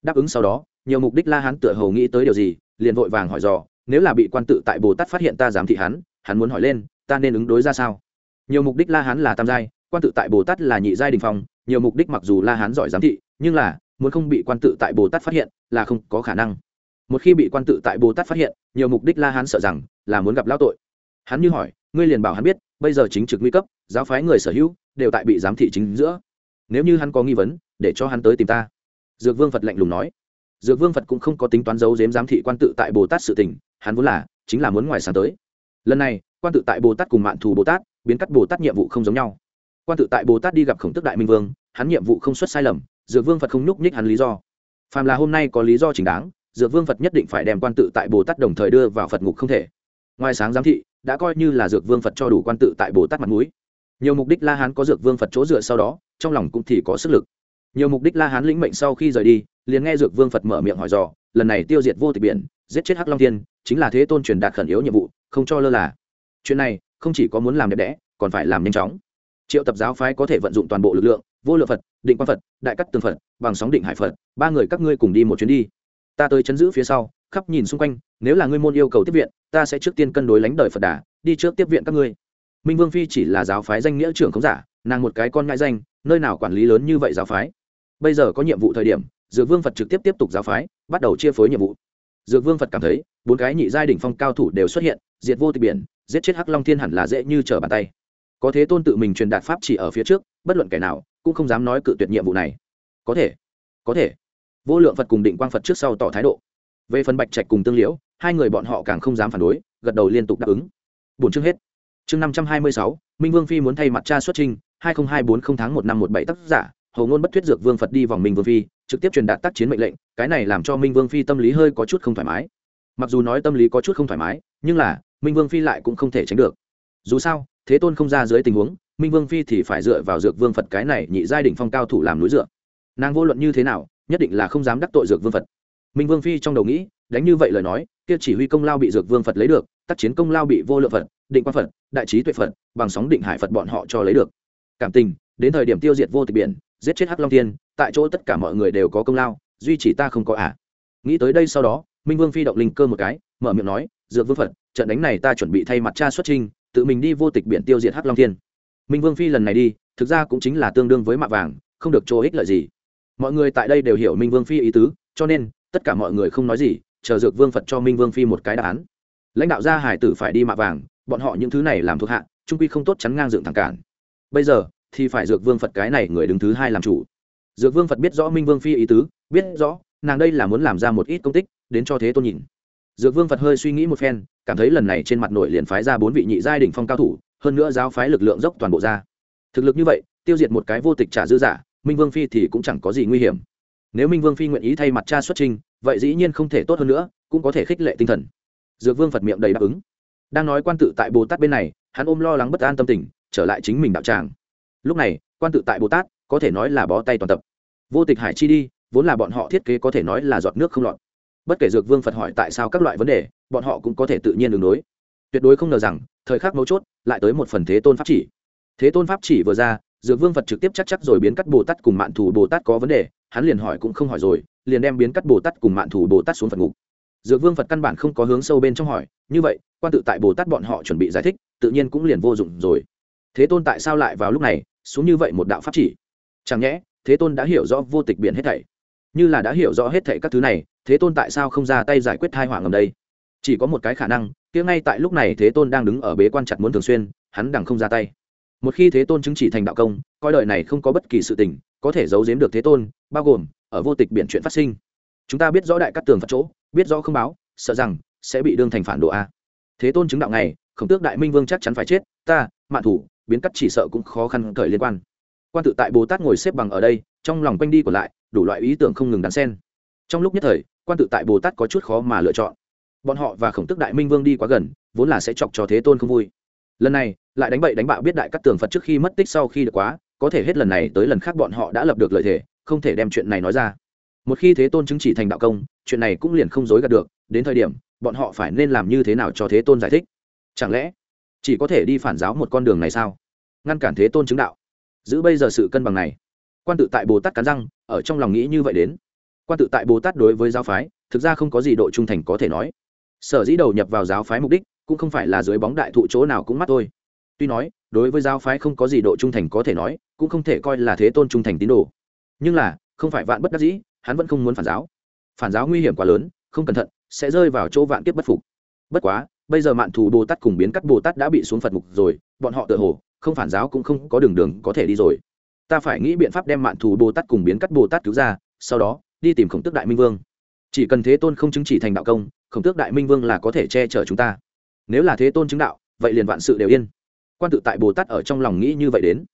Đáp ứng sau đó, nhiều mục đích la hán tựa hầu nghĩ tới điều gì, liền vội vàng hỏi dò, nếu là bị quan tự tại bồ tát phát hiện ta giám thị hắn hắn muốn hỏi lên, ta nên ứng đối ra sao? Nhiều mục đích la hán là tam giai, quan tự tại bồ tát là nhị giai đình phong nhiều mục đích mặc dù la hán giỏi giám thị, nhưng là, muốn không bị quan tự tại bồ tát phát hiện, là không có khả năng. Một khi bị quan tự tại bồ tát phát hiện, nhiều mục đích la hán sợ rằng, là muốn gặp lao tội. Hắn như hỏi, ngươi liền bảo hắn biết, bây giờ chính trực nguy cấp, giáo phái người sở hữu, đều tại bị giám thị chính giữa. Nếu như hắn có nghi vấn, để cho hắn tới tìm ta. Dược vương phật lạnh lùng nói. Dược vương phật cũng không có tính toán giấu giếm giám thị quan tự tại bồ tát sự tình, hắn vốn là, chính là muốn ngoài sáng tới. Lần này, quan tự tại bồ tát cùng mạng thù bồ tát, biến cắt bồ tát nhiệm vụ không giống nhau quan tự tại bồ tát đi gặp khổng tức đại minh vương hắn nhiệm vụ không xuất sai lầm dược vương phật không nhúc nhích hắn lý do. Phàm là hôm nay có lý do chính đáng dược vương phật nhất định phải đem quan tự tại bồ tát đồng thời đưa vào phật ngục không thể. Ngoài sáng giám thị đã coi như là dược vương phật cho đủ quan tự tại bồ tát mặt mũi. Nhiều mục đích la hán có dược vương phật chỗ dựa sau đó trong lòng cũng thì có sức lực. Nhiều mục đích la hán lĩnh mệnh sau khi rời đi liền nghe dược vương phật mở miệng hỏi dò lần này tiêu diệt vô tịch biển giết chết hắc long Thiên, chính là thế tôn truyền đạt khẩn yếu nhiệm vụ không cho lơ là. Chuyện này không chỉ có muốn làm đẹp đẽ còn phải làm nhanh chóng triệu tập giáo phái có thể vận dụng toàn bộ lực lượng, vô lượng phật, định quan phật, đại cắt tường phật, bằng sóng định hải phật, ba người các ngươi cùng đi một chuyến đi. Ta tới chấn giữ phía sau, khắp nhìn xung quanh, nếu là ngươi môn yêu cầu tiếp viện, ta sẽ trước tiên cân đối lánh đời phật đà, đi trước tiếp viện các ngươi. Minh vương phi chỉ là giáo phái danh nghĩa trưởng không giả, nàng một cái con ngại danh, nơi nào quản lý lớn như vậy giáo phái. Bây giờ có nhiệm vụ thời điểm, dược vương phật trực tiếp tiếp tục giáo phái, bắt đầu chia phối nhiệm vụ. Dược vương phật cảm thấy, bốn cái nhị giai đ ỉ n h phong cao thủ đều xuất hiện, diệt vô tịch biển, giết chết hắc long thiên hẳn là dễ như trở bàn tay có thế tôn tự mình truyền đạt pháp chỉ ở phía trước, bất luận kẻ nào cũng không dám nói cự tuyệt nhiệm vụ này. Có thể có thể. Vô lượng phật cùng định quang phật trước sau tỏ thái độ. Về phần bạch trạch cùng tương liễu, hai người bọn họ càng không dám phản đối, gật đầu liên tục đáp ứng. Bốn chương hết. Chương năm trăm hai mươi sáu, minh vương phi muốn thay mặt cha xuất trình, hai nghìn hai bốn không tháng một năm một bảy tác giả, hầu ngôn bất thuyết dược vương phật đi vòng minh vương phi, trực tiếp truyền đạt tác chiến mệnh lệnh, cái này làm cho minh vương phi tâm lý hơi có chút không thoải mái. Mặc dù nói tâm lý có chút không thoải mái, nhưng là, minh vương phi lại cũng không thể tránh được. Dù sao thế tôn không ra dưới tình huống, minh vương phi thì phải dựa vào dược vương phật cái này nhị giai đ ỉ n h phong cao thủ làm núi dựa. Nàng vô luận như thế nào, nhất định là không dám đắc tội dược vương phật. Minh vương phi trong đầu nghĩ, đánh như vậy lời nói, kia chỉ huy công lao bị dược vương phật lấy được, tác chiến công lao bị vô lượng phật, định quan phật, đại trí tuệ phật, bằng sóng định hải phật bọn họ cho lấy được. Cảm tình, đến thời điểm tiêu diệt vô tịch biển, giết chết hắc long thiên, tại chỗ tất cả mọi người đều có công lao, duy chỉ ta không có ả à. nghĩ tới đây sau đó, minh vương phi động linh cơ một cái, mở miệng nói, dược vương phật, trận đánh này ta chuẩn bị thay mặt cha xuất trinh tự mình đi vô tịch biển tiêu diệt hắc long thiên. Minh vương phi lần này đi, thực ra cũng chính là tương đương với mạ vàng, không được chỗ ích lợi gì. Mọi người tại đây đều hiểu minh vương phi ý tứ, cho nên, tất cả mọi người không nói gì, chờ dược vương phật cho minh vương phi một cái đáp án. Lãnh đạo gia hải tử phải đi mạ vàng, bọn họ những thứ này làm thuộc hạ, trung quy không tốt chắn ngang dựng thẳng cản. Bây giờ, thì phải dược vương phật cái này người đứng thứ hai làm chủ. Dược vương phật biết rõ minh vương phi ý tứ, biết rõ, nàng đây là muốn làm ra một ít công tích, đến cho thế tôn nhìn. Dược vương phật hơi suy nghĩ một phen cảm thấy lần này trên mặt nội liền phái ra bốn vị nhị giai đ ỉ n h phong cao thủ, hơn nữa giáo phái lực lượng dốc toàn bộ ra. Thực lực như vậy, tiêu diệt một cái vô tịch trả dư giả, minh vương phi thì cũng chẳng có gì nguy hiểm. Nếu minh vương phi nguyện ý thay mặt cha xuất trình vậy dĩ nhiên không thể tốt hơn nữa, cũng có thể khích lệ tinh thần. Dược vương phật miệng đầy đáp ứng. Đang nói quan tự tại bồ tát bên này, hắn ôm lo lắng bất an tâm tình, trở lại chính mình đạo tràng. Lúc này, quan tự tại bồ tát có thể nói là bó tay toàn tập. Vô tịch hải chi đi, vốn là bọn họ thiết kế có thể nói là giọt nước không lọt bất kể dược vương phật hỏi tại sao các loại vấn đề, bọn họ cũng có thể tự nhiên đường đối. Tuyệt đối không ngờ rằng, thời khắc mấu chốt, lại tới một phần thế tôn pháp chỉ. Thế tôn pháp chỉ vừa ra, dược vương phật trực tiếp chắc chắc rồi biến cắt bồ tát cùng mạn thủ bồ tát có vấn đề, hắn liền hỏi cũng không hỏi rồi, liền đem biến cắt bồ tát cùng mạn thủ bồ tát xuống phật ngục. Dược vương phật căn bản không có hướng sâu bên trong hỏi, như vậy, quan tự tại bồ tát bọn họ chuẩn bị giải thích, tự nhiên cũng liền vô dụng rồi. Thế tôn tại sao lại vào lúc này, xuống như vậy một đạo pháp chỉ? Chẳng nhẽ, thế tôn đã hiểu rõ vô tịch biển hết thảy như là đã hiểu rõ hết thệ các thứ này, thế tôn tại sao không ra tay giải quyết thai họa ngầm đây? Chỉ có một cái khả năng, kia ngay tại lúc này thế tôn đang đứng ở bế quan chặt muốn thường xuyên, hắn đằng không ra tay. Một khi thế tôn chứng chỉ thành đạo công, coi đời này không có bất kỳ sự tình, có thể giấu giếm được thế tôn, bao gồm, ở vô tịch biển chuyện phát sinh. Chúng ta biết rõ đại cắt tường phật chỗ, biết rõ không báo, sợ rằng, sẽ bị đương thành phản đồ a. Thế tôn chứng đạo này, khổng tước đại minh vương chắc chắn phải chết, ta mạn thủ, biến cắt chỉ sợ cũng khó khăn cởi liên quan quan tự tại bồ tát ngồi xếp bằng ở đây trong lòng quanh đi còn lại đủ loại ý tưởng không ngừng đắn sen trong lúc nhất thời quan tự tại bồ tát có chút khó mà lựa chọn bọn họ và khổng tức đại minh vương đi quá gần vốn là sẽ chọc cho thế tôn không vui lần này lại đánh bậy đánh bạo biết đại các tường phật trước khi mất tích sau khi được quá có thể hết lần này tới lần khác bọn họ đã lập được lợi thế không thể đem chuyện này nói ra một khi thế tôn chứng chỉ thành đạo công chuyện này cũng liền không dối gạt được đến thời điểm bọn họ phải nên làm như thế nào cho thế tôn giải thích chẳng lẽ chỉ có thể đi phản giáo một con đường này sao ngăn cản thế tôn chứng đạo giữ bây giờ sự cân bằng này. Quan tự tại bồ tát cắn răng, ở trong lòng nghĩ như vậy đến. Quan tự tại bồ tát đối với giáo phái, thực ra không có gì độ trung thành có thể nói. Sở dĩ đầu nhập vào giáo phái mục đích, cũng không phải là dưới bóng đại thụ chỗ nào cũng mắt thôi. Tuy nói, đối với giáo phái không có gì độ trung thành có thể nói, cũng không thể coi là thế tôn trung thành tín đồ. Nhưng là, không phải vạn bất đắc dĩ, hắn vẫn không muốn phản giáo. Phản giáo nguy hiểm quá lớn, không cẩn thận, sẽ rơi vào chỗ vạn kiếp bất phục. Bất quá, bây giờ mạn thù bồ tát cùng biến cắt bồ tát đã bị xuống phật mục rồi, bọn họ tự hồ không phản giáo cũng không có đường đường có thể đi rồi. Ta phải nghĩ biện pháp đem mạn thù bồ tát cùng biến cắt bồ tát cứu ra, sau đó, đi tìm khổng tước đại minh vương. Chỉ cần thế tôn không chứng chỉ thành đạo công, khổng tước đại minh vương là có thể che chở chúng ta. Nếu là thế tôn chứng đạo, vậy liền vạn sự đều yên. Quan tự tại bồ tát ở trong lòng nghĩ như vậy đến.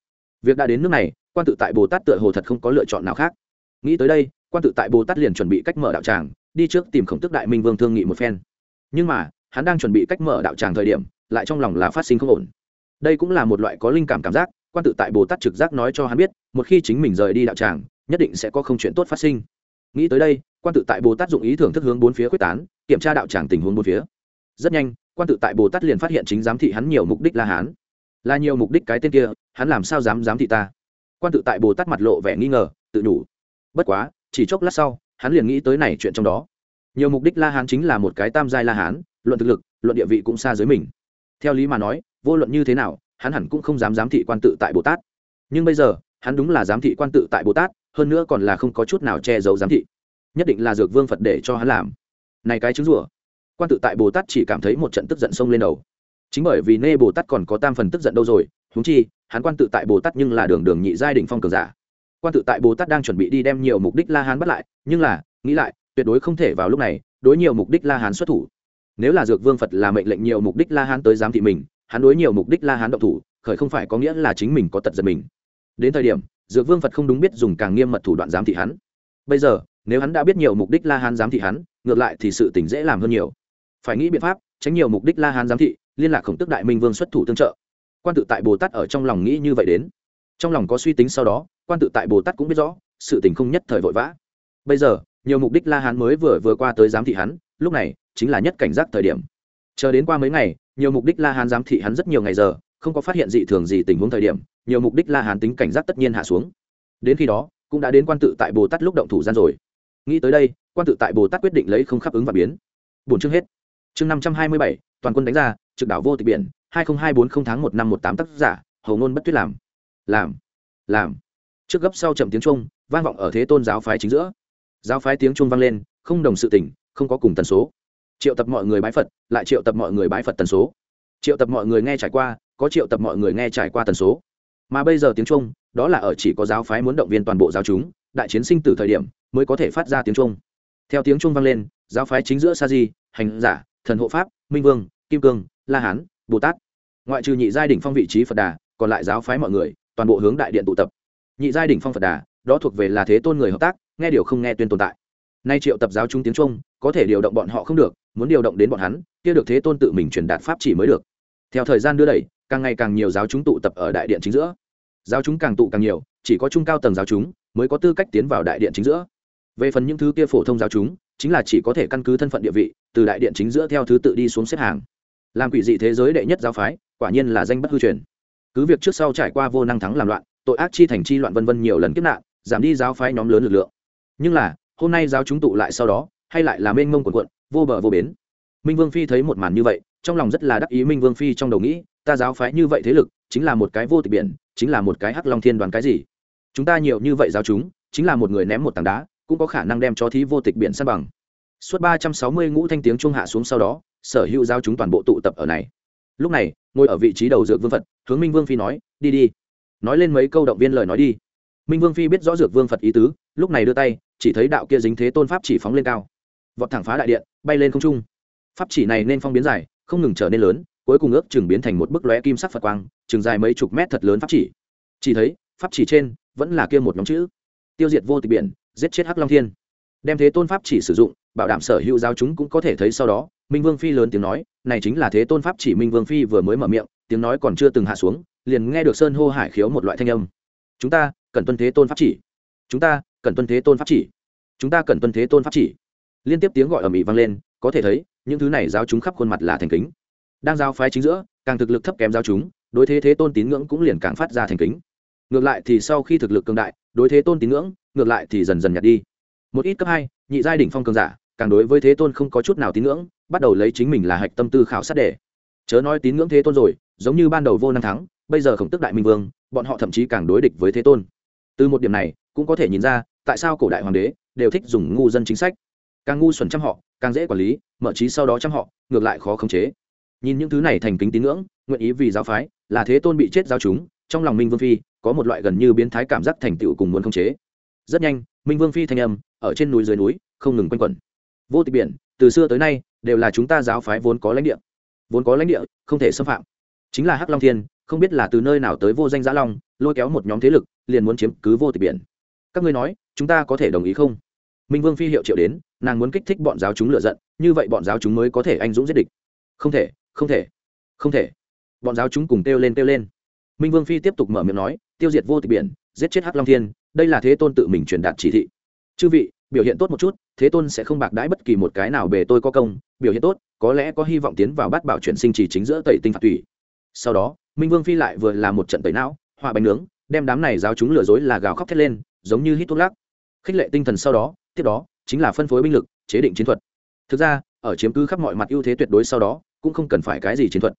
Việc đã đến nước này, quan tự tại bồ tát tựa hồ thật không có lựa chọn nào khác. Nghĩ tới đây, quan tự tại bồ tát liền chuẩn bị cách mở đạo tràng, đi trước tìm khổng tước đại minh vương thương nghị một phen. Nhưng mà, hắn đang chuẩn bị cách mở đạo tràng thời điểm, lại trong lòng là phát sinh không ổn đây cũng là một loại có linh cảm cảm giác, quan tự tại bồ tát trực giác nói cho hắn biết, một khi chính mình rời đi đạo tràng, nhất định sẽ có không chuyện tốt phát sinh. Nghĩ tới đây, quan tự tại bồ tát dụng ý thưởng thức hướng bốn phía quyết tán, kiểm tra đạo tràng tình huống bốn phía. Rất nhanh, quan tự tại bồ tát liền phát hiện chính giám thị hắn nhiều mục đích la hán là nhiều mục đích cái tên kia, hắn làm sao dám giám thị ta? Quan tự tại bồ tát mặt lộ vẻ nghi ngờ, tự đủ bất quá, chỉ chốc lát sau, hắn liền nghĩ tới này chuyện trong đó. Nhiều mục đích la hán chính là một cái tam giai la hán, luận thực lực, luận địa vị cũng xa dưới mình. Theo lý mà nói vô luận như thế nào, hắn hẳn cũng không dám giám thị quan tự tại bồ tát. Nhưng bây giờ, hắn đúng là giám thị quan tự tại bồ tát, hơn nữa còn là không có chút nào che giấu giám thị. Nhất định là dược vương phật để cho hắn làm. Này cái chứng rủa. Quan tự tại bồ tát chỉ cảm thấy một trận tức giận sông lên đầu. Chính bởi vì nê bồ tát còn có tam phần tức giận đâu rồi húng chi, hắn quan tự tại bồ tát nhưng là đường đường nhị giai đình phong cường giả. Quan tự tại bồ tát đang chuẩn bị đi đem nhiều mục đích la hán bắt lại, nhưng là, nghĩ lại, tuyệt đối không thể vào lúc này, đối nhiều mục đích la hán xuất thủ. Nếu là dược vương phật là mệnh lệnh nhiều mục đích la hán tới giám thị mình hắn đối nhiều mục đích la hán động thủ, khởi không phải có nghĩa là chính mình có tật giật mình. Đến thời điểm, dược vương phật không đúng biết dùng càng nghiêm mật thủ đoạn giám thị hắn. Bây giờ, nếu hắn đã biết nhiều mục đích la hán giám thị hắn, ngược lại thì sự tỉnh dễ làm hơn nhiều. Phải nghĩ biện pháp, tránh nhiều mục đích la hán giám thị, liên lạc khổng tức đại minh vương xuất thủ tương trợ. Quan tự tại bồ tát ở trong lòng nghĩ như vậy đến. Trong lòng có suy tính sau đó, quan tự tại bồ tát cũng biết rõ, sự tình không nhất thời vội vã. Bây giờ, nhiều mục đích la hán mới vừa vừa qua tới giám thị hắn, lúc này chính là nhất cảnh giác thời điểm chờ đến qua mấy ngày, nhiều mục đích la hán giám thị hắn rất nhiều ngày giờ, không có phát hiện dị thường gì tình huống thời điểm, nhiều mục đích la hán tính cảnh giác tất nhiên hạ xuống. Đến khi đó, cũng đã đến quan tự tại bồ tát lúc động thủ gian rồi. Nghĩ tới đây, quan tự tại bồ tát quyết định lấy không khắp ứng và biến. Bốn chương hết. Chương năm trăm hai mươi bảy, toàn quân đánh ra, trực đảo vô tịch biển, hai nghìn hai bốn không tháng một năm một tám tác giả, hầu ngôn bất tuyết làm. Làm. Làm. Trước gấp sau chậm tiếng trung, vang vọng ở thế tôn giáo phái chính giữa. Giáo phái tiếng trung vang lên, không đồng sự tỉnh, không có cùng tần số triệu tập mọi người bái phật, lại triệu tập mọi người bái phật tần số. Triệu tập mọi người nghe trải qua, có triệu tập mọi người nghe trải qua tần số. Mà bây giờ tiếng trung, đó là ở chỉ có giáo phái muốn động viên toàn bộ giáo chúng, đại chiến sinh từ thời điểm mới có thể phát ra tiếng trung. Theo tiếng trung vang lên, giáo phái chính giữa sa di, hành giả, thần hộ pháp, minh vương, kim cương, la hán, bồ tát. Ngoại trừ nhị giai đỉnh phong vị trí phật đà, còn lại giáo phái mọi người, toàn bộ hướng đại điện tụ tập. Nhị giai đỉnh phong phật đà, đó thuộc về là thế tôn người hợp tác, nghe điều không nghe tuyên tồn tại. Nay triệu tập giáo chúng tiếng trung, có thể điều động bọn họ không được muốn điều động đến bọn hắn, kia được thế tôn tự mình truyền đạt pháp chỉ mới được. Theo thời gian đưa đẩy, càng ngày càng nhiều giáo chúng tụ tập ở đại điện chính giữa. Giáo chúng càng tụ càng nhiều, chỉ có trung cao tầng giáo chúng mới có tư cách tiến vào đại điện chính giữa. Về phần những thứ kia phổ thông giáo chúng, chính là chỉ có thể căn cứ thân phận địa vị, từ đại điện chính giữa theo thứ tự đi xuống xếp hàng. Làm quỷ dị thế giới đệ nhất giáo phái, quả nhiên là danh bất hư truyền. Cứ việc trước sau trải qua vô năng thắng làm loạn, tội ác chi thành chi loạn vân vân nhiều lần kiếp nạn, giảm đi giáo phái nhóm lớn lực lượng. Nhưng là, hôm nay giáo chúng tụ lại sau đó hay lại là mênh mông quần quận vô bờ vô bến. Minh vương phi thấy một màn như vậy, trong lòng rất là đắc ý minh vương phi trong đầu nghĩ, ta giáo phái như vậy thế lực, chính là một cái vô tịch biển, chính là một cái hắc long thiên đoàn cái gì? Chúng ta nhiều như vậy giáo chúng, chính là một người ném một tảng đá, cũng có khả năng đem cho thí vô tịch biển san bằng. Suốt ba trăm sáu mươi ngũ thanh tiếng trung hạ xuống sau đó, sở hữu giáo chúng toàn bộ tụ tập ở này. Lúc này, ngồi ở vị trí đầu dược vương phật, hướng minh vương phi nói, đi đi. Nói lên mấy câu động viên lời nói đi. Minh vương phi biết rõ dược vương phật ý tứ, lúc này đưa tay, chỉ thấy đạo kia dính thế tôn pháp chỉ phóng lên cao vọt thẳng phá đại điện, bay lên không trung. Pháp chỉ này nên phong biến dài, không ngừng trở nên lớn, cuối cùng ước chừng biến thành một bức lóe kim sắc phật quang, chừng dài mấy chục mét thật lớn pháp chỉ. Chỉ thấy, pháp chỉ trên vẫn là kia một nhóm chữ. Tiêu diệt vô tịch biển, giết chết hắc long thiên. Đem thế tôn pháp chỉ sử dụng, bảo đảm sở hữu giáo chúng cũng có thể thấy sau đó, minh vương phi lớn tiếng nói, này chính là thế tôn pháp chỉ minh vương phi vừa mới mở miệng, tiếng nói còn chưa từng hạ xuống, liền nghe được sơn hô hải khiếu một loại thanh âm. Chúng ta cần tuân thế tôn pháp chỉ. Chúng ta cần tuân thế tôn pháp chỉ. Chúng ta cần tuân thế tôn pháp chỉ liên tiếp tiếng gọi ầm ĩ vang lên, có thể thấy, những thứ này giáo chúng khắp khuôn mặt là thành kính. Đang giao phái chính giữa, càng thực lực thấp kém giáo chúng, đối thế thế tôn tín ngưỡng cũng liền càng phát ra thành kính. Ngược lại thì sau khi thực lực cường đại, đối thế tôn tín ngưỡng, ngược lại thì dần dần nhạt đi. Một ít cấp hai, nhị giai đỉnh phong cường giả, càng đối với thế tôn không có chút nào tín ngưỡng, bắt đầu lấy chính mình là hạch tâm tư khảo sát đề. Chớ nói tín ngưỡng thế tôn rồi, giống như ban đầu vô năng thắng, bây giờ khổng tức đại minh vương, bọn họ thậm chí càng đối địch với thế tôn. Từ một điểm này, cũng có thể nhìn ra, tại sao cổ đại hoàng đế đều thích dùng ngu dân chính sách càng ngu xuẩn trăm họ, càng dễ quản lý, mở trí sau đó trăm họ, ngược lại khó khống chế. Nhìn những thứ này thành kính tín ngưỡng, nguyện ý vì giáo phái, là thế tôn bị chết giáo chúng, trong lòng minh vương phi, có một loại gần như biến thái cảm giác thành tựu cùng muốn khống chế. Rất nhanh, minh vương phi thanh âm, ở trên núi dưới núi, không ngừng quanh quẩn. Vô tịch biển, từ xưa tới nay, đều là chúng ta giáo phái vốn có lãnh địa. Vốn có lãnh địa, không thể xâm phạm. Chính là hắc long thiên, không biết là từ nơi nào tới vô danh giã long, lôi kéo một nhóm thế lực, liền muốn chiếm cứ vô tịch biển. Các ngươi nói, chúng ta có thể đồng ý không? Minh vương phi hiệu triệu đến nàng muốn kích thích bọn giáo chúng lựa giận như vậy bọn giáo chúng mới có thể anh dũng giết địch không thể không thể không thể bọn giáo chúng cùng kêu lên kêu lên minh vương phi tiếp tục mở miệng nói tiêu diệt vô tịch biển giết chết hắc long thiên đây là thế tôn tự mình truyền đạt chỉ thị chư vị biểu hiện tốt một chút thế tôn sẽ không bạc đãi bất kỳ một cái nào bề tôi có công biểu hiện tốt có lẽ có hy vọng tiến vào bát bảo chuyển sinh chỉ chính giữa tẩy tinh phạt thủy sau đó minh vương phi lại vừa làm một trận tẩy não họa bánh nướng đem đám này giáo chúng lừa dối là gào khóc thét lên giống như hít thuốc lắc khích lệ tinh thần sau đó, tiếp đó, chính là phân phối binh lực, chế định chiến thuật. Thực ra, ở chiếm cứ khắp mọi mặt ưu thế tuyệt đối sau đó, cũng không cần phải cái gì chiến thuật.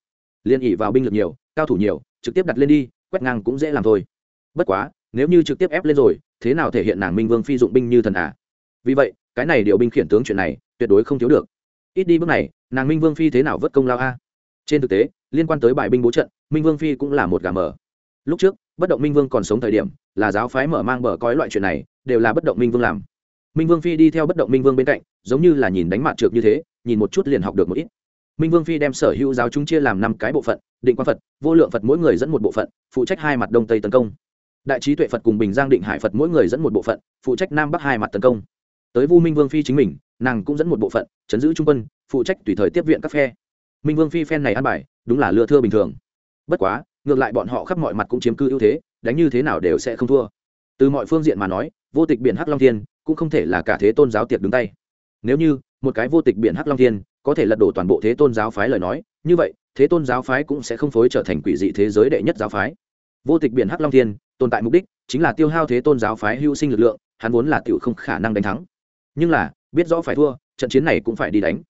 Liên ỉ vào binh lực nhiều, cao thủ nhiều, trực tiếp đặt lên đi, quét ngang cũng dễ làm thôi. Bất quá, nếu như trực tiếp ép lên rồi, thế nào thể hiện nàng minh vương phi dụng binh như thần à? Vì vậy, cái này điều binh khiển tướng chuyện này, tuyệt đối không thiếu được. Ít đi bước này, nàng minh vương phi thế nào vất công lao a? Trên thực tế, liên quan tới bài binh bố trận, minh vương phi cũng là một gà mờ. Lúc trước bất động minh vương còn sống thời điểm, là giáo phái mở mang bờ coi loại chuyện này, đều là bất động minh vương làm. Minh vương phi đi theo bất động minh vương bên cạnh, giống như là nhìn đánh mặt trượt như thế, nhìn một chút liền học được một ít. Minh vương phi đem sở hữu giáo chúng chia làm năm cái bộ phận, định quan phật, vô lượng phật mỗi người dẫn một bộ phận, phụ trách hai mặt đông tây tấn công. Đại trí tuệ phật cùng bình giang định hải phật mỗi người dẫn một bộ phận, phụ trách nam bắc hai mặt tấn công. Tới vu minh vương phi chính mình, nàng cũng dẫn một bộ phận, chấn giữ trung quân, phụ trách tùy thời tiếp viện các phe. Minh vương phi phen này ăn bài, đúng là lừa thưa bình thường. Bất quá ngược lại bọn họ khắp mọi mặt cũng chiếm cư ưu thế, đánh như thế nào đều sẽ không thua. Từ mọi phương diện mà nói, vô tịch biển hắc long thiên cũng không thể là cả thế tôn giáo tiệc đứng tay. Nếu như một cái vô tịch biển hắc long thiên có thể lật đổ toàn bộ thế tôn giáo phái lời nói, như vậy, thế tôn giáo phái cũng sẽ không phối trở thành quỷ dị thế giới đệ nhất giáo phái. Vô tịch biển hắc long thiên tồn tại mục đích chính là tiêu hao thế tôn giáo phái hưu sinh lực lượng, hắn vốn là tiểu không khả năng đánh thắng. Nhưng là, biết rõ phải thua, trận chiến này cũng phải đi đánh.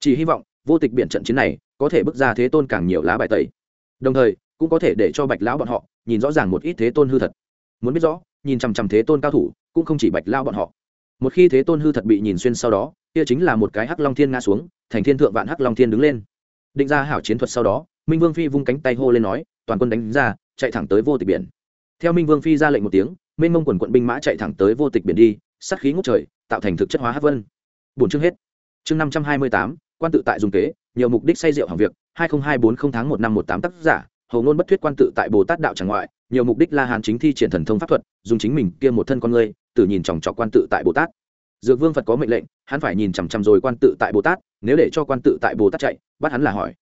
Chỉ hy vọng, vô tịch biển trận chiến này có thể bước ra thế tôn càng nhiều lá bài tẩy. Đồng thời cũng có thể để cho bạch lão bọn họ nhìn rõ ràng một ít thế tôn hư thật. Muốn biết rõ, nhìn chằm chằm thế tôn cao thủ, cũng không chỉ bạch lao bọn họ. Một khi thế tôn hư thật bị nhìn xuyên sau đó, kia chính là một cái hắc long thiên ngã xuống, thành thiên thượng vạn hắc long thiên đứng lên. Định ra hảo chiến thuật sau đó, minh vương phi vung cánh tay hô lên nói, toàn quân đánh ra, chạy thẳng tới vô tịch biển. Theo minh vương phi ra lệnh một tiếng, minh mông quần quận binh mã chạy thẳng tới vô tịch biển đi, sát khí ngút trời, tạo thành thực chất hóa hát vân. Bốn chương hết. Chương năm trăm hai mươi tám, quan tự tại dùng kế, nhiều mục đích say rượu hàng việc, hai nghìn hai bốn không tháng một năm một tám tác giả hầu ngôn bất thuyết quan tự tại bồ tát đạo tràng ngoại, nhiều mục đích la hán chính thi triển thần thông pháp thuật, dùng chính mình kia một thân con người tự nhìn chòng chọc quan tự tại bồ tát. Dược vương phật có mệnh lệnh, hắn phải nhìn chằm chằm rồi quan tự tại bồ tát, nếu để cho quan tự tại bồ tát chạy, bắt hắn là hỏi.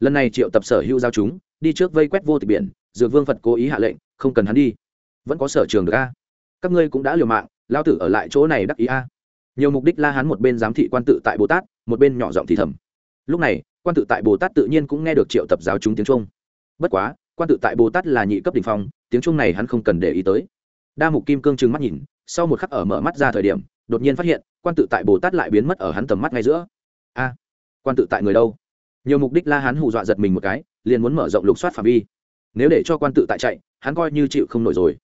Lần này triệu tập sở hữu giao chúng, đi trước vây quét vô tịch biển, dược vương phật cố ý hạ lệnh, không cần hắn đi. Vẫn có sở trường được a. Các ngươi cũng đã liều mạng, lao tử ở lại chỗ này đắc ý a. Nhiều mục đích la hắn một bên giám thị quan tự tại bồ tát, một bên nhỏ giọng thì thầm. Lúc này, quan tự tại bồ tát tự nhiên cũng nghe được triệu tập giáo chúng tiếng trung bất quá, quan tự tại bồ tát là nhị cấp đ ỉ n h phong, tiếng trung này hắn không cần để ý tới. Đa mục kim cương trừng mắt nhìn, sau một khắc ở mở mắt ra thời điểm, đột nhiên phát hiện, quan tự tại bồ tát lại biến mất ở hắn tầm mắt ngay giữa. A, quan tự tại người đâu? Nhiều mục đích la hắn hù dọa giật mình một cái, liền muốn mở rộng lục soát phạm vi. Nếu để cho quan tự tại chạy, hắn coi như chịu không nổi rồi.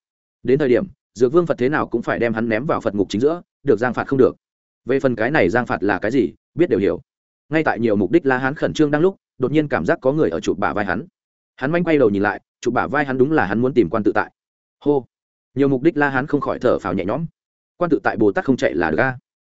Đến thời điểm, dược vương phật thế nào cũng phải đem hắn ném vào phật ngục chính giữa, được giang phạt không được. Về phần cái này giang phạt là cái gì, biết đều hiểu. Ngay tại nhiều mục đích la hắn khẩn trương đang lúc, đột nhiên cảm giác có người ở chụp bả vai hắn hắn manh quay đầu nhìn lại, chụp bả vai hắn đúng là hắn muốn tìm quan tự tại. Hô. Nhiều mục đích la hắn không khỏi thở phào nhẹ nhõm. Quan tự tại bồ tát không chạy là được ga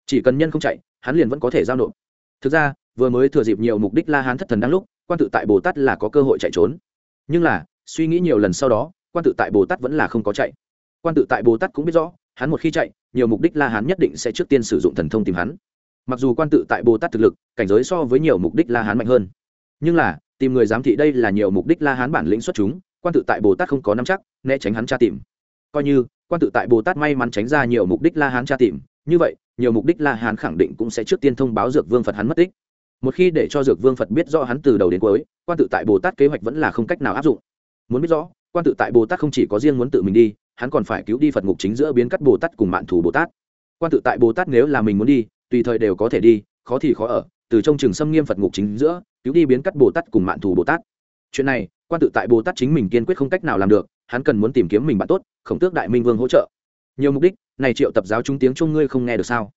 chỉ cần nhân không chạy, hắn liền vẫn có thể giao nộp. Thực ra, vừa mới thừa dịp nhiều mục đích la hắn thất thần đang lúc, quan tự tại bồ tát là có cơ hội chạy trốn. Nhưng là, suy nghĩ nhiều lần sau đó, quan tự tại bồ tát vẫn là không có chạy. Quan tự tại bồ tát cũng biết rõ, hắn một khi chạy, nhiều mục đích la hắn nhất định sẽ trước tiên sử dụng thần thông tìm hắn. Mặc dù quan tự tại bồ tát thực lực, cảnh giới so với nhiều mục đích la hắn mạnh hơn. Nhưng là tìm người giám thị đây là nhiều mục đích la hán bản lĩnh xuất chúng, quan tự tại bồ tát không có nắm chắc, né tránh hắn tra tìm. Coi như, quan tự tại bồ tát may mắn tránh ra nhiều mục đích la hán tra tìm, như vậy, nhiều mục đích la hán khẳng định cũng sẽ trước tiên thông báo dược vương phật hắn mất tích. Một khi để cho dược vương phật biết rõ hắn từ đầu đến cuối, quan tự tại bồ tát kế hoạch vẫn là không cách nào áp dụng. Muốn biết rõ, quan tự tại bồ tát không chỉ có riêng muốn tự mình đi, hắn còn phải cứu đi phật ngục chính giữa biến cắt bồ tát cùng mạng thủ bồ tát. Quan tự tại bồ tát nếu là mình muốn đi, tùy thời đều có thể đi, khó thì khó ở, từ trong trường xâm nghiêm phật ngục chính giữa cứu đi biến cắt bồ tát cùng mạng thù bồ tát. Chuyện này, quan tự tại bồ tát chính mình kiên quyết không cách nào làm được, hắn cần muốn tìm kiếm mình bạn tốt, khổng tước đại minh vương hỗ trợ. Nhiều mục đích, này triệu tập giáo chúng tiếng chung ngươi không nghe được sao?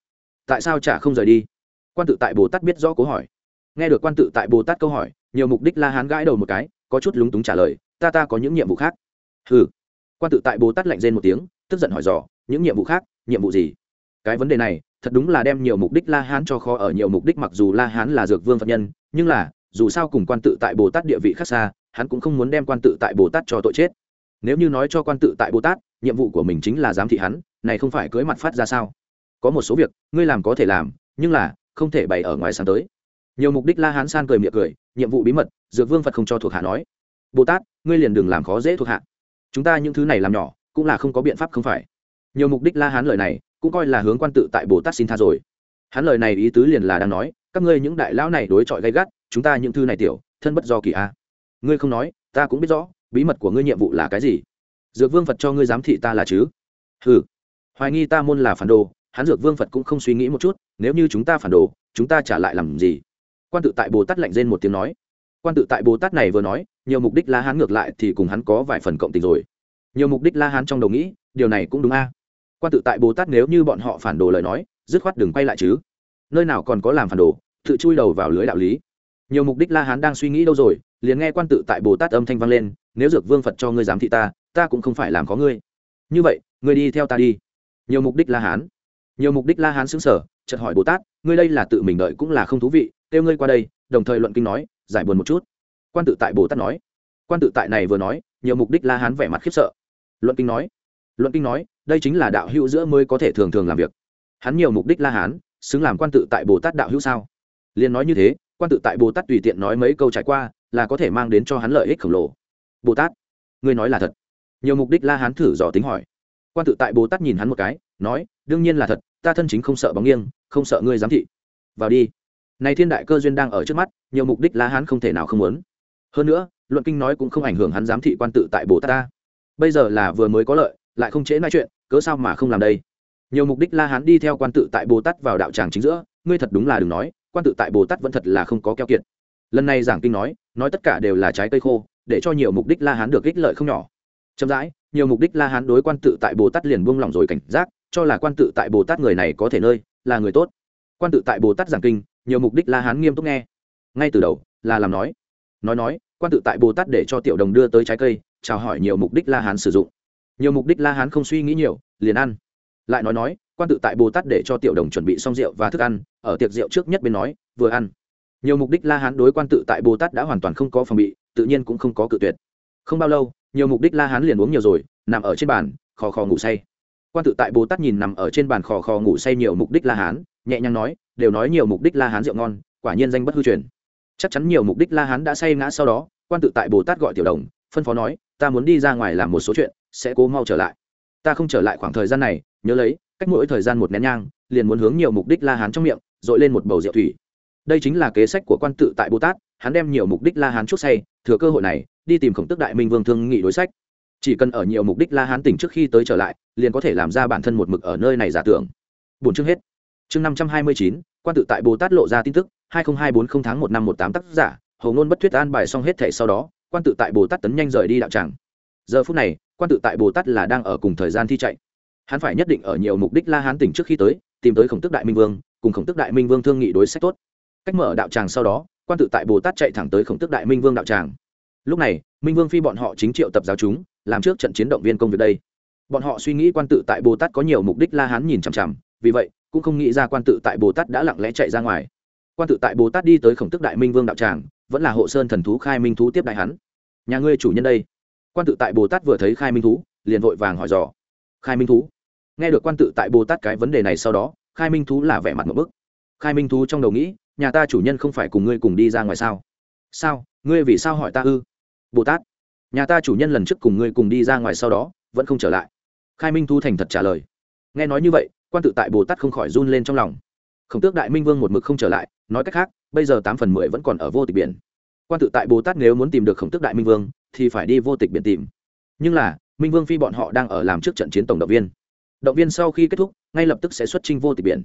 Tại sao chả không rời đi? Quan tự tại bồ tát biết rõ câu hỏi. Nghe được quan tự tại bồ tát câu hỏi, nhiều mục đích la hán gãi đầu một cái, có chút lúng túng trả lời, ta ta có những nhiệm vụ khác. Ừ quan tự tại bồ tát lạnh rên một tiếng, tức giận hỏi dò, những nhiệm vụ khác? Nhiệm vụ gì? Cái vấn đề này, thật đúng là đem nhiều mục đích la hán cho khó ở nhiều mục đích mặc dù la hán là dược vương phật nhân, nhưng là dù sao cùng quan tự tại bồ tát địa vị khác xa, hắn cũng không muốn đem quan tự tại bồ tát cho tội chết. Nếu như nói cho quan tự tại bồ tát, nhiệm vụ của mình chính là giám thị hắn, này không phải cưới mặt phát ra sao? Có một số việc, ngươi làm có thể làm, nhưng là, không thể bày ở ngoài sáng tới. Nhiều mục đích la hán san cười miệng cười, nhiệm vụ bí mật, dược vương phật không cho thuộc hạ nói. Bồ tát, ngươi liền đừng làm khó dễ thuộc hạ. Chúng ta những thứ này làm nhỏ, cũng là không có biện pháp không phải. Nhiều mục đích la hán lời này, cũng coi là hướng quan tự tại bồ tát xin tha rồi. Hắn lời này ý tứ liền là đang nói các ngươi những đại lão này đối chọi gay gắt, chúng ta những thư này tiểu, thân bất do kỳ a. Ngươi không nói, ta cũng biết rõ, bí mật của ngươi nhiệm vụ là cái gì. Dược vương phật cho ngươi giám thị ta là chứ? Ừ hoài nghi ta môn là phản đồ, hắn dược vương phật cũng không suy nghĩ một chút, nếu như chúng ta phản đồ, chúng ta trả lại làm gì? Quan tự tại bồ tát lạnh rên một tiếng nói. Quan tự tại bồ tát này vừa nói, nhiều mục đích la hán ngược lại thì cùng hắn có vài phần cộng tình rồi. Nhiều mục đích la hán trong đầu nghĩ, điều này cũng đúng a. Quan tự tại bồ tát nếu như bọn họ phản đồ lời nói, dứt khoát đừng quay lại chứ nơi nào còn có làm phản đồ, tự chui đầu vào lưới đạo lý. Nhiều mục đích la hán đang suy nghĩ đâu rồi, liền nghe quan tự tại bồ tát âm thanh vang lên, nếu dược vương phật cho ngươi giám thị ta ta cũng không phải làm có ngươi. Như vậy, ngươi đi theo ta đi. Nhiều mục đích la hán. Nhiều mục đích la hán xứng sở chợt hỏi bồ tát, ngươi đây là tự mình đợi cũng là không thú vị, kêu ngươi qua đây. Đồng thời luận kinh nói, giải buồn một chút. Quan tự tại bồ tát nói. Quan tự tại này vừa nói, nhiều mục đích la hán vẻ mặt khiếp sợ. Luận kinh nói. Luận kinh nói, đây chính là đạo hữu giữa mới có thể thường thường làm việc. Hắn nhiều mục đích la hán xứng làm quan tự tại bồ tát đạo hữu sao? Liền nói như thế, quan tự tại bồ tát tùy tiện nói mấy câu trải qua, là có thể mang đến cho hắn lợi ích khổng lồ. Bồ tát, ngươi nói là thật. Nhiều mục đích la hán thử dò tính hỏi. Quan tự tại bồ tát nhìn hắn một cái, nói, đương nhiên là thật, ta thân chính không sợ bóng nghiêng, không sợ ngươi giám thị. Vào đi. Này thiên đại cơ duyên đang ở trước mắt, nhiều mục đích la hán không thể nào không muốn. Hơn nữa, luận kinh nói cũng không ảnh hưởng hắn giám thị quan tự tại bồ tát ta. Bây giờ là vừa mới có lợi, lại không chế nói chuyện, cớ sao mà không làm đây? Nhiều mục đích la hán đi theo quan tự tại bồ tát vào đạo tràng chính giữa, ngươi thật đúng là đừng nói, quan tự tại bồ tát vẫn thật là không có keo kiệt. Lần này giảng kinh nói nói tất cả đều là trái cây khô, để cho nhiều mục đích la hán được ích lợi không nhỏ. Chậm rãi, nhiều mục đích la hán đối quan tự tại bồ tát liền buông lỏng rồi cảnh giác, cho là quan tự tại bồ tát người này có thể nơi, là người tốt. Quan tự tại bồ tát giảng kinh, nhiều mục đích la hán nghiêm túc nghe. Ngay từ đầu là làm nói nói nói, quan tự tại bồ tát để cho tiểu đồng đưa tới trái cây, chào hỏi nhiều mục đích la hán sử dụng. Nhiều mục đích la hán không suy nghĩ nhiều, liền ăn lại nói nói, quan tự tại bồ tát để cho tiểu đồng chuẩn bị xong rượu và thức ăn, ở tiệc rượu trước nhất bên nói, vừa ăn. Nhiều mục đích la hán đối quan tự tại bồ tát đã hoàn toàn không có phòng bị, tự nhiên cũng không có cự tuyệt. Không bao lâu, nhiều mục đích la hán liền uống nhiều rồi, nằm ở trên bàn, khò khò ngủ say. Quan tự tại bồ tát nhìn nằm ở trên bàn khò khò ngủ say nhiều mục đích la hán, nhẹ nhàng nói, đều nói nhiều mục đích la hán rượu ngon, quả nhiên danh bất hư truyền. Chắc chắn nhiều mục đích la hán đã say ngã sau đó, quan tự tại bồ tát gọi tiểu đồng, phân phó nói, ta muốn đi ra ngoài làm một số chuyện, sẽ cố mau trở lại ta không trở lại khoảng thời gian này, nhớ lấy, cách mỗi thời gian một nén nhang, liền muốn hướng nhiều mục đích la hán trong miệng dội lên một bầu rượu thủy. Đây chính là kế sách của quan tự tại bồ tát, hắn đem nhiều mục đích la hán chút say, thừa cơ hội này, đi tìm khổng tức đại minh vương thương nghị đối sách. Chỉ cần ở nhiều mục đích la hán tỉnh trước khi tới trở lại, liền có thể làm ra bản thân một mực ở nơi này giả tưởng. Bốn chương hết. Chương năm trăm hai mươi chín, quan tự tại bồ tát lộ ra tin tức, hai nghìn hai bốn không tháng một năm một tám tác giả, hầu ngôn bất thuyết an bài xong hết thể sau đó, quan tự tại bồ tát tấn nhanh rời đi đạo tràng. Giờ phút này quan tự tại bồ tát là đang ở cùng thời gian thi chạy. Hắn phải nhất định ở nhiều mục đích la hán tỉnh trước khi tới, tìm tới khổng tức đại minh vương, cùng khổng tức đại minh vương thương nghị đối sách tốt. Cách mở đạo tràng sau đó, quan tự tại bồ tát chạy thẳng tới khổng tức đại minh vương đạo tràng. Lúc này, minh vương phi bọn họ chính triệu tập giáo chúng, làm trước trận chiến động viên công việc đây. Bọn họ suy nghĩ quan tự tại bồ tát có nhiều mục đích la hán nhìn chằm chằm, vì vậy, cũng không nghĩ ra quan tự tại bồ tát đã lặng lẽ chạy ra ngoài. Quan tự tại bồ tát đi tới khổng tức đại minh vương đạo tràng, vẫn là hộ sơn thần thú khai minh thú tiếp đại hắn. Nhà ngươi chủ nhân đây quan tự tại bồ tát vừa thấy khai minh thú, liền vội vàng hỏi dò. Khai minh thú? Nghe được quan tự tại bồ tát cái vấn đề này sau đó, khai minh thú là vẻ mặt một bức. Khai minh thú trong đầu nghĩ, nhà ta chủ nhân không phải cùng ngươi cùng đi ra ngoài sao? Sao? Ngươi vì sao hỏi ta ư? Bồ tát. Nhà ta chủ nhân lần trước cùng ngươi cùng đi ra ngoài sau đó, vẫn không trở lại. Khai minh thú thành thật trả lời. Nghe nói như vậy, quan tự tại bồ tát không khỏi run lên trong lòng. Khổng tước đại minh vương một mực không trở lại, nói cách khác, bây giờ tám phần mười vẫn còn ở vô tịch biển. Quan tự tại bồ tát nếu muốn tìm được khổng tước đại minh vương thì phải đi vô tịch biển tìm. Nhưng là, minh vương phi bọn họ đang ở làm trước trận chiến tổng động viên. Động viên sau khi kết thúc, ngay lập tức sẽ xuất trình vô tịch biển.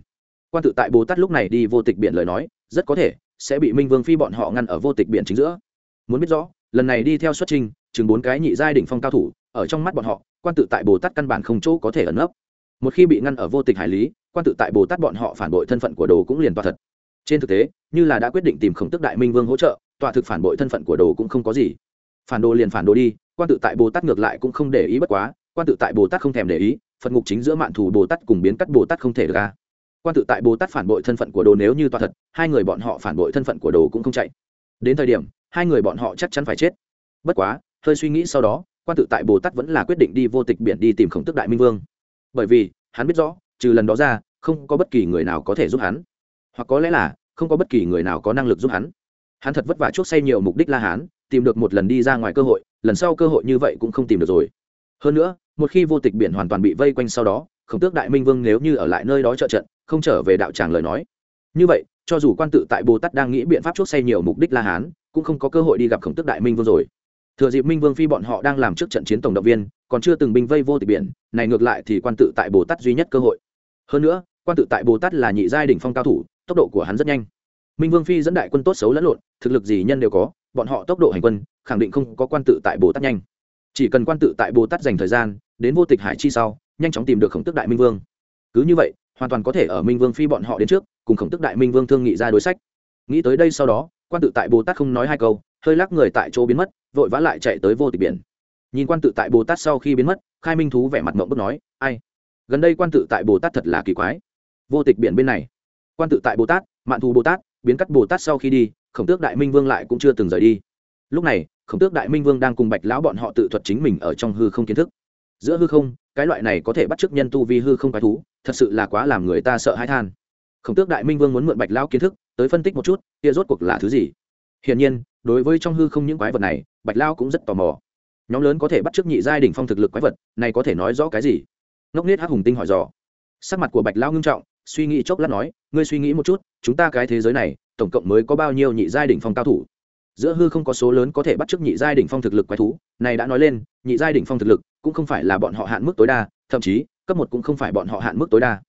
Quan tự tại bồ tát lúc này đi vô tịch biển lời nói, rất có thể sẽ bị minh vương phi bọn họ ngăn ở vô tịch biển chính giữa. Muốn biết rõ, lần này đi theo xuất trình chừng bốn cái nhị giai đỉnh phong cao thủ, ở trong mắt bọn họ, quan tự tại bồ tát căn bản không chỗ có thể ẩn nấp. Một khi bị ngăn ở vô tịch hải lý, quan tự tại bồ tát bọn họ phản bội thân phận của đồ cũng liền tòa thật. Trên thực tế, như là đã quyết định tìm khổng tức đại minh vương hỗ trợ, tọa thực phản bội thân phận của đồ cũng không có gì phản đồ liền phản đồ đi, quan tự tại bồ tát ngược lại cũng không để ý bất quá, quan tự tại bồ tát không thèm để ý, phật ngục chính giữa mạn thù bồ tát cùng biến cắt bồ tát không thể được ra. Quan tự tại bồ tát phản bội thân phận của đồ nếu như toa thật, hai người bọn họ phản bội thân phận của đồ cũng không chạy. Đến thời điểm, hai người bọn họ chắc chắn phải chết. Bất quá, hơi suy nghĩ sau đó, quan tự tại bồ tát vẫn là quyết định đi vô tịch biển đi tìm khổng tức đại minh vương. Bởi vì, hắn biết rõ, trừ lần đó ra, không có bất kỳ người nào có thể giúp hắn. Hoặc có lẽ là, không có bất kỳ người nào có năng lực giúp hắn. Hắn thật vất vả chuốc say nhiều mục đích la hán tìm được một lần đi ra ngoài cơ hội, lần sau cơ hội như vậy cũng không tìm được rồi. Hơn nữa, một khi vô tịch biển hoàn toàn bị vây quanh sau đó, khổng tước đại minh vương nếu như ở lại nơi đó trợ trận, không trở về đạo tràng lời nói. Như vậy, cho dù quan tự tại bồ tát đang nghĩ biện pháp chốt xây nhiều mục đích la hán, cũng không có cơ hội đi gặp khổng tước đại minh vương rồi. Thừa dịp minh vương phi bọn họ đang làm trước trận chiến tổng động viên, còn chưa từng binh vây vô tịch biển, này ngược lại thì quan tự tại bồ tát duy nhất cơ hội. Hơn nữa, quan tự tại bồ tát là nhị giai đỉnh phong cao thủ, tốc độ của hắn rất nhanh. Minh vương phi dẫn đại quân tốt xấu lẫn lộn, thực lực gì nhân đều có bọn họ tốc độ hành quân, khẳng định không có quan tự tại bồ tát nhanh. Chỉ cần quan tự tại bồ tát dành thời gian, đến vô tịch hải chi sau, nhanh chóng tìm được khổng tức đại minh vương. Cứ như vậy, hoàn toàn có thể ở minh vương phi bọn họ đến trước, cùng khổng tức đại minh vương thương nghị ra đối sách. Nghĩ tới đây sau đó, quan tự tại bồ tát không nói hai câu, hơi lắc người tại chỗ biến mất, vội vã lại chạy tới vô tịch biển. Nhìn quan tự tại bồ tát sau khi biến mất, khai minh thú vẻ mặt mộng bức nói, ai? Gần đây quan tự tại bồ tát thật là kỳ quái. Vô tịch biển bên này. Quan tự tại bồ tát, mạn thù bồ tát, biến cắt bồ tát sau khi đi khổng tước đại minh vương lại cũng chưa từng rời đi. Lúc này, khổng tước đại minh vương đang cùng bạch lão bọn họ tự thuật chính mình ở trong hư không kiến thức. Giữa hư không, cái loại này có thể bắt chước nhân tu vi hư không quái thú, thật sự là quá làm người ta sợ hãi than. Khổng tước đại minh vương muốn mượn bạch lão kiến thức, tới phân tích một chút, kia rốt cuộc là thứ gì? Hiển nhiên, đối với trong hư không những quái vật này, bạch lão cũng rất tò mò. Nhóm lớn có thể bắt chước nhị giai đỉnh phong thực lực quái vật, này có thể nói rõ cái gì? Ngốc nết hắc hùng tinh hỏi dò. Sắc mặt của bạch lão ngưng trọng, suy nghĩ chốc lát nói, ngươi suy nghĩ một chút, chúng ta cái thế giới này tổng cộng mới có bao nhiêu nhị giai đỉnh phong cao thủ. Giữa hư không có số lớn có thể bắt chước nhị giai đỉnh phong thực lực quái thú, này đã nói lên, nhị giai đỉnh phong thực lực cũng không phải là bọn họ hạn mức tối đa, thậm chí, cấp một cũng không phải bọn họ hạn mức tối đa.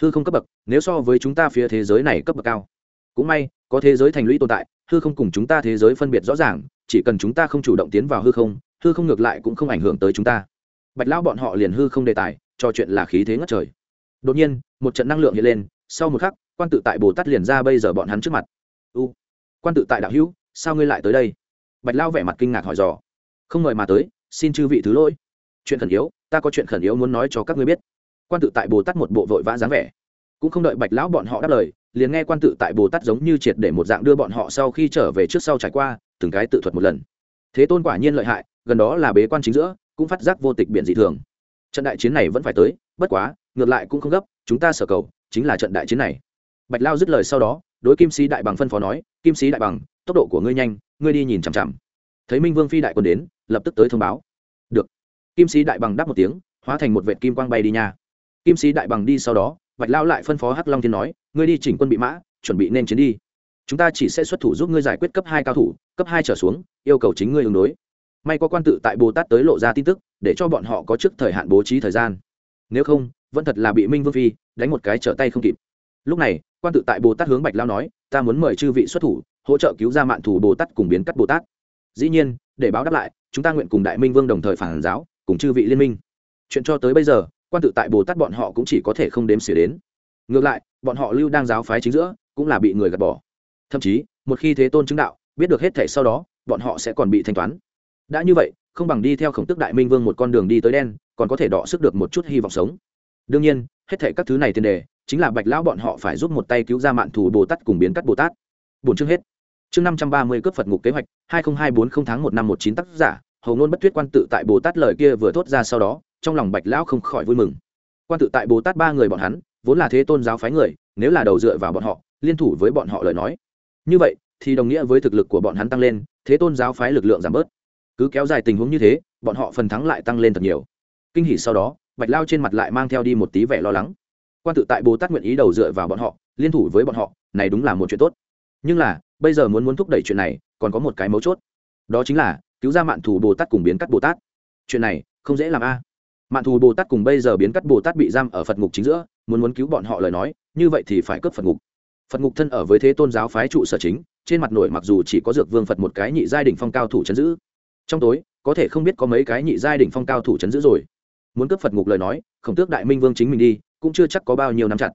Hư không cấp bậc, nếu so với chúng ta phía thế giới này cấp bậc cao. Cũng may, có thế giới thành lũy tồn tại, hư không cùng chúng ta thế giới phân biệt rõ ràng, chỉ cần chúng ta không chủ động tiến vào hư không hư không ngược lại cũng không ảnh hưởng tới chúng ta. Bạch lão bọn họ liền hư không đề tài, trò chuyện là khí thế ngất trời. Đột nhiên, một trận năng lượng hiện lên, sau một khắc quan tự tại bồ tát liền ra bây giờ bọn hắn trước mặt u quan tự tại đạo hữu sao ngươi lại tới đây bạch lao vẻ mặt kinh ngạc hỏi dò không mời mà tới xin chư vị thứ lỗi chuyện khẩn yếu ta có chuyện khẩn yếu muốn nói cho các ngươi biết quan tự tại bồ tát một bộ vội vã dáng vẻ cũng không đợi bạch lão bọn họ đáp lời liền nghe quan tự tại bồ tát giống như triệt để một dạng đưa bọn họ sau khi trở về trước sau trải qua từng cái tự thuật một lần thế tôn quả nhiên lợi hại gần đó là bế quan chính giữa cũng phát giác vô tịch biện dị thường trận đại chiến này vẫn phải tới bất quá ngược lại cũng không gấp chúng ta sở cầu chính là trận đại chiến này bạch lao dứt lời sau đó, đối kim sĩ đại bằng phân phó nói, kim sĩ đại bằng, tốc độ của ngươi nhanh, ngươi đi nhìn chằm chằm. Thấy minh vương phi đại quân đến, lập tức tới thông báo. Được. Kim sĩ đại bằng đáp một tiếng, hóa thành một vệ kim quang bay đi nha. Kim sĩ đại bằng đi sau đó, bạch lao lại phân phó hắc long thiên nói, ngươi đi chỉnh quân bị mã, chuẩn bị nên chiến đi. Chúng ta chỉ sẽ xuất thủ giúp ngươi giải quyết cấp hai cao thủ, cấp hai trở xuống, yêu cầu chính ngươi ứng đối. May có quan tự tại bồ tát tới lộ ra tin tức, để cho bọn họ có trước thời hạn bố trí thời gian. Nếu không, vẫn thật là bị minh vương phi đánh một cái trở tay không kịp. Lúc này quan tự tại bồ tát hướng bạch lao nói, ta muốn mời chư vị xuất thủ, hỗ trợ cứu ra mạng thủ bồ tát cùng biến cắt bồ tát. Dĩ nhiên, để báo đáp lại, chúng ta nguyện cùng đại minh vương đồng thời phản giáo, cùng chư vị liên minh. Chuyện cho tới bây giờ, quan tự tại bồ tát bọn họ cũng chỉ có thể không đếm xỉa đến. Ngược lại, bọn họ lưu đang giáo phái chính giữa, cũng là bị người gạt bỏ. Thậm chí, một khi thế tôn chứng đạo, biết được hết thể sau đó, bọn họ sẽ còn bị thanh toán. Đã như vậy, không bằng đi theo khổng tức đại minh vương một con đường đi tới đen, còn có thể đọ sức được một chút hy vọng sống. Đương nhiên, hết thể các thứ này tiền đề chính là bạch lão bọn họ phải giúp một tay cứu ra mạn thù bồ tát cùng biến cắt bồ tát bốn chương hết chương năm trăm ba mươi cướp phật ngục kế hoạch hai nghìn hai bốn không tháng một năm một chín tác giả hầu ngôn bất tuyết quan tự tại bồ tát lời kia vừa thốt ra sau đó trong lòng bạch lão không khỏi vui mừng quan tự tại bồ tát ba người bọn hắn vốn là thế tôn giáo phái người nếu là đầu dựa vào bọn họ liên thủ với bọn họ lời nói như vậy thì đồng nghĩa với thực lực của bọn hắn tăng lên thế tôn giáo phái lực lượng giảm bớt cứ kéo dài tình huống như thế bọn họ phần thắng lại tăng lên thật nhiều kinh hỉ sau đó bạch lao trên mặt lại mang theo đi một tí vẻ lo lắng quan tự tại bồ tát nguyện ý đầu dựa vào bọn họ, liên thủ với bọn họ, này đúng là một chuyện tốt. Nhưng là, bây giờ muốn muốn thúc đẩy chuyện này, còn có một cái mấu chốt. Đó chính là, cứu ra mạn thù bồ tát cùng biến cắt bồ tát. Chuyện này, không dễ làm a. Mạn thù bồ tát cùng bây giờ biến cắt bồ tát bị giam ở phật ngục chính giữa, muốn muốn cứu bọn họ lời nói, như vậy thì phải cướp phật ngục. Phật ngục thân ở với thế tôn giáo phái trụ sở chính, trên mặt nổi mặc dù chỉ có dược vương phật một cái nhị giai đ ỉ n h phong cao thủ chấn giữ. Trong tối, có thể không biết có mấy cái nhị giai đ ỉ n h phong cao thủ chấn giữ rồi. Muốn cướp phật ngục lời nói, khổng tước đại minh vương chính mình đi cũng chưa chắc có bao nhiêu nắm chặt.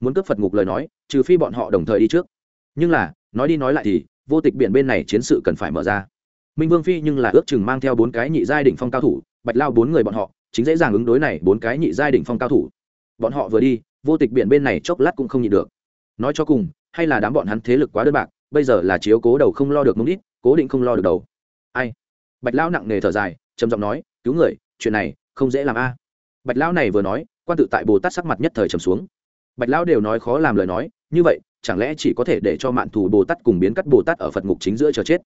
Muốn cướp phật ngục lời nói, trừ phi bọn họ đồng thời đi trước. Nhưng là, nói đi nói lại thì, vô tịch biển bên này chiến sự cần phải mở ra. Minh vương phi nhưng là ước chừng mang theo bốn cái nhị giai đỉnh phong cao thủ, bạch lao bốn người bọn họ, chính dễ dàng ứng đối này bốn cái nhị giai đỉnh phong cao thủ. Bọn họ vừa đi, vô tịch biển bên này chốc lát cũng không nhịn được. Nói cho cùng, hay là đám bọn hắn thế lực quá đơn bạc, bây giờ là chiếu cố đầu không lo được mông ít cố định không lo được đầu. Ai? Bạch lao nặng nề thở dài, trầm giọng nói, cứu người, chuyện này không dễ làm a. Bạch lao này vừa nói quan tự tại bồ tát sắc mặt nhất thời trầm xuống. Bạch lão đều nói khó làm lời nói, như vậy, chẳng lẽ chỉ có thể để cho mạn thù bồ tát cùng biến cắt bồ tát ở phật ngục chính giữa chờ chết?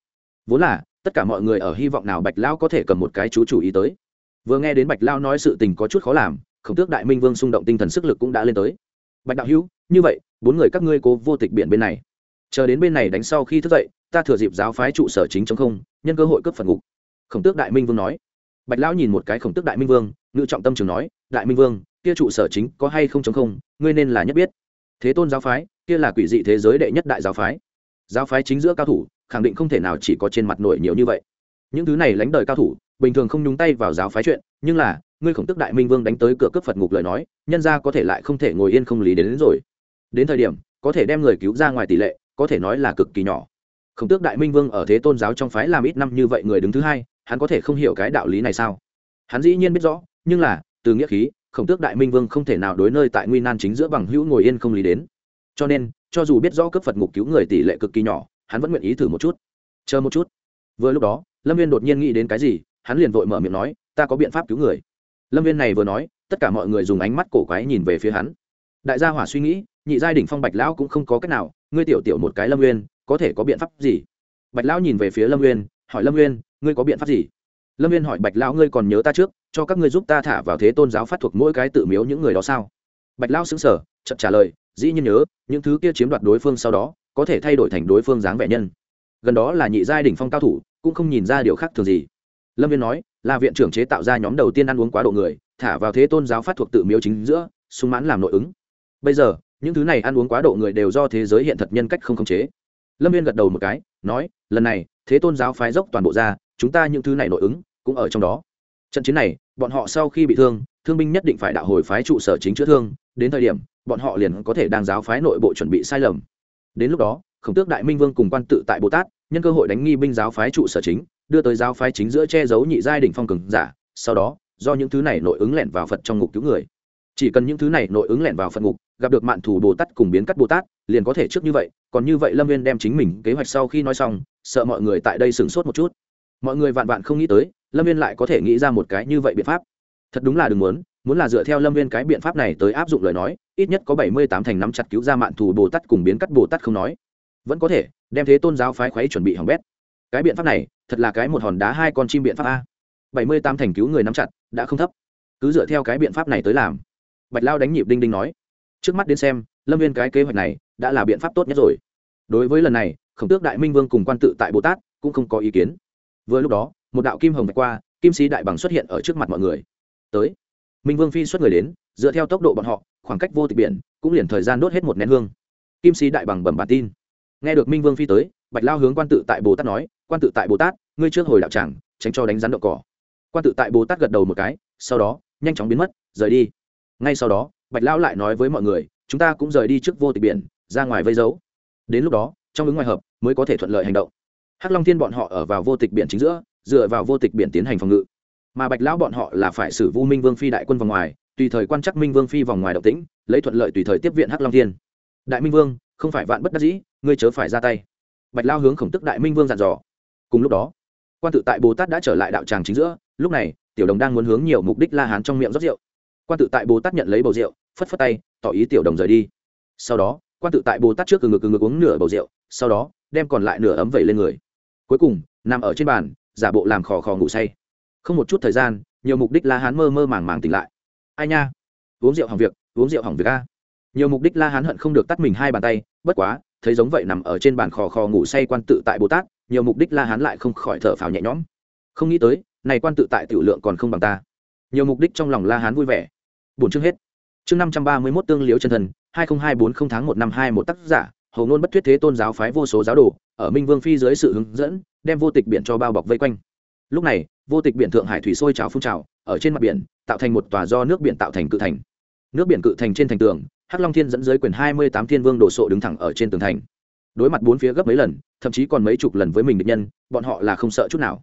Vốn là, tất cả mọi người ở hy vọng nào bạch lão có thể cầm một cái chú chủ ý tới. Vừa nghe đến bạch lão nói sự tình có chút khó làm, khổng tước đại minh vương xung động tinh thần sức lực cũng đã lên tới. Bạch đạo hữu, như vậy, bốn người các ngươi cố vô tịch biển bên này. Chờ đến bên này đánh sau khi thức dậy, ta thừa dịp giáo phái trụ sở chính chống không, nhân cơ hội cướp Phật ngục. Khổng tước đại minh vương nói. Bạch lão nhìn một cái khổng tước đại minh vương, ngự trọng tâm trường nói, đại minh vương kia trụ sở chính có hay không chống không ngươi nên là nhất biết. Thế tôn giáo phái kia là quỷ dị thế giới đệ nhất đại giáo phái. Giáo phái chính giữa cao thủ khẳng định không thể nào chỉ có trên mặt nổi nhiều như vậy. Những thứ này lánh đời cao thủ bình thường không nhúng tay vào giáo phái chuyện nhưng là ngươi khổng tức đại minh vương đánh tới cửa cướp phật ngục lời nói nhân ra có thể lại không thể ngồi yên không lý đến, đến rồi. Đến thời điểm có thể đem người cứu ra ngoài tỷ lệ có thể nói là cực kỳ nhỏ. Khổng tước đại minh vương ở thế tôn giáo trong phái làm ít năm như vậy người đứng thứ hai hắn có thể không hiểu cái đạo lý này sao? Hắn dĩ nhiên biết rõ nhưng là từ nghĩa khí khổng tước đại minh vương không thể nào đối nơi tại nguy nan chính giữa bằng hữu ngồi yên không lý đến. Cho nên, cho dù biết rõ cấp phật ngục cứu người tỷ lệ cực kỳ nhỏ, hắn vẫn nguyện ý thử một chút. Chờ một chút. Vừa lúc đó, lâm viên đột nhiên nghĩ đến cái gì, hắn liền vội mở miệng nói, ta có biện pháp cứu người. Lâm viên này vừa nói, tất cả mọi người dùng ánh mắt cổ quái nhìn về phía hắn. Đại gia hỏa suy nghĩ, nhị giai đỉnh phong bạch lão cũng không có cách nào, ngươi tiểu tiểu một cái lâm nguyên có thể có biện pháp gì? Bạch lão nhìn về phía lâm nguyên hỏi lâm nguyên ngươi có biện pháp gì? Lâm uyên hỏi bạch lão, ngươi còn nhớ ta trước? Cho các ngươi giúp ta thả vào thế tôn giáo phát thuộc mỗi cái tự miếu những người đó sao? Bạch lão xứng sở chậm trả lời, dĩ nhiên nhớ, những thứ kia chiếm đoạt đối phương sau đó, có thể thay đổi thành đối phương dáng vẻ nhân. Gần đó là nhị giai đỉnh phong cao thủ, cũng không nhìn ra điều khác thường gì. Lâm viên nói, là viện trưởng chế tạo ra nhóm đầu tiên ăn uống quá độ người, thả vào thế tôn giáo phát thuộc tự miếu chính giữa súng mãn làm nội ứng. Bây giờ, những thứ này ăn uống quá độ người đều do thế giới hiện thật nhân cách không khống chế. Lâm viên gật đầu một cái, nói, lần này, thế tôn giáo phái dốc toàn bộ ra, chúng ta những thứ này nội ứng, cũng ở trong đó. Trận chiến này bọn họ sau khi bị thương thương binh nhất định phải đạo hồi phái trụ sở chính chữa thương, đến thời điểm, bọn họ liền có thể đang giáo phái nội bộ chuẩn bị sai lầm. Đến lúc đó, khổng tước đại minh vương cùng quan tự tại bồ tát, nhân cơ hội đánh nghi binh giáo phái trụ sở chính, đưa tới giáo phái chính giữa che giấu nhị giai đỉnh phong cường giả, sau đó, do những thứ này nội ứng lẻn vào phật trong ngục cứu người. Chỉ cần những thứ này nội ứng lẻn vào phật ngục, gặp được mạn thủ bồ tát cùng biến cắt bồ tát, liền có thể trước như vậy, còn như vậy lâm viên đem chính mình kế hoạch sau khi nói xong, sợ mọi người tại đây sửng sốt một chút mọi người vạn vạn không nghĩ tới, lâm viên lại có thể nghĩ ra một cái như vậy biện pháp. Thật đúng là đừng muốn muốn là dựa theo lâm viên cái biện pháp này tới áp dụng lời nói, ít nhất có bảy mươi tám thành nắm chặt cứu ra mạn thủ bồ tát cùng biến cắt bồ tát không nói. Vẫn có thể, đem thế tôn giáo phái khuấy chuẩn bị hỏng bét. Cái biện pháp này, thật là cái một hòn đá hai con chim biện pháp a. bảy mươi tám thành cứu người nắm chặt, đã không thấp. Cứ dựa theo cái biện pháp này tới làm. Bạch lao đánh nhịp đinh đinh nói. Trước mắt đến xem, lâm viên cái kế hoạch này, đã là biện pháp tốt nhất rồi. Đối với lần này, khổng tước đại minh vương cùng quan tự tại bồ tát cũng không có ý kiến vừa lúc đó, một đạo kim hồng vạch qua, kim sĩ đại bằng xuất hiện ở trước mặt mọi người. Tới. Minh vương phi xuất người đến, dựa theo tốc độ bọn họ, khoảng cách vô tịch biển, cũng liền thời gian đốt hết một nén hương. Kim sĩ đại bằng bẩm bản tin. Nghe được minh vương phi tới, bạch lao hướng quan tự tại bồ tát nói, quan tự tại bồ tát, ngươi trước hồi đạo tràng, tránh cho đánh rắn đậu cỏ. Quan tự tại bồ tát gật đầu một cái, sau đó, nhanh chóng biến mất, rời đi. Ngay sau đó, bạch lao lại nói với mọi người, chúng ta cũng rời đi trước vô tịch biển, ra ngoài vây dấu đến lúc đó, trong ứng ngoài hợp, mới có thể thuận lợi hành động hắc long thiên bọn họ ở vào vô tịch biển chính giữa, dựa vào vô tịch biển tiến hành phòng ngự. Mà bạch lão bọn họ là phải xử vu minh vương phi đại quân vòng ngoài, tùy thời quan chắc minh vương phi vòng ngoài động tĩnh, lấy thuận lợi tùy thời tiếp viện hắc long thiên. Đại minh vương, không phải vạn bất đắc dĩ, ngươi chớ phải ra tay. Bạch lao hướng khổng tức đại minh vương dặn dò. Cùng lúc đó, quan tự tại bồ tát đã trở lại đạo tràng chính giữa, lúc này, tiểu đồng đang muốn hướng nhiều mục đích la hán trong miệng rót rượu. Quan tự tại bồ tát nhận lấy bầu rượu, phất phất tay, tỏ ý tiểu đồng rời đi. Sau đó, quan tự tại bồ tát trước từ ngực từ ngực uống nửa bầu rượu, sau đó, đem còn lại nửa ấm vẩy lên người cuối cùng, nằm ở trên bàn, giả bộ làm khò khò ngủ say. Không một chút thời gian, nhiều mục đích la hán mơ mơ màng màng tỉnh lại. Ai nha? Uống rượu hỏng việc, uống rượu hỏng việc a. Nhiều mục đích la hán hận không được tắt mình hai bàn tay, bất quá, thấy giống vậy nằm ở trên bàn khò khò ngủ say quan tự tại bồ tát, nhiều mục đích la hán lại không khỏi thở phào nhẹ nhõm. Không nghĩ tới, này quan tự tại tiểu lượng còn không bằng ta. Nhiều mục đích trong lòng la hán vui vẻ. Bốn chương hết. Chương năm trăm ba mươi mốt tương liếu chân thần, hai nghìn hai bốn không tháng một năm hai một tác giả, hầu ngôn bất thuyết thế tôn giáo phái vô số giáo đồ ở minh vương phi dưới sự hướng dẫn, đem vô tịch biển cho bao bọc vây quanh. Lúc này, vô tịch biển thượng hải thủy sôi trào phun trào, ở trên mặt biển, tạo thành một tòa do nước biển tạo thành cự thành. Nước biển cự thành trên thành tường, hắc long thiên dẫn dưới quyền hai mươi tám thiên vương đồ sộ đứng thẳng ở trên tường thành. Đối mặt bốn phía gấp mấy lần, thậm chí còn mấy chục lần với mình định nhân, bọn họ là không sợ chút nào.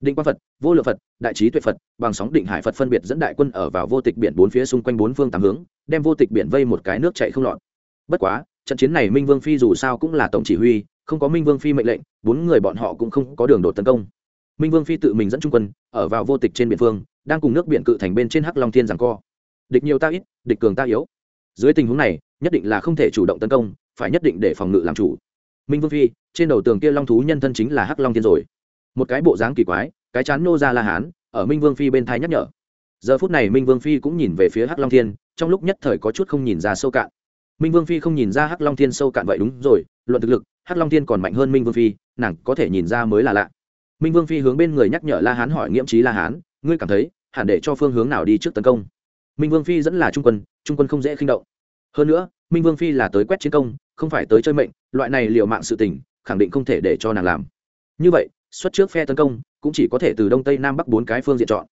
Định quan phật, vô lượng phật, đại trí tuệ phật, bằng sóng định hải phật phân biệt dẫn đại quân ở vào vô tịch biển bốn phía xung quanh bốn phương tám hướng, đem vô tịch biển vây một cái nước chạy không lọt. Bất quá, trận chiến này minh vương phi dù sao cũng là tổng chỉ huy không có minh vương phi mệnh lệnh, bốn người bọn họ cũng không có đường đột tấn công. Minh vương phi tự mình dẫn trung quân, ở vào vô tịch trên biển phương, đang cùng nước biển cự thành bên trên hắc long thiên rằng co. Địch nhiều ta ít, địch cường ta yếu. Dưới tình huống này, nhất định là không thể chủ động tấn công, phải nhất định để phòng ngự làm chủ. Minh vương phi, trên đầu tường kia long thú nhân thân chính là hắc long thiên rồi. Một cái bộ dáng kỳ quái, cái chán nô ra la hán, ở minh vương phi bên thái nhắc nhở. Giờ phút này minh vương phi cũng nhìn về phía hắc long thiên, trong lúc nhất thời có chút không nhìn ra sâu cạn. Minh vương phi không nhìn ra hắc long thiên sâu cạn vậy đúng rồi, luận thực lực hắc long thiên còn mạnh hơn minh vương phi, nàng có thể nhìn ra mới là lạ. Minh vương phi hướng bên người nhắc nhở la hán hỏi nghiễm trí la hán, ngươi cảm thấy, hẳn để cho phương hướng nào đi trước tấn công? Minh vương phi dẫn là trung quân trung quân không dễ khinh động. Hơn nữa, minh vương phi là tới quét chiến công, không phải tới chơi mệnh, loại này liệu mạng sự tình, khẳng định không thể để cho nàng làm. Như vậy, xuất trước phe tấn công, cũng chỉ có thể từ đông tây nam bắc bốn cái phương diện chọn.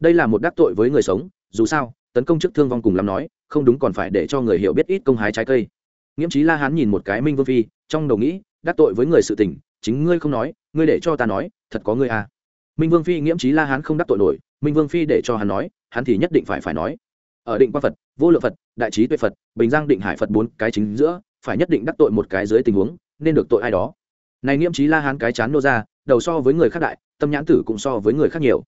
Đây là một đắc tội với người sống, dù sao, tấn công trước thương vong cùng lắm nói, không đúng còn phải để cho người hiểu biết ít công hái trái cây nghiễm trí la hán nhìn một cái minh vương phi, trong đầu nghĩ, đắc tội với người sự tình, chính ngươi không nói, ngươi để cho ta nói, thật có ngươi à. Minh vương phi, nghiễm trí la hán không đắc tội nổi, minh vương phi để cho hắn nói, hắn thì nhất định phải phải nói. Ở định quan phật, vô lượng phật, đại trí tuệ phật, bình giang định hải phật bốn cái chính giữa, phải nhất định đắc tội một cái dưới tình huống, nên được tội ai đó. Này nghiễm trí la hán cái chán nô ra, đầu so với người khác đại, tâm nhãn tử cũng so với người khác nhiều.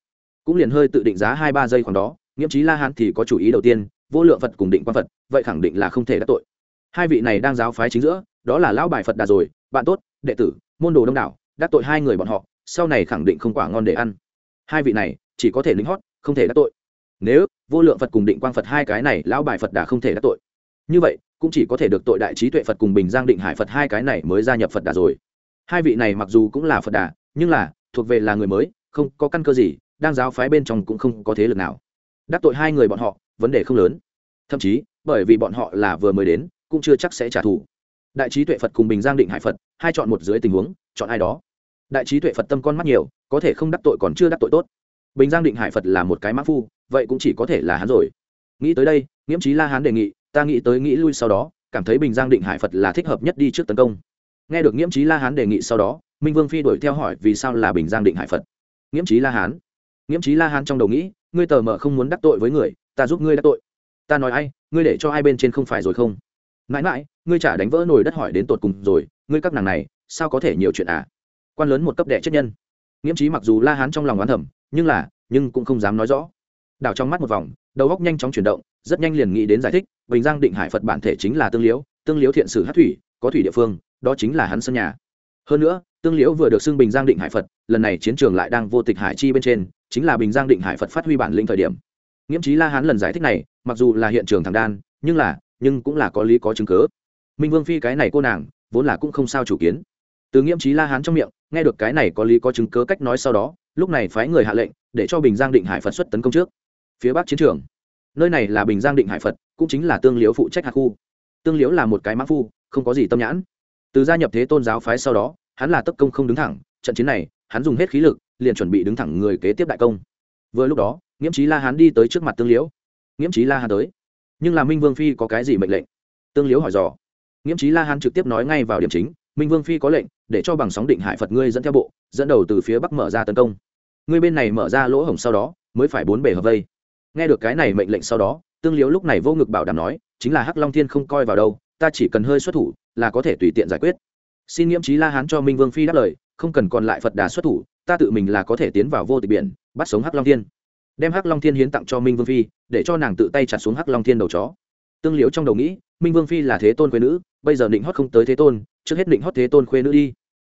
Cũng liền hơi tự định giá hai ba giây khoảng đó, nghiễm trí la hán thì có chủ ý đầu tiên, vô lượng phật cùng định quan phật, vậy khẳng định là không thể đắc tội hai vị này đang giáo phái chính giữa, đó là lão bài phật đà rồi, bạn tốt, đệ tử, môn đồ đông đảo, đắc tội hai người bọn họ, sau này khẳng định không quả ngon để ăn. Hai vị này, chỉ có thể lính hót, không thể đắc tội. Nếu, vô lượng phật cùng định quang phật hai cái này, lão bài phật đà không thể đắc tội. Như vậy, cũng chỉ có thể được tội đại trí tuệ phật cùng bình giang định hải phật hai cái này mới gia nhập phật đà rồi. Hai vị này mặc dù cũng là phật đà, nhưng là, thuộc về là người mới, không có căn cơ gì, đang giáo phái bên trong cũng không có thế lực nào. Đắc tội hai người bọn họ, vấn đề không lớn. Thậm chí, bởi vì bọn họ là vừa mới đến cũng chưa chắc sẽ trả thù. Đại trí tuệ phật cùng bình giang định hải phật, hai chọn một dưới tình huống, chọn ai đó. Đại trí tuệ phật tâm con mắt nhiều, có thể không đắc tội còn chưa đắc tội tốt. Bình giang định hải phật là một cái mã phu, vậy cũng chỉ có thể là hắn rồi. Nghĩ tới đây, nghiễm trí la hán đề nghị, ta nghĩ tới nghĩ lui sau đó, cảm thấy bình giang định hải phật là thích hợp nhất đi trước tấn công. Nghe được nghiễm trí la hán đề nghị sau đó, minh vương phi đuổi theo hỏi vì sao là bình giang định hải phật. Nghiễm trí la hán. Nghiễm trí la hán trong đầu nghĩ, ngươi tờ mờ không muốn đắc tội với người, ta giúp ngươi đắc tội. Ta nói ai, ngươi để cho hai bên trên không phải rồi không? Mãi mãi, ngươi chả đánh vỡ nồi đất hỏi đến tột cùng rồi, ngươi các nàng này, sao có thể nhiều chuyện à? Quan lớn một cấp đệ chết nhân. Nghiễm trí mặc dù la hán trong lòng oán thẩm nhưng là, nhưng cũng không dám nói rõ. Đảo trong mắt một vòng, đầu góc nhanh chóng chuyển động, rất nhanh liền nghĩ đến giải thích, bình giang định hải phật bản thể chính là tương liễu tương liễu thiện sử hát thủy, có thủy địa phương, đó chính là hắn sân nhà. Hơn nữa, tương liễu vừa được xưng bình giang định hải phật, lần này chiến trường lại đang vô tịch hải chi bên trên, chính là bình giang định hải phật phát huy bản lĩnh thời điểm. Nghiễm trí la hán lần giải thích này, mặc dù là hiện trường thằng đan, nhưng là nhưng cũng là có lý có chứng cớ. Minh vương phi cái này cô nàng, vốn là cũng không sao chủ kiến. Từ nghiễm trí la hán trong miệng, nghe được cái này có lý có chứng cớ cách nói sau đó, lúc này phái người hạ lệnh, để cho bình giang định hải phật xuất tấn công trước. Phía bắc chiến trường, nơi này là bình giang định hải phật, cũng chính là tương liễu phụ trách hạt khu. Tương liễu là một cái mã phu, không có gì tâm nhãn. Từ gia nhập thế tôn giáo phái sau đó, hắn là tất công không đứng thẳng, trận chiến này, hắn dùng hết khí lực, liền chuẩn bị đứng thẳng người kế tiếp đại công. Vừa lúc đó nghiễm trí la hán đi tới trước mặt tương liễu. Nghiễm trí la hán tới nhưng là minh vương phi có cái gì mệnh lệnh tương liếu hỏi dò nghiễm trí la hán trực tiếp nói ngay vào điểm chính minh vương phi có lệnh để cho bằng sóng định hải phật ngươi dẫn theo bộ dẫn đầu từ phía bắc mở ra tấn công ngươi bên này mở ra lỗ hổng sau đó mới phải bốn bề hợp vây nghe được cái này mệnh lệnh sau đó tương liếu lúc này vô ngực bảo đảm nói chính là hắc long thiên không coi vào đâu ta chỉ cần hơi xuất thủ là có thể tùy tiện giải quyết xin nghiễm trí la hán cho minh vương phi đáp lời không cần còn lại phật đà xuất thủ ta tự mình là có thể tiến vào vô tịch biển bắt sống hắc long thiên đem hắc long thiên hiến tặng cho minh vương phi, để cho nàng tự tay chặt xuống hắc long thiên đầu chó. Tương liếu trong đầu nghĩ, minh vương phi là thế tôn khuê nữ, bây giờ định hót không tới thế tôn, trước hết định hót thế tôn khuê nữ đi.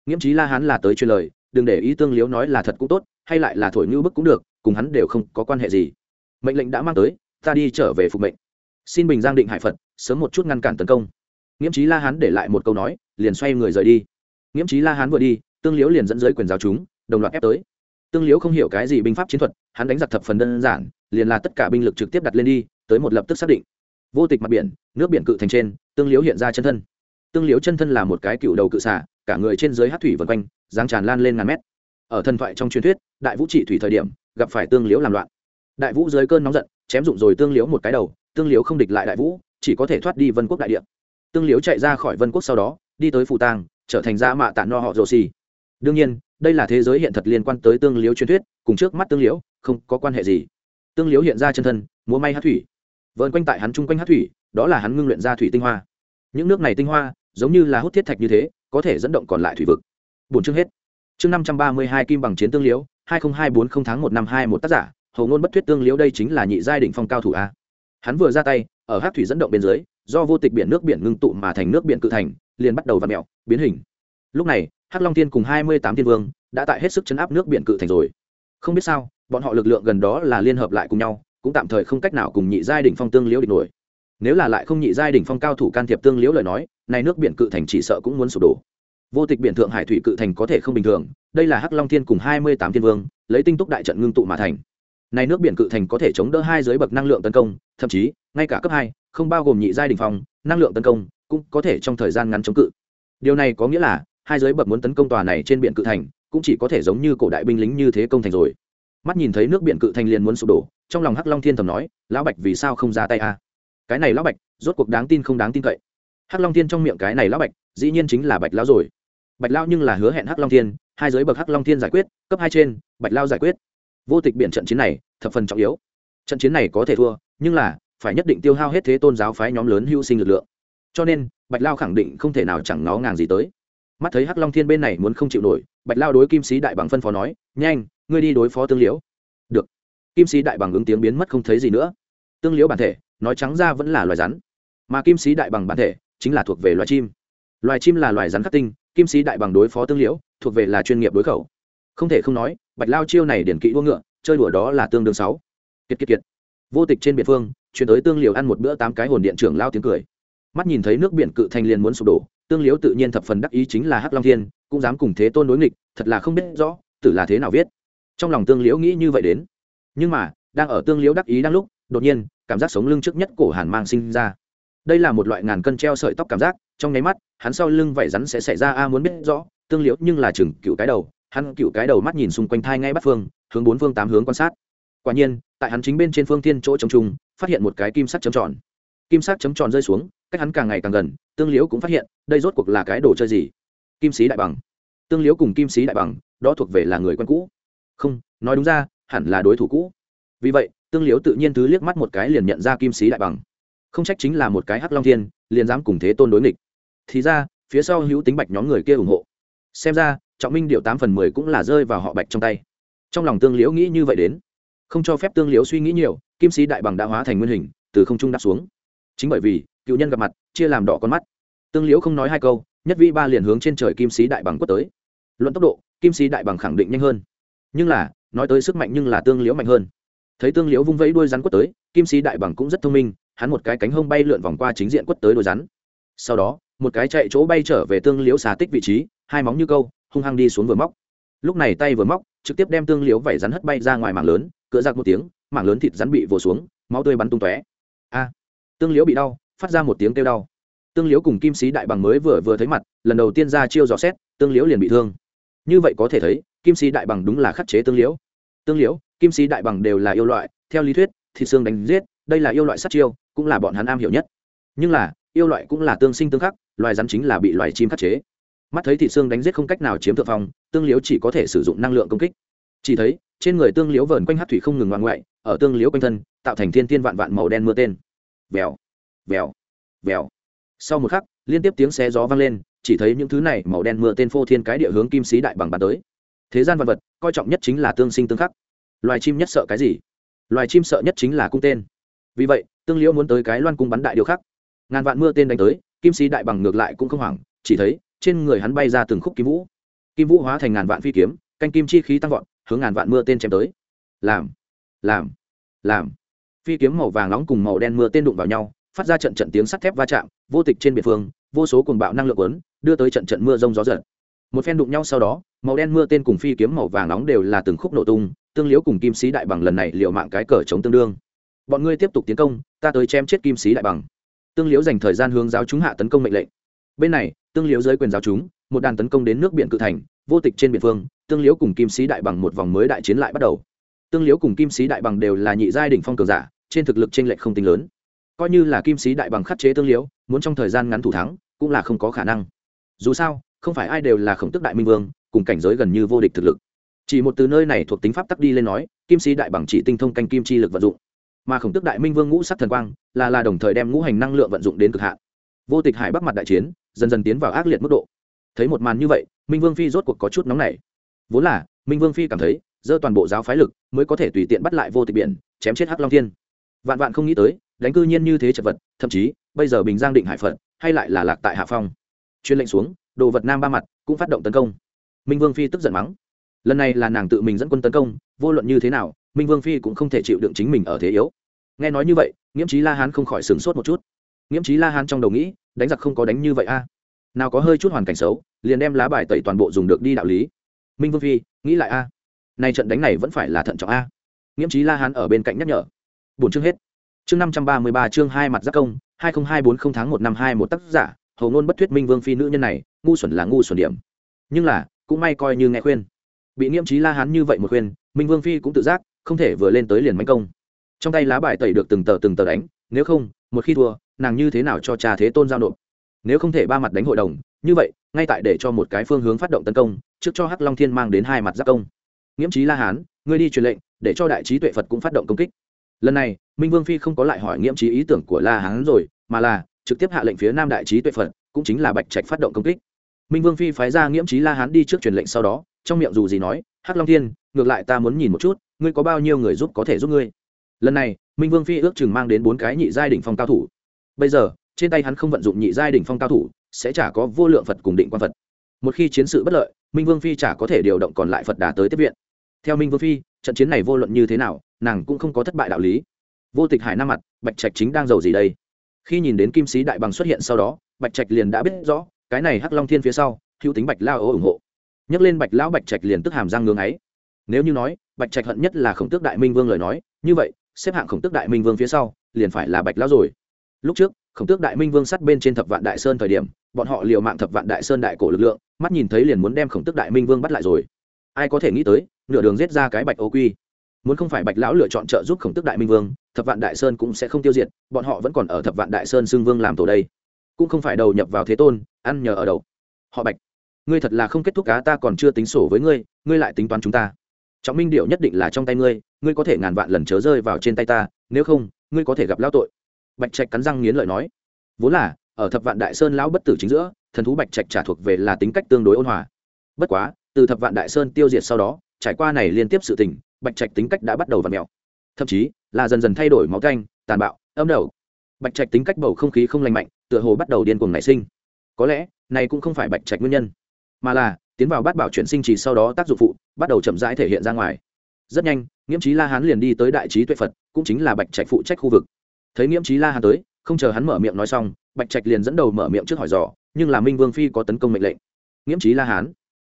Nghiễm trí la hán là tới truyền lời, đừng để ý tương liếu nói là thật cũng tốt, hay lại là thổi như bức cũng được, cùng hắn đều không có quan hệ gì. Mệnh lệnh đã mang tới, ta đi trở về phục mệnh. Xin bình giang định hải phật, sớm một chút ngăn cản tấn công. Nghiễm trí la hán để lại một câu nói, liền xoay người rời đi. Nghiễm trí la hán vừa đi, tương liếu liền dẫn giới quyền giáo chúng, đồng loạt ép tới tương Liễu không hiểu cái gì binh pháp chiến thuật hắn đánh giặc thập phần đơn giản liền là tất cả binh lực trực tiếp đặt lên đi tới một lập tức xác định. Vô tịch mặt biển nước biển cự thành trên tương liễu hiện ra chân thân. Tương liễu chân thân là một cái cựu đầu cự xả cả người trên dưới hát thủy vân quanh giáng tràn lan lên ngàn mét. Ở thần thoại trong truyền thuyết đại vũ trị thủy thời điểm gặp phải tương liễu làm loạn. Đại vũ dưới cơn nóng giận chém dụng rồi tương liễu một cái đầu tương liễu không địch lại đại vũ chỉ có thể thoát đi vân quốc đại địa. Tương liễu chạy ra khỏi vân quốc sau đó đi tới phù Tàng, trở thành gia mạ tạ no họ rồ xì. Đương nhiên đây là thế giới hiện thật liên quan tới tương liếu truyền thuyết, cùng trước mắt tương liếu không có quan hệ gì. Tương liếu hiện ra chân thân, múa may hát thủy. Vợn quanh tại hắn chung quanh hát thủy, đó là hắn ngưng luyện ra thủy tinh hoa. Những nước này tinh hoa, giống như là hút thiết thạch như thế, có thể dẫn động còn lại thủy vực. Bốn chương hết. Chương năm trăm ba mươi hai kim bằng chiến tương liếu hai nghìn hai bốn không tháng một năm hai một tác giả, hầu ngôn bất thuyết tương liếu đây chính là nhị giai đ ỉ n h phong cao thủ a. Hắn vừa ra tay, ở hát thủy dẫn động bên dưới, do vô tịch biển nước biển ngưng tụ mà thành nước biển cự thành, liền bắt đầu v ặ mẹo biến hình lúc này, hắc long tiên cùng hai mươi tám thiên vương đã tại hết sức chấn áp nước biển cự thành rồi. Không biết sao, bọn họ lực lượng gần đó là liên hợp lại cùng nhau, cũng tạm thời không cách nào cùng nhị giai đ ỉ n h phong tương liễu địch nổi. Nếu là lại không nhị giai đ ỉ n h phong cao thủ can thiệp tương liễu lời nói, này nước biển cự thành chỉ sợ cũng muốn sụp đổ. Vô tịch biển thượng hải thủy cự thành có thể không bình thường, đây là hắc long thiên cùng hai mươi tám thiên vương, lấy tinh túc đại trận ngưng tụ mà thành. Này nước biển cự thành có thể chống đỡ hai giới bậc năng lượng tấn công, thậm chí, ngay cả cấp hai, không bao gồm nhị giai đình phong, năng lượng tấn công cũng có thể trong thời gian ngắn chống cự. Điều này có nghĩa là hai giới bậc muốn tấn công tòa này trên biển cự thành, cũng chỉ có thể giống như cổ đại binh lính như thế công thành rồi. Mắt nhìn thấy nước biển cự thành liền muốn sụp đổ, trong lòng hắc long thiên thầm nói, lão bạch vì sao không ra tay a cái này lão bạch, rốt cuộc đáng tin không đáng tin cậy? Hắc long thiên trong miệng cái này lão bạch, dĩ nhiên chính là bạch lão rồi. Bạch lão nhưng là hứa hẹn hắc long thiên, hai giới bậc hắc long thiên giải quyết, cấp hai trên, bạch lao giải quyết. Vô tịch biển trận chiến này, thập phần trọng yếu. Trận chiến này có thể thua, nhưng là, phải nhất định tiêu hao hết thế tôn giáo phái nhóm lớn hưu sinh lực lượng. Cho nên, bạch lao khẳng định không thể nào chẳng nó ngàng gì tới mắt thấy hắc long thiên bên này muốn không chịu nổi bạch lao đối kim sĩ đại bằng phân phó nói nhanh ngươi đi đối phó tương liễu được kim sĩ đại bằng ứng tiếng biến mất không thấy gì nữa tương liễu bản thể nói trắng ra vẫn là loài rắn mà kim sĩ đại bằng bản thể chính là thuộc về loài chim loài chim là loài rắn khắc tinh kim sĩ đại bằng đối phó tương liễu thuộc về là chuyên nghiệp đối khẩu không thể không nói bạch lao chiêu này điển kỹ đua ngựa chơi đùa đó là tương đương sáu kiệt kiệt kiệt vô tịch trên biển phương chuyển tới tương liều ăn một bữa tám cái hồn điện trưởng lao tiếng cười mắt nhìn thấy nước biển cự thành liền muốn sụp đổ tương liếu tự nhiên thập phần đắc ý chính là hắc long thiên, cũng dám cùng thế tôn đối nghịch, thật là không biết rõ, tử là thế nào viết. Trong lòng tương liễu nghĩ như vậy đến. Nhưng mà, đang ở tương liễu đắc ý đang lúc, đột nhiên, cảm giác sống lưng trước nhất cổ hàn mang sinh ra. Đây là một loại ngàn cân treo sợi tóc cảm giác, trong nháy mắt, hắn sau lưng vảy rắn sẽ xảy ra a muốn biết rõ, tương liễu nhưng là chừng cựu cái đầu, hắn cựu cái đầu mắt nhìn xung quanh thai ngay bắt phương, hướng bốn phương tám hướng quan sát. Quả nhiên, tại hắn chính bên trên phương thiên chỗ trống trung phát hiện một cái kim sắc chấm tròn kim sắc chấm tròn rơi xuống, cách hắn càng ngày càng gần, tương liễu cũng phát hiện, đây rốt cuộc là cái đồ chơi gì? Kim sĩ đại bằng. Tương liễu cùng kim sĩ đại bằng, đó thuộc về là người quen cũ. Không, nói đúng ra, hẳn là đối thủ cũ. Vì vậy, tương liễu tự nhiên thứ liếc mắt một cái liền nhận ra kim sĩ đại bằng. Không trách chính là một cái hắc long thiên, liền dám cùng thế tôn đối nghịch. Thì ra, phía sau hữu tính bạch nhóm người kia ủng hộ. Xem ra, trọng minh điệu tám phần mười cũng là rơi vào họ bạch trong tay. Trong lòng tương liễu nghĩ như vậy đến. Không cho phép tương liễu suy nghĩ nhiều, kim sĩ đại bằng đã hóa thành nguyên hình, từ không trung đáp xuống chính bởi vì, cựu nhân gặp mặt, chia làm đỏ con mắt. Tương liễu không nói hai câu, nhất vi ba liền hướng trên trời kim sĩ đại bằng quất tới. Luận tốc độ, kim sĩ đại bằng khẳng định nhanh hơn. Nhưng là, nói tới sức mạnh nhưng là tương liễu mạnh hơn. Thấy tương liễu vung vẫy đuôi rắn quất tới, kim sĩ đại bằng cũng rất thông minh, hắn một cái cánh hông bay lượn vòng qua chính diện quất tới đuôi rắn. Sau đó, một cái chạy chỗ bay trở về tương liễu xà tích vị trí, hai móng như câu, hung hăng đi xuống vừa móc. Lúc này tay vừa móc, trực tiếp đem tương liễu vẩy rắn hất bay ra ngoài mảng lớn cựa giặc một tiếng, mảng lớn thịt rắn bị vồ xuống, máu tươi bắn tung tóe. A! Tương liễu bị đau, phát ra một tiếng kêu đau. Tương liễu cùng kim sĩ đại bằng mới vừa vừa thấy mặt, lần đầu tiên ra chiêu dò xét, tương liễu liền bị thương. Như vậy có thể thấy, kim sĩ đại bằng đúng là khắc chế tương liễu. Tương liễu, kim sĩ đại bằng đều là yêu loại, theo lý thuyết thì xương đánh giết, đây là yêu loại sát chiêu, cũng là bọn hắn am hiểu nhất. Nhưng là, yêu loại cũng là tương sinh tương khắc, loài rắn chính là bị loài chim khắc chế. Mắt thấy thị xương đánh giết không cách nào chiếm thượng phong, tương liễu chỉ có thể sử dụng năng lượng công kích. Chỉ thấy, trên người tương liễu vờn quanh hát thủy không ngừng ngoan ngoại, ở tương liễu quanh thân, tạo thành thiên tiên vạn vạn màu đen mưa tên vèo vèo vèo. Sau một khắc, liên tiếp tiếng xe gió vang lên, chỉ thấy những thứ này màu đen mưa tên phô thiên cái địa hướng kim sĩ đại bằng bàn tới. Thế gian vật vật, coi trọng nhất chính là tương sinh tương khắc. Loài chim nhất sợ cái gì? Loài chim sợ nhất chính là cung tên. Vì vậy, tương liễu muốn tới cái loan cung bắn đại điều khắc. Ngàn vạn mưa tên đánh tới, kim sĩ đại bằng ngược lại cũng không hoảng, chỉ thấy, trên người hắn bay ra từng khúc kim vũ. Kim vũ hóa thành ngàn vạn phi kiếm, canh kim chi khí tăng vọt, hướng ngàn vạn mưa tên chém tới. Làm làm làm phi kiếm màu vàng nóng cùng màu đen mưa tên đụng vào nhau, phát ra trận trận tiếng sắt thép va chạm, vô tịch trên biển phương, vô số cuồng bạo năng lượng lớn đưa tới trận trận mưa rông gió giật. Một phen đụng nhau sau đó, màu đen mưa tên cùng phi kiếm màu vàng nóng đều là từng khúc nổ tung, tương liễu cùng kim sĩ đại bằng lần này liệu mạng cái cờ chống tương đương. Bọn ngươi tiếp tục tiến công, ta tới chém chết kim sĩ đại bằng. Tương liễu dành thời gian hướng giáo chúng hạ tấn công mệnh lệnh. Bên này, tương liễu dưới quyền giáo chúng, một đàn tấn công đến nước biển cự thành, vô tịch trên biển phương, tương liễu cùng kim sĩ đại bằng một vòng mới đại chiến lại bắt đầu. Tương liễu cùng kim sĩ đại bằng đều là nhị giai đỉnh phong cường giả trên thực lực t r ê n lệch không tính lớn. Coi như là kim sĩ đại bằng khắc chế tương liễu, muốn trong thời gian ngắn thủ thắng, cũng là không có khả năng. Dù sao, không phải ai đều là khổng tức đại minh vương, cùng cảnh giới gần như vô địch thực lực. Chỉ một từ nơi này thuộc tính pháp tắc đi lên nói, kim sĩ đại bằng chỉ tinh thông canh kim chi lực vận dụng. Mà khổng tức đại minh vương ngũ sắc thần quang, là là đồng thời đem ngũ hành năng lượng vận dụng đến cực hạn. Vô tịch hải bắc mặt đại chiến, dần dần tiến vào ác liệt mức độ. Thấy một màn như vậy, minh vương phi rốt cuộc có chút nóng nảy. Vốn là, minh vương phi cảm thấy dơ toàn bộ giáo phái lực, mới có thể tùy tiện bắt lại vô tịch biển, chém chết hắc long thiên vạn vạn không nghĩ tới, đánh cư nhiên như thế chật vật, thậm chí, bây giờ bình giang định hải phật, hay lại là lạc tại hạ phong. Chuyên lệnh xuống, đồ vật nam ba mặt cũng phát động tấn công. Minh vương phi tức giận mắng. Lần này là nàng tự mình dẫn quân tấn công, vô luận như thế nào, minh vương phi cũng không thể chịu đựng chính mình ở thế yếu. Nghe nói như vậy, nghiễm trí la hán không khỏi sửng sốt một chút. Nghiễm trí la hán trong đầu nghĩ, đánh giặc không có đánh như vậy a. Nào có hơi chút hoàn cảnh xấu, liền đem lá bài tẩy toàn bộ dùng được đi đạo lý. Minh vương phi, nghĩ lại a. À. nay trận đánh này vẫn phải là thận trọng a. Nghiễm trí la hán ở bên cạnh nhắc nhở bốn chương hết. Chương năm trăm ba mươi ba chương hai mặt giác công, hai nghìn hai bốn không tháng một năm hai một tác giả, hầu ngôn bất thuyết minh vương phi nữ nhân này, ngu xuẩn là ngu xuẩn điểm. Nhưng là, cũng may coi như nghe khuyên. Bị nghiễm trí la hán như vậy một khuyên, minh vương phi cũng tự giác, không thể vừa lên tới liền mánh công. Trong tay lá bài tẩy được từng tờ từng tờ đánh, nếu không, một khi thua, nàng như thế nào cho cha thế tôn giao nộp? Nếu không thể ba mặt đánh hội đồng, như vậy, ngay tại để cho một cái phương hướng phát động tấn công, trước cho hắc long thiên mang đến hai mặt giác công. Nghiễm trí la hán, ngươi đi truyền lệnh, để cho đại trí tuệ phật cũng phát động công kích lần này, minh vương phi không có lại hỏi nghiễm trí ý tưởng của la hán rồi, mà là trực tiếp hạ lệnh phía nam đại trí tuệ phật, cũng chính là bạch trạch phát động công kích. Minh vương phi phái ra nghiễm trí la hán đi trước truyền lệnh sau đó, trong miệng dù gì nói, hắc long thiên, ngược lại ta muốn nhìn một chút, ngươi có bao nhiêu người giúp có thể giúp ngươi? Lần này, minh vương phi ước chừng mang đến bốn cái nhị giai đ ỉ n h phong cao thủ. Bây giờ, trên tay hắn không vận dụng nhị giai đ ỉ n h phong cao thủ, sẽ chả có vô lượng phật cùng định quan phật. Một khi chiến sự bất lợi, minh vương phi chả có thể điều động còn lại phật đà tới tiếp viện theo minh vương phi, trận chiến này vô luận như thế nào, nàng cũng không có thất bại đạo lý. Vô tịch hải nam mặt, bạch trạch chính đang giàu gì đây? Khi nhìn đến kim sĩ đại bằng xuất hiện sau đó, bạch trạch liền đã biết rõ, cái này hắc long thiên phía sau, hữu tính bạch lao ủng hộ. Nhắc lên bạch lão bạch trạch liền tức hàm răng ngưng ấy nếu như nói, bạch trạch hận nhất là khổng tước đại minh vương lời nói, như vậy, xếp hạng khổng tước đại minh vương phía sau, liền phải là bạch lão rồi. Lúc trước, khổng tước đại minh vương sắt bên trên thập vạn đại sơn thời điểm, bọn họ liều mạng thập vạn đại sơn đại cổ lực lượng, mắt nhìn thấy liền muốn đem khổng tước đại minh vương bắt lại rồi. Ai có thể nghĩ tới nửa đường giết ra cái bạch ô quy. Muốn không phải bạch lão lựa chọn trợ giúp khổng tước đại minh vương, thập vạn đại sơn cũng sẽ không tiêu diệt, bọn họ vẫn còn ở thập vạn đại sơn xưng vương làm tổ đây. Cũng không phải đầu nhập vào thế tôn, ăn nhờ ở đầu. Họ bạch, ngươi thật là không kết thúc cá, ta còn chưa tính sổ với ngươi ngươi lại tính toán chúng ta. Trọng minh điệu nhất định là trong tay ngươi ngươi có thể ngàn vạn lần chớ rơi vào trên tay ta, nếu không, ngươi có thể gặp lao tội. Bạch trạch cắn răng nghiến lợi nói. Vốn là, ở thập vạn đại sơn lão bất tử chính giữa, thần thú bạch trạch trả thuộc về là tính cách tương đối ôn hòa. Bất quá, từ thập vạn đại sơn tiêu diệt sau đó trải qua này liên tiếp sự tình, bạch trạch tính cách đã bắt đầu v ặ mẹo thậm chí, là dần dần thay đổi máu canh, tàn bạo, âm đầu bạch trạch tính cách bầu không khí không lành mạnh, tựa hồ bắt đầu điên cuồng nảy sinh. Có lẽ, này cũng không phải bạch trạch nguyên nhân, mà là, tiến vào bát bảo chuyển sinh trì sau đó tác dụng phụ bắt đầu chậm rãi thể hiện ra ngoài. Rất nhanh, nghiễm trí la hán liền đi tới đại trí tuệ phật, cũng chính là bạch trạch phụ trách khu vực. Thấy nghiễm trí la hán tới, không chờ hắn mở miệng nói xong, bạch trạch liền dẫn đầu mở miệng trước hỏi dò, nhưng là minh vương phi có tấn công mệnh lệnh. Nghiễm trí la hán.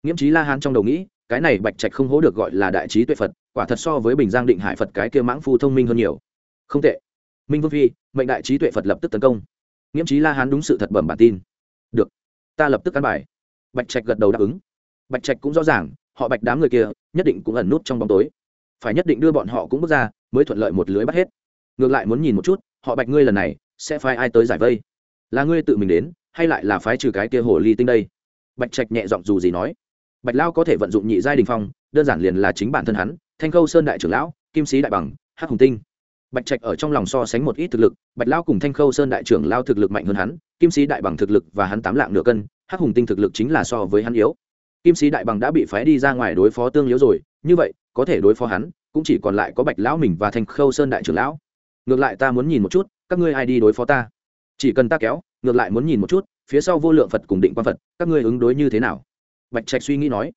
Nghiễm trí la hán trong đầu nghĩ cái này bạch trạch không hố được gọi là đại trí tuệ phật, quả thật so với bình giang định hải phật cái kia mãng phu thông minh hơn nhiều. Không tệ. Minh vương phi, mệnh đại trí tuệ phật lập tức tấn công. Nghiễm trí la hán đúng sự thật bẩm bản tin. Được, ta lập tức cán bài. Bạch trạch gật đầu đáp ứng. Bạch trạch cũng rõ ràng, họ bạch đám người kia, nhất định cũng ẩn nút trong bóng tối. Phải nhất định đưa bọn họ cũng bước ra, mới thuận lợi một lưới bắt hết. Ngược lại muốn nhìn một chút, họ bạch ngươi lần này, sẽ phái ai tới giải vây? Là ngươi tự mình đến, hay lại là phái trừ cái kia hồ ly tinh đây? Bạch trạch nhẹ giọng dù gì nói bạch lao có thể vận dụng nhị giai đình phong, đơn giản liền là chính bản thân hắn, thanh khâu sơn đại trưởng lão, kim sĩ đại bằng, hắc hùng tinh. Bạch trạch ở trong lòng so sánh một ít thực lực, bạch lao cùng thanh khâu sơn đại trưởng lao thực lực mạnh hơn hắn, kim sĩ đại bằng thực lực và hắn tám lạng nửa cân, hắc hùng tinh thực lực chính là so với hắn yếu. Kim sĩ đại bằng đã bị phái đi ra ngoài đối phó tương yếu rồi, như vậy, có thể đối phó hắn, cũng chỉ còn lại có bạch lão mình và thanh khâu sơn đại trưởng lão. Ngược lại ta muốn nhìn một chút, các ngươi ai đi đối phó ta? Chỉ cần ta kéo, ngược lại muốn nhìn một chút, phía sau vô lượng phật cùng định quan phật, các ngươi ứng đối như thế nào? Bạch trạch suy nghĩ nói,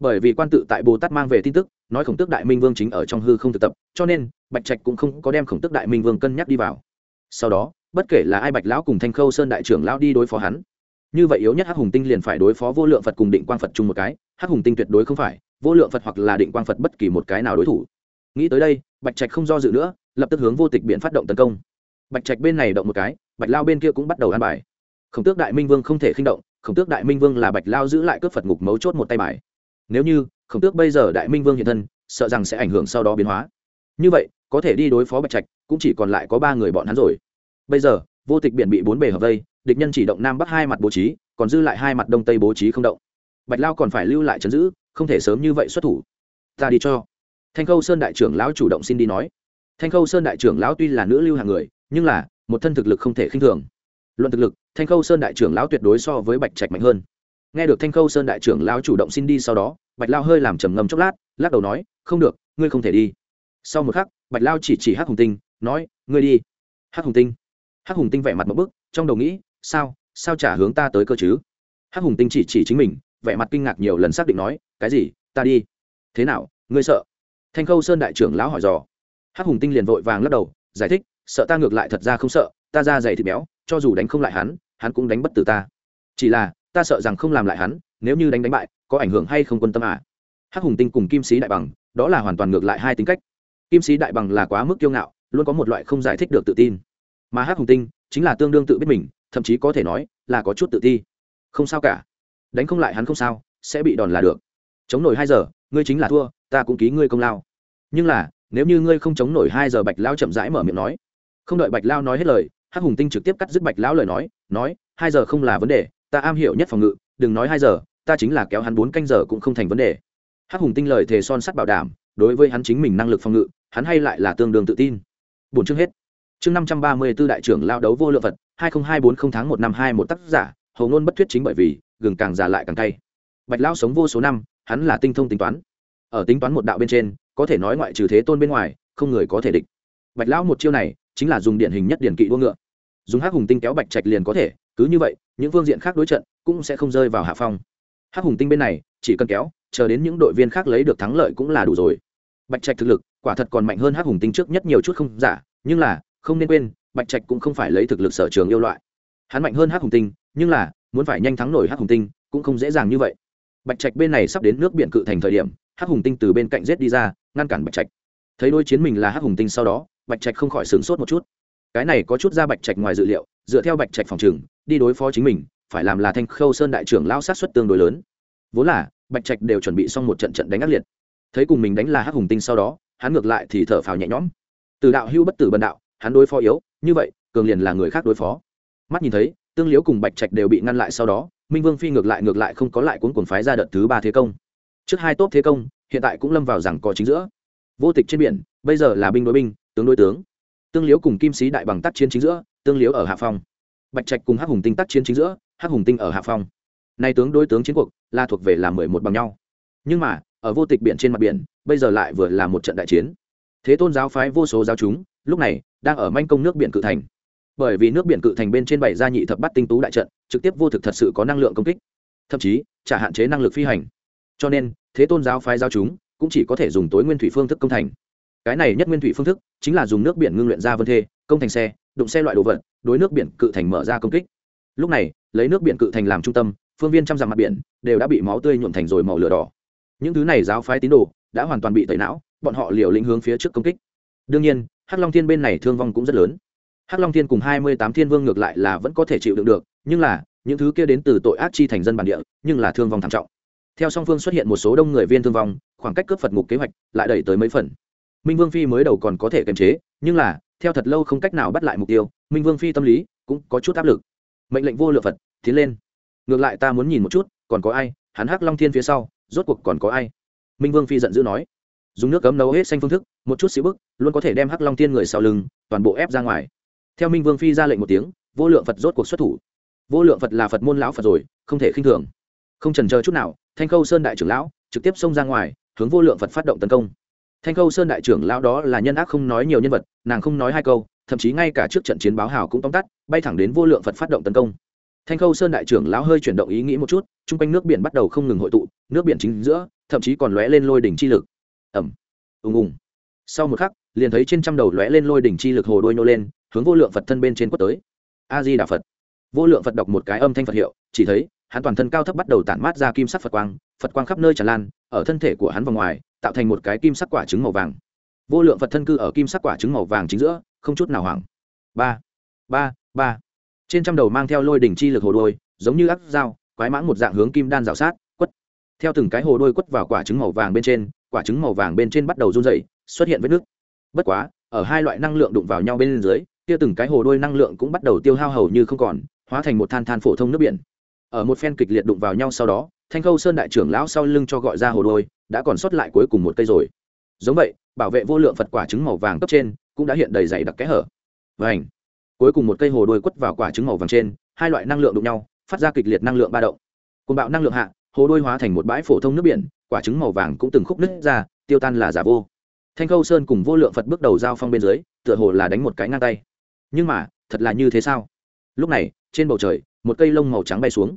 bởi vì quan tự tại bồ tát mang về tin tức, nói khổng tước đại minh vương chính ở trong hư không thực tập, cho nên bạch trạch cũng không có đem khổng tước đại minh vương cân nhắc đi vào. Sau đó, bất kể là ai bạch lão cùng thanh khâu sơn đại trưởng lão đi đối phó hắn, như vậy yếu nhất hắc hùng tinh liền phải đối phó vô lượng phật cùng định quang phật chung một cái, hắc hùng tinh tuyệt đối không phải, vô lượng phật hoặc là định quang phật bất kỳ một cái nào đối thủ. Nghĩ tới đây, bạch trạch không do dự nữa, lập tức hướng vô tịch biện phát động tấn công. Bạch trạch bên này động một cái, bạch lao bên kia cũng bắt đầu ăn bài. Khổng tước đại minh vương không thể khinh động khổng tước đại minh vương là bạch lao giữ lại cướp phật ngục mấu chốt một tay bài. Nếu như, khổng tước bây giờ đại minh vương hiện thân, sợ rằng sẽ ảnh hưởng sau đó biến hóa. Như vậy, có thể đi đối phó bạch trạch, cũng chỉ còn lại có ba người bọn hắn rồi. Bây giờ, vô tịch biển bị bốn bề hợp vây, địch nhân chỉ động nam bắc hai mặt bố trí, còn dư lại hai mặt đông tây bố trí không động. Bạch lao còn phải lưu lại chấn giữ, không thể sớm như vậy xuất thủ. Ta đi cho. Thanh khâu sơn đại trưởng lão chủ động xin đi nói. Thanh khâu sơn đại trưởng lão tuy là nữ lưu hàng người, nhưng là, một thân thực lực không thể khinh thường luận thực lực, thanh khâu sơn đại trưởng lão tuyệt đối so với bạch trạch mạnh hơn. Nghe được thanh khâu sơn đại trưởng lão chủ động xin đi sau đó, bạch lao hơi làm trầm ngâm chốc lát, lắc đầu nói, không được, ngươi không thể đi. Sau một khắc, bạch lao chỉ chỉ hắc hùng tinh, nói, ngươi đi. Hắc hùng tinh. Hắc hùng tinh vẻ mặt một bức, trong đầu nghĩ, sao sao trả hướng ta tới cơ chứ? Hắc hùng tinh chỉ chỉ chính mình, vẻ mặt kinh ngạc nhiều lần xác định nói, cái gì? Ta đi. Thế nào? Ngươi sợ? Thanh khâu sơn đại trưởng lão hỏi dò. Hắc hùng tinh liền vội vàng lắc đầu, giải thích, sợ ta ngược lại thật ra không sợ, ta ra dày thịt béo cho dù đánh không lại hắn hắn cũng đánh bất tử ta. Chỉ là, ta sợ rằng không làm lại hắn, nếu như đánh đánh bại, có ảnh hưởng hay không quân tâm à? Hắc hùng tinh cùng kim sĩ đại bằng, đó là hoàn toàn ngược lại hai tính cách. Kim sĩ đại bằng là quá mức kiêu ngạo, luôn có một loại không giải thích được tự tin. Mà hắc hùng tinh chính là tương đương tự biết mình, thậm chí có thể nói là có chút tự ti. Không sao cả. Đánh không lại hắn không sao, sẽ bị đòn là được. Chống nổi hai giờ, ngươi chính là thua, ta cũng ký ngươi công lao. Nhưng là, nếu như ngươi không chống nổi hai giờ bạch lao chậm rãi mở miệng nói, không đợi bạch lao nói hết lời hắc hùng tinh trực tiếp cắt dứt bạch lão lời nói nói, hai giờ không là vấn đề, ta am hiểu nhất phòng ngự, đừng nói hai giờ, ta chính là kéo hắn bốn canh giờ cũng không thành vấn đề. Hắc hùng tinh lời thề son sắt bảo đảm, đối với hắn chính mình năng lực phòng ngự, hắn hay lại là tương đương tự tin. Bốn chương hết. Chương năm trăm ba mươi b ố đại trưởng lao đấu vô lượng vật hai nghìn hai bốn không tháng một năm hai một tác giả, hầu ngôn bất thuyết chính bởi vì, gừng càng già lại càng cay. Bạch lão sống vô số năm, hắn là tinh thông tính toán. Ở tính toán một đạo bên trên, có thể nói ngoại trừ thế tôn bên ngoài, không người có thể địch. Bạch lão một chiêu này, chính là dùng điển hình nhất điển kỵ đua ngựa dùng hắc hùng tinh kéo bạch trạch liền có thể, cứ như vậy, những phương diện khác đối trận cũng sẽ không rơi vào hạ phong. Hắc hùng tinh bên này, chỉ cần kéo, chờ đến những đội viên khác lấy được thắng lợi cũng là đủ rồi. Bạch trạch thực lực, quả thật còn mạnh hơn hắc hùng tinh trước nhất nhiều chút không giả, nhưng là, không nên quên, bạch trạch cũng không phải lấy thực lực sở trường yêu loại. Hắn mạnh hơn hắc hùng tinh, nhưng là, muốn phải nhanh thắng nổi hắc hùng tinh, cũng không dễ dàng như vậy. Bạch trạch bên này sắp đến nước biển cự thành thời điểm, hắc hùng tinh từ bên cạnh rết đi ra, ngăn cản bạch trạch. Thấy đôi chiến mình là hắc hùng tinh sau đó, bạch trạch không khỏi sửng sốt một chút cái này có chút ra bạch trạch ngoài dự liệu, dựa theo bạch trạch phòng trừng đi đối phó chính mình, phải làm là thanh khâu sơn đại trưởng lao sát xuất tương đối lớn. Vốn là, bạch trạch đều chuẩn bị xong một trận trận đánh ác liệt. Thấy cùng mình đánh là hắc hùng tinh sau đó, hắn ngược lại thì thở phào nhẹ nhõm. Từ đạo hưu bất tử bần đạo, hắn đối phó yếu, như vậy, cường liền là người khác đối phó. Mắt nhìn thấy, tương liếu cùng bạch trạch đều bị ngăn lại sau đó, minh vương phi ngược lại ngược lại không có lại cuốn cuồng phái ra đợt thứ ba thế công. Trước hai tốt thế công, hiện tại cũng lâm vào rằng có chính giữa. Vô tịch trên biển, bây giờ là binh đối binh, tướng đối tướng tương liếu cùng kim sĩ đại bằng tác chiến chính giữa, tương liếu ở hạ phong. Bạch trạch cùng hắc hùng tinh tác chiến chính giữa, hắc hùng tinh ở hạ phong. Nay tướng đối tướng chiến cuộc, là thuộc về là mười một bằng nhau. Nhưng mà, ở vô tịch biển trên mặt biển, bây giờ lại vừa là một trận đại chiến. Thế tôn giáo phái vô số giáo chúng, lúc này, đang ở manh công nước biển cự thành. Bởi vì nước biển cự thành bên trên bảy gia nhị thập bắt tinh tú đại trận, trực tiếp vô thực thật sự có năng lượng công kích. Thậm chí, chả hạn chế năng lực phi hành. Cho nên, thế tôn giáo phái giáo chúng, cũng chỉ có thể dùng tối nguyên thủy phương thức công thành cái này nhất nguyên thủy phương thức chính là dùng nước biển ngưng luyện ra vân thê, công thành xe, đụng xe loại đồ vật, đối nước biển cự thành mở ra công kích. Lúc này, lấy nước biển cự thành làm trung tâm, phương viên trăm dặm mặt biển đều đã bị máu tươi nhuộm thành rồi màu lửa đỏ. Những thứ này giáo phái tín đồ đã hoàn toàn bị tẩy não, bọn họ liều lĩnh hướng phía trước công kích. Đương nhiên, hắc long thiên bên này thương vong cũng rất lớn. Hắc long thiên cùng hai mươi tám thiên vương ngược lại là vẫn có thể chịu đựng được, nhưng là, những thứ kia đến từ tội ác chi thành dân bản địa, nhưng là thương vong thảm trọng. Theo song phương xuất hiện một số đông người viên thương vong, khoảng cách cướp phật ngục kế hoạch lại đẩy tới mấy phần minh vương phi mới đầu còn có thể kiềm chế, nhưng là, theo thật lâu không cách nào bắt lại mục tiêu, minh vương phi tâm lý cũng có chút áp lực. Mệnh lệnh vô lượng phật, tiến lên. Ngược lại ta muốn nhìn một chút, còn có ai? Hắn hắc long thiên phía sau, rốt cuộc còn có ai? Minh vương phi giận dữ nói. Dùng nước cấm nấu hết xanh phương thức, một chút xíu bức, luôn có thể đem hắc long thiên người sau lưng, toàn bộ ép ra ngoài. Theo minh vương phi ra lệnh một tiếng, vô lượng phật rốt cuộc xuất thủ. Vô lượng phật là phật môn lão phật rồi, không thể khinh thường. Không trần chờ chút nào, thanh khâu sơn đại trưởng lão trực tiếp xông ra ngoài, hướng vô lượng phật phát động tấn công thanh khâu sơn đại trưởng lão đó là nhân ác không nói nhiều nhân vật, nàng không nói hai câu, thậm chí ngay cả trước trận chiến báo hào cũng tóm tắt, bay thẳng đến vô lượng phật phát động tấn công. Thanh khâu sơn đại trưởng lão hơi chuyển động ý nghĩ một chút, chung quanh nước biển bắt đầu không ngừng hội tụ, nước biển chính giữa, thậm chí còn lóe lên lôi đỉnh chi lực. Ẩm ùng ùng. Sau một khắc, liền thấy trên trăm đầu lóe lên lôi đỉnh chi lực hồ đôi nô lên, hướng vô lượng phật thân bên trên quất tới. A di đà phật. Vô lượng phật đọc một cái âm thanh phật hiệu, chỉ thấy hắn toàn thân cao thấp bắt đầu tản mát ra kim sắc phật quang phật quang khắp nơi tràn lan, ở thân thể của hắn vào ngoài tạo thành một cái kim sắc quả trứng màu vàng. Vô lượng phật thân cư ở kim sắc quả trứng màu vàng chính giữa, không chút nào hoảng. Ba ba ba. Trên trăm đầu mang theo lôi đỉnh chi lực hồ đôi, giống như ác dao, quái mãng một dạng hướng kim đan rào sát, quất. Theo từng cái hồ đôi quất vào quả trứng màu vàng bên trên, quả trứng màu vàng bên trên bắt đầu run dày xuất hiện vết nước bất quá, ở hai loại năng lượng đụng vào nhau bên dưới, kia từng cái hồ đôi năng lượng cũng bắt đầu tiêu hao hầu như không còn, hóa thành một than than phổ thông nước biển. Ở một phen kịch liệt đụng vào nhau sau đó, thanh khâu sơn đại trưởng lão sau lưng cho gọi ra hồ đôi đã còn sót lại cuối cùng một cây rồi. Giống vậy, bảo vệ vô lượng phật quả trứng màu vàng cấp trên cũng đã hiện đầy dày đặc kẽ hở. Và ảnh cuối cùng một cây hồ đôi quất vào quả trứng màu vàng trên, hai loại năng lượng đụng nhau, phát ra kịch liệt năng lượng ba động. Côn bạo năng lượng hạ, hồ đôi hóa thành một bãi phổ thông nước biển, quả trứng màu vàng cũng từng khúc nứt ra, tiêu tan là giả vô. Thanh khâu sơn cùng vô lượng phật bước đầu giao phong bên dưới, tựa hồ là đánh một cái ngang tay. Nhưng mà, thật là như thế sao? Lúc này, trên bầu trời, một cây lông màu trắng bay xuống.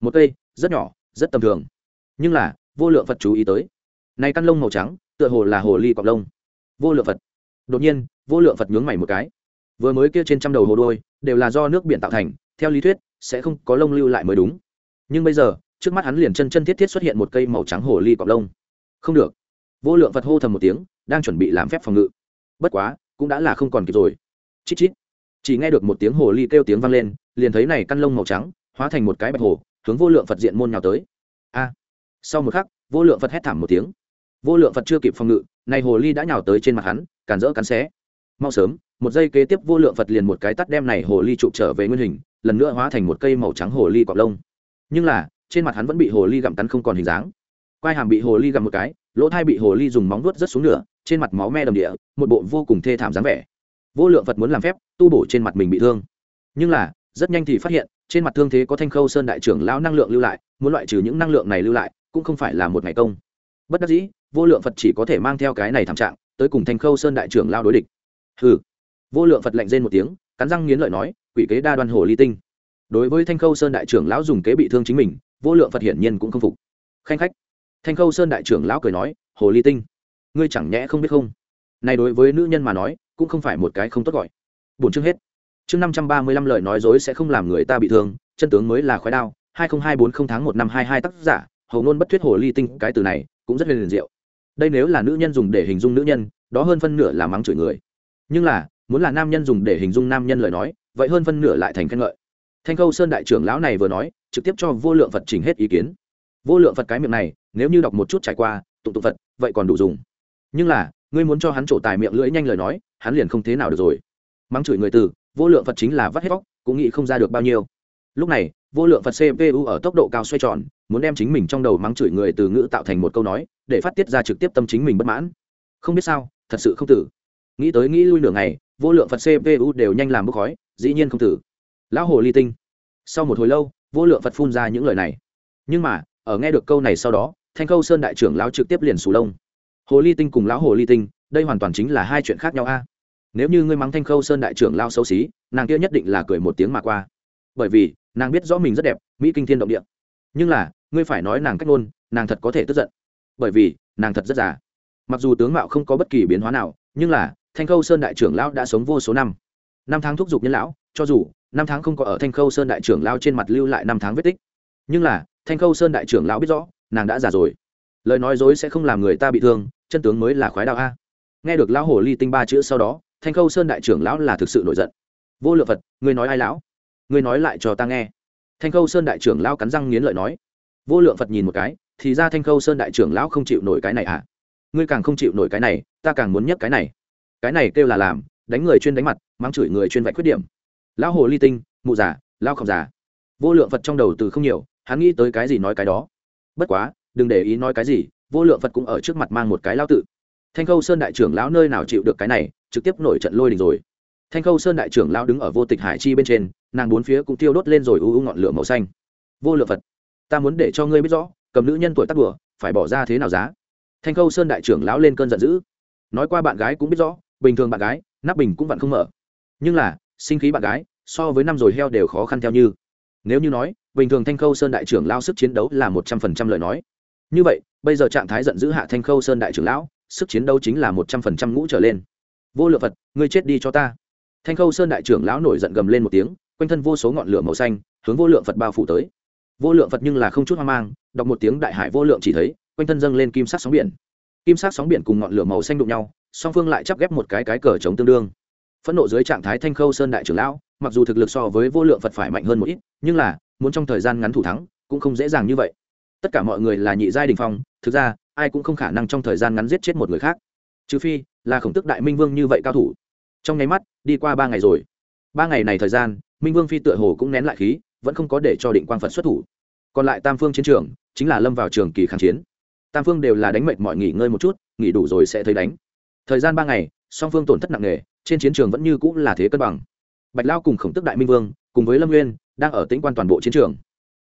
Một cây, rất nhỏ, rất tầm thường. Nhưng là vô lượng phật chú ý tới. Này căn lông màu trắng, tựa hồ là hồ ly cọc lông. Vô lượng phật. Đột nhiên, vô lượng phật nhướng mày một cái. Vừa mới kia trên trăm đầu hồ đôi, đều là do nước biển tạo thành, theo lý thuyết, sẽ không có lông lưu lại mới đúng. Nhưng bây giờ, trước mắt hắn liền chân chân thiết thiết xuất hiện một cây màu trắng hồ ly cọc lông. Không được. Vô lượng phật hô thầm một tiếng, đang chuẩn bị làm phép phòng ngự. Bất quá, cũng đã là không còn kịp rồi. Chít chít. Chỉ nghe được một tiếng hồ ly kêu tiếng vang lên, liền thấy này căn lông màu trắng, hóa thành một cái bạch hồ, hướng vô lượng phật diện môn nhào tới. A sau một khắc, vô lượng phật hét thảm một tiếng. Vô lượng phật chưa kịp phòng ngự này hồ ly đã nhào tới trên mặt hắn, càn rỡ cắn xé. Mau sớm, một giây kế tiếp vô lượng phật liền một cái tắt đem này hồ ly trụ trở về nguyên hình, lần nữa hóa thành một cây màu trắng hồ ly cọp lông. Nhưng là, trên mặt hắn vẫn bị hồ ly gặm cắn không còn hình dáng. Quai hàm bị hồ ly gặm một cái, lỗ thai bị hồ ly dùng móng vuốt rất xuống nửa, trên mặt máu me đầm địa, một bộ vô cùng thê thảm dáng vẻ. Vô lượng phật muốn làm phép, tu bổ trên mặt mình bị thương. Nhưng là, rất nhanh thì phát hiện, trên mặt thương thế có thanh khâu sơn đại trưởng lão năng lượng lưu lại, muốn loại trừ những năng lượng này lưu lại cũng không phải là một ngày công. Bất đắc dĩ, vô lượng phật chỉ có thể mang theo cái này thảm trạng, tới cùng thanh khâu sơn đại trưởng lao đối địch. Hừ. Vô lượng phật lạnh rên một tiếng, cắn răng nghiến lợi nói, quỷ kế đa đoan hồ ly tinh. Đối với thanh khâu sơn đại trưởng lão dùng kế bị thương chính mình, vô lượng phật hiển nhiên cũng không phục. Khanh khách. Thanh khâu sơn đại trưởng lão cười nói, hồ ly tinh. Ngươi chẳng nhẽ không biết không? Này đối với nữ nhân mà nói, cũng không phải một cái không tốt gọi. Buồn chương hết. Chương năm trăm ba mươi lăm lời nói dối sẽ không làm người ta bị thương, chân tướng mới là khói đao, hai nghìn hai bốn không tháng một năm hai hai tác giả hầu ngôn bất thuyết hồ ly tinh cái từ này cũng rất liền diệu. Đây nếu là nữ nhân dùng để hình dung nữ nhân đó hơn phân nửa là mắng chửi người. Nhưng là muốn là nam nhân dùng để hình dung nam nhân lời nói vậy hơn phân nửa lại thành khen ngợi. Thanh khâu sơn đại trưởng lão này vừa nói trực tiếp cho vô lượng phật chỉnh hết ý kiến. Vô lượng phật cái miệng này nếu như đọc một chút trải qua tụng tụng phật vậy còn đủ dùng. Nhưng là ngươi muốn cho hắn trổ tài miệng lưỡi nhanh lời nói hắn liền không thế nào được rồi. Mắng chửi người từ vô lượng phật chính là vắt hết vóc, cũng nghĩ không ra được bao nhiêu. Lúc này vô lượng phật cpu ở tốc độ cao xoay tròn, muốn đem chính mình trong đầu mắng chửi người từ ngữ tạo thành một câu nói, để phát tiết ra trực tiếp tâm chính mình bất mãn. Không biết sao, thật sự không tử. Nghĩ tới nghĩ lui nửa ngày, vô lượng phật cpu đều nhanh làm bốc khói, dĩ nhiên không tử. Lão hồ ly tinh. Sau một hồi lâu, vô lượng phật phun ra những lời này. Nhưng mà, ở nghe được câu này sau đó, thanh khâu sơn đại trưởng lão trực tiếp liền sù lông. Hồ ly tinh cùng lão hồ ly tinh, đây hoàn toàn chính là hai chuyện khác nhau a. Nếu như ngươi mắng thanh khâu sơn đại trưởng lao xấu xí, nàng kia nhất định là cười một tiếng mà qua. Bởi vì nàng biết rõ mình rất đẹp, mỹ kinh thiên động địa. Nhưng là, ngươi phải nói nàng cách ngôn, nàng thật có thể tức giận. Bởi vì, nàng thật rất già. Mặc dù tướng mạo không có bất kỳ biến hóa nào, nhưng là, thanh khâu sơn đại trưởng lão đã sống vô số năm. Năm tháng thúc giục nhân lão, cho dù, năm tháng không có ở thanh khâu sơn đại trưởng lao trên mặt lưu lại năm tháng vết tích. Nhưng là, thanh khâu sơn đại trưởng lão biết rõ, nàng đã già rồi. Lời nói dối sẽ không làm người ta bị thương, chân tướng mới là khoái đạo a. Nghe được lão hồ ly tinh ba chữ sau đó, thanh khâu sơn đại trưởng lão là thực sự nổi giận. Vô lượng phật, ngươi nói ai lão? Ngươi nói lại cho ta nghe. Thanh khâu sơn đại trưởng lão cắn răng nghiến lợi nói. Vô lượng phật nhìn một cái, thì ra thanh khâu sơn đại trưởng lão không chịu nổi cái này à? Ngươi càng không chịu nổi cái này, ta càng muốn nhấc cái này. Cái này kêu là làm, đánh người chuyên đánh mặt mang chửi người chuyên vạch khuyết điểm. Lão hồ ly tinh, mụ giả lao khổng già. Vô lượng phật trong đầu từ không nhiều, hắn nghĩ tới cái gì nói cái đó. Bất quá, đừng để ý nói cái gì, vô lượng phật cũng ở trước mặt mang một cái lao tự. Thanh khâu sơn đại trưởng lão nơi nào chịu được cái này, trực tiếp nổi trận lôi đình rồi. Thanh khâu sơn đại trưởng lão đứng ở vô tịch hải chi bên trên nàng bốn phía cũng tiêu đốt lên rồi u u ngọn lửa màu xanh. Vô lượng phật, ta muốn để cho ngươi biết rõ, cầm nữ nhân tuổi tác đùa, phải bỏ ra thế nào giá? Thanh khâu sơn đại trưởng lão lên cơn giận dữ. Nói qua bạn gái cũng biết rõ, bình thường bạn gái, nắp bình cũng vặn không mở. Nhưng là, sinh khí bạn gái, so với năm rồi heo đều khó khăn theo như. Nếu như nói, bình thường thanh khâu sơn đại trưởng lao sức chiến đấu là một trăm phần trăm lời nói. Như vậy, bây giờ trạng thái giận dữ hạ thanh khâu sơn đại trưởng lão, sức chiến đấu chính là một trăm phần trăm ngũ trở lên. Vô lượng phật, ngươi chết đi cho ta. Thanh khâu sơn đại trưởng lão nổi giận gầm lên một tiếng quanh thân vô số ngọn lửa màu xanh, hướng vô lượng phật bao phủ tới. Vô lượng phật nhưng là không chút hoang mang, đọc một tiếng đại hải vô lượng chỉ thấy, quanh thân dâng lên kim sắc sóng biển. Kim sắc sóng biển cùng ngọn lửa màu xanh đụng nhau, song phương lại chắp ghép một cái cái cờ chống tương đương. Phẫn nộ dưới trạng thái thanh khâu sơn đại trưởng lão, mặc dù thực lực so với vô lượng phật phải mạnh hơn một ít, nhưng là, muốn trong thời gian ngắn thủ thắng, cũng không dễ dàng như vậy. Tất cả mọi người là nhị giai đình phong, thực ra, ai cũng không khả năng trong thời gian ngắn giết chết một người khác. Trừ phi, là khổng tức đại minh vương như vậy cao thủ. Trong nháy mắt, đi qua ba ngày rồi. Ba ngày này thời gian minh vương phi tựa hồ cũng nén lại khí, vẫn không có để cho định quang phật xuất thủ. còn lại tam phương chiến trường, chính là lâm vào trường kỳ kháng chiến. tam phương đều là đánh mệt mọi nghỉ ngơi một chút, nghỉ đủ rồi sẽ thấy đánh. thời gian ba ngày, song phương tổn thất nặng nề, trên chiến trường vẫn như cũng là thế cân bằng. bạch lao cùng khổng tức đại minh vương, cùng với lâm nguyên đang ở tĩnh quan toàn bộ chiến trường.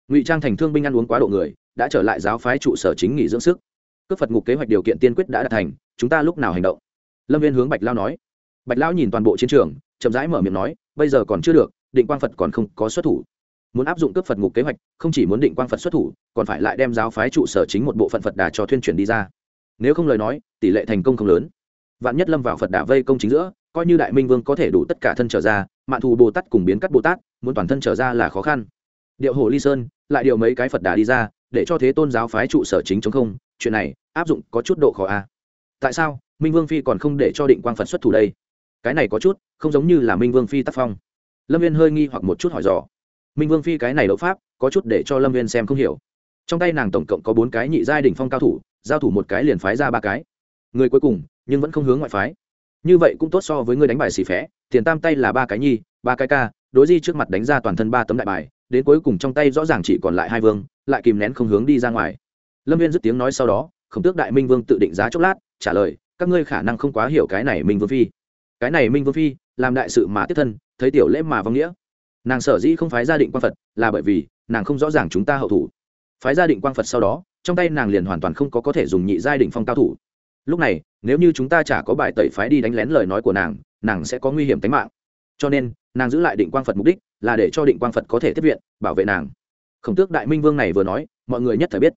ngụy trang thành thương binh ăn uống quá độ người, đã trở lại giáo phái trụ sở chính nghỉ dưỡng sức. cướp phật ngục kế hoạch điều kiện tiên quyết đã đạt thành, chúng ta lúc nào hành động? lâm viên hướng bạch lao nói. bạch lao nhìn toàn bộ chiến trường, chậm rãi mở miệng nói, bây giờ còn chưa được định quang phật còn không có xuất thủ muốn áp dụng cướp phật ngục kế hoạch không chỉ muốn định quang phật xuất thủ còn phải lại đem giáo phái trụ sở chính một bộ phận phật đà cho thuyên chuyển đi ra nếu không lời nói tỷ lệ thành công không lớn vạn nhất lâm vào phật đà vây công chính giữa coi như đại minh vương có thể đủ tất cả thân trở ra mạn thù bồ tát cùng biến cắt bồ tát muốn toàn thân trở ra là khó khăn điệu hồ ly sơn lại điều mấy cái phật đà đi ra để cho thế tôn giáo phái trụ sở chính chống không chuyện này áp dụng có chút độ khó a à. tại sao minh vương phi còn không để cho định quang phật xuất thủ đây cái này có chút không giống như là minh vương phi tác phong lâm viên hơi nghi hoặc một chút hỏi dò. Minh vương phi cái này đấu pháp, có chút để cho lâm viên xem không hiểu. Trong tay nàng tổng cộng có bốn cái nhị giai đ ỉ n h phong cao thủ, giao thủ một cái liền phái ra ba cái. Người cuối cùng, nhưng vẫn không hướng ngoại phái. Như vậy cũng tốt so với người đánh bài xì phé, tiền tam tay là ba cái nhi, ba cái ca, đối di trước mặt đánh ra toàn thân ba tấm đại bài, đến cuối cùng trong tay rõ ràng chỉ còn lại hai vương, lại kìm nén không hướng đi ra ngoài. Lâm viên dứt tiếng nói sau đó khổng tước đại minh vương tự định giá chốc lát, trả lời, các ngươi khả năng không quá hiểu cái này minh vương phi. Cái này minh vương phi, làm đại sự mà tiếp thân thấy tiểu lễ mà vong nghĩa. Nàng sở dĩ không phái gia định quang phật là bởi vì nàng không rõ ràng chúng ta hậu thủ. Phái gia định quang phật sau đó, trong tay nàng liền hoàn toàn không có có thể dùng nhị giai định phong cao thủ. Lúc này, nếu như chúng ta chả có bài tẩy phái đi đánh lén lời nói của nàng nàng sẽ có nguy hiểm tính mạng. Cho nên, nàng giữ lại định quang phật mục đích là để cho định quang phật có thể tiếp viện, bảo vệ nàng. Khổng tước đại minh vương này vừa nói, mọi người nhất thời biết.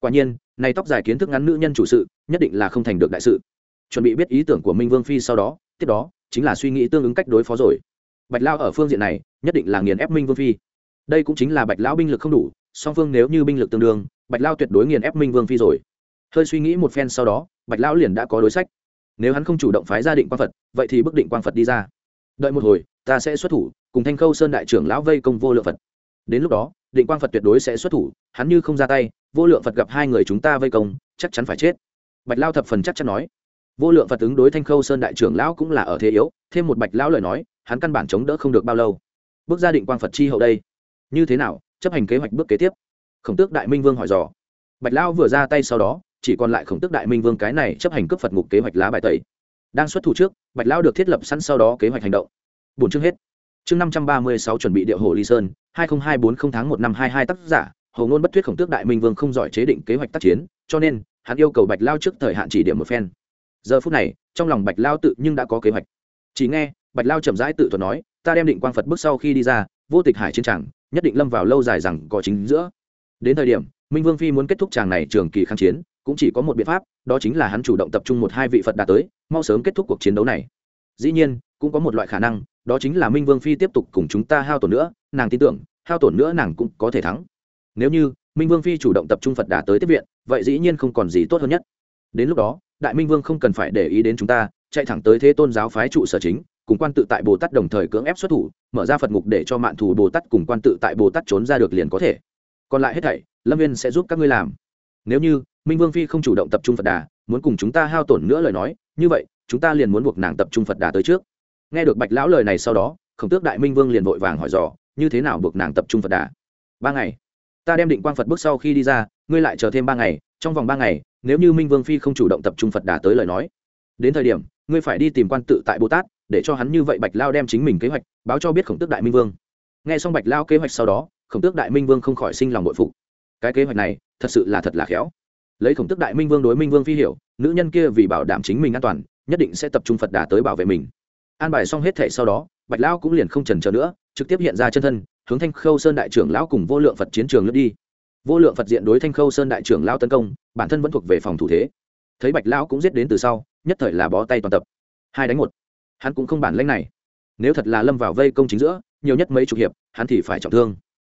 Quả nhiên, này tóc dài kiến thức ngắn nữ nhân chủ sự, nhất định là không thành được đại sự. Chuẩn bị biết ý tưởng của minh vương phi sau đó, tiếp đó, chính là suy nghĩ tương ứng cách đối phó rồi bạch lao ở phương diện này, nhất định là nghiền ép minh vương phi. Đây cũng chính là bạch lão binh lực không đủ, song phương nếu như binh lực tương đương, bạch lao tuyệt đối nghiền ép minh vương phi rồi. Hơi suy nghĩ một phen sau đó, bạch lão liền đã có đối sách. Nếu hắn không chủ động phái gia định quang phật, vậy thì bức định quang phật đi ra. Đợi một hồi, ta sẽ xuất thủ, cùng thanh khâu sơn đại trưởng lão vây công vô lượng phật. Đến lúc đó, định quang phật tuyệt đối sẽ xuất thủ, hắn như không ra tay, vô lượng phật gặp hai người chúng ta vây công, chắc chắn phải chết. Bạch lao thập phần chắc chắn nói vô lượng phật ứng đối thanh khâu sơn đại trưởng lão cũng là ở thế yếu, thêm một bạch lão lời nói, hắn căn bản chống đỡ không được bao lâu. Bước ra định quang phật chi hậu đây. Như thế nào, chấp hành kế hoạch bước kế tiếp? Khổng tước đại minh vương hỏi dò. Bạch lão vừa ra tay sau đó, chỉ còn lại khổng tước đại minh vương cái này chấp hành cấp phật ngục kế hoạch lá bài tẩy. Đang xuất thủ trước, bạch lão được thiết lập sẵn sau đó kế hoạch hành động. Bốn chương hết. Chương năm trăm ba mươi sáu chuẩn bị điệu hồ ly sơn, hai nghìn hai bốn không tháng một năm hai hai tác giả hầu ngôn bất thuyết khổng tước đại minh vương không giỏi chế định kế hoạch tác chiến, cho nên, hắn yêu cầu bạch lao trước thời hạn chỉ điểm một phen giờ phút này, trong lòng bạch lao tự nhưng đã có kế hoạch. Chỉ nghe, bạch lao chậm rãi tự thuật nói, ta đem định quang phật bước sau khi đi ra, vô tịch hải chiến tràng, nhất định lâm vào lâu dài rằng có chính giữa. Đến thời điểm, minh vương phi muốn kết thúc tràng này trường kỳ kháng chiến, cũng chỉ có một biện pháp, đó chính là hắn chủ động tập trung một hai vị phật đạt tới, mau sớm kết thúc cuộc chiến đấu này. Dĩ nhiên, cũng có một loại khả năng, đó chính là minh vương phi tiếp tục cùng chúng ta hao tổn nữa, nàng tin tưởng, hao tổn nữa nàng cũng có thể thắng. Nếu như, minh vương phi chủ động tập trung phật đà tới tiếp viện, vậy dĩ nhiên không còn gì tốt hơn nhất đến lúc đó, đại minh vương không cần phải để ý đến chúng ta, chạy thẳng tới thế tôn giáo phái trụ sở chính, cùng quan tự tại bồ tát đồng thời cưỡng ép xuất thủ, mở ra phật ngục để cho mạng thù bồ tát cùng quan tự tại bồ tát trốn ra được liền có thể. Còn lại hết thảy, lâm viên sẽ giúp các ngươi làm. Nếu như, minh vương phi không chủ động tập trung phật đà, muốn cùng chúng ta hao tổn nữa lời nói, như vậy, chúng ta liền muốn buộc nàng tập trung phật đà tới trước. Nghe được bạch lão lời này sau đó, khổng tước đại minh vương liền vội vàng hỏi dò, như thế nào buộc nàng tập trung phật đà? Ba ngày. Ta đem định quang phật bước sau khi đi ra, ngươi lại chờ thêm ba ngày, trong vòng ba ngày nếu như minh vương phi không chủ động tập trung phật đà tới lời nói đến thời điểm ngươi phải đi tìm quan tự tại bồ tát để cho hắn như vậy bạch lao đem chính mình kế hoạch báo cho biết khổng tước đại minh vương nghe xong bạch lao kế hoạch sau đó khổng tước đại minh vương không khỏi sinh lòng nội phục cái kế hoạch này thật sự là thật là khéo lấy khổng tước đại minh vương đối minh vương phi hiểu nữ nhân kia vì bảo đảm chính mình an toàn nhất định sẽ tập trung phật đà tới bảo vệ mình an bài xong hết thể sau đó bạch lão cũng liền không trần chờ nữa trực tiếp hiện ra chân thân hướng thanh khâu sơn đại trưởng lão cùng vô lượng phật chiến trường lướt đi vô lượng phật diện đối thanh khâu sơn đại trưởng lao tấn công, bản thân vẫn thuộc về phòng thủ thế. Thấy bạch lão cũng giết đến từ sau, nhất thời là bó tay toàn tập. Hai đánh một. Hắn cũng không bản lãnh này. Nếu thật là lâm vào vây công chính giữa, nhiều nhất mấy chục hiệp, hắn thì phải trọng thương.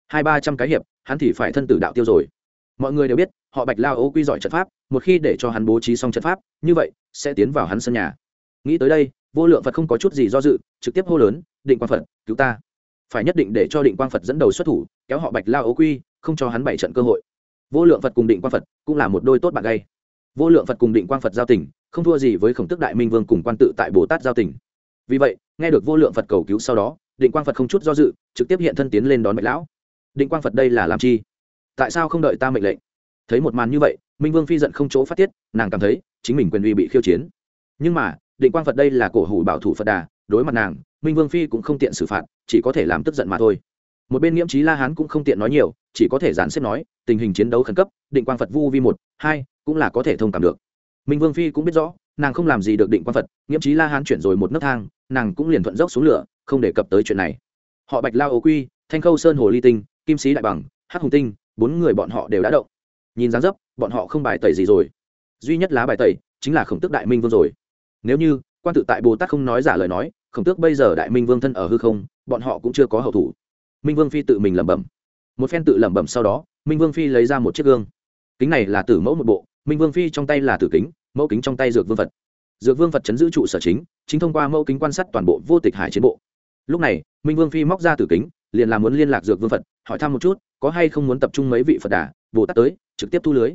Hai ba trăm cái hiệp, hắn thì phải thân tử đạo tiêu rồi. Mọi người đều biết, họ bạch lao ô quy giỏi trận pháp, một khi để cho hắn bố trí xong trận pháp, như vậy, sẽ tiến vào hắn sân nhà. Nghĩ tới đây, vô lượng phật không có chút gì do dự, trực tiếp hô lớn, định quang phật, cứu ta. Phải nhất định để cho định quang phật dẫn đầu xuất thủ, kéo họ bạch lao ấu quy không cho hắn bảy trận cơ hội. Vô lượng phật cùng định quang phật cũng là một đôi tốt bạn gay. Vô lượng phật cùng định quang phật giao tình, không thua gì với khổng tức đại minh vương cùng quan tự tại bồ tát giao tình. Vì vậy, nghe được vô lượng phật cầu cứu sau đó, định quang phật không chút do dự, trực tiếp hiện thân tiến lên đón bạch lão. Định quang phật đây là làm chi? Tại sao không đợi ta mệnh lệnh? Thấy một màn như vậy, minh vương phi giận không chỗ phát tiết, nàng cảm thấy chính mình quyền uy bị khiêu chiến. Nhưng mà, định quang phật đây là cổ hủ bảo thủ phật đà, đối mặt nàng, minh vương phi cũng không tiện xử phạt, chỉ có thể làm tức giận mà thôi một bên nghiễm trí la hán cũng không tiện nói nhiều, chỉ có thể dàn xếp nói, tình hình chiến đấu khẩn cấp, định quang phật vu vi một, hai, cũng là có thể thông cảm được. Minh vương phi cũng biết rõ, nàng không làm gì được định quang phật, nghiễm trí la hán chuyển rồi một nấc thang, nàng cũng liền thuận dốc xuống lửa, không đề cập tới chuyện này. Họ bạch lao ố quy, thanh khâu sơn hồ ly tinh, kim sĩ đại bằng, hắc hùng tinh, bốn người bọn họ đều đã động. Nhìn dáng dấp, bọn họ không bài tẩy gì rồi. Duy nhất lá bài tẩy, chính là khổng tức đại minh vương rồi. Nếu như quan tự tại bồ tát không nói giả lời nói, khổng tước bây giờ đại minh vương thân ở hư không, bọn họ cũng chưa có hậu thủ minh vương phi tự mình lẩm bẩm. Một phen tự lẩm bẩm sau đó, minh vương phi lấy ra một chiếc gương. Kính này là tử mẫu một bộ, minh vương phi trong tay là tử kính, mẫu kính trong tay dược vương phật. Dược vương phật chấn giữ trụ sở chính chính thông qua mẫu kính quan sát toàn bộ vô tịch hải chiến bộ. Lúc này, minh vương phi móc ra tử kính, liền là muốn liên lạc dược vương phật, hỏi thăm một chút, có hay không muốn tập trung mấy vị phật đà, bồ tát tới, trực tiếp thu lưới.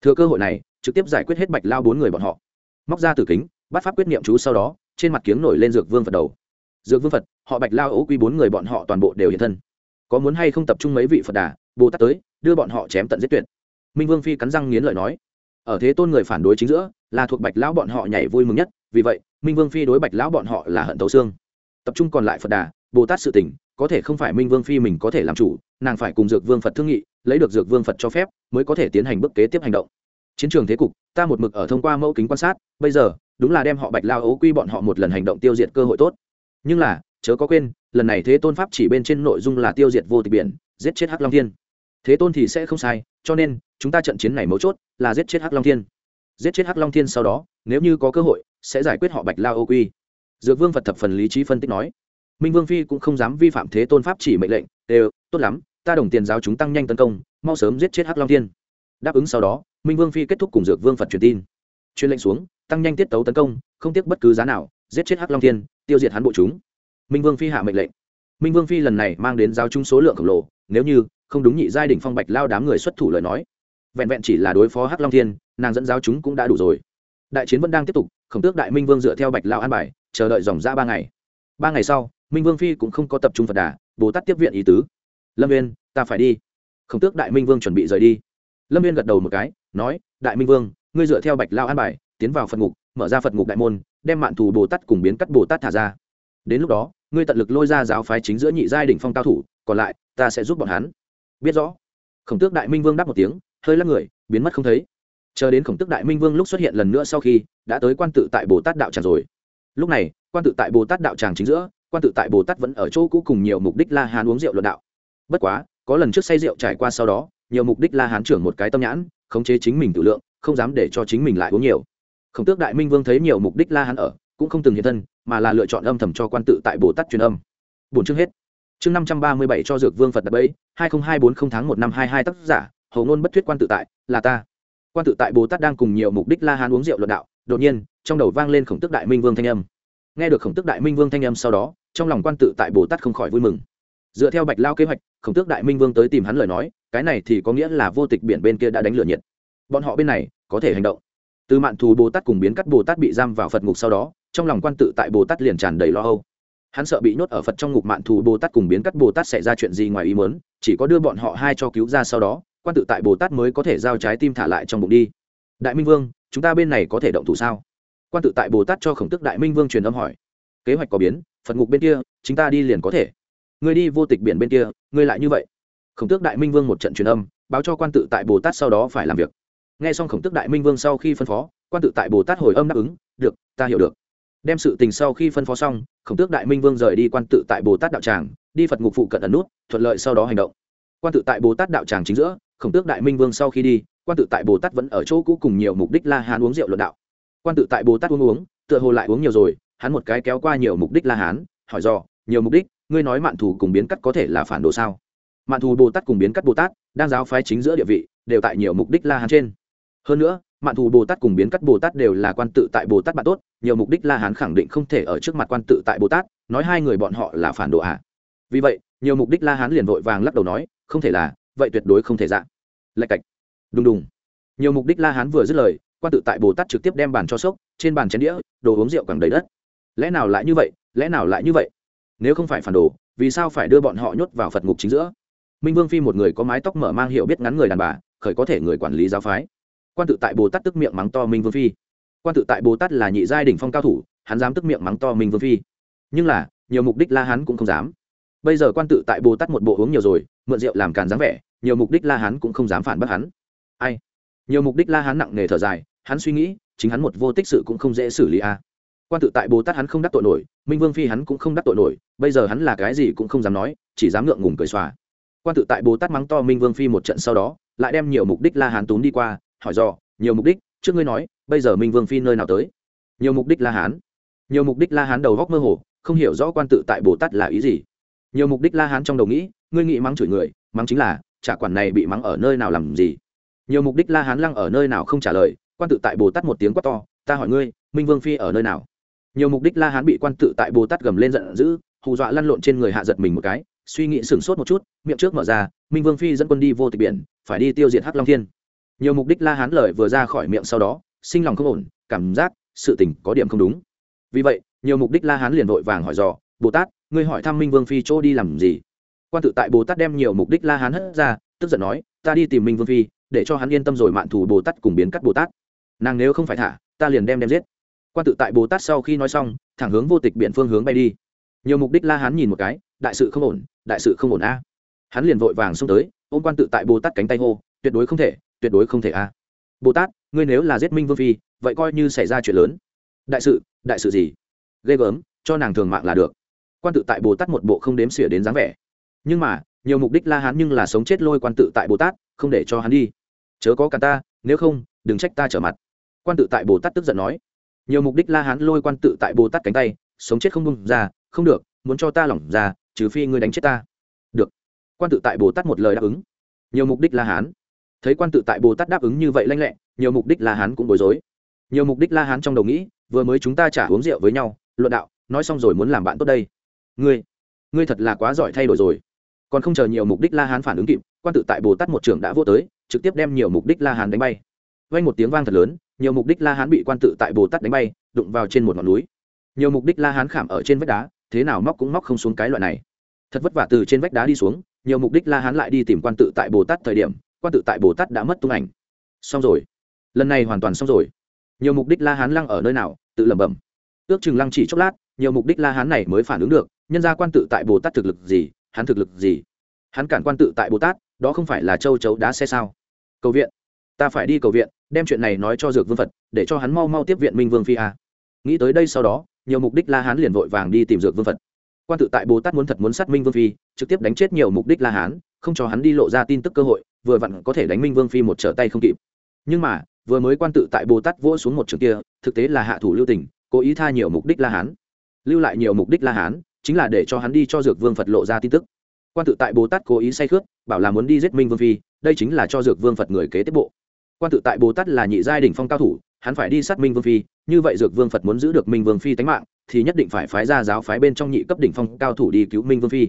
Thừa cơ hội này, trực tiếp giải quyết hết bạch lao bốn người bọn họ. Móc ra tử kính, bắt pháp quyết niệm chú sau đó, trên mặt kiếng nổi lên dược vương phật đầu. Dược vương phật, họ bạch lao ố quy bốn người bọn họ toàn bộ đều hiện thân có muốn hay không tập trung mấy vị phật đà, bồ tát tới, đưa bọn họ chém tận giết tuyệt. Minh vương phi cắn răng nghiến lợi nói, ở thế tôn người phản đối chính giữa, là thuộc bạch lão bọn họ nhảy vui mừng nhất, vì vậy, minh vương phi đối bạch lão bọn họ là hận tấu xương. Tập trung còn lại phật đà, bồ tát sự tỉnh có thể không phải minh vương phi mình có thể làm chủ, nàng phải cùng dược vương phật thương nghị, lấy được dược vương phật cho phép, mới có thể tiến hành bước kế tiếp hành động. Chiến trường thế cục, ta một mực ở thông qua mẫu kính quan sát, bây giờ, đúng là đem họ bạch lao ấu quy bọn họ một lần hành động tiêu diệt cơ hội tốt. Nhưng là chớ có quên, lần này thế tôn pháp chỉ bên trên nội dung là tiêu diệt vô tịch biển, giết chết hắc long thiên. Thế tôn thì sẽ không sai, cho nên, chúng ta trận chiến này mấu chốt là giết chết hắc long thiên. Giết chết hắc long thiên sau đó, nếu như có cơ hội, sẽ giải quyết họ bạch lao ô quy. Dược vương phật thập phần lý trí phân tích nói, minh vương phi cũng không dám vi phạm thế tôn pháp chỉ mệnh lệnh, đều, tốt lắm, ta đồng tiền giáo chúng tăng nhanh tấn công, mau sớm giết chết hắc long thiên. Đáp ứng sau đó, minh vương phi kết thúc cùng dược vương phật truyền tin. Truyền lệnh xuống, tăng nhanh tiết tấu tấn công, không tiếc bất cứ giá nào, giết chết hắc long thiên, tiêu diệt hắn bộ chúng minh vương phi hạ mệnh lệnh minh vương phi lần này mang đến giáo chúng số lượng khổng lồ nếu như không đúng nhị giai đ phong bạch lao đám người xuất thủ lời nói vẹn vẹn chỉ là đối phó hắc long thiên nàng dẫn giáo chúng cũng đã đủ rồi đại chiến vẫn đang tiếp tục khổng tước đại minh vương dựa theo bạch lao an bài chờ đợi dòng ra ba ngày ba ngày sau minh vương phi cũng không có tập trung phật đà bồ tát tiếp viện ý tứ lâm viên ta phải đi khổng tước đại minh vương chuẩn bị rời đi lâm viên gật đầu một cái nói đại minh vương ngươi dựa theo bạch lao an bài tiến vào phật ngục mở ra phật ngục đại môn đem mạn thù bồ tát cùng biến cắt bồ tát thả ra đến lúc đó ngươi tận lực lôi ra giáo phái chính giữa nhị giai đỉnh phong cao thủ, còn lại, ta sẽ giúp bọn hắn. Biết rõ. Khổng tước đại minh vương đáp một tiếng, hơi lắc người, biến mất không thấy. Chờ đến khổng tước đại minh vương lúc xuất hiện lần nữa sau khi, đã tới quan tự tại bồ tát đạo tràng rồi. Lúc này, quan tự tại bồ tát đạo tràng chính giữa, quan tự tại bồ tát vẫn ở chỗ cũ cùng nhiều mục đích la hán uống rượu luận đạo. Bất quá, có lần trước say rượu trải qua sau đó, nhiều mục đích la hán trưởng một cái tâm nhãn, khống chế chính mình tự lượng, không dám để cho chính mình lại uống nhiều. Khổng tước đại minh vương thấy nhiều mục đích la hán ở cũng không từng hiện thân, mà là lựa chọn âm thầm cho quan tự tại bồ tát truyền âm. Bốn chương hết. Chương năm trăm ba mươi bảy cho dược vương phật đập ấy hai nghìn hai bốn không tháng một năm hai hai tác giả hầu ngôn bất thuyết quan tự tại, là ta. Quan tự tại bồ tát đang cùng nhiều mục đích la hán uống rượu luận đạo, đột nhiên, trong đầu vang lên khổng tước đại minh vương thanh âm. Nghe được khổng tước đại minh vương thanh âm sau đó, trong lòng quan tự tại bồ tát không khỏi vui mừng. Dựa theo bạch lao kế hoạch, khổng tước đại minh vương tới tìm hắn lời nói, cái này thì có nghĩa là vô tịch biển bên kia đã đánh lửa nhiệt. Bọn họ bên này có thể hành động. Từ mạn thù bồ tát cùng biến cắt bồ tát bị giam vào phật ngục sau đó trong lòng quan tự tại bồ tát liền tràn đầy lo âu. Hắn sợ bị nhốt ở phật trong ngục mạn thù bồ tát cùng biến cắt bồ tát xảy ra chuyện gì ngoài ý muốn, chỉ có đưa bọn họ hai cho cứu ra sau đó, quan tự tại bồ tát mới có thể giao trái tim thả lại trong bụng đi. Đại minh vương, chúng ta bên này có thể động thủ sao? Quan tự tại bồ tát cho khổng tức đại minh vương truyền âm hỏi. Kế hoạch có biến, phật ngục bên kia chúng ta đi liền có thể. Người đi vô tịch biển bên kia, ngươi lại như vậy. Khổng tước đại minh vương một trận truyền âm, báo cho quan tự tại bồ tát sau đó phải làm việc. N g h e xong khổng tước đại minh vương sau khi phân phó, quan tự tại bồ tát hồi âm đáp ứng, được, ta hiểu được đem sự tình sau khi phân phó xong, khổng tước đại minh vương rời đi quan tự tại bồ tát đạo tràng, đi phật ngục phụ cận ẩn nút, thuận lợi sau đó hành động. Quan tự tại bồ tát đạo tràng chính giữa, khổng tước đại minh vương sau khi đi, quan tự tại bồ tát vẫn ở chỗ cũ cùng nhiều mục đích la hán uống rượu luận đạo. Quan tự tại bồ tát uống uống, tựa hồ lại uống nhiều rồi, hắn một cái kéo qua nhiều mục đích la hán, hỏi dò, nhiều mục đích, ngươi nói mạn thù cùng biến cắt có thể là phản đồ sao? Mạn thù bồ tát cùng biến cắt bồ tát, đang giáo phái chính giữa địa vị, đều tại nhiều mục đích la hán trên. Hơn nữa mạn thù bồ tát cùng biến cắt bồ tát đều là quan tự tại bồ tát bạn tốt, nhiều mục đích la hán khẳng định không thể ở trước mặt quan tự tại bồ tát, nói hai người bọn họ là phản đồ ạ. À. vì vậy, nhiều mục đích la hán liền vội vàng lắc đầu nói, không thể là, vậy tuyệt đối không thể dạng lạch cạch. Đùng đùng. Nhiều mục đích la hán vừa dứt lời, quan tự tại bồ tát trực tiếp đem bàn cho sốc, trên bàn chén đĩa, đồ uống rượu càng đầy đất. Lẽ nào lại như vậy? Lẽ nào lại như vậy? Nếu không phải phản đồ, vì sao phải đưa bọn họ nhốt vào phật ngục chính giữa? Minh vương phi một người có mái tóc mở mang hiệu biết ngắn người đàn bà, khởi có thể người quản lý giáo phái quan tự tại bồ tát tức miệng mắng to minh vương phi quan tự tại bồ tát là nhị giai đ ỉ n h phong cao thủ hắn dám tức miệng mắng to minh vương phi nhưng là nhiều mục đích la hắn cũng không dám bây giờ quan tự tại bồ tát một bộ uống nhiều rồi mượn rượu làm càn dáng vẻ nhiều mục đích la hắn cũng không dám phản bác hắn ai nhiều mục đích la hắn nặng nề thở dài hắn suy nghĩ chính hắn một vô tích sự cũng không dễ xử lý a à. quan tự tại bồ tát hắn không đắc tội nổi minh vương phi hắn cũng không đắc tội nổi bây giờ hắn là cái gì cũng không dám nói chỉ dám ngượng ngùng cười xòa quan tự tại bồ tát mắng to minh vương phi một trận sau đó lại đem nhiều mục đích la hán tốn đi qua hỏi dò, nhiều mục đích, trước ngươi nói, bây giờ minh vương phi nơi nào tới? Nhiều mục đích la hán. Nhiều mục đích la hán đầu góc mơ hồ, không hiểu rõ quan tự tại bồ tát là ý gì. Nhiều mục đích la hán trong đầu nghĩ, ngươi nghĩ mắng chửi người, mắng chính là trả quản này bị mắng ở nơi nào làm gì. Nhiều mục đích la hán lăng ở nơi nào không trả lời, quan tự tại bồ tát một tiếng quát to, ta hỏi ngươi, minh vương phi ở nơi nào? Nhiều mục đích la hán bị quan tự tại bồ tát gầm lên giận dữ, hù dọa lăn lộn trên người hạ giật mình một cái, suy nghĩ sửng sốt một chút, miệng trước mở ra, minh vương phi dẫn quân đi vô tịch biển, phải đi tiêu diệt hắc long thiên nhiều mục đích la hán lời vừa ra khỏi miệng sau đó, sinh lòng không ổn, cảm giác, sự tình có điểm không đúng. Vì vậy, nhiều mục đích la hán liền vội vàng hỏi dò, bồ tát, ngươi hỏi thăm minh vương phi chỗ đi làm gì? Quan tự tại bồ tát đem nhiều mục đích la hán hất ra, tức giận nói, ta đi tìm minh vương phi, để cho hắn yên tâm rồi mạn thủ bồ tát cùng biến cắt bồ tát. Nàng nếu không phải thả, ta liền đem đem giết. Quan tự tại bồ tát sau khi nói xong, thẳng hướng vô tịch biện phương hướng bay đi. Nhiều mục đích la hán nhìn một cái, đại sự không ổn, đại sự không ổn a. Hắn liền vội vàng xông tới, ôm quan tự tại bồ tát cánh tay hô, tuyệt đối không thể tuyệt đối không thể a. Bồ tát, ngươi nếu là giết minh vương phi, vậy coi như xảy ra chuyện lớn. Đại sự đại sự gì? Ghê gớm, cho nàng thường mạng là được. Quan tự tại bồ tát một bộ không đếm xỉa đến dáng vẻ. Nhưng mà, nhiều mục đích la hán nhưng là sống chết lôi quan tự tại bồ tát, không để cho hắn đi. Chớ có cả ta, nếu không, đừng trách ta trở mặt. Quan tự tại bồ tát tức giận nói. Nhiều mục đích la hán lôi quan tự tại bồ tát cánh tay, sống chết không bung ra, không được, muốn cho ta lỏng ra, trừ phi ngươi đánh chết ta. Được. Quan tự tại bồ tát một lời đáp ứng. Nhiều mục đích la hán thấy quan tự tại bồ tát đáp ứng như vậy lanh lẹ, nhiều mục đích la hán cũng bối rối. Nhiều mục đích la hán trong đầu nghĩ, vừa mới chúng ta trả uống rượu với nhau, luận đạo, nói xong rồi muốn làm bạn tốt đây. Ngươi ngươi thật là quá giỏi thay đổi rồi. Còn không chờ nhiều mục đích la hán phản ứng kịp, quan tự tại bồ tát một trưởng đã vô tới, trực tiếp đem nhiều mục đích la hán đánh bay. Vang một tiếng vang thật lớn, nhiều mục đích la hán bị quan tự tại bồ tát đánh bay, đụng vào trên một ngọn núi. Nhiều mục đích la hán khảm ở trên vách đá, thế nào móc cũng móc không xuống cái loại này. Thật vất vả từ trên vách đá đi xuống, nhiều mục đích la hán lại đi tìm quan tự tại bồ tát thời điểm quan tự tại bồ tát đã mất tung ảnh. Xong rồi. Lần này hoàn toàn xong rồi. Nhiều mục đích la hán lăng ở nơi nào, tự lẩm bẩm. Ước chừng lăng chỉ chốc lát, nhiều mục đích la hán này mới phản ứng được, nhân ra quan tự tại bồ tát thực lực gì, hắn thực lực gì? Hắn cản quan tự tại bồ tát, đó không phải là châu chấu đá xe sao? Cầu viện. Ta phải đi cầu viện, đem chuyện này nói cho dược vương phật, để cho hắn mau mau tiếp viện minh vương phi a. Nghĩ tới đây sau đó, nhiều mục đích la hán liền vội vàng đi tìm dược vương phật. Quan tự tại bồ tát muốn thật muốn sát minh vương phi, trực tiếp đánh chết nhiều mục đích la hán, không cho hắn đi lộ ra tin tức cơ hội vừa vặn có thể đánh minh vương phi một trở tay không kịp. Nhưng mà, vừa mới quan tự tại bồ tát vỗ xuống một trường kia, thực tế là hạ thủ lưu tình, cố ý tha nhiều mục đích la hán. Lưu lại nhiều mục đích la hán, chính là để cho hắn đi cho dược vương phật lộ ra tin tức. Quan tự tại bồ tát cố ý say khướt bảo là muốn đi giết minh vương phi, đây chính là cho dược vương phật người kế tiếp bộ. Quan tự tại bồ tát là nhị giai đ ỉ n h phong cao thủ, hắn phải đi sát minh vương phi, như vậy dược vương phật muốn giữ được minh vương phi tánh mạng, thì nhất định phải phái ra giáo phái bên trong nhị cấp đỉnh phong cao thủ đi cứu minh vương phi.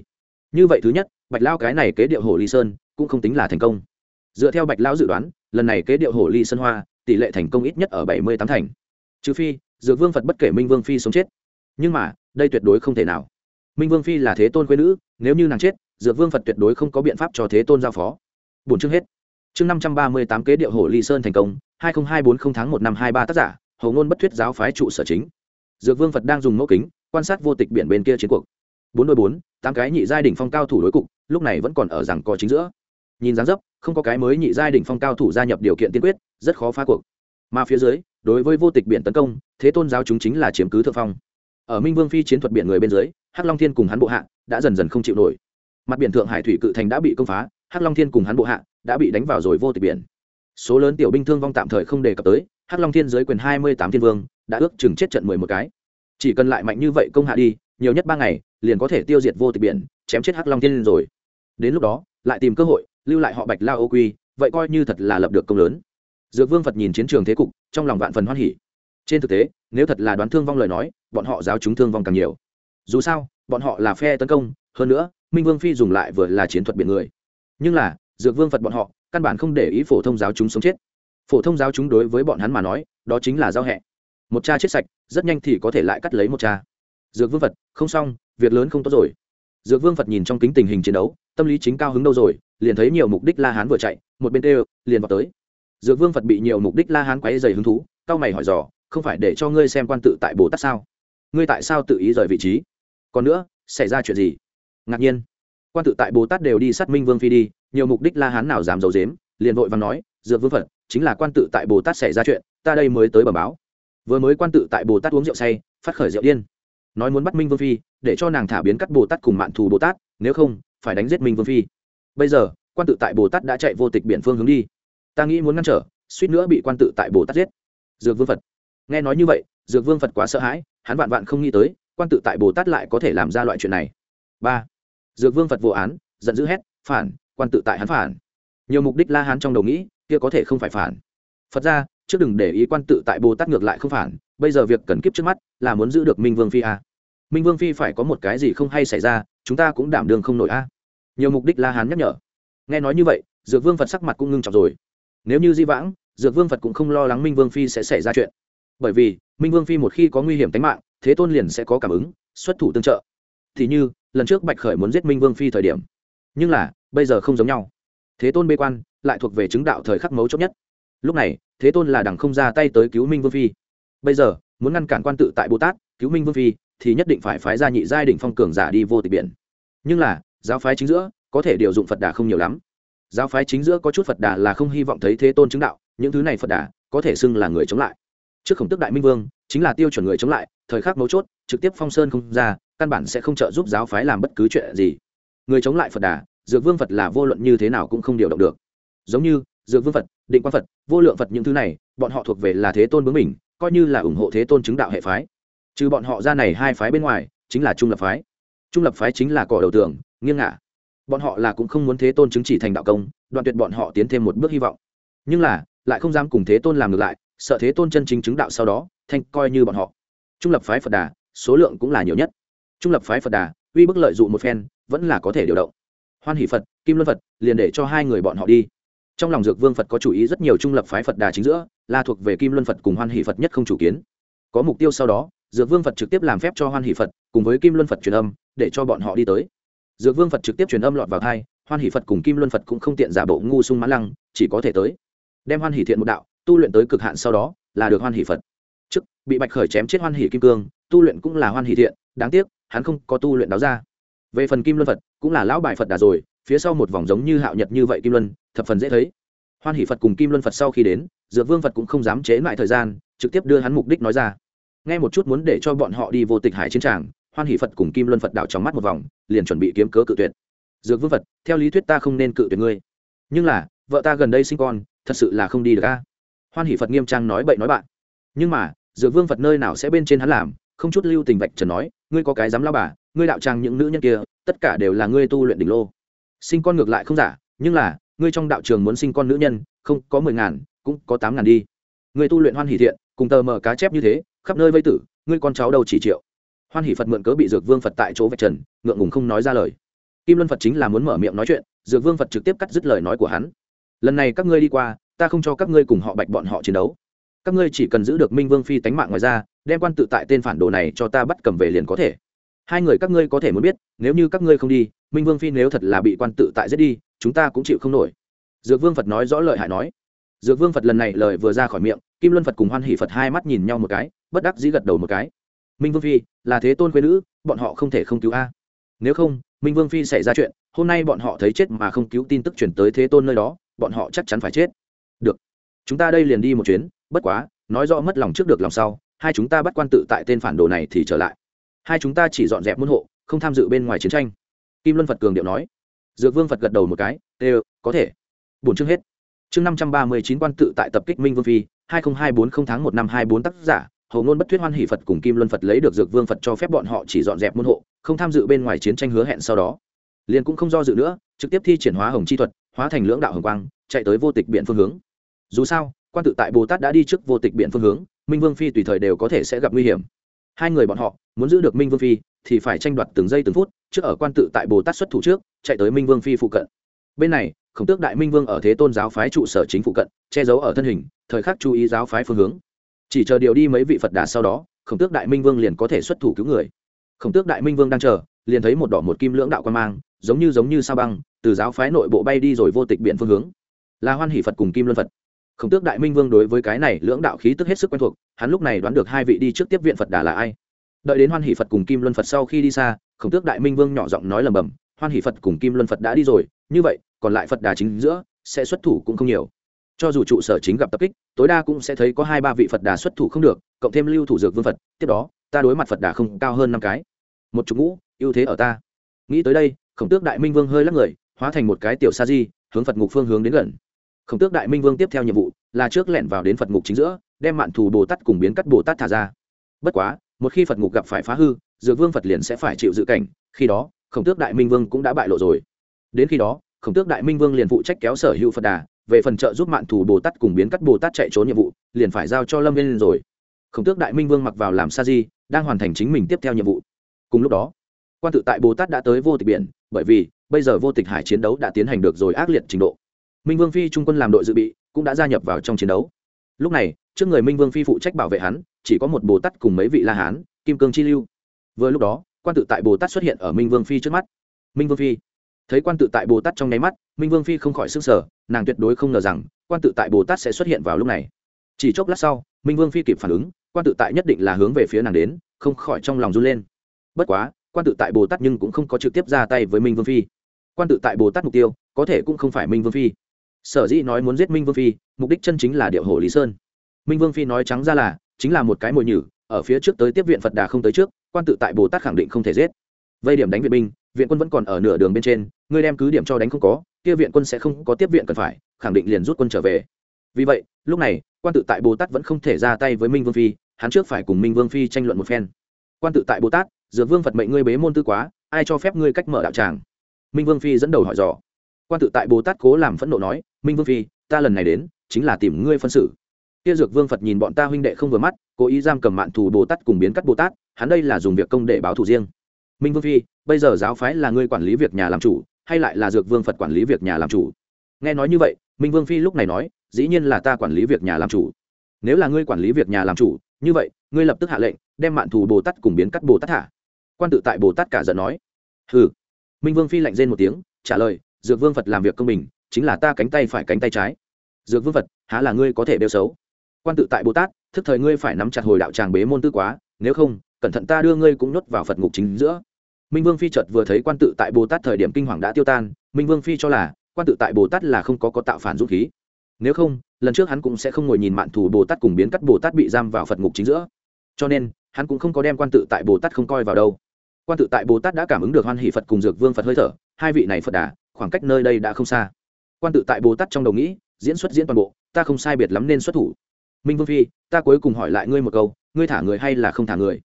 Như vậy thứ nhất, bạch lao cái này kế điệu hồ ly sơn cũng không tính là thành công. Dựa theo bạch lão dự đoán, lần này kế điệu hồ ly sơn hoa, tỷ lệ thành công ít nhất ở bảy mươi tám thành. Trừ phi, dược vương phật bất kể minh vương phi sống chết. Nhưng mà, đây tuyệt đối không thể nào. Minh vương phi là thế tôn quê nữ, nếu như nàng chết, dược vương phật tuyệt đối không có biện pháp cho thế tôn giao phó. Bốn chương hết. Chương năm trăm ba mươi tám kế điệu hồ ly sơn thành công, hai nghìn hai bốn không tháng một năm hai ba tác giả hầu ngôn bất thuyết giáo phái trụ sở chính. Dược vương phật đang dùng mẫu kính, quan sát vô tịch biển bên kia chiến cuộc. Bốn đôi bốn, tám cái nhị giai đỉnh phong cao thủ đối cục, lúc này vẫn còn ở rằng co chính giữa nhìn dáng dấp, không có cái mới nhị giai đỉnh phong cao thủ gia nhập điều kiện tiên quyết, rất khó phá cuộc. Mà phía dưới, đối với vô tịch biển tấn công, thế tôn giáo chúng chính là chiếm cứ thượng phong. Ở minh vương phi chiến thuật biển người bên dưới, hắc long thiên cùng hắn bộ hạ đã dần dần không chịu nổi. Mặt biển thượng hải thủy cự thành đã bị công phá, hắc long thiên cùng hắn bộ hạ đã bị đánh vào rồi vô tịch biển. Số lớn tiểu binh thương vong tạm thời không đề cập tới, hắc long thiên dưới quyền hai mươi tám thiên vương đã ước chừng chết trận mười một cái. Chỉ cần lại mạnh như vậy công hạ đi, nhiều nhất ba ngày, liền có thể tiêu diệt vô tịch biển, chém chết hắc long thiên rồi. Đến lúc đó, lại tìm cơ hội lưu lại họ bạch lao ô quy, vậy coi như thật là lập được công lớn. Dược vương phật nhìn chiến trường thế cục, trong lòng vạn phần hoan hỉ. Trên thực tế, nếu thật là đoán thương vong lời nói, bọn họ giáo chúng thương vong càng nhiều. Dù sao, bọn họ là phe tấn công, hơn nữa, minh vương phi dùng lại vừa là chiến thuật biển người. Nhưng là, dược vương phật bọn họ, căn bản không để ý phổ thông giáo chúng sống chết. Phổ thông giáo chúng đối với bọn hắn mà nói, đó chính là giao hẹ. Một cha chết sạch, rất nhanh thì có thể lại cắt lấy một cha. Dược vương phật, không xong, việc lớn không tốt rồi. Dược vương phật nhìn trong kính tình hình chiến đấu, tâm lý chính cao hứng đâu rồi liền thấy nhiều mục đích la hán vừa chạy, một bên tê liền vào tới. Dược vương phật bị nhiều mục đích la hán quáy dày hứng thú cao mày hỏi dò, không phải để cho ngươi xem quan tự tại bồ tát sao? Ngươi tại sao tự ý rời vị trí? Còn nữa, xảy ra chuyện gì? Ngạc nhiên. Quan tự tại bồ tát đều đi sát minh vương phi đi, nhiều mục đích la hán nào dám giấu dếm liền vội và nói, dược vương phật, chính là quan tự tại bồ tát xảy ra chuyện, ta đây mới tới bẩm báo. Vừa mới quan tự tại bồ tát uống rượu say, phát khởi rượu điên. Nói muốn bắt minh vương phi, để cho nàng thả biến cắt bồ tát cùng mạn thù bồ tát, nếu không, phải đánh giết minh vương phi bây giờ, quan tự tại bồ tát đã chạy vô tịch biển phương hướng đi. Ta nghĩ muốn ngăn trở, suýt nữa bị quan tự tại bồ tát giết. Dược vương phật. Nghe nói như vậy, dược vương phật quá sợ hãi, hắn vạn vạn không nghĩ tới, quan tự tại bồ tát lại có thể làm ra loại chuyện này. Ba. Dược vương phật vô án, giận dữ hét, phản, quan tự tại hắn phản. Nhiều mục đích la hắn trong đầu nghĩ, kia có thể không phải phản. Phật ra, trước đừng để ý quan tự tại bồ tát ngược lại không phản, bây giờ việc cần kiếp trước mắt là muốn giữ được minh vương phi a minh vương phi phải có một cái gì không hay xảy ra, chúng ta cũng đảm đương không nổi a nhiều mục đích la hán nhắc nhở. Nghe nói như vậy, dược vương phật sắc mặt cũng ngưng trọng rồi. Nếu như di vãng, dược vương phật cũng không lo lắng minh vương phi sẽ xảy ra chuyện. Bởi vì, minh vương phi một khi có nguy hiểm tính mạng, thế tôn liền sẽ có cảm ứng, xuất thủ tương trợ. Thì như, lần trước bạch khởi muốn giết minh vương phi thời điểm. Nhưng là, bây giờ không giống nhau. Thế tôn bê quan, lại thuộc về chứng đạo thời khắc mấu chốt nhất. Lúc này, thế tôn là đằng không ra tay tới cứu minh vương phi. Bây giờ, muốn ngăn cản quan tự tại bồ tát, cứu minh vương phi, thì nhất định phải phái ra nhị giai đ phong cường giả đi vô tịch biển. Nhưng là giáo phái chính giữa, có thể điều dụng phật đà không nhiều lắm. Giáo phái chính giữa có chút phật đà là không hy vọng thấy thế tôn chứng đạo, những thứ này phật đà có thể xưng là người chống lại. Trước khổng tức đại minh vương, chính là tiêu chuẩn người chống lại, thời khắc mấu chốt, trực tiếp phong sơn không ra, căn bản sẽ không trợ giúp giáo phái làm bất cứ chuyện gì. Người chống lại phật đà, dược vương phật là vô luận như thế nào cũng không điều động được. Giống như, dược vương phật, định quan phật, vô lượng phật những thứ này, bọn họ thuộc về là thế tôn bướng mình coi như là ủng hộ thế tôn chứng đạo hệ phái. Trừ bọn họ ra này hai phái bên ngoài, chính là trung lập phái. Trung lập phái chính là cỏ đầu tường nghiêng ngả. Bọn họ là cũng không muốn thế tôn chứng chỉ thành đạo công, đoạn tuyệt bọn họ tiến thêm một bước hy vọng. Nhưng là, lại không dám cùng thế tôn làm ngược lại, sợ thế tôn chân chính chứng đạo sau đó thanh coi như bọn họ. Trung lập phái phật đà, số lượng cũng là nhiều nhất. Trung lập phái phật đà, uy bức lợi dụng một phen, vẫn là có thể điều động. Hoan hỷ phật, kim luân phật, liền để cho hai người bọn họ đi. Trong lòng dược vương phật có chủ ý rất nhiều trung lập phái phật đà chính giữa, là thuộc về kim luân phật cùng hoan hỷ phật nhất không chủ kiến. Có mục tiêu sau đó, dược vương phật trực tiếp làm phép cho hoan hỷ phật, cùng với kim luân phật truyền âm, để cho bọn họ đi tới dược vương phật trực tiếp truyền âm lọt vào thai, hoan hỷ phật cùng kim luân phật cũng không tiện giả bộ ngu sung mã lăng, chỉ có thể tới. Đem hoan hỷ thiện một đạo, tu luyện tới cực hạn sau đó, là được hoan hỷ phật. Trước, bị bạch khởi chém chết hoan hỷ kim cương, tu luyện cũng là hoan hỷ thiện, đáng tiếc, hắn không có tu luyện đáo ra. Về phần kim luân phật, cũng là lão bài phật đà rồi, phía sau một vòng giống như hạo nhật như vậy kim luân, thập phần dễ thấy. Hoan hỷ phật cùng kim luân phật sau khi đến, dược vương phật cũng không dám chế lại thời gian, trực tiếp đưa hắn mục đích nói ra. Nghe một chút muốn để cho bọn họ đi vô tịch hải chiến tràng hoan hỷ phật cùng kim luân phật đảo trong mắt một vòng, liền chuẩn bị kiếm cớ cự tuyệt. Dược vương phật, theo lý thuyết ta không nên cự tuyệt ngươi. Nhưng là, vợ ta gần đây sinh con, thật sự là không đi được a. Hoan hỷ phật nghiêm trang nói bậy nói bạn. Nhưng mà, dược vương phật nơi nào sẽ bên trên hắn làm, không chút lưu tình vạch trần nói, ngươi có cái dám lao bà, ngươi đạo trang những nữ nhân kia, tất cả đều là ngươi tu luyện đỉnh lô. Sinh con ngược lại không giả, nhưng là, ngươi trong đạo trường muốn sinh con nữ nhân, không, có mười ngàn, cũng có tám ngàn đi. Ngươi tu luyện hoan hỷ thiện, cùng tờ mờ cá chép như thế, khắp nơi vây tử, ngươi con cháu đầu chỉ triệu hoan hỷ phật mượn cớ bị dược vương phật tại chỗ vạch trần ngượng ngùng không nói ra lời kim luân phật chính là muốn mở miệng nói chuyện dược vương phật trực tiếp cắt dứt lời nói của hắn lần này các ngươi đi qua ta không cho các ngươi cùng họ bạch bọn họ chiến đấu các ngươi chỉ cần giữ được minh vương phi tánh mạng ngoài ra đem quan tự tại tên phản đồ này cho ta bắt cầm về liền có thể hai người các ngươi có thể muốn biết nếu như các ngươi không đi minh vương phi nếu thật là bị quan tự tại giết đi chúng ta cũng chịu không nổi dược vương phật nói rõ lợi hại nói dược vương phật lần này lời vừa ra khỏi miệng kim luân phật cùng hoan hỷ phật hai mắt nhìn nhau một cái bất đắc dĩ gật đầu một cái minh vương phi, là thế tôn quê nữ, bọn họ không thể không cứu a. Nếu không, minh vương phi xảy ra chuyện, hôm nay bọn họ thấy chết mà không cứu tin tức chuyển tới thế tôn nơi đó, bọn họ chắc chắn phải chết. Được. Chúng ta đây liền đi một chuyến, bất quá, nói rõ mất lòng trước được lòng sau, hai chúng ta bắt quan tự tại tên phản đồ này thì trở lại. Hai chúng ta chỉ dọn dẹp môn hộ, không tham dự bên ngoài chiến tranh. Kim luân phật cường điệu nói. Dược vương phật gật đầu một cái, tê có thể. Bốn chương hết. Chương năm trăm ba mươi chín quan tự tại tập kích minh vương phi, hai nghìn hai bốn không tháng một năm hai bốn tác giả hầu ngôn bất thuyết hoan hỷ phật cùng kim luân phật lấy được dược vương phật cho phép bọn họ chỉ dọn dẹp môn hộ, không tham dự bên ngoài chiến tranh hứa hẹn sau đó. Liền cũng không do dự nữa, trực tiếp thi triển hóa hồng chi thuật, hóa thành lưỡng đạo hồng quang, chạy tới vô tịch biện phương hướng. Dù sao, quan tự tại bồ tát đã đi trước vô tịch biện phương hướng, minh vương phi tùy thời đều có thể sẽ gặp nguy hiểm. Hai người bọn họ, muốn giữ được minh vương phi, thì phải tranh đoạt từng giây từng phút, trước ở quan tự tại bồ tát xuất thủ trước, chạy tới minh vương phi phụ cận. Bên này, khổng tước đại minh vương ở thế tôn giáo phái trụ sở chính phụ cận, che giấu ở thân hình, thời khắc chú ý giáo phái phương hướng chỉ chờ điều đi mấy vị phật đà sau đó, khổng tước đại minh vương liền có thể xuất thủ cứu người. Khổng tước đại minh vương đang chờ, liền thấy một đỏ một kim lưỡng đạo quan mang, giống như giống như sao băng, từ giáo phái nội bộ bay đi rồi vô tịch biện phương hướng. Là hoan hỷ phật cùng kim luân phật. Khổng tước đại minh vương đối với cái này lưỡng đạo khí tức hết sức quen thuộc, hắn lúc này đoán được hai vị đi trước tiếp viện phật đà là ai. Đợi đến hoan hỷ phật cùng kim luân phật sau khi đi xa, khổng tước đại minh vương nhỏ giọng nói lầm bầm hoan hỷ phật cùng kim luân phật đã đi rồi, như vậy, còn lại phật đà chính giữa, sẽ xuất thủ cũng không nhiều cho dù trụ sở chính gặp tập kích, tối đa cũng sẽ thấy có hai ba vị phật đà xuất thủ không được, cộng thêm lưu thủ dược vương phật, tiếp đó, ta đối mặt phật đà không cao hơn năm cái. Một chục ngũ, ưu thế ở ta. Nghĩ tới đây, khổng tước đại minh vương hơi lắc người, hóa thành một cái tiểu sa di, hướng phật ngục phương hướng đến gần. Khổng tước đại minh vương tiếp theo nhiệm vụ là trước lẻn vào đến phật ngục chính giữa, đem mạn thù bồ tát cùng biến cắt bồ tát thả ra. Bất quá, một khi phật ngục gặp phải phá hư, dược vương phật liền sẽ phải chịu dự cảnh, khi đó, khổng tước đại minh vương cũng đã bại lộ rồi. Đến khi đó, khổng tước đại minh vương liền phụ trách kéo sở hữu phật đà về phần trợ giúp mạn thù bồ tát cùng biến cắt bồ tát chạy trốn nhiệm vụ, liền phải giao cho lâm viên rồi. Khổng tước đại minh vương mặc vào làm sa di, đang hoàn thành chính mình tiếp theo nhiệm vụ. Cùng lúc đó, quan tự tại bồ tát đã tới vô tịch biển, bởi vì bây giờ vô tịch hải chiến đấu đã tiến hành được rồi ác liệt trình độ. Minh vương phi trung quân làm đội dự bị cũng đã gia nhập vào trong chiến đấu. Lúc này, trước người minh vương phi phụ trách bảo vệ hắn, chỉ có một bồ tát cùng mấy vị la hán, kim cương chi lưu. Vừa lúc đó, quan tự tại bồ tát xuất hiện ở minh vương phi trước mắt. Minh vương phi thấy quan tự tại bồ tát trong nháy mắt, minh vương phi không khỏi s ư n g sở nàng tuyệt đối không ngờ rằng, quan tự tại bồ tát sẽ xuất hiện vào lúc này. Chỉ chốc lát sau, minh vương phi kịp phản ứng, quan tự tại nhất định là hướng về phía nàng đến, không khỏi trong lòng run lên. Bất quá, quan tự tại bồ tát nhưng cũng không có trực tiếp ra tay với minh vương phi. Quan tự tại bồ tát mục tiêu, có thể cũng không phải minh vương phi. Sở dĩ nói muốn giết minh vương phi, mục đích chân chính là điệu hồ lý sơn. Minh vương phi nói trắng ra là, chính là một cái mồi nhử, ở phía trước tới tiếp viện phật đà không tới trước, quan tự tại bồ tát khẳng định không thể giết. Vây điểm đánh viện binh viện quân vẫn còn ở nửa đường bên trên, ngươi đem cứ điểm cho đánh không có, kia viện quân sẽ không có tiếp viện cần phải, khẳng định liền rút quân trở về. Vì vậy, lúc này, quan tự tại bồ tát vẫn không thể ra tay với minh vương phi, hắn trước phải cùng minh vương phi tranh luận một phen. Quan tự tại bồ tát, dược vương phật mệnh ngươi bế môn tư quá, ai cho phép ngươi cách mở đạo tràng? Minh vương phi dẫn đầu hỏi dò. Quan tự tại bồ tát cố làm phẫn nộ nói, minh vương phi, ta lần này đến, chính là tìm ngươi phân xử. Kia dược vương phật nhìn bọn ta huynh đệ không vừa mắt, cố ý giam cầm mạn thù bồ tát cùng biến cắt bồ tát, hắn đây là dùng việc công để báo thù riêng minh vương phi, bây giờ giáo phái là ngươi quản lý việc nhà làm chủ, hay lại là dược vương phật quản lý việc nhà làm chủ? Nghe nói như vậy, minh vương phi lúc này nói, dĩ nhiên là ta quản lý việc nhà làm chủ. Nếu là ngươi quản lý việc nhà làm chủ, như vậy, ngươi lập tức hạ lệnh, đem mạn thù bồ tát cùng biến cắt bồ tát thả quan tự tại bồ tát cả giận nói. Hừ. Minh vương phi lạnh rên một tiếng, trả lời, dược vương phật làm việc công bình, chính là ta cánh tay phải cánh tay trái. Dược vương phật, há là ngươi có thể đeo xấu? Quan tự tại bồ tát, thức thời ngươi phải nắm chặt hồi đạo tràng bế môn tư quá, nếu không, cẩn thận ta đưa ngươi cũng nhốt vào phật ngục chính giữa minh vương phi chợt vừa thấy quan tự tại bồ tát thời điểm kinh hoàng đã tiêu tan, minh vương phi cho là, quan tự tại bồ tát là không có có tạo phản dũng khí. Nếu không, lần trước hắn cũng sẽ không ngồi nhìn mạn thù bồ tát cùng biến cắt bồ tát bị giam vào phật ngục chính giữa. Cho nên, hắn cũng không có đem quan tự tại bồ tát không coi vào đâu. Quan tự tại bồ tát đã cảm ứng được hoan hỷ phật cùng dược vương phật hơi thở, hai vị này phật đà, khoảng cách nơi đây đã không xa. Quan tự tại bồ tát trong đầu nghĩ, diễn xuất diễn toàn bộ, ta không sai biệt lắm nên xuất thủ. Minh vương phi, ta cuối cùng hỏi lại ngươi một câu, ngươi thả người hay là không thả người?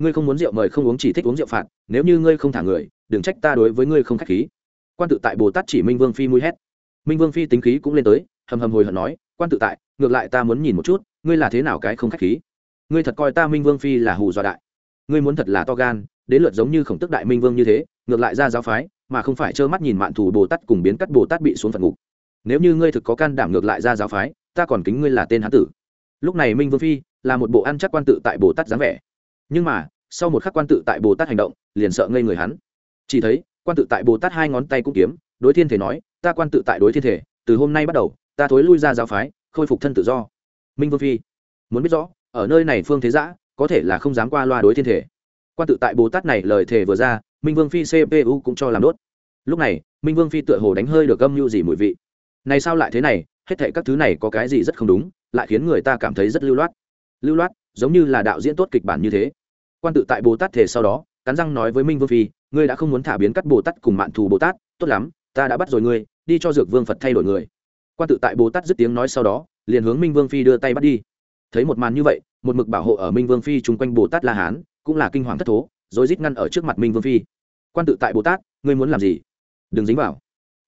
Ngươi không muốn rượu mời không uống chỉ thích uống rượu phạt, nếu như ngươi không thả người, đừng trách ta đối với ngươi không k h á c h khí. Quan tự tại bồ tát chỉ minh vương phi mui hét. Minh vương phi tính khí cũng lên tới, hầm hầm hồi hận nói, quan tự tại, ngược lại ta muốn nhìn một chút, ngươi là thế nào cái không k h á c h khí? Ngươi thật coi ta minh vương phi là hù dọa đại. Ngươi muốn thật là to gan, đến lượt giống như khổng tức đại minh vương như thế, ngược lại ra giáo phái, mà không phải trơ mắt nhìn mạn thù bồ tát cùng biến cắt bồ tát bị xuống phật ngục. Nếu như ngươi thực có can đảm ngược lại ra giáo phái, ta còn kính ngươi là tên hán tử. Lúc này minh vương phi là một bộ ăn chắc quan tự tại bồ tát dáng vẻ nhưng mà, sau một khắc quan tự tại bồ tát hành động, liền sợ ngây người hắn. Chỉ thấy, quan tự tại bồ tát hai ngón tay cũng kiếm, đối thiên thể nói, ta quan tự tại đối thiên thể, từ hôm nay bắt đầu, ta thối lui ra giáo phái, khôi phục thân tự do. Minh vương phi, muốn biết rõ, ở nơi này phương thế giã, có thể là không dám qua loa đối thiên thể. Quan tự tại bồ tát này lời thề vừa ra, minh vương phi cpu cũng cho làm đốt. Lúc này, minh vương phi tựa hồ đánh hơi được âm mưu gì mùi vị. Này sao lại thế này, hết thệ các thứ này có cái gì rất không đúng, lại khiến người ta cảm thấy rất lưu loát. Lưu loát, giống như là đạo diễn tốt kịch bản như thế quan tự tại bồ tát thể sau đó, cắn răng nói với minh vương phi, ngươi đã không muốn thả biến cắt bồ tát cùng mạn thù bồ tát, tốt lắm, ta đã bắt rồi ngươi, đi cho dược vương phật thay đổi người. Quan tự tại bồ tát dứt tiếng nói sau đó, liền hướng minh vương phi đưa tay bắt đi. Thấy một màn như vậy, một mực bảo hộ ở minh vương phi chung quanh bồ tát la hán, cũng là kinh hoàng thất thố, rồi rít ngăn ở trước mặt minh vương phi. Quan tự tại bồ tát, ngươi muốn làm gì? Đừng dính vào.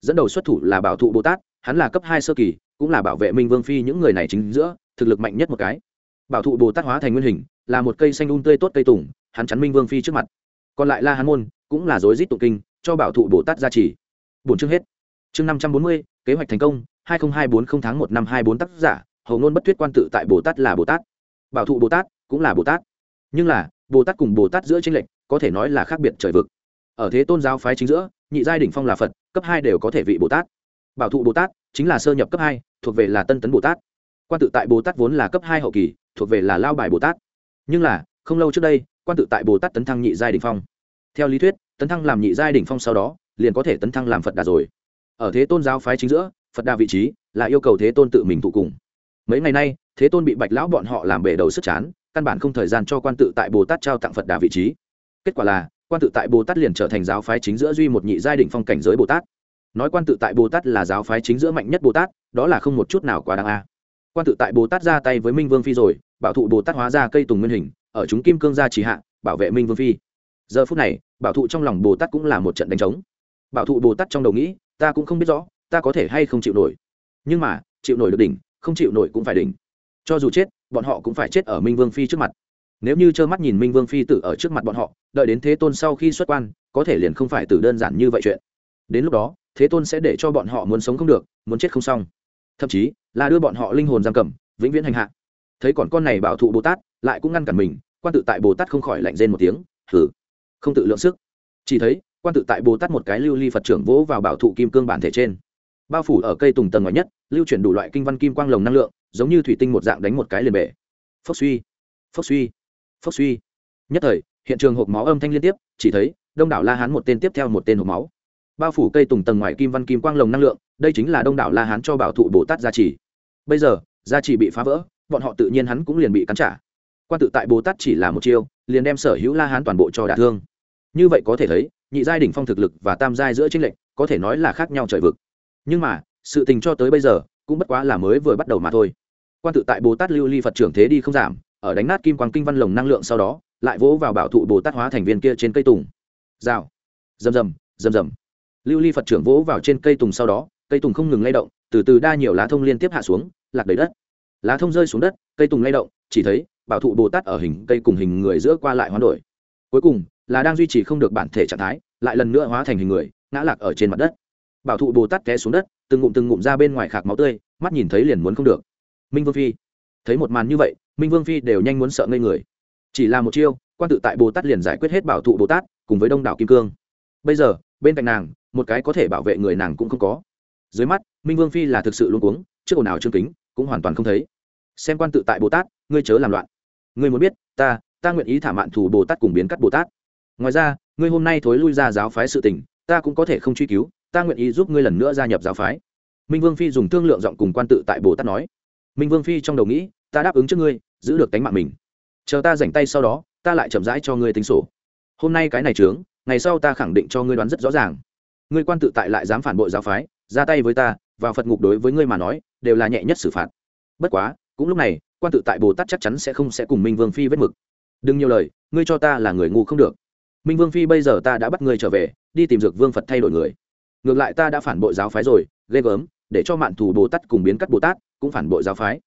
Dẫn đầu xuất thủ là bảo thụ bồ tát, hắn là cấp hai sơ kỳ, cũng là bảo vệ minh vương phi những người này chính giữa, thực lực mạnh nhất một cái bảo thụ bồ tát hóa thành nguyên hình, là một cây xanh un tươi tốt cây tùng, hắn chắn minh vương phi trước mặt. Còn lại la hán môn, cũng là rối rít tụng kinh, cho bảo thụ bồ tát gia trì. Bốn chương hết. Chương năm trăm bốn mươi, kế hoạch thành công, hai nghìn hai bốn tháng một năm hai bốn tác giả, hầu ngôn bất thuyết quan tự tại bồ tát là bồ tát. Bảo thụ bồ tát cũng là bồ tát. Nhưng là, bồ tát cùng bồ tát giữa tranh lệch, có thể nói là khác biệt trời vực. Ở thế tôn giáo phái chính giữa, nhị giai đỉnh phong là phật, cấp hai đều có thể vị bồ tát. Bảo thụ bồ tát chính là sơ nhập cấp hai, thuộc về là tân tấn bồ tát quan tự tại bồ tát vốn là cấp hai hậu kỳ, thuộc về là lao bài bồ tát. Nhưng là, không lâu trước đây, quan tự tại bồ tát tấn thăng nhị giai đ ỉ n h phong. Theo lý thuyết, tấn thăng làm nhị giai đ ỉ n h phong sau đó, liền có thể tấn thăng làm phật đà rồi. Ở thế tôn giáo phái chính giữa, phật đà vị trí là yêu cầu thế tôn tự mình thụ cùng. Mấy ngày nay, thế tôn bị bạch lão bọn họ làm bể đầu sức chán, căn bản không thời gian cho quan tự tại bồ tát trao tặng phật đà vị trí. Kết quả là, quan tự tại bồ tát liền trở thành giáo phái chính giữa duy một nhị giai đ ỉ n h phong cảnh giới bồ tát. Nói quan tự tại bồ tát là giáo phái chính giữa mạnh nhất bồ tát, đó là không một chút nào quá đáng a quan tự tại bồ tát ra tay với minh vương phi rồi, bảo thụ bồ tát hóa ra cây tùng nguyên hình, ở chúng kim cương gia trì hạ, bảo vệ minh vương phi. Giờ phút này, bảo thụ trong lòng bồ tát cũng là một trận đánh trống. Bảo thụ bồ tát trong đầu nghĩ, ta cũng không biết rõ, ta có thể hay không chịu nổi. Nhưng mà, chịu nổi được đỉnh, không chịu nổi cũng phải đỉnh. Cho dù chết, bọn họ cũng phải chết ở minh vương phi trước mặt. Nếu như trơ mắt nhìn minh vương phi tử ở trước mặt bọn họ, đợi đến thế tôn sau khi xuất quan, có thể liền không phải tử đơn giản như vậy chuyện. Đến lúc đó, thế tôn sẽ để cho bọn họ muốn sống không được, muốn chết không xong thậm chí là đưa bọn họ linh hồn giam cầm, vĩnh viễn hành hạ. Thấy còn con này bảo thụ bồ tát, lại cũng ngăn cản mình, quan tự tại bồ tát không khỏi lạnh rên một tiếng thử không tự lượng sức. Chỉ thấy, quan tự tại bồ tát một cái lưu ly phật trưởng vỗ vào bảo thụ kim cương bản thể trên. Bao phủ ở cây tùng tầng ngoài nhất, lưu chuyển đủ loại kinh văn kim quang lồng năng lượng, giống như thủy tinh một dạng đánh một cái liền bể. Phốc suy phốc suy phốc suy. Nhất thời, hiện trường hộp máu âm thanh liên tiếp, chỉ thấy đông đảo la hán một tên tiếp theo một tên hộp máu bao phủ cây tùng tầng ngoài kim văn kim quang lồng năng lượng, đây chính là đông đảo la hán cho bảo thụ bồ tát gia trì. Bây giờ, gia trì bị phá vỡ, bọn họ tự nhiên hắn cũng liền bị cắn trả. Quan tự tại bồ tát chỉ là một chiêu, liền đem sở hữu la hán toàn bộ cho đả thương. Như vậy có thể thấy, nhị giai đỉnh phong thực lực và tam giai giữa tranh lệch, có thể nói là khác nhau trời vực. Nhưng mà, sự tình cho tới bây giờ, cũng bất quá là mới vừa bắt đầu mà thôi. Quan tự tại bồ tát lưu ly phật trưởng thế đi không giảm, ở đánh nát kim quang kinh văn lồng năng lượng sau đó, lại vỗ vào bảo thụ bồ tát hóa thành viên kia trên cây tùng. Rào. Rầm rầm rầm rầm lưu ly phật trưởng vỗ vào trên cây tùng sau đó, cây tùng không ngừng lay động, từ từ đa nhiều lá thông liên tiếp hạ xuống, lạc đầy đất. Lá thông rơi xuống đất, cây tùng lay động, chỉ thấy bảo thụ bồ tát ở hình cây cùng hình người giữa qua lại hoán đổi. Cuối cùng, là đang duy trì không được bản thể trạng thái, lại lần nữa hóa thành hình người, ngã lạc ở trên mặt đất. Bảo thụ bồ tát té xuống đất, từng ngụm từng ngụm ra bên ngoài khạc máu tươi, mắt nhìn thấy liền muốn không được. Minh vương phi, thấy một màn như vậy, minh vương phi đều nhanh muốn sợ ngây người. Chỉ là một chiêu, quan tự tại bồ tát liền giải quyết hết bảo thụ bồ tát, cùng với đông đảo kim cương. Bây giờ, bên cạnh nàng một cái có thể bảo vệ người nàng cũng không có. Dưới mắt, minh vương phi là thực sự luôn cuống trước ồn ào trương kính cũng hoàn toàn không thấy. Xem quan tự tại bồ tát, ngươi chớ làm loạn. Ngươi muốn biết, ta ta nguyện ý thả mạn thủ bồ tát cùng biến cắt bồ tát. Ngoài ra, ngươi hôm nay thối lui ra giáo phái sự tình, ta cũng có thể không truy cứu, ta nguyện ý giúp ngươi lần nữa gia nhập giáo phái. Minh vương phi dùng thương lượng giọng cùng quan tự tại bồ tát nói. Minh vương phi trong đầu nghĩ, ta đáp ứng trước ngươi, giữ được tánh mạng mình. Chờ ta rảnh tay sau đó, ta lại chậm rãi cho ngươi tính sổ. Hôm nay cái này trướng, ngày sau ta khẳng định cho ngươi đoán rất rõ ràng ngươi quan tự tại lại dám phản bội giáo phái, ra tay với ta, vào phật ngục đối với ngươi mà nói, đều là nhẹ nhất xử phạt. Bất quá, cũng lúc này, quan tự tại bồ tát chắc chắn sẽ không sẽ cùng minh vương phi vết mực. Đừng nhiều lời, ngươi cho ta là người ngu không được. Minh vương phi bây giờ ta đã bắt ngươi trở về, đi tìm dược vương phật thay đổi người. Ngược lại ta đã phản bội giáo phái rồi, ghê gớm, để cho mạn thù bồ tát cùng biến cắt bồ tát cũng phản bội giáo phái.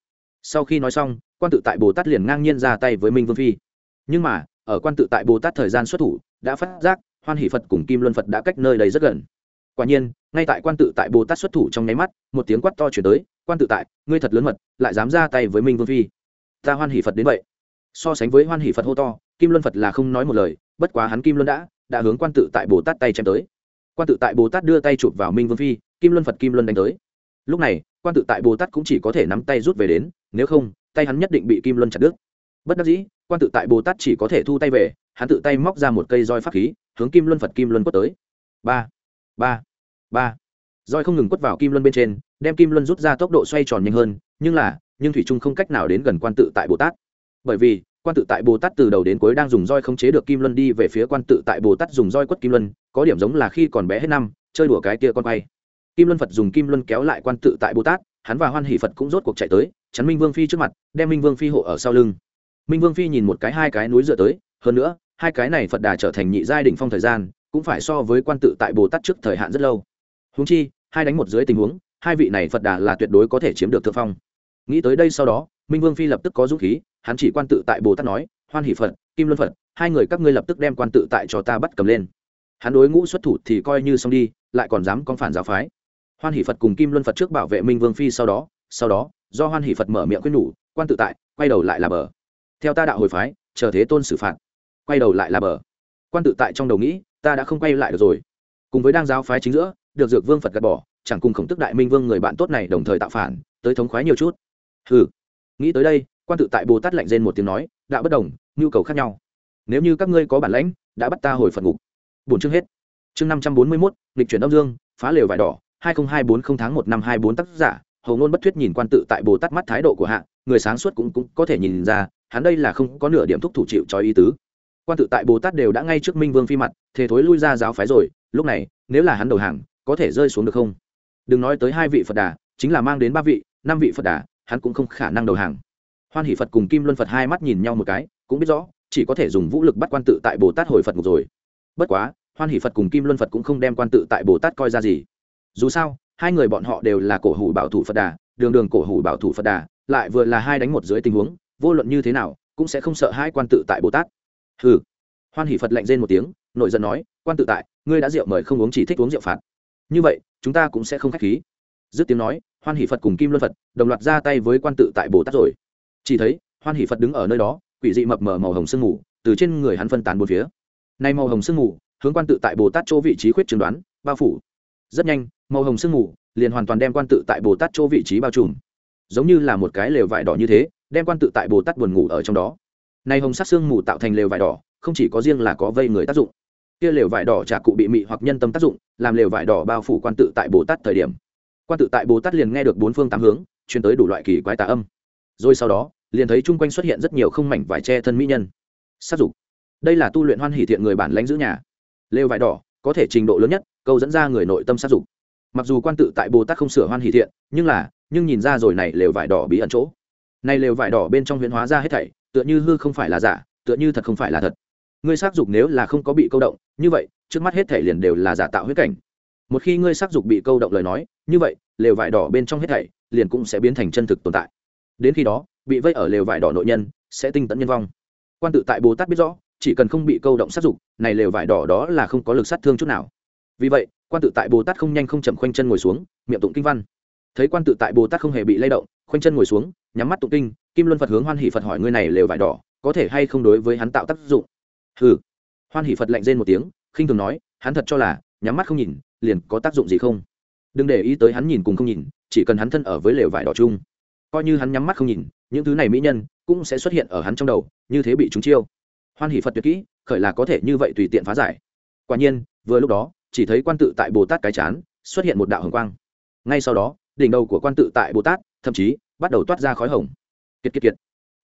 Sau khi nói xong, quan tự tại bồ tát liền ngang nhiên ra tay với minh vương phi. Nhưng mà, ở quan tự tại bồ tát thời gian xuất thủ, đã phát giác, hoan hỷ phật cùng kim luân phật đã cách nơi đây rất gần quả nhiên, ngay tại quan tự tại bồ tát xuất thủ trong nháy mắt, một tiếng quát to chuyển tới, quan tự tại, ngươi thật lớn mật, lại dám ra tay với minh vương phi. Ta hoan hỷ phật đến vậy. So sánh với hoan hỷ phật hô to, kim luân phật là không nói một lời, bất quá hắn kim luân đã đã hướng quan tự tại bồ tát tay chém tới. Quan tự tại bồ tát đưa tay chụp vào minh vương phi, kim luân phật kim luân đánh tới. Lúc này, quan tự tại bồ tát cũng chỉ có thể nắm tay rút về đến, nếu không, tay hắn nhất định bị kim luân chặt đứt. Bất đắc dĩ, quan tự tại bồ tát chỉ có thể thu tay về, hắn tự tay móc ra một cây roi pháp khí, hướng kim luân phật kim luân quất tới. Ba ba ba. Roi không ngừng quất vào kim luân bên trên, đem kim luân rút ra tốc độ xoay tròn nhanh hơn, nhưng là, nhưng thủy trung không cách nào đến gần quan tự tại bồ tát. Bởi vì, quan tự tại bồ tát từ đầu đến cuối đang dùng roi không chế được kim luân đi về phía quan tự tại bồ tát dùng roi quất kim luân, có điểm giống là khi còn bé hết năm, chơi đùa cái kia con quay. Kim luân phật dùng kim luân kéo lại quan tự tại bồ tát, hắn và hoan hỷ phật cũng rốt cuộc chạy tới, chắn minh vương phi trước mặt, đem minh vương phi hộ ở sau lưng. Minh vương phi nhìn một cái hai cái núi dựa tới, hơn nữa, hai cái này phật đà trở thành nhị giai đ ỉ n h phong thời gian cũng phải so với quan tự tại bồ tát trước thời hạn rất lâu. Húng chi, hai đánh một dưới tình huống, hai vị này phật đà là tuyệt đối có thể chiếm được thượng phong. Nghĩ tới đây sau đó, minh vương phi lập tức có dũng khí, hắn chỉ quan tự tại bồ tát nói, hoan hỷ phật, kim luân phật, hai người các ngươi lập tức đem quan tự tại cho ta bắt cầm lên. Hắn đối ngũ xuất thủ thì coi như xong đi, lại còn dám con phản giáo phái. Hoan hỷ phật cùng kim luân phật trước bảo vệ minh vương phi sau đó sau đó, do hoan hỷ phật mở miệng quyết nhủ, quan tự tại, quay đầu lại là bờ. Theo ta đạo hồi phái, chờ thế tôn xử phạt, quay đầu lại là bờ. Quan tự tại trong đầu nghĩ ta đã không quay lại được rồi. Cùng với đang giáo phái chính giữa, được dược vương phật gạt bỏ, chẳng cùng khổng tức đại minh vương người bạn tốt này đồng thời tạo phản, tới thống khoái nhiều chút. Hừ. Nghĩ tới đây, quan tự tại bồ tát lạnh rên một tiếng nói, đạo bất đồng, nhu cầu khác nhau. Nếu như các ngươi có bản lãnh, đã bắt ta hồi phật ngục. Bổn chương hết. Chương năm trăm bốn mươi mốt, lịch chuyển đông dương, phá lều vải đỏ, hai nghìn hai bốn không tháng một năm hai bốn tác giả hầu ngôn bất thuyết nhìn quan tự tại bồ tát mắt thái độ của hạ, người sáng suốt cũng cũng có thể nhìn ra, hắn đây là không có nửa điểm thúc thủ chịu cho ý tứ quan tự tại bồ tát đều đã ngay trước minh vương phi mặt thế thối lui ra giáo phái rồi, lúc này, nếu là hắn đầu hàng, có thể rơi xuống được không? Đừng nói tới hai vị phật đà, chính là mang đến ba vị, năm vị phật đà, hắn cũng không khả năng đầu hàng. Hoan hỷ phật cùng kim luân phật hai mắt nhìn nhau một cái, cũng biết rõ, chỉ có thể dùng vũ lực bắt quan tự tại bồ tát hồi phật ngục rồi. Bất quá, hoan hỷ phật cùng kim luân phật cũng không đem quan tự tại bồ tát coi ra gì. Dù sao, hai người bọn họ đều là cổ hủ bảo thủ phật đà, đường đường cổ hủ bảo thủ phật đà, lại vừa là hai đánh một dưới tình huống, vô luận như thế nào, cũng sẽ không sợ hai quan tự tại bồ tát hừ. Hoan hỷ phật lạnh rên một tiếng nội giận nói, quan tự tại, ngươi đã rượu mời không uống chỉ thích uống rượu phạt. Như vậy, chúng ta cũng sẽ không khách khí. Dứt tiếng nói, hoan hỷ phật cùng kim luân phật đồng loạt ra tay với quan tự tại bồ tát rồi. Chỉ thấy, hoan hỷ phật đứng ở nơi đó, quỷ dị mập mờ màu hồng sương mù, từ trên người hắn phân tán bốn phía. Nay màu hồng sương mù, hướng quan tự tại bồ tát chỗ vị trí khuyết trường đoán, bao phủ. Rất nhanh, màu hồng sương mù liền hoàn toàn đem quan tự tại bồ tát chỗ vị trí bao trùm. Giống như là một cái lều vải đỏ như thế, đem quan tự tại bồ tát buồn ngủ ở trong đó nay hồng sắc xương mù tạo thành lều vải đỏ, không chỉ có riêng là có vây người tác dụng. Kia lều vải đỏ trả cụ bị mị hoặc nhân tâm tác dụng, làm lều vải đỏ bao phủ quan tự tại bồ tát thời điểm. Quan tự tại bồ tát liền nghe được bốn phương tám hướng chuyển tới đủ loại kỳ quái tà âm. Rồi sau đó, liền thấy chung quanh xuất hiện rất nhiều không mảnh vải che thân mỹ nhân. Sát dục. Đây là tu luyện hoan hỷ thiện người bản lãnh giữ nhà. Lều vải đỏ, có thể trình độ lớn nhất, câu dẫn ra người nội tâm sát dục. Mặc dù quan tự tại bồ tát không sửa hoan hỷ thiện, nhưng là, nhưng nhìn ra rồi này lều vải đỏ bí ẩn chỗ. Này lều vải đỏ bên trong huyễn hóa ra hết thảy tựa như hư không phải là giả, tựa như thật không phải là thật. Ngươi xác dục nếu là không có bị câu động, như vậy, trước mắt hết thảy liền đều là giả tạo huyết cảnh. Một khi ngươi xác dục bị câu động lời nói, như vậy, lều vải đỏ bên trong hết thảy liền cũng sẽ biến thành chân thực tồn tại. Đến khi đó, bị vây ở lều vải đỏ nội nhân sẽ tinh tấn nhân vong. Quan tự tại bồ tát biết rõ, chỉ cần không bị câu động sát dục, này lều vải đỏ đó là không có lực sát thương chút nào. Vì vậy, quan tự tại bồ tát không nhanh không chậm khoanh chân ngồi xuống, miệng tụng kinh văn. Thấy quan tự tại bồ tát không hề bị lay động, khoanh chân ngồi xuống, nhắm mắt tụng kinh kim luân phật hướng hoan hỷ phật hỏi ngươi này lều vải đỏ, có thể hay không đối với hắn tạo tác dụng? Hừ. Hoan hỷ phật lạnh rên một tiếng, khinh thường nói, hắn thật cho là, nhắm mắt không nhìn, liền có tác dụng gì không? Đừng để ý tới hắn nhìn cùng không nhìn, chỉ cần hắn thân ở với lều vải đỏ chung. Coi như hắn nhắm mắt không nhìn, những thứ này mỹ nhân cũng sẽ xuất hiện ở hắn trong đầu, như thế bị chúng chiêu. Hoan hỷ phật tuyệt kỹ, khởi là có thể như vậy tùy tiện phá giải. Quả nhiên, vừa lúc đó, chỉ thấy quan tự tại bồ tát cái chán, xuất hiện một đạo hồng quang. Ngay sau đó, đỉnh đầu của quan tự tại bồ tát, thậm chí bắt đầu toát ra khói hồng kiệt kiệt kiệt.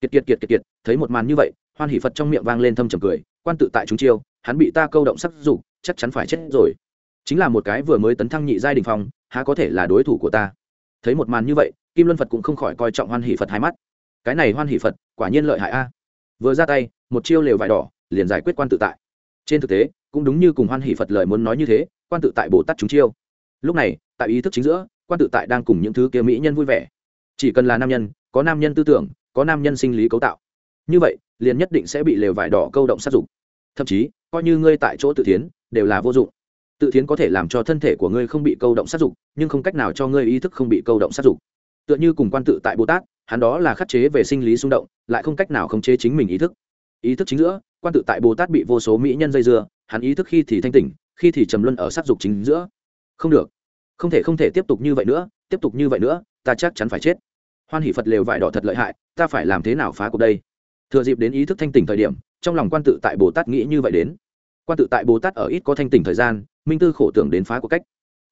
Kiệt kiệt kiệt kiệt kiệt, thấy một màn như vậy, hoan hỷ phật trong miệng vang lên thâm trầm cười, quan tự tại chúng chiêu, hắn bị ta câu động sắc dục, chắc chắn phải chết rồi. Chính là một cái vừa mới tấn thăng nhị giai đình phong, há có thể là đối thủ của ta? Thấy một màn như vậy, kim luân phật cũng không khỏi coi trọng hoan hỷ phật hai mắt. Cái này hoan hỷ phật, quả nhiên lợi hại a. Vừa ra tay, một chiêu lều vải đỏ, liền giải quyết quan tự tại. Trên thực tế, cũng đúng như cùng hoan hỷ phật lời muốn nói như thế, quan tự tại bồ tát chúng chiêu. Lúc này, tại ý thức chính giữa, quan tự tại đang cùng những thứ kia mỹ nhân vui vẻ. Chỉ cần là nam nhân có nam nhân tư tưởng, có nam nhân sinh lý cấu tạo. Như vậy, liền nhất định sẽ bị lều vải đỏ câu động sát dục. Thậm chí, coi như ngươi tại chỗ tự tiến đều là vô dụng. Tự tiến có thể làm cho thân thể của ngươi không bị câu động sát dục, nhưng không cách nào cho ngươi ý thức không bị câu động sát dục. Tựa như cùng quan tự tại bồ tát, hắn đó là khắc chế về sinh lý xung động, lại không cách nào khống chế chính mình ý thức. Ý thức chính giữa, quan tự tại bồ tát bị vô số mỹ nhân dây dưa, hắn ý thức khi thì thanh tỉnh, khi thì trầm luân ở sát dục chính giữa. Không được. Không thể không thể tiếp tục như vậy nữa, tiếp tục như vậy nữa, ta chắc chắn phải chết hoan hỷ phật lều vải đỏ thật lợi hại, ta phải làm thế nào phá cuộc đây? Thừa dịp đến ý thức thanh tỉnh thời điểm, trong lòng quan tự tại bồ tát nghĩ như vậy đến. Quan tự tại bồ tát ở ít có thanh tỉnh thời gian, minh tư khổ tưởng đến phá cuộc cách.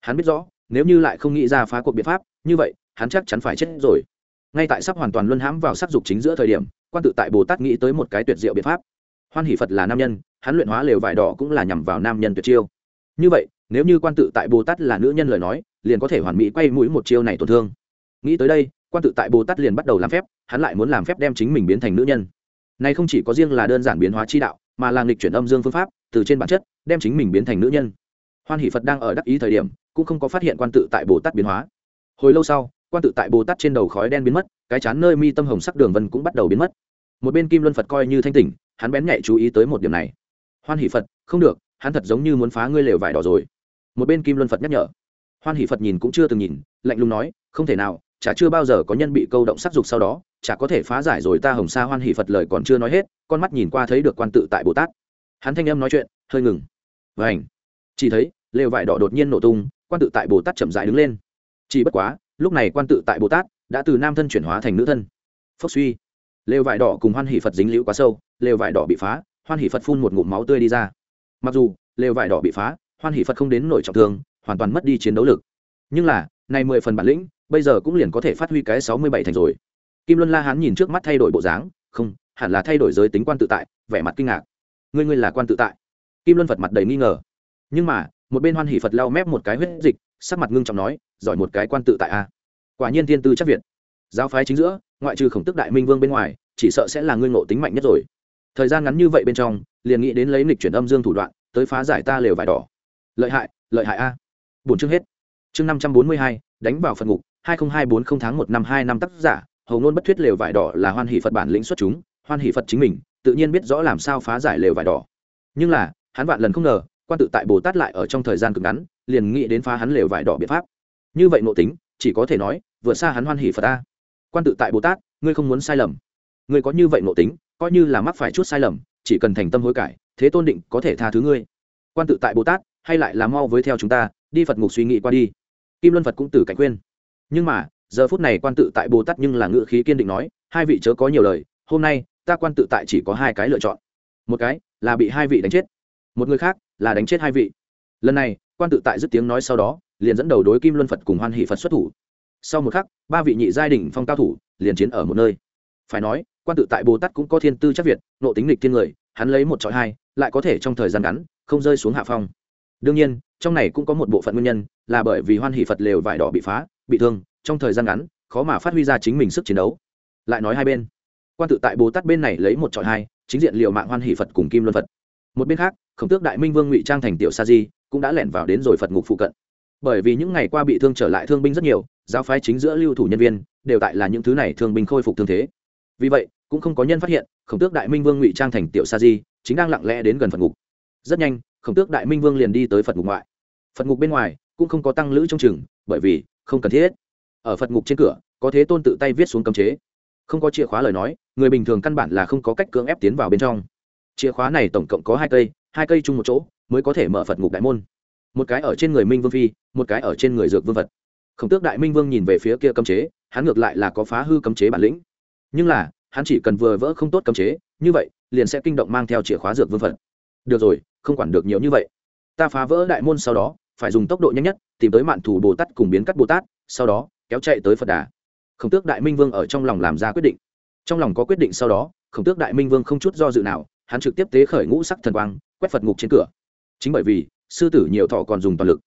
Hắn biết rõ, nếu như lại không nghĩ ra phá cuộc biện pháp, như vậy, hắn chắc chắn phải chết rồi. Ngay tại sắp hoàn toàn luân hãm vào sắc dục chính giữa thời điểm, quan tự tại bồ tát nghĩ tới một cái tuyệt diệu biện pháp. Hoan hỷ phật là nam nhân, hắn luyện hóa lều vải đỏ cũng là nhằm vào nam nhân tuyệt chiêu. Như vậy, nếu như quan tự tại bồ tát là nữ nhân lời nói, liền có thể hoàn mỹ quay mũi một chiêu này tổn thương. Nghĩ tới đây quan tự tại bồ tát liền bắt đầu làm phép, hắn lại muốn làm phép đem chính mình biến thành nữ nhân. Này không chỉ có riêng là đơn giản biến hóa chi đạo, mà là nghịch chuyển âm dương phương pháp, từ trên bản chất, đem chính mình biến thành nữ nhân. Hoan hỷ phật đang ở đắc ý thời điểm, cũng không có phát hiện quan tự tại bồ tát biến hóa. Hồi lâu sau, quan tự tại bồ tát trên đầu khói đen biến mất, cái chán nơi mi tâm hồng sắc đường vân cũng bắt đầu biến mất. Một bên kim luân phật coi như thanh tỉnh, hắn bén nhạy chú ý tới một điểm này. Hoan hỷ phật, không được, hắn thật giống như muốn phá ngươi lều vải đỏ rồi. Một bên kim luân phật nhắc nhở. Hoan hỷ phật nhìn cũng chưa từng nhìn, lạnh lùng nói, không thể nào chả chưa bao giờ có nhân bị câu động sắc dục sau đó, chả có thể phá giải rồi ta hồng sa hoan hỷ phật lời còn chưa nói hết, con mắt nhìn qua thấy được quan tự tại bồ tát. Hắn thanh âm nói chuyện, hơi ngừng. Và ảnh chỉ thấy, lều vải đỏ đột nhiên nổ tung, quan tự tại bồ tát chậm dại đứng lên. Chỉ bất quá, lúc này quan tự tại bồ tát đã từ nam thân chuyển hóa thành nữ thân. Phốc suy. Lều vải đỏ cùng hoan hỷ phật dính liễu quá sâu, lều vải đỏ bị phá, hoan hỷ phật phun một ngụm máu tươi đi ra. Mặc dù, lều vải đỏ bị phá, hoan hỷ phật không đến nổi trọng thương, hoàn toàn mất đi chiến đấu lực. Nhưng là, này mười phần bản lĩnh bây giờ cũng liền có thể phát huy cái sáu mươi bảy thành rồi. Kim luân la hán nhìn trước mắt thay đổi bộ dáng, không, hẳn là thay đổi giới tính quan tự tại, vẻ mặt kinh ngạc. Ngươi ngươi là quan tự tại? Kim luân phật mặt đầy nghi ngờ. Nhưng mà, một bên hoan hỷ phật lau mép một cái huyết dịch, sắc mặt ngưng trọng nói, giỏi một cái quan tự tại a. Quả nhiên thiên tư chắc việt. Giáo phái chính giữa, ngoại trừ khổng tức đại minh vương bên ngoài, chỉ sợ sẽ là ngươi ngộ tính mạnh nhất rồi. Thời gian ngắn như vậy bên trong, liền nghĩ đến lấy lịch chuyển âm dương thủ đoạn, tới phá giải ta lều vải đỏ. Lợi hại lợi hại a. Buồn chương hết. Chương năm trăm bốn mươi hai, đánh vào phần ngục hai nghìn hai bốn không tháng một năm hai năm tác giả, hầu ngôn bất thuyết lều vải đỏ là hoan hỷ phật bản lĩnh xuất chúng, hoan hỷ phật chính mình, tự nhiên biết rõ làm sao phá giải lều vải đỏ. Nhưng là, hắn vạn lần không ngờ, quan tự tại bồ tát lại ở trong thời gian cực ngắn, liền nghĩ đến phá hắn lều vải đỏ biện pháp. Như vậy nội tính, chỉ có thể nói vừa xa hắn hoan hỷ phật ta. Quan tự tại bồ tát, ngươi không muốn sai lầm. Ngươi có như vậy nội tính, coi như là mắc phải chút sai lầm, chỉ cần thành tâm hối cải, thế tôn định có thể tha thứ ngươi. Quan tự tại bồ tát, hay lại là mau với theo chúng ta, đi phật ngục suy nghĩ qua đi. Kim luân phật cũng từ cảnh khuyên nhưng mà, giờ phút này quan tự tại bồ tát nhưng là ngự khí kiên định nói, hai vị chớ có nhiều lời, hôm nay, ta quan tự tại chỉ có hai cái lựa chọn. Một cái, là bị hai vị đánh chết. Một người khác, là đánh chết hai vị. Lần này, quan tự tại dứt tiếng nói sau đó, liền dẫn đầu đối kim luân phật cùng hoan hỷ phật xuất thủ. Sau một khắc, ba vị nhị giai đình phong cao thủ liền chiến ở một nơi. Phải nói, quan tự tại bồ tát cũng có thiên tư chắc việt, nộ tính lịch thiên người, hắn lấy một trọi hai, lại có thể trong thời gian ngắn, không rơi xuống hạ phong. Đương nhiên, trong này cũng có một bộ phận nguyên nhân, là bởi vì hoan hỷ phật lều vải đỏ bị phá bị thương, trong thời gian ngắn, khó mà phát huy ra chính mình sức chiến đấu. Lại nói hai bên, quan tự tại bồ tát bên này lấy một trọi hai, chính diện liều mạng hoan hỷ phật cùng kim luân phật. Một bên khác, khổng tước đại minh vương ngụy trang thành tiểu sa di cũng đã lẻn vào đến rồi phật ngục phụ cận. Bởi vì những ngày qua bị thương trở lại thương binh rất nhiều, giáo phái chính giữa lưu thủ nhân viên đều tại là những thứ này thương binh khôi phục thương thế. Vì vậy, cũng không có nhân phát hiện, khổng tước đại minh vương ngụy trang thành tiểu sa di chính đang lặng lẽ đến gần phật ngục. Rất nhanh, khổng tước đại minh vương liền đi tới phật ngục ngoại. Phật ngục bên ngoài cũng không có tăng lữ trong chừng bởi vì không cần thiết. Ở phật ngục trên cửa, có thế tôn tự tay viết xuống cấm chế. Không có chìa khóa lời nói, người bình thường căn bản là không có cách cưỡng ép tiến vào bên trong. Chìa khóa này tổng cộng có hai cây hai cây chung một chỗ, mới có thể mở phật ngục đại môn. Một cái ở trên người minh vương phi, một cái ở trên người dược vương vật khổng tước đại minh vương nhìn về phía kia cấm chế, hắn ngược lại là có phá hư cấm chế bản lĩnh. Nhưng là, hắn chỉ cần vừa vỡ không tốt cấm chế, như vậy, liền sẽ kinh động mang theo chìa khóa dược vương vật được rồi, không quản được nhiều như vậy. Ta phá vỡ đại môn sau đó phải dùng tốc độ nhanh nhất, tìm tới mạn thủ bồ tát cùng biến cắt bồ tát, sau đó, kéo chạy tới phật đà. Khổng tước đại minh vương ở trong lòng làm ra quyết định. Trong lòng có quyết định sau đó, khổng tước đại minh vương không chút do dự nào, hắn trực tiếp tế khởi ngũ sắc thần quang, quét phật ngục trên cửa. Chính bởi vì, sư tử nhiều thọ còn dùng toàn lực.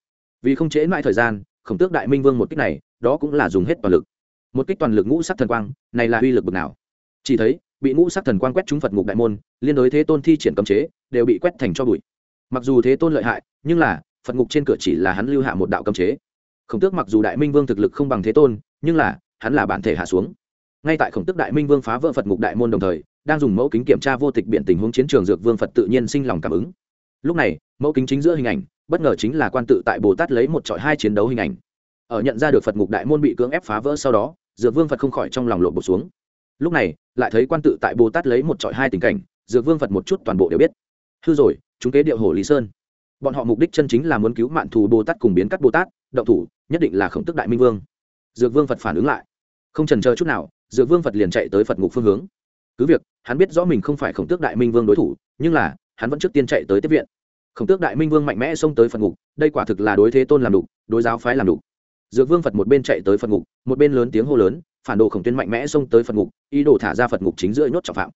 Vì không chế mãi thời gian, khổng tước đại minh vương một kích này, đó cũng là dùng hết toàn lực. Một kích toàn lực ngũ sắc thần quang, này là uy lực bực nào? Chỉ thấy, bị ngũ sắc thần quang quét trúng phật ngục đại môn, liên đối thế tôn thi triển cấm chế, đều bị quét thành cho bụi. Mặc dù thế tôn lợi hại, nhưng là phật ngục trên cửa chỉ là hắn lưu hạ một đạo cấm chế. Khổng tước mặc dù đại minh vương thực lực không bằng thế tôn, nhưng là, hắn là bản thể hạ xuống. Ngay tại khổng tước đại minh vương phá vỡ phật ngục đại môn đồng thời, đang dùng mẫu kính kiểm tra vô tịch biện tình huống chiến trường dược vương phật tự nhiên sinh lòng cảm ứng. Lúc này, mẫu kính chính giữa hình ảnh, bất ngờ chính là quan tự tại bồ tát lấy một trọi hai chiến đấu hình ảnh. Ở nhận ra được phật ngục đại môn bị cưỡng ép phá vỡ sau đó, dược vương phật không khỏi trong lòng lộn bột xuống. Lúc này, lại thấy quan tự tại bồ tát lấy một trọi hai tình cảnh, dược vương phật một chút toàn bộ đều biết. Hư rồi, chúng kế điệu hồ lý sơn bọn họ mục đích chân chính là muốn cứu mạng thù bồ tát cùng biến cắt bồ tát, động thủ, nhất định là khổng tức đại minh vương. Dược vương phật phản ứng lại. Không trần chờ chút nào, dược vương phật liền chạy tới phật ngục phương hướng. Cứ việc, hắn biết rõ mình không phải khổng tước đại minh vương đối thủ, nhưng là, hắn vẫn trước tiên chạy tới tiếp viện. Khổng tước đại minh vương mạnh mẽ xông tới phật ngục, đây quả thực là đối thế tôn làm đục, đối giáo phái làm đục. Dược vương phật một bên chạy tới phật ngục, một bên lớn tiếng hô lớn, phản đồ khổng tuyên mạnh mẽ xông tới phật ngục, ý đồ thả ra phật ngục chính giữa nhốt trọng phạm.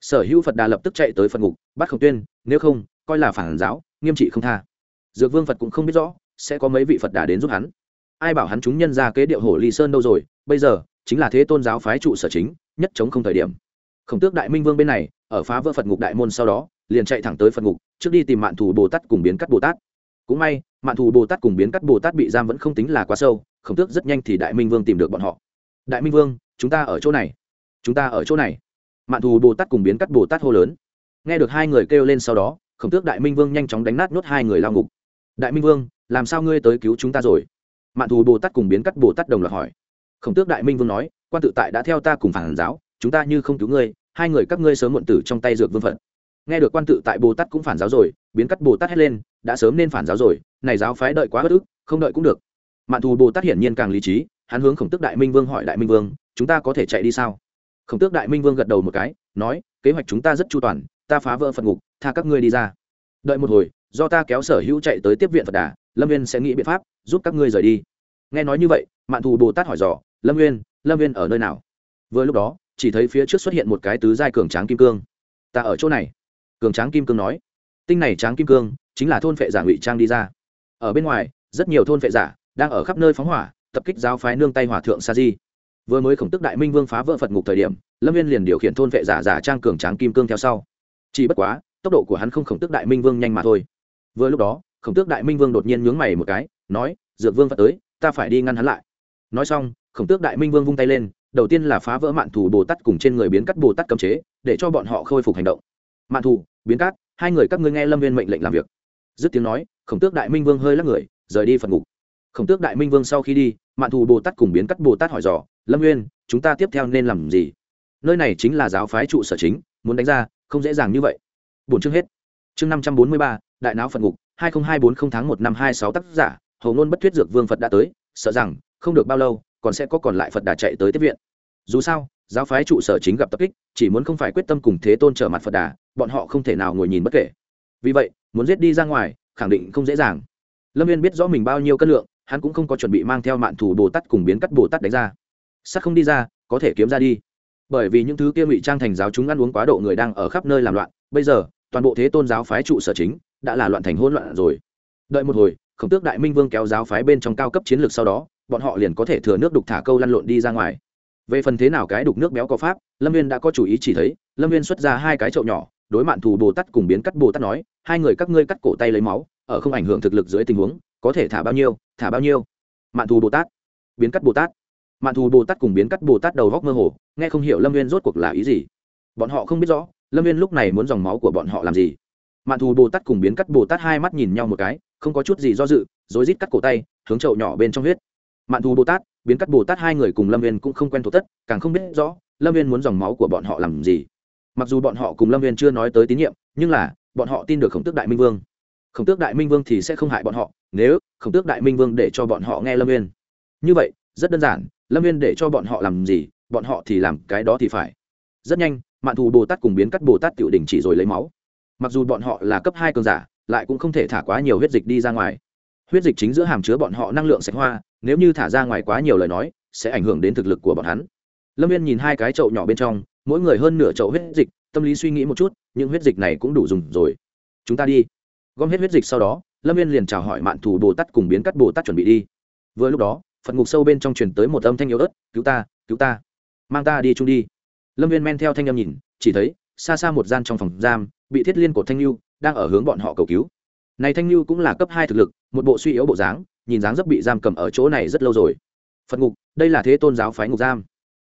Sở hữu phật đà lập tức chạy tới phật ngục, bắt khổng tuyên, nếu không, coi là phản giáo nghiêm trị không tha. Dược vương phật cũng không biết rõ, sẽ có mấy vị phật đà đến giúp hắn. Ai bảo hắn chúng nhân ra kế điệu hổ ly sơn đâu rồi, bây giờ, chính là thế tôn giáo phái trụ sở chính, nhất chống không thời điểm. Khổng tước đại minh vương bên này, ở phá vỡ phật ngục đại môn sau đó, liền chạy thẳng tới phật ngục, trước đi tìm mạn thù bồ tát cùng biến cắt bồ tát. Cũng may, mạn thù bồ tát cùng biến cắt bồ tát bị giam vẫn không tính là quá sâu, khổng tước rất nhanh thì đại minh vương tìm được bọn họ. Đại minh vương, chúng ta ở chỗ này. Chúng ta ở chỗ này. Mạn thù bồ tát cùng biến cắt bồ tát hô lớn. Nghe được hai người kêu lên sau đó khổng tước đại minh vương nhanh chóng đánh nát nhốt hai người lao ngục. Đại minh vương, làm sao ngươi tới cứu chúng ta rồi? Mạn thù bồ tát cùng biến cắt bồ tát đồng loạt hỏi. Khổng tước đại minh vương nói, quan tự tại đã theo ta cùng phản giáo, chúng ta như không cứu ngươi, hai người các ngươi sớm muộn tử trong tay dược vương phật. Nghe được quan tự tại bồ tát cũng phản giáo rồi, biến cắt bồ tát hét lên, đã sớm nên phản giáo rồi, này giáo phái đợi quá bất ức, không đợi cũng được. Mạn thù bồ tát hiển nhiên càng lý trí, hắn hướng khổng tước đại minh vương hỏi đại minh vương, chúng ta có thể chạy đi sao? Khổng tước đại minh vương gật đầu một cái, nói, kế hoạch chúng ta rất chu toàn, ta phá vỡ phật ngục tha các ngươi đi ra. Đợi một hồi, do ta kéo sở hữu chạy tới tiếp viện phật đà, lâm viên sẽ nghĩ biện pháp giúp các ngươi rời đi. Nghe nói như vậy, mạn thù bồ tát hỏi dò, lâm viên lâm viên ở nơi nào? Vừa lúc đó, chỉ thấy phía trước xuất hiện một cái tứ giai cường tráng kim cương. Ta ở chỗ này, cường tráng kim cương nói. Tinh này tráng kim cương chính là thôn phệ giả ngụy trang đi ra. Ở bên ngoài, rất nhiều thôn phệ giả đang ở khắp nơi phóng hỏa, tập kích giáo phái nương tay hòa thượng sa di. Vừa mới khổng tức đại minh vương phá vỡ phật ngục thời điểm, lâm viên liền điều khiển thôn vệ giả giả trang cường tráng kim cương theo sau. Chỉ bất quá tốc độ của hắn không khổng tước đại minh vương nhanh mà thôi. Vừa lúc đó, khổng tước đại minh vương đột nhiên nhướng mày một cái, nói, dược vương phật tới, ta phải đi ngăn hắn lại. Nói xong, khổng tước đại minh vương vung tay lên, đầu tiên là phá vỡ mạn thủ bồ tát cùng trên người biến cắt bồ tát cấm chế, để cho bọn họ khôi phục hành động. Mạn thủ biến cát hai người các ngươi nghe lâm viên mệnh lệnh làm việc. Dứt tiếng nói, khổng tước đại minh vương hơi lắc người, rời đi phật ngục. Khổng tước đại minh vương sau khi đi, mạn thù bồ tát cùng biến cắt bồ tát hỏi dò, lâm nguyên chúng ta tiếp theo nên làm gì? Nơi này chính là giáo phái trụ sở chính, muốn đánh ra, không dễ dàng như vậy bốn chương hết. Chương năm trăm bốn mươi ba, đại não phật ngục, hai nghìn hai bốn không tháng một năm hai sáu tác giả hầu ngôn bất thuyết dược vương phật đã tới, sợ rằng, không được bao lâu, còn sẽ có còn lại phật đà chạy tới tiếp viện. Dù sao, giáo phái trụ sở chính gặp tập kích, chỉ muốn không phải quyết tâm cùng thế tôn trở mặt phật đà, bọn họ không thể nào ngồi nhìn bất kể. Vì vậy, muốn giết đi ra ngoài, khẳng định không dễ dàng. Lâm viên biết rõ mình bao nhiêu cân lượng, hắn cũng không có chuẩn bị mang theo mạn thủ bồ tát cùng biến cắt bồ tát đánh ra. Sắc không đi ra, có thể kiếm ra đi. Bởi vì những thứ kia ngụy trang thành giáo chúng ăn uống quá độ người đang ở khắp nơi làm loạn, bây giờ toàn bộ thế tôn giáo phái trụ sở chính đã là loạn thành hỗn loạn rồi. Đợi một hồi, khổng tước đại minh vương kéo giáo phái bên trong cao cấp chiến lược sau đó, bọn họ liền có thể thừa nước đục thả câu lăn lộn đi ra ngoài. Về phần thế nào cái đục nước béo có pháp, lâm viên đã có chủ ý chỉ thấy, lâm viên xuất ra hai cái chậu nhỏ, đối mạn thù bồ tát cùng biến cắt bồ tát nói, hai người các ngươi cắt cổ tay lấy máu, ở không ảnh hưởng thực lực dưới tình huống, có thể thả bao nhiêu, thả bao nhiêu. Mạn thù bồ tát, biến cắt bồ tát. Mạn thù bồ tát cùng biến cắt bồ tát đầu góc mơ hồ, nghe không hiểu lâm viên rốt cuộc là ý gì. Bọn họ không biết rõ lâm viên lúc này muốn dòng máu của bọn họ làm gì? Mạn thù bồ tát cùng biến cắt bồ tát hai mắt nhìn nhau một cái, không có chút gì do dự, rối rít cắt cổ tay, hướng chậu nhỏ bên trong huyết. Mạn thù bồ tát, biến cắt bồ tát hai người cùng lâm viên cũng không quen thuộc tất, càng không biết rõ, lâm viên muốn dòng máu của bọn họ làm gì. Mặc dù bọn họ cùng lâm viên chưa nói tới tín nhiệm, nhưng là, bọn họ tin được khổng tước đại minh vương. Khổng tước đại minh vương thì sẽ không hại bọn họ, nếu khổng tước đại minh vương để cho bọn họ nghe lâm viên. Như vậy, rất đơn giản, lâm viên để cho bọn họ làm gì, bọn họ thì làm cái đó thì phải. Rất nhanh mạn thù bồ tát cùng biến cắt bồ tát tiểu đình chỉ rồi lấy máu. Mặc dù bọn họ là cấp hai cường giả, lại cũng không thể thả quá nhiều huyết dịch đi ra ngoài. Huyết dịch chính giữa hàm chứa bọn họ năng lượng sạch hoa, nếu như thả ra ngoài quá nhiều lời nói, sẽ ảnh hưởng đến thực lực của bọn hắn. Lâm viên nhìn hai cái chậu nhỏ bên trong, mỗi người hơn nửa chậu huyết dịch, tâm lý suy nghĩ một chút nhưng huyết dịch này cũng đủ dùng rồi. Chúng ta đi. Gom hết huyết dịch sau đó, lâm viên liền chào hỏi mạn thù bồ tát cùng biến cắt bồ tát chuẩn bị đi. Vừa lúc đó, phật ngục sâu bên trong truyền tới một âm thanh yếu ớt, cứu ta cứu ta, mang ta đi chung đi lâm viên men theo thanh âm nhìn, chỉ thấy, xa xa một gian trong phòng giam, bị thiết liên của thanh lưu đang ở hướng bọn họ cầu cứu. Này thanh lưu cũng là cấp hai thực lực, một bộ suy yếu bộ dáng, nhìn dáng dấp bị giam cầm ở chỗ này rất lâu rồi. Phật ngục, đây là thế tôn giáo phái ngục giam.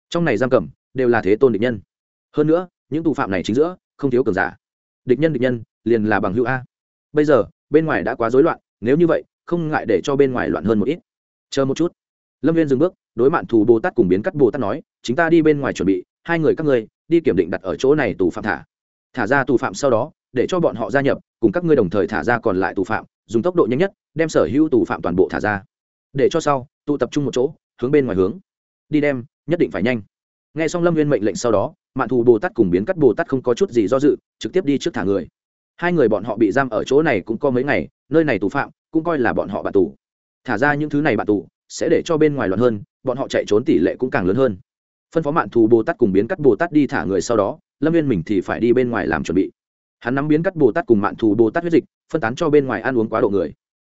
Trong này giam cầm, đều là thế tôn địch nhân. Hơn nữa, những tù phạm này chính giữa, không thiếu cường giả. Địch nhân địch nhân, liền là bằng hữu a. Bây giờ, bên ngoài đã quá rối loạn, nếu như vậy, không ngại để cho bên ngoài loạn hơn một ít. Chờ một chút. Lâm viên dừng bước, đối mạn thù bồ tát cùng biến cắt bồ tát nói, chúng ta đi bên ngoài chuẩn bị hai người các ngươi, đi kiểm định đặt ở chỗ này tù phạm thả. Thả ra tù phạm sau đó, để cho bọn họ gia nhập, cùng các ngươi đồng thời thả ra còn lại tù phạm, dùng tốc độ nhanh nhất, đem sở hữu tù phạm toàn bộ thả ra. Để cho sau, tụ tập trung một chỗ, hướng bên ngoài hướng. Đi đem, nhất định phải nhanh. Nghe xong lâm nguyên mệnh lệnh sau đó, mạn thù bồ tát cùng biến cắt bồ tát không có chút gì do dự, trực tiếp đi trước thả người. Hai người bọn họ bị giam ở chỗ này cũng có mấy ngày, nơi này tù phạm cũng coi là bọn họ bạn tù. Thả ra những thứ này bạn tù, sẽ để cho bên ngoài loạn hơn, bọn họ chạy trốn tỷ lệ cũng càng lớn hơn phân phó mạn thù bồ tát cùng biến cắt bồ tát đi thả người sau đó, lâm viên mình thì phải đi bên ngoài làm chuẩn bị. Hắn nắm biến cắt bồ tát cùng mạn thù bồ tát huyết dịch, phân tán cho bên ngoài ăn uống quá độ người.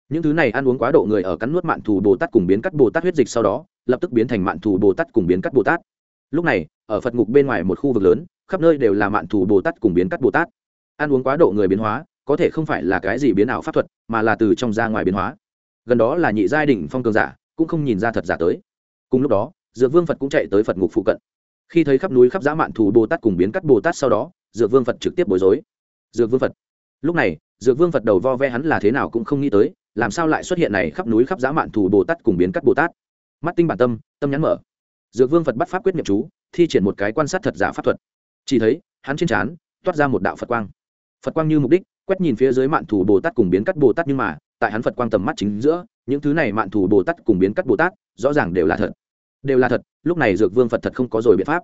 Những thứ này ăn uống quá độ người ở cắn nuốt mạn thù bồ tát cùng biến cắt bồ tát huyết dịch sau đó, lập tức biến thành mạn thù bồ tát cùng biến cắt bồ tát. Lúc này, ở phật ngục bên ngoài một khu vực lớn, khắp nơi đều là mạn thù bồ tát cùng biến cắt bồ tát. Ăn uống quá độ người biến hóa, có thể không phải là cái gì biến ảo pháp thuật, mà là từ trong ra ngoài biến hóa. Gần đó là nhị giai đỉnh phong cường giả, cũng không nhìn ra thật giả tới. Cùng lúc đó dược vương phật cũng chạy tới phật ngục phụ cận khi thấy khắp núi khắp dã mạn thù bồ tát cùng biến cắt bồ tát sau đó dược vương phật trực tiếp bối rối dược vương phật lúc này dược vương phật đầu vo ve hắn là thế nào cũng không nghĩ tới làm sao lại xuất hiện này khắp núi khắp dã mạn thù bồ tát cùng biến cắt bồ tát mắt tinh bản tâm tâm nhắn mở dược vương phật bắt pháp quyết nhập chú thi triển một cái quan sát thật giả pháp thuật chỉ thấy hắn trên trán toát ra một đạo phật quang phật quang như mục đích quét nhìn phía dưới mạn thủ bồ tát cùng biến cắt bồ tát nhưng mà tại hắn phật quang tầm mắt chính giữa những thứ này mạn thủ bồ tát cùng biến cắt bồ tát rõ ràng đều là thật đều là thật, lúc này dược vương phật thật không có rồi biện pháp.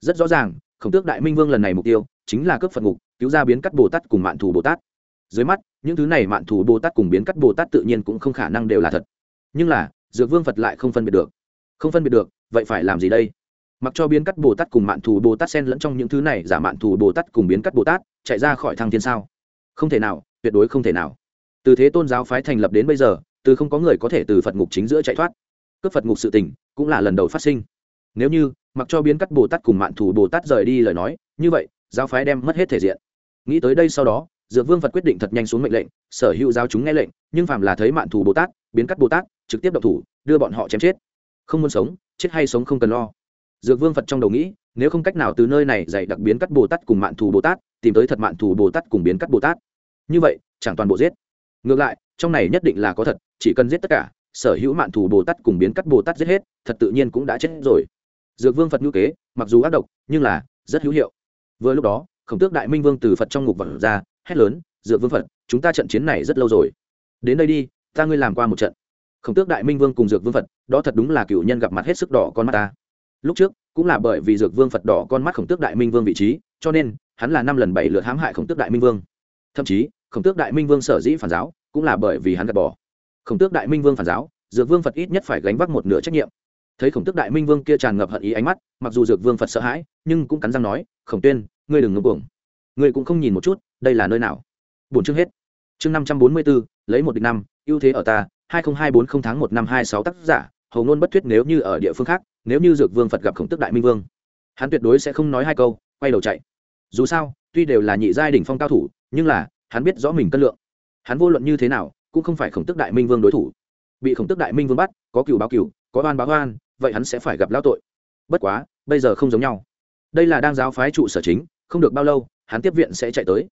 Rất rõ ràng, khổng tước đại minh vương lần này mục tiêu, chính là cướp phật ngục, cứu ra biến cắt bồ tát cùng mạn thủ bồ tát. Dưới mắt, những thứ này mạn thủ bồ tát cùng biến cắt bồ tát tự nhiên cũng không khả năng đều là thật. Nhưng là, dược vương phật lại không phân biệt được. Không phân biệt được, vậy phải làm gì đây? Mặc cho biến cắt bồ tát cùng mạn thù bồ tát sen lẫn trong những thứ này giả mạn thù bồ tát cùng biến cắt bồ tát, chạy ra khỏi thăng thiên sao? Không thể nào, tuyệt đối không thể nào. Từ thế tôn giáo phái thành lập đến bây giờ, từ không có người có thể từ phật ngục chính giữa chạy thoát. Cướp phật ngục sự tình cũng là lần đầu phát sinh. Nếu như, mặc cho biến cắt bồ tát cùng mạn thủ bồ tát rời đi lời nói, như vậy, giáo phái đem mất hết thể diện. Nghĩ tới đây sau đó, dược vương phật quyết định thật nhanh xuống mệnh lệnh, sở hữu giáo chúng nghe lệnh, nhưng phàm là thấy mạn thủ bồ tát, biến cắt bồ tát, trực tiếp độc thủ, đưa bọn họ chém chết. Không muốn sống, chết hay sống không cần lo. Dược vương phật trong đầu nghĩ, nếu không cách nào từ nơi này dạy đặc biến cắt bồ tát cùng mạn thủ bồ tát, tìm tới thật mạn thủ bồ tát cùng biến cắt bồ tát. Như vậy, chẳng toàn bộ giết. Ngược lại, trong này nhất định là có thật, chỉ cần giết tất cả sở hữu mạn thủ bồ tát cùng biến cắt bồ tát giết hết, thật tự nhiên cũng đã chết rồi. Dược vương phật ngữ kế, mặc dù ác độc, nhưng là rất hữu hiệu. Vừa lúc đó, khổng tước đại minh vương từ phật trong ngục vật ra, hét lớn, dược vương phật, chúng ta trận chiến này rất lâu rồi. Đến đây đi, ta ngươi làm qua một trận. Khổng tước đại minh vương cùng dược vương phật, đó thật đúng là cựu nhân gặp mặt hết sức đỏ con mắt ta. Lúc trước, cũng là bởi vì dược vương phật đỏ con mắt khổng tước đại minh vương vị trí, cho nên, hắn là năm lần bảy lượt hãm hại khổng tước đại minh vương. Thậm chí, khổng tước đại minh vương sở dĩ phản giáo, cũng là bởi vì hắn gạt bỏ khổng tước đại minh vương phản giáo, dược vương phật ít nhất phải gánh vác một nửa trách nhiệm. Thấy khổng tước đại minh vương kia tràn ngập hận ý ánh mắt, mặc dù dược vương phật sợ hãi, nhưng cũng cắn răng nói, khổng tuyên, ngươi đừng ngưng cuồng ngươi cũng không nhìn một chút, đây là nơi nào? Bốn chương hết. Chương năm trăm bốn mươi bốn lấy một địch năm, ưu thế ở ta, hai nghìn hai bốn không tháng một năm hai sáu tác giả, hầu ngôn bất thuyết nếu như ở địa phương khác, nếu như dược vương phật gặp khổng tước đại minh vương. Hắn tuyệt đối sẽ không nói hai câu, quay đầu chạy. Dù sao, tuy đều là nhị giai đ ỉ n h phong cao thủ, nhưng là, hắn biết rõ mình cân lượng. Hắn vô luận như thế nào cũng không phải khổng tức đại minh vương đối thủ. Bị khổng tức đại minh vương bắt, có cựu báo cựu có oan báo oan, vậy hắn sẽ phải gặp lao tội. Bất quá, bây giờ không giống nhau. Đây là đang giáo phái trụ sở chính, không được bao lâu, hắn tiếp viện sẽ chạy tới.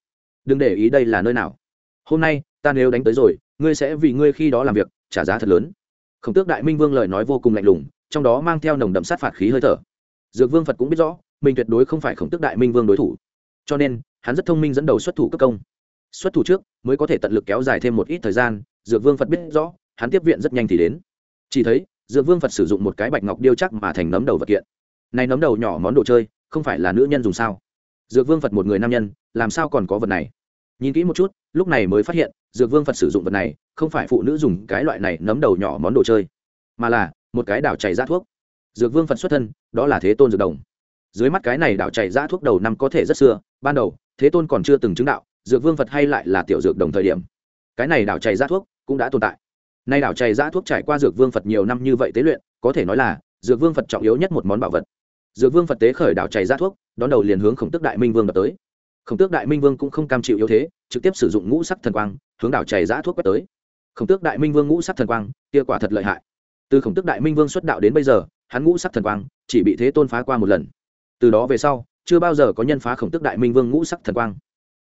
Đừng để ý đây là nơi nào. Hôm nay, ta nếu đánh tới rồi, ngươi sẽ vì ngươi khi đó làm việc, trả giá thật lớn. Khổng tước đại minh vương lời nói vô cùng lạnh lùng, trong đó mang theo nồng đậm sát phạt khí hơi thở. Dược vương phật cũng biết rõ, mình tuyệt đối không phải khổng tước đại minh vương đối thủ. Cho nên, hắn rất thông minh dẫn đầu xuất thủ cấp công xuất thủ trước, mới có thể tận lực kéo dài thêm một ít thời gian, dược vương phật biết rõ, hắn tiếp viện rất nhanh thì đến. Chỉ thấy, dược vương phật sử dụng một cái bạch ngọc điêu chắc mà thành nấm đầu vật kiện. Này nấm đầu nhỏ món đồ chơi, không phải là nữ nhân dùng sao? Dược vương phật một người nam nhân, làm sao còn có vật này? Nhìn kỹ một chút, lúc này mới phát hiện, dược vương phật sử dụng vật này, không phải phụ nữ dùng cái loại này nấm đầu nhỏ món đồ chơi, mà là một cái đảo chảy ra thuốc. Dược vương phật xuất thân, đó là thế tôn dược đồng. Dưới mắt cái này đảo chảy ra thuốc đầu năm có thể rất xưa, ban đầu, thế tôn còn chưa từng chứng đạo dược vương phật hay lại là tiểu dược đồng thời điểm. Cái này đảo chảy ra thuốc cũng đã tồn tại. Nay đảo chảy ra thuốc trải qua dược vương phật nhiều năm như vậy tế luyện, có thể nói là dược vương phật trọng yếu nhất một món bảo vật. Dược vương phật tế khởi đảo chảy ra thuốc, đón đầu liền hướng khổng tức đại minh vương đập tới. Khổng tước đại minh vương cũng không cam chịu yếu thế, trực tiếp sử dụng ngũ sắc thần quang, hướng đảo chảy ra thuốc quét tới. Khổng tước đại minh vương ngũ sắc thần quang, kia quả thật lợi hại. Từ khổng tước đại minh vương xuất đạo đến bây giờ, hắn ngũ sắc thần quang chỉ bị thế tôn phá qua một lần. Từ đó về sau, chưa bao giờ có nhân phá khổng tước đại minh vương ngũ sắc thần quang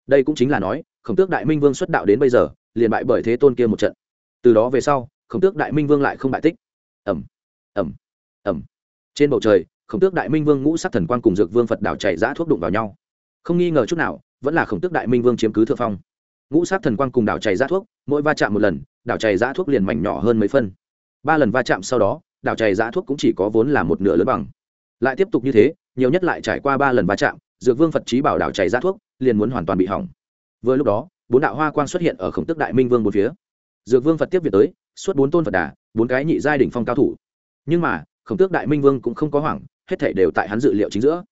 đây cũng chính là nói, khổng tước đại minh vương xuất đạo đến bây giờ, liền bại bởi thế tôn kia một trận. Từ đó về sau, khổng tước đại minh vương lại không bại tích. Ẩm ẩm ẩm trên bầu trời, khổng tước đại minh vương ngũ sắc thần quang cùng dược vương phật đảo chảy giã thuốc đụng vào nhau. Không nghi ngờ chút nào, vẫn là khổng tước đại minh vương chiếm cứ thượng phong. Ngũ sát thần quang cùng đảo chảy ra thuốc, mỗi va chạm một lần, đảo chảy ra thuốc liền mảnh nhỏ hơn mấy phân. Ba lần va chạm sau đó, đảo chảy ra thuốc cũng chỉ có vốn là một nửa lớn bằng. Lại tiếp tục như thế, nhiều nhất lại trải qua ba lần va chạm dược vương phật trí bảo đảo chảy ra thuốc, liền muốn hoàn toàn bị hỏng. Vừa lúc đó, bốn đạo hoa quang xuất hiện ở khổng tước đại minh vương một phía. Dược vương phật tiếp việc tới suốt bốn tôn phật đà, bốn cái nhị giai đỉnh phong cao thủ. Nhưng mà, khổng tước đại minh vương cũng không có hoảng, hết thể đều tại hắn dự liệu chính giữa.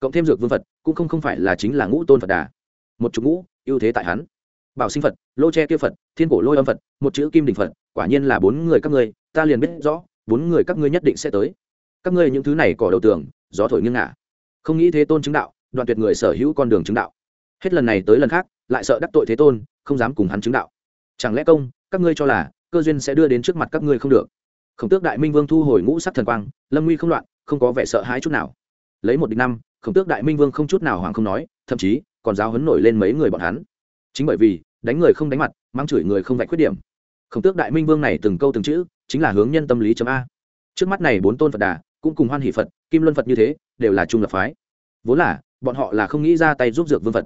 Cộng thêm dược vương phật, cũng không không phải là chính là ngũ tôn phật đà. Một chục ngũ, ưu thế tại hắn. Bảo sinh phật, lô Tre kia phật, thiên cổ lôi âm phật, một chữ kim đình phật, quả nhiên là bốn người các ngươi, ta liền biết rõ, bốn người các ngươi nhất định sẽ tới. Các ngươi những thứ này cỏ đầu tường, gió thổi nghiêng ngả. Không nghĩ thế tôn chứng đạo đoạn tuyệt người sở hữu con đường chứng đạo. Hết lần này tới lần khác, lại sợ đắc tội thế tôn, không dám cùng hắn chứng đạo. Chẳng lẽ công, các ngươi cho là, cơ duyên sẽ đưa đến trước mặt các ngươi không được? Khổng tước đại minh vương thu hồi ngũ sắc thần quang, lâm nguy không loạn, không có vẻ sợ hãi chút nào. Lấy một địch năm, khổng tước đại minh vương không chút nào hoàng không nói, thậm chí, còn giáo hấn nổi lên mấy người bọn hắn. Chính bởi vì, đánh người không đánh mặt, mang chửi người không vạch khuyết điểm. Khổng tước đại minh vương này từng câu từng chữ, chính là hướng nhân tâm lý chấm a. Trước mắt này bốn tôn phật đà, cũng cùng hoan hỷ phật, kim luân phật như thế, đều là trung lập phái. Vốn là bọn họ là không nghĩ ra tay giúp dược vương vật,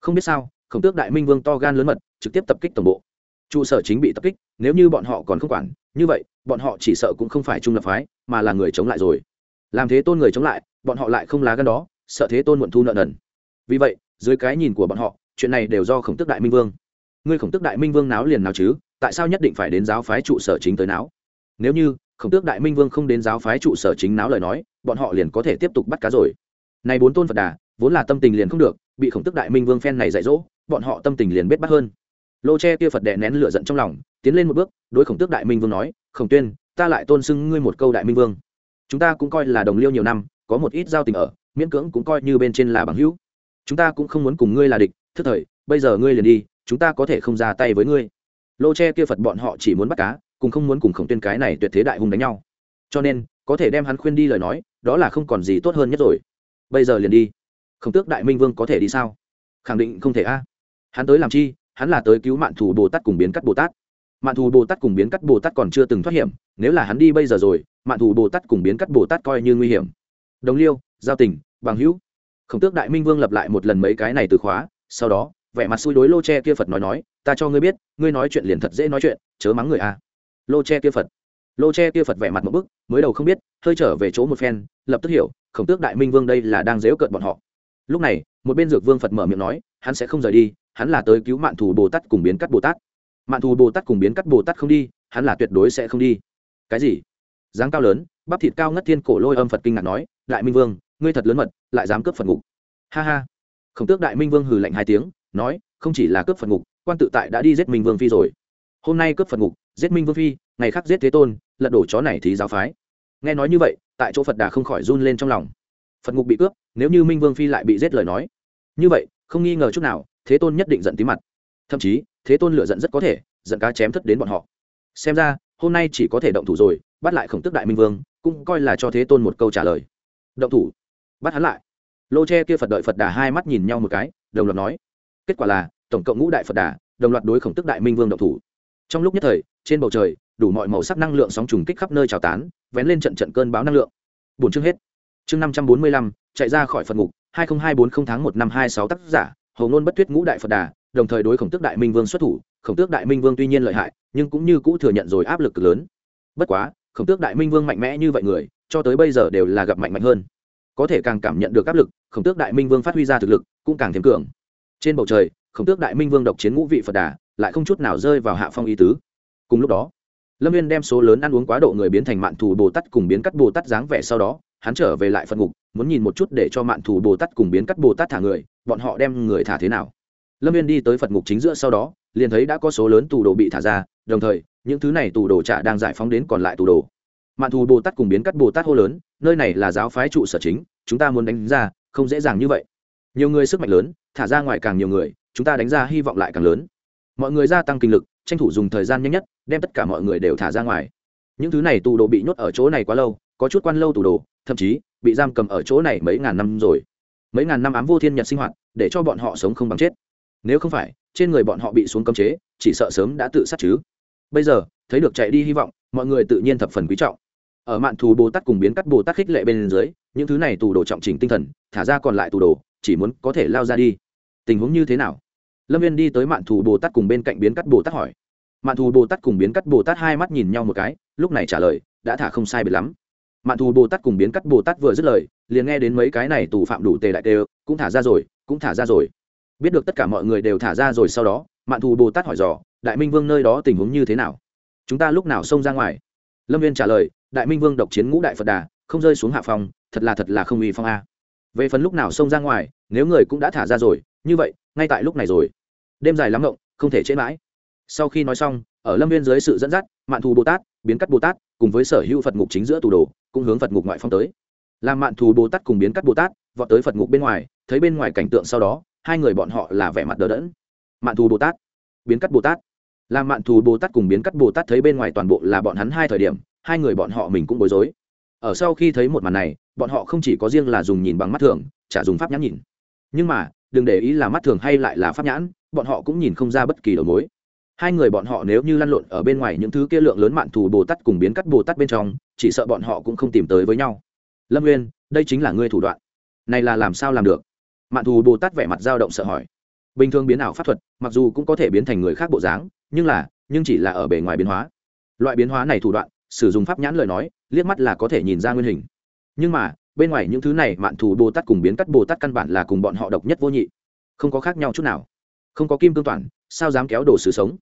không biết sao khổng tước đại minh vương to gan lớn mật trực tiếp tập kích tổng bộ. Trụ sở chính bị tập kích nếu như bọn họ còn không quản như vậy bọn họ chỉ sợ cũng không phải trung lập phái mà là người chống lại rồi. Làm thế tôn người chống lại bọn họ lại không lá gan đó sợ thế tôn muộn thu nợ nần. Vì vậy dưới cái nhìn của bọn họ chuyện này đều do khổng tước đại minh vương. Ngươi khổng tước đại minh vương náo liền nào chứ tại sao nhất định phải đến giáo phái trụ sở chính tới náo? Nếu như khổng tước đại minh vương không đến giáo phái trụ sở chính náo lời nói bọn họ liền có thể tiếp tục bắt cá rồi. Này bốn tôn phật đà vốn là tâm tình liền không được, bị khổng tước đại minh vương phen này dạy dỗ, bọn họ tâm tình liền bết bắt hơn. Lô tre kia phật đè nén lửa giận trong lòng, tiến lên một bước, đối khổng tước đại minh vương nói, khổng tuyên, ta lại tôn xưng ngươi một câu đại minh vương. Chúng ta cũng coi là đồng liêu nhiều năm, có một ít giao tình ở, miễn cưỡng cũng coi như bên trên là bằng hữu. Chúng ta cũng không muốn cùng ngươi là địch, thức thời, bây giờ ngươi liền đi, chúng ta có thể không ra tay với ngươi. Lô tre kia phật bọn họ chỉ muốn bắt cá cùng không muốn cùng khổng tuyên cái này tuyệt thế đại hùng đánh nhau. Cho nên, có thể đem hắn khuyên đi lời nói, đó là không còn gì tốt hơn nhất rồi. Bây giờ liền đi khổng tước đại minh vương có thể đi sao? Khẳng định không thể a. Hắn tới làm chi? Hắn là tới cứu mạng Thù bồ tát cùng biến cắt bồ tát. Mạng thù bồ tát cùng biến cắt bồ tát còn chưa từng thoát hiểm. Nếu là hắn đi bây giờ rồi mạng thù bồ tát cùng biến cắt bồ tát coi như nguy hiểm. Đồng liêu, giao tình, bằng hữu. Khổng tước đại minh vương lập lại một lần mấy cái này từ khóa, sau đó, vẻ mặt xui đối lô Tre kia phật nói nói, ta cho ngươi biết, ngươi nói chuyện liền thật dễ nói chuyện, chớ mắng người a. Lô Tre kia phật. Lô Tre kia phật vẻ mặt một bức, mới đầu không biết, hơi trở về chỗ một phen, lập tức hiểu, khổng tước đại minh vương đây là đang dếu cợt bọn họ lúc này, một bên dược vương phật mở miệng nói, hắn sẽ không rời đi, hắn là tới cứu mạng thù bồ tát cùng biến cắt bồ tát. Mạng thù bồ tát cùng biến cắt bồ tát không đi, hắn là tuyệt đối sẽ không đi. Cái gì? Dáng cao lớn, bắp thịt cao ngất thiên cổ lôi âm phật kinh ngạc nói, đại minh vương, ngươi thật lớn mật, lại dám cướp phật ngục. Ha ha. Khổng tước đại minh vương hừ lạnh hai tiếng, nói, không chỉ là cướp phật ngục, quan tự tại đã đi giết minh vương phi rồi. Hôm nay cướp phật ngục, giết minh vương phi, ngày khác giết thế tôn, lật đổ chó này thì giáo phái. Nghe nói như vậy, tại chỗ phật đà không khỏi run lên trong lòng phật ngục bị cướp, nếu như minh vương phi lại bị giết lời nói. Như vậy, không nghi ngờ chút nào, thế tôn nhất định giận tí mặt. Thậm chí, thế tôn lựa giận rất có thể, giận cá chém thất đến bọn họ. Xem ra, hôm nay chỉ có thể động thủ rồi, bắt lại khổng tức đại minh vương, cũng coi là cho thế tôn một câu trả lời. Động thủ. Bắt hắn lại. Lô tre kia phật đợi phật đà hai mắt nhìn nhau một cái, đồng loạt nói. Kết quả là, tổng cộng ngũ đại phật đà, đồng loạt đối khổng tức đại minh vương động thủ. Trong lúc nhất thời, trên bầu trời, đủ mọi màu sắc năng lượng sóng trùng kích khắp nơi trào tán, vén lên trận trận cơn báo năng lượng. Bổn chương hết chương năm trăm bốn mươi lăm, chạy ra khỏi phật ngục, hai nghìn hai bốn không tháng một năm hai sáu tác giả hầu ngôn bất tuyết ngũ đại phật đà, đồng thời đối khổng tước đại minh vương xuất thủ. Khổng tước đại minh vương tuy nhiên lợi hại, nhưng cũng như cũ thừa nhận rồi áp lực cực lớn. Bất quá, khổng tước đại minh vương mạnh mẽ như vậy người, cho tới bây giờ đều là gặp mạnh mạnh hơn. Có thể càng cảm nhận được áp lực, khổng tước đại minh vương phát huy ra thực lực cũng càng thêm cường. Trên bầu trời, khổng tước đại minh vương độc chiến ngũ vị phật đà lại không chút nào rơi vào hạ phong ý tứ. Cùng lúc đó, lâm viên đem số lớn ăn uống quá độ người biến thành mạn thù bồ tát cùng biến cắt bồ tát dáng vẻ sau đó hắn trở về lại phật ngục, muốn nhìn một chút để cho mạn thù bồ tát cùng biến cắt bồ tát thả người, bọn họ đem người thả thế nào. Lâm viên đi tới phật ngục chính giữa sau đó, liền thấy đã có số lớn tù đồ bị thả ra, đồng thời, những thứ này tù đồ trả đang giải phóng đến còn lại tù đồ. Mạn thù bồ tát cùng biến cắt bồ tát hô lớn, nơi này là giáo phái trụ sở chính, chúng ta muốn đánh ra, không dễ dàng như vậy. Nhiều người sức mạnh lớn, thả ra ngoài càng nhiều người, chúng ta đánh ra hy vọng lại càng lớn. Mọi người gia tăng kinh lực, tranh thủ dùng thời gian nhanh nhất, đem tất cả mọi người đều thả ra ngoài. Những thứ này tù đồ bị nhốt ở chỗ này quá lâu, có chút quan lâu tù đồ thậm chí bị giam cầm ở chỗ này mấy ngàn năm rồi. Mấy ngàn năm ám vô thiên nhật sinh hoạt, để cho bọn họ sống không bằng chết. Nếu không phải, trên người bọn họ bị xuống cấm chế, chỉ sợ sớm đã tự sát chứ. Bây giờ, thấy được chạy đi hy vọng, mọi người tự nhiên thập phần quý trọng. Ở mạn thù bồ tát cùng biến cắt bồ tát khích lệ bên dưới, những thứ này tù đồ trọng trình tinh thần, thả ra còn lại tù đồ, chỉ muốn có thể lao ra đi. Tình huống như thế nào? Lâm viên đi tới mạn thù bồ tát cùng bên cạnh biến cắt bồ tát hỏi. Mạn thù bồ tát cùng biến cắt bồ tát hai mắt nhìn nhau một cái, lúc này trả lời, đã thả không sai biệt lắm mạn thù bồ tát cùng biến cắt bồ tát vừa dứt lời, liền nghe đến mấy cái này tù phạm đủ tề đại tê cũng thả ra rồi, cũng thả ra rồi. Biết được tất cả mọi người đều thả ra rồi sau đó, mạn thù bồ tát hỏi dò, đại minh vương nơi đó tình huống như thế nào? Chúng ta lúc nào xông ra ngoài? Lâm viên trả lời, đại minh vương độc chiến ngũ đại phật đà, không rơi xuống hạ phòng thật là thật là không uy phong a. Về phần lúc nào xông ra ngoài, nếu người cũng đã thả ra rồi, như vậy, ngay tại lúc này rồi. Đêm dài lắm ngộng, không thể chế mãi. Sau khi nói xong ở lâm viên dưới sự dẫn dắt, mạn thù bồ tát, biến cắt bồ tát, cùng với sở hữu phật ngục chính giữa tù đồ, cũng hướng phật ngục ngoại phong tới. Làm mạn thù bồ tát cùng biến cắt bồ tát, vọt tới phật ngục bên ngoài, thấy bên ngoài cảnh tượng sau đó, hai người bọn họ là vẻ mặt đờ đẫn. Mạn thù bồ tát, biến cắt bồ tát. Làm mạn thù bồ tát cùng biến cắt bồ tát thấy bên ngoài toàn bộ là bọn hắn hai thời điểm, hai người bọn họ mình cũng bối rối. Ở sau khi thấy một màn này, bọn họ không chỉ có riêng là dùng nhìn bằng mắt thường, chả dùng pháp nhãn nhìn. Nhưng mà, đừng để ý là mắt thường hay lại là pháp nhãn, bọn họ cũng nhìn không ra bất kỳ đầu mối hai người bọn họ nếu như lăn lộn ở bên ngoài những thứ kia lượng lớn mạn thù bồ tát cùng biến cắt bồ tát bên trong, chỉ sợ bọn họ cũng không tìm tới với nhau. Lâm nguyên, đây chính là ngươi thủ đoạn. Này là làm sao làm được? Mạn thù bồ tát vẻ mặt dao động sợ hỏi. Bình thường biến ảo pháp thuật, mặc dù cũng có thể biến thành người khác bộ dáng, nhưng là, nhưng chỉ là ở bề ngoài biến hóa. Loại biến hóa này thủ đoạn, sử dụng pháp nhãn lời nói, liếc mắt là có thể nhìn ra nguyên hình. Nhưng mà, bên ngoài những thứ này mạn thù bồ tát cùng biến cắt bồ tát căn bản là cùng bọn họ độc nhất vô nhị. Không có khác nhau chút nào. Không có kim cương toàn, sao dám kéo đồ sự sống?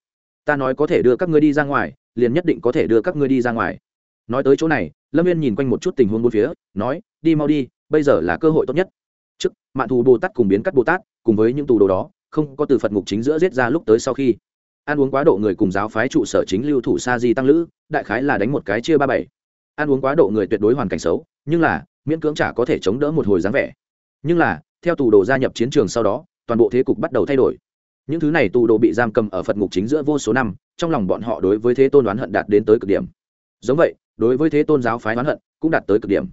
Ta nói có thể đưa các ngươi đi ra ngoài, liền nhất định có thể đưa các ngươi đi ra ngoài. Nói tới chỗ này, lâm viên nhìn quanh một chút tình huống bốn phía, nói, đi mau đi, bây giờ là cơ hội tốt nhất. Trước, mạn thù bồ tát cùng biến cắt bồ tát cùng với những tù đồ đó, không có từ phật ngục chính giữa giết ra lúc tới sau khi, ăn uống quá độ người cùng giáo phái trụ sở chính lưu thủ sa di tăng lữ, đại khái là đánh một cái chia ba bảy. Ăn uống quá độ người tuyệt đối hoàn cảnh xấu, nhưng là, miễn cưỡng chả có thể chống đỡ một hồi dáng vẻ. Nhưng là, theo tù đồ gia nhập chiến trường sau đó, toàn bộ thế cục bắt đầu thay đổi những thứ này tù đồ bị giam cầm ở phật ngục chính giữa vô số năm, trong lòng bọn họ đối với thế tôn đoán hận đạt đến tới cực điểm. Giống vậy, đối với thế tôn giáo phái đoán hận cũng đạt tới cực điểm.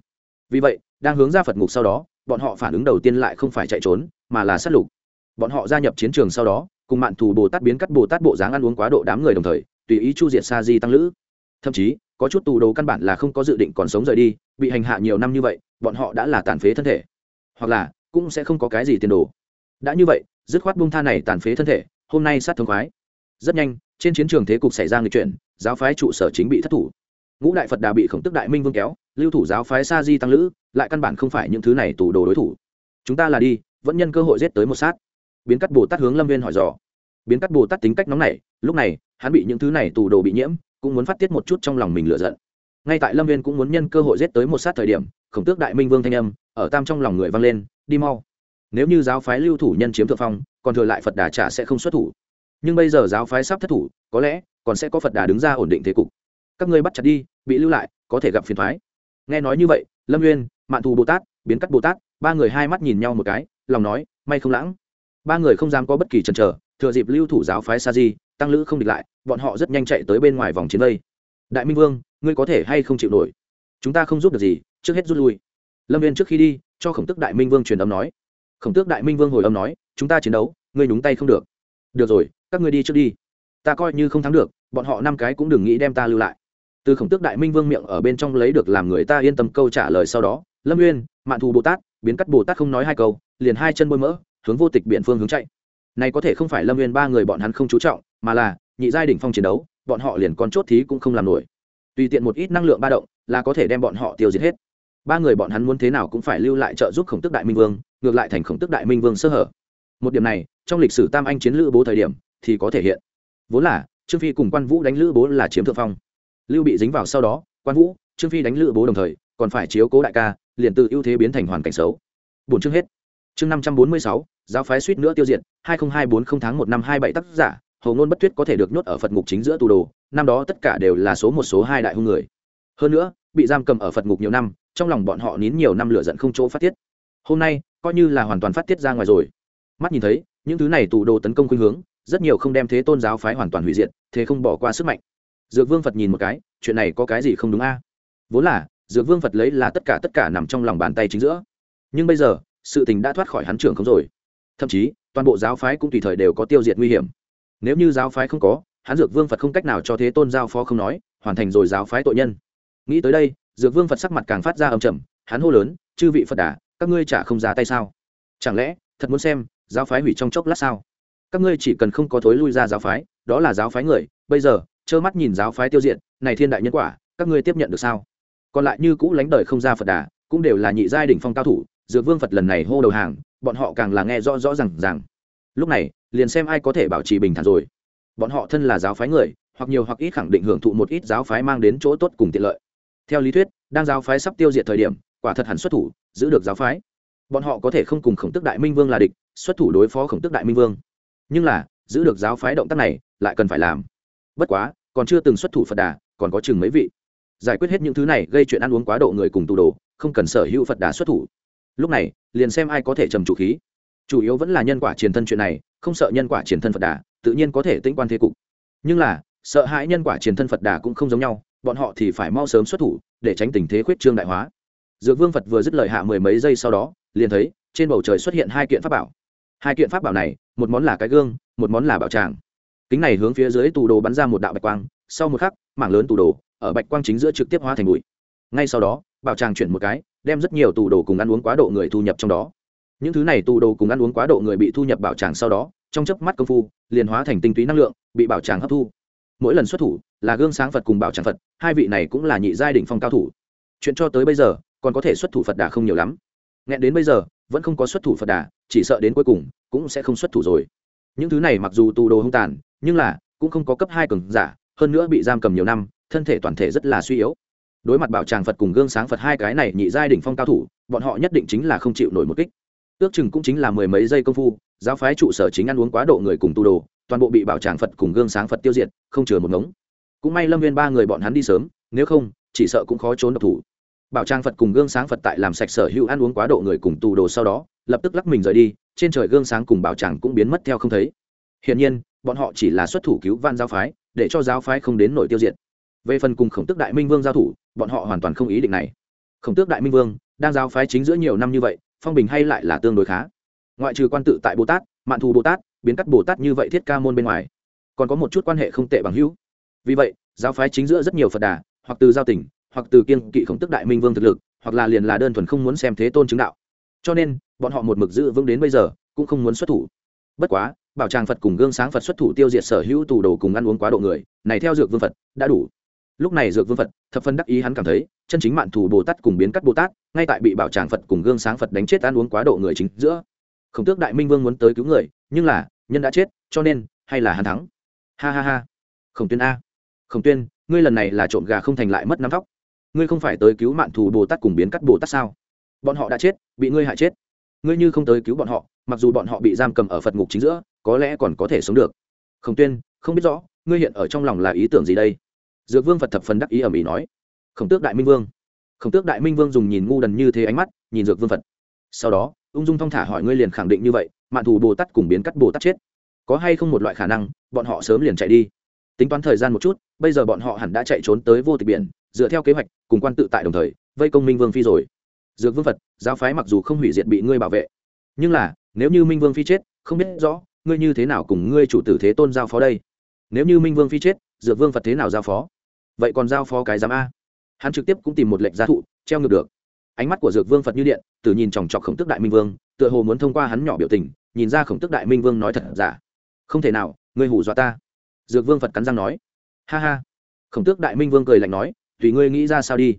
Vì vậy, đang hướng ra phật ngục sau đó, bọn họ phản ứng đầu tiên lại không phải chạy trốn, mà là sát lục. Bọn họ gia nhập chiến trường sau đó, cùng mạn thù bồ tát biến cắt bồ tát bộ dáng ăn uống quá độ đám người đồng thời, tùy ý chu diệt sa di tăng lữ. Thậm chí, có chút tù đồ căn bản là không có dự định còn sống rời đi, bị hành hạ nhiều năm như vậy, bọn họ đã là tàn phế thân thể. Hoặc là, cũng sẽ không có cái gì tiền đồ. Đã như vậy dứt khoát bung tha này tàn phế thân thể, hôm nay sát thương khoái. Rất nhanh, trên chiến trường thế cục xảy ra người chuyện giáo phái trụ sở chính bị thất thủ. Ngũ đại phật đà bị khổng tức đại minh vương kéo, lưu thủ giáo phái sa di tăng lữ, lại căn bản không phải những thứ này tù đồ đối thủ. Chúng ta là đi, vẫn nhân cơ hội giết tới một sát. Biến cắt bồ tát hướng lâm viên hỏi dò. Biến cắt bồ tát tính cách nóng này lúc này, hắn bị những thứ này tù đồ bị nhiễm, cũng muốn phát tiết một chút trong lòng mình lựa giận. Ngay tại lâm viên cũng muốn nhân cơ hội giết tới một sát thời điểm, khổng tước đại minh vương thanh âm, ở tam trong lòng người vang lên, đi mau nếu như giáo phái lưu thủ nhân chiếm thượng phong, còn thừa lại phật đà trả sẽ không xuất thủ. Nhưng bây giờ giáo phái sắp thất thủ, có lẽ còn sẽ có phật đà đứng ra ổn định thế cục. Các ngươi bắt chặt đi, bị lưu lại, có thể gặp phiền thoái. Nghe nói như vậy, lâm nguyên mạn thù bồ tát, biến cắt bồ tát, ba người hai mắt nhìn nhau một cái, lòng nói, may không lãng. Ba người không dám có bất kỳ chần chờ, thừa dịp lưu thủ giáo phái sa di, tăng lữ không địch lại, bọn họ rất nhanh chạy tới bên ngoài vòng chiến vây. Đại minh vương, ngươi có thể hay không chịu nổi? Chúng ta không giúp được gì, trước hết rút lui. Lâm viên trước khi đi, cho khổng tức đại minh vương truyền âm nói khổng tước đại minh vương hồi âm nói, chúng ta chiến đấu, ngươi nhúng tay không được. Được rồi, các ngươi đi trước đi. Ta coi như không thắng được, bọn họ năm cái cũng đừng nghĩ đem ta lưu lại. Từ khổng tước đại minh vương miệng ở bên trong lấy được làm người ta yên tâm câu trả lời sau đó, lâm nguyên mạn thù bồ tát, biến cắt bồ tát không nói hai câu, liền hai chân bôi mỡ, hướng vô tịch biện phương hướng chạy. Này có thể không phải lâm nguyên ba người bọn hắn không chú trọng, mà là, nhị giai đỉnh phong chiến đấu, bọn họ liền con chốt thí cũng không làm nổi. Tùy tiện một ít năng lượng ba động, là có thể đem bọn họ tiêu diệt hết ba người bọn hắn muốn thế nào cũng phải lưu lại trợ giúp khổng tức đại minh vương, ngược lại thành khổng tức đại minh vương sơ hở. Một điểm này, trong lịch sử tam anh chiến lữ bố thời điểm, thì có thể hiện. Vốn là, trương phi cùng quan vũ đánh lữ bố là chiếm thượng phong. Lưu bị dính vào sau đó, quan vũ, trương phi đánh lữ bố đồng thời, còn phải chiếu cố đại ca, liền tự ưu thế biến thành hoàn cảnh xấu. Bốn chương hết. Chương năm trăm bốn mươi sáu, giáo phái suýt nữa tiêu diệt, hai nghìn hai bốn không tháng một năm hai bảy tác giả, hầu ngôn bất tuyết có thể được nhốt ở phật ngục chính giữa tù đồ, năm đó tất cả đều là số một số hai đại hung người. Hơn nữa, bị giam cầm ở phật ngục nhiều năm trong lòng bọn họ nín nhiều năm lửa giận không chỗ phát tiết. Hôm nay, coi như là hoàn toàn phát tiết ra ngoài rồi. Mắt nhìn thấy, những thứ này tù đồ tấn công khuynh hướng, rất nhiều không đem thế tôn giáo phái hoàn toàn hủy diệt, thế không bỏ qua sức mạnh. Dược vương phật nhìn một cái, chuyện này có cái gì không đúng a? Vốn là, dược vương phật lấy là tất cả tất cả nằm trong lòng bàn tay chính giữa. Nhưng bây giờ, sự tình đã thoát khỏi hắn trưởng không rồi. Thậm chí, toàn bộ giáo phái cũng tùy thời đều có tiêu diệt nguy hiểm. Nếu như giáo phái không có, hắn dược vương phật không cách nào cho thế tôn giao phó không nói, hoàn thành rồi giáo phái tội nhân. Nghĩ tới đây dược vương phật sắc mặt càng phát ra âm trầm, hắn hô lớn, chư vị phật đà, các ngươi chả không ra tay sao? Chẳng lẽ, thật muốn xem, giáo phái hủy trong chốc lát sao? Các ngươi chỉ cần không có thối lui ra giáo phái, đó là giáo phái người, bây giờ, trơ mắt nhìn giáo phái tiêu diệt, này thiên đại nhân quả, các ngươi tiếp nhận được sao? Còn lại như cũ lánh đời không ra phật đà, cũng đều là nhị giai đỉnh phong cao thủ, dược vương phật lần này hô đầu hàng, bọn họ càng là nghe rõ rõ ràng. rằng lúc này, liền xem ai có thể bảo trì bình thản rồi. Bọn họ thân là giáo phái người, hoặc nhiều hoặc ít khẳng định hưởng thụ một ít giáo phái mang đến chỗ tốt cùng tiện lợi theo lý thuyết, đang giáo phái sắp tiêu diệt thời điểm, quả thật hẳn xuất thủ, giữ được giáo phái. Bọn họ có thể không cùng khổng tức đại minh vương là địch, xuất thủ đối phó khổng tức đại minh vương. Nhưng là, giữ được giáo phái động tác này, lại cần phải làm. Bất quá, còn chưa từng xuất thủ phật đà, còn có chừng mấy vị. Giải quyết hết những thứ này gây chuyện ăn uống quá độ người cùng tù đồ, không cần sở hữu phật đà xuất thủ. Lúc này, liền xem ai có thể trầm chủ khí. Chủ yếu vẫn là nhân quả truyền thân chuyện này, không sợ nhân quả truyền thân phật đà, tự nhiên có thể tĩnh quan thế cục. Nhưng là, sợ hãi nhân quả truyền thân phật đà cũng không giống nhau bọn họ thì phải mau sớm xuất thủ, để tránh tình thế khuyết trương đại hóa. Dược vương phật vừa dứt lời hạ mười mấy giây sau đó, liền thấy, trên bầu trời xuất hiện hai kiện pháp bảo. Hai kiện pháp bảo này, một món là cái gương, một món là bảo tràng. Kính này hướng phía dưới tù đồ bắn ra một đạo bạch quang, sau một khắc, mảng lớn tù đồ ở bạch quang chính giữa trực tiếp hóa thành bụi. Ngay sau đó, bảo tràng chuyển một cái, đem rất nhiều tù đồ cùng ăn uống quá độ người thu nhập trong đó. Những thứ này tù đồ cùng ăn uống quá độ người bị thu nhập bảo tràng sau đó, trong chớp mắt công phu, liền hóa thành tinh túy năng lượng, bị bảo tràng hấp thu. Mỗi lần xuất thủ là gương sáng phật cùng bảo tràng phật, hai vị này cũng là nhị giai đ ỉ n h phong cao thủ. Chuyện cho tới bây giờ, còn có thể xuất thủ phật đà không nhiều lắm. Nghẹn đến bây giờ, vẫn không có xuất thủ phật đà, chỉ sợ đến cuối cùng, cũng sẽ không xuất thủ rồi. Những thứ này mặc dù tù đồ hung tàn, nhưng là, cũng không có cấp hai cường giả, hơn nữa bị giam cầm nhiều năm, thân thể toàn thể rất là suy yếu. Đối mặt bảo tràng phật cùng gương sáng phật hai cái này nhị giai đ ỉ n h phong cao thủ, bọn họ nhất định chính là không chịu nổi một kích. Ước chừng cũng chính là mười mấy giây công phu, giáo phái trụ sở chính ăn uống quá độ người cùng tu đồ, toàn bộ bị bảo tràng phật cùng gương sáng phật tiêu diệt, không chừa một ngống cũng may lâm viên ba người bọn hắn đi sớm, nếu không, chỉ sợ cũng khó trốn độc thủ. Bảo trang phật cùng gương sáng phật tại làm sạch sở hữu ăn uống quá độ người cùng tù đồ sau đó, lập tức lắc mình rời đi, trên trời gương sáng cùng bảo tràng cũng biến mất theo không thấy. Hiển nhiên, bọn họ chỉ là xuất thủ cứu van giáo phái, để cho giáo phái không đến nổi tiêu diệt. Về phần cùng khổng tước đại minh vương giao thủ, bọn họ hoàn toàn không ý định này. Khổng tước đại minh vương, đang giáo phái chính giữa nhiều năm như vậy, phong bình hay lại là tương đối khá. Ngoại trừ quan tự tại bồ tát, mạn thù bồ tát, biến cắt bồ tát như vậy thiết ca môn bên ngoài, còn có một chút quan hệ không tệ bằng hữu vì vậy, giáo phái chính giữa rất nhiều phật đà, hoặc từ giao tỉnh hoặc từ kiên kỵ khổng tức đại minh vương thực lực, hoặc là liền là đơn thuần không muốn xem thế tôn chứng đạo. Cho nên, bọn họ một mực giữ vững đến bây giờ, cũng không muốn xuất thủ. Bất quá, bảo tràng phật cùng gương sáng phật xuất thủ tiêu diệt sở hữu tù đồ cùng ăn uống quá độ người, này theo dược vương phật, đã đủ. Lúc này dược vương phật, thập phân đắc ý hắn cảm thấy, chân chính mạn thù bồ tát cùng biến cắt bồ tát, ngay tại bị bảo tràng phật cùng gương sáng phật đánh chết ăn uống quá độ người chính giữa. Khổng tước đại minh vương muốn tới cứu người, nhưng là, nhân đã chết, cho nên, hay là hắn thắng. Ha ha ha. Khổng tuyên a khổng tuyên, ngươi lần này là trộm gà không thành lại mất năm tóc ngươi không phải tới cứu mạn thù bồ tát cùng biến cắt bồ tát sao? Bọn họ đã chết, bị ngươi hại chết. Ngươi như không tới cứu bọn họ, mặc dù bọn họ bị giam cầm ở phật ngục chính giữa, có lẽ còn có thể sống được. Khổng tuyên, không biết rõ, ngươi hiện ở trong lòng là ý tưởng gì đây? Dược vương phật thập phần đắc ý ầm ý nói. Khổng tước đại minh vương. Khổng tước đại minh vương dùng nhìn ngu đần như thế ánh mắt, nhìn dược vương phật. Sau đó, ung dung thong thả hỏi ngươi liền khẳng định như vậy mạn thù bồ tát cùng biến cắt bồ tát chết. Có hay không một loại khả năng, bọn họ sớm liền chạy đi? Tính toán thời gian một chút, bây giờ bọn họ hẳn đã chạy trốn tới vô tịch biển, dựa theo kế hoạch, cùng quan tự tại đồng thời, vây công minh vương phi rồi. Dược vương phật, giáo phái mặc dù không hủy diệt bị ngươi bảo vệ, nhưng là, nếu như minh vương phi chết, không biết rõ, ngươi như thế nào cùng ngươi chủ tử thế tôn giao phó đây? Nếu như minh vương phi chết, dược vương phật thế nào giao phó? Vậy còn giao phó cái giám a? Hắn trực tiếp cũng tìm một lệnh gia thụ, treo ngược được. Ánh mắt của dược vương phật như điện từ nhìn chòng chọc khổng tức đại minh vương, tựa hồ muốn thông qua hắn nhỏ biểu tình, nhìn ra khổng tức đại minh vương nói thật giả. Không thể nào, ngươi hù dọa ta dược vương phật cắn răng nói, ha ha. Khổng tước đại minh vương cười lạnh nói, tùy ngươi nghĩ ra sao đi.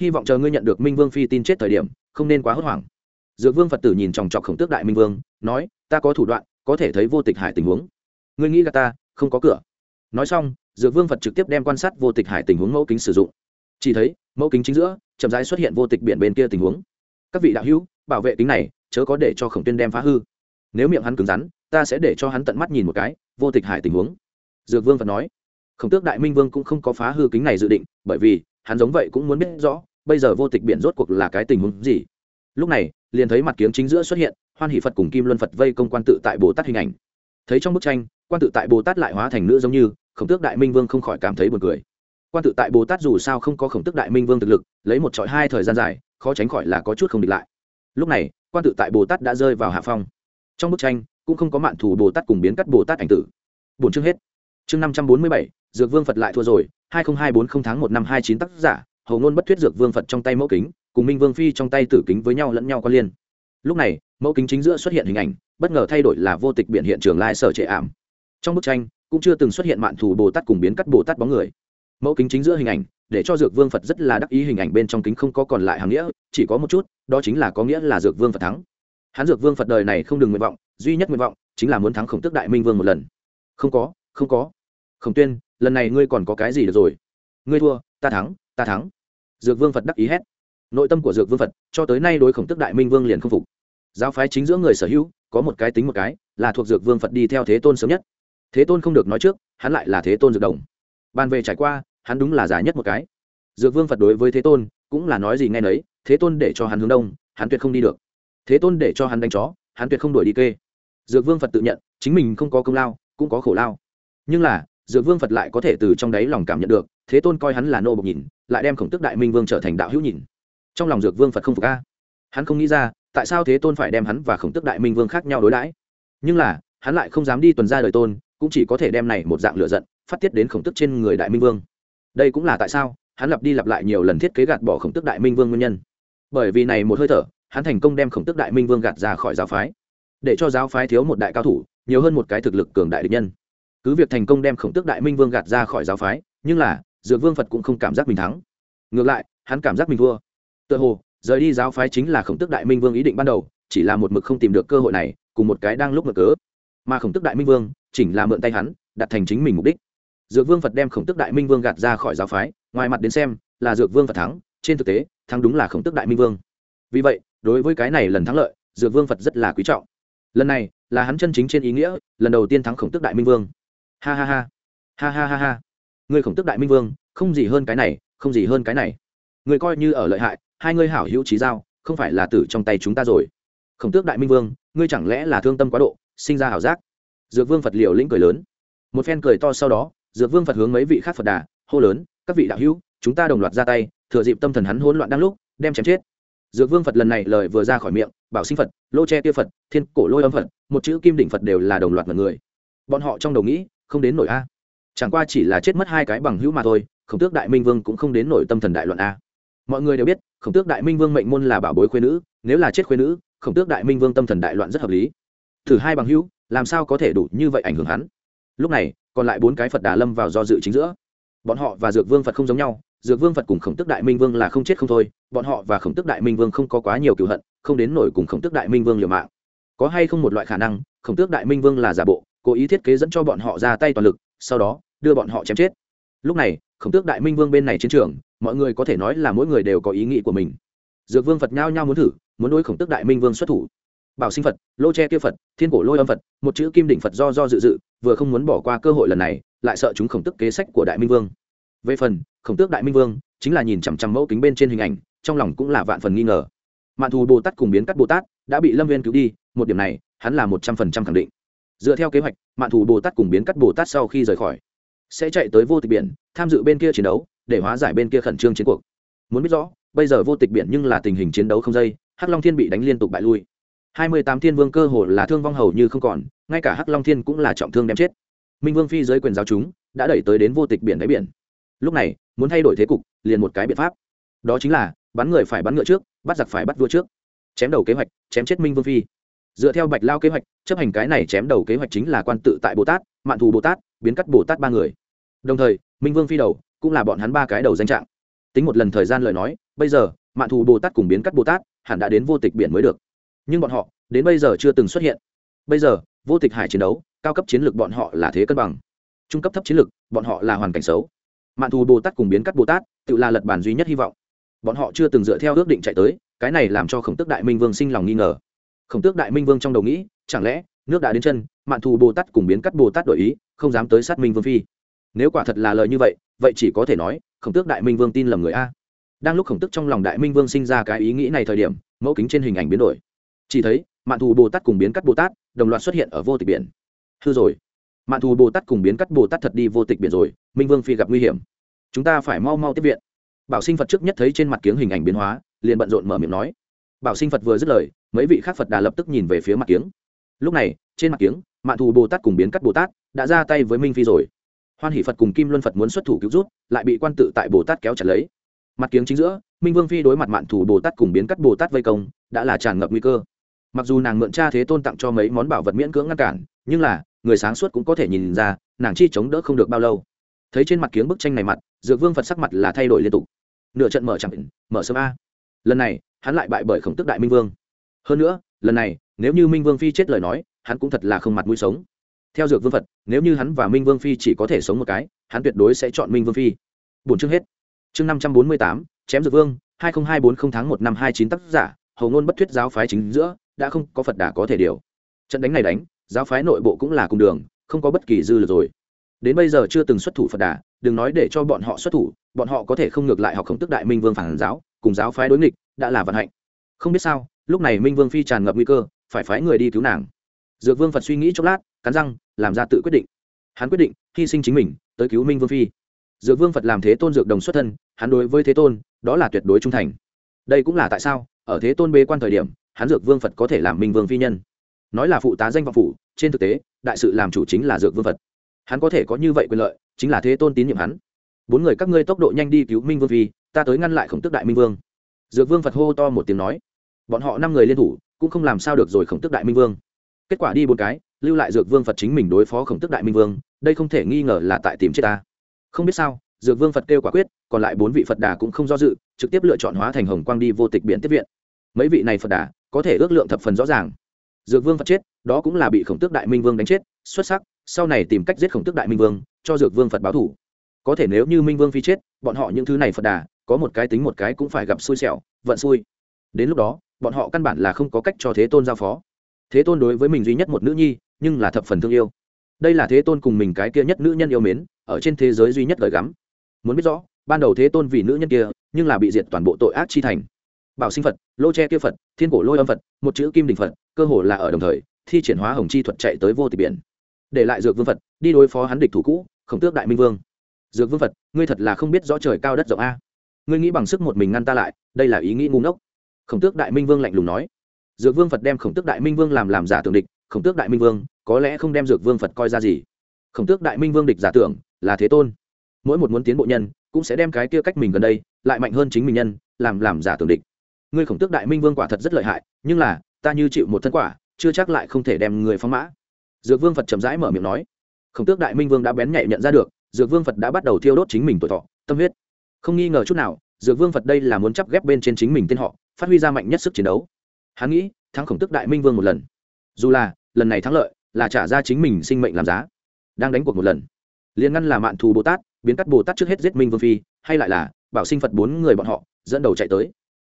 Hy vọng chờ ngươi nhận được minh vương phi tin chết thời điểm, không nên quá hốt hoảng. Dược vương phật tử nhìn chòng chọc khổng tước đại minh vương, nói, ta có thủ đoạn, có thể thấy vô tịch hải tình huống. Ngươi nghĩ là ta, không có cửa. Nói xong, dược vương phật trực tiếp đem quan sát vô tịch hải tình huống mẫu kính sử dụng. Chỉ thấy, mẫu kính chính giữa, chậm rãi xuất hiện vô tịch biển bên kia tình huống. Các vị đạo hữu, bảo vệ kính này, chớ có để cho khổng tuyên đem phá hư. Nếu miệng hắn cứng rắn, ta sẽ để cho hắn tận mắt nhìn một cái, vô tịch hải tình huống dược vương phật nói, khổng tước đại minh vương cũng không có phá hư kính này dự định, bởi vì hắn giống vậy cũng muốn biết rõ, bây giờ vô tịch biển rốt cuộc là cái tình huống gì. Lúc này, liền thấy mặt kiếm chính giữa xuất hiện, hoan hỷ phật cùng kim luân phật vây công quan tự tại bồ tát hình ảnh. Thấy trong bức tranh, quan tự tại bồ tát lại hóa thành nữ giống như, khổng tước đại minh vương không khỏi cảm thấy buồn cười. Quan tự tại bồ tát dù sao không có khổng tước đại minh vương thực lực, lấy một trọi hai thời gian dài, khó tránh khỏi là có chút không địch lại. Lúc này, quan tự tại bồ tát đã rơi vào hạ phong. Trong bức tranh, cũng không có mạn thù bồ tát cùng biến cắt bồ tát ảnh tử. Bổn chương hết chương năm trăm bốn mươi bảy, dược vương phật lại thua rồi, hai nghìn hai bốn không tháng một năm hai chín tác giả, hầu ngôn bất thuyết dược vương phật trong tay mẫu kính, cùng minh vương phi trong tay tử kính với nhau lẫn nhau có liên. Lúc này, mẫu kính chính giữa xuất hiện hình ảnh, bất ngờ thay đổi là vô tịch biển hiện trường lai sở trệ ảm. Trong bức tranh, cũng chưa từng xuất hiện mạn thủ bồ tát cùng biến cắt bồ tát bóng người. Mẫu kính chính giữa hình ảnh, để cho dược vương phật rất là đắc ý hình ảnh bên trong kính không có còn lại hàng nghĩa, chỉ có một chút, đó chính là có nghĩa là dược vương phật thắng. Hắn dược vương phật đời này không đừng nguyện vọng, duy nhất nguyện vọng, chính là muốn thắng khổng tước đại minh vương một lần. Không có không có khổng tuyên, lần này ngươi còn có cái gì được rồi? Ngươi thua, ta thắng ta thắng. Dược vương phật đắc ý hét. Nội tâm của dược vương phật cho tới nay đối khổng tức đại minh vương liền không phục. Giáo phái chính giữa người sở hữu, có một cái tính một cái, là thuộc dược vương phật đi theo thế tôn sớm nhất. Thế tôn không được nói trước, hắn lại là thế tôn dược đồng. Ban về trải qua, hắn đúng là già nhất một cái. Dược vương phật đối với thế tôn, cũng là nói gì nghe nấy, thế tôn để cho hắn hướng đông, hắn tuyệt không đi được. Thế tôn để cho hắn đánh chó, hắn tuyệt không đuổi đi kê. Dược vương phật tự nhận, chính mình không có công lao, cũng có khổ lao. Nhưng là dược vương phật lại có thể từ trong đáy lòng cảm nhận được, thế tôn coi hắn là nô bộc nhìn, lại đem khổng tức đại minh vương trở thành đạo hữu nhìn. Trong lòng dược vương phật không phục a. Hắn không nghĩ ra, tại sao thế tôn phải đem hắn và khổng tức đại minh vương khác nhau đối đãi. Nhưng là, hắn lại không dám đi tuần ra đời tôn, cũng chỉ có thể đem này một dạng lựa giận, phát tiết đến khổng tức trên người đại minh vương. Đây cũng là tại sao, hắn lặp đi lặp lại nhiều lần thiết kế gạt bỏ khổng tức đại minh vương nguyên nhân. Bởi vì này một hơi thở, hắn thành công đem khổng tức đại minh vương gạt ra khỏi giáo phái. Để cho giáo phái thiếu một đại cao thủ, nhiều hơn một cái thực lực cường đại địch nhân cứ việc thành công đem khổng tước đại minh vương gạt ra khỏi giáo phái, nhưng là, dược vương phật cũng không cảm giác mình thắng. Ngược lại, hắn cảm giác mình thua. Tựa hồ, rời đi giáo phái chính là khổng tước đại minh vương ý định ban đầu, chỉ là một mực không tìm được cơ hội này, cùng một cái đang lúc mở cớ. Mà khổng tước đại minh vương, chỉnh là mượn tay hắn, đặt thành chính mình mục đích. Dược vương phật đem khổng tước đại minh vương gạt ra khỏi giáo phái, ngoài mặt đến xem, là dược vương phật thắng, trên thực tế, thắng đúng là khổng tước đại minh vương. Vì vậy, đối với cái này lần thắng lợi, dược vương phật rất là quý trọng. Lần này, là hắn chân chính trên ý nghĩa, lần đầu tiên thắng khổng tước đại minh vương ha ha ha. Ha ha ha ha. Người khổng tức đại minh vương, không gì hơn cái này, không gì hơn cái này. Người coi như ở lợi hại, hai ngươi hảo hữu trí giao, không phải là tử trong tay chúng ta rồi. Khổng tước đại minh vương, ngươi chẳng lẽ là thương tâm quá độ, sinh ra hảo giác? Dược vương phật liều lĩnh cười lớn. Một phen cười to sau đó, dược vương phật hướng mấy vị khác phật đà, hô lớn, các vị đạo hữu, chúng ta đồng loạt ra tay, thừa dịp tâm thần hắn hỗn loạn đang lúc, đem chém chết. Dược vương phật lần này lời vừa ra khỏi miệng, bảo sinh phật, lô tre tiêu phật, thiên cổ lôi âm phật, một chữ kim đỉnh phật đều là đồng loạt mật người. Bọn họ trong đầu nghĩ không đến nổi a. Chẳng qua chỉ là chết mất hai cái bằng hữu mà thôi, khổng tước đại minh vương cũng không đến nổi tâm thần đại loạn a. Mọi người đều biết, khổng tước đại minh vương mệnh môn là bảo bối khuyên nữ, nếu là chết khuyên nữ, khổng tước đại minh vương tâm thần đại loạn rất hợp lý. Thử hai bằng hữu, làm sao có thể đủ như vậy ảnh hưởng hắn? Lúc này, còn lại bốn cái phật đà lâm vào do dự chính giữa. Bọn họ và dược vương phật không giống nhau, dược vương phật cùng khổng tước đại minh vương là không chết không thôi, bọn họ và khổng tước đại minh vương không có quá nhiều cựu hận, không đến nổi cùng khổng tước đại minh vương liều mạng. Có hay không một loại khả năng, khổng tước đại minh vương là giả bộ cố ý thiết kế dẫn cho bọn họ ra tay toàn lực, sau đó, đưa bọn họ chém chết. Lúc này, khổng tước đại minh vương bên này chiến trường, mọi người có thể nói là mỗi người đều có ý nghĩ của mình. Dược vương phật nhao nhao muốn thử, muốn đối khổng tước đại minh vương xuất thủ. Bảo sinh phật, lô tre kia phật, thiên cổ lôi âm phật, một chữ kim đỉnh phật do do dự dự, vừa không muốn bỏ qua cơ hội lần này, lại sợ chúng khổng tức kế sách của đại minh vương. Về phần, khổng tước đại minh vương, chính là nhìn chằm chằm mẫu kính bên trên hình ảnh, trong lòng cũng là vạn phần nghi ngờ. Mạn thù bồ tát cùng biến cắt bồ tát đã bị lâm viên cứu đi, một điểm này, hắn là một trăm phần trăm khẳng định dựa theo kế hoạch, mạn thù bồ tát cùng biến cắt bồ tát sau khi rời khỏi, sẽ chạy tới vô tịch biển, tham dự bên kia chiến đấu, để hóa giải bên kia khẩn trương chiến cuộc. Muốn biết rõ, bây giờ vô tịch biển nhưng là tình hình chiến đấu không dây, hắc long thiên bị đánh liên tục bại lui. Hai mươi tám thiên vương cơ hồ là thương vong hầu như không còn, ngay cả hắc long thiên cũng là trọng thương đem chết. Minh vương phi dưới quyền giáo chúng, đã đẩy tới đến vô tịch biển đáy biển. Lúc này, muốn thay đổi thế cục, liền một cái biện pháp. Đó chính là, bắn người phải bắn ngựa trước, bắt giặc phải bắt vua trước. Chém đầu kế hoạch, chém chết minh vương phi dựa theo bạch lao kế hoạch, chấp hành cái này chém đầu kế hoạch chính là quan tự tại bồ tát, mạn thù bồ tát, biến cắt bồ tát ba người. Đồng thời, minh vương phi đầu cũng là bọn hắn ba cái đầu danh trạng. Tính một lần thời gian lời nói, bây giờ, mạn thù bồ tát cùng biến cắt bồ tát hẳn đã đến vô tịch biển mới được. Nhưng bọn họ, đến bây giờ chưa từng xuất hiện. Bây giờ, vô tịch hải chiến đấu, cao cấp chiến lược bọn họ là thế cân bằng. Trung cấp thấp chiến lược, bọn họ là hoàn cảnh xấu. Mạn thù bồ tát cùng biến cắt bồ tát, tự là lật bản duy nhất hy vọng. Bọn họ chưa từng dựa theo ước định chạy tới, cái này làm cho khổng tước đại minh vương sinh lòng nghi ngờ khổng tước đại minh vương trong đầu nghĩ, chẳng lẽ nước đã đến chân, mạn thù bồ tát cùng biến cắt bồ tát đổi ý, không dám tới sát minh vương phi? Nếu quả thật là lời như vậy vậy chỉ có thể nói, khổng tước đại minh vương tin lầm người a. Đang lúc khổng tức trong lòng đại minh vương sinh ra cái ý nghĩ này thời điểm, mẫu kính trên hình ảnh biến đổi. Chỉ thấy, mạn thù bồ tát cùng biến cắt bồ tát đồng loạt xuất hiện ở vô tịch biển. Hư rồi. Mạn thù bồ tát cùng biến cắt bồ tát thật đi vô tịch biển rồi, minh vương phi gặp nguy hiểm. Chúng ta phải mau mau tiếp viện. Bảo sinh phật trước nhất thấy trên mặt kiếng hình ảnh biến hóa, liền bận rộn mở miệng nói bảo sinh phật vừa dứt lời, mấy vị khác phật đà lập tức nhìn về phía mặt kiếng. Lúc này, trên mặt kiếng, mạn thù bồ tát cùng biến cắt bồ tát đã ra tay với minh phi rồi. Hoan hỷ phật cùng kim luân phật muốn xuất thủ cứu rút, lại bị quan tự tại bồ tát kéo chặt lấy. Mặt kiếng chính giữa, minh vương phi đối mặt mạn Thù bồ tát cùng biến cắt bồ tát vây công, đã là tràn ngập nguy cơ. Mặc dù nàng mượn cha thế tôn tặng cho mấy món bảo vật miễn cưỡng ngăn cản, nhưng là, người sáng suốt cũng có thể nhìn ra, nàng chi chống đỡ không được bao lâu. Thấy trên mặt kiếng bức tranh này mặt, dược vương phật sắc mặt là thay đổi liên tục. Nửa trận mở chẳng, mở sớm a. Lần này hắn lại bại bởi khổng tức đại minh vương. Hơn nữa, lần này, nếu như minh vương phi chết lời nói, hắn cũng thật là không mặt mũi sống. Theo dược vương phật, nếu như hắn và minh vương phi chỉ có thể sống một cái, hắn tuyệt đối sẽ chọn minh vương phi. Bốn chương hết. Chương năm trăm bốn mươi tám, chém dược vương, hai nghìn hai bốn không tháng một năm hai chín tác giả, hầu ngôn bất thuyết giáo phái chính giữa, đã không có phật đà có thể điều. Trận đánh này đánh, giáo phái nội bộ cũng là cùng đường, không có bất kỳ dư lực rồi. Đến bây giờ chưa từng xuất thủ phật đà, đừng nói để cho bọn họ xuất thủ, bọn họ có thể không ngược lại học khổng tức đại minh vương phản giáo cùng giáo phái đối nghịch, đã là vận hạnh. Không biết sao, lúc này minh vương phi tràn ngập nguy cơ, phải phái người đi cứu nàng. Dược vương phật suy nghĩ chốc lát, cắn răng, làm ra tự quyết định. Hắn quyết định, hy sinh chính mình, tới cứu minh vương phi. Dược vương phật làm thế tôn dược đồng xuất thân, hắn đối với thế tôn, đó là tuyệt đối trung thành. Đây cũng là tại sao, ở thế tôn bế quan thời điểm, hắn dược vương phật có thể làm minh vương phi nhân. Nói là phụ tá danh vọng phủ, trên thực tế, đại sự làm chủ chính là dược vương phật. Hắn có thể có như vậy quyền lợi, chính là thế tôn tín nhiệm hắn. Bốn người các ngươi tốc độ nhanh đi cứu minh vương phi ta tới ngăn lại khổng tức đại minh vương. Dược vương phật hô to một tiếng nói. Bọn họ năm người liên thủ, cũng không làm sao được rồi khổng tức đại minh vương. Kết quả đi bốn cái, lưu lại dược vương phật chính mình đối phó khổng tức đại minh vương, đây không thể nghi ngờ là tại tìm chết ta. Không biết sao, dược vương phật kêu quả quyết, còn lại bốn vị phật đà cũng không do dự, trực tiếp lựa chọn hóa thành hồng quang đi vô tịch biện tiếp viện. Mấy vị này phật đà, có thể ước lượng thập phần rõ ràng. Dược vương phật chết, đó cũng là bị khổng tước đại minh vương đánh chết, xuất sắc, sau này tìm cách giết khổng tước đại minh vương, cho dược vương phật báo thủ. Có thể nếu như minh vương phi chết, bọn họ những thứ này phật đà có một cái tính một cái cũng phải gặp xui xẻo, vận xui. Đến lúc đó, bọn họ căn bản là không có cách cho thế tôn giao phó. Thế tôn đối với mình duy nhất một nữ nhi, nhưng là thập phần thương yêu. Đây là thế tôn cùng mình cái kia nhất nữ nhân yêu mến, ở trên thế giới duy nhất gợi gắm. Muốn biết rõ, ban đầu thế tôn vì nữ nhân kia, nhưng là bị diệt toàn bộ tội ác chi thành. Bảo sinh phật lô tre kia phật, thiên cổ lôi âm phật, một chữ kim đình phật, cơ hồ là ở đồng thời, thi triển hóa hồng chi thuật chạy tới vô tịch biển. Để lại dược vương phật, đi đối phó hắn địch thủ cũ, khổng tước đại minh vương. Dược vương phật, ngươi thật là không biết rõ trời cao đất rộng a ngươi nghĩ bằng sức một mình ngăn ta lại, đây là ý nghĩ ngu ngốc. Khổng tước đại minh vương lạnh lùng nói. Dược vương phật đem khổng tước đại minh vương làm làm giả tưởng địch, khổng tước đại minh vương, có lẽ không đem dược vương phật coi ra gì. Khổng tước đại minh vương địch giả tưởng, là thế tôn. Mỗi một muốn tiến bộ nhân, cũng sẽ đem cái kia cách mình gần đây, lại mạnh hơn chính mình nhân, làm làm giả tưởng địch. Ngươi khổng tước đại minh vương quả thật rất lợi hại, nhưng là, ta như chịu một thân quả, chưa chắc lại không thể đem người phóng mã. Dược vương phật chậm rãi mở miệng nói. Khổng tước đại minh vương đã bén nhạy nhận ra được, dược vương phật đã bắt đầu thiêu đốt chính mình tuổi thọ, tâm huyết không nghi ngờ chút nào, dược vương phật đây là muốn chấp ghép bên trên chính mình tên họ, phát huy ra mạnh nhất sức chiến đấu. Hắn nghĩ, thắng khổng tức đại minh vương một lần. Dù là, lần này thắng lợi, là trả ra chính mình sinh mệnh làm giá. Đang đánh cuộc một lần. Liền ngăn là mạn thù bồ tát, biến cắt bồ tát trước hết giết minh vương phi, hay lại là, bảo sinh phật bốn người bọn họ, dẫn đầu chạy tới.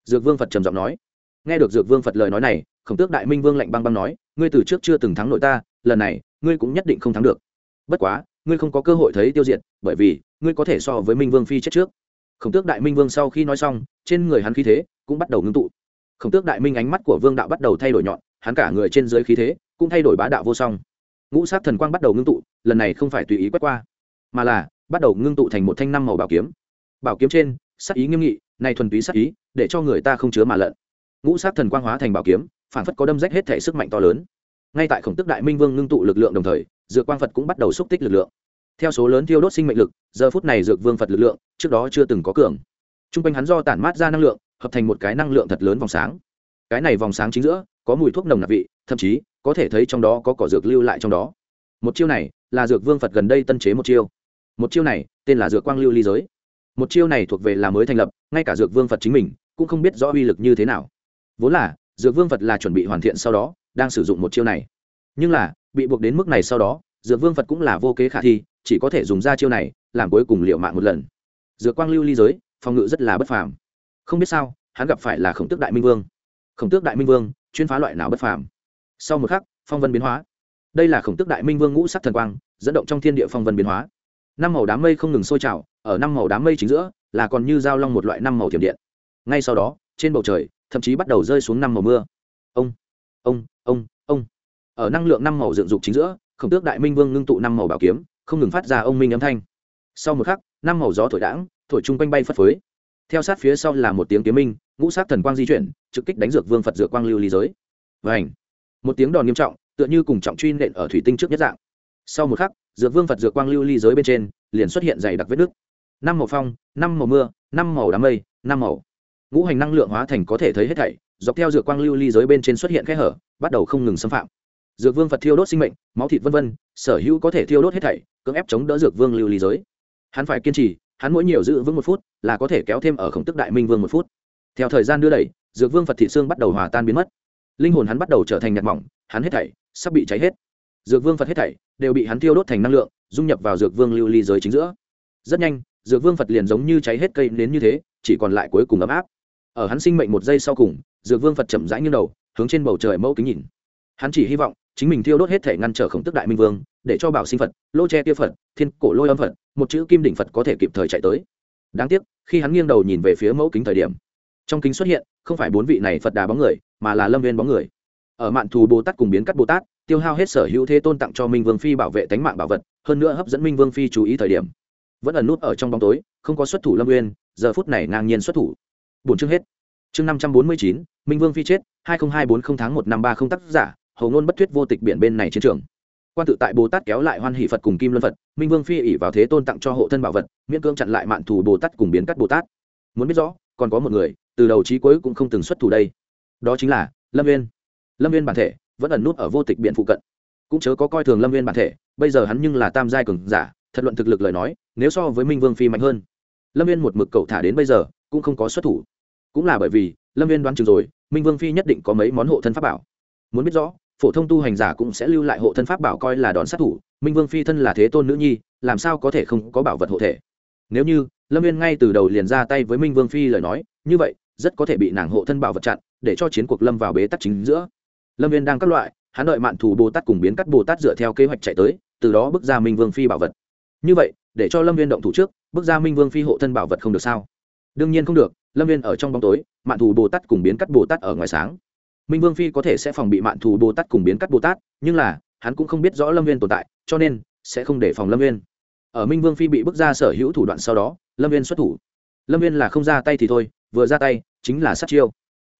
Dược vương phật trầm giọng nói. Nghe được dược vương phật lời nói này, khổng tước đại minh vương lạnh băng băng nói, ngươi từ trước chưa từng thắng nội ta, lần này, ngươi cũng nhất định không thắng được. Bất quá, ngươi không có cơ hội thấy tiêu diệt, bởi vì, ngươi có thể so với minh vương phi chết trước khổng tước đại minh vương sau khi nói xong, trên người hắn khí thế cũng bắt đầu ngưng tụ. Khổng tước đại minh ánh mắt của vương đạo bắt đầu thay đổi nhọn, hắn cả người trên dưới khí thế cũng thay đổi bá đạo vô song. Ngũ sát thần quang bắt đầu ngưng tụ, lần này không phải tùy ý quét qua, mà là bắt đầu ngưng tụ thành một thanh năm màu bảo kiếm. Bảo kiếm trên sát ý nghiêm nghị, này thuần túy sát ý, để cho người ta không chứa mà lợn. Ngũ sát thần quang hóa thành bảo kiếm, phản phất có đâm rách hết thể sức mạnh to lớn. Ngay tại khổng tức đại minh vương ngưng tụ lực lượng đồng thời dựa quang phật cũng bắt đầu xúc tích lực lượng theo số lớn thiêu đốt sinh mệnh lực, giờ phút này dược vương phật lực lượng trước đó chưa từng có cường. T r u n g quanh hắn do tản mát ra năng lượng, hợp thành một cái năng lượng thật lớn vòng sáng. Cái này vòng sáng chính giữa, có mùi thuốc nồng nặc vị, thậm chí, có thể thấy trong đó có cỏ dược lưu lại trong đó. Một chiêu này, là dược vương phật gần đây tân chế một chiêu. Một chiêu này, tên là dược quang lưu ly giới. Một chiêu này thuộc về là mới thành lập, ngay cả dược vương phật chính mình, cũng không biết rõ uy lực như thế nào. Vốn là, dược vương phật là chuẩn bị hoàn thiện sau đó, đang sử dụng một chiêu này. Nhưng là, bị buộc đến mức này sau đó, dược vương phật cũng là vô kế khả thi chỉ có thể dùng ra chiêu này, làm cuối cùng liệu mạng một lần. Dược quang lưu ly giới, phòng ngự rất là bất phàm. Không biết sao, hắn gặp phải là khổng tước đại minh vương. Khổng tước đại minh vương, chuyên phá loại nào bất phàm? Sau một khắc, phong vân biến hóa. Đây là khổng tước đại minh vương ngũ sắc thần quang, dẫn động trong thiên địa phong vân biến hóa. Năm màu đám mây không ngừng sôi trào, ở năm màu đám mây chính giữa, là còn như dao long một loại năm màu thiểm điện. Ngay sau đó, trên bầu trời, thậm chí bắt đầu rơi xuống năm màu mưa. Ông ông ông ông. Ở năng lượng năm màu dựng dục chính giữa, khổng tước đại minh vương ngưng tụ năm màu bảo kiếm không ngừng phát ra ông minh âm thanh. Sau một khắc, năm màu gió thổi đãng, thổi chung quanh bay phất phới. Theo sát phía sau là một tiếng kiếm minh, ngũ sát thần quang di chuyển, trực kích đánh dược vương phật dược quang lưu ly giới. Và ảnh một tiếng đòn nghiêm trọng, tựa như cùng trọng truy nện ở thủy tinh trước nhất dạng. Sau một khắc, dược vương phật dược quang lưu ly giới bên trên, liền xuất hiện dày đặc vết nước năm màu phong, năm màu mưa, năm màu đám mây, năm màu. Ngũ hành năng lượng hóa thành có thể thấy hết thảy, dọc theo dược quang lưu ly giới bên trên xuất hiện kẽ hở, bắt đầu không ngừng xâm phạm. Dược vương phật thiêu đốt sinh mệnh, máu thịt vân vân sở hữu có thể thiêu đốt hết thảy, cưỡng ép chống đỡ dược vương lưu ly giới. Hắn phải kiên trì, hắn mỗi nhiều giữ vững một phút, là có thể kéo thêm ở khổng tức đại minh vương một phút. Theo thời gian đưa đẩy, dược vương phật thị xương bắt đầu hòa tan biến mất. Linh hồn hắn bắt đầu trở thành nhạt mỏng, hắn hết thảy sắp bị cháy hết. Dược vương phật hết thảy đều bị hắn thiêu đốt thành năng lượng, dung nhập vào dược vương lưu ly giới chính giữa. Rất nhanh, dược vương phật liền giống như cháy hết cây nến như thế, chỉ còn lại cuối cùng ấm áp. Ở hắn sinh mệnh một giây sau cùng, dược vương phật chậm rãi như đầu, hướng trên bầu trời mẫu kính nhìn. Hắn chỉ hy vọng chính mình thiêu đốt hết thể ngăn trở khổng tức đại minh vương để cho bảo sinh phật, lô che tiêu phật, thiên cổ lôi âm phật, một chữ kim đỉnh phật có thể kịp thời chạy tới. Đáng tiếc, khi hắn nghiêng đầu nhìn về phía mẫu kính thời điểm, trong kính xuất hiện không phải bốn vị này phật đà bóng người, mà là lâm viên bóng người. Ở mạn thù bồ tát cùng biến cắt bồ tát, tiêu hao hết sở hữu thế tôn tặng cho minh vương phi bảo vệ tánh mạng bảo vật, hơn nữa hấp dẫn minh vương phi chú ý thời điểm. Vẫn ẩn nút ở trong bóng tối, không có xuất thủ lâm uyên, giờ phút này ngang nhiên xuất thủ. Bốn chương hết. Chương năm trăm bốn mươi chín, minh vương phi chết, hai nghìn hai bốn không tháng một năm ba không tác giả, hầu ngôn bất thuyết vô tịch biển bên này chiến trường quan tự tại bồ tát kéo lại hoan hỷ phật cùng kim luân phật minh vương phi ỉ vào thế tôn tặng cho hộ thân bảo vật miễn cương chặn lại mạn thù bồ tát cùng biến cắt bồ tát muốn biết rõ còn có một người từ đầu trí cuối cũng không từng xuất thủ đây đó chính là lâm viên lâm viên bản thể vẫn ẩn nút ở vô tịch biển phụ cận cũng chớ có coi thường lâm viên bản thể bây giờ hắn nhưng là tam giai cường giả thật luận thực lực lời nói nếu so với minh vương phi mạnh hơn lâm viên một mực cậu thả đến bây giờ cũng không có xuất thủ cũng là bởi vì lâm viên đoán chừng rồi minh vương phi nhất định có mấy món hộ thân pháp bảo muốn biết rõ phổ thông tu hành giả cũng sẽ lưu lại hộ thân pháp bảo coi là đòn sát thủ, minh vương phi thân là thế tôn nữ nhi, làm sao có thể không có bảo vật hộ thể? Nếu như, lâm viên ngay từ đầu liền ra tay với minh vương phi lời nói, như vậy, rất có thể bị nàng hộ thân bảo vật chặn, để cho chiến cuộc lâm vào bế tắc chính giữa. Lâm viên đang các loại, hắn đợi mạn thủ bồ tát cùng biến cắt bồ tát dựa theo kế hoạch chạy tới, từ đó bước ra minh vương phi bảo vật. Như vậy, để cho lâm viên động thủ trước, bước ra minh vương phi hộ thân bảo vật không được sao? Đương nhiên không được, lâm viên ở trong bóng tối, mạn thủ bồ tát cùng biến cắt bồ tát ở ngoài sáng minh vương phi có thể sẽ phòng bị mạn thù bồ tát cùng biến cắt bồ tát, nhưng là, hắn cũng không biết rõ lâm viên tồn tại, cho nên, sẽ không để phòng lâm viên ở minh vương phi bị bước ra sở hữu thủ đoạn sau đó, lâm viên xuất thủ. Lâm viên là không ra tay thì thôi, vừa ra tay, chính là sát chiêu.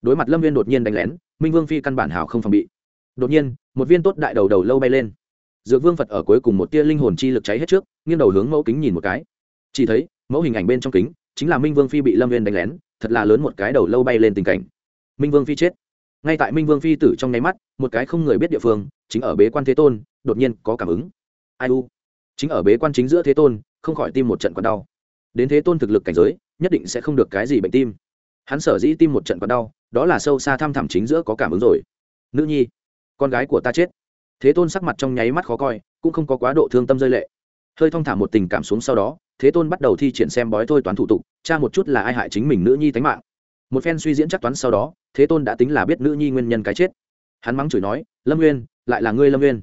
Đối mặt lâm viên đột nhiên đánh lén, minh vương phi căn bản hào không phòng bị. Đột nhiên, một viên tốt đại đầu đầu lâu bay lên. Dược vương phật ở cuối cùng một tia linh hồn chi lực cháy hết trước, nghiêng đầu hướng mẫu kính nhìn một cái. Chỉ thấy, mẫu hình ảnh bên trong kính, chính là minh vương phi bị lâm viên đánh lén, thật là lớn một cái đầu lâu bay lên tình cảnh. Minh vương phi chết ngay tại minh vương phi tử trong nháy mắt, một cái không người biết địa phương, chính ở bế quan thế tôn, đột nhiên có cảm ứng. Ai u? Chính ở bế quan chính giữa thế tôn, không khỏi tim một trận còn đau. Đến thế tôn thực lực cảnh giới, nhất định sẽ không được cái gì bệnh tim. Hắn sở dĩ tim một trận còn đau, đó là sâu xa thăm thẳm chính giữa có cảm ứng rồi. Nữ nhi, con gái của ta chết. Thế tôn sắc mặt trong nháy mắt khó coi, cũng không có quá độ thương tâm rơi lệ. Hơi thong thả một tình cảm xuống sau đó, thế tôn bắt đầu thi triển xem bói thôi toán thủ tục, tra một chút là ai hại chính mình nữ nhi tánh mạng một phen suy diễn chắc toán sau đó, thế tôn đã tính là biết nữ nhi nguyên nhân cái chết. Hắn mắng chửi nói, lâm nguyên, lại là ngươi lâm nguyên.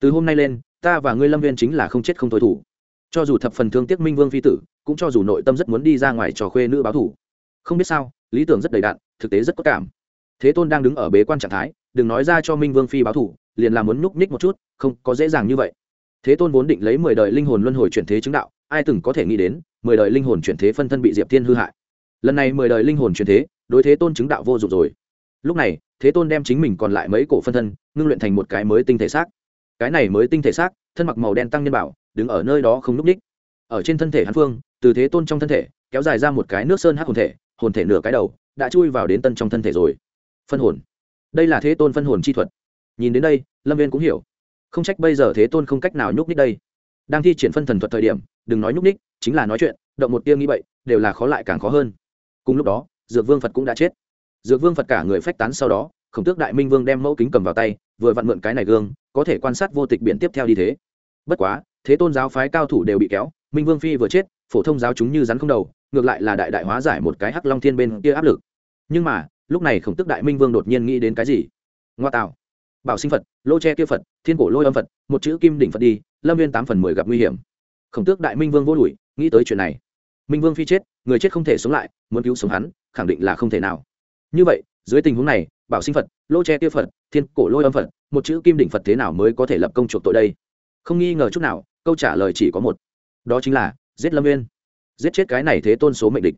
Từ hôm nay lên, ta và ngươi lâm nguyên chính là không chết không thôi thủ. Cho dù thập phần thương tiếc minh vương phi tử, cũng cho dù nội tâm rất muốn đi ra ngoài trò khuê nữ báo thủ. Không biết sao, lý tưởng rất đầy đạn thực tế rất có cảm. Thế tôn đang đứng ở bế quan trạng thái, đừng nói ra cho minh vương phi báo thủ, liền là muốn nhúc nhích một chút, không có dễ dàng như vậy. Thế tôn vốn định lấy mười đời linh hồn luân hồi chuyển thế chứng đạo, ai từng có thể nghĩ đến, mười đời linh hồn chuyển thế phân thân bị diệp thiên hư hại lần này mười đời linh hồn truyền thế, đối thế tôn chứng đạo vô dụng rồi. Lúc này, thế tôn đem chính mình còn lại mấy cổ phân thân, ngưng luyện thành một cái mới tinh thể xác. Cái này mới tinh thể xác, thân mặc màu đen tăng nhân bảo, đứng ở nơi đó không n ú c ních. Ở trên thân thể hắn phương, từ thế tôn trong thân thể, kéo dài ra một cái nước sơn hắc hồn thể hồn thể nửa cái đầu, đã chui vào đến tân trong thân thể rồi. Phân hồn. Đây là thế tôn phân hồn chi thuật. Nhìn đến đây, lâm viên cũng hiểu. Không trách bây giờ thế tôn không cách nào nhúc ních đây. Đang thi triển phân thần thuật thời điểm, đừng nói nhúc ních chính là nói chuyện, động một tia nghĩ vậy đều là khó lại càng khó hơn cùng lúc đó, dược vương phật cũng đã chết. Dược vương phật cả người phách tán sau đó, khổng tước đại minh vương đem mẫu kính cầm vào tay, vừa vặn mượn cái này gương, có thể quan sát vô tịch biển tiếp theo đi thế. Bất quá, thế tôn giáo phái cao thủ đều bị kéo, minh vương phi vừa chết, phổ thông giáo chúng như rắn không đầu, ngược lại là đại đại hóa giải một cái hắc long thiên bên kia áp lực. Nhưng mà, lúc này khổng tước đại minh vương đột nhiên nghĩ đến cái gì? Ngoa tạo. Bảo sinh phật, lô tre kia phật, thiên cổ lôi âm phật, một chữ kim đỉnh phật đi, lâm viên tám phần mười gặp nguy hiểm. Khổng tước đại minh vương vô đùi nghĩ tới chuyện này. Minh vương phi chết người chết không thể sống lại, muốn cứu sống hắn, khẳng định là không thể nào. Như vậy, dưới tình huống này, bảo sinh phật, lô che tiêu phật, thiên cổ lôi âm phật, một chữ kim đỉnh phật thế nào mới có thể lập công chuộc tội đây? Không nghi ngờ chút nào, câu trả lời chỉ có một. Đó chính là, giết lâm viên giết chết cái này thế tôn số mệnh địch.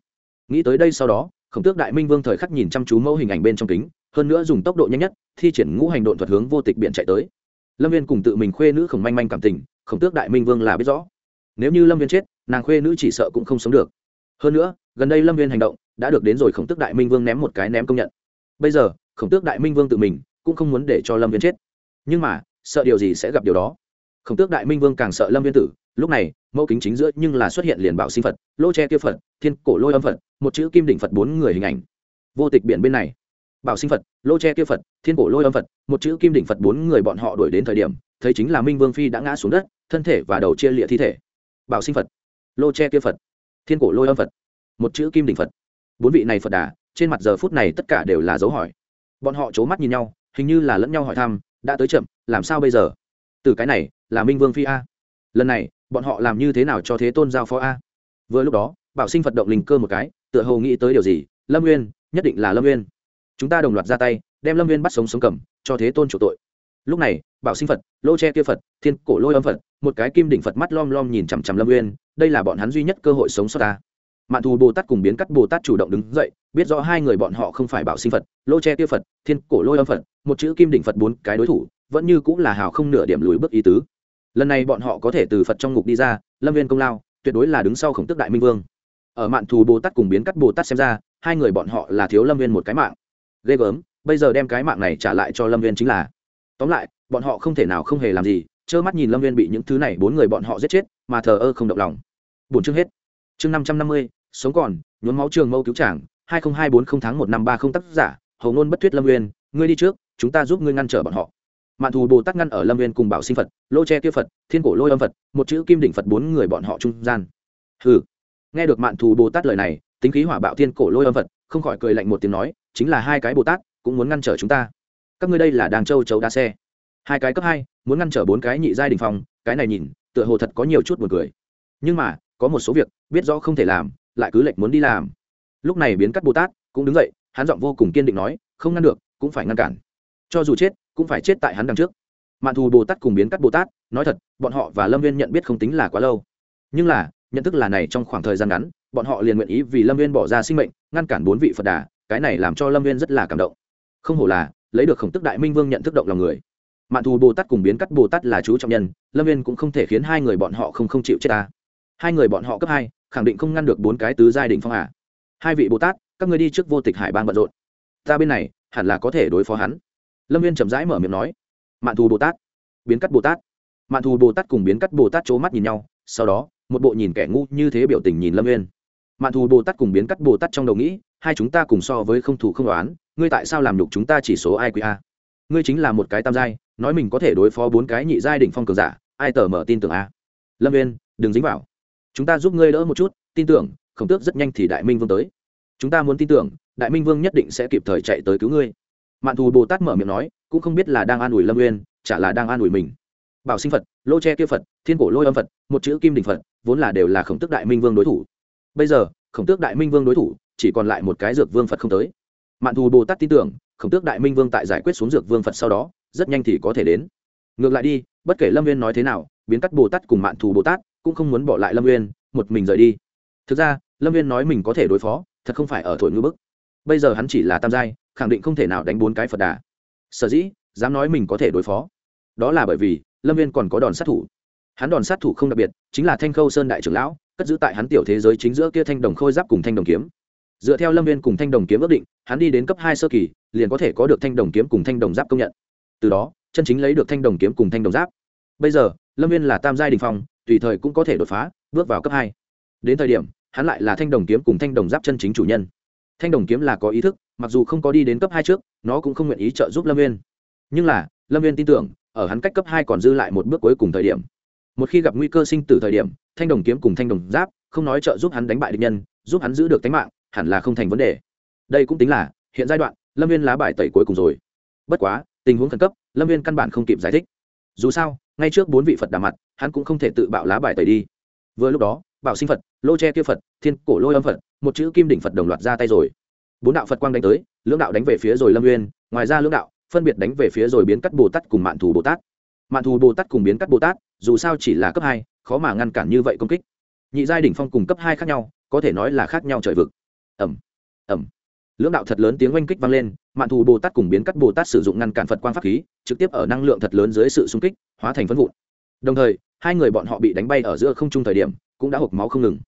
Nghĩ tới đây sau đó, khổng tước đại minh vương thời khắc nhìn chăm chú mẫu hình ảnh bên trong kính, hơn nữa dùng tốc độ nhanh nhất, thi triển ngũ hành độn thuật hướng vô tịch biển chạy tới. Lâm viên cùng tự mình khuê nữ khổng manh manh cảm tình, khổng tước đại minh vương là biết rõ. Nếu như lâm viên chết, nàng khuê nữ chỉ sợ cũng không sống được hơn nữa, gần đây lâm viên hành động đã được đến rồi khổng tức đại minh vương ném một cái ném công nhận. Bây giờ, khổng tước đại minh vương tự mình cũng không muốn để cho lâm viên chết. Nhưng mà, sợ điều gì sẽ gặp điều đó? Khổng tước đại minh vương càng sợ lâm viên tử. Lúc này, mẫu kính chính giữa nhưng là xuất hiện liền bảo sinh phật, lô tre tiêu phật, thiên cổ lôi âm phật, một chữ kim đỉnh phật bốn người hình ảnh. Vô tịch biển bên này. Bảo sinh phật, lô tre tiêu phật, thiên cổ lôi âm phật, một chữ kim đỉnh phật bốn người bọn họ đuổi đến thời điểm, thấy chính là minh vương phi đã ngã xuống đất, thân thể và đầu chia lịa thi thể. Bảo sinh phật, lô tre tiêu phật thiên cổ lôi âm phật. Một chữ kim đỉnh phật. Bốn vị này phật đà, trên mặt giờ phút này tất cả đều là dấu hỏi. Bọn họ c h ố mắt nhìn nhau, hình như là lẫn nhau hỏi thăm, đã tới chậm, làm sao bây giờ? Từ cái này, là minh vương phi a. Lần này, bọn họ làm như thế nào cho thế tôn giao phó a? Vừa lúc đó, bảo sinh phật động linh cơ một cái, tựa hồ nghĩ tới điều gì, lâm nguyên nhất định là lâm nguyên chúng ta đồng loạt ra tay, đem lâm nguyên bắt sống sống cầm, cho thế tôn chủ tội. Lúc này, bảo sinh phật, lô tre kia phật, thiên cổ lôi âm phật, một cái kim đỉnh phật mắt lom lom nhìn chằm chằm lâm nguyên đây là bọn hắn duy nhất cơ hội sống sót ta. Mạn thù bồ tát cùng biến cắt bồ tát chủ động đứng dậy, biết rõ hai người bọn họ không phải bảo sinh phật, lô che tiêu phật, thiên cổ lôi âm phật, một chữ kim đỉnh phật bốn cái đối thủ, vẫn như cũng là hào không nửa điểm lùi bước ý tứ. Lần này bọn họ có thể từ phật trong ngục đi ra, lâm viên công lao, tuyệt đối là đứng sau khổng tức đại minh vương. Ở mạn thù bồ tát cùng biến cắt bồ tát xem ra, hai người bọn họ là thiếu lâm viên một cái mạng. Ghê gớm, bây giờ đem cái mạng này trả lại cho lâm viên chính là. Tóm lại, bọn họ không thể nào không hề làm gì trơ mắt nhìn lâm viên bị những thứ này bốn người bọn họ giết chết mà thờ ơ không động lòng. Bốn chương hết. Chương năm trăm năm mươi sống còn nhuốm máu trường mâu cứu trảng hai nghìn hai bốn không tháng một năm ba không tác giả hầu ngôn bất thuyết lâm Viên, ngươi đi trước chúng ta giúp ngươi ngăn trở bọn họ. Mạn thù bồ tát ngăn ở lâm Viên cùng bảo sinh phật lô tre kia phật thiên cổ lôi âm phật một chữ kim đỉnh phật bốn người bọn họ trung gian. Hừ. Nghe được mạn thù bồ tát lời này tính khí hỏa bạo thiên cổ lôi âm phật không khỏi cười lạnh một tiếng nói chính là hai cái bồ tát cũng muốn ngăn trở chúng ta. Các ngươi đây là đàng châu chấu đa xe hai cái cấp hai, muốn ngăn trở bốn cái nhị giai đình phong, cái này nhìn, tựa hồ thật có nhiều chút buồn cười. Nhưng mà, có một số việc, biết rõ không thể làm, lại cứ lệnh muốn đi làm. Lúc này biến cắt bồ tát, cũng đứng dậy, hắn giọng vô cùng kiên định nói, không ngăn được, cũng phải ngăn cản. Cho dù chết, cũng phải chết tại hắn đằng trước. Mạn thù bồ tát cùng biến cắt bồ tát, nói thật, bọn họ và lâm viên nhận biết không tính là quá lâu. Nhưng là, nhận thức là này trong khoảng thời gian ngắn, bọn họ liền nguyện ý vì lâm viên bỏ ra sinh mệnh, ngăn cản bốn vị phật đà, cái này làm cho lâm viên rất là cảm động. Không hổ là, lấy được khổng tức đại minh vương nhận thức động lòng người mạn thù bồ tát cùng biến cắt bồ tát là chú trọng nhân, lâm viên cũng không thể khiến hai người bọn họ không không chịu chết ta. Hai người bọn họ cấp hai, khẳng định không ngăn được bốn cái tứ giai đ ỉ n h phong à. hai vị bồ tát, các người đi trước vô tịch hải bang bận rộn. Ta bên này, hẳn là có thể đối phó hắn. Lâm viên chậm rãi mở miệng nói. Mạn thù bồ tát, biến cắt bồ tát. Mạn thù bồ tát cùng biến cắt bồ tát c mắt nhìn nhau, sau đó, một bộ nhìn kẻ ngu như thế biểu tình nhìn lâm viên mạn thù bồ tát cùng biến cắt bồ tát trong đầu nghĩ, hai chúng ta cùng so với không thủ không đoán, ngươi tại sao làm nhục chúng ta chỉ số ai quý a? Ngươi chính là một cái tam giai, nói mình có thể đối phó bốn cái nhị giai đỉnh phong cường giả, ai tờ mở tin tưởng a? Lâm viên đừng dính vào. Chúng ta giúp ngươi đỡ một chút, tin tưởng, khổng tước rất nhanh thì đại minh vương tới. Chúng ta muốn tin tưởng, đại minh vương nhất định sẽ kịp thời chạy tới cứu ngươi. Mạn thù bồ tát mở miệng nói, cũng không biết là đang an ủi lâm uyên, chả là đang an ủi mình. Bảo sinh phật, lô tre kia phật, thiên cổ lôi âm phật, một chữ kim đình phật, vốn là đều là khổng tước đại minh vương đối thủ. Bây giờ, khổng tước đại minh vương đối thủ, chỉ còn lại một cái dược vương phật không tới. Mạn thù bồ tát tin tưởng khổng tước đại minh vương tại giải quyết xuống dược vương phật sau đó, rất nhanh thì có thể đến. Ngược lại đi, bất kể lâm viên nói thế nào, biến cắt bồ tát cùng mạn thù bồ tát cũng không muốn bỏ lại lâm viên một mình rời đi. Thực ra, lâm viên nói mình có thể đối phó, thật không phải ở thổi ngư bức. Bây giờ hắn chỉ là tam giai, khẳng định không thể nào đánh bốn cái phật đà. Sở dĩ, dám nói mình có thể đối phó. Đó là bởi vì, lâm viên còn có đòn sát thủ. Hắn đòn sát thủ không đặc biệt, chính là thanh khâu sơn đại trưởng lão, cất giữ tại hắn tiểu thế giới chính giữa kia thanh đồng khôi giáp cùng thanh đồng kiếm. Dựa theo lâm viên cùng thanh đồng kiếm ước định, hắn đi đến cấp hai sơ kỳ liền có thể có được thanh đồng kiếm cùng thanh đồng giáp công nhận. Từ đó, chân chính lấy được thanh đồng kiếm cùng thanh đồng giáp. Bây giờ, lâm viên là tam giai đình phong, tùy thời cũng có thể đột phá, bước vào cấp hai. Đến thời điểm, hắn lại là thanh đồng kiếm cùng thanh đồng giáp chân chính chủ nhân. Thanh đồng kiếm là có ý thức, mặc dù không có đi đến cấp hai trước, nó cũng không nguyện ý trợ giúp lâm viên. Nhưng là, lâm viên tin tưởng, ở hắn cách cấp hai còn dư lại một bước cuối cùng thời điểm. Một khi gặp nguy cơ sinh tử thời điểm, thanh đồng kiếm cùng thanh đồng giáp, không nói trợ giúp hắn đánh bại địch nhân, giúp hắn giữ được tính mạng, hẳn là không thành vấn đề. Đây cũng tính là, hiện giai đoạn lâm viên lá bài tẩy cuối cùng rồi. Bất quá, tình huống khẩn cấp, lâm viên căn bản không kịp giải thích. Dù sao, ngay trước bốn vị phật đà mặt, hắn cũng không thể tự bạo lá bài tẩy đi. Vừa lúc đó bảo sinh phật, lô Tre kia phật, thiên cổ lôi âm phật, một chữ kim đỉnh phật đồng loạt ra tay rồi. Bốn đạo phật quang đánh tới, lưỡng đạo đánh về phía rồi lâm uyên ngoài ra lưỡng đạo phân biệt đánh về phía rồi biến cắt bồ tát cùng mạn thù bồ tát. Mạn thù bồ tát cùng biến cắt bồ tát, dù sao chỉ là cấp hai, khó mà ngăn cản như vậy công kích. Nhị giai đỉnh phong cùng cấp hai khác nhau, có thể nói là khác nhau trời vực. Ẩm ẩm lưỡng đạo thật lớn tiếng oanh kích vang lên, mạn thù bồ tát cùng biến cắt bồ tát sử dụng ngăn cản phật quang pháp khí, trực tiếp ở năng lượng thật lớn dưới sự xung kích, hóa thành phân vụn. Đồng thời, hai người bọn họ bị đánh bay ở giữa không trung thời điểm, cũng đã hộp máu không ngừng.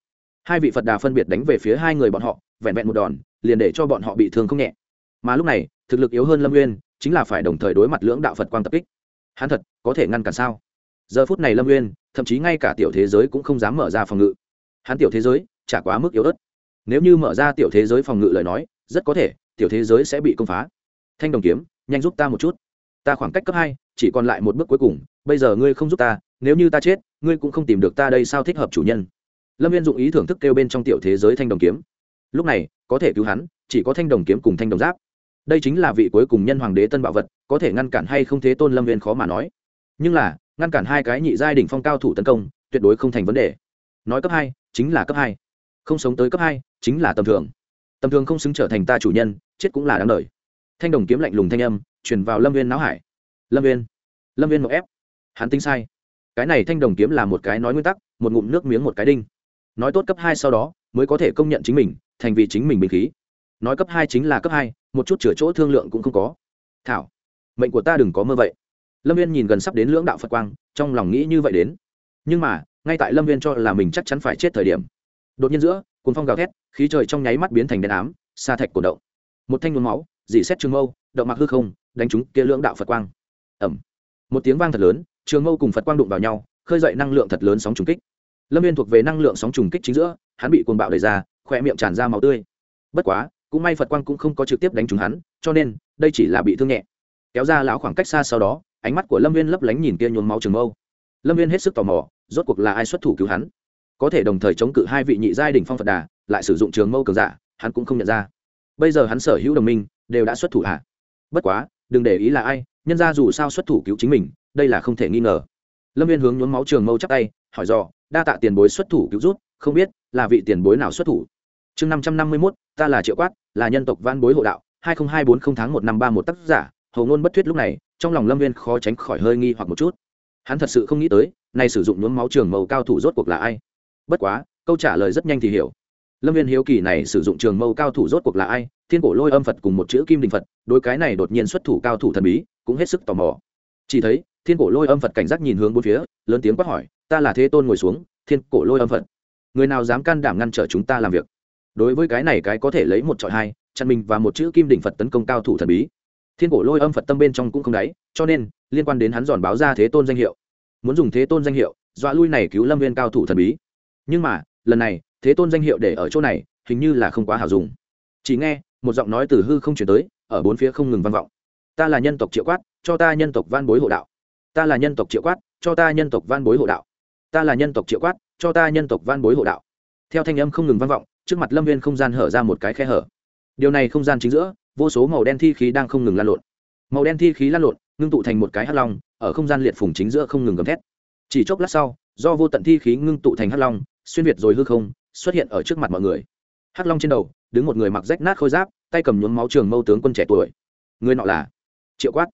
Hai vị phật đà phân biệt đánh về phía hai người bọn họ, vẹn vẹn một đòn, liền để cho bọn họ bị thương không nhẹ. Mà lúc này, thực lực yếu hơn lâm nguyên chính là phải đồng thời đối mặt lưỡng đạo phật quang tập kích. Hắn thật, có thể ngăn cản sao? Giờ phút này lâm nguyên thậm chí ngay cả tiểu thế giới cũng không dám mở ra phòng ngự. Hắn tiểu thế giới, chả quá mức yếu ớt. Nếu như mở ra tiểu thế giới phòng ngự lời nói rất có thể, tiểu thế giới sẽ bị công phá. Thanh đồng kiếm, nhanh giúp ta một chút. Ta khoảng cách cấp hai, chỉ còn lại một bước cuối cùng, bây giờ ngươi không giúp ta, nếu như ta chết, ngươi cũng không tìm được ta đây sao thích hợp chủ nhân. Lâm viên dụng ý thưởng thức kêu bên trong tiểu thế giới thanh đồng kiếm. Lúc này, có thể cứu hắn, chỉ có thanh đồng kiếm cùng thanh đồng giáp. Đây chính là vị cuối cùng nhân hoàng đế tân bảo vật, có thể ngăn cản hay không thế tôn lâm viên khó mà nói. Nhưng là, ngăn cản hai cái nhị giai đ ỉ n h phong cao thủ tấn công, tuyệt đối không thành vấn đề. Nói cấp hai, chính là cấp hai. Không sống tới cấp hai, chính là tầm thường tầm thường không xứng trở thành ta chủ nhân, chết cũng là đáng đời. Thanh đồng kiếm lạnh lùng thanh âm chuyển vào lâm viên não hải. Lâm viên lâm viên một ép. Hắn tính sai. Cái này thanh đồng kiếm là một cái nói nguyên tắc, một ngụm nước miếng một cái đinh. Nói tốt cấp hai sau đó, mới có thể công nhận chính mình, thành vì chính mình bình khí. Nói cấp hai chính là cấp hai, một chút chữa chỗ thương lượng cũng không có. Thảo, mệnh của ta đừng có mơ vậy. Lâm viên nhìn gần sắp đến lưỡng đạo phật quang, trong lòng nghĩ như vậy đến. Nhưng mà, ngay tại lâm viên cho là mình chắc chắn phải chết thời điểm đột nhiên giữa cuốn phong gào thét, khí trời trong nháy mắt biến thành đen ám, sa thạch cổ động. Một thanh nhuốm máu dỉ xét trường mâu, động mặc hư không, đánh trúng kia lưỡng đạo phật quang. Ẩm một tiếng vang thật lớn, trường mâu cùng phật quang đụng vào nhau, khơi dậy năng lượng thật lớn sóng trùng kích. Lâm viên thuộc về năng lượng sóng trùng kích chính giữa, hắn bị cuồng bạo đẩy ra, khỏe miệng tràn ra máu tươi. Bất quá, cũng may phật quang cũng không có trực tiếp đánh trúng hắn, cho nên, đây chỉ là bị thương nhẹ. Kéo ra lão khoảng cách xa sau đó, ánh mắt của lâm viên lấp lánh nhìn kia nhuốm máu trường mâu. Lâm viên hết sức tò mò, rốt cuộc là ai xuất thủ cứu hắn? Có thể đồng thời chống cự hai vị nhị giai đỉnh phong phật đà, lại sử dụng trường mâu cường giả, hắn cũng không nhận ra. Bây giờ hắn sở hữu đồng minh, đều đã xuất thủ hạ. Bất quá, đừng để ý là ai, nhân ra dù sao xuất thủ cứu chính mình, đây là không thể nghi ngờ. Lâm viên hướng nhuốm máu trường mâu chắc tay, hỏi dò, đa tạ tiền bối xuất thủ cứu rút không biết là vị tiền bối nào xuất thủ? Chương năm trăm năm mươi mốt, ta là triệu quát, là nhân tộc văn bối hộ đạo, hai nghìn hai bốn không tháng một năm ba một tác giả. Hầu ngôn bất thuyết lúc này, trong lòng lâm viên khó tránh khỏi hơi nghi hoặc một chút. Hắn thật sự không nghĩ tới, nay sử dụng nhuốm máu trường mâu cao thủ rốt cuộc là ai bất quá, câu trả lời rất nhanh thì hiểu. Lâm viên hiếu kỳ này sử dụng trường mâu cao thủ rốt cuộc là ai? Thiên cổ lôi âm phật cùng một chữ kim đình phật đôi cái này đột nhiên xuất thủ cao thủ thần bí, cũng hết sức tò mò. Chỉ thấy, thiên cổ lôi âm phật cảnh giác nhìn hướng bốn phía, lớn tiếng quát hỏi, ta là thế tôn ngồi xuống, thiên cổ lôi âm phật. Người nào dám can đảm ngăn trở chúng ta làm việc? Đối với cái này cái có thể lấy một trọi hai, chặn mình và một chữ kim đỉnh phật tấn công cao thủ thần bí. Thiên cổ lôi âm phật tâm bên trong cũng không đáy, cho nên, liên quan đến hắn giòn báo ra thế tôn danh hiệu. Muốn dùng thế tôn danh hiệu, dọa lui này cứu lâm viên cao thủ thần bí nhưng mà, lần này, thế tôn danh hiệu để ở chỗ này, hình như là không quá hào dùng. Chỉ nghe, một giọng nói từ hư không chuyển tới, ở bốn phía không ngừng vang vọng. Ta là nhân tộc triệu quát, cho ta nhân tộc van bối hộ đạo. Ta là nhân tộc triệu quát, cho ta nhân tộc van bối hộ đạo. Ta là nhân tộc triệu quát, cho ta nhân tộc van bối hộ đạo. Theo thanh âm không ngừng vang vọng, trước mặt lâm viên không gian hở ra một cái khe hở. Điều này không gian chính giữa, vô số màu đen thi khí đang không ngừng lan lộn. Màu đen thi khí lan lộn, ngưng tụ thành một cái hắc long, ở không gian liệt phùng chính giữa không ngừng gầm thét. Chỉ chốc lát sau, do vô tận thi khí ngưng tụ thành hắc long xuyên việt rồi hư không, xuất hiện ở trước mặt mọi người. Hắc long trên đầu, đứng một người mặc rách nát khôi giáp, tay cầm nhuốm máu trường mâu tướng quân trẻ tuổi. Người nọ là triệu quát.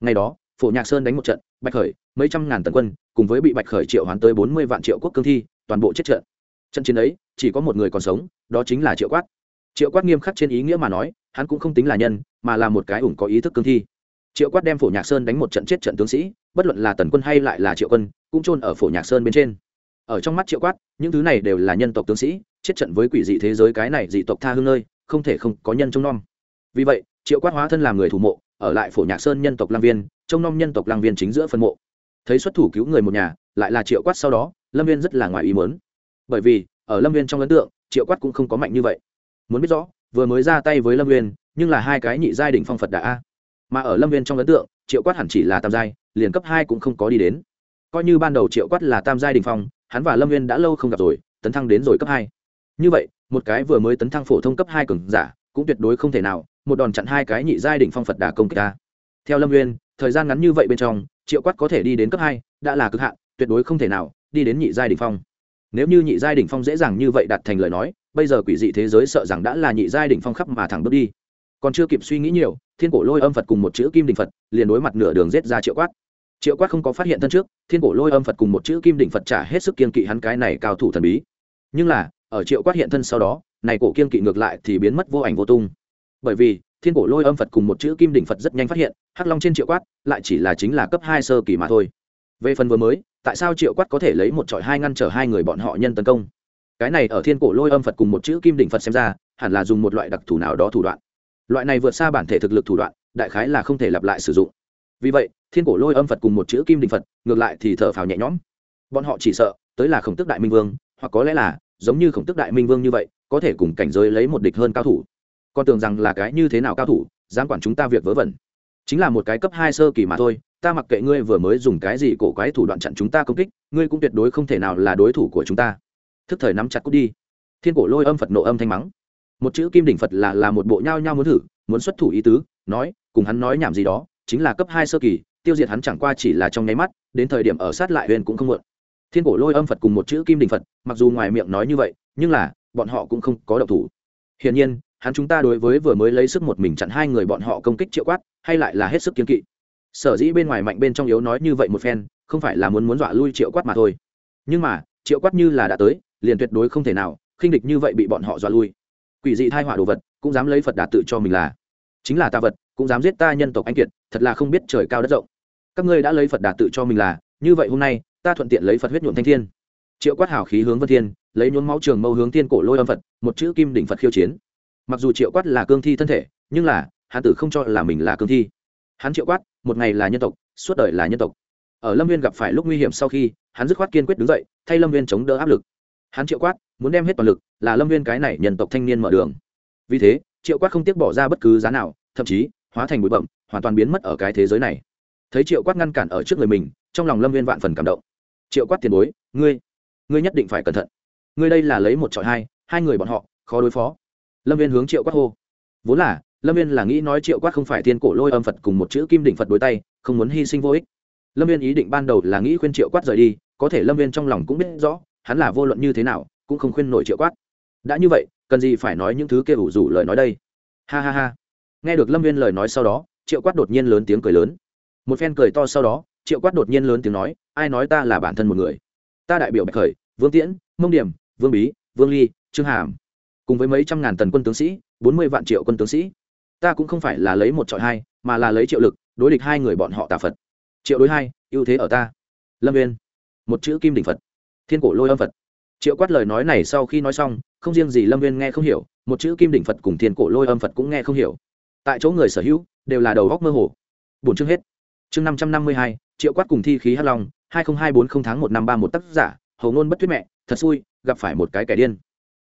Ngày đó, phổ nhạc sơn đánh một trận, bạch khởi, mấy trăm ngàn tần quân, cùng với bị bạch khởi triệu hoán tới bốn mươi vạn triệu quốc cương thi, toàn bộ chết trận. Trận chiến ấy, chỉ có một người còn sống, đó chính là triệu quát. Triệu quát nghiêm khắc trên ý nghĩa mà nói, hắn cũng không tính là nhân, mà là một cái ủng có ý thức cương thi. Triệu quát đem phổ nhạc sơn đánh một trận chết trận tướng sĩ, bất luận là tần quân hay lại là triệu quân, cũng chôn ở phổ nhạc sơn bên trên ở trong mắt triệu quát, những thứ này đều là nhân tộc tướng sĩ, chết trận với quỷ dị thế giới cái này dị tộc tha hương nơi, không thể không có nhân trông nom. Vì vậy, triệu quát hóa thân làm người thủ mộ, ở lại phổ nhạc sơn nhân tộc lang viên, trông nom nhân tộc lang viên chính giữa phân mộ. Thấy xuất thủ cứu người một nhà, lại là triệu quát sau đó, lâm viên rất là ngoài ý mớn bởi vì, ở lâm viên trong ấn tượng, triệu quát cũng không có mạnh như vậy. Muốn biết rõ, vừa mới ra tay với lâm viên, nhưng là hai cái nhị giai đ ỉ n h phong phật đã a. Mà ở lâm viên trong ấn tượng, triệu quát hẳn chỉ là tam giai, liền cấp hai cũng không có đi đến. Coi như ban đầu triệu quát là tam giai đình phong hắn và lâm viên đã lâu không gặp rồi, tấn thăng đến rồi cấp hai. Như vậy, một cái vừa mới tấn thăng phổ thông cấp hai cường giả, cũng tuyệt đối không thể nào, một đòn chặn hai cái nhị giai đỉnh phong phật đà công kích ta. Theo lâm viên thời gian ngắn như vậy bên trong, triệu quát có thể đi đến cấp hai, đã là cực hạn, tuyệt đối không thể nào, đi đến nhị giai đỉnh phong. Nếu như nhị giai đỉnh phong dễ dàng như vậy đặt thành lời nói, bây giờ quỷ dị thế giới sợ rằng đã là nhị giai đỉnh phong khắp mà thẳng bước đi. Còn chưa kịp suy nghĩ nhiều, thiên cổ lôi âm phật cùng một chữ kim đình phật, liền đối mặt nửa đường rết ra triệu quát triệu quát không có phát hiện thân trước, thiên cổ lôi âm phật cùng một chữ kim Đỉnh phật trả hết sức kiên kỵ hắn cái này cao thủ thần bí. Nhưng là, ở triệu quát hiện thân sau đó, này cổ kiên kỵ ngược lại thì biến mất vô ảnh vô tung. Bởi vì, thiên cổ lôi âm phật cùng một chữ kim Đỉnh phật rất nhanh phát hiện, hắc long trên triệu quát lại chỉ là chính là cấp hai sơ kỳ mà thôi. Về phần vừa mới, tại sao triệu quát có thể lấy một trọi hai ngăn trở hai người bọn họ nhân tấn công? Cái này ở thiên cổ lôi âm phật cùng một chữ kim đỉnh phật xem ra, hẳn là dùng một loại đặc thù nào đó thủ đoạn. Loại này vượt xa bản thể thực lực thủ đoạn, đại khái là không thể lặp lại sử dụng vì vậy, thiên cổ lôi âm phật cùng một chữ kim đình phật, ngược lại thì thở phào nhẹ nhõm. Bọn họ chỉ sợ, tới là khổng tức đại minh vương, hoặc có lẽ là, giống như khổng tức đại minh vương như vậy, có thể cùng cảnh giới lấy một địch hơn cao thủ. Con tưởng rằng là cái như thế nào cao thủ, dám quản chúng ta việc vớ vẩn. Chính là một cái cấp hai sơ kỳ mà thôi, ta mặc kệ ngươi vừa mới dùng cái gì cổ quái thủ đoạn chặn chúng ta công kích, ngươi cũng tuyệt đối không thể nào là đối thủ của chúng ta. Thức thời nắm chặt cút đi. Thiên cổ lôi âm phật nộ âm thanh mắng. Một chữ kim đỉnh phật là là một bộ nhao nhao muốn thử, muốn xuất thủ ý tứ, nói, cùng hắn nói nhảm gì đó chính là cấp hai sơ kỳ, tiêu diệt hắn chẳng qua chỉ là trong nháy mắt, đến thời điểm ở sát lại huyền cũng không muộn. Thiên cổ lôi âm phật cùng một chữ kim đình phật, mặc dù ngoài miệng nói như vậy, nhưng là, bọn họ cũng không có động thủ. Hiển nhiên, hắn chúng ta đối với vừa mới lấy sức một mình chặn hai người bọn họ công kích triệu quát, hay lại là hết sức kiên kỵ. Sở dĩ bên ngoài mạnh bên trong yếu nói như vậy một phen, không phải là muốn muốn dọa lui triệu quát mà thôi. Nhưng mà, triệu quát như là đã tới, liền tuyệt đối không thể nào, khinh địch như vậy bị bọn họ dọa lui. Quỷ dị thai họa đồ vật, cũng dám lấy phật đạt tự cho mình là. Chính là ta vật cũng dám giết ta nhân tộc anh kiệt, thật là không biết trời cao đất rộng. Các ngươi đã lấy phật đạt tự cho mình là, như vậy hôm nay, ta thuận tiện lấy phật huyết nhuộm thanh thiên. Triệu quát hào khí hướng vân thiên, lấy nhuốm máu trường mâu hướng thiên cổ lôi âm phật, một chữ kim đỉnh phật khiêu chiến. Mặc dù triệu quát là cương thi thân thể, nhưng là, hắn tử không cho là mình là cương thi. Hắn triệu quát, một ngày là nhân tộc, suốt đời là nhân tộc. Ở lâm viên gặp phải lúc nguy hiểm sau khi, hắn dứt khoát kiên quyết đứng dậy, thay lâm viên chống đỡ áp lực. Hắn triệu quát, muốn đem hết toàn lực, là lâm viên cái này nhân tộc thanh niên mở đường. Vì thế, triệu quát không tiếc bỏ ra bất cứ giá nào, thậm chí hóa thành bụi bậm, hoàn toàn biến mất ở cái thế giới này. Thấy triệu quát ngăn cản ở trước người mình, trong lòng lâm viên vạn phần cảm động. Triệu quát tiền bối, ngươi ngươi nhất định phải cẩn thận. Ngươi đây là lấy một trọi hai hai người bọn họ, khó đối phó. Lâm viên hướng triệu quát hô. Vốn là, lâm viên là nghĩ nói triệu quát không phải thiên cổ lôi âm phật cùng một chữ kim đỉnh phật đối tay, không muốn hy sinh vô ích. Lâm viên ý định ban đầu là nghĩ khuyên triệu quát rời đi, có thể lâm viên trong lòng cũng biết rõ, hắn là vô luận như thế nào, cũng không khuyên nổi triệu quát. Đã như vậy, cần gì phải nói những thứ kia ủ rủ lời nói đây? Ha ha ha nghe được lâm viên lời nói sau đó, triệu quát đột nhiên lớn tiếng cười lớn. Một phen cười to sau đó, triệu quát đột nhiên lớn tiếng nói, ai nói ta là bản thân một người? Ta đại biểu bạch khởi, vương tiễn, mông điểm, vương bí, vương ly, trương hàm. Cùng với mấy trăm ngàn tần quân tướng sĩ, bốn mươi vạn triệu quân tướng sĩ. Ta cũng không phải là lấy một trọi hai, mà là lấy triệu lực, đối địch hai người bọn họ tà phật. Triệu đối hai, ưu thế ở ta. Lâm viên. Một chữ kim đỉnh phật. Thiên cổ lôi âm phật. Triệu quát lời nói này sau khi nói xong, không riêng gì lâm viên nghe không hiểu, một chữ kim đỉnh phật cùng thiên cổ lôi âm phật cũng nghe không hiểu tại chỗ người sở hữu đều là đầu góc mơ hồ. Bốn chương hết. Chương năm trăm năm mươi hai, triệu quát cùng thi khí hắc long, hai nghìn hai bốn không tháng một năm ba một tác giả, hầu ngôn bất thuyết mẹ, thật xui, gặp phải một cái kẻ điên.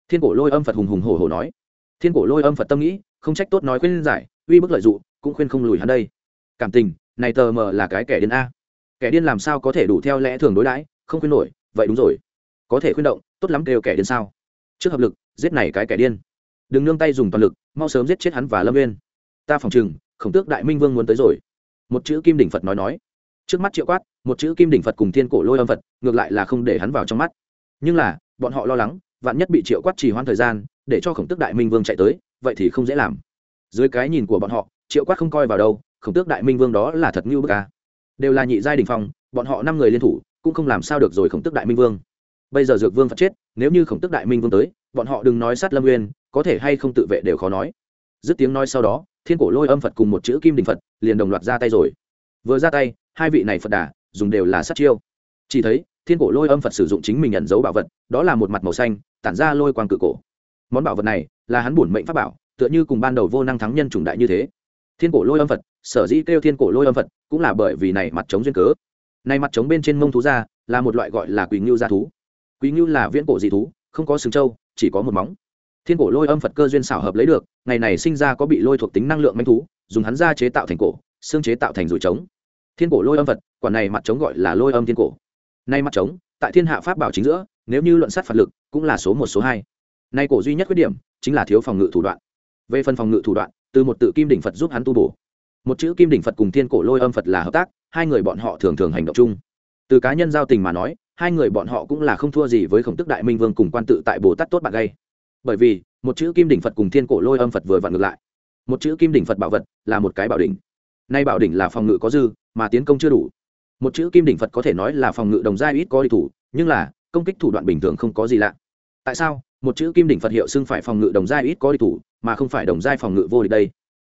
Thiên cổ lôi âm phật hùng hùng hổ hổ nói. Thiên cổ lôi âm phật tâm nghĩ, không trách tốt nói khuyên giải, uy bức lợi dụng cũng khuyên không lùi hắn đây. Cảm tình, này tờ mờ là cái kẻ điên a. Kẻ điên làm sao có thể đủ theo lẽ thường đối đãi, không khuyên nổi, vậy đúng rồi. Có thể khuyên động, tốt lắm kêu kẻ điên sao? Trước hợp lực, giết này cái kẻ điên. Đừng nương tay dùng toàn lực, mau sớm giết chết hắn và lâm viên ta phòng chừng khổng tước đại minh vương muốn tới rồi. Một chữ kim đỉnh phật nói nói. Trước mắt triệu quát, một chữ kim đỉnh phật cùng thiên cổ lôi âm phật, ngược lại là không để hắn vào trong mắt. Nhưng là, bọn họ lo lắng, vạn nhất bị triệu quát trì hoãn thời gian, để cho khổng tước đại minh vương chạy tới, vậy thì không dễ làm. Dưới cái nhìn của bọn họ, triệu quát không coi vào đâu, khổng tước đại minh vương đó là thật như bức ca đều là nhị giai đình phong, bọn họ năm người liên thủ, cũng không làm sao được rồi khổng tước đại minh vương. Bây giờ dược vương phật chết, nếu như khổng tước đại minh vương tới, bọn họ đừng nói sát lâm nguyên có thể hay không tự vệ đều khó nói dứt tiếng nói sau đó, thiên cổ lôi âm phật cùng một chữ kim đình phật liền đồng loạt ra tay rồi. Vừa ra tay, hai vị này phật đà dùng đều là sát chiêu. Chỉ thấy, thiên cổ lôi âm phật sử dụng chính mình nhận dấu bảo vật, đó là một mặt màu xanh, tản ra lôi quang cự cổ. Món bảo vật này là hắn bổn mệnh pháp bảo, tựa như cùng ban đầu vô năng thắng nhân chủng đại như thế. Thiên cổ lôi âm phật, sở dĩ kêu thiên cổ lôi âm phật, cũng là bởi vì này mặt trống duyên cớ. Này mặt trống bên trên mông thú ra là một loại gọi là quỳ ngưu gia thú. Quý ngưu là viễn cổ dị thú, không có sừng trâu, chỉ có một móng thiên cổ lôi âm phật cơ duyên xảo hợp lấy được, ngày này sinh ra có bị lôi thuộc tính năng lượng manh thú, dùng hắn ra chế tạo thành cổ, xương chế tạo thành rủi trống. Thiên cổ lôi âm phật, quả này mặt trống gọi là lôi âm thiên cổ. Nay mặt trống, tại thiên hạ pháp bảo chính giữa, nếu như luận sát phạt lực, cũng là số một, số hai. Nay cổ duy nhất khuyết điểm, chính là thiếu phòng ngự thủ đoạn. Về phần phòng ngự thủ đoạn, từ một tự kim đỉnh phật giúp hắn tu bổ. Một chữ kim đỉnh phật cùng thiên cổ lôi âm phật là hợp tác, hai người bọn họ thường thường hành động chung. Từ cá nhân giao tình mà nói, hai người bọn họ cũng là không thua gì với khổng tức đại minh vương cùng quan tự tại bồ tát tốt bạn gây bởi vì một chữ kim đỉnh phật cùng thiên cổ lôi âm phật vừa vặn ngược lại một chữ kim đỉnh phật bảo vật là một cái bảo đỉnh nay bảo đỉnh là phòng ngự có dư mà tiến công chưa đủ một chữ kim đỉnh phật có thể nói là phòng ngự đồng gia ít có đi thủ nhưng là công kích thủ đoạn bình thường không có gì lạ tại sao một chữ kim đỉnh phật hiệu xưng phải phòng ngự đồng gia ít có đi thủ mà không phải đồng giai phòng ngự vô địch đây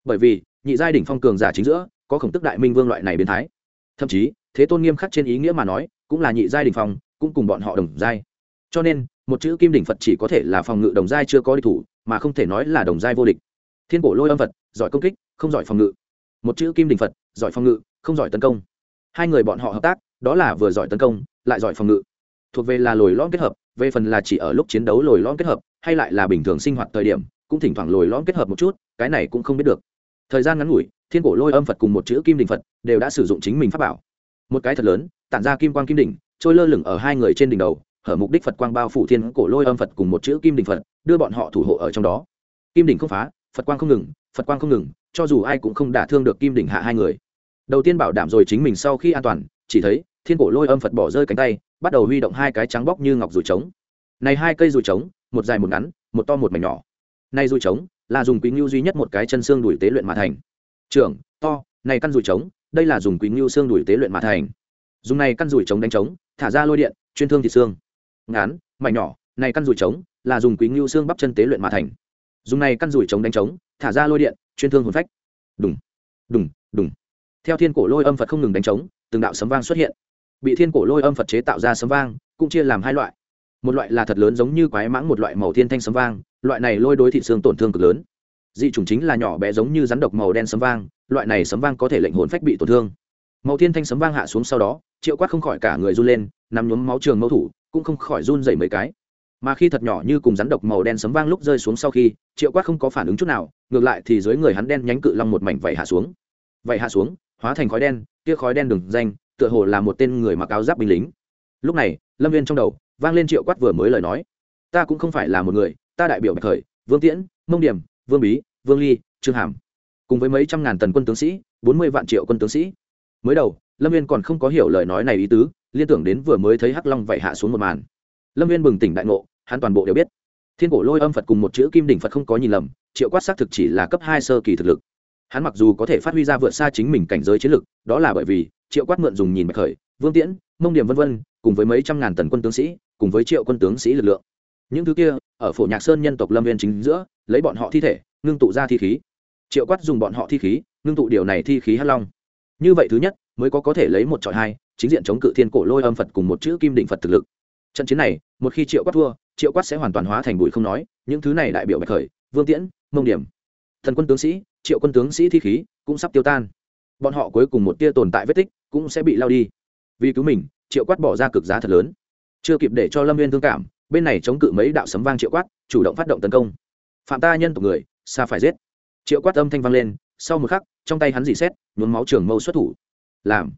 bởi vì nhị giai đỉnh phong cường giả chính giữa có khổng tức đại minh vương loại này biến thái thậm chí thế tôn nghiêm khắc trên ý nghĩa mà nói cũng là nhị giai đỉnh phong cũng cùng bọn họ đồng giai cho nên một chữ kim đỉnh phật chỉ có thể là phòng ngự đồng giai chưa có địch thủ, mà không thể nói là đồng giai vô địch. Thiên cổ lôi âm phật, giỏi công kích, không giỏi phòng ngự. Một chữ kim đỉnh phật, giỏi phòng ngự, không giỏi tấn công. Hai người bọn họ hợp tác, đó là vừa giỏi tấn công, lại giỏi phòng ngự. Thuộc về là lồi lõm kết hợp, về phần là chỉ ở lúc chiến đấu lồi lõm kết hợp, hay lại là bình thường sinh hoạt thời điểm, cũng thỉnh thoảng lồi lõm kết hợp một chút, cái này cũng không biết được. Thời gian ngắn ngủi, thiên cổ lôi âm phật cùng một chữ kim đình phật đều đã sử dụng chính mình pháp bảo. Một cái thật lớn, tản ra kim quang kim đỉnh, trôi lơ lửng ở hai người trên đỉnh đầu hở mục đích phật quang bao phủ thiên cổ lôi âm phật cùng một chữ kim đình phật, đưa bọn họ thủ hộ ở trong đó. Kim đỉnh không phá, phật quang không ngừng, phật quang không ngừng, cho dù ai cũng không đả thương được kim đỉnh hạ hai người. Đầu tiên bảo đảm rồi chính mình sau khi an toàn, chỉ thấy thiên cổ lôi âm phật bỏ rơi cánh tay, bắt đầu huy động hai cái trắng bóc như ngọc dù trống. Này hai cây dù trống, một dài một ngắn, một to một mảnh nhỏ. Này dù trống là dùng quý ngưu duy nhất một cái chân xương đuổi tế luyện mà thành. Trưởng, to, này căn dù trống, đây là dùng quý ngưu xương đuổi tế luyện mà thành. Dùng này căn rủi trống đánh trống, thả ra lôi điện, chuyên thương thịt xương ngắn mảnh nhỏ, này căn rùi trống là dùng quý ngưu xương bắp chân tế luyện mà thành. Dùng này căn rùi trống đánh trống, thả ra lôi điện, chuyên thương hồn phách. Đùng đùng đùng. Theo thiên cổ lôi âm phật không ngừng đánh trống, từng đạo sấm vang xuất hiện. Bị thiên cổ lôi âm phật chế tạo ra sấm vang, cũng chia làm hai loại. Một loại là thật lớn giống như quái mãng, một loại màu thiên thanh sấm vang, loại này lôi đối thị xương tổn thương cực lớn. Dị chủng chính là nhỏ bé giống như rắn độc màu đen sấm vang, loại này sấm vang có thể lệnh hồn phách bị tổn thương màu thiên thanh sấm vang hạ xuống sau đó, triệu quát không khỏi cả người run lên, nằm nhuốm máu trường mâu thủ, cũng không khỏi run dày mấy cái. Mà khi thật nhỏ như cùng rắn độc màu đen sấm vang lúc rơi xuống sau khi, triệu quát không có phản ứng chút nào, ngược lại thì dưới người hắn đen nhánh cự long một mảnh vẩy hạ xuống. Vậy hạ xuống, hóa thành khói đen, kia khói đen đừng danh, tựa hồ là một tên người mặc áo giáp binh lính. Lúc này, lâm viên trong đầu, vang lên triệu quát vừa mới lời nói. Ta cũng không phải là một người, ta đại biểu bạch khởi, vương tiễn, mông điểm, vương bí, vương ly, trương hàm. Cùng với mấy trăm ngàn tần quân tướng sĩ, bốn mươi vạn triệu quân tướng sĩ mới đầu, lâm viên còn không có hiểu lời nói này ý tứ, liên tưởng đến vừa mới thấy hắc long vậy hạ xuống một màn. Lâm viên bừng tỉnh đại ngộ, hắn toàn bộ đều biết. Thiên cổ lôi âm phật cùng một chữ kim đỉnh phật không có nhìn lầm, triệu quát xác thực chỉ là cấp hai sơ kỳ thực lực. Hắn mặc dù có thể phát huy ra vượt xa chính mình cảnh giới chiến lực, đó là bởi vì, triệu quát mượn dùng nhìn bạch khởi, vương tiễn, mông điểm vân vân, cùng với mấy trăm ngàn tần quân tướng sĩ, cùng với triệu quân tướng sĩ lực lượng. Những thứ kia, ở phổ nhạc sơn nhân tộc lâm viên chính giữa, lấy bọn họ thi thể, ngưng tụ ra thi khí. Triệu quát dùng bọn họ thi khí, ngưng tụ điều này thi khí hắc long như vậy thứ nhất, mới có có thể lấy một trọi hai, chính diện chống cự thiên cổ lôi âm phật cùng một chữ kim định phật thực lực. Trận chiến này, một khi triệu quát thua, triệu quát sẽ hoàn toàn hóa thành bụi không nói, những thứ này đại biểu bạch khởi, vương tiễn, mông điểm. Thần quân tướng sĩ, triệu quân tướng sĩ thi khí, cũng sắp tiêu tan. Bọn họ cuối cùng một tia tồn tại vết tích, cũng sẽ bị lao đi. Vì cứu mình, triệu quát bỏ ra cực giá thật lớn. Chưa kịp để cho lâm viên thương cảm, bên này chống cự mấy đạo sấm vang triệu quát, chủ động phát động tấn công. Phạm ta nhân tộc người, xa phải giết. Triệu quát âm thanh vang lên sau một khắc, trong tay hắn dì xét, nhuốm máu trường mâu xuất thủ. Làm.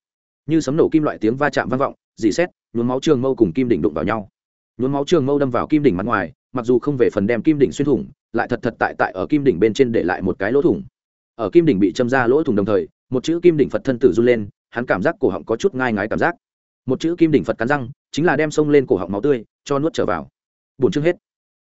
Như sấm nổ kim loại tiếng va chạm vang vọng, dì xét, nhuốm máu trường mâu cùng kim đỉnh đụng vào nhau. Nhuốm máu trường mâu đâm vào kim đỉnh mặt ngoài, mặc dù không về phần đem kim đỉnh xuyên thủng, lại thật thật tại tại ở kim đỉnh bên trên để lại một cái lỗ thủng. Ở kim đỉnh bị châm ra lỗ thủng đồng thời, một chữ kim đỉnh phật thân tử run lên, hắn cảm giác cổ họng có chút ngai ngái cảm giác. Một chữ kim đỉnh phật cắn răng, chính là đem sông lên cổ họng máu tươi, cho nuốt trở vào. Bổn chương hết.